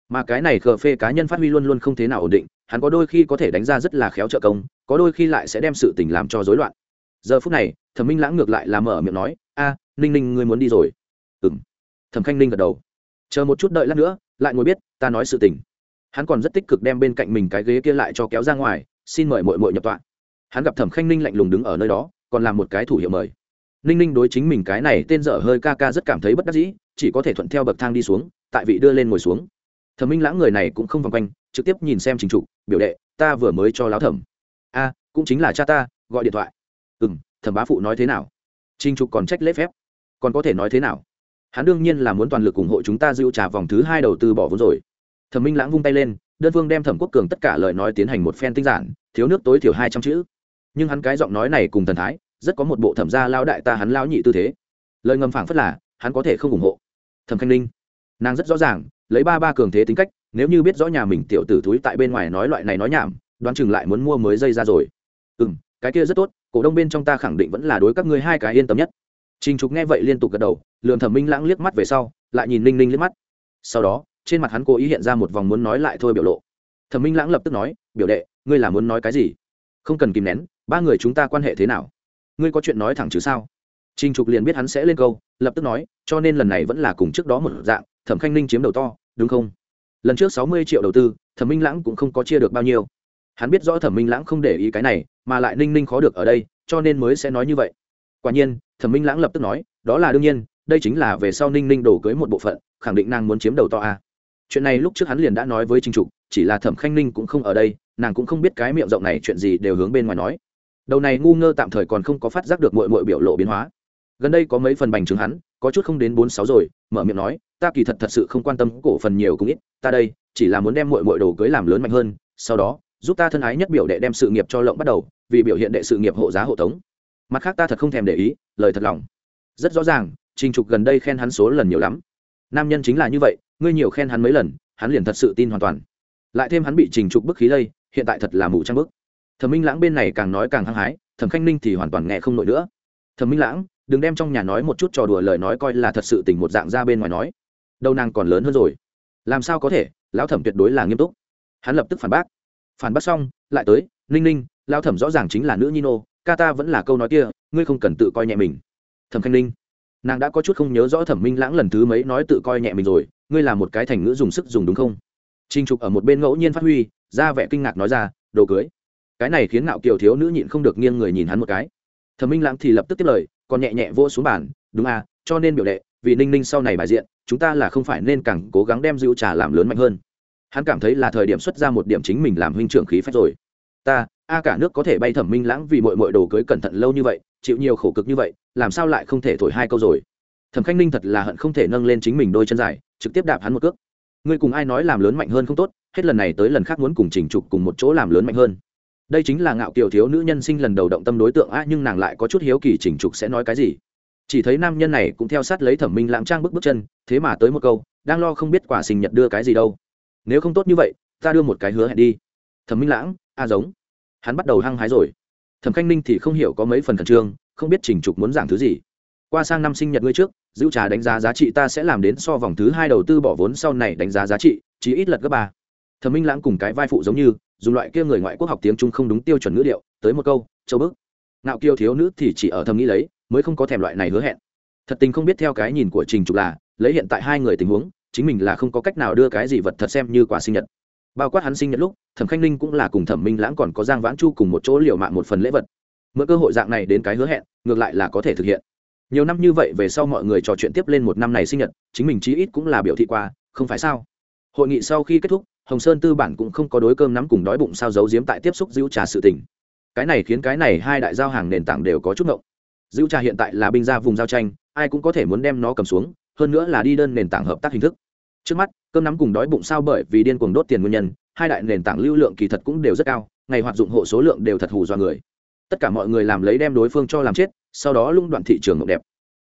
S1: Mà cái này khờ phê cá nhân phát huy luôn luôn không thế nào ổn định, hắn có đôi khi có thể đánh ra rất là khéo trợ công, có đôi khi lại sẽ đem sự tình làm cho rối loạn giờ phút này, thẩm minh lãng ngược lại là mở miệng nói, a, ninh ninh, ngươi muốn đi rồi. Ừ m thẩm khanh ninh gật đầu. Chờ một chút đợi lát nữa, lại ngồi biết, ta nói sự tình. Hắn còn rất tích cực đem bên cạnh mình cái ghế kia lại cho kéo ra ngoài, xin mời mội mội nhập tọa. Hắn gặp thẩm khanh ninh lạnh lùng đứng ở nơi đó, còn làm một cái thủ hiệu mời. Ninh ninh đối chính mình cái này tên dở hơi ca ca rất cảm thấy bất đắc dĩ, chỉ có thể thuận theo bậc thang đi xuống, tại vị đưa lên ngồi xuống. Thẩm minh lãng người này cũng không vòng quanh, trực tiếp nhìn xem trình trụ biểu đệ, ta vừa mới cho láo thẩm. A, cũng chính là cha ta, gọi điện thoại ừ m thẩm bá phụ nói thế nào? Trinh trục còn trách lễ phép. Còn có thể nói thế nào? Hắn đương nhiên là muốn toàn lực ủng hộ chúng ta dịu trả vòng thứ hai đầu tư bỏ vốn rồi. Thẩm minh lãng vung tay lên, đơn phương đem thẩm quốc cường tất cả lời nói tiến hành một phen tinh giản, thiếu nước tối thiểu hai trăm chữ. Nhưng hắn cái giọng nói này cùng thần thái, rất có một bộ thẩm gia lao đại ta hắn lao nhị tư thế. Lời ngầm phảng phất là, hắn có thể không ủng hộ. Thẩm khanh ninh, nàng rất rõ ràng, lấy ba ba cường thế tính cách, nếu như biết rõ nhà mình tiểu tử thúi tại bên ngoài nói loại này nói nhảm, đoán chừng lại muốn mua mới dây ra rồi. Ừ m cái kia rất tốt cổ đông bên trong ta khẳng định vẫn là đối các ngươi hai cái yên tâm nhất Trình Trục nghe vậy liên tục gật đầu, lườm Thẩm Minh Lãng liếc mắt về sau, lại nhìn Ninh Ninh liếc mắt. Sau đó, trên mặt hắn cố ý hiện ra một vòng muốn nói lại thôi biểu lộ. Thẩm Minh Lãng lập tức nói, "Biểu đệ, ngươi là muốn nói cái gì? Không cần kìm nén, ba người chúng ta quan hệ thế nào? Ngươi có chuyện nói thẳng chứ sao?" Trình Trục liền biết hắn sẽ lên câu, lập tức nói, "Cho nên lần này vẫn là cùng trước đó một dạng, Thẩm Khanh Ninh chiếm đầu to, đúng không? Lần trước sáu mươi triệu đầu tư, Thẩm Minh Lãng cũng không có chia được bao nhiêu. Hắn biết rõ Thẩm Minh Lãng không để ý cái này, mà lại Ninh Ninh khó được ở đây, cho nên mới sẽ nói như vậy." Quả nhiên, Thẩm Minh Lãng lập tức nói, "Đó là đương nhiên, đây chính là về sau Ninh Ninh đổ cưới một bộ phận, khẳng định nàng muốn chiếm đầu to a." Chuyện này lúc trước hắn liền đã nói với Trình Trục, chỉ là Thẩm Khanh Ninh cũng không ở đây, nàng cũng không biết cái miệng rộng này chuyện gì đều hướng bên ngoài nói. Đầu này ngu ngơ tạm thời còn không có phát giác được muội muội biểu lộ biến hóa gần đây có mấy phần bành trướng hắn có chút không đến bốn sáu rồi mở miệng nói ta kỳ thật thật sự không quan tâm cổ phần nhiều cũng ít ta đây chỉ là muốn đem mọi mọi đồ cưới làm lớn mạnh hơn sau đó giúp ta thân ái nhất biểu đệ đem sự nghiệp cho lộng bắt đầu, vì biểu hiện đệ sự nghiệp hộ giá hộ tống. Mặt khác ta thật không thèm để ý, lời thật lòng. Rất rõ ràng, trình trục gần đây khen hắn số lần nhiều lắm. Nam nhân chính là như vậy, ngươi nhiều khen hắn mấy lần, hắn liền thật sự tin hoàn toàn. Lại thêm hắn bị trình trục bức khí lây, hiện tại thật là mù trang bức. Thẩm minh lãng bên này càng nói càng hăng hái, thẩm khanh ninh thì hoàn toàn nghe không nổi nữa. Thẩm minh lãng, đừng đem trong nhà nói một chút trò đùa lời nói coi là thật sự tình một dạng ra bên ngoài nói. Đâu nàng còn lớn hơn rồi. Làm sao có thể, lão thẩm tuyệt đối là nghiêm túc. Hắn lập tức phản bác phản bác xong, lại tới, ninh ninh, lão thẩm rõ ràng chính là nữ nhi nô, ca ta vẫn là câu nói kia, ngươi không cần tự coi nhẹ mình. Thẩm khanh ninh, nàng đã có chút không nhớ rõ thẩm minh lãng lần thứ mấy nói tự coi nhẹ mình rồi, ngươi là một cái thành ngữ dùng sức dùng đúng không? Trinh trục ở một bên ngẫu nhiên phát huy, ra vẻ kinh ngạc nói ra, đồ cưới. Cái này khiến ngạo kiều thiếu nữ nhịn không được nghiêng người nhìn hắn một cái. Thẩm minh lãng thì lập tức tiếp lời, còn nhẹ nhẹ vô xuống bàn, đúng à cho nên biểu đệ, vì ninh ninh sau này bài diện, chúng ta là không phải nên càng cố gắng đem rượu trà làm lớn mạnh hơn hắn cảm thấy là thời điểm xuất ra một điểm chính mình làm huynh trưởng khí phép rồi. Ta, a cả nước có thể bay thẩm minh lãng vì mọi mọi đồ cưới cẩn thận lâu như vậy, chịu nhiều khổ cực như vậy, làm sao lại không thể thổi hai câu rồi? Thẩm khanh ninh thật là hận không thể nâng lên chính mình đôi chân dài, trực tiếp đạp hắn một cước. Ngươi cùng ai nói làm lớn mạnh hơn không tốt, hết lần này tới lần khác muốn cùng chỉnh trục cùng một chỗ làm lớn mạnh hơn. Đây chính là ngạo kiều thiếu nữ nhân sinh lần đầu động tâm đối tượng a nhưng nàng lại có chút hiếu kỳ chỉnh trục sẽ nói cái gì. Chỉ thấy nam nhân này cũng theo sát lấy thẩm minh lãng trang bước bước chân, thế mà tới một câu, đang lo không biết quả sinh nhật đưa cái gì đâu nếu không tốt như vậy, ta đưa một cái hứa hẹn đi. Thẩm minh lãng, a giống. Hắn bắt đầu hăng hái rồi. Thẩm khanh ninh thì không hiểu có mấy phần khẩn trương, không biết chỉnh trục muốn giảng thứ gì. Qua sang năm sinh nhật ngươi trước, giữ trà đánh giá giá trị ta sẽ làm đến so vòng thứ hai đầu tư bỏ vốn sau này đánh giá giá trị, chí ít lật gấp ba. Thẩm minh lãng cùng cái vai phụ giống như, dùng loại kia người ngoại quốc học tiếng trung không đúng tiêu chuẩn ngữ điệu, tới một câu, châu bức. Ngạo kiêu thiếu nữ thì chỉ ở thầm nghĩ lấy, mới không có thèm loại này hứa hẹn. Thật tình không biết theo cái nhìn của trình trục là, lấy hiện tại hai người tình huống chính mình là không có cách nào đưa cái gì vật thật xem như quả sinh nhật. Bao quát hắn sinh nhật lúc, thẩm khanh ninh cũng là cùng thẩm minh lãng còn có giang vãn chu cùng một chỗ liều mạng một phần lễ vật. Mượn cơ hội dạng này đến cái hứa hẹn, ngược lại là có thể thực hiện. Nhiều năm như vậy về sau mọi người trò chuyện tiếp lên một năm này sinh nhật, chính mình chí ít cũng là biểu thị qua không phải sao? Hội nghị sau khi kết thúc, hồng sơn tư bản cũng không có đối cơm nắm cùng đói bụng sao giấu giếm tại tiếp xúc giữ trà sự tình. Cái này khiến cái này hai đại giao hàng nền tảng đều có chút ngộng. Giữ trà hiện tại là binh ra vùng giao tranh, ai cũng có thể muốn đem nó cầm xuống hơn nữa là đi đơn nền tảng hợp tác hình thức. Trước mắt, cơm nắm cùng đói bụng sao bởi vì điên cuồng đốt tiền nguyên nhân, hai đại nền tảng lưu lượng kỳ thật cũng đều rất cao, ngày hoạt dụng hộ số lượng đều thật hù do người. Tất cả mọi người làm lấy đem đối phương cho làm chết, sau đó lung đoạn thị trường ngọc đẹp.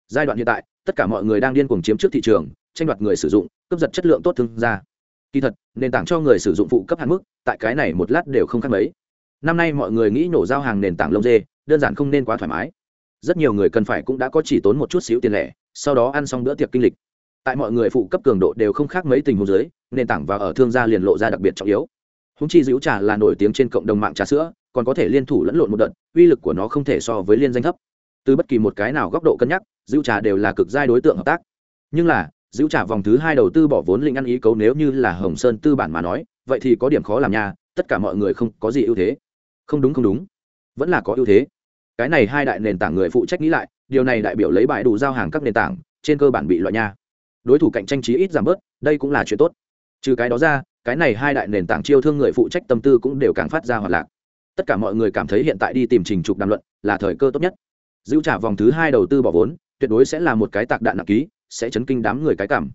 S1: Giai đoạn hiện tại, tất cả mọi người đang điên cuồng chiếm trước thị trường, tranh đoạt người sử dụng, cướp giật chất lượng tốt thương ra kỳ thật, nền tảng cho người sử dụng phụ cấp hạn mức, tại cái này một lát đều không khác mấy. Năm nay mọi người nghĩ nổ giao hàng nền tảng lông dê, đơn giản không nên quá thoải mái. Rất nhiều người cần phải cũng đã có chỉ tốn một chút xíu tiền lẻ sau đó ăn xong bữa tiệc kinh lịch. Tại mọi người phụ cấp cường độ đều không khác mấy tình huống dưới, nền tảng và ở thương gia liền lộ ra đặc biệt trọng yếu. Húng chi dữ trà là nổi tiếng trên cộng đồng mạng trà sữa, còn có thể liên thủ lẫn lộn một đợt, uy lực của nó không thể so với liên danh thấp. Từ bất kỳ một cái nào góc độ cân nhắc dữ trà đều là cực giai đối tượng hợp tác. Nhưng là dữ trà vòng thứ hai đầu tư bỏ vốn linh ăn ý cấu nếu như là hồng sơn tư bản mà nói, vậy thì có điểm khó làm nha, tất cả mọi người không có gì ưu thế. Không đúng không đúng. Vẫn là có ưu thế. Cái này hai đại nền tảng người phụ trách nghĩ lại điều này đại biểu lấy bài đủ giao hàng các nền tảng trên cơ bản bị loại nha. Đối thủ cạnh tranh trí ít giảm bớt, đây cũng là chuyện tốt. Trừ cái đó ra, cái này hai đại nền tảng chiêu thương người phụ trách tâm tư cũng đều càng phát ra hoạt lạc. Tất cả mọi người cảm thấy hiện tại đi tìm trình trục đàm luận là thời cơ tốt nhất. Giữ trả vòng thứ hai đầu tư bỏ vốn, tuyệt đối sẽ là một cái tạc đạn nặng ký, sẽ chấn kinh đám người cái cảm.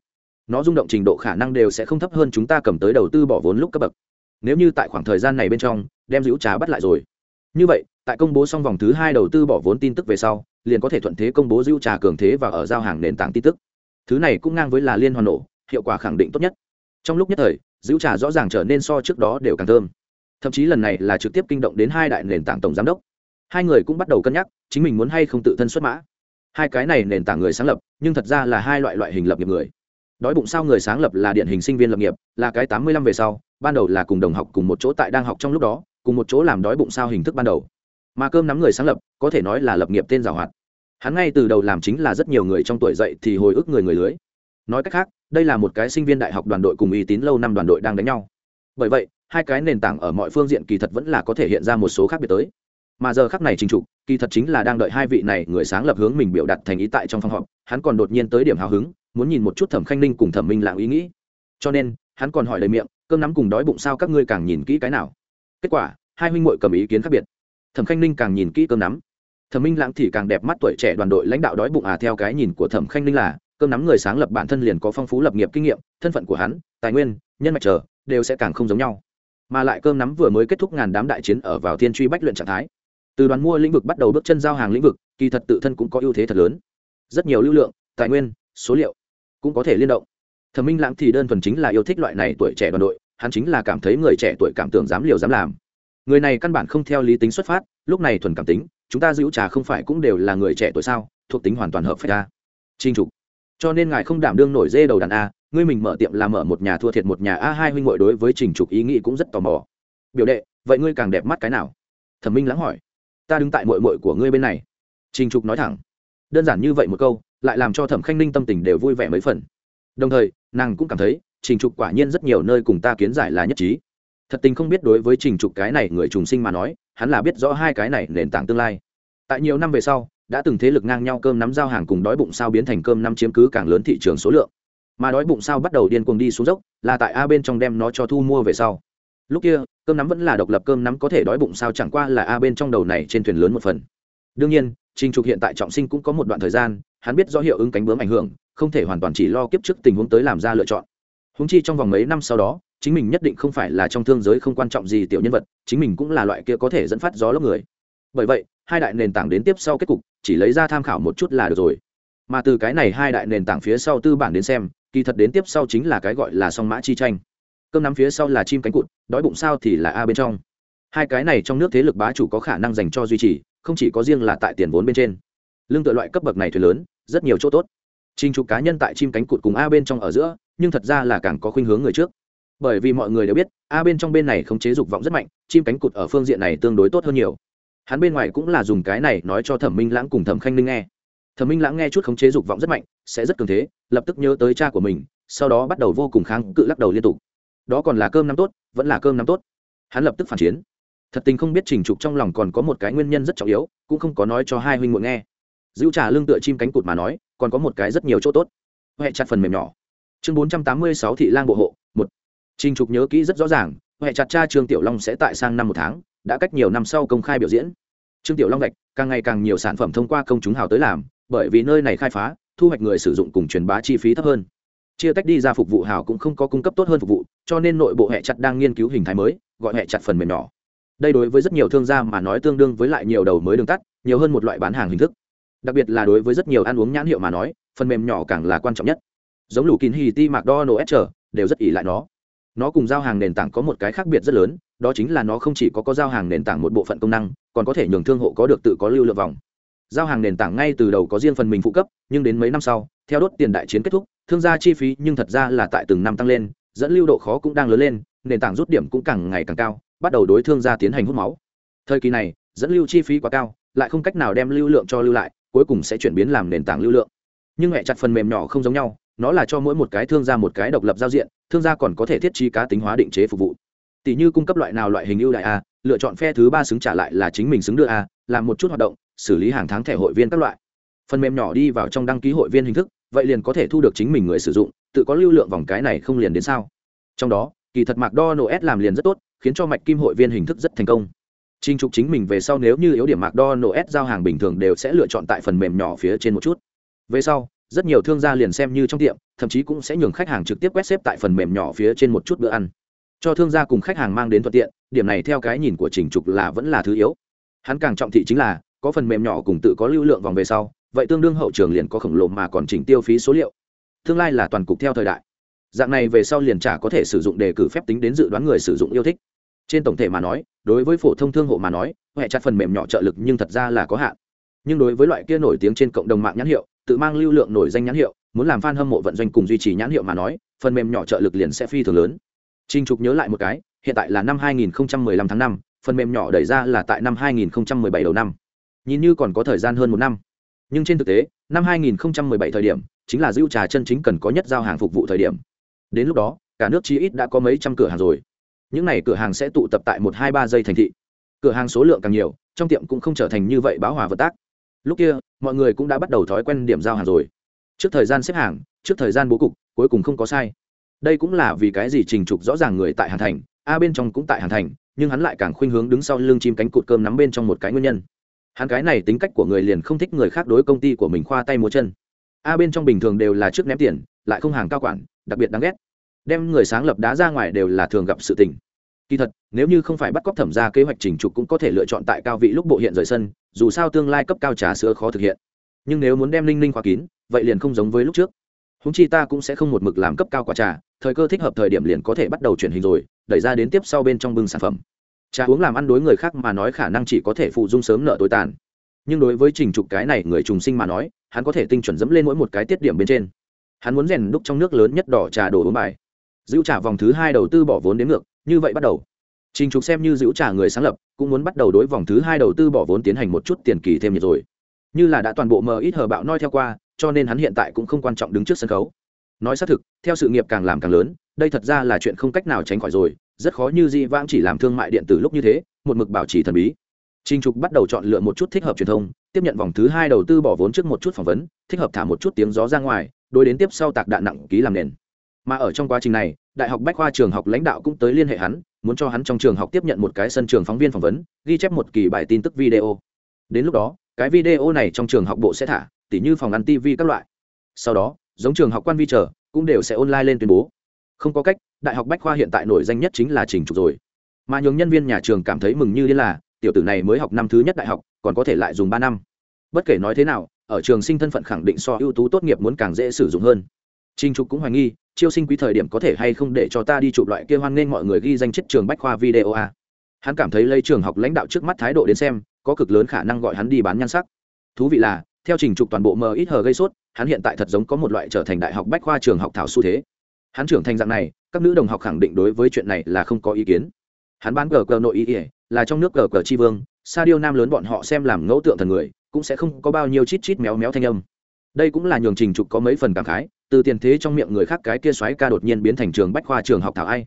S1: Nó rung động trình độ khả năng đều sẽ không thấp hơn chúng ta cầm tới đầu tư bỏ vốn lúc cấp bậc. Nếu như tại khoảng thời gian này bên trong, đem giữ trà bắt lại rồi. Như vậy, tại công bố xong vòng thứ hai đầu tư bỏ vốn tin tức về sau liền có thể thuận thế công bố giữ trà cường thế và ở giao hàng nền tảng tin tức. Thứ này cũng ngang với là liên hoàn nổ, hiệu quả khẳng định tốt nhất. Trong lúc nhất thời dữ trà rõ ràng trở nên so trước đó đều càng thơm. Thậm chí lần này là trực tiếp kinh động đến hai đại nền tảng tổng giám đốc. Hai người cũng bắt đầu cân nhắc, chính mình muốn hay không tự thân xuất mã. Hai cái này nền tảng người sáng lập, nhưng thật ra là hai loại loại hình lập nghiệp người. Đói bụng sao người sáng lập là điển hình sinh viên lập nghiệp, là cái tám mươi lăm về sau, ban đầu là cùng đồng học cùng một chỗ tại đang học trong lúc đó, cùng một chỗ làm đói bụng sao hình thức ban đầu mà cơm nắm người sáng lập, có thể nói là lập nghiệp tên giàu hoạt. Hắn ngay từ đầu làm chính là rất nhiều người trong tuổi dậy thì hồi ức người người lưới. Nói cách khác, đây là một cái sinh viên đại học đoàn đội cùng uy tín lâu năm đoàn đội đang đánh nhau. Bởi vậy, hai cái nền tảng ở mọi phương diện kỳ thật vẫn là có thể hiện ra một số khác biệt tới. Mà giờ khắc này trình trục, kỳ thật chính là đang đợi hai vị này người sáng lập hướng mình biểu đạt thành ý tại trong phòng họp, hắn còn đột nhiên tới điểm hào hứng, muốn nhìn một chút thẩm khanh ninh cùng thẩm minh lãng ý nghĩ. Cho nên, hắn còn hỏi lời miệng, cơm nắm cùng đói bụng sao các ngươi càng nhìn kỹ cái nào? Kết quả, hai huynh muội cầm ý kiến khác biệt thẩm khanh ninh càng nhìn kỹ cơm nắm. Thẩm minh lãng thì càng đẹp mắt, tuổi trẻ đoàn đội lãnh đạo đói bụng à theo cái nhìn của thẩm khanh ninh là, cơm nắm người sáng lập bản thân liền có phong phú lập nghiệp kinh nghiệm, thân phận của hắn, tài nguyên, nhân mạch chờ, đều sẽ càng không giống nhau. Mà lại cơm nắm vừa mới kết thúc ngàn đám đại chiến ở vào thiên truy bách luyện trạng thái. Từ đoàn mua lĩnh vực bắt đầu bước chân giao hàng lĩnh vực, kỳ thật tự thân cũng có ưu thế thật lớn. Rất nhiều lưu lượng, tài nguyên, số liệu cũng có thể liên động. Thẩm minh lãng thì đơn thuần chính là yêu thích loại này tuổi trẻ đoàn đội, hắn chính là cảm thấy người trẻ tuổi cảm tưởng dám liều dám làm người này căn bản không theo lý tính xuất phát, lúc này thuần cảm tính, chúng ta giữ trà không phải cũng đều là người trẻ tuổi sao, thuộc tính hoàn toàn hợp phải ta trinh trục. Cho nên ngài không đảm đương nổi dê đầu đàn a, ngươi mình mở tiệm là mở một nhà thua thiệt một nhà a hai huynh ngội đối với trình trục ý nghĩ cũng rất tò mò. Biểu đệ, vậy ngươi càng đẹp mắt cái nào? Thẩm minh lắng hỏi. Ta đứng tại mội mội của ngươi bên này. Trình trục nói thẳng. Đơn giản như vậy một câu, lại làm cho thẩm khanh ninh tâm tình đều vui vẻ mấy phần. Đồng thời, nàng cũng cảm thấy trình trục quả nhiên rất nhiều nơi cùng ta kiến giải là nhất trí thật tình không biết đối với trình trục cái này người trùng sinh mà nói, hắn là biết rõ hai cái này nền tảng tương lai. Tại nhiều năm về sau, đã từng thế lực ngang nhau cơm nắm giao hàng cùng đói bụng sao biến thành cơm năm chiếm cứ càng lớn thị trường số lượng. Mà đói bụng sao bắt đầu điên cuồng đi xuống dốc, là tại a bên trong đem nó cho thu mua về sau. Lúc kia, cơm nắm vẫn là độc lập cơm nắm có thể đói bụng sao chẳng qua là a bên trong đầu này trên thuyền lớn một phần. Đương nhiên, trình trục hiện tại trọng sinh cũng có một đoạn thời gian, hắn biết do hiệu ứng cánh bướm ảnh hưởng, không thể hoàn toàn chỉ lo kiếp trước tình huống tới làm ra lựa chọn. Húng chi trong vòng mấy năm sau đó chính mình nhất định không phải là trong thương giới không quan trọng gì tiểu nhân vật, chính mình cũng là loại kia có thể dẫn phát gió lốc người. Bởi vậy, hai đại nền tảng đến tiếp sau kết cục, chỉ lấy ra tham khảo một chút là được rồi. Mà từ cái này hai đại nền tảng phía sau tư bản đến xem, kỳ thật đến tiếp sau chính là cái gọi là song mã chi tranh. Cơm nắm phía sau là chim cánh cụt, đói bụng sao thì là a bên trong. Hai cái này trong nước thế lực bá chủ có khả năng dành cho duy trì, không chỉ có riêng là tại tiền vốn bên trên. Lương tựa loại cấp bậc này thuế lớn, rất nhiều chỗ tốt. Trình trục cá nhân tại chim cánh cụt cùng a bên trong ở giữa, nhưng thật ra là càng có khuynh hướng người trước bởi vì mọi người đều biết, a bên trong bên này không chế dục vọng rất mạnh, chim cánh cụt ở phương diện này tương đối tốt hơn nhiều. Hắn bên ngoài cũng là dùng cái này nói cho thẩm minh lãng cùng thẩm khanh ninh nghe. Thẩm minh lãng nghe chút khống chế dục vọng rất mạnh, sẽ rất cường thế, lập tức nhớ tới cha của mình, sau đó bắt đầu vô cùng kháng cự lắc đầu liên tục. Đó còn là cơm năm tốt, vẫn là cơm năm tốt. Hắn lập tức phản chiến. Thật tình không biết trình trục trong lòng còn có một cái nguyên nhân rất trọng yếu, cũng không có nói cho hai huynh muội nghe. Giữ trả lương tựa chim cánh cụt mà nói, còn có một cái rất nhiều chỗ tốt. Huệ chặt phần mềm nhỏ. Chương bốn trăm tám mươi sáu thị lang bộ hộ trình trục nhớ kỹ rất rõ ràng, Hệ chặt cha trương tiểu long sẽ tại sang năm một tháng, đã cách nhiều năm sau công khai biểu diễn. Trương tiểu long gạch càng ngày càng nhiều sản phẩm thông qua công chúng hào tới làm, bởi vì nơi này khai phá, thu hoạch người sử dụng cùng truyền bá chi phí thấp hơn. Chia tách đi ra phục vụ hào cũng không có cung cấp tốt hơn phục vụ, cho nên nội bộ hệ chặt đang nghiên cứu hình thái mới, gọi hệ chặt phần mềm nhỏ. Đây đối với rất nhiều thương gia mà nói tương đương với lại nhiều đầu mới đường tắt, nhiều hơn một loại bán hàng hình thức. Đặc biệt là đối với rất nhiều ăn uống nhãn hiệu mà nói, phần mềm nhỏ càng là quan trọng nhất. Giống lũ kín hì ti mạc đo nổ đều rất ỉ lại nó nó cùng giao hàng nền tảng có một cái khác biệt rất lớn, đó chính là nó không chỉ có có giao hàng nền tảng một bộ phận công năng, còn có thể nhường thương hộ có được tự có lưu lượng vòng. Giao hàng nền tảng ngay từ đầu có riêng phần mình phụ cấp, nhưng đến mấy năm sau, theo đốt tiền đại chiến kết thúc, thương gia chi phí nhưng thật ra là tại từng năm tăng lên, dẫn lưu độ khó cũng đang lớn lên, nền tảng rút điểm cũng càng ngày càng cao, bắt đầu đối thương gia tiến hành hút máu. Thời kỳ này, dẫn lưu chi phí quá cao, lại không cách nào đem lưu lượng cho lưu lại, cuối cùng sẽ chuyển biến làm nền tảng lưu lượng. Nhưng mẹ chặt phần mềm nhỏ không giống nhau nó là cho mỗi một cái thương gia một cái độc lập giao diện thương gia còn có thể thiết trí cá tính hóa định chế phục vụ. Tỷ như cung cấp loại nào loại hình ưu đại a lựa chọn phe thứ ba xứng trả lại là chính mình xứng đưa a làm một chút hoạt động xử lý hàng tháng thẻ hội viên các loại. Phần mềm nhỏ đi vào trong đăng ký hội viên hình thức vậy liền có thể thu được chính mình người sử dụng tự có lưu lượng vòng cái này không liền đến sao? Trong đó kỳ thật mạc đo nổ s làm liền rất tốt khiến cho mạch kim hội viên hình thức rất thành công. Trình trục chính mình về sau nếu như yếu điểm mạc đo nổ S giao hàng bình thường đều sẽ lựa chọn tại phần mềm nhỏ phía trên một chút. Về sau, rất nhiều thương gia liền xem như trong tiệm, thậm chí cũng sẽ nhường khách hàng trực tiếp quét xếp tại phần mềm nhỏ phía trên một chút bữa ăn. Cho thương gia cùng khách hàng mang đến thuận tiện, điểm này theo cái nhìn của Trình trục là vẫn là thứ yếu. Hắn càng trọng thị chính là, có phần mềm nhỏ cùng tự có lưu lượng vòng về sau, vậy tương đương hậu trường liền có khổng lồ mà còn chỉnh tiêu phí số liệu. tương lai là toàn cục theo thời đại dạng này về sau liền trả có thể sử dụng đề cử phép tính đến dự đoán người sử dụng yêu thích trên tổng thể mà nói đối với phổ thông thương hộ mà nói huệ chặt phần mềm nhỏ trợ lực nhưng thật ra là có hạn nhưng đối với loại kia nổi tiếng trên cộng đồng mạng nhãn hiệu tự mang lưu lượng nổi danh nhãn hiệu muốn làm fan hâm mộ vận doanh cùng duy trì nhãn hiệu mà nói phần mềm nhỏ trợ lực liền sẽ phi thường lớn Trình Trục nhớ lại một cái, hiện tại là năm 2015 tháng 5, phần mềm nhỏ đẩy ra là tại năm 2017 đầu năm. Nhìn như còn có thời gian hơn một năm. Nhưng trên thực tế, năm 2017 thời điểm, chính là dữ trà chân chính cần có nhất giao hàng phục vụ thời điểm. Đến lúc đó, cả nước chí ít đã có mấy trăm cửa hàng rồi. Những này cửa hàng sẽ tụ tập tại một hai ba giây thành thị. Cửa hàng số lượng càng nhiều, trong tiệm cũng không trở thành như vậy báo hòa vật tác. Lúc kia, mọi người cũng đã bắt đầu thói quen điểm giao hàng rồi. Trước thời gian xếp hàng, trước thời gian bố cục, cuối cùng không có sai. Đây cũng là vì cái gì trình trục rõ ràng người tại hàn thành a bên trong cũng tại hàn thành nhưng hắn lại càng khuynh hướng đứng sau lưng chim cánh cụt cơm nắm bên trong một cái nguyên nhân. Hắn cái này tính cách của người liền không thích người khác đối công ty của mình khoa tay múa chân. A bên trong bình thường đều là trước ném tiền lại không hàng cao quản đặc biệt đáng ghét. Đem người sáng lập đá ra ngoài đều là thường gặp sự tình kỳ thật, nếu như không phải bắt cóc thẩm ra kế hoạch trình trục cũng có thể lựa chọn tại cao vị lúc bộ hiện rời sân, dù sao tương lai cấp cao trà sữa khó thực hiện. Nhưng nếu muốn đem linh linh khóa kín, vậy liền không giống với lúc trước. Húng chi ta cũng sẽ không một mực làm cấp cao quả trà, thời cơ thích hợp thời điểm liền có thể bắt đầu chuyển hình rồi, đẩy ra đến tiếp sau bên trong bưng sản phẩm. Trà uống làm ăn đối người khác mà nói khả năng chỉ có thể phụ dung sớm nợ tối tàn. Nhưng đối với trình trục cái này người trùng sinh mà nói, hắn có thể tinh chuẩn dẫm lên mỗi một cái tiết điểm bên trên. Hắn muốn rèn đúc trong nước lớn nhất đỏ trà đồ uống bài. Giữ trả vòng thứ hai đầu tư bỏ vốn đến ngược như vậy bắt đầu. Trình trục xem như giữ trả người sáng lập cũng muốn bắt đầu đối vòng thứ hai đầu tư bỏ vốn tiến hành một chút tiền kỳ thêm nhiệt rồi. Như là đã toàn bộ mờ ít hờ bạo noi theo qua cho nên hắn hiện tại cũng không quan trọng đứng trước sân khấu. Nói xác thực theo sự nghiệp càng làm càng lớn đây thật ra là chuyện không cách nào tránh khỏi rồi rất khó như di vãng chỉ làm thương mại điện tử lúc như thế một mực bảo trì thần bí. Trình Trục bắt đầu chọn lựa một chút thích hợp truyền thông, tiếp nhận vòng thứ hai đầu tư bỏ vốn trước một chút phỏng vấn, thích hợp thả một chút tiếng gió ra ngoài, đối đến tiếp sau tạc đạn nặng ký làm nền. Mà ở trong quá trình này, Đại học Bách khoa trường học lãnh đạo cũng tới liên hệ hắn, muốn cho hắn trong trường học tiếp nhận một cái sân trường phóng viên phỏng vấn, ghi chép một kỳ bài tin tức video. Đến lúc đó, cái video này trong trường học bộ sẽ thả, tỉ như phòng ăn TV các loại. Sau đó, giống trường học quan vi chờ, cũng đều sẽ online lên tuyên bố không có cách đại học bách khoa hiện tại nổi danh nhất chính là trình trục rồi mà nhường nhân viên nhà trường cảm thấy mừng như liên là tiểu tử này mới học năm thứ nhất đại học còn có thể lại dùng ba năm bất kể nói thế nào ở trường sinh thân phận khẳng định so ưu tú tốt nghiệp muốn càng dễ sử dụng hơn trình trục cũng hoài nghi chiêu sinh quý thời điểm có thể hay không để cho ta đi chụp loại kia hoan nghênh mọi người ghi danh chất trường bách khoa video a. Hắn cảm thấy lấy trường học lãnh đạo trước mắt thái độ đến xem, có cực lớn khả năng gọi hắn đi bán nhan sắc. Thú vị là, theo trình trục toàn bộ mờ ít hờ gây sốt, hắn hiện tại thật giống có một loại trở thành đại học bách khoa trường học thảo xu thế. Hắn trưởng thành dạng này, các nữ đồng học khẳng định đối với chuyện này là không có ý kiến. Hắn bán gờ cờ nội ý ỉa là trong nước gờ cờ tri vương sa điêu nam lớn bọn họ xem làm ngẫu tượng thần người, cũng sẽ không có bao nhiêu chít chít méo méo thanh âm. Đây cũng là nhường trình trục có mấy phần cảm khái từ tiền thế trong miệng người khác cái kia xoáy ca đột nhiên biến thành trường bách khoa trường học thảo ai.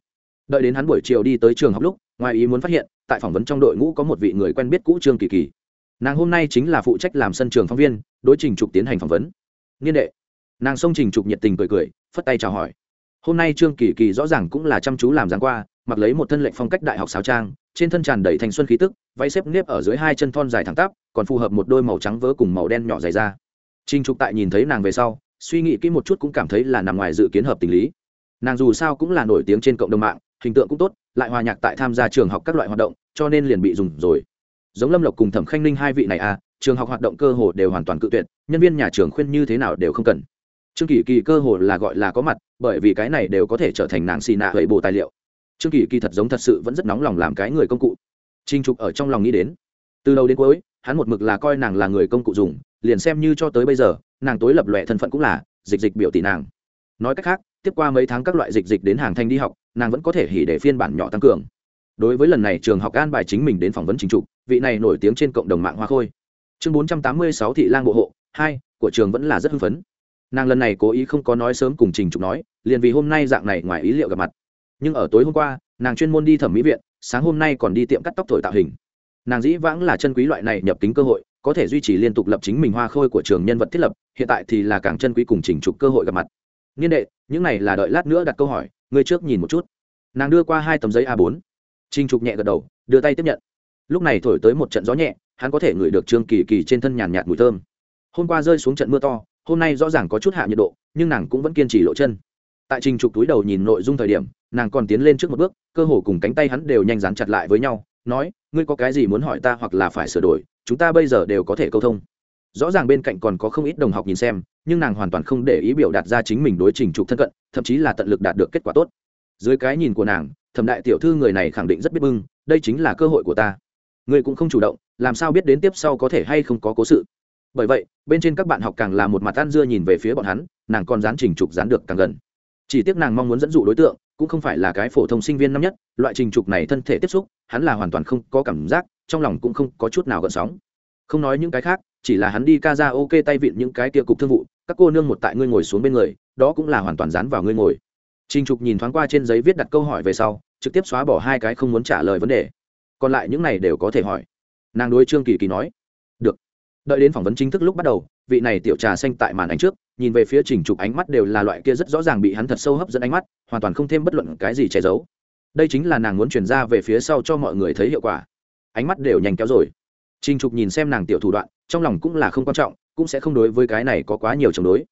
S1: Đợi đến hắn buổi chiều đi tới trường học lúc, ngoài ý muốn phát hiện, tại phỏng vấn trong đội ngũ có một vị người quen biết cũ trương kỳ kỳ. Nàng hôm nay chính là phụ trách làm sân trường phóng viên, đối trình trục tiến hành phỏng vấn. Niên đệ. Nàng xông trình trục nhiệt tình cười cười, phất tay chào hỏi. Hôm nay trương kỳ kỳ rõ ràng cũng là chăm chú làm dáng qua, mặc lấy một thân lệnh phong cách đại học sáo trang, trên thân tràn đầy thành xuân khí tức, váy xếp nếp ở dưới hai chân thon dài thẳng tắp, còn phù hợp một đôi màu trắng vớ cùng màu đen nhỏ dày ra trình trục tại nhìn thấy nàng về sau suy nghĩ kỹ một chút cũng cảm thấy là nằm ngoài dự kiến hợp tình lý. Nàng dù sao cũng là nổi tiếng trên cộng đồng mạng, hình tượng cũng tốt, lại hòa nhạc tại tham gia trường học các loại hoạt động, cho nên liền bị dùng rồi. Giống lâm lộc cùng thẩm khanh ninh hai vị này à trường học hoạt động cơ hồ đều hoàn toàn cự tuyệt, nhân viên nhà trường khuyên như thế nào đều không cần. Trương kỳ kỳ cơ hồ là gọi là có mặt, bởi vì cái này đều có thể trở thành nàng xì nạ gậy bộ tài liệu. Trương kỳ kỳ thật giống thật sự vẫn rất nóng lòng làm cái người công cụ. Trinh trục ở trong lòng nghĩ đến, từ đầu đến cuối, hắn một mực là coi nàng là người công cụ dùng, liền xem như cho tới bây giờ nàng tối lập lòe thân phận cũng là dịch dịch biểu tỷ nàng. Nói cách khác, tiếp qua mấy tháng các loại dịch dịch đến hàng thanh đi học, nàng vẫn có thể hỉ để phiên bản nhỏ tăng cường. Đối với lần này trường học an bài chính mình đến phỏng vấn chính trục vị này nổi tiếng trên cộng đồng mạng hoa khôi. Chương bốn trăm tám mươi sáu thị lang bộ hộ hai, của trường vẫn là rất hưng phấn. Nàng lần này cố ý không có nói sớm cùng trình trục nói, liền vì hôm nay dạng này ngoài ý liệu gặp mặt. Nhưng ở tối hôm qua, nàng chuyên môn đi thẩm mỹ viện, sáng hôm nay còn đi tiệm cắt tóc thổi tạo hình. Nàng dĩ vãng là chân quý loại này nhập kính cơ hội có thể duy trì liên tục lập chính mình hoa khôi của trường nhân vật thiết lập, hiện tại thì là càng chân quý cùng trình trục cơ hội gặp mặt. Niên đệ, những này là đợi lát nữa đặt câu hỏi, ngươi trước nhìn một chút. Nàng đưa qua hai tấm giấy a 4 trình trục nhẹ gật đầu, đưa tay tiếp nhận. Lúc này thổi tới một trận gió nhẹ, hắn có thể ngửi được trương kỳ kỳ trên thân nhàn nhạt mùi thơm. Hôm qua rơi xuống trận mưa to, hôm nay rõ ràng có chút hạ nhiệt độ, nhưng nàng cũng vẫn kiên trì lộ chân. Tại trình trục túi đầu nhìn nội dung thời điểm, nàng còn tiến lên trước một bước, cơ hồ cùng cánh tay hắn đều nhanh dán chặt lại với nhau, nói ngươi có cái gì muốn hỏi ta hoặc là phải sửa đổi, chúng ta bây giờ đều có thể câu thông. Rõ ràng bên cạnh còn có không ít đồng học nhìn xem, nhưng nàng hoàn toàn không để ý biểu đạt ra chính mình đối trình trục thân cận, thậm chí là tận lực đạt được kết quả tốt. Dưới cái nhìn của nàng, thẩm đại tiểu thư người này khẳng định rất biết bưng, đây chính là cơ hội của ta. Ngươi cũng không chủ động, làm sao biết đến tiếp sau có thể hay không có cố sự. Bởi vậy, bên trên các bạn học càng là một mặt ăn dưa nhìn về phía bọn hắn, nàng còn dán trình trục dán được càng gần. Chỉ tiếc nàng mong muốn dẫn dụ đối tượng, cũng không phải là cái phổ thông sinh viên năm nhất, loại trình trục này thân thể tiếp xúc hắn là hoàn toàn không có cảm giác, trong lòng cũng không có chút nào gợn sóng. Không nói những cái khác, chỉ là hắn đi ca ra ok tay vịn những cái kia cục thương vụ, các cô nương một tại ngươi ngồi xuống bên người, đó cũng là hoàn toàn dán vào ngươi ngồi. Trình trục nhìn thoáng qua trên giấy viết đặt câu hỏi về sau, trực tiếp xóa bỏ hai cái không muốn trả lời vấn đề. Còn lại những này đều có thể hỏi. Nàng đối trương kỳ kỳ nói, được. Đợi đến phỏng vấn chính thức lúc bắt đầu, vị này tiểu trà xanh tại màn ảnh trước, nhìn về phía trình trục ánh mắt đều là loại kia rất rõ ràng bị hắn thật sâu hấp dẫn ánh mắt, hoàn toàn không thêm bất luận cái gì che giấu đây chính là nàng muốn chuyển ra về phía sau cho mọi người thấy hiệu quả. Ánh mắt đều nhanh kéo rồi. Trình trục nhìn xem nàng tiểu thủ đoạn, trong lòng cũng là không quan trọng, cũng sẽ không đối với cái này có quá nhiều chống đối.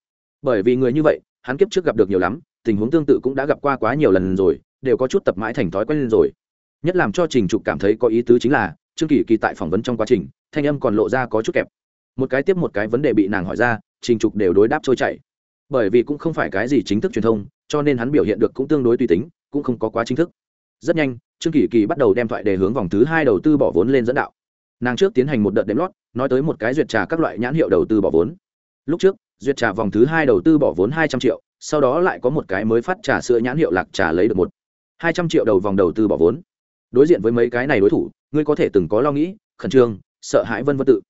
S1: Bởi vì người như vậy, hắn kiếp trước gặp được nhiều lắm, tình huống tương tự cũng đã gặp qua quá nhiều lần rồi, đều có chút tập mãi thành thói quen lên rồi. Nhất làm cho trình trục cảm thấy có ý tứ chính là, trương kỳ kỳ tại phỏng vấn trong quá trình, thanh âm còn lộ ra có chút kẹp. Một cái tiếp một cái vấn đề bị nàng hỏi ra, trình trục đều đối đáp trôi chảy. Bởi vì cũng không phải cái gì chính thức truyền thông, cho nên hắn biểu hiện được cũng tương đối tùy tính, cũng không có quá chính thức rất nhanh trương kỳ kỳ bắt đầu đem thoại đề hướng vòng thứ hai đầu tư bỏ vốn lên dẫn đạo. Nàng trước tiến hành một đợt đếm lót nói tới một cái duyệt trà các loại nhãn hiệu đầu tư bỏ vốn. Lúc trước duyệt trà vòng thứ hai đầu tư bỏ vốn hai trăm triệu sau đó lại có một cái mới phát trà sữa nhãn hiệu lạc trà lấy được một hai trăm triệu đầu vòng đầu tư bỏ vốn. Đối diện với mấy cái này đối thủ ngươi có thể từng có lo nghĩ khẩn trương sợ hãi vân vân tự.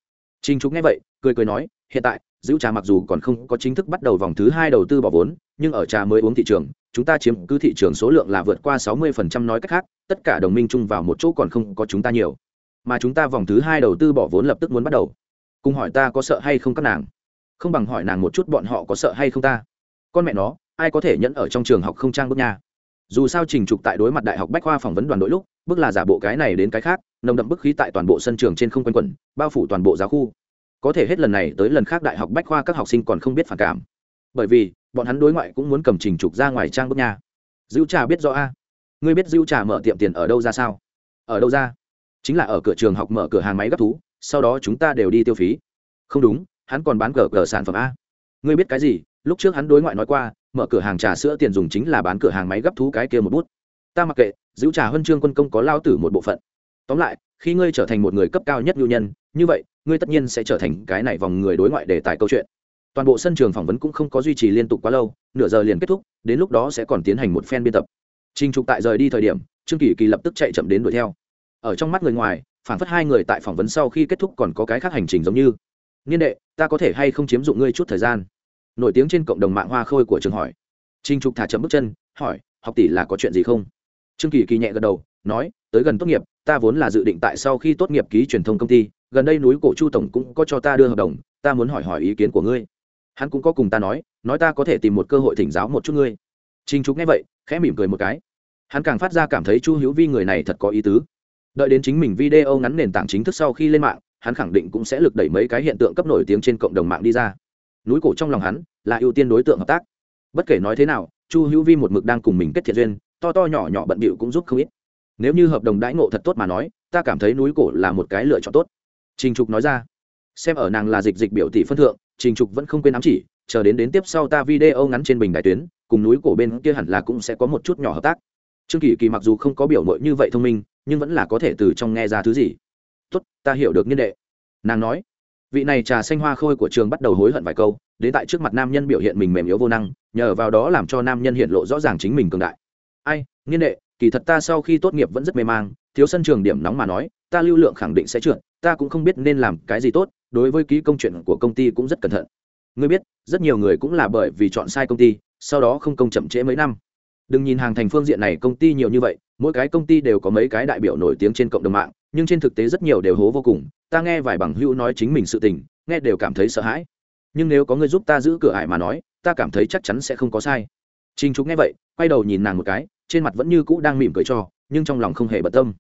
S1: Trinh trúc nghe vậy, cười cười nói, hiện tại, giữ trà mặc dù còn không có chính thức bắt đầu vòng thứ hai đầu tư bỏ vốn, nhưng ở trà mới uống thị trường, chúng ta chiếm cứ thị trường số lượng là vượt qua sáu 60% nói cách khác, tất cả đồng minh chung vào một chỗ còn không có chúng ta nhiều. Mà chúng ta vòng thứ hai đầu tư bỏ vốn lập tức muốn bắt đầu. Cùng hỏi ta có sợ hay không các nàng? Không bằng hỏi nàng một chút bọn họ có sợ hay không ta. Con mẹ nó, ai có thể nhẫn ở trong trường học không trang bước nhà? dù sao trình trục tại đối mặt đại học bách khoa phỏng vấn đoàn đội lúc bước là giả bộ cái này đến cái khác nồng đậm bức khí tại toàn bộ sân trường trên không quanh quẩn bao phủ toàn bộ giáo khu có thể hết lần này tới lần khác đại học bách khoa các học sinh còn không biết phản cảm. Bởi vì, bọn hắn đối ngoại cũng muốn cầm trình trục ra ngoài trang bước nha. Dữ trà biết rõ a. Ngươi biết dữ trà mở tiệm tiền ở đâu ra sao? Ở đâu ra? Chính là ở cửa trường học mở cửa hàng máy gấp thú, sau đó chúng ta đều đi tiêu phí. Không đúng, hắn còn bán cờ cờ sản phẩm a. Ngươi biết cái gì? Lúc trước hắn đối ngoại nói qua, mở cửa hàng trà sữa tiền dùng chính là bán cửa hàng máy gấp thú cái kia một bút. Ta mặc kệ giữ trà huân chương quân công có lao tử một bộ phận tóm lại khi ngươi trở thành một người cấp cao nhất nhu nhân như vậy ngươi tất nhiên sẽ trở thành cái này vòng người đối ngoại đề tài câu chuyện toàn bộ sân trường phỏng vấn cũng không có duy trì liên tục quá lâu nửa giờ liền kết thúc đến lúc đó sẽ còn tiến hành một phen biên tập Trình Trục tại rời đi thời điểm, Trương Kỳ Kỳ lập tức chạy chậm đến đuổi theo. Ở trong mắt người ngoài, phản phất hai người tại phỏng vấn sau khi kết thúc còn có cái khác hành trình giống như. Niên đệ, ta có thể hay không chiếm dụng ngươi chút thời gian? nổi tiếng trên cộng đồng mạng hoa khôi của trường hỏi trinh trục thả chậm bước chân hỏi học tỷ là có chuyện gì không trương kỳ kỳ nhẹ gật đầu nói tới gần tốt nghiệp, ta vốn là dự định tại sau khi tốt nghiệp ký truyền thông công ty, gần đây núi cổ chu tổng cũng có cho ta đưa hợp đồng, ta muốn hỏi hỏi ý kiến của ngươi. Hắn cũng có cùng ta nói nói ta có thể tìm một cơ hội thỉnh giáo một chút ngươi. Trình trục nghe vậy, khẽ mỉm cười một cái. Hắn càng phát ra cảm thấy chu hữu vi người này thật có ý tứ. Đợi đến chính mình video ngắn nền tảng chính thức sau khi lên mạng, hắn khẳng định cũng sẽ lực đẩy mấy cái hiện tượng cấp nổi tiếng trên cộng đồng mạng đi ra. Núi cổ trong lòng hắn là ưu tiên đối tượng hợp tác. Bất kể nói thế nào, chu hữu vi một mực đang cùng mình kết thiện duyên, to to nhỏ nhỏ bận bịu cũng giúp không ít nếu như hợp đồng đãi ngộ thật tốt mà nói, ta cảm thấy núi cổ là một cái lựa chọn tốt. Trình trục nói ra. Xem ở nàng là dịch dịch biểu tỷ phân thượng, trình trục vẫn không quên ám chỉ, chờ đến đến tiếp sau ta video ngắn trên bình đại tuyến, cùng núi cổ bên kia hẳn là cũng sẽ có một chút nhỏ hợp tác. Trương kỳ kỳ mặc dù không có biểu mội như vậy thông minh, nhưng vẫn là có thể từ trong nghe ra thứ gì. Tốt, ta hiểu được niên đệ. Nàng nói. Vị này trà xanh hoa khôi của trường bắt đầu hối hận vài câu, đến tại trước mặt nam nhân biểu hiện mình mềm yếu vô năng, nhờ vào đó làm cho nam nhân hiện lộ rõ ràng chính mình cường đại. Ai nghiên đệ kỳ thật ta sau khi tốt nghiệp vẫn rất mê mang thiếu sân trường điểm nóng mà nói ta lưu lượng khẳng định sẽ trượt ta cũng không biết nên làm cái gì tốt đối với ký công chuyện của công ty cũng rất cẩn thận. Ngươi biết rất nhiều người cũng là bởi vì chọn sai công ty sau đó không công chậm trễ mấy năm. Đừng nhìn hàng thành phương diện này công ty nhiều như vậy mỗi cái công ty đều có mấy cái đại biểu nổi tiếng trên cộng đồng mạng nhưng trên thực tế rất nhiều đều hố vô cùng ta nghe vài bằng hữu nói chính mình sự tình nghe đều cảm thấy sợ hãi. Nhưng nếu có người giúp ta giữ cửa ải mà nói ta cảm thấy chắc chắn sẽ không có sai. Trình Trục nghe vậy, quay đầu nhìn nàng một cái, trên mặt vẫn như cũ đang mỉm cười cho, nhưng trong lòng không hề bận tâm.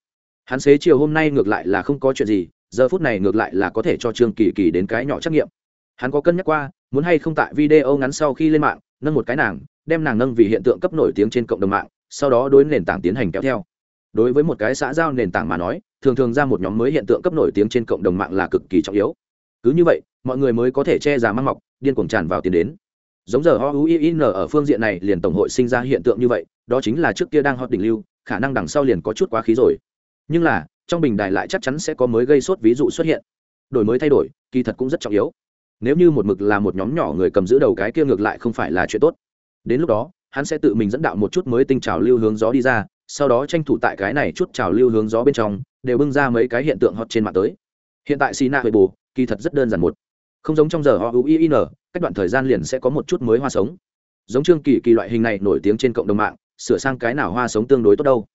S1: Hắn xế chiều hôm nay ngược lại là không có chuyện gì, giờ phút này ngược lại là có thể cho Trương Kỳ Kỳ đến cái nhỏ trắc nghiệm. Hắn có cân nhắc qua, muốn hay không tại video ngắn sau khi lên mạng, nâng một cái nàng, đem nàng nâng vì hiện tượng cấp nổi tiếng trên cộng đồng mạng, sau đó đối nền tảng tiến hành kéo theo. Đối với một cái xã giao nền tảng mà nói, thường thường ra một nhóm mới hiện tượng cấp nổi tiếng trên cộng đồng mạng là cực kỳ trọng yếu cứ như vậy mọi người mới có thể che giá mang mọc điên cuồng tràn vào tiền đến giống giờ o u i n ở phương diện này liền tổng hội sinh ra hiện tượng như vậy, đó chính là trước kia đang hot đỉnh lưu, khả năng đằng sau liền có chút quá khí rồi. Nhưng là, trong bình đài lại chắc chắn sẽ có mới gây sốt ví dụ xuất hiện. Đổi mới thay đổi, kỳ thật cũng rất trọng yếu. Nếu như một mực là một nhóm nhỏ người cầm giữ đầu cái kia ngược lại không phải là chuyện tốt. Đến lúc đó, hắn sẽ tự mình dẫn đạo một chút mới tinh trào lưu hướng gió đi ra, sau đó tranh thủ tại cái này chút trào lưu hướng gió bên trong, đều bưng ra mấy cái hiện tượng hot trên mạng tới. Hiện tại sina huệ bù kỳ thật rất đơn giản một không giống trong giờ o u i n cách đoạn thời gian liền sẽ có một chút mới hoa sống. Giống trương kỳ kỳ loại hình này nổi tiếng trên cộng đồng mạng sửa sang cái nào hoa sống tương đối tốt đâu.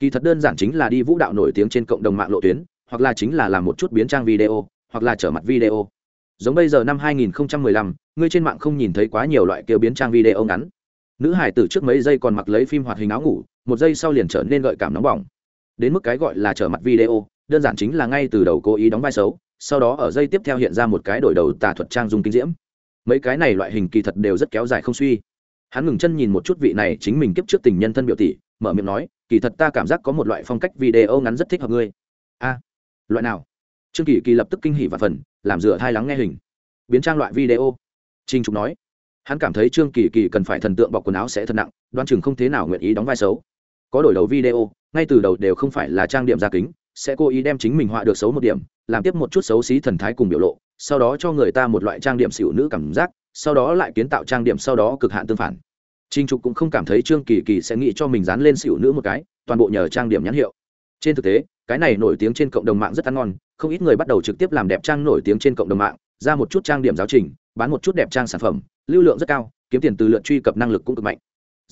S1: Kỳ thật đơn giản chính là đi vũ đạo nổi tiếng trên cộng đồng mạng lộ tuyến hoặc là chính là làm một chút biến trang video hoặc là trở mặt video. Giống bây giờ năm 2015, ngươi trên mạng không nhìn thấy quá nhiều loại kiểu biến trang video ngắn. Nữ hải tử trước mấy giây còn mặc lấy phim hoạt hình áo ngủ một giây sau liền trở nên gợi cảm nóng bỏng. Đến mức cái gọi là trở mặt video đơn giản chính là ngay từ đầu cố ý đóng vai xấu sau đó ở dây tiếp theo hiện ra một cái đổi đầu tà thuật trang dung kinh diễm. Mấy cái này loại hình kỳ thật đều rất kéo dài không suy. Hắn ngừng chân nhìn một chút vị này chính mình kiếp trước tình nhân thân biểu tỷ, mở miệng nói, kỳ thật ta cảm giác có một loại phong cách video ngắn rất thích hợp ngươi. A, loại nào? Trương kỳ kỳ lập tức kinh hỉ và phần, làm dựa thai lắng nghe hình. Biến trang loại video. Trinh trục nói, hắn cảm thấy trương kỳ kỳ cần phải thần tượng bọc quần áo sẽ thật nặng, đoan chừng không thế nào nguyện ý đóng vai xấu. Có đổi đầu video, ngay từ đầu đều không phải là trang điểm gia kính sẽ cố ý đem chính mình họa được xấu một điểm, làm tiếp một chút xấu xí thần thái cùng biểu lộ, sau đó cho người ta một loại trang điểm xỉu nữ cảm giác, sau đó lại kiến tạo trang điểm sau đó cực hạn tương phản. Trinh trục cũng không cảm thấy trương kỳ kỳ sẽ nghĩ cho mình dán lên xỉu nữ một cái, toàn bộ nhờ trang điểm nhãn hiệu. Trên thực tế, cái này nổi tiếng trên cộng đồng mạng rất ăn ngon, không ít người bắt đầu trực tiếp làm đẹp trang nổi tiếng trên cộng đồng mạng, ra một chút trang điểm giáo trình, bán một chút đẹp trang sản phẩm, lưu lượng rất cao, kiếm tiền từ lượt truy cập năng lực cũng cực mạnh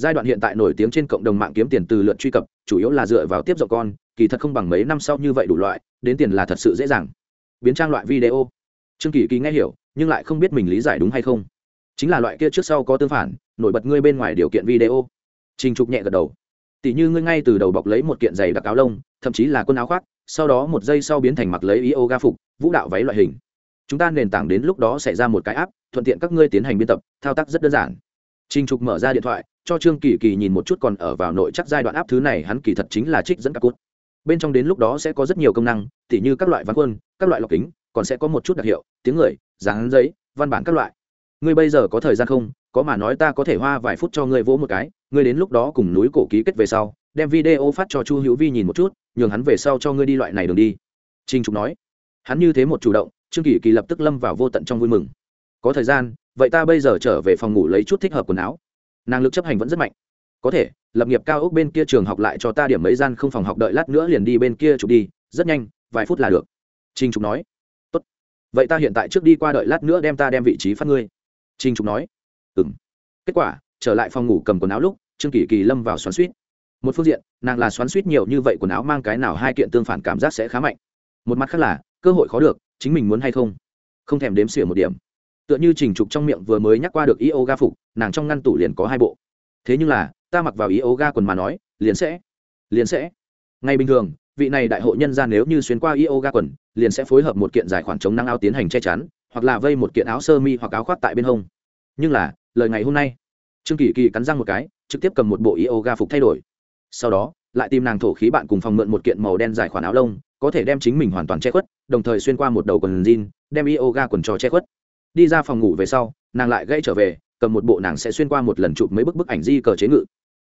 S1: giai đoạn hiện tại nổi tiếng trên cộng đồng mạng kiếm tiền từ lượt truy cập, chủ yếu là dựa vào tiếp dọc con, kỳ thật không bằng mấy năm sau như vậy đủ loại, đến tiền là thật sự dễ dàng. Biến trang loại video. Trương kỳ kỳ nghe hiểu, nhưng lại không biết mình lý giải đúng hay không. Chính là loại kia trước sau có tương phản, nổi bật ngươi bên ngoài điều kiện video. Trình trục nhẹ gật đầu. Tỷ như ngươi ngay từ đầu bọc lấy một kiện giày đặc áo lông, thậm chí là quần áo khoác, sau đó một giây sau biến thành mặc lấy yoga phục, vũ đạo váy loại hình. Chúng ta nền tảng đến lúc đó xảy ra một cái áp thuận tiện các ngươi tiến hành biên tập, thao tác rất đơn giản. Trình trục mở ra điện thoại cho trương kỳ kỳ nhìn một chút còn ở vào nội chắc giai đoạn áp thứ này, hắn kỳ thật chính là trích dẫn các cút bên trong đến lúc đó sẽ có rất nhiều công năng, tỉ như các loại văn quân, các loại lọc kính, còn sẽ có một chút đặc hiệu, tiếng người, dáng giấy, văn bản các loại. Ngươi bây giờ có thời gian không? Có mà nói ta có thể hoa vài phút cho ngươi vỗ một cái, ngươi đến lúc đó cùng núi cổ ký kết về sau, đem video phát cho chu hữu vi nhìn một chút, nhường hắn về sau cho ngươi đi loại này đường đi. Trinh trục nói. Hắn như thế một chủ động, trương kỳ kỳ lập tức lâm vào vô tận trong vui mừng. Có thời gian, vậy ta bây giờ trở về phòng ngủ lấy chút thích hợp quần áo năng lực chấp hành vẫn rất mạnh. Có thể, lập nghiệp cao ốc bên kia trường học lại cho ta điểm mấy gian không phòng học đợi lát nữa liền đi bên kia chụp đi, rất nhanh, vài phút là được. Trinh trục nói. Tốt. Vậy ta hiện tại trước đi qua đợi lát nữa đem ta đem vị trí phát ngươi. Trinh trục nói. Ừ m kết quả, trở lại phòng ngủ cầm quần áo lúc, trương kỳ kỳ lâm vào xoắn suýt. Một phương diện, nàng là xoắn suýt nhiều như vậy quần áo mang cái nào hai kiện tương phản cảm giác sẽ khá mạnh. Một mặt khác là, cơ hội khó được, chính mình muốn hay không? Không thèm đếm xỉa một điểm tựa như trình trục trong miệng vừa mới nhắc qua được yoga phục, nàng trong ngăn tủ liền có hai bộ. Thế nhưng là, ta mặc vào yoga quần mà nói, liền sẽ liền sẽ. Ngay bình thường, vị này đại hội nhân ra nếu như xuyên qua yoga quần, liền sẽ phối hợp một kiện giải khoản chống năng áo tiến hành che chắn, hoặc là vây một kiện áo sơ mi hoặc áo khoác tại bên hông. Nhưng là, lời ngày hôm nay, trương kỳ kỳ cắn răng một cái, trực tiếp cầm một bộ yoga phục thay đổi. Sau đó, lại tìm nàng thổ khí bạn cùng phòng mượn một kiện màu đen dài khoản áo lông, có thể đem chính mình hoàn toàn che khuất, đồng thời xuyên qua một đầu quần jean, đem yoga quần trò che khuất đi ra phòng ngủ về sau, nàng lại gây trở về, cầm một bộ nàng sẽ xuyên qua một lần chụp mấy bức bức ảnh di cờ chế ngự.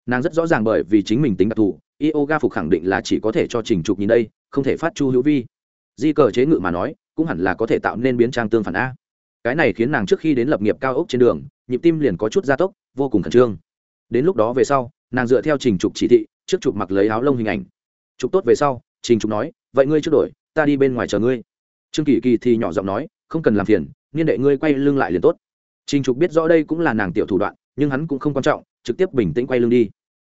S1: Nàng rất rõ ràng bởi vì chính mình tính đặc thù, yoga phục khẳng định là chỉ có thể cho trình chụp nhìn đây, không thể phát chu hữu vi. Di cờ chế ngự mà nói, cũng hẳn là có thể tạo nên biến trang tương phản a. Cái này khiến nàng trước khi đến lập nghiệp cao ốc trên đường, nhịp tim liền có chút gia tốc, vô cùng khẩn trương. Đến lúc đó về sau, nàng dựa theo trình trục chỉ thị, trước chụp mặc lấy áo lông hình ảnh. Chụp tốt về sau, trình trục nói, vậy ngươi trước đổi, ta đi bên ngoài chờ ngươi. Trương kỳ kỳ thì nhỏ giọng nói, không cần làm phiền niên đệ ngươi quay lưng lại liền tốt. Trình trục biết rõ đây cũng là nàng tiểu thủ đoạn, nhưng hắn cũng không quan trọng, trực tiếp bình tĩnh quay lưng đi.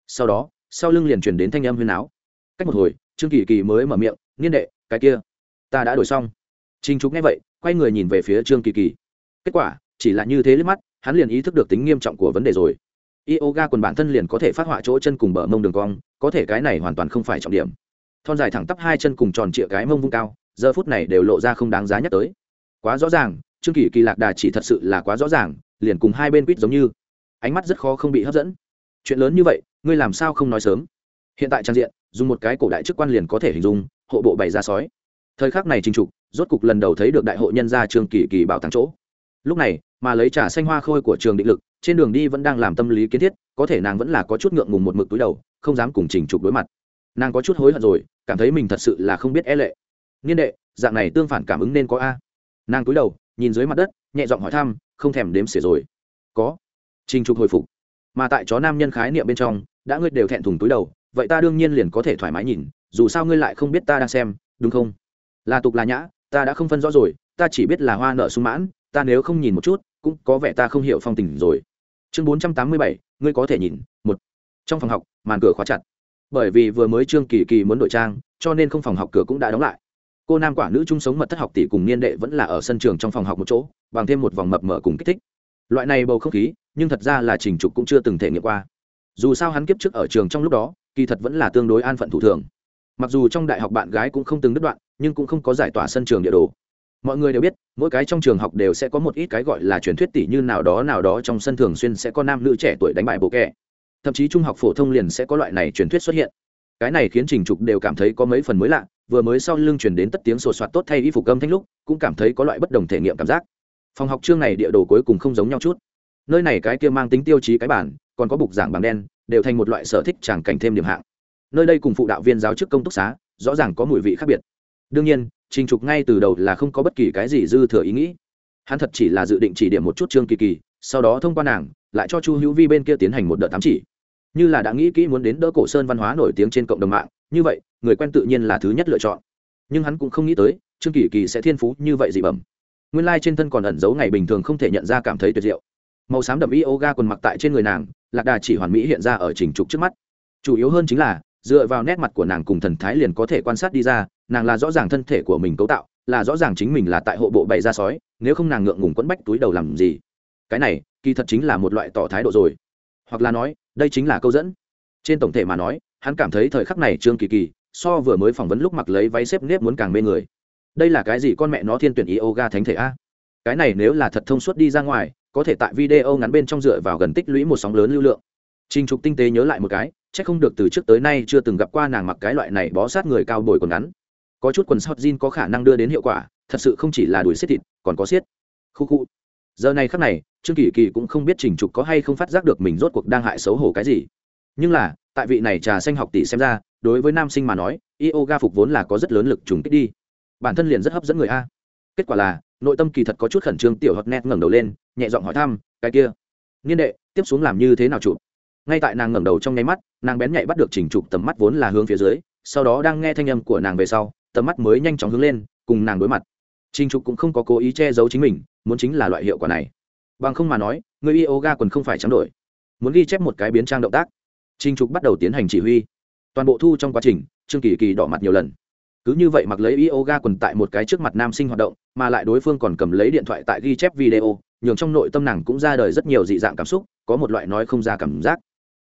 S1: Sau đó, sau lưng liền chuyển đến thanh âm huyên áo cách một hồi, trương kỳ kỳ mới mở miệng, niên đệ, cái kia, ta đã đổi xong. Trình trục nghe vậy, quay người nhìn về phía trương kỳ kỳ. Kết quả, chỉ là như thế liếc mắt, hắn liền ý thức được tính nghiêm trọng của vấn đề rồi. Yoga quần bản thân liền có thể phát họa chỗ chân cùng bờ mông đường cong, có thể cái này hoàn toàn không phải trọng điểm. Thon dài thẳng tắp hai chân cùng tròn trịa cái mông vung cao, giờ phút này đều lộ ra không đáng giá nhắc tới. Quá rõ ràng trương kỳ kỳ lạc đà chỉ thật sự là quá rõ ràng, liền cùng hai bên quýt giống như. Ánh mắt rất khó không bị hấp dẫn. Chuyện lớn như vậy, ngươi làm sao không nói sớm? Hiện tại trang diện, dùng một cái cổ đại chức quan liền có thể hình dung, hộ bộ bày ra sói. Thời khắc này trình trục, rốt cục lần đầu thấy được đại hội nhân gia trường kỳ kỳ bảo tàng chỗ. Lúc này, mà lấy trà xanh hoa khôi của trường định lực, trên đường đi vẫn đang làm tâm lý kiến thiết, có thể nàng vẫn là có chút ngượng ngùng một mực túi đầu, không dám cùng trình trục đối mặt. Nàng có chút hối hận rồi, cảm thấy mình thật sự là không biết e lệ. Niên đệ, dạng này tương phản cảm ứng nên có a. Nàng túi đầu nhìn dưới mặt đất, nhẹ giọng hỏi thăm, không thèm đếm xỉa rồi. Có. Trình trục hồi phục. Mà tại chó nam nhân khái niệm bên trong, đã ngươi đều thẹn thùng túi đầu, vậy ta đương nhiên liền có thể thoải mái nhìn, dù sao ngươi lại không biết ta đang xem, đúng không? Là tục là nhã, ta đã không phân rõ rồi, ta chỉ biết là hoa nợ sung mãn, ta nếu không nhìn một chút, cũng có vẻ ta không hiểu phong tình rồi. Chương bốn trăm tám mươi bảy, ngươi có thể nhìn, một. Trong phòng học, màn cửa khóa chặt. Bởi vì vừa mới trương kỳ kỳ muốn đổi trang, cho nên không phòng học cửa cũng đã đóng lại cô nam quả nữ chung sống mật thất học tỷ cùng niên đệ vẫn là ở sân trường trong phòng học một chỗ, bằng thêm một vòng mập mở cùng kích thích. Loại này bầu không khí, nhưng thật ra là trình trục cũng chưa từng thể nghiệm qua. Dù sao hắn kiếp trước ở trường trong lúc đó, kỳ thật vẫn là tương đối an phận thủ thường. Mặc dù trong đại học bạn gái cũng không từng đứt đoạn, nhưng cũng không có giải tỏa sân trường địa đồ. Mọi người đều biết, mỗi cái trong trường học đều sẽ có một ít cái gọi là truyền thuyết tỷ như nào đó nào đó trong sân thường xuyên sẽ có nam nữ trẻ tuổi đánh bại bộ kẻ. Thậm chí trung học phổ thông liền sẽ có loại này truyền thuyết xuất hiện cái này khiến trình trục đều cảm thấy có mấy phần mới lạ, vừa mới sau lưng chuyển đến tất tiếng sột soạt tốt thay y phục âm thanh lúc, cũng cảm thấy có loại bất đồng thể nghiệm cảm giác. Phòng học chương này địa đồ cuối cùng không giống nhau chút. Nơi này cái kia mang tính tiêu chí cái bản, còn có bục giảng bằng đen, đều thành một loại sở thích tràng cảnh thêm điểm hạng. Nơi đây cùng phụ đạo viên giáo chức công túc xá, rõ ràng có mùi vị khác biệt. Đương nhiên, trình trục ngay từ đầu là không có bất kỳ cái gì dư thừa ý nghĩ. Hắn thật chỉ là dự định chỉ điểm một chút chương kỳ kỳ, sau đó thông qua nàng, lại cho chu hữu vi bên kia tiến hành một đợt tám chỉ như là đã nghĩ kỹ muốn đến đỡ cổ sơn văn hóa nổi tiếng trên cộng đồng mạng, như vậy, người quen tự nhiên là thứ nhất lựa chọn. Nhưng hắn cũng không nghĩ tới, trương kỳ kỳ sẽ thiên phú như vậy dị bẩm. Nguyên lai、like、trên thân còn ẩn giấu ngày bình thường không thể nhận ra cảm thấy tuyệt diệu. Màu xám đậm yoga quần mặc tại trên người nàng, lạc đà chỉ hoàn mỹ hiện ra ở trình trục trước mắt. Chủ yếu hơn chính là, dựa vào nét mặt của nàng cùng thần thái liền có thể quan sát đi ra, nàng là rõ ràng thân thể của mình cấu tạo, là rõ ràng chính mình là tại hộ bộ bày ra sói, nếu không nàng ngượng ngùng quẫn bách túi đầu làm gì? Cái này, kỳ thật chính là một loại tỏ thái độ rồi. Hoặc là nói đây chính là câu dẫn. Trên tổng thể mà nói, hắn cảm thấy thời khắc này trương kỳ kỳ so vừa mới phỏng vấn lúc mặc lấy váy xếp nếp muốn càng mê người. Đây là cái gì con mẹ nó thiên tuyển yoga thánh thể a? Cái này nếu là thật thông suốt đi ra ngoài, có thể tại video ngắn bên trong dựa vào gần tích lũy một sóng lớn lưu lượng. Trình trục tinh tế nhớ lại một cái c h ắ c không được từ trước tới nay chưa từng gặp qua nàng mặc cái loại này bó sát người cao bồi còn ngắn. Có chút quần sót jean có khả năng đưa đến hiệu quả, thật sự không chỉ là đuổi xiết thịt, còn có xiết. Khu khu giờ này khắc này, trương kỳ kỳ cũng không biết trình trục có hay không phát giác được mình rốt cuộc đang hại xấu hổ cái gì. Nhưng là, tại vị này trà xanh học tỷ xem ra, đối với nam sinh mà nói, yoga phục vốn là có rất lớn lực trùng kích đi. Bản thân liền rất hấp dẫn người a. Kết quả là, nội tâm kỳ thật có chút khẩn trương tiểu hợp nét ngẩng đầu lên, nhẹ giọng hỏi thăm, cái kia, niên đệ, tiếp xuống làm như thế nào chụp? Ngay tại nàng ngẩng đầu trong nháy mắt, nàng bén nhạy bắt được chỉnh trục tầm mắt vốn là hướng phía dưới, sau đó đang nghe thanh âm của nàng về sau, tầm mắt mới nhanh chóng hướng lên, cùng nàng đối mặt. Trình trục cũng không có cố ý che giấu chính mình muốn chính là loại hiệu quả này. Bằng không mà nói, người yoga quần không phải trắng đổi. Muốn ghi chép một cái biến trang động tác. Trình trục bắt đầu tiến hành chỉ huy. Toàn bộ thu trong quá trình, trương kỳ kỳ đỏ mặt nhiều lần. Cứ như vậy mặc lấy yoga quần tại một cái trước mặt nam sinh hoạt động, mà lại đối phương còn cầm lấy điện thoại tại ghi chép video, nhường trong nội tâm nàng cũng ra đời rất nhiều dị dạng cảm xúc, có một loại nói không ra cảm giác.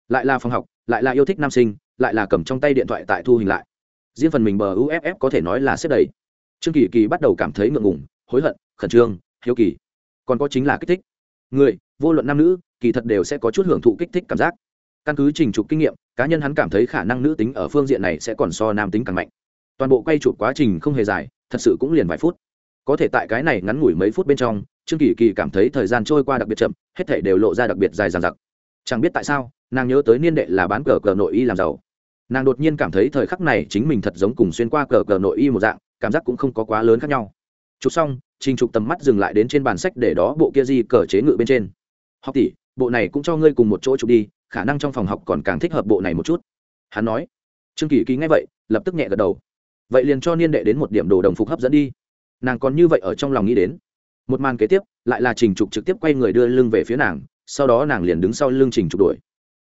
S1: Lại là phòng học, lại là yêu thích nam sinh, lại là cầm trong tay điện thoại tại thu hình lại. Riêng phần mình bờ uff có thể nói là xếp đầy. Trương kỳ kỳ bắt đầu cảm thấy ngượng ngùng, hối hận, khẩn trương hiếu kỳ. Còn có chính là kích thích. Người, vô luận nam nữ, kỳ thật đều sẽ có chút hưởng thụ kích thích cảm giác. Căn cứ trình trục kinh nghiệm, cá nhân hắn cảm thấy khả năng nữ tính ở phương diện này sẽ còn so nam tính càng mạnh. Toàn bộ quay chụp quá trình không hề dài, thật sự cũng liền vài phút. Có thể tại cái này ngắn ngủi mấy phút bên trong, trương kỳ kỳ cảm thấy thời gian trôi qua đặc biệt chậm, hết thể đều lộ ra đặc biệt dài dằng dặc. Chẳng biết tại sao, nàng nhớ tới niên đệ là bán cờ cờ nội y làm giàu. Nàng đột nhiên cảm thấy thời khắc này chính mình thật giống cùng xuyên qua cờ cờ nội y một dạng, cảm giác cũng không có quá lớn khác nhau chụp xong, trình trục tầm mắt dừng lại đến trên bàn sách để đó bộ kia di cờ chế ngự bên trên. Học tỷ, bộ này cũng cho ngươi cùng một chỗ chụp đi, khả năng trong phòng học còn càng thích hợp bộ này một chút. Hắn nói. Trương kỳ ký nghe vậy, lập tức nhẹ gật đầu. Vậy liền cho niên đệ đến một điểm đồ đồng phục hấp dẫn đi. Nàng còn như vậy ở trong lòng nghĩ đến. Một màn kế tiếp, lại là trình trục trực tiếp quay người đưa lưng về phía nàng, sau đó nàng liền đứng sau lưng trình trục đuổi.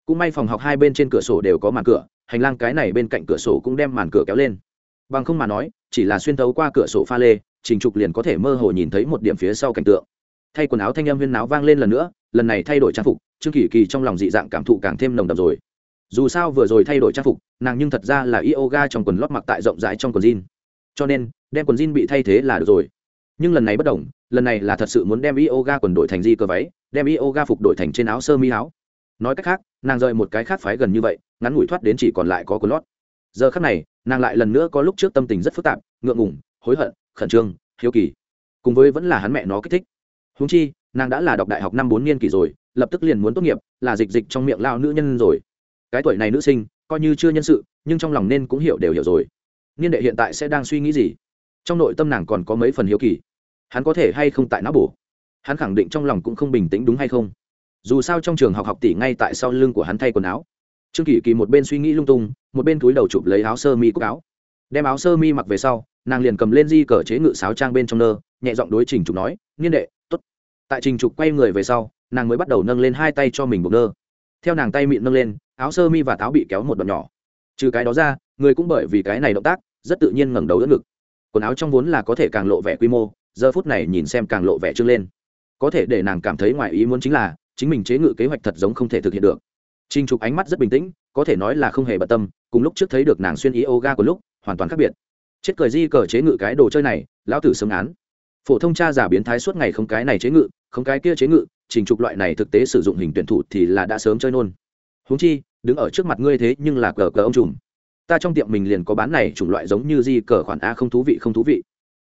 S1: Cũng may phòng học hai bên trên cửa sổ đều có màn cửa, hành lang cái này bên cạnh cửa sổ cũng đem màn cửa kéo lên. Bằng không mà nói, chỉ là xuyên thấu qua cửa sổ pha lê trình trục liền có thể mơ hồ nhìn thấy một điểm phía sau cảnh tượng. Thay quần áo thanh âm huyên náo vang lên lần nữa, lần này thay đổi trang phục, trương kỳ kỳ trong lòng dị dạng cảm thụ càng thêm nồng đậm rồi. Dù sao vừa rồi thay đổi trang phục, nàng nhưng thật ra là yoga trong quần lót mặc tại rộng rãi trong quần jean. Cho nên, đem quần jean bị thay thế là được rồi. Nhưng lần này bất đồng, lần này là thật sự muốn đem yoga quần đổi thành di cơ váy, đem yoga phục đổi thành trên áo sơ mi áo. Nói cách khác, nàng rời một cái khác phái gần như vậy, ngắn ngủi thoát đến chỉ còn lại có quần lót. Giờ khác này, nàng lại lần nữa có lúc trước tâm tình rất phức tạp, ngượng ngùng, hối hận khẩn trương, hiếu kỳ. Cùng với vẫn là hắn mẹ nó kích thích. Húng chi, nàng đã là đọc đại học năm bốn niên kỷ rồi, lập tức liền muốn tốt nghiệp, là dịch dịch trong miệng lao nữ nhân rồi. Cái tuổi này nữ sinh, coi như chưa nhân sự, nhưng trong lòng nên cũng hiểu đều hiểu rồi. Niên đệ hiện tại sẽ đang suy nghĩ gì? Trong nội tâm nàng còn có mấy phần hiếu kỳ. Hắn có thể hay không tại não bổ? Hắn khẳng định trong lòng cũng không bình tĩnh đúng hay không? Dù sao trong trường học học tỷ ngay tại sau lưng của hắn thay quần áo. Trương kỳ kỳ một bên suy nghĩ lung tung, một bên túi đầu chụp lấy áo sơ mi cúc áo đem áo sơ mi mặc về sau nàng liền cầm lên di cờ chế ngự sáo trang bên trong nơ nhẹ giọng đối trình trục nói niên đệ t ố t tại trình trục quay người về sau nàng mới bắt đầu nâng lên hai tay cho mình buộc nơ. Theo nàng tay mịn nâng lên áo sơ mi và táo bị kéo một đoạn nhỏ. Trừ cái đó ra người cũng bởi vì cái này động tác rất tự nhiên ngẩng đầu đỡ ngực. Quần áo trong vốn là có thể càng lộ vẻ quy mô giờ phút này nhìn xem càng lộ vẻ trưng lên. Có thể để nàng cảm thấy ngoài ý muốn chính là chính mình chế ngự kế hoạch thật giống không thể thực hiện được. Trình Trục ánh mắt rất bình tĩnh, có thể nói là không hề bận tâm, cùng lúc trước thấy được nàng xuyên yoga của lúc, hoàn toàn khác biệt. Chết cười di cờ chế ngự cái đồ chơi này, lão tử sớm án. Phổ thông cha giả biến thái suốt ngày không cái này chế ngự, không cái kia chế ngự, Trình Trục loại này thực tế sử dụng hình tuyển thủ thì là đã sớm chơi nôn. Huống chi, đứng ở trước mặt ngươi thế nhưng là cờ cờ ông trùm. Ta trong tiệm mình liền có bán này chủng loại giống như di cờ khoản a không thú vị không thú vị.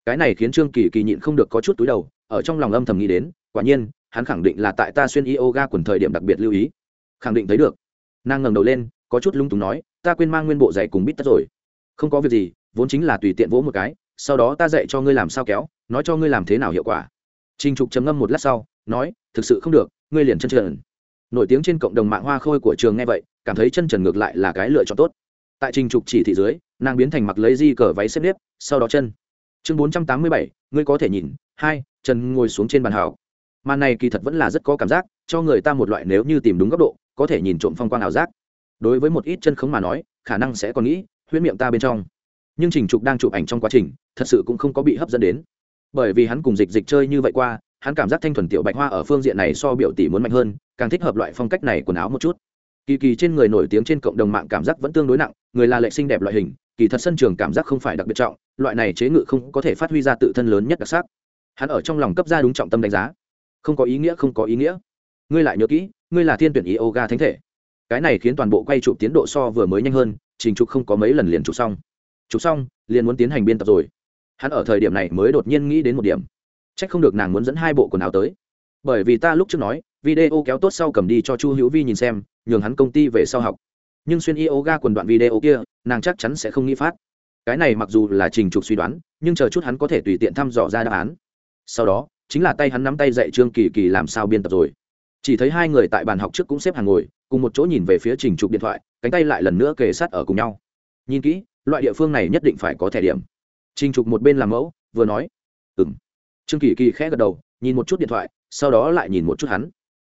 S1: Cái này khiến Trương Kỳ Kỳ nhịn không được có chút túi đầu, ở trong lòng âm thầm nghĩ đến, quả nhiên, hắn khẳng định là tại ta xuyên yoga quần thời điểm đặc biệt lưu ý. Khẳng định thấy được nàng ngẩng đầu lên có chút lung túng nói ta quên mang nguyên bộ giày cùng bít tất rồi không có việc gì vốn chính là tùy tiện vỗ một cái sau đó ta dạy cho ngươi làm sao kéo nói cho ngươi làm thế nào hiệu quả Trình Trục chấm ngâm một lát sau, nói, thực sự không được, ngươi liền chân trần. Nổi tiếng trên cộng đồng mạng hoa khôi của trường nghe vậy, cảm thấy chân trần ngược lại là cái lựa chọn tốt. Tại Trình Trục chỉ thị dưới, nàng biến thành mặc lấy di cờ váy xếp nếp, sau đó chân. Chương bốn trăm tám mươi bảy, ngươi có thể nhìn, hai, Trần ngồi xuống trên bàn hào. Màn này kỳ thật vẫn là rất có cảm giác, cho người ta một loại nếu như tìm đúng góc độ, có thể nhìn trộm phong quang ảo giác đối với một ít chân khống mà nói khả năng sẽ còn nghĩ huyễn miệng ta bên trong. Nhưng trình trục đang chụp ảnh trong quá trình, thật sự cũng không có bị hấp dẫn đến. Bởi vì hắn cùng dịch dịch chơi như vậy qua, hắn cảm giác thanh thuần tiểu bạch hoa ở phương diện này so biểu tỷ muốn mạnh hơn, càng thích hợp loại phong cách này quần áo một chút. Kỳ kỳ trên người nổi tiếng trên cộng đồng mạng cảm giác vẫn tương đối nặng, người là lệ sinh đẹp loại hình, kỳ thật sân trường cảm giác không phải đặc biệt trọng, loại này chế ngự không có thể phát huy ra tự thân lớn nhất đặc sắc. Hắn ở trong lòng cấp ra đúng trọng tâm đánh giá. Không có ý nghĩa, không có ý nghĩa. Ngươi lại nhớ kỹ, ngươi là thiên tuyển yoga thánh thể. Cái này khiến toàn bộ quay chụp tiến độ so vừa mới nhanh hơn trình trục không có mấy lần liền trục xong. Trục xong, liền muốn tiến hành biên tập rồi. Hắn ở thời điểm này mới đột nhiên nghĩ đến một điểm. C h ắ c không được nàng muốn dẫn hai bộ quần áo tới. Bởi vì ta lúc trước nói, video kéo tốt sau cầm đi cho chu hữu vi nhìn xem, nhường hắn công ty về sau học. Nhưng xuyên yoga quần đoạn video kia, nàng chắc chắn sẽ không nghĩ phát. Cái này mặc dù là trình trục suy đoán, nhưng chờ chút hắn có thể tùy tiện thăm dò ra đáp án. Sau đó, chính là tay hắn nắm tay dạy trương kỳ kỳ làm sao biên tập rồi chỉ thấy hai người tại bàn học trước cũng xếp hàng ngồi, cùng một chỗ nhìn về phía trình trục điện thoại, cánh tay lại lần nữa kề sát ở cùng nhau. Nhìn kỹ, loại địa phương này nhất định phải có thẻ điểm. Trình trục một bên làm mẫu, vừa nói ừ m trương kỳ kỳ khẽ gật đầu, nhìn một chút điện thoại, sau đó lại nhìn một chút hắn.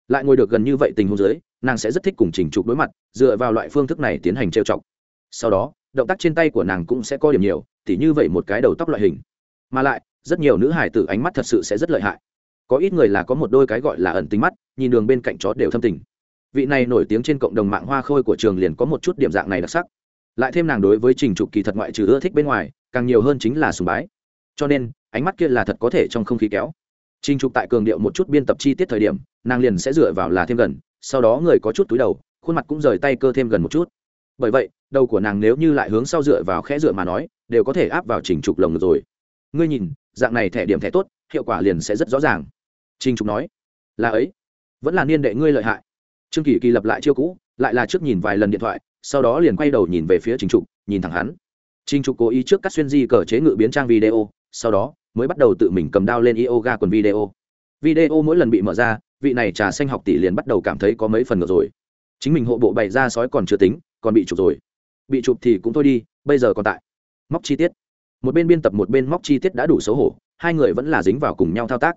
S1: Lại ngồi được gần như vậy tình huống dưới, nàng sẽ rất thích cùng trình trục đối mặt, dựa vào loại phương thức này tiến hành trêu chọc. Sau đó, động tác trên tay của nàng cũng sẽ có điểm nhiều, tỉ như vậy một cái đầu tóc loại hình. Mà lại, rất nhiều nữ hải tử ánh mắt thật sự sẽ rất lợi hại có ít người là có một đôi cái gọi là ẩn tính mắt, nhìn đường bên cạnh chó đều thâm tình. Vị này nổi tiếng trên cộng đồng mạng hoa khôi của trường liền có một chút điểm dạng này đặc sắc. Lại thêm nàng đối với trình trục kỳ thật ngoại trừ ưa thích bên ngoài, càng nhiều hơn chính là sùng bái. Cho nên, ánh mắt kia là thật có thể trong không khí kéo. Trình trục tại cường điệu một chút biên tập chi tiết thời điểm, nàng liền sẽ dựa vào là thêm gần, sau đó người có chút túi đầu, khuôn mặt cũng rời tay cơ thêm gần một chút. Bởi vậy, đầu của nàng nếu như lại hướng sau dựa vào khẽ dựa mà nói, đều có thể áp vào trình trục lồng rồi. Ngươi nhìn, dạng này thẻ điểm thẻ tốt hiệu quả liền sẽ rất rõ ràng Trình Trục nói, là ấy, vẫn là niên đệ ngươi lợi hại. Trương Kỳ Kỳ lập lại chiêu cũ, lại là trước nhìn vài lần điện thoại, sau đó liền quay đầu nhìn về phía Trình Trục, nhìn thẳng hắn. Trình Trục cố ý trước cắt xuyên di cờ chế ngự biến trang video, sau đó mới bắt đầu tự mình cầm đao lên yoga quần video. Video mỗi lần bị mở ra, vị này trà xanh học tỷ liền bắt đầu cảm thấy có mấy phần ngược rồi. Chính mình hộ bộ bày ra sói còn chưa tính, còn bị chụp rồi. Bị chụp thì cũng thôi đi, bây giờ còn tại. Móc chi tiết. Một bên biên tập một bên móc chi tiết đã đủ xấu hổ, hai người vẫn là dính vào cùng nhau thao tác.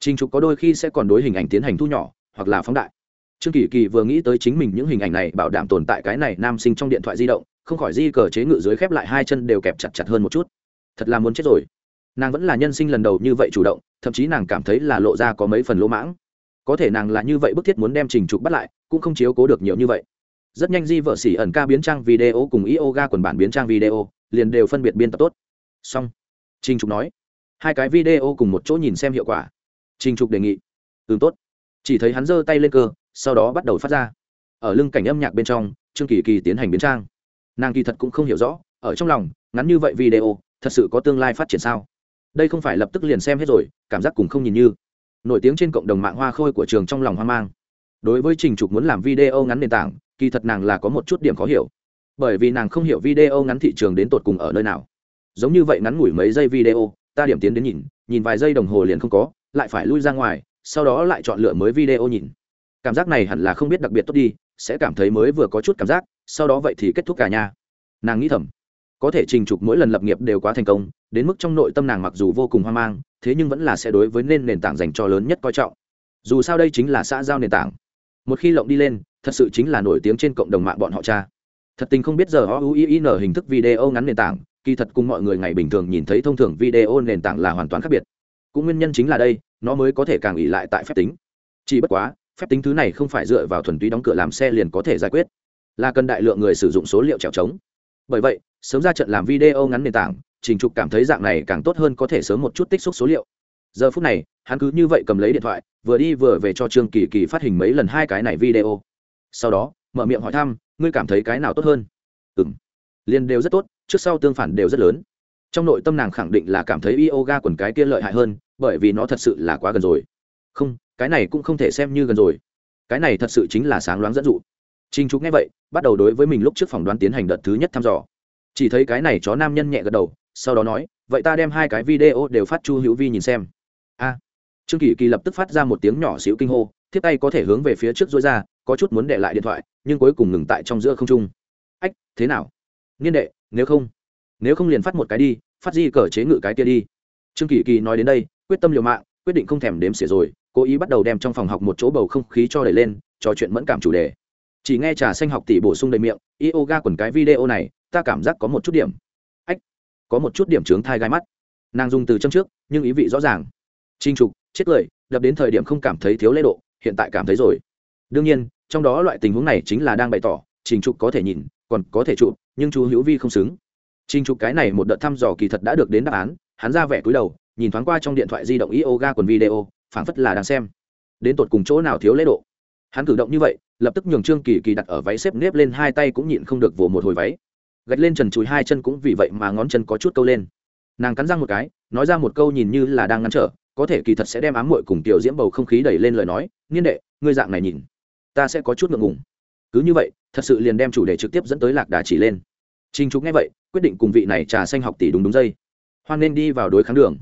S1: Trình trục có đôi khi sẽ còn đối hình ảnh tiến hành thu nhỏ, hoặc là phóng đại. Trương kỳ kỳ vừa nghĩ tới chính mình những hình ảnh này bảo đảm tồn tại cái này nam sinh trong điện thoại di động, không khỏi di cờ chế ngự dưới khép lại hai chân đều kẹp chặt chặt hơn một chút. Thật là muốn chết rồi. Nàng vẫn là nhân sinh lần đầu như vậy chủ động, thậm chí nàng cảm thấy là lộ ra có mấy phần lỗ mãng. Có thể nàng là như vậy bức thiết muốn đem trình trục bắt lại, cũng không chiếu cố được nhiều như vậy. Rất nhanh di vợ xỉ ẩn ca biến trang video cùng yoga quần bản biến trang video, liền đều phân biệt biên tập tốt. Xong. Trình trục nói hai cái video cùng một chỗ nhìn xem hiệu quả. Trình trục đề nghị. Ừ tốt. Chỉ thấy hắn giơ tay lên cơ, sau đó bắt đầu phát ra. Ở lưng cảnh âm nhạc bên trong, trương kỳ kỳ tiến hành biến trang. Nàng kỳ thật cũng không hiểu rõ, ở trong lòng, ngắn như vậy video, thật sự có tương lai phát triển sao? Đây không phải lập tức liền xem hết rồi, cảm giác cùng không nhìn như. Nổi tiếng trên cộng đồng mạng hoa khôi của trường trong lòng hoang mang. Đối với trình trục muốn làm video ngắn nền tảng, kỳ thật nàng là có một chút điểm khó hiểu. Bởi vì nàng không hiểu video ngắn thị trường đến tột cùng ở nơi nào. Giống như vậy ngắn ngủi mấy giây video ta điểm tiến đến nhìn nhìn vài giây đồng hồ liền không có, lại phải lui ra ngoài, sau đó lại chọn lựa mới video nhìn. Cảm giác này hẳn là không biết đặc biệt tốt đi, sẽ cảm thấy mới vừa có chút cảm giác, sau đó vậy thì kết thúc cả nhà. Nàng nghĩ thầm, có thể trình trục mỗi lần lập nghiệp đều quá thành công, đến mức trong nội tâm nàng mặc dù vô cùng hoang mang, thế nhưng vẫn là sẽ đối với nên nền tảng dành cho lớn nhất coi trọng. Dù sao đây chính là xã giao nền tảng. Một khi lộng đi lên, thật sự chính là nổi tiếng trên cộng đồng mạng bọn họ cha. Thật tình không biết giờ o u i n hình thức video ngắn nền tảng kỳ thật cùng mọi người ngày bình thường nhìn thấy thông thường video nền tảng là hoàn toàn khác biệt. Cũng nguyên nhân chính là đây, nó mới có thể càng ỉ lại tại phép tính. Chỉ bất quá, phép tính thứ này không phải dựa vào thuần túy đóng cửa làm xe liền có thể giải quyết, là cần đại lượng người sử dụng số liệu trèo trống. Bởi vậy, sớm ra trận làm video ngắn nền tảng, trình trục cảm thấy dạng này càng tốt hơn có thể sớm một chút tích xúc số liệu. Giờ phút này, hắn cứ như vậy cầm lấy điện thoại, vừa đi vừa về cho trương kỳ kỳ phát hình mấy lần hai cái này video. Sau đó, mở miệng hỏi thăm, ngươi cảm thấy cái nào tốt hơn? Ừ m liền đều rất tốt, trước sau tương phản đều rất lớn. Trong nội tâm nàng khẳng định là cảm thấy yoga quần cái kia lợi hại hơn, bởi vì nó thật sự là quá gần rồi. Không, cái này cũng không thể xem như gần rồi. Cái này thật sự chính là sáng loáng dẫn dụ. Trinh trục nghe vậy, bắt đầu đối với mình lúc trước phỏng đoán tiến hành đợt thứ nhất thăm dò. Chỉ thấy cái này chó nam nhân nhẹ gật đầu, sau đó nói, vậy ta đem hai cái video đều phát chu hữu vi nhìn xem. A. Trương kỳ kỳ lập tức phát ra một tiếng nhỏ xíu kinh hô thiết tay có thể hướng về phía trước dối ra, có chút muốn để lại điện thoại, nhưng cuối cùng ngừng tại trong giữa không trung. Ách, thế nào? Niên đệ, nếu không nếu không liền phát một cái đi, phát di cờ chế ngự cái kia đi. Trương kỳ kỳ nói đến đây, quyết tâm liều mạng, quyết định không thèm đếm xỉa rồi, cố ý bắt đầu đem trong phòng học một chỗ bầu không khí cho đẩy lên, trò chuyện mẫn cảm chủ đề. Chỉ nghe trà xanh học tỷ bổ sung đầy miệng, yoga quần cái video này, ta cảm giác có một chút điểm. Ách, có một chút điểm trướng thai gai mắt. Nàng dùng từ châm trước, nhưng ý vị rõ ràng. Trinh trục, chết cười, đập đến thời điểm không cảm thấy thiếu lễ độ, hiện tại cảm thấy rồi. Đương nhiên, trong đó loại tình huống này chính là đang bày tỏ, trình trục có thể nhìn còn có thể trụ, nhưng chú hữu vi không xứng. Trình trục cái này một đợt thăm dò kỳ thật đã được đến đáp án, hắn ra vẻ cúi đầu, nhìn thoáng qua trong điện thoại di động yoga quần video, phảng phất là đang xem. Đến tột cùng chỗ nào thiếu lễ độ? Hắn cử động như vậy, lập tức nhường trương kỳ kỳ đặt ở váy xếp nếp lên hai tay cũng nhịn không được vồ một hồi váy. Gạch lên trần chùi hai chân cũng vì vậy mà ngón chân có chút câu lên. Nàng cắn răng một cái, nói ra một câu nhìn như là đang ngăn trở, có thể kỳ thật sẽ đem ám muội cùng tiểu diễm bầu không khí đẩy lên lời nói nghiên đệ, ngươi dạng này nhìn, ta sẽ có chút ngượng ngùng. Cứ như vậy thật sự liền đem chủ đề trực tiếp dẫn tới lạc đà chỉ lên. Trinh trục nghe vậy, quyết định cùng vị này trà xanh học tỷ đúng đúng dây. Hoan nên đi vào đối kháng đường.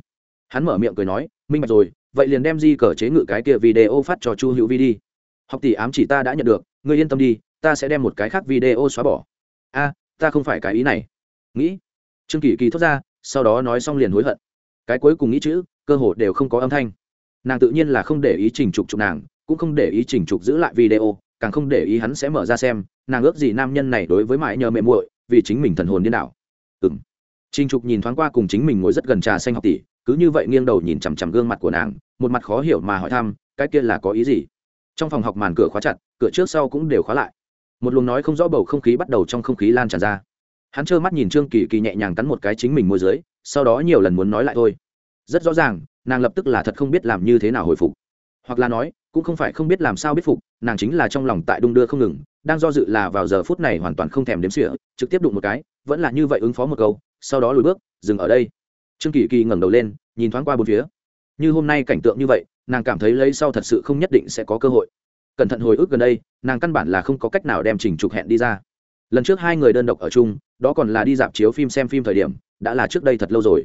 S1: Hắn mở miệng cười nói, minh bạch rồi, vậy liền đem di cờ chế ngự cái kia video phát cho chu hữu vi đi. Học tỷ ám chỉ ta đã nhận được, ngươi yên tâm đi, ta sẽ đem một cái khác video xóa bỏ. A, ta không phải cái ý này. Nghĩ. Trương kỳ kỳ thốt ra, sau đó nói xong liền hối hận. Cái cuối cùng nghĩ chữ, cơ hồ đều không có âm thanh. Nàng tự nhiên là không để ý trình trục trục nàng, cũng không để ý trình trục giữ lại video càng không để ý hắn sẽ mở ra xem, nàng ước gì nam nhân này đối với mãi nhờ mẹ muội, vì chính mình thần hồn điên đảo. Ừng trinh trục nhìn thoáng qua cùng chính mình ngồi rất gần trà xanh học tỷ, cứ như vậy nghiêng đầu nhìn chằm chằm gương mặt của nàng, một mặt khó hiểu mà hỏi thăm, cái kia là có ý gì? Trong phòng học màn cửa khóa chặt, cửa trước sau cũng đều khóa lại. Một luồng nói không rõ bầu không khí bắt đầu trong không khí lan tràn ra. Hắn trơ mắt nhìn trương kỳ kỳ nhẹ nhàng cắn một cái chính mình môi dưới, sau đó nhiều lần muốn nói lại thôi. Rất rõ ràng, nàng lập tức là thật không biết làm như thế nào hồi phục. Hoặc là nói, cũng không phải không biết làm sao biết phục nàng chính là trong lòng tại đung đưa không ngừng, đang do dự là vào giờ phút này hoàn toàn không thèm đếm xỉa, trực tiếp đụng một cái, vẫn là như vậy ứng phó một câu, sau đó lùi bước, dừng ở đây. Trương kỳ kỳ ngẩng đầu lên, nhìn thoáng qua bốn phía. Như hôm nay cảnh tượng như vậy, nàng cảm thấy lấy sau thật sự không nhất định sẽ có cơ hội. Cẩn thận hồi ức gần đây, nàng căn bản là không có cách nào đem trình trục hẹn đi ra. Lần trước hai người đơn độc ở chung, đó còn là đi dạp chiếu phim xem phim thời điểm, đã là trước đây thật lâu rồi.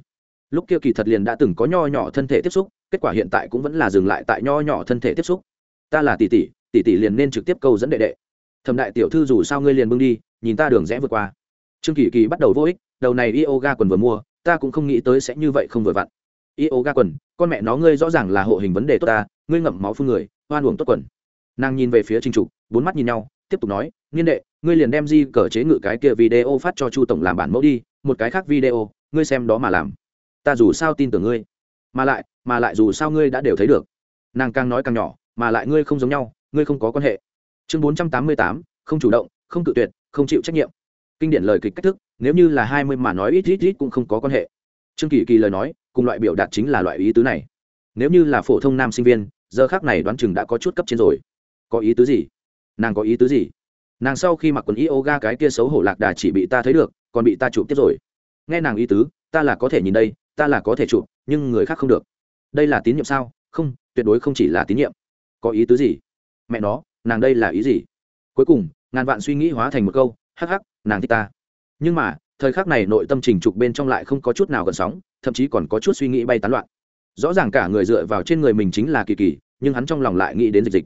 S1: Lúc kia kỳ thật liền đã từng có nho nhỏ thân thể tiếp xúc, kết quả hiện tại cũng vẫn là dừng lại tại nho nhỏ thân thể tiếp xúc. Ta là tỷ tỷ tỷ tỷ liền nên trực tiếp câu dẫn đệ đệ. Thẩm đại tiểu thư dù sao ngươi liền bưng đi, nhìn ta đường rẽ vượt qua. Trương kỳ kỳ bắt đầu vô ích, đầu này yoga quần vừa mua, ta cũng không nghĩ tới sẽ như vậy không vừa vặn. Yoga quần, con mẹ nó ngươi rõ ràng là hộ hình vấn đề tốt ta, ngươi ngậm máu phun người hoan uổng tốt quần. Nàng nhìn về phía trinh trục, bốn mắt nhìn nhau, tiếp tục nói nghiên đệ, ngươi liền đem di cờ chế ngự cái kia video phát cho chu tổng làm bản mẫu đi, một cái khác video, ngươi xem đó mà làm. Ta dù sao tin tưởng ngươi. Mà lại mà lại dù sao ngươi đã đều thấy được. Nàng càng nói càng nhỏ, mà lại ngươi không giống nhau ngươi không có quan hệ. Chương bốn trăm tám mươi tám, không chủ động, không tự tuyệt, không chịu trách nhiệm. Kinh điển lời kịch cách thức, nếu như là hai mươi mà nói ít ít ít cũng không có quan hệ. Trương kỳ kỳ lời nói, cùng loại biểu đạt chính là loại ý tứ này. Nếu như là phổ thông nam sinh viên, giờ khác này đoán chừng đã có chút cấp trên rồi. Có ý tứ gì? Nàng có ý tứ gì? Nàng sau khi mặc quần yoga cái kia xấu hổ lạc đà chỉ bị ta thấy được, còn bị ta chụp tiếp rồi. Nghe nàng ý tứ, ta là có thể nhìn đây, ta là có thể chụp, nhưng người khác không được. Đây là tín nhiệm sao? Không, tuyệt đối không chỉ là tín nhiệm. Có ý tứ gì? Mẹ nó, nàng đây là ý gì? Cuối cùng, ngàn vạn suy nghĩ hóa thành một câu, hắc hắc, nàng thích ta. Nhưng mà, thời khắc này nội tâm trình trục bên trong lại không có chút nào gần sóng, thậm chí còn có chút suy nghĩ bay tán loạn. Rõ ràng cả người dựa vào trên người mình chính là kỳ kỳ, nhưng hắn trong lòng lại nghĩ đến dịch dịch.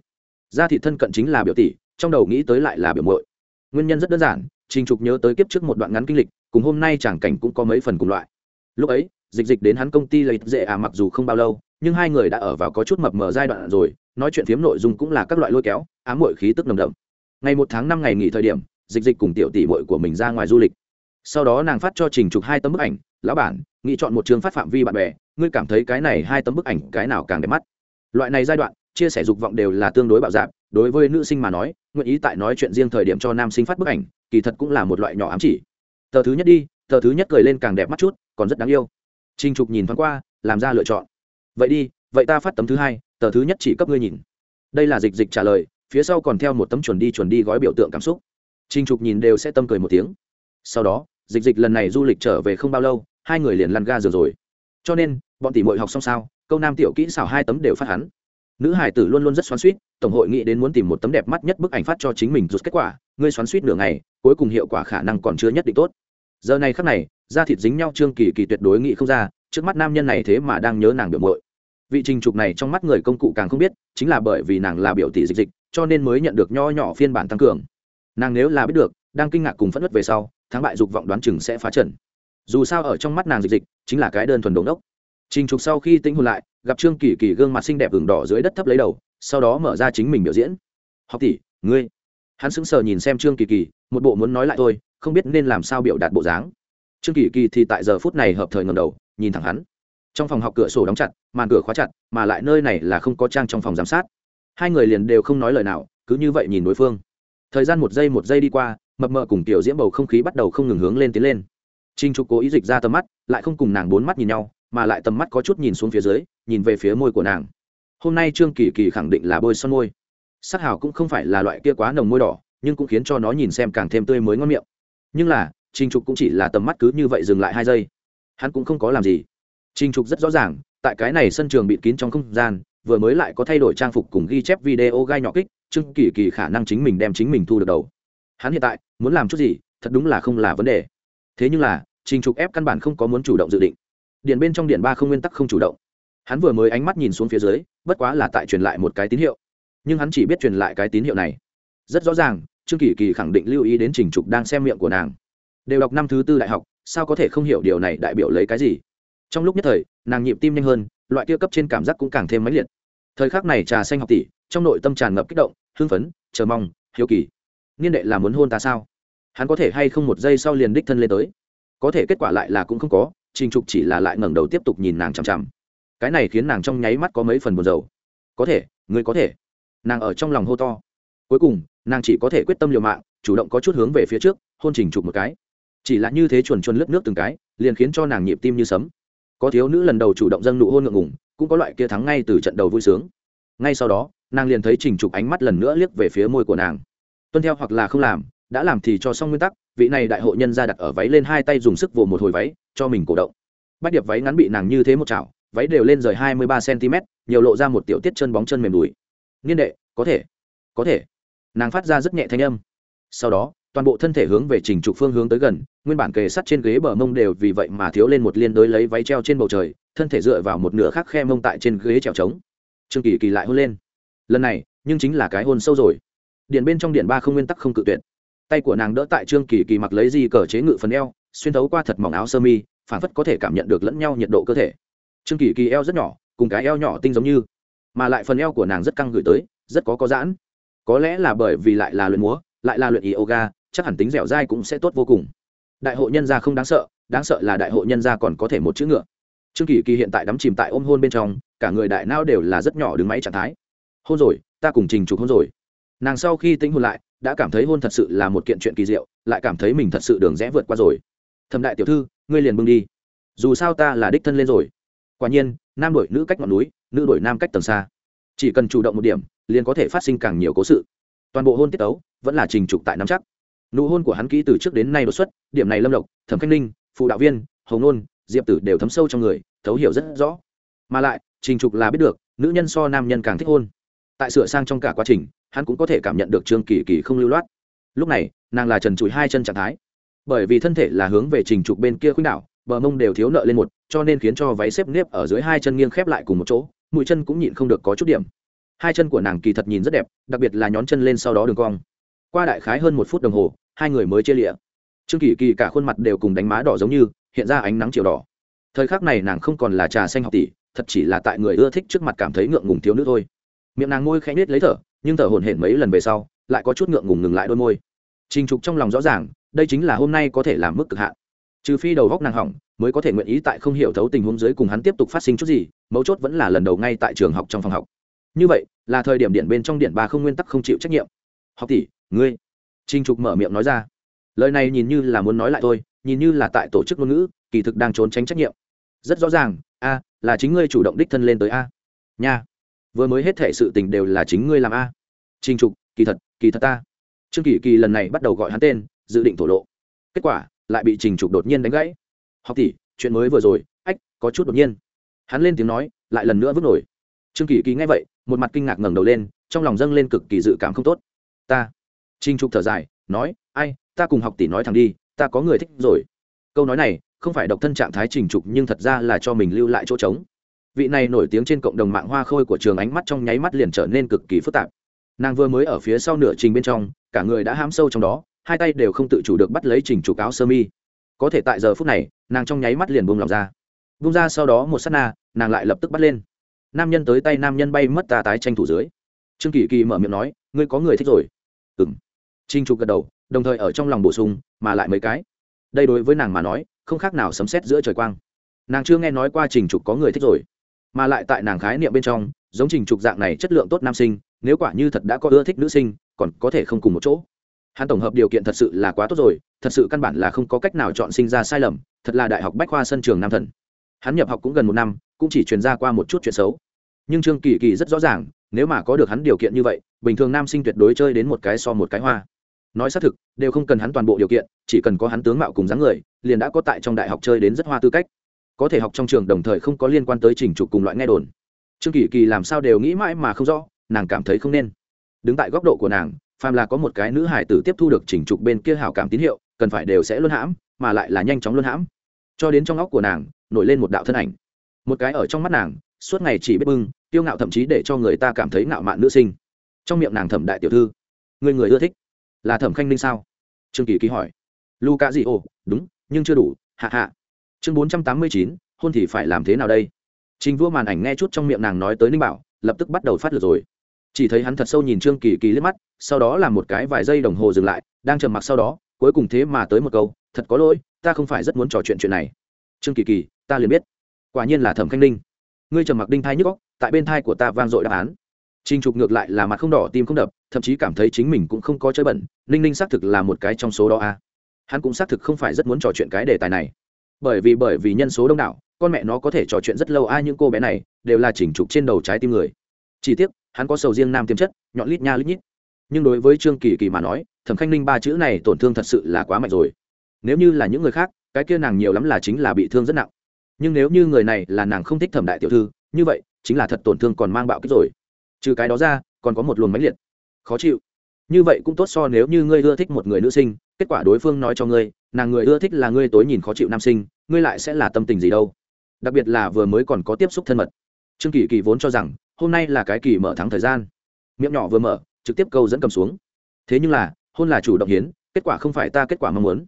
S1: Gia thị thân cận chính là biểu tỷ, trong đầu nghĩ tới lại là biểu mội nguyên nhân rất đơn giản, trình trục nhớ tới kiếp trước một đoạn ngắn kinh lịch, cùng hôm nay chẳng cảnh cũng có mấy phần cùng loại. Lúc ấy, dịch dịch đến hắn công ty lấy dễ à mặc dù không bao lâu, nhưng hai người đã ở vào có chút mập mờ giai đoạn rồi nói chuyện phiếm nội dung cũng là các loại lôi kéo, ám muội khí tức nồng đậm. Ngày một tháng năm ngày nghỉ thời điểm, dịch dịch cùng tiểu tỷ muội của mình ra ngoài du lịch. Sau đó nàng phát cho trình chụp hai tấm bức ảnh, lão bản, nghĩ chọn một trường phát phạm vi bạn bè, ngươi cảm thấy cái này hai tấm bức ảnh cái nào càng đẹp mắt? Loại này giai đoạn, chia sẻ dục vọng đều là tương đối bạo dạp đối với nữ sinh mà nói, nguyện ý tại nói chuyện riêng thời điểm cho nam sinh phát bức ảnh, kỳ thật cũng là một loại nhỏ ám chỉ. Tờ thứ nhất đi, tờ thứ nhất cười lên càng đẹp mắt chút, còn rất đáng yêu. Trinh trục nhìn thoáng qua, làm ra lựa chọn. Vậy đi, vậy ta phát tấm thứ hai tờ thứ nhất chỉ cấp ngươi nhìn. Đây là dịch dịch trả lời, phía sau còn theo một tấm chuẩn đi chuẩn đi gói biểu tượng cảm xúc. Trinh trục nhìn đều sẽ tâm cười một tiếng. Sau đó, dịch dịch lần này du lịch trở về không bao lâu, hai người liền lăn ga giường rồi. Cho nên, bọn tỷ mội học xong sao, câu nam tiểu kỹ xảo hai tấm đều phát hắn. Nữ hải tử luôn luôn rất xoắn suýt tổng hội nghĩ đến muốn tìm một tấm đẹp mắt nhất bức ảnh phát cho chính mình rút kết quả, ngươi xoắn suýt nửa ngày, cuối cùng hiệu quả khả năng còn chưa nhất định tốt. Giờ này khắc này, da thịt dính nhau trương kỳ kỳ tuyệt đối nghĩ không ra, trước mắt nam nhân này thế mà đang nhớ nàng biểu mội vị trình trục này trong mắt người công cụ càng không biết, chính là bởi vì nàng là biểu tỷ dịch dịch, cho nên mới nhận được nho nhỏ phiên bản tăng cường. Nàng nếu là biết được, đang kinh ngạc cùng phẫn nứt về sau, thắng bại dục vọng đoán chừng sẽ phá trần dù sao ở trong mắt nàng dịch dịch, chính là cái đơn thuần đống đốc trình trục sau khi tính hồn lại, gặp trương kỳ kỳ gương mặt xinh đẹp ửng đỏ dưới đất thấp lấy đầu, sau đó mở ra chính mình biểu diễn. Học tỷ, ngươi. Hắn sững sờ nhìn xem trương kỳ kỳ, một bộ muốn nói lại thôi, không biết nên làm sao biểu đạt bộ dáng. Trương kỳ kỳ thì tại giờ phút này hợp thời ngầm đầu, nhìn thẳng hắn trong phòng học cửa sổ đóng chặt, màn cửa khóa chặt, mà lại nơi này là không có trang trong phòng giám sát. Hai người liền đều không nói lời nào, cứ như vậy nhìn đối phương. Thời gian một giây một giây đi qua, mập mờ cùng tiểu diễm bầu không khí bắt đầu không ngừng hướng lên tiến lên. Trinh trục cố ý dịch ra tầm mắt, lại không cùng nàng bốn mắt nhìn nhau, mà lại tầm mắt có chút nhìn xuống phía dưới, nhìn về phía môi của nàng. Hôm nay trương kỳ kỳ khẳng định là bôi son môi. Sắc hào cũng không phải là loại kia quá nồng môi đỏ, nhưng cũng khiến cho nó nhìn xem càng thêm tươi mới ngon miệng. Nhưng là trinh trục cũng chỉ là tầm mắt cứ như vậy dừng lại hai giây. Hắn cũng không có làm gì. Trình trục rất rõ ràng, tại cái này sân trường bị kín trong không gian, vừa mới lại có thay đổi trang phục cùng ghi chép video gai nhỏ kích, trương kỳ kỳ khả năng chính mình đem chính mình thu được đầu. Hắn hiện tại, muốn làm chút gì, thật đúng là không là vấn đề. Thế nhưng là, trình trục ép căn bản không có muốn chủ động dự định. Điện bên trong điện ba không nguyên tắc không chủ động. Hắn vừa mới ánh mắt nhìn xuống phía dưới, bất quá là tại truyền lại một cái tín hiệu. Nhưng hắn chỉ biết truyền lại cái tín hiệu này. Rất rõ ràng, trương kỳ kỳ khẳng định lưu ý đến trình trục đang xem miệng của nàng. Đều đọc năm thứ tư đại học, sao có thể không hiểu điều này đại biểu lấy cái gì? Trong lúc nhất thời, nàng nhịp tim nhanh hơn, loại kia cấp trên cảm giác cũng càng thêm mãnh liệt. Thời khắc này trà xanh học tỷ, trong nội tâm tràn ngập kích động, hưng phấn, chờ mong, hiếu kỳ. Niên đệ là muốn hôn ta sao? Hắn có thể hay không một giây sau liền đích thân lên tới? Có thể kết quả lại là cũng không có, trình trục chỉ là lại ngẩng đầu tiếp tục nhìn nàng chằm chằm. Cái này khiến nàng trong nháy mắt có mấy phần buồn rầu. Có thể người có thể. Nàng ở trong lòng hô to. Cuối cùng, nàng chỉ có thể quyết tâm liều mạng, chủ động có chút hướng về phía trước, hôn trình trục một cái. Chỉ là như thế chuồn chuồn lướt nước từng cái, liền khiến cho nàng nhịp tim như sấm có thiếu nữ lần đầu chủ động dâng nụ hôn ngượng ngùng, cũng có loại kia thắng ngay từ trận đầu vui sướng. Ngay sau đó, nàng liền thấy trình trục ánh mắt lần nữa liếc về phía môi của nàng. Tuân theo hoặc là không làm, đã làm thì cho xong nguyên tắc, vị này đại hội nhân ra đặt ở váy lên hai tay dùng sức vồ một hồi váy, cho mình cổ động. Bách điệp váy ngắn bị nàng như thế một chảo, váy đều lên rời hai mươi ba cm nhiều lộ ra một tiểu tiết chân bóng chân mềm đùi. Niên đệ, có thể có thể. Nàng phát ra rất nhẹ thanh âm. Sau đó toàn bộ thân thể hướng về trình trục phương hướng tới gần, nguyên bản kề sắt trên ghế bờ mông đều vì vậy mà thiếu lên một liên đối lấy váy treo trên bầu trời, thân thể dựa vào một nửa khác khe mông tại trên ghế trèo trống. Trương kỳ kỳ lại hôn lên. Lần này, nhưng chính là cái hôn sâu rồi. Điện bên trong điện ba không nguyên tắc không cự tuyệt. Tay của nàng đỡ tại trương kỳ kỳ mặc lấy gì cờ chế ngự phần eo, xuyên thấu qua thật mỏng áo sơ mi, phản phất có thể cảm nhận được lẫn nhau nhiệt độ cơ thể. Trương kỳ kỳ eo rất nhỏ, cùng cái eo nhỏ tinh giống như, mà lại phần eo của nàng rất căng gửi tới, rất có có giãn. Có lẽ là bởi vì lại là luyện múa, lại là luyện yoga chắc hẳn tính dẻo dai cũng sẽ tốt vô cùng. Đại hội nhân gia không đáng sợ đáng sợ là đại hội nhân gia còn có thể một chữ ngựa. Trương kỳ kỳ hiện tại đắm chìm tại ôm hôn bên trong, cả người đại nao đều là rất nhỏ đứng máy trạng thái. Hôn rồi, ta cùng trình trục hôn rồi. Nàng sau khi tính hôn lại, đã cảm thấy hôn thật sự là một kiện chuyện kỳ diệu, lại cảm thấy mình thật sự đường rẽ vượt qua rồi. Thầm đại tiểu thư, ngươi liền bưng đi. Dù sao ta là đích thân lên rồi. Quả nhiên, nam đổi nữ cách ngọn núi, nữ đổi nam cách tầng xa. Chỉ cần chủ động một điểm, liền có thể phát sinh càng nhiều cố sự. Toàn bộ hôn tiết tấu, vẫn là trình trục tại nắm chắc nụ hôn của hắn kỹ từ trước đến nay đột xuất, điểm này lâm lộc, thẩm khanh ninh, phụ đạo viên, hồng nôn, diệp tử đều thấm sâu trong người, thấu hiểu rất rõ. Mà lại, trình trục là biết được, nữ nhân so nam nhân càng thích hôn. Tại sửa sang trong cả quá trình, hắn cũng có thể cảm nhận được trương kỳ kỳ không lưu loát. Lúc này, nàng là trần trụi hai chân trạng thái. Bởi vì thân thể là hướng về trình trục bên kia khuynh đảo, bờ mông đều thiếu nợ lên một, cho nên khiến cho váy xếp nếp ở dưới hai chân nghiêng khép lại cùng một chỗ, mũi chân cũng nhịn không được có chút điểm. Hai chân của nàng kỳ thật nhìn rất đẹp, đặc biệt là nhón chân lên sau đó đường cong. Qua đại khái hơn một phút đồng hồ hai người mới chia lịa. Trương kỳ kỳ cả khuôn mặt đều cùng đánh má đỏ giống như, hiện ra ánh nắng chiều đỏ. Thời khắc này nàng không còn là trà xanh học tỷ, thật chỉ là tại người ưa thích trước mặt cảm thấy ngượng ngùng thiếu nữ thôi. Miệng nàng môi khẽ nết lấy thở, nhưng thở hổn hển mấy lần về sau, lại có chút ngượng ngùng ngừng lại đôi môi. Trình trục trong lòng rõ ràng, đây chính là hôm nay có thể làm mức cực hạn. Trừ phi đầu góc nàng hỏng, mới có thể nguyện ý tại không hiểu thấu tình huống dưới cùng hắn tiếp tục phát sinh chút gì, mấu chốt vẫn là lần đầu ngay tại trường học trong phòng học. Như vậy, là thời điểm điện bên trong điện ba không nguyên tắc không chịu trách nhiệm. Học tỷ, ngươi Trình trục mở miệng nói ra. Lời này nhìn như là muốn nói lại thôi, nhìn như là tại tổ chức ngôn ngữ, kỳ thực đang trốn tránh trách nhiệm. Rất rõ ràng, a, là chính ngươi chủ động đích thân lên tới a. Nha. Vừa mới hết thể sự tình đều là chính ngươi làm a. Trình trục, kỳ thật kỳ thật ta. Trương kỳ kỳ lần này bắt đầu gọi hắn tên, dự định thổ lộ. Kết quả, lại bị trình trục đột nhiên đánh gãy. Học tỷ, chuyện mới vừa rồi, ách, có chút đột nhiên. Hắn lên tiếng nói, lại lần nữa vứt nổi. Trương kỳ kỳ nghe vậy, một mặt kinh ngạc ngẩng đầu lên, trong lòng dâng lên cực kỳ dự cảm không tốt. Ta trình trục thở dài, nói, ai, ta cùng học tỷ nói thẳng đi, ta có người thích rồi. Câu nói này, không phải độc thân trạng thái trình trục nhưng thật ra là cho mình lưu lại chỗ trống. Vị này nổi tiếng trên cộng đồng mạng hoa khôi của trường ánh mắt trong nháy mắt liền trở nên cực kỳ phức tạp. Nàng vừa mới ở phía sau nửa trình bên trong, cả người đã hám sâu trong đó, hai tay đều không tự chủ được bắt lấy trình trục áo sơ mi. Có thể tại giờ phút này, nàng trong nháy mắt liền buông lòng ra. Buông ra sau đó một s á t na, nàng lại lập tức bắt lên. Nam nhân tới tay nam nhân bay mất tà tái tranh thủ dưới. Trương kỳ kỳ mở miệng nói, ngươi có người thích rồi. Ừ trinh trục gật đầu, đồng thời ở trong lòng bổ sung, mà lại mấy cái. Đây đối với nàng mà nói, không khác nào sấm xét giữa trời quang. Nàng chưa nghe nói qua trình trục có người thích rồi. Mà lại tại nàng khái niệm bên trong, giống trình trục dạng này chất lượng tốt nam sinh, nếu quả như thật đã có ưa thích nữ sinh, còn có thể không cùng một chỗ. Hắn tổng hợp điều kiện thật sự là quá tốt rồi, thật sự căn bản là không có cách nào chọn sinh ra sai lầm, thật là đại học bách khoa sân trường nam thần. Hắn nhập học cũng gần một năm, cũng chỉ truyền ra qua một chút chuyện xấu. Nhưng trương kỳ kỳ rất rõ ràng, nếu mà có được hắn điều kiện như vậy, bình thường nam sinh tuyệt đối chơi đến một cái so một cái hoa nói xác thực, đều không cần hắn toàn bộ điều kiện, chỉ cần có hắn tướng mạo cùng dáng người, liền đã có tại trong đại học chơi đến rất hoa tư cách. Có thể học trong trường đồng thời không có liên quan tới trình trục cùng loại nghe đồn. Trương kỳ kỳ làm sao đều nghĩ mãi mà không rõ, nàng cảm thấy không nên. Đứng tại góc độ của nàng, phàm là có một cái nữ hải tử tiếp thu được chỉnh trục bên kia hảo cảm tín hiệu, cần phải đều sẽ luân hãm, mà lại là nhanh chóng luân hãm. Cho đến trong óc của nàng, nổi lên một đạo thân ảnh. Một cái ở trong mắt nàng, suốt ngày chỉ biết bưng tiêu ngạo thậm chí để cho người ta cảm thấy ngạo mạn nữ sinh. Trong miệng nàng thẩm đại tiểu thư, người người ưa thích là thẩm khanh ninh sao? Trương kỳ ký hỏi. Lu ca gì ồ, đúng, nhưng chưa đủ, hạ hạ. Chương bốn trăm tám mươi chín, hôn thì phải làm thế nào đây? Trình vua màn ảnh nghe chút trong miệng nàng nói tới ninh bảo, lập tức bắt đầu phát lượt rồi. Chỉ thấy hắn thật sâu nhìn trương kỳ kỳ liếc mắt, sau đó làm một cái vài giây đồng hồ dừng lại, đang trầm mặc sau đó, cuối cùng thế mà tới một câu, thật có lỗi, ta không phải rất muốn trò chuyện chuyện này. Trương kỳ kỳ, ta liền biết. Quả nhiên là thẩm khanh ninh. Ngươi trầm mặc đinh thai nhức góc tại bên thai của ta vang dội đáp án. Trình Trục ngược lại là mặt không đỏ tim không đập, thậm chí cảm thấy chính mình cũng không có chơi bẩn, Ninh Ninh xác thực là một cái trong số đó a. Hắn cũng xác thực không phải rất muốn trò chuyện cái đề tài này. Bởi vì bởi vì nhân số đông đảo, con mẹ nó có thể trò chuyện rất lâu a những cô bé này đều là Trình Trục trên đầu trái tim người. Chỉ tiếc, hắn có sầu riêng nam tiềm chất nhọn lít nha lít nhít nhưng đối với trương kỳ kỳ mà nói thẩm khanh ninh ba chữ này tổn thương thật sự là quá mạnh rồi nếu như là những người khác cái kia nàng nhiều lắm là chính là bị thương rất nặng nhưng nếu như người này là nàng không thích thẩm đại tiểu thư như vậy chính là thật tổn thương còn mang bạo kích rồi trừ cái đó ra, còn có một luồng mãnh liệt. Khó chịu. Như vậy cũng tốt so nếu như ngươi ưa thích một người nữ sinh, kết quả đối phương nói cho ngươi, nàng người ưa thích là ngươi tối nhìn khó chịu nam sinh, ngươi lại sẽ là tâm tình gì đâu. Đặc biệt là vừa mới còn có tiếp xúc thân mật. Trương kỳ kỳ vốn cho rằng, hôm nay là cái kỳ mở thắng thời gian. Miệng nhỏ vừa mở, trực tiếp câu dẫn cầm xuống. Thế nhưng là, hôn là chủ động hiến, kết quả không phải ta kết quả mong muốn.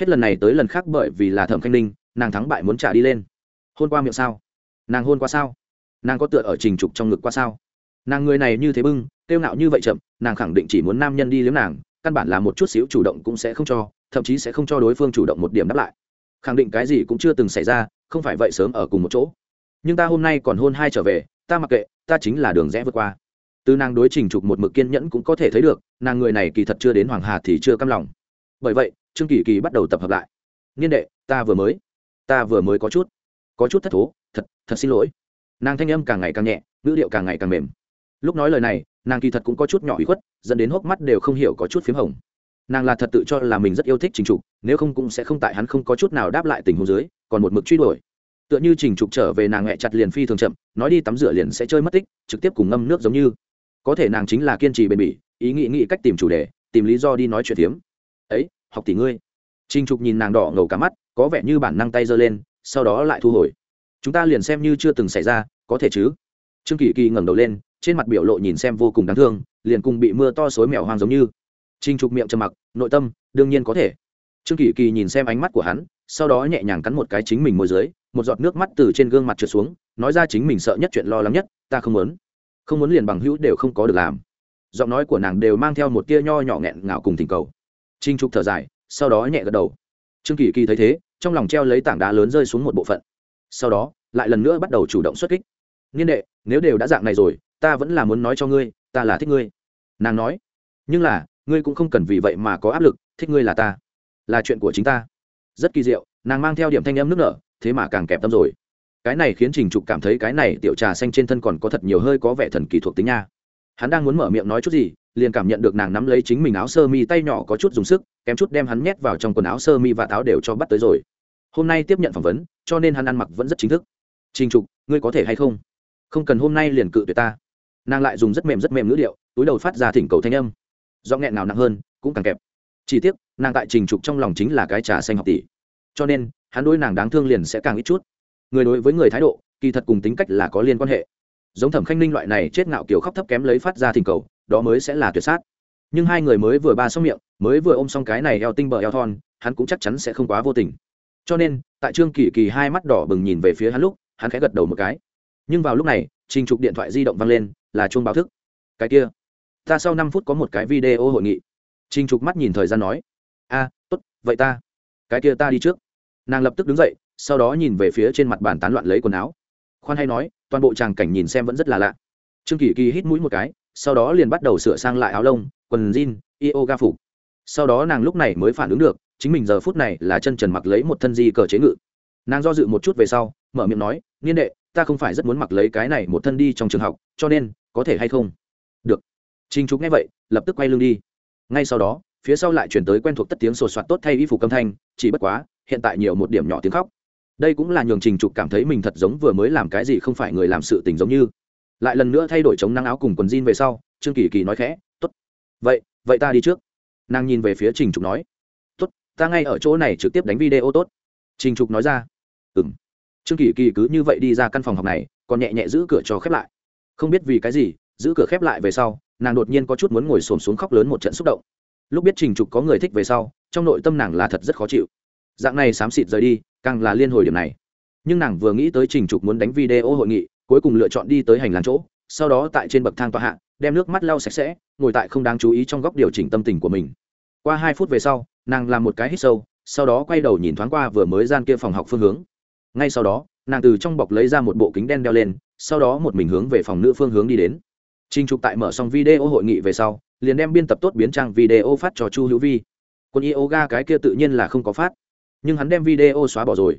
S1: Hết lần này tới lần khác bởi vì là thẩm khanh ninh, nàng thắng bại muốn trả đi lên. Hôn qua miệng sao? Nàng hôn qua sao? Nàng có tựa ở trình trục trong ngực qua sao? Nàng người này như thế bưng tiêu ngạo như vậy chậm, nàng khẳng định chỉ muốn nam nhân đi liếm nàng, căn bản là một chút xíu chủ động cũng sẽ không cho, thậm chí sẽ không cho đối phương chủ động một điểm đáp lại. Khẳng định cái gì cũng chưa từng xảy ra, không phải vậy sớm ở cùng một chỗ. Nhưng ta hôm nay còn hôn hai trở về, ta mặc kệ, ta chính là đường rẽ vượt qua. Từ nàng đối trình trục một mực kiên nhẫn cũng có thể thấy được, nàng người này kỳ thật chưa đến hoàng hà thì chưa căm lòng. Bởi vậy, trương kỳ kỳ bắt đầu tập hợp lại. Niên đệ, ta vừa mới, ta vừa mới có chút có chút thất thố, thật thật xin lỗi. Nàng thanh âm càng ngày càng nhẹ, ngữ điệu càng ngày càng mềm lúc nói lời này, nàng kỳ thật cũng có chút nhỏ ủy khuất, dẫn đến hốc mắt đều không hiểu có chút p h í m hồng. Nàng là thật tự cho là mình rất yêu thích trình trục, nếu không cũng sẽ không tại hắn không có chút nào đáp lại tình huống dưới, còn một mực truy đuổi. Tựa như trình trục trở về nàng hẹ chặt liền phi thường chậm, nói đi tắm rửa liền sẽ chơi mất tích, trực tiếp cùng ngâm nước giống như. Có thể nàng chính là kiên trì bền bỉ, ý nghĩ nghĩ cách tìm chủ đề, tìm lý do đi nói chuyện tiếm ấy, học tỷ ngươi. Trình trục nhìn nàng đỏ ngầu cả mắt, có vẻ như bản năng tay giơ lên, sau đó lại thu hồi. Chúng ta liền xem như chưa từng xảy ra, có thể chứ? Trương kỳ kỳ ngẩng đầu lên trên mặt biểu lộ nhìn xem vô cùng đáng thương, liền cùng bị mưa to xối mèo hoang giống như. Trinh trục miệng trầm mặc, nội tâm, đương nhiên có thể. Trương kỳ kỳ nhìn xem ánh mắt của hắn, sau đó nhẹ nhàng cắn một cái chính mình môi dưới, một giọt nước mắt từ trên gương mặt trượt xuống, nói ra chính mình sợ nhất chuyện lo lắng nhất, ta không muốn. Không muốn liền bằng hữu đều không có được làm. Giọng nói của nàng đều mang theo một tia nho nhỏ nghẹn ngào cùng thỉnh cầu. Trinh trục thở dài, sau đó nhẹ gật đầu. Trương kỳ kỳ thấy thế, trong lòng treo lấy tảng đá lớn rơi xuống một bộ phận. Sau đó, lại lần nữa bắt đầu chủ động xuất kích niên đệ, nếu đều đã dạng này rồi, ta vẫn là muốn nói cho ngươi, ta là thích ngươi. Nàng nói, nhưng là, ngươi cũng không cần vì vậy mà có áp lực, thích ngươi là ta, là chuyện của chính ta. Rất kỳ diệu, nàng mang theo điểm thanh âm nước nở, thế mà càng kẹp tâm rồi. Cái này khiến trình trục cảm thấy cái này tiểu trà xanh trên thân còn có thật nhiều hơi có vẻ thần kỳ thuộc tính nha. Hắn đang muốn mở miệng nói chút gì, liền cảm nhận được nàng nắm lấy chính mình áo sơ mi tay nhỏ có chút dùng sức, kém chút đem hắn nhét vào trong quần áo sơ mi và táo đều cho bắt tới rồi. Hôm nay tiếp nhận phỏng vấn, cho nên hắn ăn mặc vẫn rất chính thức. Trình trục, ngươi có thể hay không? Không cần hôm nay liền cự tuyệt ta. Nàng lại dùng rất mềm rất mềm ngữ điệu, túi đầu phát ra thỉnh cầu thanh âm. Do nghẹn nào nặng hơn, cũng càng kẹp. Chỉ tiếc, nàng tại trình trục trong lòng chính là cái trà xanh học tỷ. Cho nên, hắn đối nàng đáng thương liền sẽ càng ít chút. Người đối với người thái độ, kỳ thật cùng tính cách là có liên quan hệ. Giống thẩm khanh ninh loại này chết ngạo kiểu khóc thấp kém lấy phát ra thỉnh cầu, đó mới sẽ là tuyệt sát. Nhưng hai người mới vừa ba xong miệng, mới vừa ôm xong cái này eo tinh bờ eo thon, hắn cũng chắc chắn sẽ không quá vô tình. Cho nên, tại trương kỳ kỳ hai mắt đỏ bừng nhìn về phía hắn lúc, hắn khẽ gật đầu một cái nhưng vào lúc này, trình trục điện thoại di động vang lên, là chuông báo thức. Cái kia, ta sau năm phút có một cái video hội nghị. Trình trục mắt nhìn thời gian nói, a, tốt, vậy ta, cái kia ta đi trước. Nàng lập tức đứng dậy, sau đó nhìn về phía trên mặt bàn tán loạn lấy quần áo. Khoan hay nói, toàn bộ tràng cảnh nhìn xem vẫn rất là lạ. Trương kỳ kỳ hít mũi một cái, sau đó liền bắt đầu sửa sang lại áo lông, quần jean, yoga phục. Sau đó nàng lúc này mới phản ứng được, chính mình giờ phút này là chân trần mặc lấy một thân di cờ chế ngự. Nàng do dự một chút về sau, mở miệng nói, niên đệ ta không phải rất muốn mặc lấy cái này một thân đi trong trường học, cho nên, có thể hay không? Được. Trinh trục nghe vậy, lập tức quay lưng đi. Ngay sau đó, phía sau lại chuyển tới quen thuộc tất tiếng sột soạt tốt thay y phục âm thanh, chỉ bất quá, hiện tại nhiều một điểm nhỏ tiếng khóc. Đây cũng là nhường trình trục cảm thấy mình thật giống vừa mới làm cái gì không phải người làm sự tình giống như. Lại lần nữa thay đổi chống nắng áo cùng quần jean về sau, trương kỳ kỳ nói khẽ t ố t vậy vậy ta đi trước. Nàng nhìn về phía trình trục nói t ố t ta ngay ở chỗ này trực tiếp đánh video tốt. Trình trục nói ra ừ m trương kỳ kỳ cứ như vậy đi ra căn phòng học này, còn nhẹ nhẹ giữ cửa cho khép lại. Không biết vì cái gì, giữ cửa khép lại về sau, nàng đột nhiên có chút muốn ngồi xổm xuống khóc lớn một trận xúc động. Lúc biết trình trục có người thích về sau, trong nội tâm nàng là thật rất khó chịu. Dạng này xám xịt rời đi, càng là liên hồi điểm này. Nhưng nàng vừa nghĩ tới trình trục muốn đánh video hội nghị, cuối cùng lựa chọn đi tới hành lang chỗ, sau đó tại trên bậc thang tòa hạ, đem nước mắt lau sạch sẽ, ngồi tại không đáng chú ý trong góc điều chỉnh tâm tình của mình. Qua hai phút về sau, nàng làm một cái hít sâu, sau đó quay đầu nhìn thoáng qua vừa mới gian kia phòng học phương hướng ngay sau đó nàng từ trong bọc lấy ra một bộ kính đen đeo lên sau đó một mình hướng về phòng nữ phương hướng đi đến Trình Trục tại mở xong video hội nghị về sau, liền đem biên tập tốt biến trang video phát cho Chu Hữu Vi. Quân yoga cái kia tự nhiên là không có phát, nhưng hắn đem video xóa bỏ rồi.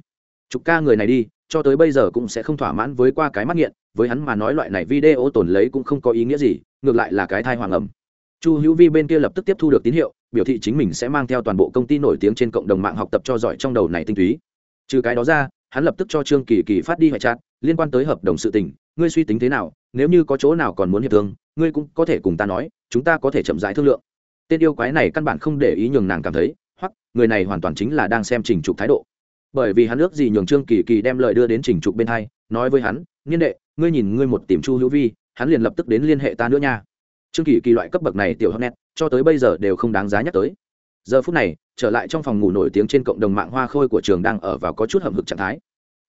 S1: Trục ca người này đi, cho tới bây giờ cũng sẽ không thỏa mãn với qua cái mắt nghiện, với hắn mà nói loại này video tồn lấy cũng không có ý nghĩa gì, ngược lại là cái thai hoàng ẩm. Chu Hữu Vi bên kia lập tức tiếp thu được tín hiệu, biểu thị chính mình sẽ mang theo toàn bộ công ty nổi tiếng trên cộng đồng mạng học tập cho giỏi trong đầu này tinh túy. Trừ cái đó ra, hắn lập tức cho Trương Kỳ Kỳ phát đi hoại trát liên quan tới hợp đồng sự tình, ngươi suy tính thế nào, nếu như có chỗ nào còn muốn hiệp thương ngươi cũng có thể cùng ta nói chúng ta có thể chậm rãi thương lượng. Tên yêu quái này căn bản không để ý nhường nàng cảm thấy hoặc người này hoàn toàn chính là đang xem trình trục thái độ. Bởi vì hắn ước gì nhường trương kỳ kỳ đem lời đưa đến trình trục bên hai nói với hắn niên đệ ngươi nhìn ngươi một tìm chu hữu vi hắn liền lập tức đến liên hệ ta nữa nha. Trương kỳ kỳ loại cấp bậc này tiểu hấp nét cho tới bây giờ đều không đáng giá nhắc tới giờ phút này, trở lại trong phòng ngủ nổi tiếng trên cộng đồng mạng hoa khôi của trường đang ở vào có chút hậm hực trạng thái.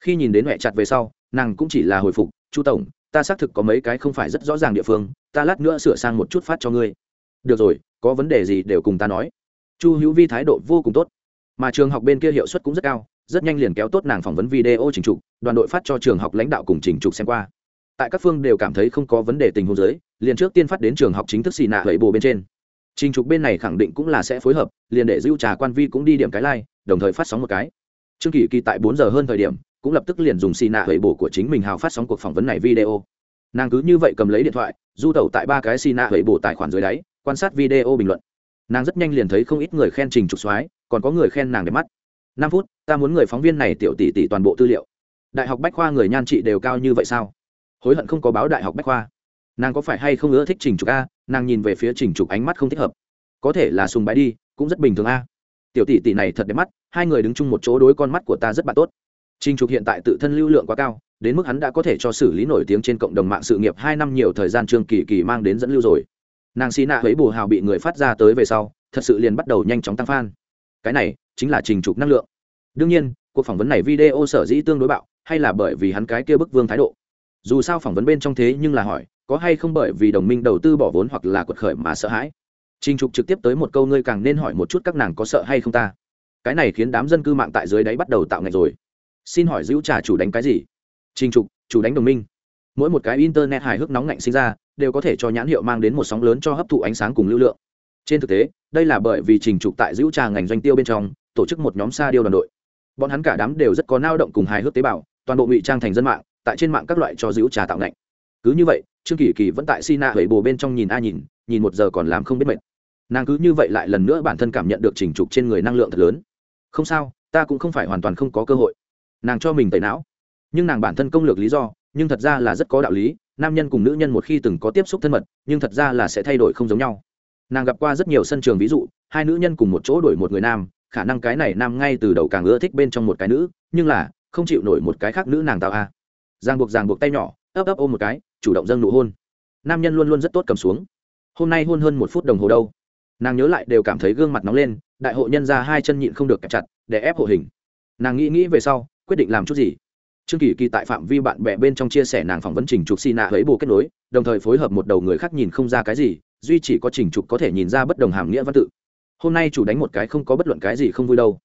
S1: Khi nhìn đến mẹ chặt về sau, nàng cũng chỉ là hồi phục, chu tổng, ta xác thực có mấy cái không phải rất rõ ràng địa phương, ta lát nữa sửa sang một chút phát cho ngươi. Được rồi, có vấn đề gì đều cùng ta nói. Chu hữu vi thái độ vô cùng tốt. Mà trường học bên kia hiệu suất cũng rất cao, rất nhanh liền kéo tốt nàng phỏng vấn video trình trục, đoàn đội phát cho trường học lãnh đạo cùng trình trục xem qua. Tại các phương đều cảm thấy không có vấn đề tình huống giới liền trước tiên phát đến trường học chính thức xì nạ lệ bồ bên trên trình trục bên này khẳng định cũng là sẽ phối hợp, liền để dưu trà quan vi cũng đi điểm cái like, đồng thời phát sóng một cái. Trương kỳ kỳ tại bốn giờ hơn thời điểm, cũng lập tức liền dùng xì nạ hủy bổ của chính mình hào phát sóng cuộc phỏng vấn này video. Nàng cứ như vậy cầm lấy điện thoại, du tẩu tại ba cái xì nạ bổ tài khoản dưới đáy, quan sát video bình luận. Nàng rất nhanh liền thấy không ít người khen trình trục soái, còn có người khen nàng đẹp mắt. Năm phút, ta muốn người phóng viên này tiểu tỷ tỷ toàn bộ tư liệu. Đại học bách khoa người nhan trị đều cao như vậy sao? Hối hận không có báo đại học bách khoa nàng có phải hay không ưa thích trình trục a? Nàng nhìn về phía trình trục ánh mắt không thích hợp. Có thể là sùng bái đi, cũng rất bình thường a. Tiểu tỷ tỷ này thật đẹp mắt, hai người đứng chung một chỗ đối con mắt của ta rất bạn tốt. Trình trục hiện tại tự thân lưu lượng quá cao, đến mức hắn đã có thể cho xử lý nổi tiếng trên cộng đồng mạng sự nghiệp hai năm nhiều thời gian trương kỳ kỳ mang đến dẫn lưu rồi. Nàng xì nạ ấy bù hào bị người phát ra tới về sau, thật sự liền bắt đầu nhanh chóng tăng fan. Cái này chính là trình trục năng lượng. Đương nhiên, cuộc phỏng vấn này video sở dĩ tương đối bạo, hay là bởi vì hắn cái kia bức vương thái độ. Dù sao phỏng vấn bên trong thế nhưng là hỏi có hay không bởi vì đồng minh đầu tư bỏ vốn hoặc là quật khởi mà sợ hãi? Trình trục trực tiếp tới một câu ngươi càng nên hỏi một chút các nàng có sợ hay không ta? Cái này khiến đám dân cư mạng tại dưới đáy bắt đầu tạo ngạch rồi. Xin hỏi giữ trả chủ đánh cái gì? Trình trục, chủ đánh đồng minh. Mỗi một cái internet hài hước nóng ngạnh sinh ra, đều có thể cho nhãn hiệu mang đến một sóng lớn cho hấp thụ ánh sáng cùng lưu lượng. Trên thực tế, đây là bởi vì trình trục tại giữ trà ngành doanh tiêu bên trong, tổ chức một nhóm xa điêu đoàn đội. Bọn hắn cả đám đều rất có nao động cùng hài hước tế bào, toàn bộ ngụy trang thành dân mạng, tại trên mạng các loại cho giữ trà tạo ngạnh cứ như vậy trương kỳ kỳ vẫn tại si na hẩy bồ bên trong nhìn a nhìn nhìn một giờ còn làm không biết mệt. Nàng cứ như vậy lại lần nữa bản thân cảm nhận được trình trục trên người năng lượng thật lớn. Không sao, ta cũng không phải hoàn toàn không có cơ hội. Nàng cho mình tẩy não. Nhưng nàng bản thân công lược lý do, nhưng thật ra là rất có đạo lý, nam nhân cùng nữ nhân một khi từng có tiếp xúc thân mật, nhưng thật ra là sẽ thay đổi không giống nhau. Nàng gặp qua rất nhiều sân trường ví dụ, hai nữ nhân cùng một chỗ đổi một người nam, khả năng cái này nam ngay từ đầu càng ưa thích bên trong một cái nữ, nhưng là, không chịu nổi một cái khác nữ nàng tạo a. À. giang buộc giang buộc tay nhỏ, ấp ấp ôm một cái chủ động dâng nụ hôn. Nam nhân luôn luôn rất tốt cầm xuống. Hôm nay hôn hơn một phút đồng hồ đâu. Nàng nhớ lại đều cảm thấy gương mặt nóng lên, đại hộ nhân ra hai chân nhịn không được kẹp chặt, để ép hộ hình. Nàng nghĩ nghĩ về sau, quyết định làm chút gì. Trương kỳ kỳ tại phạm vi bạn bè bên trong chia sẻ nàng phỏng vấn trình trục xi nạ ấy bù kết nối, đồng thời phối hợp một đầu người khác nhìn không ra cái gì, duy chỉ có trình trục có thể nhìn ra bất đồng hàm nghĩa văn tự. Hôm nay chủ đánh một cái không có bất luận cái gì không vui đâu.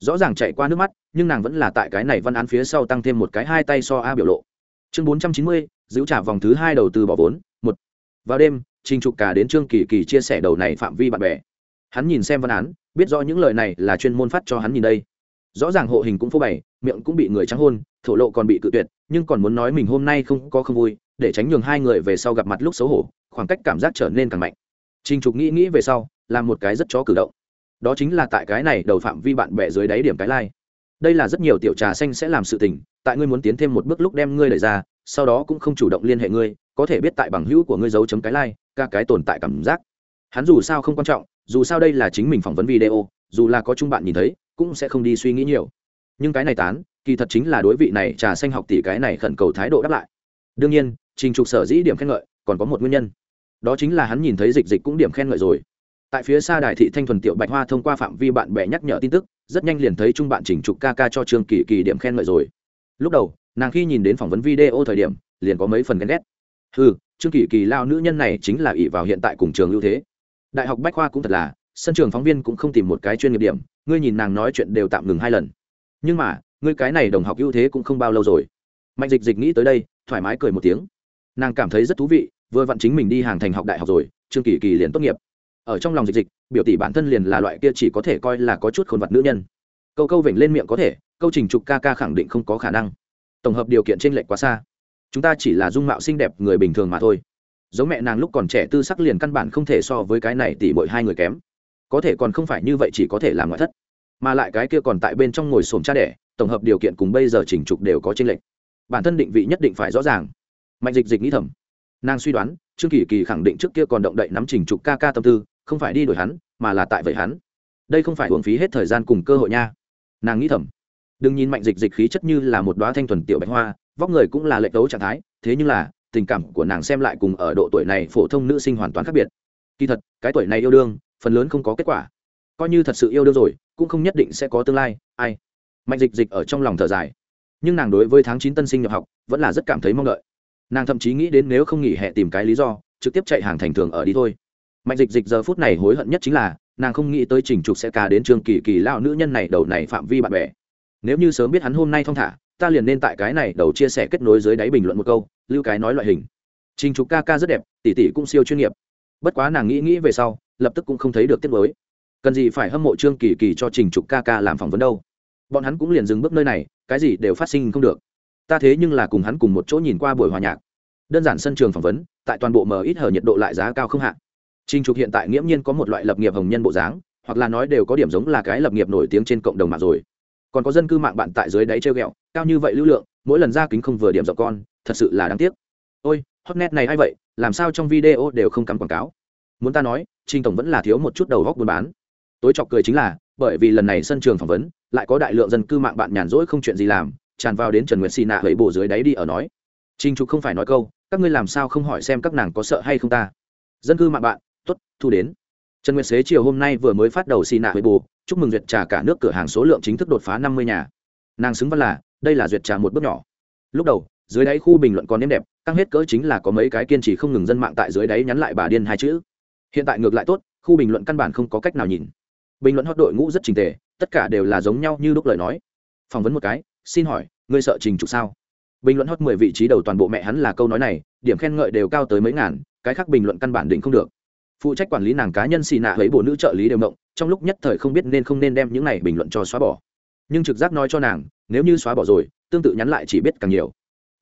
S1: Rõ ràng chạy qua nước mắt, nhưng nàng vẫn là tại cái này văn án phía sau tăng thêm một cái hai tay so a biểu lộ. Chương bốn trăm chín mươi giữ trả vòng thứ hai đầu tư bỏ vốn. Một, vào đêm, trình trục cả đến trương kỳ kỳ chia sẻ đầu này phạm vi bạn bè. Hắn nhìn xem văn án, biết rõ những lời này là chuyên môn phát cho hắn nhìn đây. Rõ ràng hộ hình cũng phô bày, miệng cũng bị người trắng hôn, thổ lộ còn bị cự tuyệt, nhưng còn muốn nói mình hôm nay không có không vui, để tránh nhường hai người về sau gặp mặt lúc xấu hổ, khoảng cách cảm giác trở nên càng mạnh. Trình trục nghĩ nghĩ về sau, làm một cái rất chó cử động. Đó chính là tại cái này đầu phạm vi bạn bè dưới đáy điểm cái lai、like. đây là rất nhiều tiểu trà xanh sẽ làm sự tình, tại ngươi muốn tiến thêm một bước lúc đem ngươi đẩy ra sau đó cũng không chủ động liên hệ ngươi có thể biết tại bằng hữu của ngươi giấu chấm cái lai、like, ca cái tồn tại cảm giác. Hắn dù sao không quan trọng dù sao đây là chính mình phỏng vấn video dù là có chung bạn nhìn thấy cũng sẽ không đi suy nghĩ nhiều. Nhưng cái này tán kỳ thật chính là đối vị này trà xanh học tỷ cái này khẩn cầu thái độ đáp lại. Đương nhiên trình trục sở dĩ điểm khen ngợi còn có một nguyên nhân. Đó chính là hắn nhìn thấy dịch dịch cũng điểm khen ngợi rồi. Tại phía xa đài thị thanh thuần tiểu bạch hoa thông qua phạm vi bạn bè nhắc nhở tin tức rất nhanh liền thấy chung bạn trình trục ca ca cho trương kỳ kỳ điểm khen ngợi rồi. Lúc đầu nàng khi nhìn đến phỏng vấn video thời điểm, liền có mấy phần ghen ghét. Ừ trương kỳ kỳ lao nữ nhân này chính là ỷ vào hiện tại cùng trường ưu thế. Đại học bách khoa cũng thật là, sân trường phóng viên cũng không tìm một cái chuyên nghiệp điểm, ngươi nhìn nàng nói chuyện đều tạm ngừng hai lần. Nhưng mà, ngươi cái này đồng học ưu thế cũng không bao lâu rồi. Mạnh dịch dịch nghĩ tới đây, thoải mái cười một tiếng. Nàng cảm thấy rất thú vị, vừa vặn chính mình đi hàng thành học đại học rồi, trương kỳ kỳ liền tốt nghiệp. Ở trong lòng dịch dịch, biểu tỷ bản thân liền là loại kia chỉ có thể coi là có chút khôn vật nữ nhân. Câu câu vểnh lên miệng có thể, câu trình trục ca ca khẳng định không có khả năng tổng hợp điều kiện trên lệch quá xa. Chúng ta chỉ là dung mạo xinh đẹp người bình thường mà thôi. Giống mẹ nàng lúc còn trẻ tư sắc liền căn bản không thể so với cái này tỷ mỗi hai người kém. Có thể còn không phải như vậy chỉ có thể làm ngoại thất. Mà lại cái kia còn tại bên trong ngồi xổm cha đẻ, tổng hợp điều kiện cùng bây giờ chỉnh trục đều có tranh lệch. Bản thân định vị nhất định phải rõ ràng. Mạnh dịch dịch nghĩ thầm. Nàng suy đoán, trương kỳ kỳ khẳng định trước kia còn động đậy nắm chỉnh trục ca ca tâm tư, không phải đi đổi hắn, mà là tại vậy hắn. Đây không phải hưởng phí hết thời gian cùng cơ hội nha. Nàng nghĩ thầm đừng nhìn mạnh dịch dịch khí chất như là một đoá thanh thuần tiểu bạch hoa, vóc người cũng là lệch đấu trạng thái, thế nhưng là, tình cảm của nàng xem lại cùng ở độ tuổi này phổ thông nữ sinh hoàn toàn khác biệt. Kỳ thật, cái tuổi này yêu đương, phần lớn không có kết quả. Coi như thật sự yêu đương rồi, cũng không nhất định sẽ có tương lai, ai? Mạnh dịch dịch ở trong lòng thở dài. Nhưng nàng đối với tháng chín tân sinh nhập học, vẫn là rất cảm thấy mong đợi. Nàng thậm chí nghĩ đến nếu không nghỉ hè tìm cái lý do, trực tiếp chạy hàng thành thường ở đi thôi. Mạnh dịch dịch giờ phút này hối hận nhất chính là, nàng không nghĩ tới trình trục sẽ cà đến trường kỳ kỳ lao nữ nhân này đầu này phạm vi bạn bè nếu như sớm biết hắn hôm nay thong thả, ta liền nên tại cái này đầu chia sẻ kết nối dưới đáy bình luận một câu, lưu cái nói loại hình. Trình trục ca ca rất đẹp, tỷ tỷ cũng siêu chuyên nghiệp. Bất quá nàng nghĩ nghĩ về sau, lập tức cũng không thấy được tiết mới. Cần gì phải hâm mộ trương kỳ kỳ cho trình trục ca ca làm phỏng vấn đâu. Bọn hắn cũng liền dừng bước nơi này, cái gì đều phát sinh không được. Ta thế nhưng là cùng hắn cùng một chỗ nhìn qua buổi hòa nhạc. Đơn giản sân trường phỏng vấn, tại toàn bộ mờ ít hở nhiệt độ lại giá cao không hạn trình trục hiện tại nghiễm nhiên có một loại lập nghiệp hồng nhân bộ dáng, hoặc là nói đều có điểm giống là cái lập nghiệp nổi tiếng trên cộng đồng mạng rồi còn có dân cư mạng bạn tại dưới đáy treo ghẹo cao như vậy lưu lượng, mỗi lần ra kính không vừa điểm dọc con, thật sự là đáng tiếc. Ôi, hotnet này hay vậy, làm sao trong video đều không cắm quảng cáo? Muốn ta nói, Trình tổng vẫn là thiếu một chút đầu góc buôn bán. Tối chọc cười chính là, bởi vì lần này sân trường phỏng vấn, lại có đại lượng dân cư mạng bạn nhàn rỗi không chuyện gì làm, tràn vào đến trần nguyệt xì nạ hẫy bổ dưới đáy đi ở nói. Trình trục không phải nói câu, các ngươi làm sao không hỏi xem các nàng có sợ hay không ta? Dân cư mạng bạn t ố t thu đến trần nguyệt xế chiều hôm nay vừa mới phát đầu xì nạ với bù chúc mừng duyệt trà cả nước cửa hàng số lượng chính thức đột phá năm mươi nhà. Nàng xứng văn là, đây là duyệt trà một bước nhỏ. Lúc đầu, dưới đáy khu bình luận còn nếm đẹp, căng hết cỡ chính là có mấy cái kiên trì không ngừng dân mạng tại dưới đáy nhắn lại bà điên hai chữ. Hiện tại ngược lại tốt, khu bình luận căn bản không có cách nào nhìn. Bình luận hót đội ngũ rất trình tề, tất cả đều là giống nhau như lúc lời nói. Phỏng vấn một cái, xin hỏi, ngươi sợ trình trục sao? Bình luận hot mười vị trí đầu toàn bộ mẹ hắn là câu nói này, điểm khen ngợi đều cao tới mấy ngàn, cái khác bình luận căn bản định không được phụ trách quản lý nàng cá nhân xì nạ lấy bộ nữ trợ lý đều động, trong lúc nhất thời không biết nên không nên đem những này bình luận cho xóa bỏ. Nhưng trực giác nói cho nàng, nếu như xóa bỏ rồi, tương tự nhắn lại chỉ biết càng nhiều.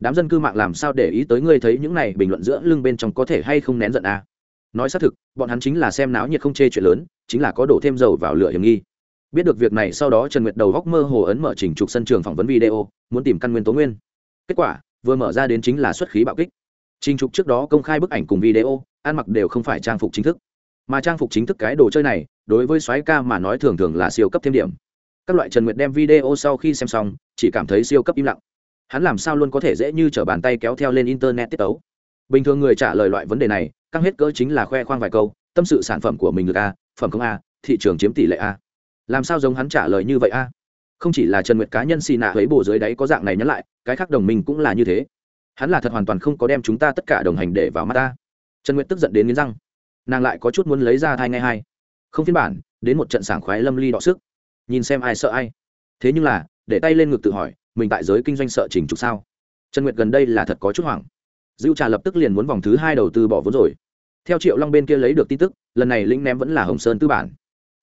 S1: Đám dân cư mạng làm sao để ý tới ngươi thấy những này bình luận giữa lưng bên trong có thể hay không nén giận a à? nói xác thực, bọn hắn chính là xem náo nhiệt không chê chuyện lớn, chính là có đổ thêm dầu vào lửa hiểm nghi. Biết được việc này sau đó trần nguyệt đầu góc mơ hồ ấn mở trình trục sân trường phỏng vấn video, muốn tìm căn nguyên tố nguyên. Kết quả, vừa mở ra đến chính là xuất khí bạo kích. Trình trục trước đó công khai bức ảnh cùng video ăn mặc đều không phải trang phục chính thức. Mà trang phục chính thức cái đồ chơi này, đối với soái ca mà nói thường thường là siêu cấp thêm điểm. Các loại trần nguyệt đem video sau khi xem xong, chỉ cảm thấy siêu cấp im lặng. Hắn làm sao luôn có thể dễ như t r ở bàn tay kéo theo lên internet tiết tấu? Bình thường người trả lời loại vấn đề này, căng hết cỡ chính là khoe khoang vài câu, tâm sự sản phẩm của mình được a phẩm không a à, thị trường chiếm tỷ lệ a làm sao giống hắn trả lời như vậy a không chỉ là trần nguyệt cá nhân xì nạ lấy bồ dưới đáy có dạng này nhắc lại, cái khác đồng minh cũng là như thế. Hắn là thật hoàn toàn không có đem chúng ta tất cả đồng hành để vào mắt ta trần nguyệt tức giận đến nghiến răng. Nàng lại có chút muốn lấy ra thai ngay hai. Không phiên bản, đến một trận sảng khoái lâm ly đọ sức. Nhìn xem ai sợ ai. Thế nhưng là, để tay lên ngực tự hỏi, mình tại giới kinh doanh sợ trình trục sao? Trần nguyệt gần đây là thật có chút hoảng. Dữ trà lập tức liền muốn vòng thứ hai đầu tư bỏ vốn rồi. Theo triệu long bên kia lấy được tin tức, lần này lĩnh ném vẫn là hồng sơn tư bản.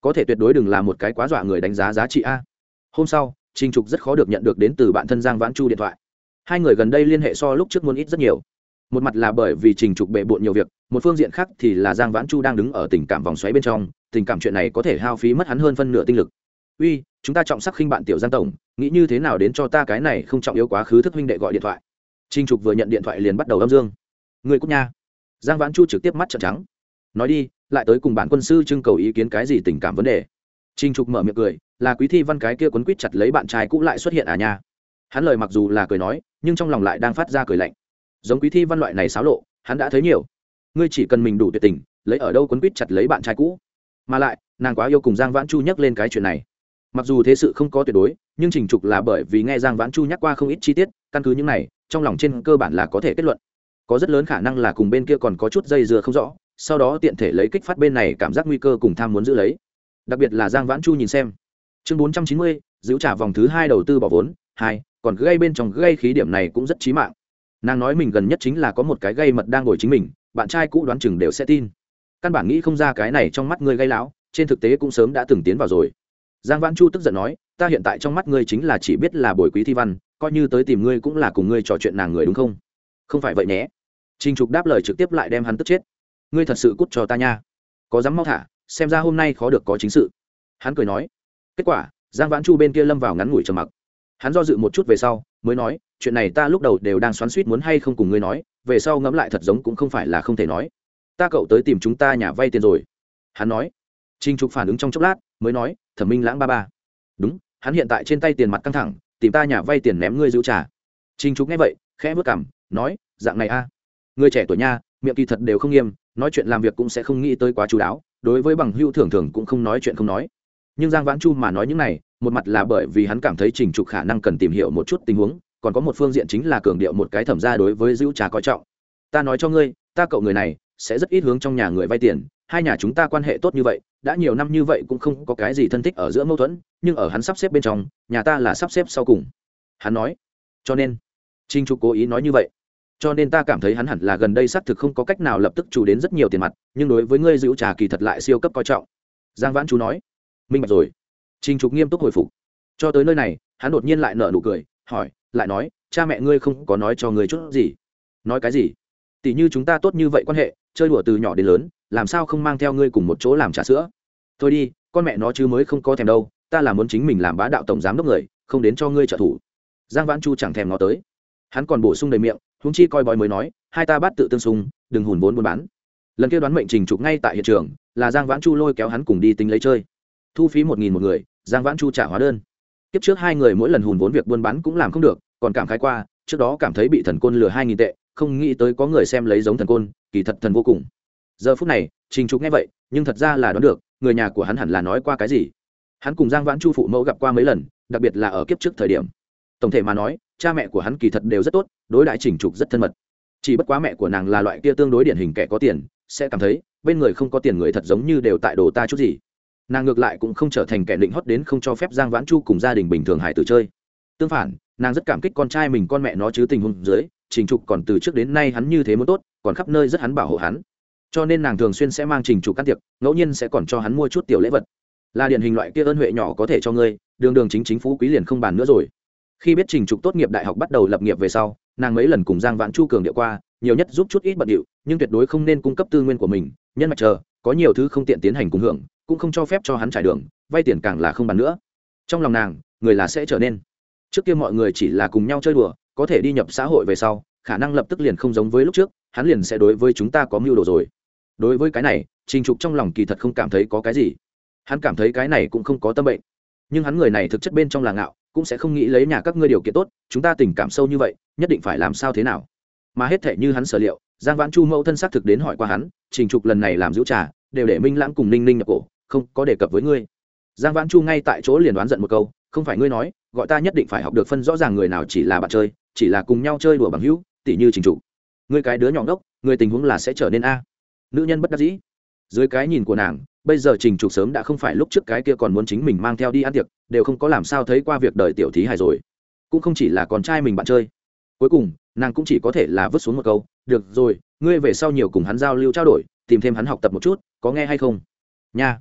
S1: Có thể tuyệt đối đừng là một cái quá dọa người đánh giá giá trị a. Hôm sau, trình trục rất khó được nhận được đến từ bạn thân giang vãn chu điện thoại. Hai người gần đây liên hệ so lúc trước muốn ít rất nhiều một mặt là bởi vì trình trục bệ bộn nhiều việc, một phương diện khác thì là giang vãn chu đang đứng ở tình cảm vòng xoáy bên trong, tình cảm chuyện này có thể hao phí mất hắn hơn phân nửa tinh lực. Uy, chúng ta trọng sắc khinh bạn tiểu giang tổng, nghĩ như thế nào đến cho ta cái này không trọng yếu quá khứ thức huynh đệ gọi điện thoại? Trình trục vừa nhận điện thoại liền bắt đầu âm dương. Người cúc nha. Giang vãn chu trực tiếp mắt trợn trắng. Nói đi, lại tới cùng bản quân sư trưng cầu ý kiến cái gì tình cảm vấn đề? Trình trục mở miệng cười, là quý thi văn cái kia quấn quýt chặt lấy bạn trai cũ lại xuất hiện à nha. Hắn lời mặc dù là cười nói, nhưng trong lòng lại đang phát ra cười lạnh giống quý thi văn loại này xáo lộ, hắn đã thấy nhiều. Ngươi chỉ cần mình đủ tuyệt tình, lấy ở đâu quấn quýt chặt lấy bạn trai cũ. Mà lại, nàng quá yêu cùng giang vãn chu nhắc lên cái chuyện này. Mặc dù thế sự không có tuyệt đối, nhưng trình trục là bởi vì nghe giang vãn chu nhắc qua không ít chi tiết, căn cứ những này, trong lòng trên cơ bản là có thể kết luận. Có rất lớn khả năng là cùng bên kia còn có chút dây dưa không rõ, sau đó tiện thể lấy kích phát bên này cảm giác nguy cơ cùng tham muốn giữ lấy. Đặc biệt là giang vãn chu nhìn xem. Chương bốn trăm chín mươi, giữ trả vòng thứ hai đầu tư bỏ vốn, hai, còn gây bên trong gây khí điểm này cũng rất trí mạng nàng nói mình gần nhất chính là có một cái gây mật đang ngồi chính mình, bạn trai cũ đoán chừng đều sẽ tin. Căn bản nghĩ không ra cái này trong mắt ngươi gây lão, trên thực tế cũng sớm đã từng tiến vào rồi. Giang vãn chu tức giận nói, ta hiện tại trong mắt ngươi chính là chỉ biết là bồi quý thi văn, coi như tới tìm ngươi cũng là cùng ngươi trò chuyện nàng người đúng không? Không phải vậy nhé. Trinh trục đáp lời trực tiếp lại đem hắn tức chết. Ngươi thật sự cút cho ta nha. Có dám mau thả, xem ra hôm nay khó được có chính sự. Hắn cười nói. Kết quả, giang vãn chu bên kia lâm vào ngắn ngủi trầm mặc hắn do dự một chút về sau, mới nói, chuyện này ta lúc đầu đều đang xoắn suýt muốn hay không cùng ngươi nói, về sau ngẫm lại thật giống cũng không phải là không thể nói. Ta cậu tới tìm chúng ta nhà vay tiền rồi. Hắn nói. Trinh trục phản ứng trong chốc lát, mới nói, thẩm minh lãng ba ba. Đúng, hắn hiện tại trên tay tiền mặt căng thẳng, tìm ta nhà vay tiền ném ngươi giữ trả. Trinh trục nghe vậy, khẽ vất cảm nói, dạng này a. À. người trẻ tuổi nha, miệng kỳ thật đều không nghiêm, nói chuyện làm việc cũng sẽ không nghĩ tới quá chú đáo, đối với bằng hưu thường thường cũng không nói chuyện không nói nhưng giang vãn chu mà nói những này, một mặt là bởi vì hắn cảm thấy trình trục khả năng cần tìm hiểu một chút tình huống, còn có một phương diện chính là cường điệu một cái thẩm ra đối với giữ trà coi trọng. Ta nói cho ngươi, ta cậu người này sẽ rất ít hướng trong nhà người vay tiền, hai nhà chúng ta quan hệ tốt như vậy, đã nhiều năm như vậy cũng không có cái gì thân thích ở giữa mâu thuẫn, nhưng ở hắn sắp xếp bên trong, nhà ta là sắp xếp sau cùng. Hắn nói. Cho nên trinh trục cố ý nói như vậy. Cho nên ta cảm thấy hắn hẳn là gần đây xác thực không có cách nào lập tức chủ đến rất nhiều tiền mặt, nhưng đối với ngươi giữ trà kỳ thật lại siêu cấp coi trọng. Giang vãn chú nói minh bạch rồi. Trinh trục nghiêm túc hồi phục. Cho tới nơi này, hắn đột nhiên lại nở nụ cười, hỏi, lại nói, cha mẹ ngươi không có nói cho ngươi chút gì? Nói cái gì? Tỷ như chúng ta tốt như vậy quan hệ, chơi đùa từ nhỏ đến lớn, làm sao không mang theo ngươi cùng một chỗ làm trà sữa? Thôi đi, con mẹ nó chứ mới không có thèm đâu, ta là muốn chính mình làm bá đạo tổng giám đốc người, không đến cho ngươi trợ thủ. Giang vãn chu chẳng thèm nó tới. Hắn còn bổ sung đầy miệng húng chi coi bói mới nói, hai ta bắt tự tương xung, đừng hùn vốn buôn bán. Lần kia đoán mệnh trình trục ngay tại hiện trường, là giang vãn chu lôi kéo hắn cùng đi tính lấy chơi thu phí một nghìn một người, giang vãn chu trả hóa đơn. Kiếp trước hai người mỗi lần hùn vốn việc buôn bán cũng làm không được, còn cảm khái qua, trước đó cảm thấy bị thần côn lừa hai nghìn tệ, không nghĩ tới có người xem lấy giống thần côn, kỳ thật thần vô cùng. Giờ phút này, trình trục nghe vậy, nhưng thật ra là đoán được, người nhà của hắn hẳn là nói qua cái gì. Hắn cùng giang vãn chu phụ mẫu gặp qua mấy lần, đặc biệt là ở kiếp trước thời điểm. Tổng thể mà nói, cha mẹ của hắn kỳ thật đều rất tốt, đối đại trình trục rất thân mật. Chỉ bất quá mẹ của nàng là loại kia tương đối điển hình kẻ có tiền, sẽ cảm thấy, bên người không có tiền người thật giống như đều tại đồ ta chút gì nàng ngược lại cũng không trở thành kẻ định hót đến không cho phép giang vãn chu cùng gia đình bình thường hải tử chơi. Tương phản, nàng rất cảm kích con trai mình con mẹ nó chứ tình huống dưới, trình trục còn từ trước đến nay hắn như thế muốn tốt, còn khắp nơi rất hắn bảo hộ hắn. Cho nên nàng thường xuyên sẽ mang trình trục can tiệc, ngẫu nhiên sẽ còn cho hắn mua chút tiểu lễ vật. Là điển hình loại kia ơn huệ nhỏ có thể cho ngươi, đường đường chính chính phú quý liền không bàn nữa rồi. Khi biết trình trục tốt nghiệp đại học bắt đầu lập nghiệp về sau, nàng mấy lần cùng giang vãn chu cường điệu qua, nhiều nhất giúp chút ít bận điệu, nhưng tuyệt đối không nên cung cấp tư nguyên của mình, nhân mạch chờ, có nhiều thứ không tiện tiến hành cùng hưởng cũng không cho phép cho hắn trải đường, vay tiền càng là không bàn nữa. Trong lòng nàng, người là sẽ trở nên. Trước kia mọi người chỉ là cùng nhau chơi đùa, có thể đi nhập xã hội về sau, khả năng lập tức liền không giống với lúc trước, hắn liền sẽ đối với chúng ta có mưu đồ rồi. Đối với cái này, trình trục trong lòng kỳ thật không cảm thấy có cái gì. Hắn cảm thấy cái này cũng không có tâm bệnh. Nhưng hắn người này thực chất bên trong là ngạo, cũng sẽ không nghĩ lấy nhà các ngươi điều kiện tốt, chúng ta tình cảm sâu như vậy, nhất định phải làm sao thế nào? Mà hết thể như hắn sở liệu, giang vãn chu mẫu thân xác thực đến hỏi qua hắn, trình trục lần này làm giữ trà, đều để minh lãng cùng ninh ninh nhập cổ không có đề cập với ngươi. Giang vãn chu ngay tại chỗ liền đoán giận một câu, không phải ngươi nói, gọi ta nhất định phải học được phân rõ ràng người nào chỉ là bạn chơi, chỉ là cùng nhau chơi đùa bằng hữu, tỉ như trình trụ. Ngươi cái đứa nhỏ ngốc người tình huống là sẽ trở nên a. Nữ nhân bất đắc dĩ. Dưới cái nhìn của nàng, bây giờ trình trục sớm đã không phải lúc trước cái kia còn muốn chính mình mang theo đi ăn tiệc, đều không có làm sao thấy qua việc đời tiểu thí hài rồi. Cũng không chỉ là con trai mình bạn chơi. Cuối cùng, nàng cũng chỉ có thể là vứt xuống một câu, được rồi, ngươi về sau nhiều cùng hắn giao lưu trao đổi, tìm thêm hắn học tập một chút, có nghe hay không? Nha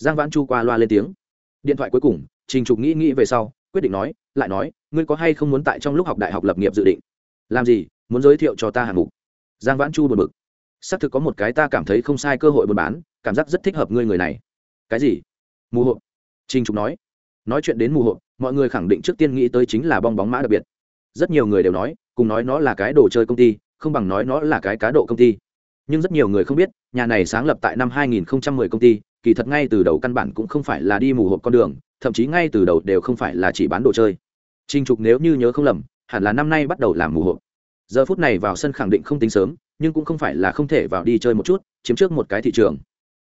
S1: giang vãn chu qua loa lên tiếng. Điện thoại cuối cùng, trình trục nghĩ nghĩ về sau, quyết định nói, lại nói, ngươi có hay không muốn tại trong lúc học đại học lập nghiệp dự định? Làm gì? Muốn giới thiệu cho ta hạng mục. Giang vãn chu buồn bực. Xác thực có một cái ta cảm thấy không sai cơ hội buôn bán, cảm giác rất thích hợp ngươi người này. Cái gì? Mù hộp. Trình trục nói. Nói chuyện đến mù hộp, mọi người khẳng định trước tiên nghĩ tới chính là bong bóng mã đặc biệt. Rất nhiều người đều nói, cùng nói nó là cái đồ chơi công ty, không bằng nói nó là cái cá độ công ty. Nhưng rất nhiều người không biết, nhà này sáng lập tại năm 2010 công ty kỳ thật ngay từ đầu căn bản cũng không phải là đi mù hộp con đường thậm chí ngay từ đầu đều không phải là chỉ bán đồ chơi Trình Trục nếu như nhớ không lầm, hẳn là năm nay bắt đầu làm mù hộp. Giờ phút này vào sân khẳng định không tính sớm, nhưng cũng không phải là không thể vào đi chơi một chút, chiếm trước một cái thị trường.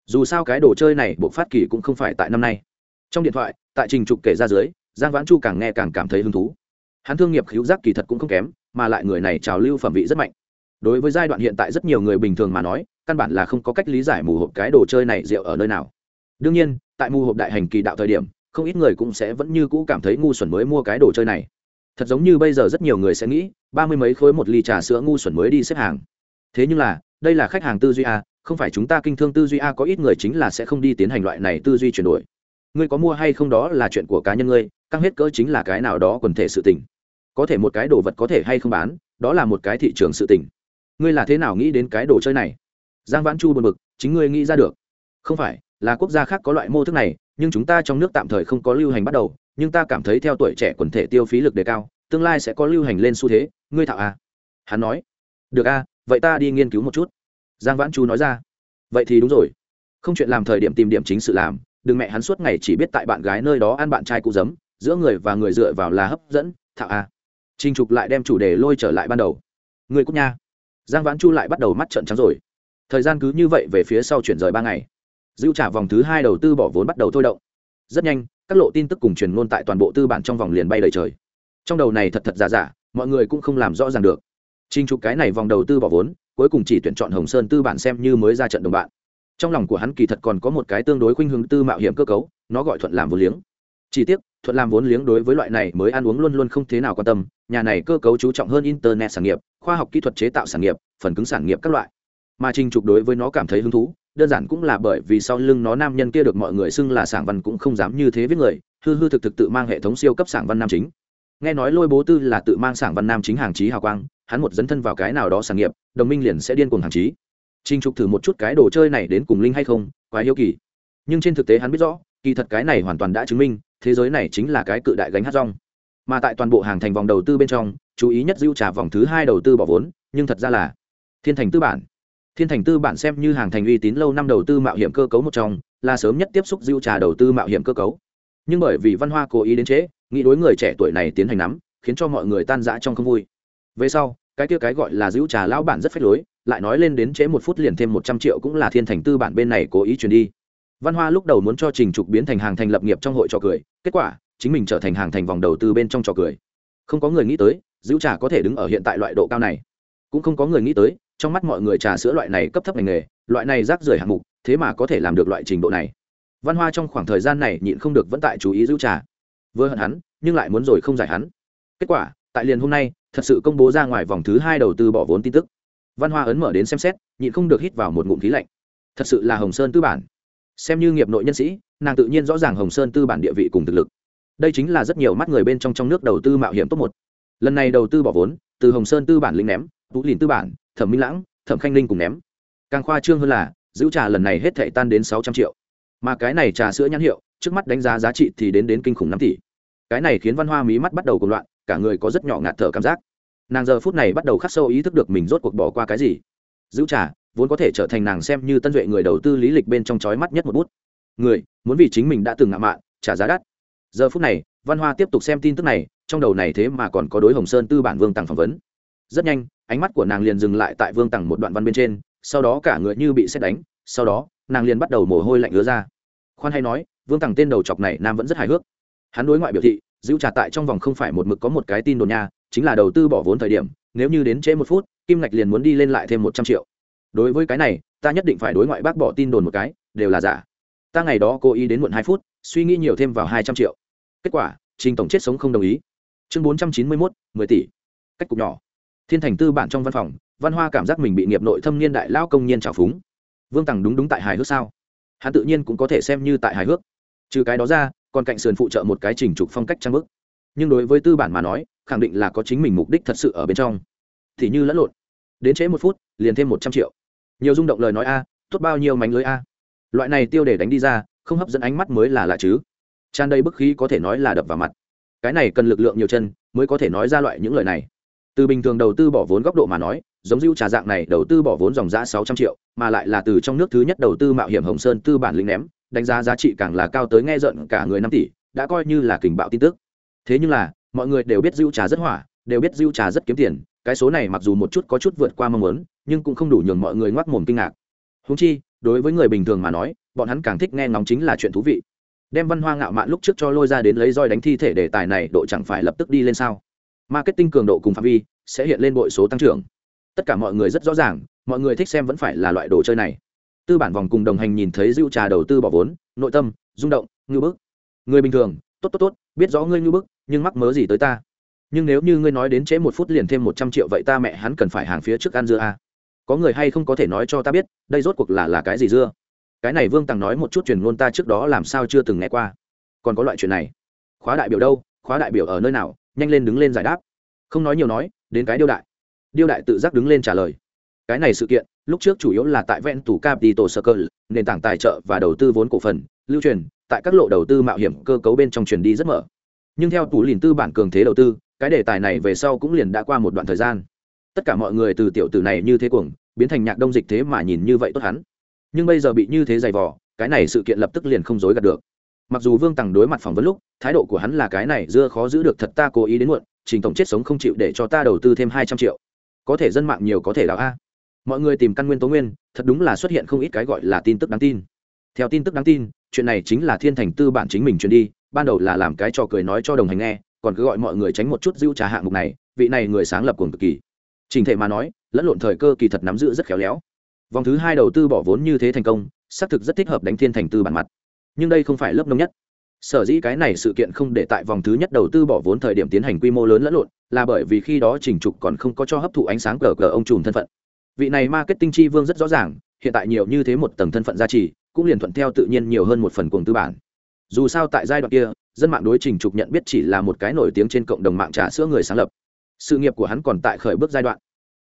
S1: Dù sao cái đồ chơi này bộ phát kỳ cũng không phải tại năm nay. Trong điện thoại, tại Trình Trục kể ra dưới, Giang Vãn Chu càng nghe càng cảm thấy hứng thú. Hắn thương nghiệp khiếu giác kỳ thật cũng không kém, mà lại người này trào lưu phẩm vị rất mạnh. Đối với giai đoạn hiện tại rất nhiều người bình thường mà nói, căn bản là không có cách lý giải mù hộp cái đồ chơi này rượu ở nơi nào. Đương nhiên, tại mù hộp đại hành kỳ đạo thời điểm, không ít người cũng sẽ vẫn như cũ cảm thấy ngu xuẩn mới mua cái đồ chơi này. Thật giống như bây giờ rất nhiều người sẽ nghĩ ba mươi mấy khối một ly trà sữa ngu xuẩn mới đi xếp hàng. Thế nhưng là đây là khách hàng tư duy a không phải chúng ta kinh thương tư duy a có ít người chính là sẽ không đi tiến hành loại này tư duy chuyển đổi. Ngươi có mua hay không đó là chuyện của cá nhân ngươi căng hết cỡ chính là cái nào đó quần thể sự tình. Có thể một cái đồ vật có thể hay không bán đó là một cái thị trường sự tình. Ngươi là thế nào nghĩ đến cái đồ chơi này? Giang vãn chu buồn bực, chính ngươi nghĩ ra được. Không phải, là quốc gia khác có loại mô thức này, nhưng chúng ta trong nước tạm thời không có lưu hành bắt đầu, nhưng ta cảm thấy theo tuổi trẻ quần thể tiêu phí lực đề cao, tương lai sẽ có lưu hành lên xu thế, ngươi thạo à? Hắn nói. Được a vậy ta đi nghiên cứu một chút. Giang vãn chu nói ra. Vậy thì đúng rồi. Không chuyện làm thời điểm tìm điểm chính sự làm, đừng mẹ hắn suốt ngày chỉ biết tại bạn gái nơi đó ăn bạn trai cụ giấm, giữa người và người dựa vào là hấp dẫn, thạo à? a trinh trục lại đem chủ đề lôi trở lại ban đầu. Người cúc nha. Giang vãn chu lại bắt đầu mắt trợn trắng rồi thời gian cứ như vậy về phía sau chuyển rời ba ngày. Dữ trả vòng thứ hai đầu tư bỏ vốn bắt đầu thôi động. Rất nhanh, các lộ tin tức cùng truyền ngôn tại toàn bộ tư bản trong vòng liền bay đầy trời. Trong đầu này thật thật giả giả, mọi người cũng không làm rõ ràng được. Trinh trục cái này vòng đầu tư bỏ vốn, cuối cùng chỉ tuyển chọn hồng sơn tư bản xem như mới ra trận đồng bạn. Trong lòng của hắn kỳ thật còn có một cái tương đối khuynh hướng tư mạo hiểm cơ cấu, nó gọi thuận làm vốn liếng. Chi tiết thuận làm vốn liếng đối với loại này mới ăn uống luôn luôn không thế nào quan tâm, nhà này cơ cấu chú trọng hơn internet sản nghiệp, khoa học kỹ thuật chế tạo sản nghiệp, phần cứng sản nghiệp các loại mà trình trục đối với nó cảm thấy hứng thú, đơn giản cũng là bởi vì sau lưng nó nam nhân kia được mọi người xưng là sảng văn cũng không dám như thế với người hư hư thực thực tự mang hệ thống siêu cấp sảng văn nam chính. Nghe nói lôi bố tư là tự mang sảng văn nam chính hàng trí hào quang, hắn một dấn thân vào cái nào đó sản nghiệp, đồng minh liền sẽ điên cuồng hàng trí. Trinh trục thử một chút cái đồ chơi này đến cùng linh hay không, quá yêu kỳ. Nhưng trên thực tế hắn biết rõ, kỳ thật cái này hoàn toàn đã chứng minh, thế giới này chính là cái cự đại gánh hát rong. Mà tại toàn bộ hàng thành vòng đầu tư bên trong, chú ý nhất dưu trả vòng thứ hai đầu tư bỏ vốn, nhưng thật ra là thiên thành tư bản thiên thành tư bản xem như hàng thành uy tín lâu năm đầu tư mạo hiểm cơ cấu một trong, là sớm nhất tiếp xúc dữ trà đầu tư mạo hiểm cơ cấu. Nhưng bởi vì văn hoa cố ý đến trễ, nghĩ đối người trẻ tuổi này tiến hành nắm, khiến cho mọi người tan rã trong không vui. Về sau, cái kia cái gọi là dữ trà lão bản rất phách lối, lại nói lên đến trễ một phút liền thêm một trăm triệu cũng là thiên thành tư bản bên này cố ý chuyển đi. Văn hoa lúc đầu muốn cho trình trục biến thành hàng thành lập nghiệp trong hội trò cười, kết quả, chính mình trở thành hàng thành vòng đầu tư bên trong trò cười. Không có người nghĩ tới dữ trà có thể đứng ở hiện tại loại độ cao này. Cũng không có người nghĩ tới trong mắt mọi người trà sữa loại này cấp thấp ngành nghề, loại này rác rưởi hạng mục, thế mà có thể làm được loại trình độ này. Văn hoa trong khoảng thời gian này nhịn không được vẫn tại chú ý giữ trà. Vừa hận hắn, nhưng lại muốn rồi không giải hắn. Kết quả, tại liền hôm nay, thật sự công bố ra ngoài vòng thứ hai đầu tư bỏ vốn tin tức. Văn hoa ấn mở đến xem xét, nhịn không được hít vào một ngụm khí lạnh. Thật sự là hồng sơn tư bản. Xem như nghiệp nội nhân sĩ, nàng tự nhiên rõ ràng hồng sơn tư bản địa vị cùng thực lực. Đây chính là rất nhiều mắt người bên trong trong nước đầu tư mạo hiểm top một. Lần này đầu tư bỏ vốn, từ hồng sơn tư bản linh ném, tú lìn tư bản thẩm minh lãng, thẩm khanh linh cùng ném. Càng khoa trương hơn là, giữ trà lần này hết thệ tan đến sáu trăm triệu. Mà cái này trà sữa nhãn hiệu, trước mắt đánh giá giá trị thì đến đến kinh khủng năm tỷ. Cái này khiến văn hoa mí mắt bắt đầu cùng loạn, cả người có rất nhỏ ngạt thở cảm giác. Nàng giờ phút này bắt đầu khắc sâu ý thức được mình rốt cuộc bỏ qua cái gì. Giữ trà, vốn có thể trở thành nàng xem như tân duệ người đầu tư lý lịch bên trong chói mắt nhất một bút. Người, muốn vì chính mình đã từng ngạo mạn, trả giá đắt. Giờ phút này, văn hoa tiếp tục xem tin tức này, trong đầu này thế mà còn có đối hồng sơn tư bản vương tặng phỏng vấn. Rất nhanh ánh mắt của nàng liền dừng lại tại vương tằng một đoạn văn bên trên, sau đó cả người như bị xét đánh, sau đó, nàng liền bắt đầu mồ hôi lạnh ứa ra. Khoan hay nói, vương tằng tên đầu chọc này nam vẫn rất hài hước. Hắn đối ngoại biểu thị, giữ trà tại trong vòng không phải một mực có một cái tin đồn nha, chính là đầu tư bỏ vốn thời điểm, nếu như đến trễ một phút, kim ngạch liền muốn đi lên lại thêm một trăm triệu. Đối với cái này, ta nhất định phải đối ngoại bác bỏ tin đồn một cái, đều là giả. Ta ngày đó cố ý đến muộn hai phút, suy nghĩ nhiều thêm vào hai trăm triệu. Kết quả, trình tổng chết sống không đồng ý. Chương bốn trăm chín mươi mốt, mười tỷ. Cách cục nhỏ thiên thành tư bản trong văn phòng, văn hoa cảm giác mình bị nghiệp nội thâm niên đại lao công nhiên trào phúng. Vương tằng đúng đúng tại hài hước sao? Hắn tự nhiên cũng có thể xem như tại hài hước. Trừ cái đó ra, còn cạnh sườn phụ trợ một cái trình trục phong cách trang bức. Nhưng đối với tư bản mà nói, khẳng định là có chính mình mục đích thật sự ở bên trong. Thì như lẫn lộn. Đến trễ một phút, liền thêm một trăm triệu. Nhiều rung động lời nói a, tốt bao nhiêu mánh lưới a. Loại này tiêu để đánh đi ra, không hấp dẫn ánh mắt mới là lạ chứ. Tràn đầy bức khí có thể nói là đập vào mặt. Cái này cần lực lượng nhiều chân mới có thể nói ra loại những lời này từ bình thường đầu tư bỏ vốn góc độ mà nói, giống dữ trà dạng này đầu tư bỏ vốn dòng giá sáu trăm triệu, mà lại là từ trong nước thứ nhất đầu tư mạo hiểm hồng sơn tư bản lính ném, đánh giá giá trị càng là cao tới nghe giận cả người năm tỷ, đã coi như là kình bạo tin tức. Thế nhưng là, mọi người đều biết dữ trà rất hỏa, đều biết dữ trà rất kiếm tiền, cái số này mặc dù một chút có chút vượt qua mong muốn, nhưng cũng không đủ nhường mọi người ngoác mồm kinh ngạc. Húng chi, đối với người bình thường mà nói, bọn hắn càng thích nghe ngóng chính là chuyện thú vị. Đem văn hoa ngạo mạn lúc trước cho lôi ra đến lấy roi đánh thi thể đề tài này, độ chẳng phải lập tức đi lên sao? Marketing cường độ cùng phạm vi sẽ hiện lên bội số tăng trưởng. Tất cả mọi người rất rõ ràng, mọi người thích xem vẫn phải là loại đồ chơi này. Tư bản vòng cùng đồng hành nhìn thấy dữ trà đầu tư bỏ vốn, nội tâm, rung động ngư bức. Người bình thường, tốt tốt tốt, biết rõ ngươi ngư bức, nhưng mắc mớ gì tới ta? Nhưng nếu như ngươi nói đến trễ một phút liền thêm một trăm triệu vậy ta mẹ hắn cần phải hàng phía trước ăn dưa a có người hay không có thể nói cho ta biết, đây rốt cuộc là là cái gì dưa? Cái này vương tằng nói một chút truyền ngôn ta trước đó làm sao chưa từng nghe qua. Còn có loại chuyện này. Khóa đại biểu đâu? Khóa đại biểu ở nơi nào? Nhanh lên đứng lên giải đáp. Không nói nhiều nói, đến cái điêu đại. Điêu đại tự giác đứng lên trả lời. Cái này sự kiện, lúc trước chủ yếu là tại ven tủ capital circle nền tảng tài trợ và đầu tư vốn cổ phần, lưu truyền, tại các lộ đầu tư mạo hiểm cơ cấu bên trong truyền đi rất mở. Nhưng theo tủ liền tư bản cường thế đầu tư, cái đề tài này về sau cũng liền đã qua một đoạn thời gian. Tất cả mọi người từ tiểu tử này như thế cuồng, biến thành nhạc đông dịch thế mà nhìn như vậy tốt hắn. Nhưng bây giờ bị như thế dày vò, cái này sự kiện lập tức liền không dối gạt được mặc dù vương tằng đối mặt phỏng vấn lúc, thái độ của hắn là cái này, dưa khó giữ được thật ta cố ý đến muộn, trình tổng chết sống không chịu để cho ta đầu tư thêm hai trăm triệu. Có thể dân mạng nhiều có thể đào a. Mọi người tìm căn nguyên tố nguyên, thật đúng là xuất hiện không ít cái gọi là tin tức đáng tin. Theo tin tức đáng tin, chuyện này chính là thiên thành tư bản chính mình chuyển đi, ban đầu là làm cái trò cười nói cho đồng hành nghe, còn cứ gọi mọi người tránh một chút dữ trà hạng mục này, vị này người sáng lập cuồng cực kỳ. Trình thể mà nói, lẫn lộn thời cơ kỳ thật nắm giữ rất khéo léo. Vòng thứ hai đầu tư bỏ vốn như thế thành công, xác thực rất thích hợp đánh thiên thành tư bản mặt nhưng đây không phải lớp nông nhất. Sở dĩ cái này sự kiện không để tại vòng thứ nhất đầu tư bỏ vốn thời điểm tiến hành quy mô lớn lẫn lộn, là bởi vì khi đó trình trục còn không có cho hấp thụ ánh sáng cờ cờ ông trùm thân phận. Vị này marketing chi vương rất rõ ràng, hiện tại nhiều như thế một tầng thân phận gia trì, cũng liền thuận theo tự nhiên nhiều hơn một phần cùng tư bản. Dù sao tại giai đoạn kia, dân mạng đối trình trục nhận biết chỉ là một cái nổi tiếng trên cộng đồng mạng trà sữa người sáng lập. Sự nghiệp của hắn còn tại khởi bước giai đoạn.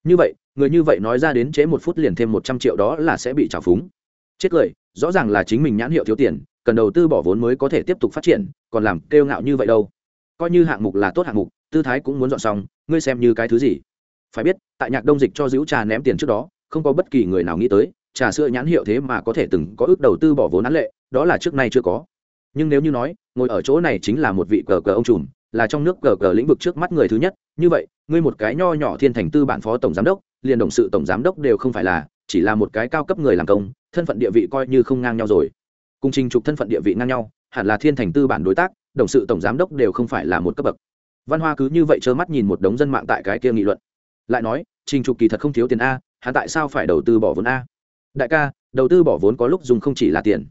S1: Như vậy, người như vậy nói ra đến chế một phút liền thêm một trăm triệu đó là sẽ bị trào phúng. Chết cười, rõ ràng là chính mình nhãn hiệu thiếu tiền cần đầu tư bỏ vốn mới có thể tiếp tục phát triển, còn làm kêu ngạo như vậy đâu? Coi như hạng mục là tốt hạng mục, tư thái cũng muốn dọn xong, ngươi xem như cái thứ gì? Phải biết, tại nhạc đông dịch cho giữ trà ném tiền trước đó, không có bất kỳ người nào nghĩ tới, trà sữa nhãn hiệu thế mà có thể từng có ước đầu tư bỏ vốn án lệ, đó là trước nay chưa có. Nhưng nếu như nói, ngồi ở chỗ này chính là một vị cờ cờ ông trùm, là trong nước cờ cờ lĩnh vực trước mắt người thứ nhất, như vậy, ngươi một cái nho nhỏ thiên thành tư bản phó tổng giám đốc, liền đồng sự tổng giám đốc đều không phải là, chỉ là một cái cao cấp người làm công, thân phận địa vị coi như không ngang nhau rồi cùng trình trục thân phận địa vị ngang nhau, hẳn là thiên thành tư bản đối tác, đồng sự tổng giám đốc đều không phải là một cấp bậc. Văn hoa cứ như vậy trơ mắt nhìn một đống dân mạng tại cái kia nghị luận. Lại nói, trình trục kỳ thật không thiếu tiền a, hắn tại sao phải đầu tư bỏ vốn a? Đại ca, đầu tư bỏ vốn có lúc dùng không chỉ là tiền.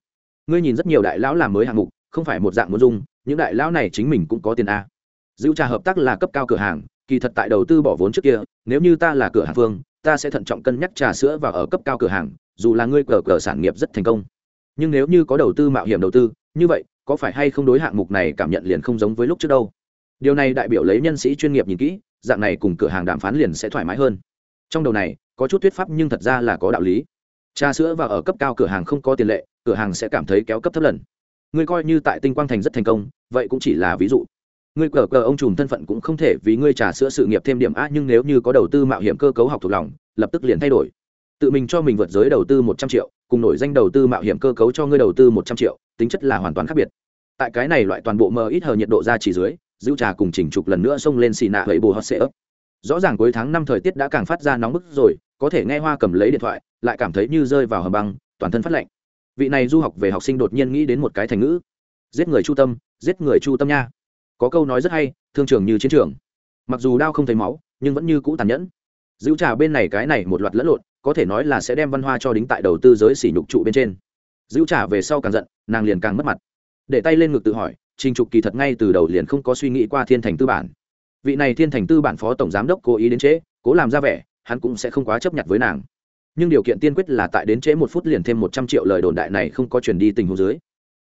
S1: Ngươi nhìn rất nhiều đại lão làm mới hạng mục, không phải một dạng muốn dùng, những đại lão này chính mình cũng có tiền a. Giữ trà hợp tác là cấp cao cửa hàng, kỳ thật tại đầu tư bỏ vốn trước kia, nếu như ta là cửa hàng phương ta sẽ thận trọng cân nhắc trà sữa và ở cấp cao cửa hàng, dù là ngươi cờ cờ sản nghiệp rất thành công nhưng nếu như có đầu tư mạo hiểm đầu tư, như vậy, có phải hay không đối hạng mục này cảm nhận liền không giống với lúc trước đâu? Điều này đại biểu lấy nhân sĩ chuyên nghiệp nhìn kỹ, dạng này cùng cửa hàng đàm phán liền sẽ thoải mái hơn. Trong đầu này, có chút thuyết pháp nhưng thật ra là có đạo lý. Trà sữa và ở cấp cao cửa hàng không có tiền lệ, cửa hàng sẽ cảm thấy kéo cấp thấp lần. Ngươi coi như tại tinh quang thành rất thành công, vậy cũng chỉ là ví dụ. Ngươi cờ cờ ông trùm thân phận cũng không thể vì ngươi trà sữa sự nghiệp thêm điểm a nhưng nếu như có đầu tư mạo hiểm cơ cấu học thuộc lòng, lập tức liền thay đổi. Tự mình cho mình vượt giới đầu tư một trăm triệu cùng nổi danh đầu tư mạo hiểm cơ cấu cho ngươi đầu tư một trăm triệu, tính chất là hoàn toàn khác biệt. Tại cái này loại toàn bộ mờ ít hờ nhiệt độ ra chỉ dưới, giữ trà cùng chỉnh trục lần nữa xông lên xì nạ vậy bù hot sẽ ấp rõ ràng cuối tháng năm thời tiết đã càng phát ra nóng bức rồi, có thể nghe hoa cầm lấy điện thoại, lại cảm thấy như rơi vào hầm băng, toàn thân phát lạnh. Vị này du học về học sinh đột nhiên nghĩ đến một cái thành ngữ. Giết người chu tâm, giết người chu tâm nha. Có câu nói rất hay, thương trường như chiến trường. Mặc dù đau không thấy máu, nhưng vẫn như cũ tàn nhẫn giữ trà bên này cái này một loạt lẫn lộn, có thể nói là sẽ đem văn hoa cho đính tại đầu tư giới sỉ nhục trụ bên trên. Giữ trà về sau càng giận, nàng liền càng mất mặt. Để tay lên ngực tự hỏi, trình trục kỳ thật ngay từ đầu liền không có suy nghĩ qua thiên thành tư bản. Vị này thiên thành tư bản phó tổng giám đốc cố ý đến trễ, cố làm ra vẻ, hắn cũng sẽ không quá chấp nhận với nàng. Nhưng điều kiện tiên quyết là tại đến trễ một phút liền thêm một trăm triệu lời đồn đại này không có chuyển đi tình huống dưới.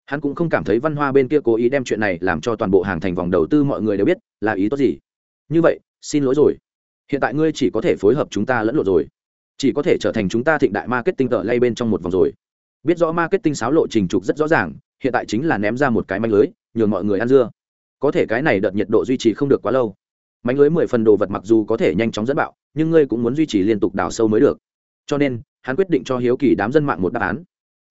S1: Hắn cũng không cảm thấy văn hoa bên kia cố ý đem chuyện này làm cho toàn bộ hàng thành vòng đầu tư mọi người đều biết là ý tốt gì. Như vậy, xin lỗi rồi hiện tại ngươi chỉ có thể phối hợp chúng ta lẫn lộn rồi. Chỉ có thể trở thành chúng ta thịnh đại marketing tờ lay bên trong một vòng rồi. Biết rõ marketing sáo lộ trình trục rất rõ ràng, hiện tại chính là ném ra một cái manh lưới, nhường mọi người ăn dưa. Có thể cái này đợt nhiệt độ duy trì không được quá lâu. Mánh lưới mười phần đồ vật mặc dù có thể nhanh chóng dẫn bạo, nhưng ngươi cũng muốn duy trì liên tục đào sâu mới được. Cho nên, hắn quyết định cho hiếu kỳ đám dân mạng một đáp án.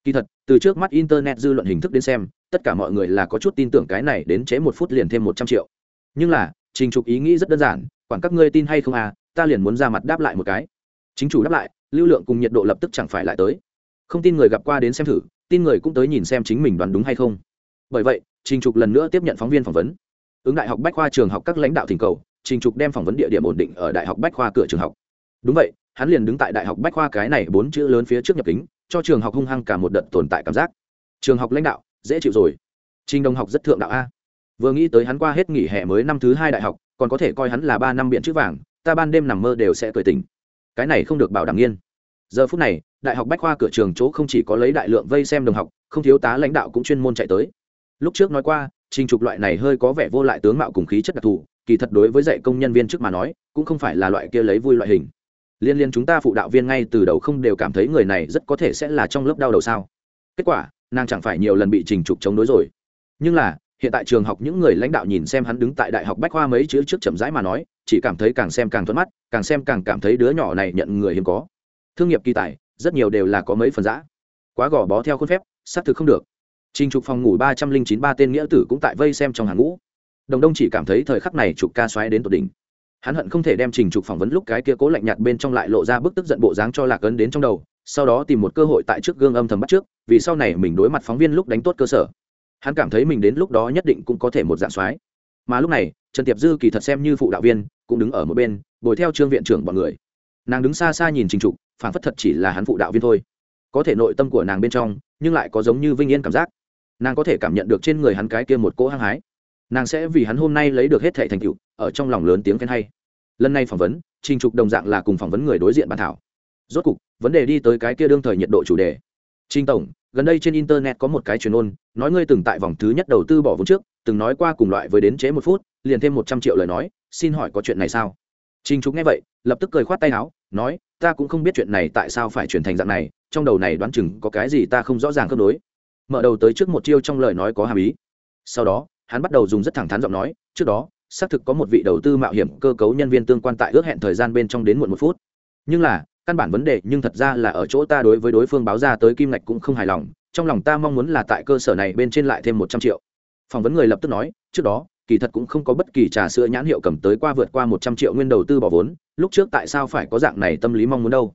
S1: Kỳ thật, từ trước mắt internet dư luận hình thức đến xem, tất cả mọi người là có chút tin tưởng cái này đến chế một phút liền thêm một trăm triệu. Nhưng là, trình trục ý nghĩ rất đơn giản quản các ngươi tin hay không à ta liền muốn ra mặt đáp lại một cái. Chính chủ đáp lại, lưu lượng cùng nhiệt độ lập tức chẳng phải lại tới. Không tin người gặp qua đến xem thử, tin người cũng tới nhìn xem chính mình đoán đúng hay không. Bởi vậy, trình trục lần nữa tiếp nhận phóng viên phỏng vấn. Ứng đại học bách khoa trường học các lãnh đạo thỉnh cầu, trình trục đem phỏng vấn địa điểm ổn định ở đại học bách khoa cửa trường học. Đúng vậy, hắn liền đứng tại đại học bách khoa cái này bốn chữ lớn phía trước nhập kính, cho trường học hung hăng cả một đợt tồn tại cảm giác. Trường học lãnh đạo, dễ chịu rồi. Trình đồng học rất thượng đạo a. Vừa nghĩ tới hắn qua hết nghỉ hè mới năm thứ hai đại học còn có thể coi hắn là ba năm biện chữ vàng, ta ban đêm nằm mơ đều sẽ cười tỉnh. Cái này không được bảo đảm nghiên. Giờ phút này, đại học bách khoa cửa trường chỗ không chỉ có lấy đại lượng vây xem đồng học, không thiếu tá lãnh đạo cũng chuyên môn chạy tới. Lúc trước nói qua, trình trục loại này hơi có vẻ vô lại tướng mạo cùng khí chất đặc thù, kỳ thật đối với dạy công nhân viên trước mà nói, cũng không phải là loại kia lấy vui loại hình. Liên liên chúng ta phụ đạo viên ngay từ đầu không đều cảm thấy người này rất có thể sẽ là trong lớp đau đầu sao. Kết quả, nàng chẳng phải nhiều lần bị trình trục chống đối rồi. Nhưng là hiện tại trường học những người lãnh đạo nhìn xem hắn đứng tại đại học bách khoa mấy chữ trước chậm rãi mà nói, chỉ cảm thấy càng xem càng thuận mắt, càng xem càng cảm thấy đứa nhỏ này nhận người hiếm có. Thương nghiệp kỳ tài, rất nhiều đều là có mấy phần giã quá gò bó theo khuôn phép, xác thực không được. Trình trục phòng ngủ ba trăm linh chín ba tên nghĩa tử cũng tại vây xem trong hàng ngũ. Đồng đông chỉ cảm thấy thời khắc này trục ca xoáy đến tột đỉnh. Hắn hận không thể đem trình trục phỏng vấn lúc cái kia cố lạnh nhạt bên trong lại lộ ra bức tức giận bộ dáng cho lạc ấn đến trong đầu, sau đó tìm một cơ hội tại trước gương âm thầm bắt trước, vì sau này mình đối mặt phóng viên lúc đánh tốt cơ sở hắn cảm thấy mình đến lúc đó nhất định cũng có thể một dạng soái. Mà lúc này, trần tiệp dư kỳ thật xem như phụ đạo viên, cũng đứng ở một bên, bồi theo trương viện trưởng bọn người. Nàng đứng xa xa nhìn trình trục phản phất thật chỉ là hắn phụ đạo viên thôi. Có thể nội tâm của nàng bên trong, nhưng lại có giống như vinh yên cảm giác. Nàng có thể cảm nhận được trên người hắn cái kia một cỗ hăng hái. Nàng sẽ vì hắn hôm nay lấy được hết thệ thành tựu, ở trong lòng lớn tiếng khen hay. Lần này phỏng vấn, trình trục đồng dạng là cùng phỏng vấn người đối diện bàn thảo. Rốt cục, vấn đề đi tới cái kia đương thời nhiệt độ chủ đề. Trình tổng gần đây trên internet có một cái truyền ôn nói ngươi từng tại vòng thứ nhất đầu tư bỏ vốn trước từng nói qua cùng loại với đến chế một phút liền thêm một trăm triệu lời nói xin hỏi có chuyện này sao Trình Trục nghe vậy, lập tức cười khoát tay áo, nói, ta cũng không biết chuyện này tại sao phải chuyển thành dạng này, trong đầu này đoán chừng có cái gì ta không rõ ràng cân đối. Mở đầu tới trước một chiêu trong lời nói có hàm ý. Sau đó, hắn bắt đầu dùng rất thẳng thắn giọng nói trước đó xác thực có một vị đầu tư mạo hiểm cơ cấu nhân viên tương quan tại ước hẹn thời gian bên trong đến muộn một phút nhưng là căn bản vấn đề, nhưng thật ra là ở chỗ ta đối với đối phương báo ra tới kim ngạch cũng không hài lòng, trong lòng ta mong muốn là tại cơ sở này bên trên lại thêm một trăm triệu. Phỏng vấn người lập tức nói, trước đó, kỳ thật cũng không có bất kỳ trà sữa nhãn hiệu cầm tới qua vượt qua một trăm triệu nguyên đầu tư bỏ vốn, lúc trước tại sao phải có dạng này tâm lý mong muốn đâu?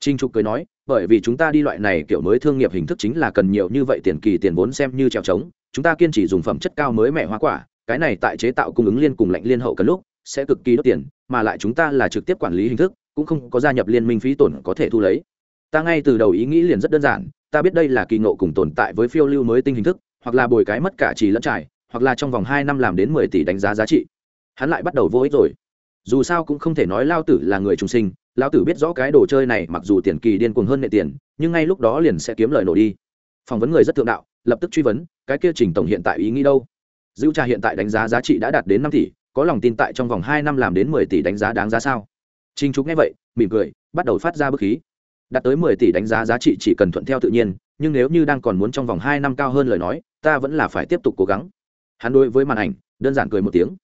S1: Trinh trục cười nói, bởi vì chúng ta đi loại này kiểu mới thương nghiệp hình thức chính là cần nhiều như vậy tiền kỳ tiền vốn xem như trèo trống, chúng ta kiên trì dùng phẩm chất cao mới mẻ hoa quả, cái này tại chế tạo cung ứng liên cùng lạnh liên hậu cần lúc, sẽ cực kỳ đốt tiền, mà lại chúng ta là trực tiếp quản lý hình thức cũng không có gia nhập liên minh phí tổn có thể thu lấy. Ta ngay từ đầu ý nghĩ liền rất đơn giản, ta biết đây là kỳ ngộ cùng tồn tại với phiêu lưu mới tinh hình thức, hoặc là bồi cái mất cả trì lẫn trải, hoặc là trong vòng hai năm làm đến mười tỷ đánh giá giá trị. Hắn lại bắt đầu vô ích rồi. Dù sao cũng không thể nói lao tử là người trung sinh, lao tử biết rõ cái đồ chơi này mặc dù tiền kỳ điên cuồng hơn nệ tiền, nhưng ngay lúc đó liền sẽ kiếm lời nổi đi. Phỏng vấn người rất thượng đạo, lập tức truy vấn, cái kia trình tổng hiện tại ý nghĩ đâu? Dữ trà hiện tại đánh giá giá trị đã đạt đến năm tỷ, có lòng tin tại trong vòng hai năm làm đến mười tỷ đánh giá đáng giá sao? Trình Trục nghe vậy, mỉm cười, bắt đầu phát ra bức khí. Đạt tới mười tỷ đánh giá giá trị chỉ cần thuận theo tự nhiên, nhưng nếu như đang còn muốn trong vòng hai năm cao hơn lời nói, ta vẫn là phải tiếp tục cố gắng. Hắn đối với màn ảnh, đơn giản cười một tiếng.